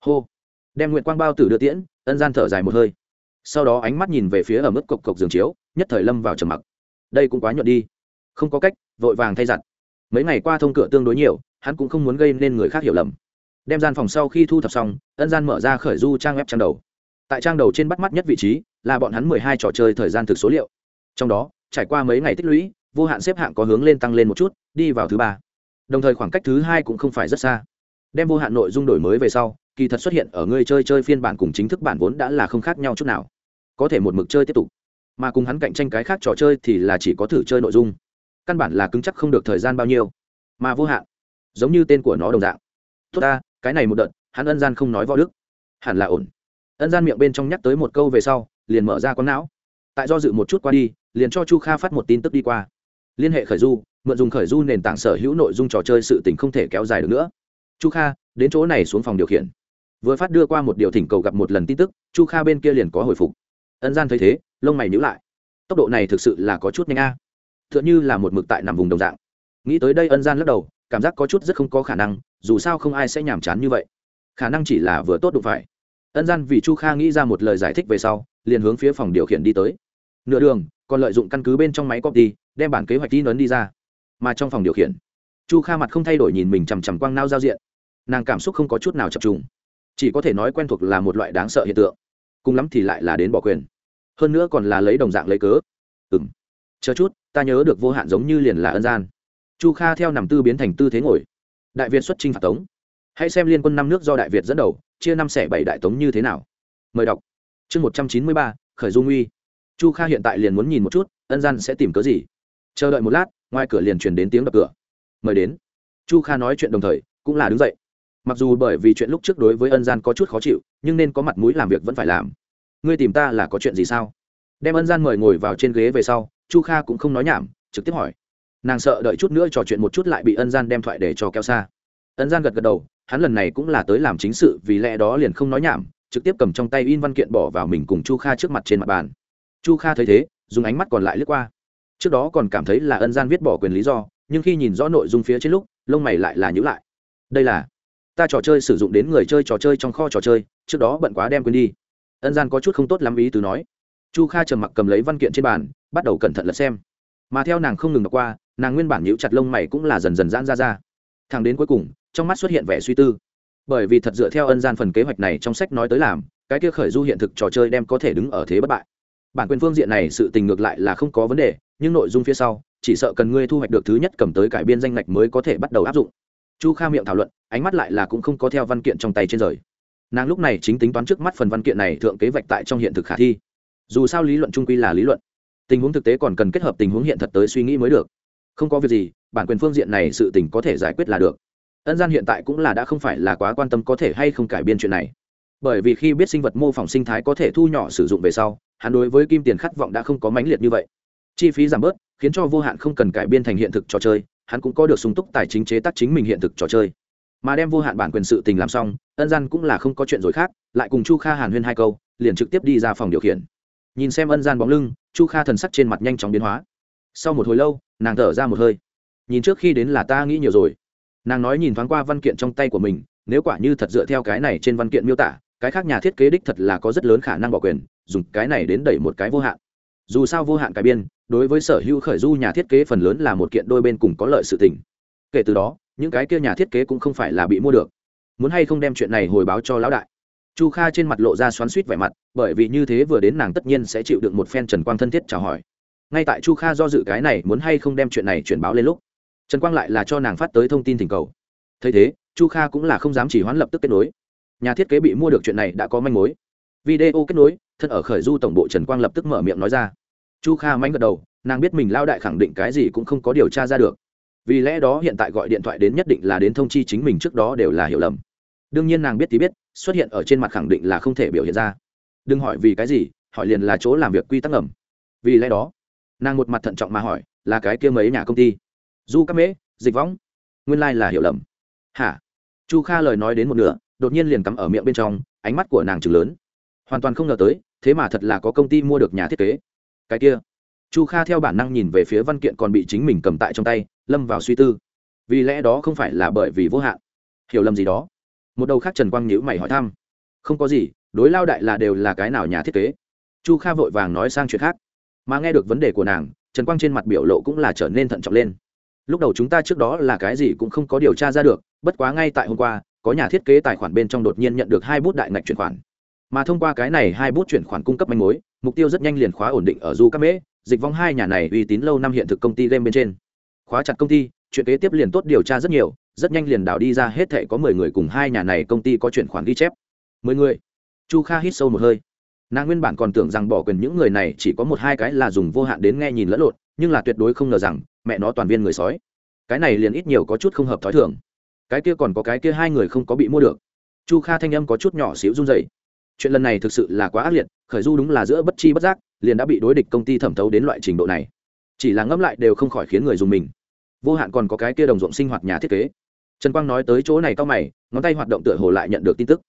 Hô. Đem Nguyệt quang bao tử đưa tiễn, ân gian thở dài một hơi. Sau đó ánh mắt nhìn về phía ở mức cộc cộc giường chiếu, nhất thời lâm vào trầm mặc đây cũng quá nhuận đi. Không có cách, vội vàng thay giặt. Mấy ngày qua thông cửa tương đối nhiều, hắn cũng không muốn gây nên người khác hiểu lầm. Đem gian phòng sau khi thu thập xong, ân gian mở ra khởi du trang web trang đầu. Tại trang đầu trên bắt mắt nhất vị trí, là bọn hắn mười hai trò chơi thời gian thực số liệu. Trong đó, trải qua mấy ngày tích lũy, vô hạn xếp hạng có hướng lên tăng lên một chút, đi vào thứ ba. Đồng thời khoảng cách thứ hai cũng không phải rất xa. Đem vô hạn nội dung đổi mới về sau, kỳ thật xuất hiện ở người chơi chơi phiên bản cùng chính thức bản vốn đã là không khác nhau chút nào. Có thể một mực chơi tiếp tục mà cùng hắn cạnh tranh cái khác trò chơi thì là chỉ có thử chơi nội dung. Căn bản là cứng chắc không được thời gian bao nhiêu, mà vô hạn, giống như tên của nó đồng dạng. Tốt ta, cái này một đợt, hắn ân gian không nói võ đức. Hẳn là ổn. Ân gian miệng bên trong nhắc tới một câu về sau, liền mở ra con não. Tại do dự một chút qua đi, liền cho chu kha phát một tin tức đi qua. Liên hệ khởi du, mượn dùng khởi du nền tảng sở hữu nội dung trò chơi sự tình không thể kéo dài được nữa. Chu kha, đến chỗ này xuống phòng điều khiển. Vừa phát đưa qua một điều thỉnh cầu gặp một lần tin tức, chu kha bên kia liền có hồi phục. Ân gian thấy thế lông mày nhữ lại. Tốc độ này thực sự là có chút nhanh a. T h ư ợ n h ư là một mực tại nằm vùng đồng dạng. Nghĩ tới đây ân gian lắc đầu, cảm giác có chút rất không có khả năng, dù sao không ai sẽ nhàm chán như vậy. Khả năng chỉ là vừa tốt đụng phải. Ân gian vì chu kha nghĩ ra một lời giải thích về sau, liền hướng phía phòng điều khiển đi tới. Nửa đường, còn lợi dụng căn cứ bên trong máy copy, đem bản kế hoạch tin ấn đi ra. Mà trong phòng điều khiển, chu kha mặt không thay đổi nhìn mình chằm chằm quang nao giao diện. Nàng cảm xúc không có chút nào chập trùng. Chỉ có thể nói quen thuộc là một loại đáng sợ hiện tượng. Cùng lắm thì lại là đến bỏ quyền hơn nữa còn là lấy đồng dạng lấy cớ. Ừ m chờ chút, ta nhớ được vô hạn giống như liền là ân gian. Chu kha theo nằm tư biến thành tư thế ngồi. Đại việt xuất trinh phạt tống. Hãy xem liên quân năm nước do đại việt dẫn đầu, chia năm xẻ bảy đại tống như thế nào. Mời đọc. Chương một trăm chín mươi ba, khởi dung uy. Chu kha hiện tại liền muốn nhìn một chút, ân gian sẽ tìm cớ gì. Chờ đợi một lát, ngoài cửa liền truyền đến tiếng đập cửa. Mời đến. Chu kha nói chuyện đồng thời, cũng là đứng dậy. Mặc dù bởi vì chuyện lúc trước đối với ân gian có chút khó chịu, nhưng nên có mặt mũi làm việc vẫn phải làm ngươi tìm ta là có chuyện gì sao? Đem ân gian mời ngồi vào trên ghế về sau, chu kha cũng không nói nhảm, trực tiếp hỏi. Nàng sợ đợi chút nữa trò chuyện một chút lại bị ân gian đem thoại để cho kéo xa. Ân gian gật gật đầu, hắn lần này cũng là tới làm chính sự, vì lẽ đó liền không nói nhảm, trực tiếp cầm trong tay in văn kiện bỏ vào mình cùng chu kha trước mặt trên mặt bàn. Chu kha thấy thế, dùng ánh mắt còn lại lướt qua. Trước đó còn cảm thấy là ân gian viết bỏ quyền lý do, nhưng khi nhìn rõ nội dung phía trên lúc, lông mày lại là nhữ lại. Đây là, ta trò chơi sử dụng đến người chơi trò chơi trong kho trò chơi, trước đó bận quá đem quên đi ân gian có chút không tốt lắm ý từ nói. Chu kha trầm mặc cầm lấy văn kiện trên bàn, bắt đầu cẩn thận lật xem. Mà theo nàng không ngừng đọc qua, nàng nguyên bản nhíu chặt lông mày cũng là dần dần giãn ra ra. Thằng đến cuối cùng, trong mắt xuất hiện vẻ suy tư. Bởi vì thật dựa theo ân gian phần kế hoạch này trong sách nói tới làm, cái kia khởi du hiện thực trò chơi đem có thể đứng ở thế bất bại. Bản quyền phương diện này sự tình ngược lại là không có vấn đề, nhưng nội dung phía sau, chỉ sợ cần ngươi thu hoạch được thứ nhất cầm tới cải biên danh ngạch mới có thể bắt đầu áp dụng. Chu kha miệng thảo luận, ánh mắt lại là cũng không có theo văn kiện trong tay trên rời nàng lúc này chính tính toán trước mắt phần văn kiện này thượng kế vạch tại trong hiện thực khả thi. Dù sao lý luận trung quy là lý luận. Tình huống thực tế còn cần kết hợp tình huống hiện thật tới suy nghĩ mới được. Không có việc gì, bản quyền phương diện này sự tình có thể giải quyết là được. Ân gian hiện tại cũng là đã không phải là quá quan tâm có thể hay không cải biên chuyện này. Bởi vì khi biết sinh vật mô phỏng sinh thái có thể thu nhỏ sử dụng về sau, hắn đối với kim tiền khát vọng đã không có mãnh liệt như vậy. Chi phí giảm bớt, khiến cho vô hạn không cần cải biên thành hiện thực trò chơi, hắn cũng có được sung túc tài chính chế tác chính mình hiện thực trò chơi mà đem vô hạn bản quyền sự tình làm xong, ân gian cũng là không có chuyện rồi khác, lại cùng chu kha hàn huyên hai câu, liền trực tiếp đi ra phòng điều khiển. Nhìn xem ân gian bóng lưng, chu kha thần sắc trên mặt nhanh chóng biến hóa. Sau một hồi lâu, nàng thở ra một hơi. Nhìn trước khi đến là ta nghĩ nhiều rồi. Nàng nói nhìn thoáng qua văn kiện trong tay của mình, nếu quả như thật dựa theo cái này trên văn kiện miêu tả, cái khác nhà thiết kế đích thật là có rất lớn khả năng bỏ quyền, dùng cái này đến đẩy một cái vô hạn. Dù sao vô hạn cải biên, đối với sở hữu khởi du nhà thiết kế phần lớn là một kiện đôi bên cùng có lợi sự tình. Kể từ đó những cái kia nhà thiết kế cũng không phải là bị mua được. Muốn hay không đem chuyện này hồi báo cho lão đại? Chu kha trên mặt lộ ra xoắn suýt vẻ mặt, bởi vì như thế vừa đến nàng tất nhiên sẽ chịu được một phen trần quang thân thiết chào hỏi. Ngay tại chu kha do dự cái này muốn hay không đem chuyện này chuyển báo lên lúc, trần quang lại là cho nàng phát tới thông tin thỉnh cầu. Thấy thế, chu kha cũng là không dám chỉ hoãn lập tức kết nối. Nhà thiết kế bị mua được chuyện này đã có manh mối. Video kết nối, thân ở khởi du tổng bộ trần quang lập tức mở miệng nói ra. Chu kha manh gật đầu, nàng biết mình lao đại khẳng định cái gì cũng không có điều tra ra được vì lẽ đó hiện tại gọi điện thoại đến nhất định là đến thông chi chính mình trước đó đều là hiểu lầm. Đương nhiên nàng biết thì biết, xuất hiện ở trên mặt khẳng định là không thể biểu hiện ra. Đừng hỏi vì cái gì, hỏi liền là chỗ làm việc quy tắc ẩm vì lẽ đó, nàng một mặt thận trọng mà hỏi, là cái kia mấy nhà công ty? Du các mễ, dịch võng, nguyên lai、like、là hiểu lầm. Hả? Chu kha lời nói đến một nửa, đột nhiên liền cắm ở miệng bên trong, ánh mắt của nàng chừng lớn. Hoàn toàn không ngờ tới, thế mà thật là có công ty mua được nhà thiết kế. Cái kia. Chu kha theo bản năng nhìn về phía văn kiện còn bị chính mình cầm tại trong tay lâm vào suy tư. Vì lẽ đó không phải là bởi vì vô hạn. Hiểu lầm gì đó? Một đầu khác trần quang nhữ mày hỏi thăm. Không có gì, đối lao đại là đều là cái nào nhà thiết kế? Chu kha vội vàng nói sang chuyện khác. Mà nghe được vấn đề của nàng, trần quang trên mặt biểu lộ cũng là trở nên thận trọng lên. Lúc đầu chúng ta trước đó là cái gì cũng không có điều tra ra được, bất quá ngay tại hôm qua, có nhà thiết kế tài khoản bên trong đột nhiên nhận được hai bút đại ngạch chuyển khoản. Mà thông qua cái này hai bút chuyển khoản cung cấp manh mối, mục tiêu rất nhanh liền khóa ổn định ở du các mễ, dịch vong hai nhà này uy tín lâu năm hiện thực công ty game bên trên khóa chặt công ty, chuyện kế tiếp liền tốt điều tra rất nhiều, rất nhanh liền đảo đi ra hết thệ có mười người cùng hai nhà này công ty có chuyển khoản ghi chép. Mười người. Chu kha hít sâu một hơi. Nàng nguyên bản còn tưởng rằng bỏ quyền những người này chỉ có một hai cái là dùng vô hạn đến nghe nhìn lẫn lộn, nhưng là tuyệt đối không ngờ rằng, mẹ nó toàn viên người sói. Cái này liền ít nhiều có chút không hợp thói thường. Cái kia còn có cái kia hai người không có bị mua được. Chu kha thanh âm có chút nhỏ xíu run dày chuyện lần này thực sự là quá ác liệt, khởi du đúng là giữa bất chi bất giác, liền đã bị đối địch công ty thẩm thấu đến loại trình độ này chỉ là ngẫm lại đều không khỏi khiến người dùng mình. Vô hạn còn có cái kia đồng ruộng sinh hoạt nhà thiết kế. Trần quang nói tới chỗ này cao mày, ngón tay hoạt động tựa hồ lại nhận được tin tức.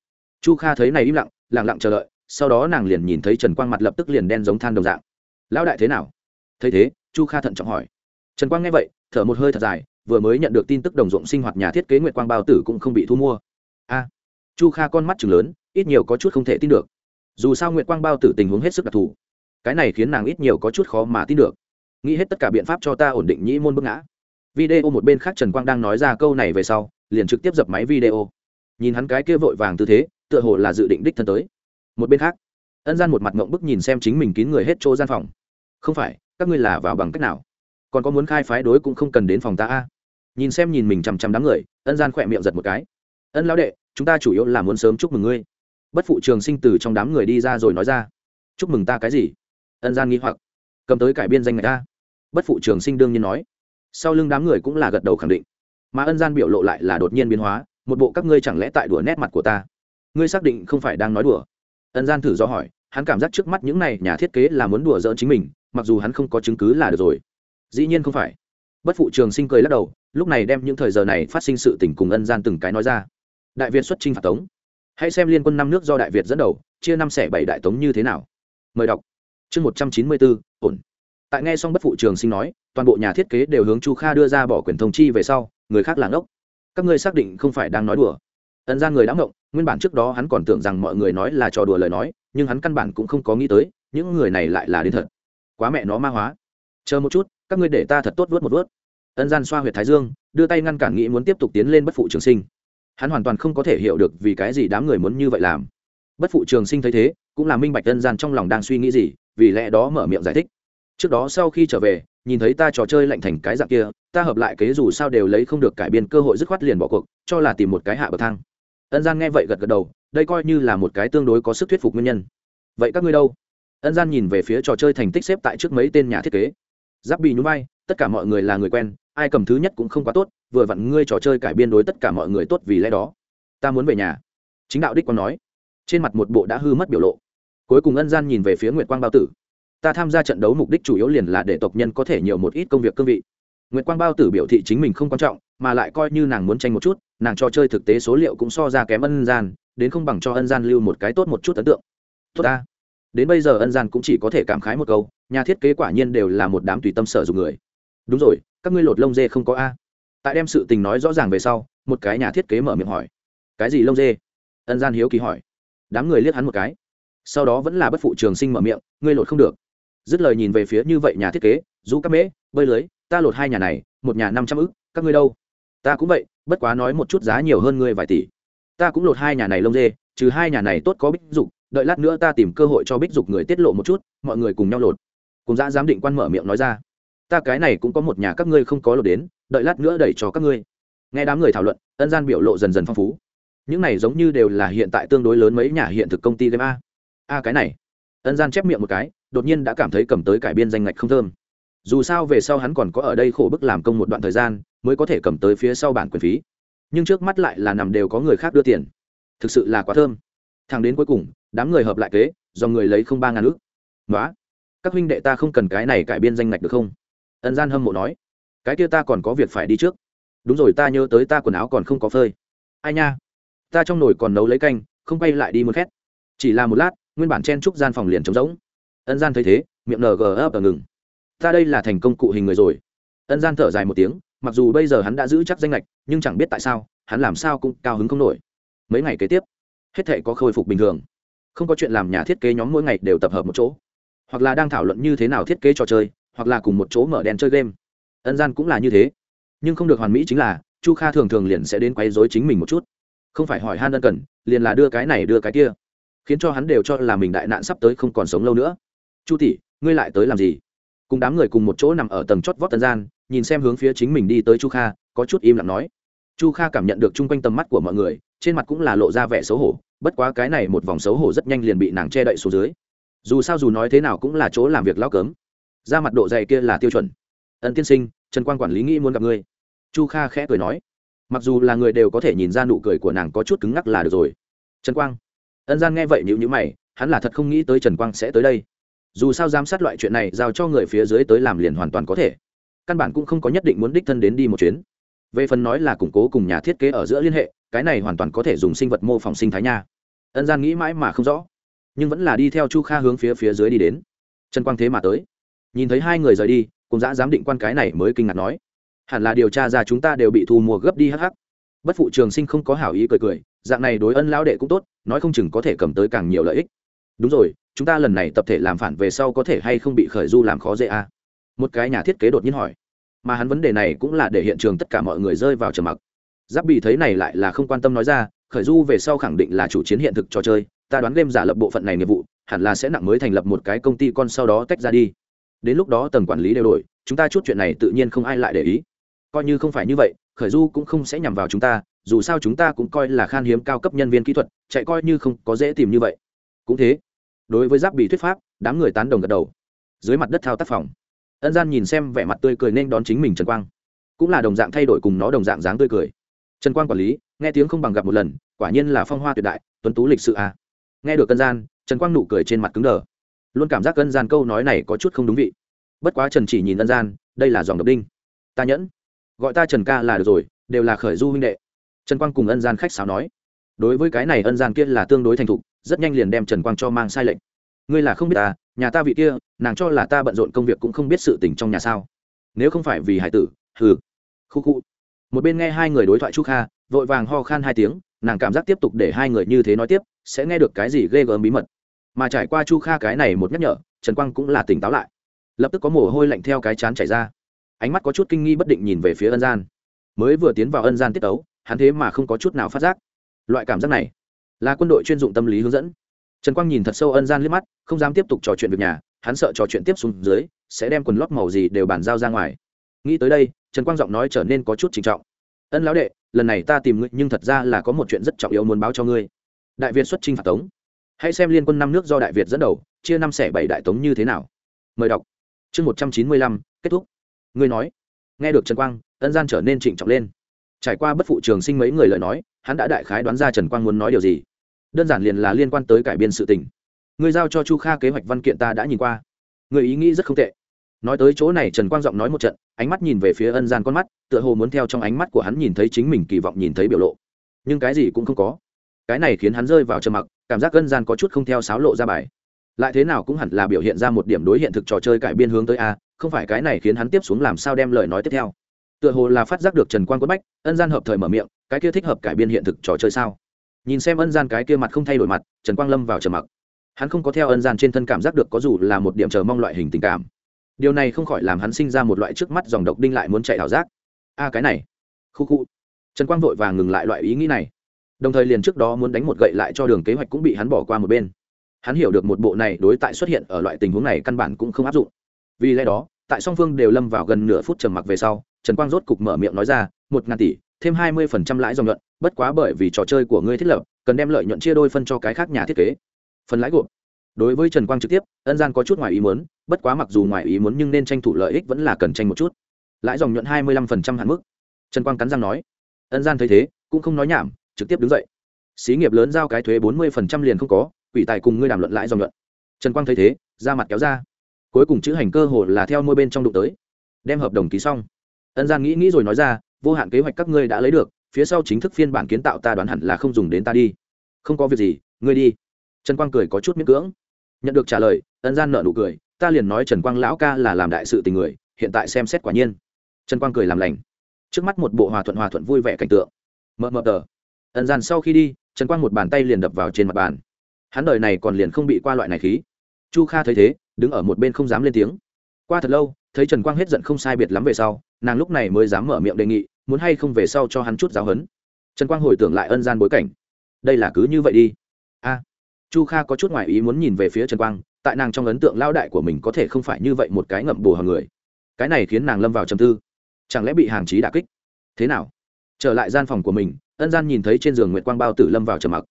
Chu kha thấy này im lặng lẳng lặng chờ đợi, sau đó nàng liền nhìn thấy trần quang mặt lập tức liền đen giống than đồng dạng. Lão đại thế nào? Thấy thế, chu kha thận trọng hỏi. Trần quang nghe vậy, thở một hơi thật dài, vừa mới nhận được tin tức đồng ruộng sinh hoạt nhà thiết kế nguyệt quang bao tử cũng không bị thu mua. A. Chu kha con mắt chừng lớn, ít nhiều có chút không thể tin được. Dù sao nguyệt quang bao tử tình huống hết sức đặc thù, cái này khiến nàng ít nhiều có chút khó mà tin được nghĩ hết tất cả biện pháp cho ta ổn định nhĩ môn bức ngã. Video một bên khác trần quang đang nói ra câu này về sau, liền trực tiếp dập máy video. Nhìn hắn cái kia vội vàng tư thế, tựa hồ là dự định đích thân tới. Một bên khác, ân gian một mặt ngộng bức nhìn xem chính mình kín người hết chỗ gian phòng. Không phải, các ngươi là vào bằng cách nào? Còn có muốn khai phái đối cũng không cần đến phòng ta a. Nhìn xem nhìn mình chằm chằm đám người, ân gian khỏe miệng giật một cái. Ân lão đệ, chúng ta chủ yếu là muốn sớm chúc mừng ngươi. Bất phụ trường sinh từ trong đám người đi ra rồi nói ra. Chúc mừng ta cái gì? Ân gian nghĩ hoặc. Cầm tới cải biên danh người ta bất phụ trường sinh đương nhiên nói. Sau lưng đám người cũng là gật đầu khẳng định. Mà ân gian biểu lộ lại là đột nhiên biến hóa, một bộ các ngươi chẳng lẽ tại đùa nét mặt của ta? Ngươi xác định không phải đang nói đùa? Ân gian thử do hỏi, hắn cảm giác trước mắt những này nhà thiết kế là muốn đùa giỡn chính mình, mặc dù hắn không có chứng cứ là được rồi. Dĩ nhiên không phải. Bất phụ trường sinh cười lắc đầu, lúc này đem những thời giờ này phát sinh sự tình cùng ân gian từng cái nói ra. Đại việt xuất chinh phạt tống. Hãy xem liên quân năm nước do đại việt dẫn đầu, chia năm xẻ bảy đại tống như thế nào. Mời đọc. Chương một trăm chín mươi bốn, ổn tại nghe xong bất phụ trường sinh nói, toàn bộ nhà thiết kế đều hướng chu kha đưa ra bỏ quyền thông chi về sau, người khác làng ốc các ngươi xác định không phải đang nói đùa. Ẩn ra người đã ngộng, nguyên bản trước đó hắn còn tưởng rằng mọi người nói là trò đùa lời nói, nhưng hắn căn bản cũng không có nghĩ tới, những người này lại là đến thật. Quá mẹ nó ma hóa. Chờ một chút, các ngươi để ta thật tốt vớt một vớt. Ân gian xoa h u y ệ t thái dương, đưa tay ngăn cản nghĩ muốn tiếp tục tiến lên bất phụ trường sinh. Hắn hoàn toàn không có thể hiểu được vì cái gì đám người muốn như vậy làm. Bất phụ trường sinh thấy thế, cũng là minh bạch ân gian trong lòng đang suy nghĩ gì, vì lẽ đó mở miệng giải thích trước đó sau khi trở về, nhìn thấy ta trò chơi lạnh thành cái dạng kia, ta hợp lại kế dù sao đều lấy không được cải biên cơ hội dứt khoát liền bỏ cuộc, cho là tìm một cái hạ bậc thang. Ân gian nghe vậy gật gật đầu, đây coi như là một cái tương đối có sức thuyết phục nguyên nhân. Vậy các ngươi đâu? Ân gian nhìn về phía trò chơi thành tích xếp tại trước mấy tên nhà thiết kế. Giáp bị nhún vai, tất cả mọi người là người quen, ai cầm thứ nhất cũng không quá tốt, vừa vặn ngươi trò chơi cải biên đối tất cả mọi người tốt vì lẽ đó. Ta muốn về nhà. Chính đạo đích còn nói. Trên mặt một bộ đã hư mất biểu lộ. Cuối cùng ân gian nhìn về phía nguyệt quang bao tử ta tham gia trận đấu mục đích chủ yếu liền là để tộc nhân có thể nhiều một ít công việc cương vị. Nguyệt quang bao tử biểu thị chính mình không quan trọng, mà lại coi như nàng muốn tranh một chút, nàng cho chơi thực tế số liệu cũng so ra kém ân gian, đến không bằng cho ân gian lưu một cái tốt một chút ấn tượng. Tốt ta. Đến bây giờ ân gian cũng chỉ có thể cảm khái một câu, nhà thiết kế quả nhiên đều là một đám tùy tâm sở dụng người. Đúng rồi, các ngươi lột lông dê không có a? Tại đem sự tình nói rõ ràng về sau, một cái nhà thiết kế mở miệng hỏi. Cái gì lông dê? Ân gian hiếu kỳ hỏi. Đám người liếc hắn một cái. Sau đó vẫn là bất phụ trường sinh mở miệng, ngươi lột không được dứt lời nhìn về phía như vậy nhà thiết kế du các mễ, bơi lưới, ta lột hai nhà này, một nhà năm trăm ức, các ngươi đâu? Ta cũng vậy, bất quá nói một chút giá nhiều hơn ngươi vài tỷ. Ta cũng lột hai nhà này lông dê, trừ hai nhà này tốt có bích dục, đợi lát nữa ta tìm cơ hội cho bích dục người tiết lộ một chút, mọi người cùng nhau lột. Cùng dã giám định quan mở miệng nói ra. Ta cái này cũng có một nhà các ngươi không có lột đến, đợi lát nữa đẩy cho các ngươi. Nghe đám người thảo luận, ân gian biểu lộ dần dần phong phú. Những này giống như đều là hiện tại tương đối lớn mấy nhà hiện thực công ty game a. A cái này. Ân gian chép miệng một cái đột nhiên đã cảm thấy cầm tới cải biên danh ngạch không thơm. Dù sao về sau hắn còn có ở đây khổ bức làm công một đoạn thời gian, mới có thể cầm tới phía sau bản quyền phí. Nhưng trước mắt lại là nằm đều có người khác đưa tiền. Thực sự là quá thơm. Thằng đến cuối cùng, đám người hợp lại kế, do người lấy không ba ngàn ước nói các huynh đệ ta không cần cái này cải biên danh ngạch được không? Ân gian hâm mộ nói, cái kia ta còn có việc phải đi trước. Đúng rồi, ta nhớ tới ta quần áo còn không có phơi. Ai nha, ta trong nồi còn nấu lấy canh, không quay lại đi một khét chỉ là một lát, nguyên bản chen trúc gian phòng liền trống rỗng ân gian thấy thế, miệng ng ấp ở ngừng. Ta đây là thành công cụ hình người rồi. Ân gian thở dài một tiếng, mặc dù bây giờ hắn đã giữ chắc danh lệch nhưng chẳng biết tại sao, hắn làm sao cũng cao hứng không nổi. Mấy ngày kế tiếp, hết thể có khôi phục bình thường. Không có chuyện làm nhà thiết kế nhóm mỗi ngày đều tập hợp một chỗ. Hoặc là đang thảo luận như thế nào thiết kế trò chơi, hoặc là cùng một chỗ mở đèn chơi game. Ân gian cũng là như thế. Nhưng không được hoàn mỹ chính là, chu kha thường thường liền sẽ đến quấy dối chính mình một chút. Không phải hỏi han ân cần, liền là đưa cái này đưa cái kia. Khiến cho hắn đều cho là mình đại nạn sắp tới không còn sống lâu nữa chu tỷ, ngươi lại tới làm gì? Cùng đám người cùng một chỗ nằm ở tầng chót vót tân gian, nhìn xem hướng phía chính mình đi tới chu kha, có chút im lặng nói. Chu kha cảm nhận được chung quanh tầm mắt của mọi người, trên mặt cũng là lộ ra vẻ xấu hổ, bất quá cái này một vòng xấu hổ rất nhanh liền bị nàng che đậy xuống dưới. Dù sao dù nói thế nào cũng là chỗ làm việc lao cớm ra mặt độ dày kia là tiêu chuẩn. Ân tiên sinh, trần quan quản lý nghĩ muốn gặp ngươi. Chu kha khẽ cười nói. Mặc dù là người đều có thể nhìn ra nụ cười của nàng có chút cứng ngắc là được rồi. Trần quang. Ân gian nghe vậy nhịu nhữ mày, hắn là thật không nghĩ tới trần quang sẽ tới đây dù sao giám sát loại chuyện này giao cho người phía dưới tới làm liền hoàn toàn có thể. Căn bản cũng không có nhất định muốn đích thân đến đi một chuyến. Về phần nói là củng cố cùng nhà thiết kế ở giữa liên hệ, cái này hoàn toàn có thể dùng sinh vật mô phỏng sinh thái nha. Ân gian nghĩ mãi mà không rõ, nhưng vẫn là đi theo chu kha hướng phía phía dưới đi đến. Trần quang thế mà tới. Nhìn thấy hai người rời đi, cùng dã giám định quan cái này mới kinh ngạc nói, hẳn là điều tra ra chúng ta đều bị thu mua gấp đi hắc hắc. Bất phụ trường sinh không có hảo ý cười cười, dạng này đối ân lão đệ cũng tốt, nói không chừng có thể cầm tới càng nhiều lợi ích. Đúng rồi chúng ta lần này tập thể làm phản về sau có thể hay không bị khởi du làm khó dễ à? một cái nhà thiết kế đột nhiên hỏi. Mà hắn vấn đề này cũng là để hiện trường tất cả mọi người rơi vào trầm mặc. Giáp bị thấy này lại là không quan tâm nói ra, khởi du về sau khẳng định là chủ chiến hiện thực trò chơi, ta đoán game giả lập bộ phận này nghiệp vụ, hẳn là sẽ nặng mới thành lập một cái công ty con sau đó tách ra đi. Đến lúc đó tầng quản lý đều đổi, chúng ta chút chuyện này tự nhiên không ai lại để ý. Coi như không phải như vậy, khởi du cũng không sẽ nhằm vào chúng ta, dù sao chúng ta cũng coi là khan hiếm cao cấp nhân viên kỹ thuật, chạy coi như không có dễ tìm như vậy. Cũng thế đối với giáp bị thuyết pháp, đám người tán đồng gật đầu. Dưới mặt đất thao tác phòng, ân gian nhìn xem vẻ mặt tươi cười nên đón chính mình trần quang. Cũng là đồng dạng thay đổi cùng nó đồng dạng dáng tươi cười. Trần quang quản lý, nghe tiếng không bằng gặp một lần, quả nhiên là phong hoa tuyệt đại, tuấn tú lịch sự à. nghe được cân gian, trần quang nụ cười trên mặt cứng đờ. Luôn cảm giác cân gian câu nói này có chút không đúng vị. Bất quá trần chỉ nhìn ân gian, đây là dòng độc đinh. Ta nhẫn. Gọi ta trần ca là được rồi, đều là khởi du huynh đệ. Trần quang cùng ân gian khách sáo nói. Đối với cái này ân gian kia là tương đối thành thục rất nhanh liền đem trần quang cho mang sai lệnh. Ngươi là không biết ta, nhà ta vị kia, nàng cho là ta bận rộn công việc cũng không biết sự tình trong nhà sao. Nếu không phải vì hải tử, hừ. Khu khu. Một bên nghe hai người đối thoại chu kha, vội vàng ho khan hai tiếng, nàng cảm giác tiếp tục để hai người như thế nói tiếp, sẽ nghe được cái gì ghê gớm bí mật. Mà trải qua chu kha cái này một nhắc nhở, trần quang cũng là tỉnh táo lại. Lập tức có mồ hôi lạnh theo cái chán chảy ra. Ánh mắt có chút kinh nghi bất định nhìn về phía ân gian. Mới vừa tiến vào ân gian tiết tấu, hắn thế mà không có chút nào phát giác. Loại cảm giác này là quân đội chuyên dụng tâm lý hướng dẫn. Trần quang nhìn thật sâu ân gian liếc mắt, không dám tiếp tục trò chuyện việc nhà, hắn sợ trò chuyện tiếp xuống dưới, sẽ đem quần lót màu gì đều bàn giao ra ngoài. Nghĩ tới đây, trần quang giọng nói trở nên có chút trinh trọng. Ân lão đệ, lần này ta tìm ngươi, nhưng thật ra là có một chuyện rất trọng yếu muốn báo cho ngươi. Đại việt xuất chinh phạt tống. Hãy xem liên quân năm nước do đại việt dẫn đầu, chia năm xẻ bảy đại tống như thế nào. Mời đọc. Chương một trăm chín mươi lăm, kết thúc. Ngươi nói. Nghe được trần quang, ân gian trở nên trịnh trọng lên. Trải qua bất phụ trường sinh mấy người lời nói hắn đã đại khái đoán ra trần quang muốn nói điều gì. Đơn giản liền là liên quan tới cải biên sự tình. Người giao cho chu kha kế hoạch văn kiện ta đã nhìn qua. Người ý nghĩ rất không tệ. Nói tới chỗ này, trần quang giọng nói một trận, ánh mắt nhìn về phía ân gian con mắt, tựa hồ muốn theo trong ánh mắt của hắn nhìn thấy chính mình kỳ vọng nhìn thấy biểu lộ. Nhưng cái gì cũng không có. Cái này khiến hắn rơi vào trầm mặc, cảm giác ân gian có chút không theo sáo lộ ra bài. Lại thế nào cũng hẳn là biểu hiện ra một điểm đối hiện thực trò chơi cải biên hướng tới a, không phải cái này khiến hắn tiếp xuống làm sao đem lời nói tiếp theo tựa hồ là phát giác được trần quang quất bách, ân gian hợp thời mở miệng, cái kia thích hợp cải biên hiện thực trò chơi sao? Nhìn xem ân gian cái kia mặt không thay đổi mặt, trần quang lâm vào trầm mặc. Hắn không có theo ân gian trên thân cảm giác được có dù là một điểm chờ mong loại hình tình cảm. Điều này không khỏi làm hắn sinh ra một loại trước mắt dòng độc đinh lại muốn chạy ảo giác. A, cái này. Khu khu. Trần quang vội vàng ngừng lại loại ý nghĩ này. Đồng thời liền trước đó muốn đánh một gậy lại cho đường kế hoạch cũng bị hắn bỏ qua một bên. Hắn hiểu được một bộ này đối tại xuất hiện ở loại tình huống này căn bản cũng không áp dụng. Vì lẽ đó, tại song phương đều lâm vào gần nửa phút trầm mặc về sau trần quang rốt cục mở miệng nói ra, một ngàn tỷ, thêm hai mươi phần trăm lãi dòng nhuận, bất quá bởi vì trò chơi của ngươi thiết lập, cần đem lợi nhuận chia đôi phân cho cái khác nhà thiết kế. Phần lãi gộp. Đối với trần quang trực tiếp, ân gian có chút ngoài ý muốn, bất quá mặc dù ngoài ý muốn nhưng nên tranh thủ lợi ích vẫn là cần tranh một chút. Lãi dòng nhuận hai mươi lăm phần trăm hạn mức. Trần quang cắn răng nói. Ân gian thấy thế, cũng không nói nhảm, trực tiếp đứng dậy. Xí nghiệp lớn giao cái thuế bốn mươi phần trăm liền không có, quỷ tài cùng ngươi đàm luận lãi dòng nhuận. Trần quang thấy thế ra mặt kéo ra. Cuối cùng chữ hành cơ hồ là theo môi bên trong đụng tới. Đem hợp đồng ký xong ân gian nghĩ nghĩ rồi nói ra, vô hạn kế hoạch các ngươi đã lấy được, phía sau chính thức phiên bản kiến tạo ta đoán hẳn là không dùng đến ta đi. Không có việc gì, ngươi đi. Trần quang cười có chút miễn cưỡng. Nhận được trả lời, ân gian nợ nụ cười, ta liền nói trần quang lão ca là làm đại sự tình người, hiện tại xem xét quả nhiên. Trần quang cười làm lành. Trước mắt một bộ hòa thuận hòa thuận vui vẻ cảnh tượng. Mờ mờ tờ. Ân gian sau khi đi, trần quang một bàn tay liền đập vào trên mặt bàn. Hắn đời này còn liền không bị qua loại này khí. Chu kha thấy thế, đứng ở một bên không dám lên tiếng. Qua thật lâu, thấy trần quang hết giận không sai biệt lắm về sau nàng lúc này mới dám mở miệng đề nghị, muốn hay không về sau cho hắn chút giáo hấn trần quang hồi tưởng lại ân gian bối cảnh. Đây là cứ như vậy đi. A. Chu kha có chút ngoại ý muốn nhìn về phía trần quang, tại nàng trong ấn tượng lao đại của mình có thể không phải như vậy một cái ngậm bù hàng người. Cái này khiến nàng lâm vào trầm tư. Chẳng lẽ bị hàng trí đà kích? Thế nào? Trở lại gian phòng của mình, ân gian nhìn thấy trên giường nguyệt quang bao tử lâm vào trầm mặc.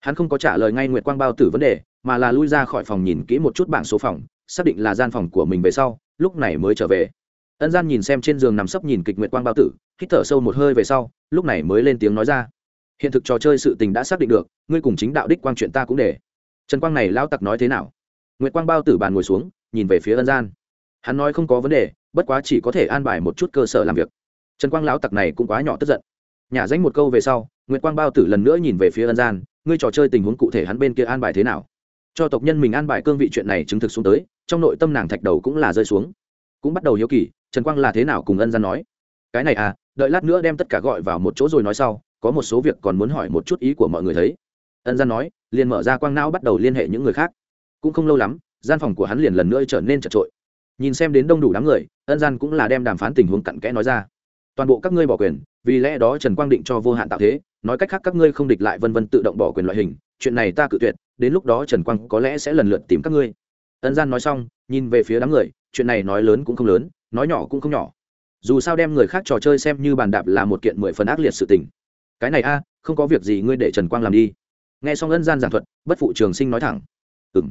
Hắn không có trả lời ngay nguyệt quang bao tử vấn đề, mà là lui ra khỏi phòng nhìn kỹ một chút bảng số phòng, xác định là gian phòng của mình về sau, lúc này mới trở về ân gian nhìn xem trên giường nằm sấp nhìn kịch nguyệt quang bao tử, hít thở sâu một hơi về sau, lúc này mới lên tiếng nói ra. Hiện thực trò chơi sự tình đã xác định được, ngươi cùng chính đạo đích quang chuyện ta cũng để. Trần quang này lao tặc nói thế nào? Nguyệt quang bao tử bàn ngồi xuống, nhìn về phía ân gian. Hắn nói không có vấn đề, bất quá chỉ có thể an bài một chút cơ sở làm việc. Trần quang lão tặc này cũng quá nhỏ tức giận. Nhả danh một câu về sau, nguyệt quang bao tử lần nữa nhìn về phía ân gian, ngươi trò chơi tình huống cụ thể hắn bên kia an bài thế nào? Cho tộc nhân mình an bài cương vị chuyện này chứng thực xuống tới, trong nội tâm nàng thạch đầu cũng là rơi xuống cũng bắt đầu hiếu kỳ, trần quang là thế nào cùng ân gian nói. Cái này à đợi lát nữa đem tất cả gọi vào một chỗ rồi nói sau, có một số việc còn muốn hỏi một chút ý của mọi người thấy. Ân gian nói, liền mở ra quang não bắt đầu liên hệ những người khác. Cũng không lâu lắm, gian phòng của hắn liền lần nữa trở nên chật trội. Nhìn xem đến đông đủ đám người, ân gian cũng là đem đàm phán tình huống cặn kẽ nói ra. Toàn bộ các ngươi bỏ quyền, vì lẽ đó trần quang định cho vô hạn tạo thế, nói cách khác các ngươi không địch lại vân vân tự động bỏ quyền loại hình, chuyện này ta cự tuyệt, đến lúc đó trần quang có lẽ sẽ lần lượt tìm các ngươi. Ân gian nói xong, nhìn về phía đám người chuyện này nói lớn cũng không lớn, nói nhỏ cũng không nhỏ. Dù sao đem người khác trò chơi xem như bàn đạp là một kiện mười phần ác liệt sự tình. Cái này a, không có việc gì, ngươi để trần quang làm đi. Nghe xong ân gian giảng thuật, bất phụ trường sinh nói thẳng. Ừ m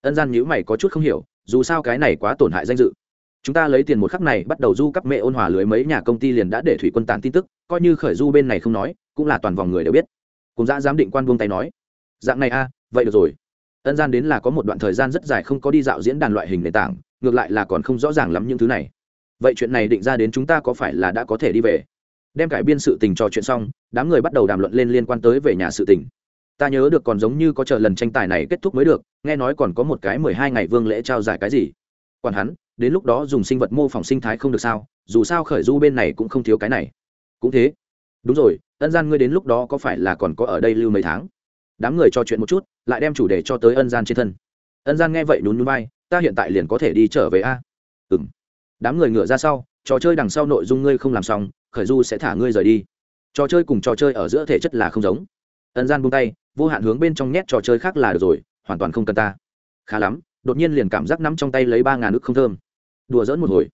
ân gian nhữ mày có chút không hiểu, dù sao cái này quá tổn hại danh dự. Chúng ta lấy tiền một khắc này bắt đầu du cắp mẹ ôn hòa lưới mấy nhà công ty liền đã để thủy quân tàn tin tức, coi như khởi du bên này không nói, cũng là toàn vòng người đều biết. Cùng dã giám định quan buông tay nói. Dạng này a, vậy được rồi. Ân gian đến là có một đoạn thời gian rất dài không có đi dạo diễn đàn loại hình nền tảng ngược lại là còn không rõ ràng lắm những thứ này. Vậy chuyện này định ra đến chúng ta có phải là đã có thể đi về? Đem cải biên sự tình trò chuyện xong, đám người bắt đầu đàm luận lên liên quan tới về nhà sự tình. Ta nhớ được còn giống như có chờ lần tranh tài này kết thúc mới được, nghe nói còn có một cái mười hai ngày vương lễ trao giải cái gì. Còn hắn, đến lúc đó dùng sinh vật mô phỏng sinh thái không được sao, dù sao khởi du bên này cũng không thiếu cái này. Cũng thế. Đúng rồi, ân gian ngươi đến lúc đó có phải là còn có ở đây lưu mấy tháng? Đám người trò chuyện một chút, lại đem chủ đề cho tới ân gian trên thân. Ân gian nghe vậy nhún nhún vai ta hiện tại liền có thể đi trở về a. Ừ m đám người ngựa ra sau, trò chơi đằng sau nội dung ngươi không làm xong, khởi du sẽ thả ngươi rời đi. Trò chơi cùng trò chơi ở giữa thể chất là không giống. Ân gian buông tay, vô hạn hướng bên trong nhét trò chơi khác là được rồi, hoàn toàn không cần ta. Khá lắm, đột nhiên liền cảm giác nắm trong tay lấy ba ngàn nước không thơm. Đùa dỡn một hồi.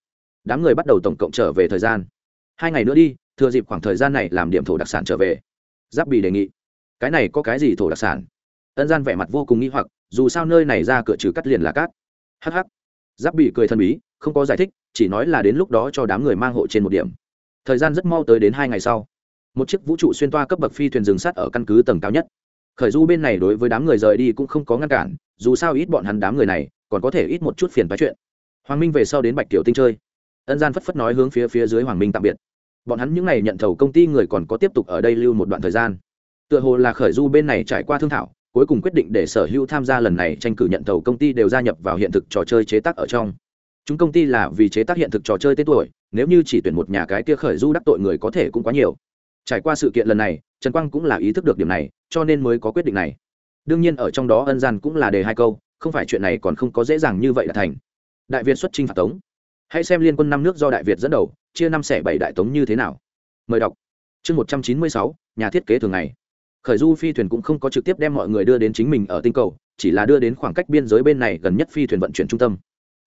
Đám người bắt đầu tổng cộng trở về thời gian. Hai ngày nữa đi, thừa dịp khoảng thời gian này làm điểm thổ đặc sản trở về. Giáp bì đề nghị. Cái này có cái gì thổ đặc sản? Ân gian vẻ mặt vô cùng nghĩ hoặc, dù sao nơi này ra cửa trừ cắt liền là cát hh giáp bị cười thần bí, không có giải thích, chỉ nói là đến lúc đó cho đám người mang hộ trên một điểm. Thời gian rất mau tới đến hai ngày sau. Một chiếc vũ trụ xuyên toa cấp bậc phi thuyền rừng sắt ở căn cứ tầng cao nhất. Khởi du bên này đối với đám người rời đi cũng không có ngăn cản, dù sao ít bọn hắn đám người này, còn có thể ít một chút phiền phái chuyện. Hoàng minh về sau đến bạch kiểu tinh chơi. Ân gian phất phất nói hướng phía phía dưới hoàng minh tạm biệt. Bọn hắn những n à y nhận thầu công ty người còn có tiếp tục ở đây lưu một đoạn thời gian. Tựa hồ là khởi du bên này trải qua thương thảo cuối cùng quyết định để sở hữu tham gia lần này tranh cử nhận thầu công ty đều gia nhập vào hiện thực trò chơi chế tác ở trong. Chúng công ty là vì chế tác hiện thực trò chơi tên tuổi, nếu như chỉ tuyển một nhà cái kia khởi du đắc tội người có thể cũng quá nhiều. Trải qua sự kiện lần này, trần quang cũng là ý thức được điểm này, cho nên mới có quyết định này. Đương nhiên ở trong đó ân gian cũng là đề hai câu, không phải chuyện này còn không có dễ dàng như vậy là thành. Đại việt xuất chinh phạt tống. Hãy xem liên quân năm nước do đại việt dẫn đầu, chia năm xẻ bảy đại tống như thế nào. Mời đọc. Chương một trăm chín mươi sáu, nhà thiết kế thường ngày khởi du phi thuyền cũng không có trực tiếp đem mọi người đưa đến chính mình ở tinh cầu, chỉ là đưa đến khoảng cách biên giới bên này gần nhất phi thuyền vận chuyển trung tâm.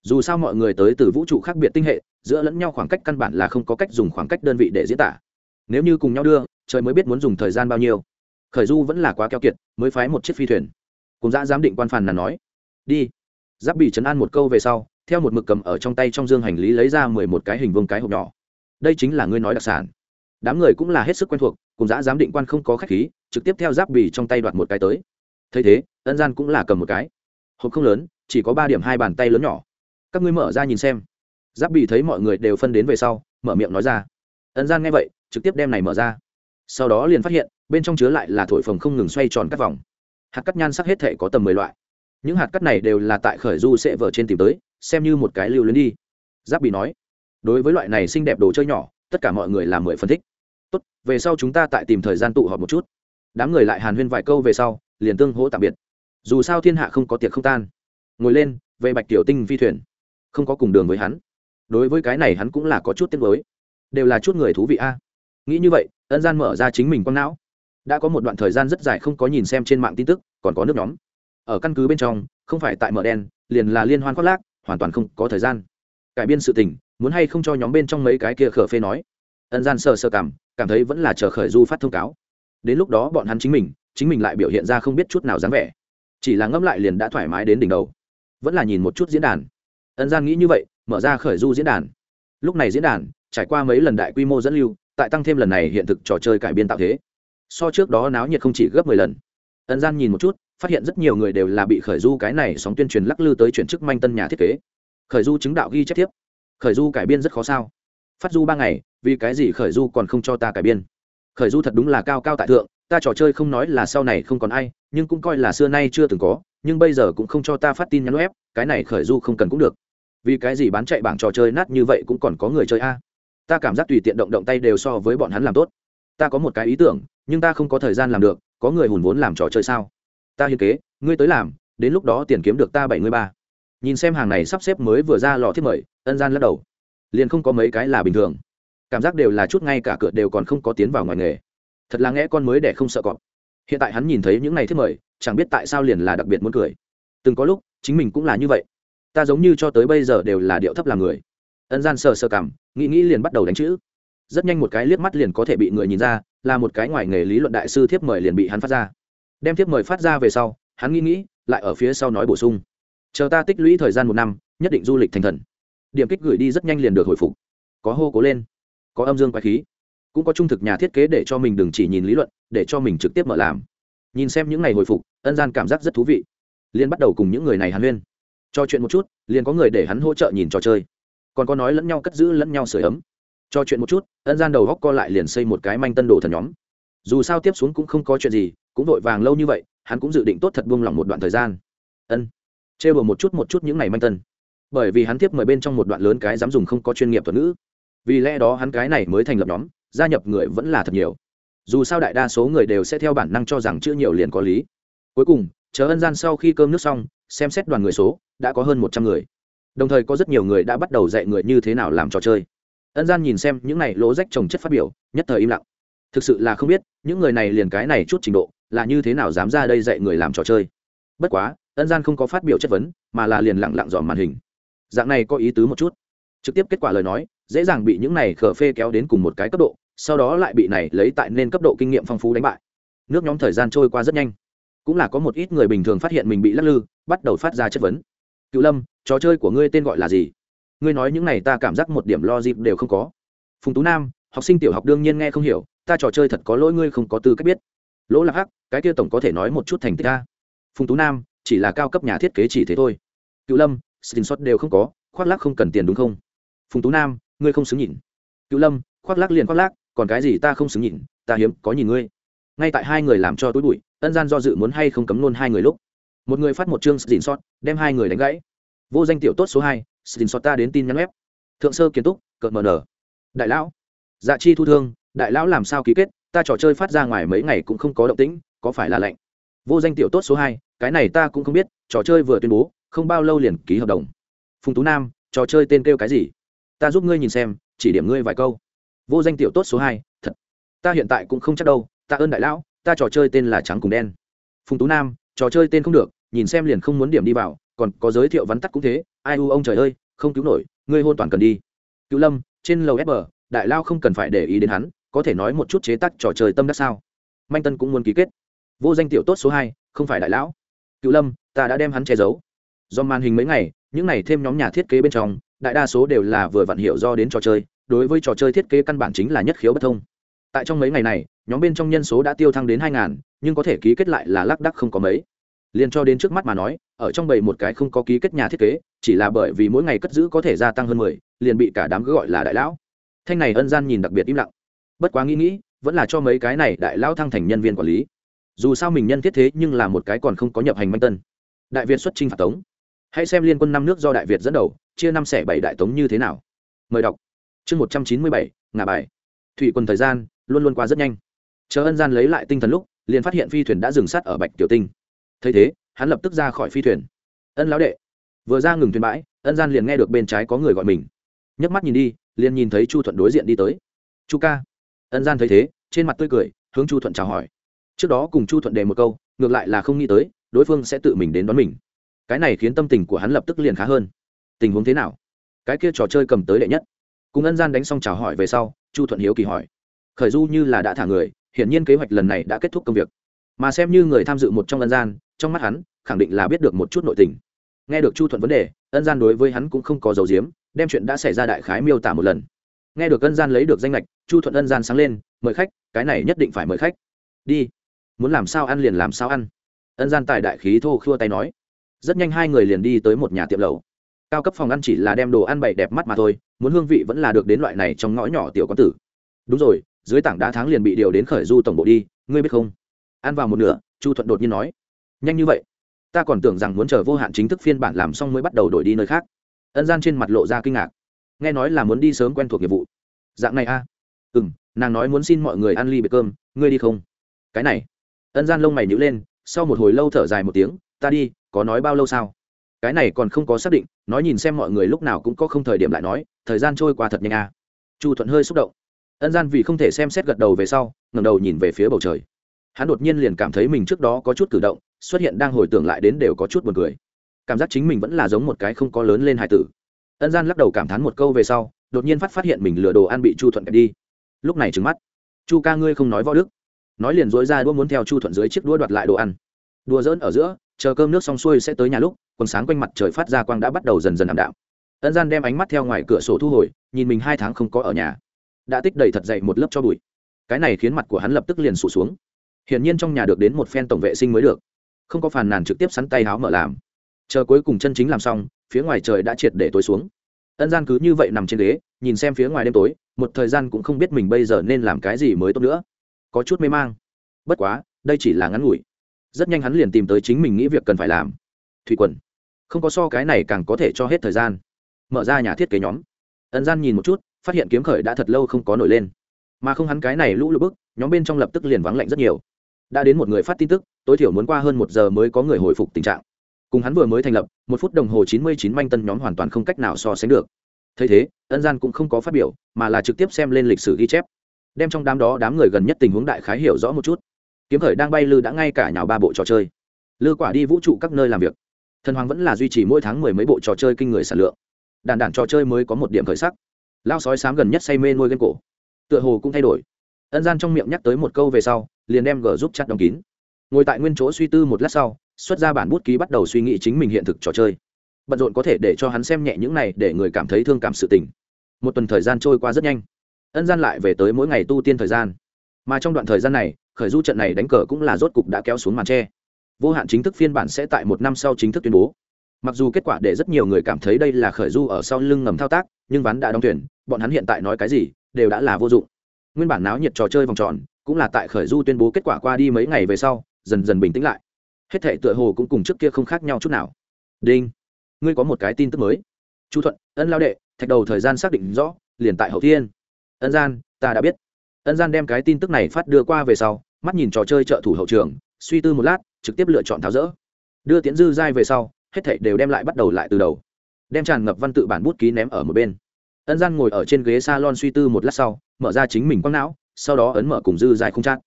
Dù sao mọi người tới từ vũ trụ khác biệt tinh hệ, giữa lẫn nhau khoảng cách căn bản là không có cách dùng khoảng cách đơn vị để diễn tả. Nếu như cùng nhau đưa, trời mới biết muốn dùng thời gian bao nhiêu. Khởi du vẫn là quá keo kiệt, mới phái một chiếc phi thuyền. Cùng dã giám định quan phàn là nói, đi. Giáp bị chấn an một câu về sau, theo một mực cầm ở trong tay trong dương hành lý lấy ra mười một cái hình vương cái hộp nhỏ. Đây chính là ngươi nói đặc sản. Đám người cũng là hết sức quen thuộc, cùng dã giám định quan không có khách khí trực tiếp theo giáp bì trong tay đoạt một cái tới. Thấy thế, ân gian cũng là cầm một cái. Hộp không lớn, chỉ có ba điểm hai bàn tay lớn nhỏ. Các ngươi mở ra nhìn xem. Giáp bì thấy mọi người đều phân đến về sau, mở miệng nói ra. Ân gian nghe vậy, trực tiếp đem này mở ra. Sau đó liền phát hiện, bên trong chứa lại là thổi phồng không ngừng xoay tròn các vòng. Hạt cắt nhan sắc hết thể có tầm mười loại. Những hạt cắt này đều là tại khởi du sẽ vở trên tìm tới, xem như một cái lưu luyến đi. Giáp bì nói, đối với loại này xinh đẹp đồ chơi nhỏ, tất cả mọi người làm mười phân thích. Tốt, về sau chúng ta tại tìm thời gian tụ họp một chút đám người lại hàn huyên vài câu về sau, liền tương hỗ tạm biệt. Dù sao thiên hạ không có tiệc không tan. Ngồi lên, về bạch tiểu tinh phi thuyền. Không có cùng đường với hắn. Đối với cái này hắn cũng là có chút tiếc với đều là chút người thú vị a. Nghĩ như vậy, ân gian mở ra chính mình quăng não. Đã có một đoạn thời gian rất dài không có nhìn xem trên mạng tin tức, còn có nước nhóm. Ở căn cứ bên trong, không phải tại mở đen liền là liên hoan khoác lác, hoàn toàn không có thời gian. Cải biên sự tình, muốn hay không cho nhóm bên trong mấy cái kia khở phê nói. Ân gian sờ sờ cảm cảm thấy vẫn là chờ khởi du phát thông cáo đến lúc đó bọn hắn chính mình chính mình lại biểu hiện ra không biết chút nào dáng vẻ. Chỉ là ngẫm lại liền đã thoải mái đến đỉnh đầu. Vẫn là nhìn một chút diễn đàn. Ân gian nghĩ như vậy, mở ra khởi du diễn đàn. Lúc này diễn đàn, trải qua mấy lần đại quy mô dẫn lưu, tại tăng thêm lần này hiện thực trò chơi cải biên tạo thế. So trước đó náo nhiệt không chỉ gấp mười lần. Ân gian nhìn một chút, phát hiện rất nhiều người đều là bị khởi du cái này sóng tuyên truyền lắc lư tới chuyển chức manh tân nhà thiết kế. Khởi du chứng đạo ghi chép tiếp khởi du cải biên rất khó sao? Phát du ba ngày, vì cái gì khởi du còn không cho ta cải biên? Khởi du thật đúng là cao cao tại thượng, ta trò chơi không nói là sau này không còn ai, nhưng cũng coi là xưa nay chưa từng có, nhưng bây giờ cũng không cho ta phát tin nhắn web, cái này khởi du không cần cũng được. Vì cái gì bán chạy bảng trò chơi nát như vậy cũng còn có người chơi a? Ta cảm giác tùy tiện động động tay đều so với bọn hắn làm tốt. Ta có một cái ý tưởng, nhưng ta không có thời gian làm được, có người hùn vốn làm trò chơi sao? Ta hiên kế, ngươi tới làm, đến lúc đó tiền kiếm được ta bảy mươi ba. Nhìn xem hàng này sắp xếp mới vừa ra lò thiết mời, ân gian lắc đầu. Liền không có mấy cái là bình thường cảm giác đều là chút ngay cả cửa đều còn không có tiến vào ngoài nghề. Thật là nghe con mới để không sợ cọp. Hiện tại hắn nhìn thấy những này thiết mời, chẳng biết tại sao liền là đặc biệt muốn cười. Từng có lúc, chính mình cũng là như vậy. Ta giống như cho tới bây giờ đều là điệu thấp làm người. Ân gian sờ sờ cảm, nghĩ nghĩ liền bắt đầu đánh chữ. Rất nhanh một cái liếc mắt liền có thể bị người nhìn ra, là một cái ngoài nghề lý luận đại sư thiếp mời liền bị hắn phát ra. Đem thiếp mời phát ra về sau, hắn nghĩ nghĩ, lại ở phía sau nói bổ sung. Chờ ta tích lũy thời gian một năm, nhất định du lịch thành thần. Điểm kích gửi đi rất nhanh liền được hồi phục. Có hô cố lên có âm dương quái khí, cũng có trung thực nhà thiết kế để cho mình đừng chỉ nhìn lý luận, để cho mình trực tiếp mở làm. Nhìn xem những ngày hồi phục, ân gian cảm giác rất thú vị. Liên bắt đầu cùng những người này hàn huyên. Trò chuyện một chút, liền có người để hắn hỗ trợ nhìn trò chơi. Còn có nói lẫn nhau cất giữ lẫn nhau sửa ấm. Trò chuyện một chút, ân gian đầu góc co lại liền xây một cái manh tân đồ thần nhóm. Dù sao tiếp xuống cũng không có chuyện gì, cũng vội vàng lâu như vậy, hắn cũng dự định tốt thật buông lỏng một đoạn thời gian. Ân. Chê bừa một chút một chút những ngày manh tân. Bởi vì hắn tiếp mời bên trong một đoạn lớn cái dám dùng không có chuyên nghiệp thuật ngữ vì lẽ đó hắn cái này mới thành lập nhóm, gia nhập người vẫn là thật nhiều. Dù sao đại đa số người đều sẽ theo bản năng cho rằng chữ nhiều liền có lý. Cuối cùng, chờ ân gian sau khi cơm nước xong, xem xét đoàn người số, đã có hơn một trăm người. Đồng thời có rất nhiều người đã bắt đầu dạy người như thế nào làm trò chơi. Ân gian nhìn xem những này lỗ rách trồng chất phát biểu, nhất thời im lặng. Thực sự là không biết, những người này liền cái này chút trình độ, là như thế nào dám ra đây dạy người làm trò chơi. Bất quá, ân gian không có phát biểu chất vấn, mà là liền lặng lặng dòm màn hình. Dạng này có ý tứ một chút. Trực tiếp kết quả lời nói dễ dàng bị những này khờ phê kéo đến cùng một cái cấp độ, sau đó lại bị này lấy tại nên cấp độ kinh nghiệm phong phú đánh bại. Nước nhóm thời gian trôi qua rất nhanh. Cũng là có một ít người bình thường phát hiện mình bị lắc lư, bắt đầu phát ra chất vấn. Cựu lâm, trò chơi của ngươi tên gọi là gì? Ngươi nói những này ta cảm giác một điểm lo dịp đều không có. Phùng tú nam, học sinh tiểu học đương nhiên nghe không hiểu, ta trò chơi thật có lỗi ngươi không có tư cách biết. Lỗ lạc hắc, cái kia tổng có thể nói một chút thành tích ta phùng tú nam, chỉ là cao cấp nhà thiết kế chỉ thế thôi. Cựu lâm xin xuất đều không có, khoác lác không cần tiền đúng không? Phùng tú nam ngươi không xứng nhìn. Cựu lâm, khoác lác liền khoác lác, còn cái gì ta không xứng nhìn, ta hiếm có nhìn ngươi. Ngay tại hai người làm cho túi bụi, ân gian do dự muốn hay không cấm luôn hai người lúc. Một người phát một chương xin sót, đem hai người đánh gãy. Vô danh tiểu tốt số hai, xin sót ta đến tin nhắn web. Thượng sơ kiến túc, cợt mờ nở. Đại lão. Dạ chi thu thương, đại lão làm sao ký kết, ta trò chơi phát ra ngoài mấy ngày cũng không có động tĩnh, có phải là lạnh? Vô danh tiểu tốt số hai, cái này ta cũng không biết, trò chơi vừa tuyên bố, không bao lâu liền ký hợp đồng. Phùng tú nam, trò chơi tên kêu cái gì? Ta giúp ngươi nhìn xem, chỉ điểm ngươi vài câu. Vô danh tiểu tốt số hai, thật. Ta hiện tại cũng không chắc đâu, ta ơn đại lão, ta trò chơi tên là trắng cùng đen. Phùng tú nam, trò chơi tên không được, nhìn xem liền không muốn điểm đi vào, còn có giới thiệu vắn tắt cũng thế, ai u ông trời ơi, không cứu nổi, ngươi hôn toàn cần đi. Cứu lâm, trên lầu fb đại lao không cần phải để ý đến hắn, có thể nói một chút chế tác trò chơi tâm đắc sao. Manh tân cũng muốn ký kết. Vô danh tiểu tốt số hai, không phải đại lão. Cựu lâm, ta đã đem hắn che giấu. Do màn hình mấy ngày, những này thêm nhóm nhà thiết kế bên trong đại đa số đều là vừa vặn hiểu do đến trò chơi, đối với trò chơi thiết kế căn bản chính là nhất khiếu bất thông. Tại trong mấy ngày này, nhóm bên trong nhân số đã tiêu thăng đến hai ngàn, nhưng có thể ký kết lại là lác đắc không có mấy. Liền cho đến trước mắt mà nói, ở trong bầy một cái không có ký kết nhà thiết kế, chỉ là bởi vì mỗi ngày cất giữ có thể gia tăng hơn mười, liền bị cả đám cứ gọi là đại lão. Thanh này ân gian nhìn đặc biệt im lặng. Bất quá nghĩ nghĩ, vẫn là cho mấy cái này đại lão thăng thành nhân viên quản lý. Dù sao mình nhân thiết thế nhưng là một cái còn không có nhập hành manh tân. Đại việt xuất trinh phạt tống. Hãy xem liên quân năm nước do đại việt dẫn đầu chia năm xẻ bảy đại tống như thế nào? Mời đọc. Chương một trăm chín mươi bảy ngà bài. Thủy quân thời gian, luôn luôn qua rất nhanh. Chờ ân gian lấy lại tinh thần lúc, liền phát hiện phi thuyền đã dừng sát ở bạch tiểu tinh. Thấy thế, hắn lập tức ra khỏi phi thuyền. Ân lão đệ. Vừa ra ngừng thuyền bãi, ân gian liền nghe được bên trái có người gọi mình. Nhấc mắt nhìn đi, liền nhìn thấy chu thuận đối diện đi tới. Chu ca. Ân gian thấy thế, trên mặt tươi cười, hướng chu thuận chào hỏi. Trước đó cùng chu thuận đề một câu, ngược lại là không nghĩ tới, đối phương sẽ tự mình đến đón mình. Cái này khiến tâm tình của hắn lập tức liền khá hơn tình huống thế nào? Cái kia trò chơi cầm tới đệ nhất. Cùng ân gian đánh xong chào hỏi về sau, chu thuận hiếu kỳ hỏi. Khởi du như là đã thả người, hiển nhiên kế hoạch lần này đã kết thúc công việc. Mà xem như người tham dự một trong ân gian, trong mắt hắn, khẳng định là biết được một chút nội tình. Nghe được chu thuận vấn đề, ân gian đối với hắn cũng không có dấu diếm đem chuyện đã xảy ra đại khái miêu tả một lần. Nghe được ân gian lấy được danh lệch chu thuận ân gian sáng lên, mời khách, cái này nhất định phải mời khách. Đi. Muốn làm sao ăn liền làm sao ăn. Ân gian tài đại khí thô khua tay nói. Rất nhanh hai người liền đi tới một nhà tiệm lầu cao cấp phòng ăn chỉ là đem đồ ăn bày đẹp mắt mà thôi, muốn hương vị vẫn là được đến loại này trong ngõ nhỏ tiểu quán tử. Đúng rồi, dưới tảng đá tháng liền bị điều đến khởi du tổng bộ đi, ngươi biết không? Ăn vào một nửa, chu thuận đột nhiên nói. Nhanh như vậy? Ta còn tưởng rằng muốn chờ vô hạn chính thức phiên bản làm xong mới bắt đầu đổi đi nơi khác. Ân gian trên mặt lộ ra kinh ngạc. Nghe nói là muốn đi sớm quen thuộc nghiệp vụ. Dạng này a? À? ừ m nàng nói muốn xin mọi người ăn ly bệ cơm, ngươi đi không? Cái này. Ân gian lông mày nhữ lên, sau một hồi lâu thở dài một tiếng, ta đi, có nói bao lâu sao? Cái này còn không có xác định, nói nhìn xem mọi người lúc nào cũng có không thời điểm lại nói, thời gian trôi qua thật nhanh à. chu thuận hơi xúc động. Ân gian vì không thể xem xét gật đầu về sau ngầm đầu nhìn về phía bầu trời. Hắn đột nhiên liền cảm thấy mình trước đó có chút cử động, xuất hiện đang hồi tưởng lại đến đều có chút buồn cười. Cảm giác chính mình vẫn là giống một cái không có lớn lên hài tử. Ân gian lắc đầu cảm thán một câu về sau, đột nhiên phát phát hiện mình lừa đồ ăn bị chu thuận kẹp đi. Lúc này trứng mắt. Chu ca ngươi không nói võ đức. Nói liền dối ra đũa muốn theo chu thuận dưới chiếc đũa đoạt lại đồ ăn. Đùa dỡn ở giữa chờ cơm nước xong xuôi sẽ tới nhà lúc, quần sáng quanh mặt trời phát ra quang đã bắt đầu dần dần ảm đạm. Ân gian đem ánh mắt theo ngoài cửa sổ thu hồi, nhìn mình hai tháng không có ở nhà. Đã tích đầy thật dậy một lớp cho bụi. Cái này khiến mặt của hắn lập tức liền sụt xuống. Hiển nhiên trong nhà được đến một phen tổng vệ sinh mới được. Không có phàn nàn trực tiếp sắn tay háo mở làm. Chờ cuối cùng chân chính làm xong, phía ngoài trời đã triệt để tối xuống. Ân gian cứ như vậy nằm trên ghế, nhìn xem phía ngoài đêm tối, một thời gian cũng không biết mình bây giờ nên làm cái gì mới tốt nữa. Có chút mê mang. Bất quá, đây chỉ là ngắn ngủi rất nhanh hắn liền tìm tới chính mình nghĩ việc cần phải làm. Thủy quần. Không có so cái này càng có thể cho hết thời gian. Mở ra nhà thiết kế nhóm. Ân gian nhìn một chút, phát hiện kiếm khởi đã thật lâu không có nổi lên. Mà không hắn cái này lũ lụt bức, nhóm bên trong lập tức liền vắng lạnh rất nhiều. Đã đến một người phát tin tức, tối thiểu muốn qua hơn một giờ mới có người hồi phục tình trạng. Cùng hắn vừa mới thành lập, một phút đồng hồ chín mươi chín manh tân nhóm hoàn toàn không cách nào so sánh được. Thấy thế, ân gian cũng không có phát biểu, mà là trực tiếp xem lên lịch sử ghi chép. Đem trong đám đó đám người gần nhất tình huống đại khái hiểu rõ một chút kiếm khởi đang bay lư đã ngay cả nhào ba bộ trò chơi. Lư quả đi vũ trụ các nơi làm việc. Thần hoàng vẫn là duy trì mỗi tháng mười mấy bộ trò chơi kinh người sản lượng. Đàn đàn trò chơi mới có một điểm khởi sắc. Lao sói sám gần nhất say mê nuôi game cổ. Tựa hồ cũng thay đổi. Ân gian trong miệng nhắc tới một câu về sau, liền đem gờ giúp chặt đóng kín. Ngồi tại nguyên chỗ suy tư một lát sau, xuất ra bản bút ký bắt đầu suy nghĩ chính mình hiện thực trò chơi. Bận rộn có thể để cho hắn xem nhẹ những này để người cảm thấy thương cảm sự tình. Một tuần thời gian trôi qua rất nhanh. Ân gian lại về tới mỗi ngày tu tiên thời gian. Mà trong đoạn thời gian này khởi du trận này đánh cờ cũng là rốt cục đã kéo xuống màn tre. Vô hạn chính thức phiên bản sẽ tại một năm sau chính thức tuyên bố. Mặc dù kết quả để rất nhiều người cảm thấy đây là khởi du ở sau lưng ngầm thao tác, nhưng ván đã đóng tuyển, bọn hắn hiện tại nói cái gì, đều đã là vô dụng. Nguyên bản náo nhiệt trò chơi vòng tròn, cũng là tại khởi du tuyên bố kết quả qua đi mấy ngày về sau, dần dần bình tĩnh lại. Hết thể tựa hồ cũng cùng trước kia không khác nhau chút nào. Đinh, ngươi có một cái tin tức mới. Chu thuận, ân lao đệ, thạch đầu thời gian xác định rõ, liền tại hậu thiên. Ân gian, ta đã biết ân gian đem cái tin tức này phát đưa qua về sau, mắt nhìn trò chơi trợ thủ hậu trường, suy tư một lát, trực tiếp lựa chọn tháo rỡ. Đưa tiễn dư giai về sau, hết thảy đều đem lại bắt đầu lại từ đầu. Đem tràn ngập văn tự bản bút ký ném ở một bên. Ân gian ngồi ở trên ghế salon suy tư một lát sau, mở ra chính mình quăng não, sau đó ấn mở cùng dư giai không chát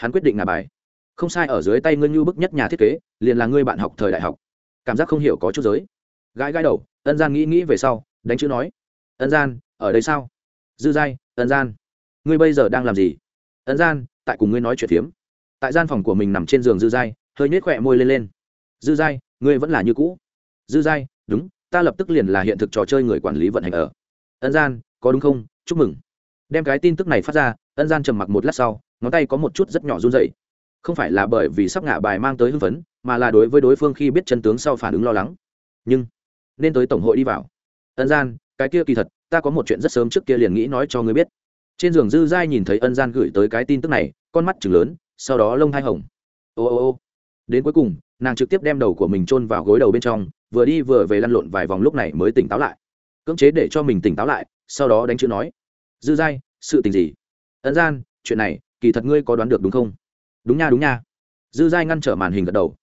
hắn quyết định ngả bài. Không sai, ở dưới tay ngươi như bức nhất nhà thiết kế, liền là ngươi bạn học thời đại học. Cảm giác không hiểu có chút giới. Gãi gãi đầu, ân gian nghĩ nghĩ về sau, đánh chữ nói, ân gian, ở đây sao? Dư giai ân gian ngươi bây giờ đang làm gì? Ân gian, tại cùng ngươi nói chuyện phiếm. Tại gian phòng của mình nằm trên giường dư giai, hơi nhếch khỏe môi lên lên. Dư giai, ngươi vẫn là như cũ. Dư giai, đúng, ta lập tức liền là hiện thực trò chơi người quản lý vận hành ở. Ân gian, có đúng không? Chúc mừng. Đem cái tin tức này phát ra ân gian trầm mặc một lát sau, ngón tay có một chút rất nhỏ run dậy không phải là bởi vì sắp ngả bài mang tới hưng phấn, mà là đối với đối phương khi biết chân tướng sau phản ứng lo lắng. Nhưng, nên tới tổng hội đi vào. Ân gian, cái kia kỳ thật, ta có một chuyện rất sớm trước kia liền nghĩ nói cho ngươi biết trên giường dư giai nhìn thấy ân gian gửi tới cái tin tức này, con mắt chừng lớn, sau đó lông hai hồng. Ô ô ô. Đến cuối cùng, nàng trực tiếp đem đầu của mình chôn vào gối đầu bên trong, vừa đi vừa về lăn lộn vài vòng lúc này mới tỉnh táo lại. Cưỡng chế để cho mình tỉnh táo lại, sau đó đánh chữ nói, dư giai, sự tình gì? Ân gian, chuyện này, kỳ thật ngươi có đoán được đúng không? Đúng nha đúng nha. Dư giai ngăn trở màn hình gật đầu.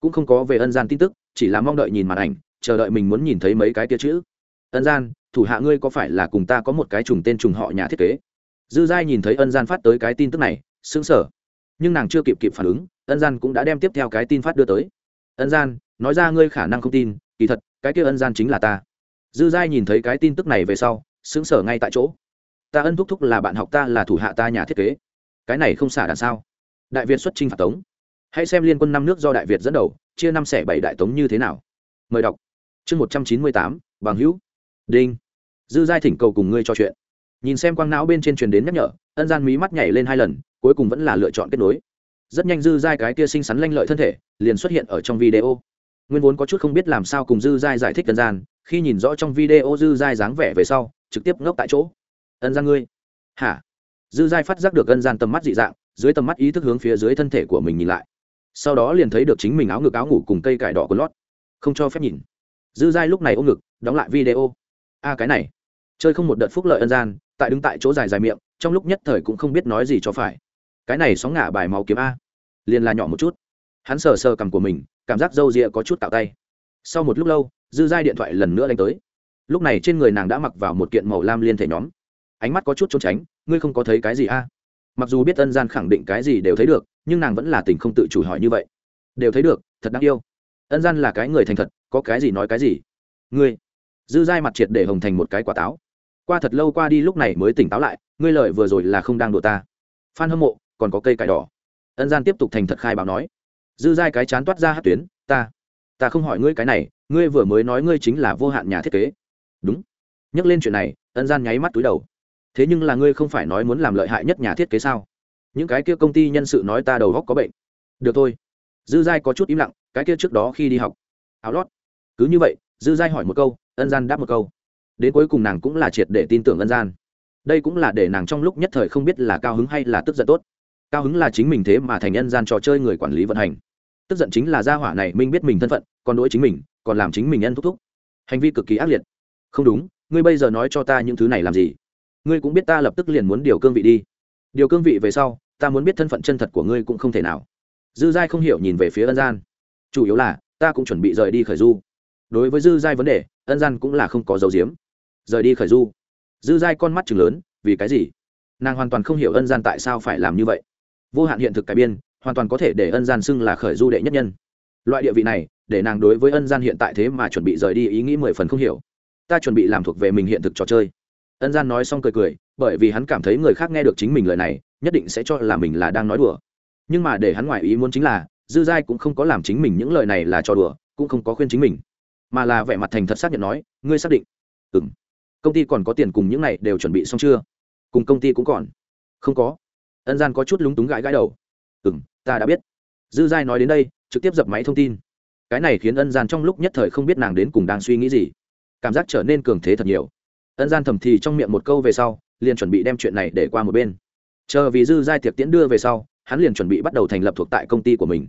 Cũng không có về ân gian tin tức, chỉ là mong đợi nhìn màn ảnh, chờ đợi mình muốn nhìn thấy mấy cái kia chữ. Ân gian, thủ hạ ngươi có phải là cùng ta có một cái trùng tên trùng họ nhà thiết kế? Dư giai nhìn thấy ân gian phát tới cái tin tức này, sững sờ. Nhưng nàng chưa kịp kịp phản ứng, ân gian cũng đã đem tiếp theo cái tin phát đưa tới. Ân gian, nói ra ngươi khả năng không tin, kỳ thật, cái kia ân gian chính là ta. Dư giai nhìn thấy cái tin tức này về sau, sững sờ ngay tại chỗ. Ta ân thúc thúc là bạn học ta, là thủ hạ ta nhà thiết kế. Cái này không xả đạn sao? Đại việt xuất trinh phạt tống. Hãy xem liên quân năm nước do đại việt dẫn đầu, chia năm xẻ bảy đại tống như thế nào. Mời đọc. Chương một trăm chín mươi tám, bằng hữu. Đinh. Dư giai thỉnh cầu cùng ngươi trò chuyện nhìn xem quang não bên trên truyền đến nhắc nhở, ân gian mí mắt nhảy lên hai lần, cuối cùng vẫn là lựa chọn kết nối. Rất nhanh dư giai cái kia xinh xắn lanh lợi thân thể liền xuất hiện ở trong video. Nguyên vốn có chút không biết làm sao cùng dư giai giải thích ân gian, khi nhìn rõ trong video dư giai dáng vẻ về sau, trực tiếp ngốc tại chỗ. Ân gian ngươi? Hả? Dư giai phát giác được ân gian tầm mắt dị dạng, dưới tầm mắt ý thức hướng phía dưới thân thể của mình nhìn lại. Sau đó liền thấy được chính mình áo ngực áo ngủ cùng cây cải đỏ của lót. Không cho phép nhìn. Dư giai lúc này ôm ngực, đóng lại video. A, cái này chơi không một đợt phúc lợi ân gian, tại đứng tại chỗ dài dài miệng, trong lúc nhất thời cũng không biết nói gì cho phải. Cái này sóng ngả bài máu kiếm a. Liền là nhỏ một chút. Hắn sờ sờ cằm của mình, cảm giác râu rịa có chút tạo tay. Sau một lúc lâu, dư giai điện thoại lần nữa đánh tới. Lúc này trên người nàng đã mặc vào một kiện màu lam liên thể nhóm. Ánh mắt có chút trốn tránh, ngươi không có thấy cái gì a? Mặc dù biết ân gian khẳng định cái gì đều thấy được, nhưng nàng vẫn là tình không tự chủ hỏi như vậy. Đều thấy được, thật đáng yêu. Ân gian là cái người thành thật, có cái gì nói cái gì? Ngươi. Dư giai mặt triệt để hồng thành một cái quả táo qua thật lâu qua đi lúc này mới tỉnh táo lại, ngươi lợi vừa rồi là không đang đùa ta. Phan hâm mộ, còn có cây cải đỏ. Ân gian tiếp tục thành thật khai báo nói. Dư dai cái chán toát ra hát tuyến, ta ta không hỏi ngươi cái này, ngươi vừa mới nói ngươi chính là vô hạn nhà thiết kế. Đúng. Nhắc lên chuyện này, ân gian nháy mắt túi đầu. Thế nhưng là ngươi không phải nói muốn làm lợi hại nhất nhà thiết kế sao? Những cái kia công ty nhân sự nói ta đầu góc có bệnh. Được thôi. Dư giai có chút im lặng, cái kia trước đó khi đi học. Áo lót. Cứ như vậy, dư giai hỏi một câu, ân gian đáp một câu đến cuối cùng nàng cũng là triệt để tin tưởng ân gian. Đây cũng là để nàng trong lúc nhất thời không biết là cao hứng hay là tức giận tốt. Cao hứng là chính mình thế mà thành ân gian trò chơi người quản lý vận hành. Tức giận chính là gia hỏa này minh biết mình thân phận, còn đỗi chính mình, còn làm chính mình nhân thúc thúc. Hành vi cực kỳ ác liệt. Không đúng, ngươi bây giờ nói cho ta những thứ này làm gì? Ngươi cũng biết ta lập tức liền muốn điều cương vị đi. Điều cương vị về sau, ta muốn biết thân phận chân thật của ngươi cũng không thể nào. Dư giai không hiểu nhìn về phía ân gian. Chủ yếu là, ta cũng chuẩn bị rời đi khởi du. Đối với dư giai vấn đề, ân gian cũng là không có dấu diếm rời đi khởi du. Dư giai con mắt chừng lớn, vì cái gì? Nàng hoàn toàn không hiểu ân gian tại sao phải làm như vậy. Vô hạn hiện thực cải biên, hoàn toàn có thể để ân gian xưng là khởi du đệ nhất nhân. Loại địa vị này, để nàng đối với ân gian hiện tại thế mà chuẩn bị rời đi ý nghĩ mười phần không hiểu. Ta chuẩn bị làm thuộc về mình hiện thực trò chơi. Ân gian nói xong cười cười, bởi vì hắn cảm thấy người khác nghe được chính mình lời này, nhất định sẽ cho là mình là đang nói đùa. Nhưng mà để hắn ngoại ý muốn chính là, dư giai cũng không có làm chính mình những lời này là trò đùa, cũng không có khuyên chính mình. Mà là vẻ mặt thành thật xác nhận nói, ngươi xác định. Ừ công ty còn có tiền cùng những này đều chuẩn bị xong chưa? Cùng công ty cũng còn. Không có. Ân gian có chút lúng túng gãi gãi đầu. Ừ m ta đã biết. Dư giai nói đến đây, trực tiếp dập máy thông tin. Cái này khiến ân gian trong lúc nhất thời không biết nàng đến cùng đang suy nghĩ gì. Cảm giác trở nên cường thế thật nhiều. Ân gian thầm thì trong miệng một câu về sau, liền chuẩn bị đem chuyện này để qua một bên. Chờ vì dư giai tiệc tiễn đưa về sau, hắn liền chuẩn bị bắt đầu thành lập thuộc tại công ty của mình.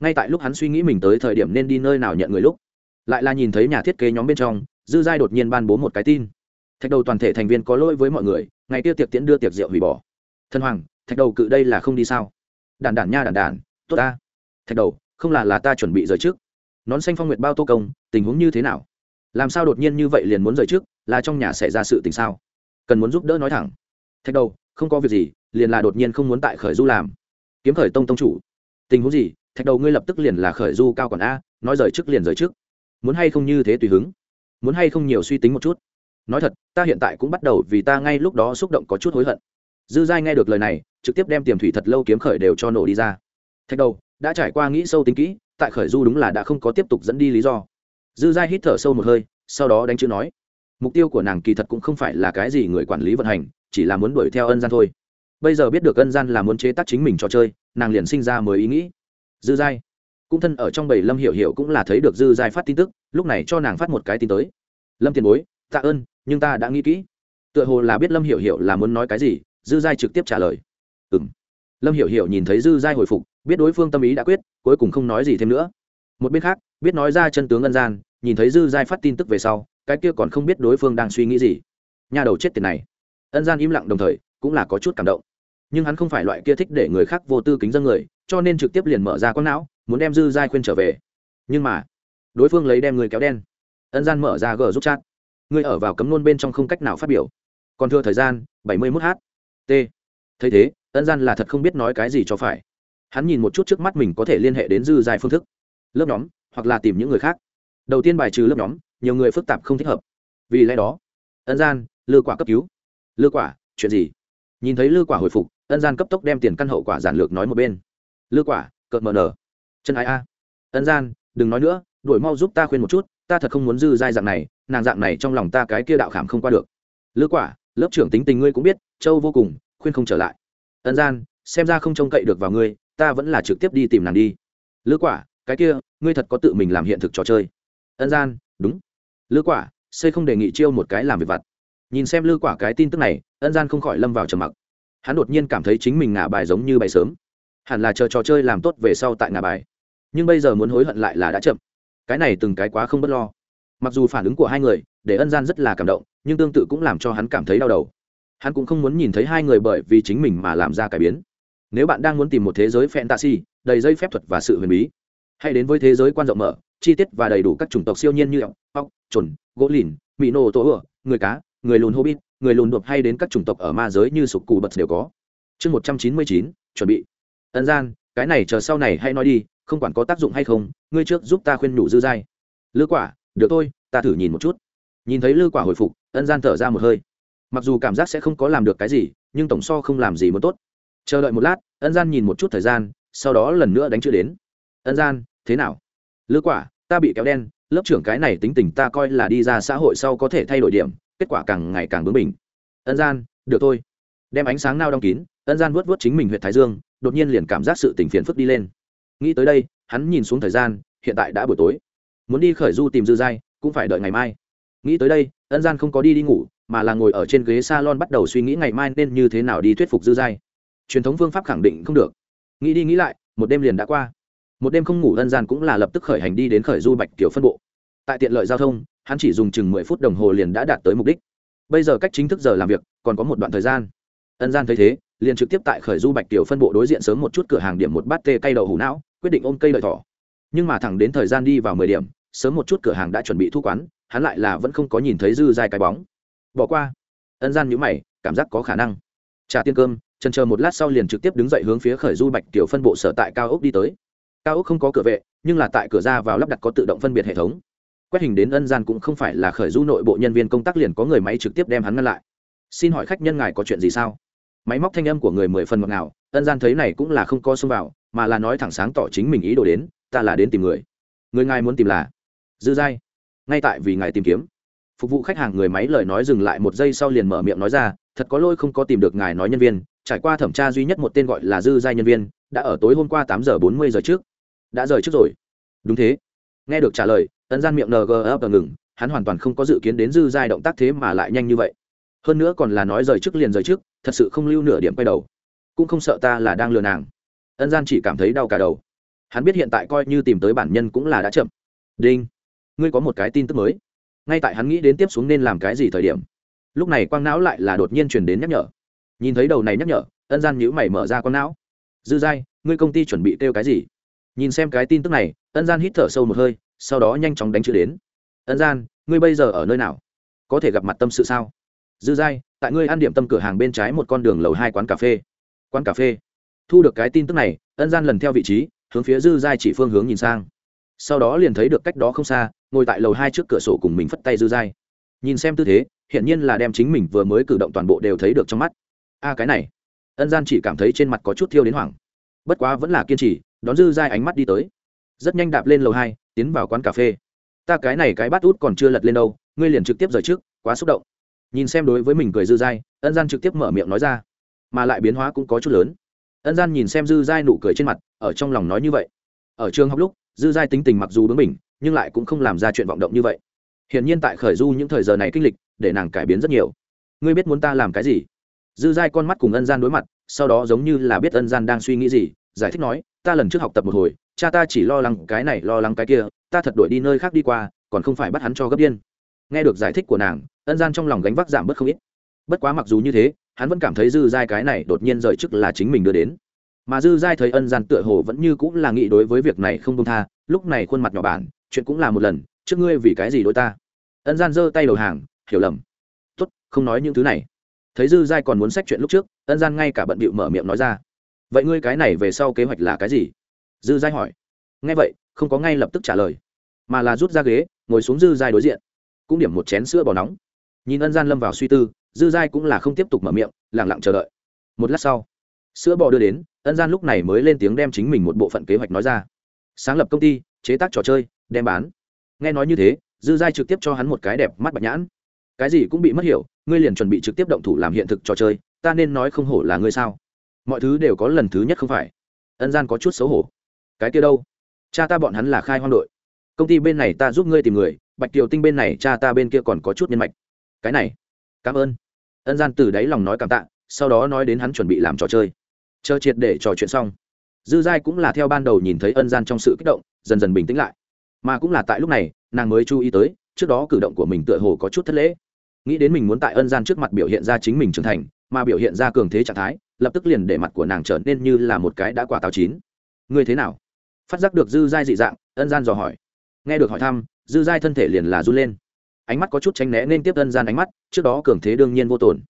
Ngay tại lúc hắn suy nghĩ mình tới thời điểm nên đi nơi nào nhận người lúc, lại là nhìn thấy nhà thiết kế nhóm bên trong, dư giai đột nhiên ban bố một cái tin thạch đầu toàn thể thành viên có lỗi với mọi người ngày kia tiệc tiễn đưa tiệc rượu hủy bỏ thân hoàng thạch đầu cự đây là không đi sao đàn đản nha đàn đản tốt ta thạch đầu không là là ta chuẩn bị rời trước nón xanh phong nguyệt bao tô công tình huống như thế nào làm sao đột nhiên như vậy liền muốn rời trước là trong nhà xảy ra sự tình sao cần muốn giúp đỡ nói thẳng thạch đầu không có việc gì liền là đột nhiên không muốn tại khởi du làm kiếm khởi tông tông chủ tình huống gì thạch đầu ngươi lập tức liền là khởi du cao còn a nói rời trước liền rời trước muốn hay không như thế tùy hứng muốn hay không nhiều suy tính một chút nói thật, ta hiện tại cũng bắt đầu vì ta ngay lúc đó xúc động có chút hối hận. Dư giai nghe được lời này, trực tiếp đem tiềm thủy thật lâu kiếm khởi đều cho nổ đi ra. Thạch đầu, đã trải qua nghĩ sâu tính kỹ, tại khởi du đúng là đã không có tiếp tục dẫn đi lý do. Dư giai hít thở sâu một hơi, sau đó đánh chữ nói, mục tiêu của nàng kỳ thật cũng không phải là cái gì người quản lý vận hành, chỉ là muốn đuổi theo ân gian thôi. Bây giờ biết được ân gian là muốn chế tác chính mình trò chơi, nàng liền sinh ra mới ý nghĩ. Dư giai, cũng thân ở trong bầy lâm hiểu hiểu cũng là thấy được dư giai phát tin tức, lúc này cho nàng phát một cái tin tới. Lâm tiền bối tạ ơn, nhưng ta đã nghĩ kỹ. Tựa hồ là biết lâm hiểu hiểu là muốn nói cái gì, dư giai trực tiếp trả lời. Ừ m lâm hiểu hiểu nhìn thấy dư giai hồi phục, biết đối phương tâm ý đã quyết, cuối cùng không nói gì thêm nữa. Một bên khác, biết nói ra chân tướng ân gian, nhìn thấy dư giai phát tin tức về sau, cái kia còn không biết đối phương đang suy nghĩ gì. Nhà đầu chết tiền này. Ân gian im lặng đồng thời, cũng là có chút cảm động. Nhưng hắn không phải loại kia thích để người khác vô tư kính dân người, cho nên trực tiếp liền mở ra con não, muốn đem dư giai khuyên trở về. Nhưng mà, đối phương lấy đem người kéo đen. Ân gian mở ra gờ giúp chat. Ngươi ở vào cấm nôn bên trong không cách nào phát biểu. Còn thưa thời gian, bảy mươi mốt h t. Thấy thế, ân gian là thật không biết nói cái gì cho phải. Hắn nhìn một chút trước mắt mình có thể liên hệ đến dư dài phương thức. Lớp nhóm, hoặc là tìm những người khác. Đầu tiên bài trừ lớp nhóm, nhiều người phức tạp không thích hợp. Vì lẽ đó, ân gian, lư quả cấp cứu. Lư quả, chuyện gì? Nhìn thấy lư quả hồi phục, ân gian cấp tốc đem tiền căn hậu quả giản lược nói một bên. Lư quả, cợt mờ nở. Chân ai a. Ân gian, đừng nói nữa, đuổi mau giúp ta khuyên một chút, ta thật không muốn dư dai dạng này nàng dạng này trong lòng ta cái kia đạo khảm không qua được. Lữ quả, lớp trưởng tính tình ngươi cũng biết, châu vô cùng, khuyên không trở lại. Ân gian, xem ra không trông cậy được vào ngươi, ta vẫn là trực tiếp đi tìm nàng đi. Lữ quả, cái kia, ngươi thật có tự mình làm hiện thực trò chơi. Ân gian, đúng. Lữ quả xây không đề nghị chiêu một cái làm việc vặt. Nhìn xem lư quả cái tin tức này, ân gian không khỏi lâm vào trầm mặc. Hắn đột nhiên cảm thấy chính mình ngả bài giống như bài sớm. Hẳn là chờ trò chơi làm tốt về sau tại ngả bài. Nhưng bây giờ muốn hối hận lại là đã chậm. Cái này từng cái quá không b ấ t lo mặc dù phản ứng của hai người để ân gian rất là cảm động, nhưng tương tự cũng làm cho hắn cảm thấy đau đầu. Hắn cũng không muốn nhìn thấy hai người bởi vì chính mình mà làm ra cải biến. Nếu bạn đang muốn tìm một thế giới fantasy, đầy dây phép thuật và sự huyền bí, hãy đến với thế giới quan rộng mở, chi tiết và đầy đủ các chủng tộc siêu nhiên như ốc trồn gỗ lìn mỹ nô tổ ửa người cá, người lùn hobbit, người lùn đột hay đến các chủng tộc ở ma giới như sục cù bật đều có. Chương một trăm chín mươi chín, chuẩn bị. Ân gian, cái này chờ sau này hãy nói đi, không quản có tác dụng hay không, ngươi trước giúp ta khuyên nhủ dư dai Lữ quả được thôi, ta thử nhìn một chút. Nhìn thấy lư quả hồi phục, ân gian thở ra một hơi. Mặc dù cảm giác sẽ không có làm được cái gì, nhưng tổng so không làm gì muốn tốt. Chờ đợi một lát, ân gian nhìn một chút thời gian, sau đó lần nữa đánh chữ đến. Ân gian, thế nào? Lư quả, ta bị kéo đen, lớp trưởng cái này tính tình ta coi là đi ra xã hội sau có thể thay đổi điểm, kết quả càng ngày càng bướng bỉnh. Ân gian, được thôi. Đem ánh sáng nao đóng kín, ân gian vuốt vuốt chính mình huyện thái dương, đột nhiên liền cảm giác sự tình phiền phức đi lên. Nghĩ tới đây, hắn nhìn xuống thời gian, hiện tại đã buổi tối muốn đi khởi du tìm dư giai, cũng phải đợi ngày mai. Nghĩ tới đây, ân gian không có đi đi ngủ, mà là ngồi ở trên ghế s a lon bắt đầu suy nghĩ ngày mai nên như thế nào đi thuyết phục dư giai. Truyền thống phương pháp khẳng định không được. Nghĩ đi nghĩ lại, một đêm liền đã qua. Một đêm không ngủ ân gian cũng là lập tức khởi hành đi đến khởi du bạch kiểu phân bộ. Tại tiện lợi giao thông, hắn chỉ dùng chừng mười phút đồng hồ liền đã đạt tới mục đích. Bây giờ cách chính thức giờ làm việc, còn có một đoạn thời gian. Ân gian thấy thế, liền trực tiếp tại khởi du bạch tiểu phân bộ đối diện sớm một chút cửa hàng điểm một bát tê cây đậu hủ não, quyết định ôm cây đợi thỏ. Nhưng mà thẳng đến thời gian đi vào mười điểm sớm một chút cửa hàng đã chuẩn bị thu quán, hắn lại là vẫn không có nhìn thấy dư dài cái bóng. Bỏ qua. Ân gian nhữ mày, cảm giác có khả năng. Trả tiền cơm trần chờ một lát sau liền trực tiếp đứng dậy hướng phía khởi du bạch tiểu phân bộ sở tại cao ốc đi tới. Cao ốc không có cửa vệ, nhưng là tại cửa ra vào lắp đặt có tự động phân biệt hệ thống. Quét hình đến ân gian cũng không phải là khởi du nội bộ nhân viên công tác liền có người máy trực tiếp đem hắn ngăn lại. Xin hỏi khách nhân ngài có chuyện gì sao? Máy móc thanh âm của người mười phần ngọt ngào, ân gian thấy này cũng là không có xông vào, mà là nói thẳng sáng tỏ chính mình ý đồ đến, ta là đến tìm người. Người ngài muốn tìm là? Dư giai ngay tại vì ngài tìm kiếm. Phục vụ khách hàng người máy lời nói dừng lại một giây sau liền mở miệng nói ra, thật có lỗi không có tìm được ngài nói nhân viên. Trải qua thẩm tra duy nhất một tên gọi là dư giai nhân viên, đã ở tối hôm qua tám giờ bốn mươi giờ trước. Đã rời trước rồi. Đúng thế. Nghe được trả lời ân gian miệng ngf ngừng, hắn hoàn toàn không có dự kiến đến dư giai động tác thế mà lại nhanh như vậy. Hơn nữa còn là nói rời trước liền rời trước, thật sự không lưu nửa điểm quay đầu. Cũng không sợ ta là đang lừa nàng. Ân gian chỉ cảm thấy đau cả đầu. Hắn biết hiện tại coi như tìm tới bản nhân cũng là đã chậm. Đinh ngươi có một cái tin tức mới. Ngay tại hắn nghĩ đến tiếp xuống nên làm cái gì thời điểm, lúc này quang não lại là đột nhiên chuyển đến nhắc nhở. Nhìn thấy đầu này nhắc nhở, ân gian nhữ mày mở ra con não. Dư giai, ngươi công ty chuẩn bị kêu cái gì? Nhìn xem cái tin tức này, ân gian hít thở sâu một hơi, sau đó nhanh chóng đánh chữ đến. Ân gian, ngươi bây giờ ở nơi nào? Có thể gặp mặt tâm sự sao? Dư giai, tại ngươi ăn điểm tâm cửa hàng bên trái một con đường lầu hai quán cà phê. Quán cà phê. Thu được cái tin tức này, ân gian lần theo vị trí, hướng phía dư giai chỉ phương hướng nhìn sang sau đó liền thấy được cách đó không xa ngồi tại lầu hai trước cửa sổ cùng mình phất tay dư dai, nhìn xem tư thế hiển nhiên là đem chính mình vừa mới cử động toàn bộ đều thấy được trong mắt. A cái này. Ân gian chỉ cảm thấy trên mặt có chút thiêu đến hoảng. Bất quá vẫn là kiên trì đón dư dai ánh mắt đi tới. Rất nhanh đạp lên lầu hai tiến vào quán cà phê. Ta cái này cái bát út còn chưa lật lên đâu ngươi liền trực tiếp rời trước quá xúc động. Nhìn xem đối với mình cười dư dai ân gian trực tiếp mở miệng nói ra mà lại biến hóa cũng có chút lớn. Ân gian nhìn xem dư dai nụ cười trên mặt ở trong lòng nói như vậy. Ở trường học lúc dư giai tính tình mặc dù bướng mình nhưng lại cũng không làm ra chuyện vọng động như vậy. Hiển nhiên tại khởi du những thời giờ này kinh lịch, để nàng cải biến rất nhiều. Ngươi biết muốn ta làm cái gì? Dư giai con mắt cùng ân gian đối mặt, sau đó giống như là biết ân gian đang suy nghĩ gì, giải thích nói, ta lần trước học tập một hồi, cha ta chỉ lo lắng cái này, lo lắng cái kia, ta thật đổi đi nơi khác đi qua, còn không phải bắt hắn cho gấp điên. Nghe được giải thích của nàng, ân gian trong lòng gánh vác giảm bớt không ít. Bất quá mặc dù như thế, hắn vẫn cảm thấy dư giai cái này đột nhiên rời chức là chính mình đưa đến mà dư giai thấy ân gian tựa hồ vẫn như cũng là nghĩ đối với việc này không công tha, lúc này khuôn mặt nhỏ bản, chuyện cũng là một lần, trước ngươi vì cái gì đối ta? Ân gian giơ tay đầu hàng, hiểu lầm. Tốt, không nói những thứ này. Thấy dư giai còn muốn sách chuyện lúc trước, ân gian ngay cả bận bịu mở miệng nói ra. Vậy ngươi cái này về sau kế hoạch là cái gì? Dư giai hỏi. Nghe vậy, không có ngay lập tức trả lời, mà là rút ra ghế, ngồi xuống dư giai đối diện. Cũng điểm một chén sữa bò nóng. Nhìn ân gian lâm vào suy tư, dư giai cũng là không tiếp tục mở miệng lẳng lặng chờ đợi. Một lát sau, sữa bò đưa đến ân gian lúc này mới lên tiếng đem chính mình một bộ phận kế hoạch nói ra. Sáng lập công ty, chế tác trò chơi, đem bán. Nghe nói như thế, dư giai trực tiếp cho hắn một cái đẹp mắt bạch nhãn. Cái gì cũng bị mất hiểu, ngươi liền chuẩn bị trực tiếp động thủ làm hiện thực trò chơi, ta nên nói không hổ là ngươi sao? Mọi thứ đều có lần thứ nhất không phải. Ân gian có chút xấu hổ. Cái kia đâu? Cha ta bọn hắn là khai hoang đội. Công ty bên này ta giúp ngươi tìm người, bạch kiều tinh bên này cha ta bên kia còn có chút nhân mạch. Cái này, cảm ơn. Ân gian từ đáy lòng nói cảm tạ, sau đó nói đến hắn chuẩn bị làm trò chơi chờ triệt để trò chuyện xong, dư giai cũng là theo ban đầu nhìn thấy ân gian trong sự kích động, dần dần bình tĩnh lại. Mà cũng là tại lúc này, nàng mới chú ý tới, trước đó cử động của mình tựa hồ có chút thất lễ. Nghĩ đến mình muốn tại ân gian trước mặt biểu hiện ra chính mình trưởng thành, mà biểu hiện ra cường thế trạng thái, lập tức liền để mặt của nàng trở nên như là một cái đã quả táo chín. Ngươi thế nào? Phát giác được dư giai dị dạng, ân gian dò hỏi. Nghe được hỏi thăm, dư giai thân thể liền là run lên. Ánh mắt có chút tránh né nên tiếp ân gian ánh mắt, trước đó cường thế đương nhiên vô tồn.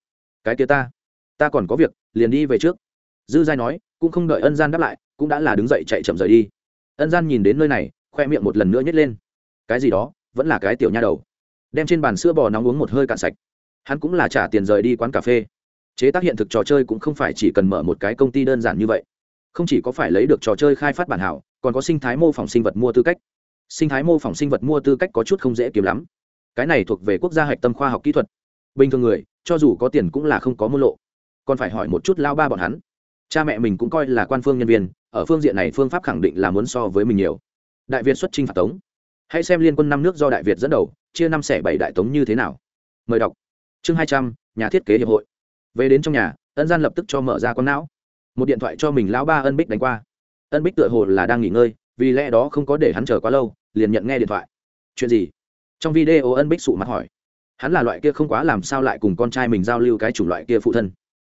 Cái kia ta ta còn có việc, liền đi về trước dư giai nói, cũng không đợi ân gian đáp lại, cũng đã là đứng dậy chạy chậm rời đi. Ân gian nhìn đến nơi này, khoe miệng một lần nữa nhét lên. Cái gì đó, vẫn là cái tiểu nha đầu. Đem trên bàn sữa bò nóng uống một hơi cạn sạch. Hắn cũng là trả tiền rời đi quán cà phê. Chế tác hiện thực trò chơi cũng không phải chỉ cần mở một cái công ty đơn giản như vậy. Không chỉ có phải lấy được trò chơi khai phát bản hảo, còn có sinh thái mô phỏng sinh vật mua tư cách. Sinh thái mô phỏng sinh vật mua tư cách có chút không dễ kiếm lắm. Cái này thuộc về quốc gia hạch tâm khoa học kỹ thuật. Bình thường người, cho dù có tiền cũng là không có môn lộ. Còn phải hỏi một chút lao ba bọn hắn cha mẹ mình cũng coi là quan phương nhân viên, ở phương diện này phương pháp khẳng định là muốn so với mình nhiều. Đại việt xuất trinh phạt tống. Hãy xem liên quân năm nước do đại việt dẫn đầu, chia năm xẻ bảy đại tống như thế nào. Mời đọc. Chương hai trăm, nhà thiết kế hiệp hội. Về đến trong nhà, ân gian lập tức cho mở ra con não. Một điện thoại cho mình lão ba ân bích đánh qua. Ân bích tựa hồ là đang nghỉ ngơi, vì lẽ đó không có để hắn chờ quá lâu, liền nhận nghe điện thoại. Chuyện gì? Trong video ân bích sụ mặt hỏi. Hắn là loại kia không quá làm sao lại cùng con trai mình giao lưu cái chủng loại kia phụ thân.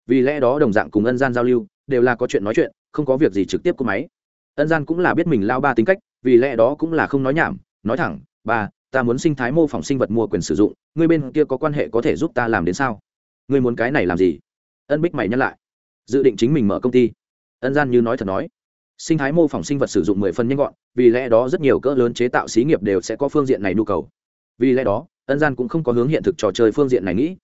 Vì lẽ đó đồng dạng cùng ân gian giao lưu đều là có chuyện nói chuyện, không có việc gì trực tiếp của máy. Ân gian cũng là biết mình lao ba tính cách, vì lẽ đó cũng là không nói nhảm, nói thẳng, ba, ta muốn sinh thái mô phỏng sinh vật mua quyền sử dụng, ngươi bên kia có quan hệ có thể giúp ta làm đến sao? Ngươi muốn cái này làm gì? Ân bích mày nhắc lại. Dự định chính mình mở công ty. Ân gian như nói thật nói. Sinh thái mô phỏng sinh vật sử dụng mười phần nhanh gọn, vì lẽ đó rất nhiều cỡ lớn chế tạo xí nghiệp đều sẽ có phương diện này nhu cầu. Vì lẽ đó, ân gian cũng không có hướng hiện thực trò chơi phương diện này nghĩ.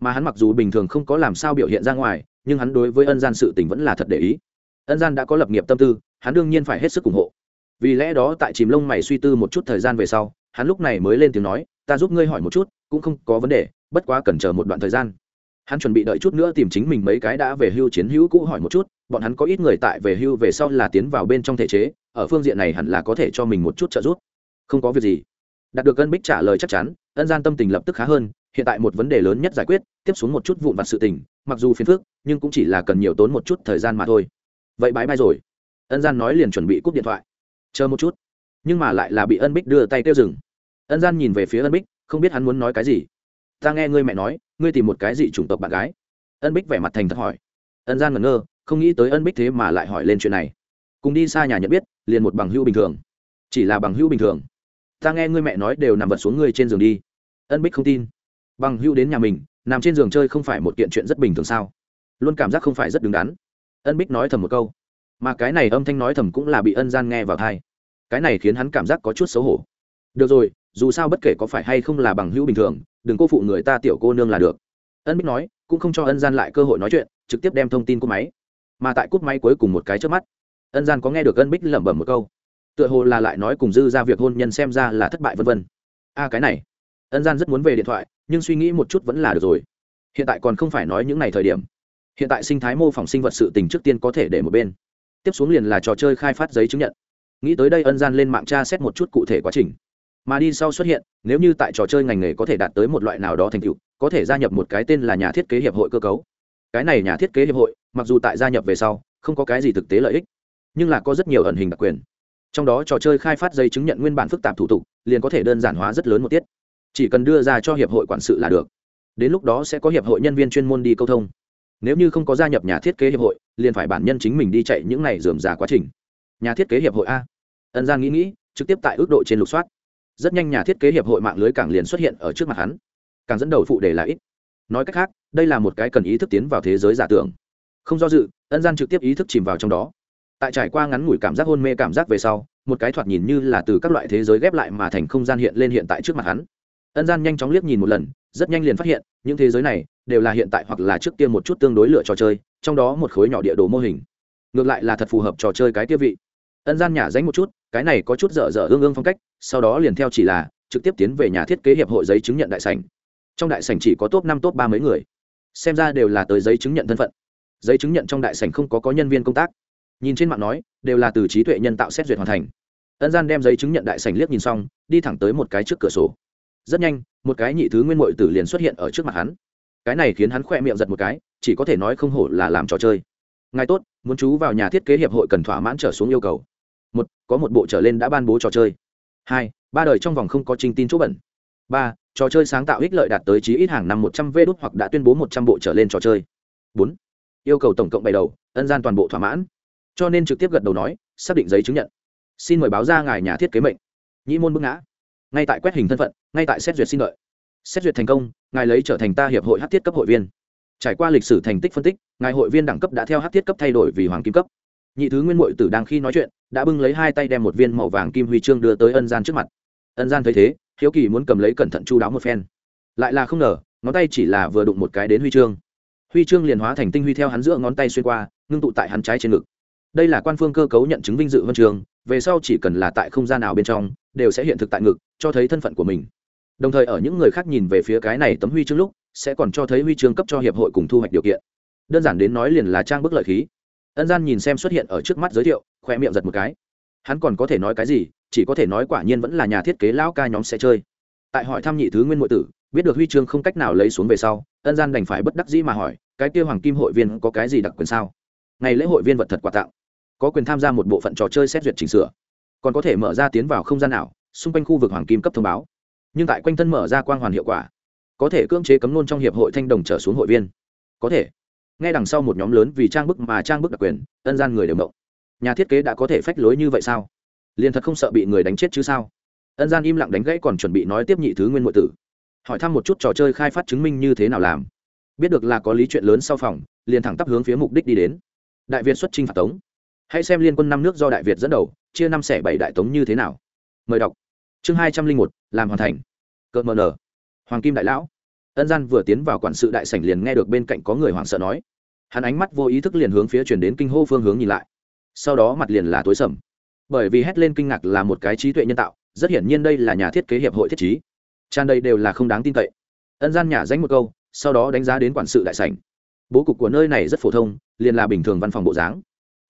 Mà hắn mặc dù bình thường không có làm sao biểu hiện ra ngoài nhưng hắn đối với ân gian sự tình vẫn là thật để ý. Ân gian đã có lập nghiệp tâm tư, hắn đương nhiên phải hết sức ủng hộ. Vì lẽ đó tại chìm lông mày suy tư một chút thời gian về sau, hắn lúc này mới lên tiếng nói, ta giúp ngươi hỏi một chút, cũng không có vấn đề, bất quá cần chờ một đoạn thời gian. Hắn chuẩn bị đợi chút nữa tìm chính mình mấy cái đã về hưu chiến hữu cũ hỏi một chút, bọn hắn có ít người tại về hưu về sau là tiến vào bên trong thể chế, ở phương diện này hẳn là có thể cho mình một chút trợ giúp. Không có việc gì. Đạt được ân bích trả lời chắc chắn, ân gian tâm tình lập tức khá hơn, hiện tại một vấn đề lớn nhất giải quyết, tiếp xuống một chút vụn vặt sự tình mặc dù phiền phức, nhưng cũng chỉ là cần nhiều tốn một chút thời gian mà thôi. Vậy bãi bay rồi. Ân gian nói liền chuẩn bị cúp điện thoại. Chờ một chút. Nhưng mà lại là bị ân bích đưa tay tiêu dừng. Ân gian nhìn về phía ân bích, không biết hắn muốn nói cái gì. Ta nghe ngươi mẹ nói, ngươi tìm một cái gì chủng tộc bạn gái? Ân bích vẻ mặt thành thật hỏi. Ân gian ngẩn ngơ, không nghĩ tới ân bích thế mà lại hỏi lên chuyện này. Cùng đi xa nhà nhận biết, liền một bằng hữu bình thường. Chỉ là bằng hữu bình thường. Ta nghe ngươi mẹ nói đều nằm vật xuống ngươi trên giường đi. Ân bích không tin. Bằng hữu đến nhà mình nằm trên giường chơi không phải một kiện chuyện rất bình thường sao? Luôn cảm giác không phải rất đứng đắn. Ân bích nói thầm một câu. Mà cái này âm thanh nói thầm cũng là bị ân gian nghe vào thai cái này khiến hắn cảm giác có chút xấu hổ. Được rồi, dù sao bất kể có phải hay không là bằng hữu bình thường, đừng cô phụ người ta tiểu cô nương là được. Ân bích nói, cũng không cho ân gian lại cơ hội nói chuyện, trực tiếp đem thông tin cúp máy. Mà tại cúp máy cuối cùng một cái trước mắt, ân gian có nghe được ân bích lẩm bẩm một câu. Tựa hồ là lại nói cùng dư ra việc hôn nhân xem ra là thất bại vân vân. A cái này. Ân gian rất muốn về điện thoại nhưng suy nghĩ một chút vẫn là được rồi. Hiện tại còn không phải nói những ngày thời điểm. Hiện tại sinh thái mô phỏng sinh vật sự tình trước tiên có thể để một bên. Tiếp xuống liền là trò chơi khai phát giấy chứng nhận. Nghĩ tới đây ân gian lên mạng tra xét một chút cụ thể quá trình. Mà đi sau xuất hiện, nếu như tại trò chơi ngành nghề có thể đạt tới một loại nào đó thành tựu, có thể gia nhập một cái tên là nhà thiết kế hiệp hội cơ cấu. Cái này nhà thiết kế hiệp hội, mặc dù tại gia nhập về sau, không có cái gì thực tế lợi ích, nhưng là có rất nhiều ẩn hình đặc quyền. Trong đó trò chơi khai phát giấy chứng nhận nguyên bản phức tạp thủ tục, liền có thể đơn giản hóa rất lớn một tiết chỉ cần đưa ra cho hiệp hội quản sự là được. Đến lúc đó sẽ có hiệp hội nhân viên chuyên môn đi câu thông. Nếu như không có gia nhập nhà thiết kế hiệp hội, liền phải bản nhân chính mình đi chạy những này dườm già quá trình. Nhà thiết kế hiệp hội a. Ân giang nghĩ nghĩ, trực tiếp tại ước độ trên lục soát. Rất nhanh nhà thiết kế hiệp hội mạng lưới cảng liền xuất hiện ở trước mặt hắn. Càng dẫn đầu phụ đề là ít. Nói cách khác, đây là một cái cần ý thức tiến vào thế giới giả tưởng. Không do dự, ân gian trực tiếp ý thức chìm vào trong đó. Tại trải qua ngắn ngủi cảm giác hôn mê cảm giác về sau, một cái thoạt nhìn như là từ các loại thế giới ghép lại mà thành không gian hiện lên hiện tại trước mặt hắn ân gian nhanh chóng liếc nhìn một lần, rất nhanh liền phát hiện, những thế giới này đều là hiện tại hoặc là trước tiên một chút tương đối lựa trò chơi, trong đó một khối nhỏ địa đồ mô hình. Ngược lại là thật phù hợp trò chơi cái tiêu vị. Ân gian nhả dánh một chút, cái này có chút dở dở ương ương phong cách, sau đó liền theo chỉ là trực tiếp tiến về nhà thiết kế hiệp hội giấy chứng nhận đại sảnh. Trong đại sảnh chỉ có top năm, top ba mấy người. Xem ra đều là tới giấy chứng nhận thân phận. Giấy chứng nhận trong đại sảnh không có có nhân viên công tác. Nhìn trên mạng nói, đều là từ trí tuệ nhân tạo xét duyệt hoàn thành. Ân gian đem giấy chứng nhận đại sảnh liếc nhìn xong, đi thẳng tới một cái trước cửa sổ rất nhanh, một cái nhị thứ nguyên mội tử liền xuất hiện ở trước mặt hắn. Cái này khiến hắn khỏe miệng giật một cái, chỉ có thể nói không hổ là làm trò chơi. Ngài tốt, muốn chú vào nhà thiết kế hiệp hội cần thỏa mãn trở xuống yêu cầu. Một, có một bộ trở lên đã ban bố trò chơi. Hai, ba đời trong vòng không có trình tin chỗ bẩn. Ba, trò chơi sáng tạo ích lợi đạt tới chí ít hàng năm một trăm v đốt hoặc đã tuyên bố một trăm bộ trở lên trò chơi. Bốn, yêu cầu tổng cộng bảy đầu, ân gian toàn bộ thỏa mãn. Cho nên trực tiếp gật đầu nói, xác định giấy chứng nhận. Xin mời báo ra ngài nhà thiết kế mệnh. Nhĩ môn bức ngã ngay tại quét hình thân phận, ngay tại xét duyệt xin lợi xét duyệt thành công, ngài lấy trở thành ta hiệp hội hát thiết cấp hội viên. Trải qua lịch sử thành tích phân tích, ngài hội viên đẳng cấp đã theo hát thiết cấp thay đổi vì hoàng kim cấp. Nhị thứ nguyên mội tử đang khi nói chuyện, đã bưng lấy hai tay đem một viên màu vàng kim huy chương đưa tới ân gian trước mặt. Ân gian thấy thế, hiếu kỳ muốn cầm lấy cẩn thận chu đáo một phen. Lại là không ngờ, ngón tay chỉ là vừa đụng một cái đến huy chương. Huy chương liền hóa thành tinh huy theo hắn giữa ngón tay xuyên qua, ngưng tụ tại hắn trái trên ngực. Đây là quan phương cơ cấu nhận chứng vinh dự huân trường về sau chỉ cần là tại không gian nào bên trong, đều sẽ hiện thực tại ngực, cho thấy thân phận của mình. Đồng thời ở những người khác nhìn về phía cái này tấm huy chương lúc, sẽ còn cho thấy huy chương cấp cho hiệp hội cùng thu hoạch điều kiện. Đơn giản đến nói liền là trang bức lợi khí. Ân gian nhìn xem xuất hiện ở trước mắt giới thiệu khoe miệng giật một cái. Hắn còn có thể nói cái gì, chỉ có thể nói quả nhiên vẫn là nhà thiết kế lão ca nhóm sẽ chơi. Tại hỏi thăm nhị thứ nguyên nội tử, biết được huy chương không cách nào lấy xuống về sau, ân gian đành phải bất đắc dĩ mà hỏi, cái kia hoàng kim hội viên có cái gì đặc quyền sao? Ngày lễ hội viên vật thật quà tặng có quyền tham gia một bộ phận trò chơi xét duyệt chỉnh sửa. Còn có thể mở ra tiến vào không gian nào xung quanh khu vực hoàng kim cấp thông báo. Nhưng tại quanh thân mở ra quang hoàn hiệu quả, có thể cưỡng chế cấm nôn trong hiệp hội thanh đồng trở xuống hội viên. Có thể. Ngay đằng sau một nhóm lớn vì trang bức mà trang bức đặc quyền, ân gian người đều mộng nhà thiết kế đã có thể phách lối như vậy sao? Liền thật không sợ bị người đánh chết chứ sao? Ân gian im lặng đánh gãy còn chuẩn bị nói tiếp nhị thứ nguyên ngoại tử. Hỏi thăm một chút trò chơi khai phát chứng minh như thế nào làm. Biết được là có lý chuyện lớn sau phòng, liền thẳng tắp hướng phía mục đích đi đến. Đại việt xuất chinh phạt tống hãy xem liên quân năm nước do đại việt dẫn đầu, chia năm xẻ bảy đại tống như thế nào. Mời đọc. Chương hai trăm linh một, làm hoàn thành. Cợt mờ nở hoàng kim đại lão. Ân gian vừa tiến vào quản sự đại sảnh liền nghe được bên cạnh có người hoảng sợ nói. Hắn ánh mắt vô ý thức liền hướng phía chuyển đến kinh hô phương hướng nhìn lại. Sau đó mặt liền là tối sầm. Bởi vì hét lên kinh ngạc là một cái trí tuệ nhân tạo, rất hiển nhiên đây là nhà thiết kế hiệp hội thiết trí. Tràn đây đều là không đáng tin cậy. Ân gian nhả danh một câu, sau đó đánh giá đến quản sự đại sảnh. Bố cục của nơi này rất phổ thông, liền là bình thường văn phòng bộ dáng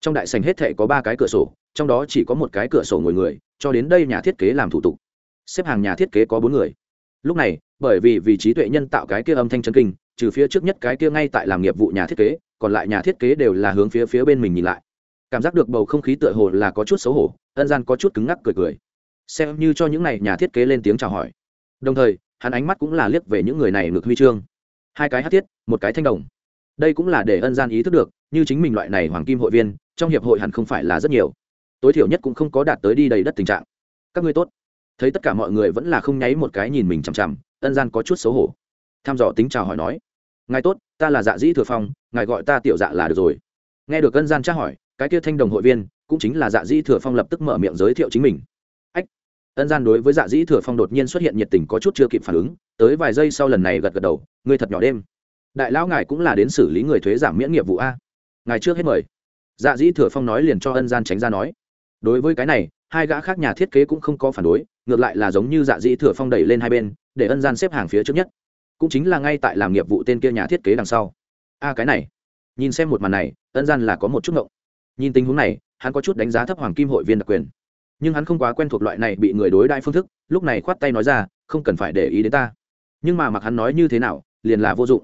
trong đại sảnh hết thệ có ba cái cửa sổ, trong đó chỉ có một cái cửa sổ ngồi người, cho đến đây nhà thiết kế làm thủ tục. Xếp hàng nhà thiết kế có bốn người. Lúc này, bởi vì vì trí tuệ nhân tạo cái kia âm thanh chân kinh, trừ phía trước nhất cái kia ngay tại làm nghiệp vụ nhà thiết kế, còn lại nhà thiết kế đều là hướng phía phía bên mình nhìn lại. Cảm giác được bầu không khí tựa hồ là có chút xấu hổ, ân gian có chút cứng ngắc cười cười. Xem như cho những này nhà thiết kế lên tiếng chào hỏi. Đồng thời, hắn ánh mắt cũng là liếc về những người này ngược huy chương. Hai cái hát thiết, một cái thanh đồng. Đây cũng là để ân gian ý thức được, như chính mình loại này hoàng kim hội viên trong hiệp hội hẳn không phải là rất nhiều. Tối thiểu nhất cũng không có đạt tới đi đầy đất tình trạng. Các ngươi tốt. Thấy tất cả mọi người vẫn là không nháy một cái nhìn mình chằm chằm, ân gian có chút xấu hổ. Tham dò tính chào hỏi nói, ngài tốt, ta là dạ dĩ thừa phong, ngài gọi ta tiểu dạ là được rồi. Nghe được ân gian tra hỏi, cái kia thanh đồng hội viên, cũng chính là dạ dĩ thừa phong lập tức mở miệng giới thiệu chính mình. Ách. Ân gian đối với dạ dĩ thừa phong đột nhiên xuất hiện nhiệt tình có chút chưa kịp phản ứng, tới vài giây sau lần này gật gật đầu, ngươi thật nhỏ đêm. Đại lão ngài cũng là đến xử lý người thuế giảm miễn nghiệp vụ a. Ngài trước hết mời dạ dĩ thừa phong nói liền cho ân gian tránh ra nói. Đối với cái này, hai gã khác nhà thiết kế cũng không có phản đối, ngược lại là giống như dạ dĩ thừa phong đẩy lên hai bên, để ân gian xếp hàng phía trước nhất. Cũng chính là ngay tại làm nghiệp vụ tên kia nhà thiết kế đằng sau. A, cái này. Nhìn xem một màn này, ân gian là có một chút ngộng. Nhìn tình huống này, hắn có chút đánh giá thấp hoàng kim hội viên đặc quyền. Nhưng hắn không quá quen thuộc loại này bị người đối đại phương thức, lúc này khoát tay nói ra, không cần phải để ý đến ta. Nhưng mà mặc hắn nói như thế nào, liền là vô dụng.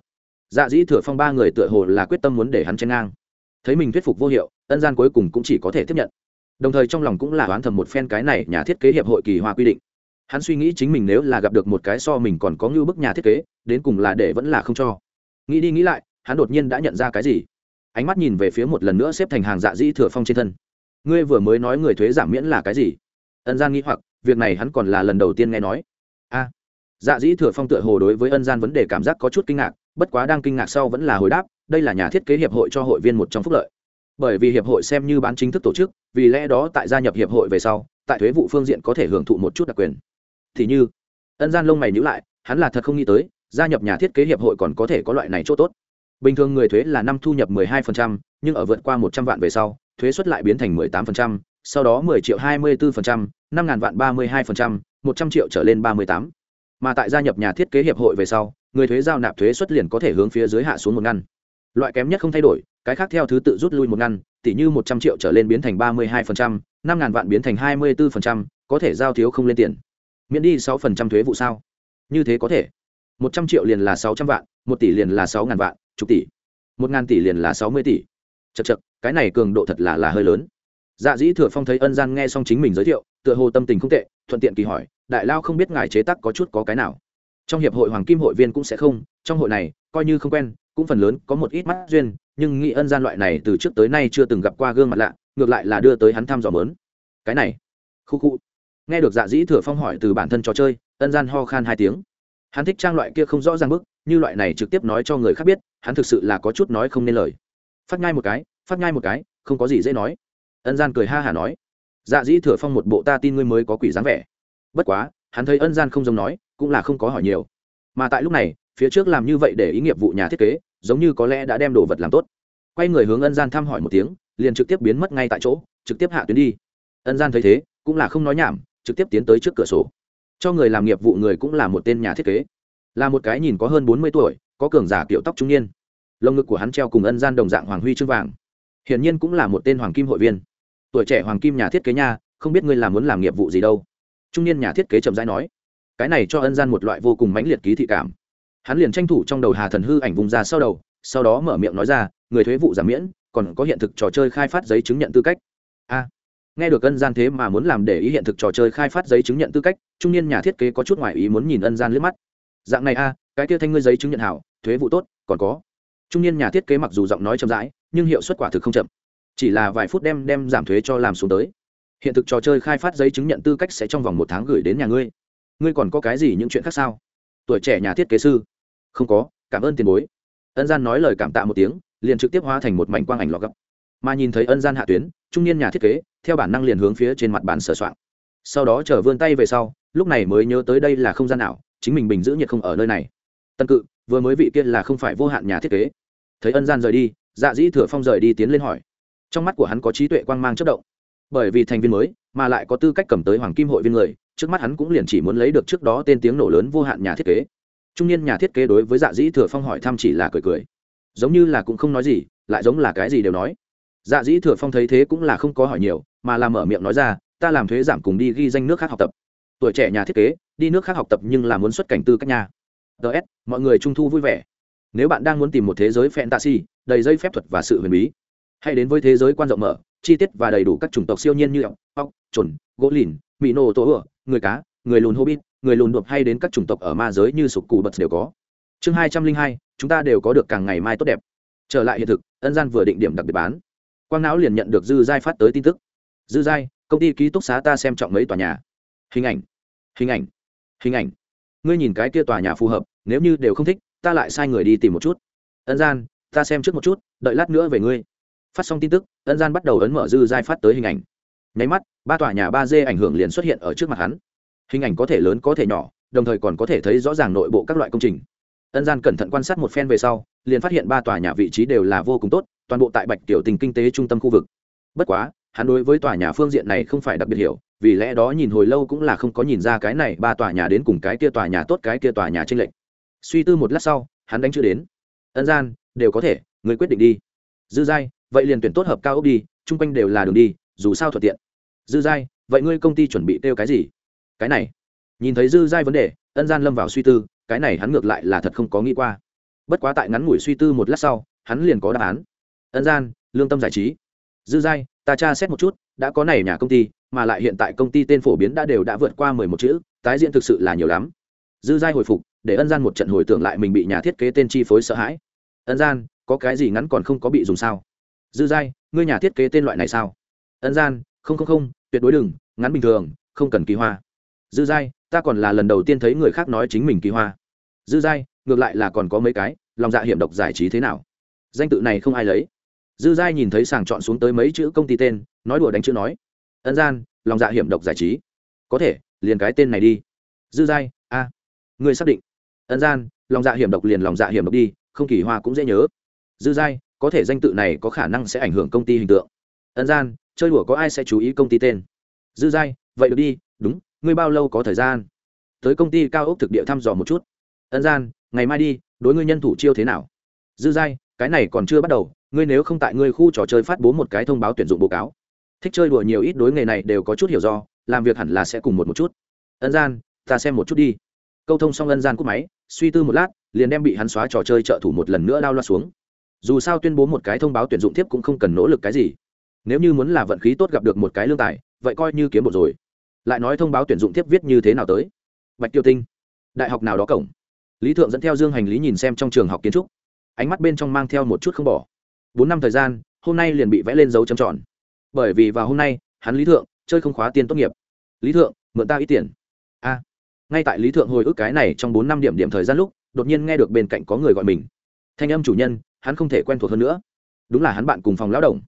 Dạ dĩ thừa phong ba người tựa hồ là quyết tâm muốn để hắn chen ngang thấy mình thuyết phục vô hiệu, ân gian cuối cùng cũng chỉ có thể tiếp nhận. Đồng thời trong lòng cũng là oán thầm một phen cái này nhà thiết kế hiệp hội kỳ hoa quy định. Hắn suy nghĩ chính mình nếu là gặp được một cái so mình còn có ngưu bức nhà thiết kế, đến cùng là để vẫn là không cho. Nghĩ đi nghĩ lại, hắn đột nhiên đã nhận ra cái gì? Ánh mắt nhìn về phía một lần nữa xếp thành hàng dạ dĩ thừa phong trên thân. Ngươi vừa mới nói người thuế giảm miễn là cái gì? Ân gian nghĩ hoặc, việc này hắn còn là lần đầu tiên nghe nói. A. Dạ dĩ thừa phong tựa hồ đối với ân gian vấn đề cảm giác có chút kinh ngạc, bất quá đang kinh ngạc sau vẫn là hồi đáp đây là nhà thiết kế hiệp hội cho hội viên một trong phúc lợi bởi vì hiệp hội xem như bán chính thức tổ chức vì lẽ đó tại gia nhập hiệp hội về sau tại thuế vụ phương diện có thể hưởng thụ một chút đặc quyền thì như ân gian lông mày nhữ lại hắn là thật không nghĩ tới gia nhập nhà thiết kế hiệp hội còn có thể có loại này chỗ tốt bình thường người thuế là năm thu nhập 12%, nhưng ở vượt qua 100 vạn về sau thuế suất lại biến thành 18%, sau đó 10 triệu 24%, 5 ngàn vạn 32%, 100 triệu trở lên 38. Mà tại gia nhập nhà thiết kế hiệp hội về sau, người thuế giao nạp thuế suất liền có thể hướng phía dưới hạ xuống một ngăn. Loại kém nhất không thay đổi, cái khác theo thứ tự rút lui một ngăn, tỷ như 100 triệu trở lên biến thành 32%, 5 ngàn vạn biến thành 24%, có thể giao thiếu không lên tiền. Miễn đi sáu phần trăm thuế vụ sao? Như thế có thể. 100 triệu liền là 600 vạn, một tỷ liền là sáu ngàn vạn, chục tỷ. một ngàn tỷ liền là 60 tỷ. Chậc chậc, cái này cường độ thật là là hơi lớn dạ dĩ thừa phong thấy ân gian nghe xong chính mình giới thiệu tựa hồ tâm tình không tệ thuận tiện kỳ hỏi đại lao không biết ngài chế tác có chút có cái nào trong hiệp hội hoàng kim hội viên cũng sẽ không trong hội này coi như không quen cũng phần lớn có một ít mắt duyên, nhưng nghĩ ân gian loại này từ trước tới nay chưa từng gặp qua gương mặt lạ, ngược lại là đưa tới hắn thăm dò mớn. Cái này, khu khu. Nghe được dạ dĩ thừa phong hỏi từ bản thân trò chơi, ân gian ho khan hai tiếng. Hắn thích trang loại kia không rõ ràng bức, như loại này trực tiếp nói cho người khác biết, hắn thực sự là có chút nói không nên lời. Phát ngay một cái, phát ngay một cái, không có gì dễ nói. Ân gian cười ha hả nói. Dạ dĩ thừa phong một bộ ta tin ngươi mới có quỷ dáng vẻ. Bất quá, hắn thấy ân gian không giống nói, cũng là không có hỏi nhiều. Mà tại lúc này, phía trước làm như vậy để ý nghiệp vụ nhà thiết kế giống như có lẽ đã đem đồ vật làm tốt. Quay người hướng ân gian thăm hỏi một tiếng, liền trực tiếp biến mất ngay tại chỗ, trực tiếp hạ tuyến đi. Ân gian thấy thế, cũng là không nói nhảm, trực tiếp tiến tới trước cửa sổ. Cho người làm nghiệp vụ người cũng là một tên nhà thiết kế. Là một cái nhìn có hơn bốn mươi tuổi, có cường giả kiểu tóc trung niên. Lồng ngực của hắn treo cùng ân gian đồng dạng hoàng huy chương vàng. Hiển nhiên cũng là một tên hoàng kim hội viên. Tuổi trẻ hoàng kim nhà thiết kế nha, không biết ngươi làm muốn làm nghiệp vụ gì đâu. Trung niên nhà thiết kế chậm rãi nói, cái này cho ân gian một loại vô cùng mãnh liệt ký thị cảm hắn liền tranh thủ trong đầu hà thần hư ảnh vùng ra sau đầu, sau đó mở miệng nói ra, người thuế vụ giảm miễn, còn có hiện thực trò chơi khai phát giấy chứng nhận tư cách. A. Nghe được ân gian thế mà muốn làm để ý hiện thực trò chơi khai phát giấy chứng nhận tư cách, trung niên nhà thiết kế có chút ngoại ý muốn nhìn ân gian liếc mắt. Dạng này a, cái kia thanh ngươi giấy chứng nhận hảo, thuế vụ tốt, còn có. Trung niên nhà thiết kế mặc dù giọng nói chậm rãi, nhưng hiệu suất quả thực không chậm. Chỉ là vài phút đem đem giảm thuế cho làm xuống tới. Hiện thực trò chơi khai phát giấy chứng nhận tư cách sẽ trong vòng một tháng gửi đến nhà ngươi. Ngươi còn có cái gì những chuyện khác sao? Tuổi trẻ nhà thiết kế sư. Không có, cảm ơn tiền bối. Ân gian nói lời cảm tạ một tiếng, liền trực tiếp hóa thành một mảnh quang ảnh lọt gấp mà nhìn thấy ân gian hạ tuyến, trung niên nhà thiết kế, theo bản năng liền hướng phía trên mặt bàn sửa soạn sau đó chờ vươn tay về sau, lúc này mới nhớ tới đây là không gian nào chính mình bình giữ nhiệt không ở nơi này. Tân cự, vừa mới vị kia là không phải vô hạn nhà thiết kế. Thấy ân gian rời đi dạ dĩ thừa phong rời đi tiến lên hỏi. Trong mắt của hắn có trí tuệ quang mang chất động. Bởi vì thành viên mới, mà lại có tư cách cầm tới hoàng kim hội viên người trước mắt hắn cũng liền chỉ muốn lấy được trước đó tên tiếng nổ lớn vô hạn nhà thiết kế. Trung niên nhà thiết kế đối với dạ dĩ thừa phong hỏi thăm chỉ là cười cười. Giống như là cũng không nói gì, lại giống là cái gì đều nói. Dạ dĩ thừa phong thấy thế cũng là không có hỏi nhiều, mà là mở miệng nói ra, ta làm thuế giảm cùng đi ghi danh nước khác học tập. Tuổi trẻ nhà thiết kế, đi nước khác học tập nhưng là muốn xuất cảnh tư các nhà ts mọi người trung thu vui vẻ. Nếu bạn đang muốn tìm một thế giới fantasy, đầy dây phép thuật và sự huyền bí, hãy đến với thế giới quan rộng mở, chi tiết và đầy đủ các chủng tộc siêu nhiên như ốc ốc trồn gỗ lìn mỹ nô tổ ửa người cá, người lùn hobbit, người lùn đột hay đến các chủng tộc ở ma giới như sục cù bật đều có. Chương hai trăm linh hai, chúng ta đều có được càng ngày mai tốt đẹp. Trở lại hiện thực, ân gian vừa định điểm đặc biệt bán. Quang não liền nhận được dư giai phát tới tin tức. Dư giai, công ty ký túc xá ta xem trọng mấy tòa nhà. Hình ảnh hình ảnh hình ảnh. Ngươi nhìn cái kia tòa nhà phù hợp, nếu như đều không thích, ta lại sai người đi tìm một chút. Ân gian, ta xem trước một chút, đợi lát nữa về ngươi. Phát xong tin tức, ân gian bắt đầu ấn mở dư giai phát tới hình ảnh nháy mắt, ba tòa nhà ba d ảnh hưởng liền xuất hiện ở trước mặt hắn. Hình ảnh có thể lớn có thể nhỏ, đồng thời còn có thể thấy rõ ràng nội bộ các loại công trình. Ân gian cẩn thận quan sát một phen về sau, liền phát hiện ba tòa nhà vị trí đều là vô cùng tốt, toàn bộ tại bạch tiểu tình kinh tế trung tâm khu vực. Bất quá, hắn đối với tòa nhà phương diện này không phải đặc biệt hiểu, vì lẽ đó nhìn hồi lâu cũng là không có nhìn ra cái này ba tòa nhà đến cùng cái kia tòa nhà tốt, cái kia tòa nhà tranh lệch. Suy tư một lát sau, hắn đánh chữ đến. Ân gian, đều có thể, người quyết định đi. Dư giai, vậy liền tuyển tốt hợp cao ốc đi, chung quanh đều là đường đi dù sao thuận tiện. Dư giai, vậy ngươi công ty chuẩn bị kêu cái gì? Cái này. Nhìn thấy dư giai vấn đề, ân gian lâm vào suy tư, cái này hắn ngược lại là thật không có nghĩ qua. Bất quá tại ngắn ngủi suy tư một lát sau, hắn liền có đáp án. Ân gian, lương tâm giải trí. Dư giai, ta tra xét một chút, đã có này nhà công ty, mà lại hiện tại công ty tên phổ biến đã đều đã vượt qua mười một chữ, tái diễn thực sự là nhiều lắm. Dư giai hồi phục, để ân gian một trận hồi tưởng lại mình bị nhà thiết kế tên chi phối sợ hãi. Ân gian, có cái gì ngắn còn không có bị dùng sao? Dư giai, ngươi nhà thiết kế tên loại này sao? Ân gian, không không không, tuyệt đối đừng, ngắn bình thường, không cần kỳ hoa. Dư giai, ta còn là lần đầu tiên thấy người khác nói chính mình kỳ hoa. Dư giai, ngược lại là còn có mấy cái, lòng dạ hiểm độc giải trí thế nào? Danh tự này không ai lấy. Dư giai nhìn thấy sàng chọn xuống tới mấy chữ công ty tên, nói đùa đánh chữ nói. Ân gian, lòng dạ hiểm độc giải trí. Có thể, liền cái tên này đi. Dư giai, a à. người xác định. Ân gian, lòng dạ hiểm độc liền lòng dạ hiểm độc đi, không kỳ hoa cũng dễ nhớ. Dư giai, có thể danh tự này có khả năng sẽ ảnh hưởng công ty hình tượng. Ân gian chơi đùa có ai sẽ chú ý công ty tên? Dư giai, vậy được đi, đúng, ngươi bao lâu có thời gian? Tới công ty cao ốc thực địa thăm dò một chút. Ân gian, ngày mai đi, đối ngươi nhân thủ chiêu thế nào? Dư giai, cái này còn chưa bắt đầu, ngươi nếu không tại ngươi khu trò chơi phát bố một cái thông báo tuyển dụng báo cáo. Thích chơi đùa nhiều ít đối nghề này đều có chút hiểu do, làm việc hẳn là sẽ cùng một một chút. Ân gian, ta xem một chút đi. Câu thông xong ân gian cúp máy, suy tư một lát, liền đem bị hắn xóa trò chơi trợ thủ một lần nữa đao loa xuống. Dù sao tuyên bố một cái thông báo tuyển dụng tiếp cũng không cần nỗ lực cái gì nếu như muốn là vận khí tốt gặp được một cái lương tài, vậy coi như kiếm một rồi. Lại nói thông báo tuyển dụng tiếp viết như thế nào tới. Bạch tiêu tinh, đại học nào đó cổng. Lý thượng dẫn theo dương hành lý nhìn xem trong trường học kiến trúc. Ánh mắt bên trong mang theo một chút không bỏ. Bốn năm thời gian, hôm nay liền bị vẽ lên dấu chấm tròn. Bởi vì vào hôm nay, hắn lý thượng chơi không khóa tiền tốt nghiệp. Lý thượng, mượn ta ít tiền. A. Ngay tại lý thượng hồi ức cái này trong bốn năm điểm điểm thời gian lúc, đột nhiên nghe được bên cạnh có người gọi mình. Thanh âm chủ nhân, hắn không thể quen thuộc hơn nữa. Đúng là hắn bạn cùng phòng lão đồng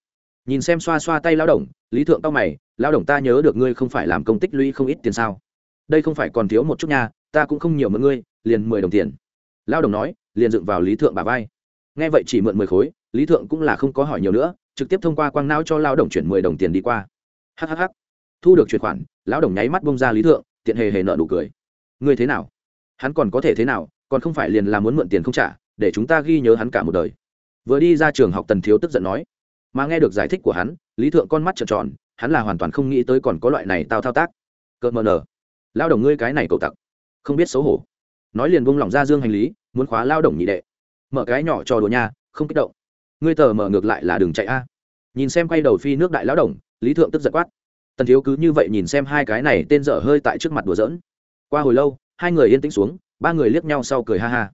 nhìn xem xoa xoa tay lao động lý thượng tao mày lao động ta nhớ được ngươi không phải làm công tích lũy không ít tiền sao? Đây không phải còn thiếu một chút nha, ta cũng không nhiều mượn ngươi, liền mười đồng tiền. Lao động nói, liền dựng vào lý thượng bà vai. Nghe vậy chỉ mượn mười khối, lý thượng cũng là không có hỏi nhiều nữa, trực tiếp thông qua quang não cho lao động chuyển mười đồng tiền đi qua. Hhh thu được chuyển khoản, lão đồng nháy mắt bông ra lý thượng, tiện hề hề nợ nụ cười. Ngươi thế nào? Hắn còn có thể thế nào? Còn không phải liền là muốn mượn tiền không trả, để chúng ta ghi nhớ hắn cả một đời. Vừa đi ra trường học, tần thiếu tức giận nói mà nghe được giải thích của hắn, lý thượng con mắt trợn tròn, hắn là hoàn toàn không nghĩ tới còn có loại này tao thao tác. Cợt mờ nở lao động ngươi cái này cậu tặc. Không biết xấu hổ. Nói liền buông lỏng ra dương hành lý, muốn khóa lao động nhị đệ. Mở cái nhỏ cho đồ nha, không kích động. Ngươi tờ mở ngược lại là đường chạy a. Nhìn xem quay đầu phi nước đại lao động lý thượng tức giật quát. Tần thiếu cứ như vậy nhìn xem hai cái này tên dở hơi tại trước mặt đùa giỡn. Qua hồi lâu, hai người yên tĩnh xuống, ba người liếc nhau sau cười ha ha.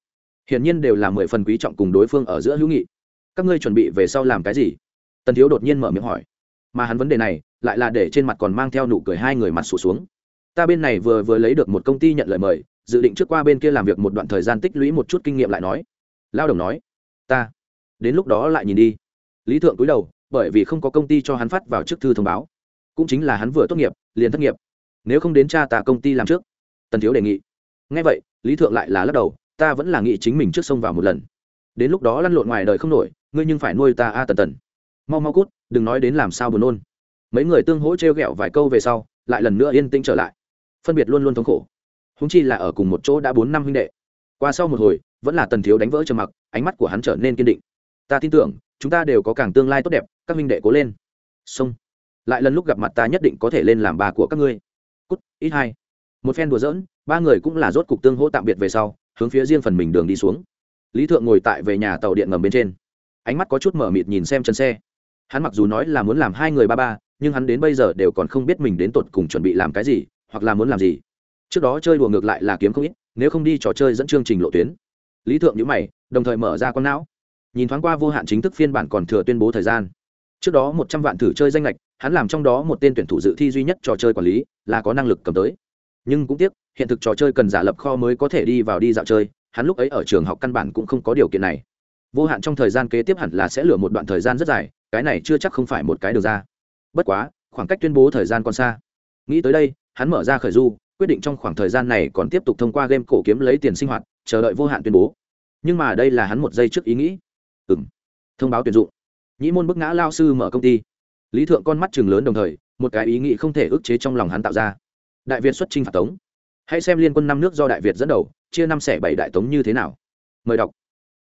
Hiển nhiên đều là mười phần quý trọng cùng đối phương ở giữa hữu nghị. Các ngươi chuẩn bị về sau làm cái gì? Tần thiếu đột nhiên mở miệng hỏi. Mà hắn vấn đề này, lại là để trên mặt còn mang theo nụ cười hai người mặt sụt xuống. Ta bên này vừa vừa lấy được một công ty nhận lời mời, dự định trước qua bên kia làm việc một đoạn thời gian tích lũy một chút kinh nghiệm lại nói. Lao đồng nói, ta, đến lúc đó lại nhìn đi. Lý thượng cúi đầu, bởi vì không có công ty cho hắn phát vào trước thư thông báo. Cũng chính là hắn vừa tốt nghiệp, liền thất nghiệp. Nếu không đến cha ta công ty làm trước. Tần thiếu đề nghị. Ngay vậy, lý thượng lại là lắc đầu, ta vẫn là nghĩ chính mình trước sông vào một lần. Đến lúc đó lăn lộn ngoài đời không nổi, ngươi nhưng phải nuôi ta a tần tần mau mau cút, đừng nói đến làm sao buồn nôn. Mấy người tương hỗ t r e o g ẹ o vài câu về sau, lại lần nữa yên tĩnh trở lại. Phân biệt luôn luôn thống khổ. Húng chi là ở cùng một chỗ đã bốn năm huynh đệ. Qua sau một hồi, vẫn là tần thiếu đánh vỡ trầm mặc, ánh mắt của hắn trở nên kiên định. Ta tin tưởng, chúng ta đều có càng tương lai tốt đẹp, các huynh đệ cố lên. Xong. Lại lần lúc gặp mặt ta nhất định có thể lên làm bà của các ngươi. Cút, ít hai. Một phen đùa giỡn, ba người cũng là rốt cục tương hỗ tạm biệt về sau, hướng phía riêng phần mình đường đi xuống. Lý thượng ngồi tại về nhà tàu điện ngầm bên trên. Ánh mắt có chút mở mịt nhìn xem chân xe hắn mặc dù nói là muốn làm hai người ba ba, nhưng hắn đến bây giờ đều còn không biết mình đến tột cùng chuẩn bị làm cái gì, hoặc là muốn làm gì. Trước đó chơi đùa ngược lại là kiếm không ít, nếu không đi trò chơi dẫn chương trình lộ tuyến. Lý thượng nhữ mày, đồng thời mở ra con não. Nhìn thoáng qua vô hạn chính thức phiên bản còn thừa tuyên bố thời gian. Trước đó một trăm vạn thử chơi danh lệch, hắn làm trong đó một tên tuyển thủ dự thi duy nhất trò chơi quản lý, là có năng lực cầm tới. Nhưng cũng tiếc, hiện thực trò chơi cần giả lập kho mới có thể đi vào đi dạo chơi, hắn lúc ấy ở trường học căn bản cũng không có điều kiện này. Vô hạn trong thời gian kế tiếp hẳn là sẽ lừa một đoạn thời gian rất dài cái này chưa chắc không phải một cái đường ra. Bất quá, khoảng cách tuyên bố thời gian còn xa. Nghĩ tới đây, hắn mở ra khởi du, quyết định trong khoảng thời gian này còn tiếp tục thông qua game cổ kiếm lấy tiền sinh hoạt, chờ đợi vô hạn tuyên bố. Nhưng mà đây là hắn một giây trước ý nghĩ. Ừng thông báo tuyển dụng. Nhĩ môn bức ngã lao sư mở công ty. Lý thượng con mắt chừng lớn đồng thời, một cái ý nghĩ không thể ức chế trong lòng hắn tạo ra. Đại việt xuất chinh phạt tống. Hãy xem liên quân năm nước do đại việt dẫn đầu, chia năm xẻ bảy đại tống như thế nào. Mời đọc.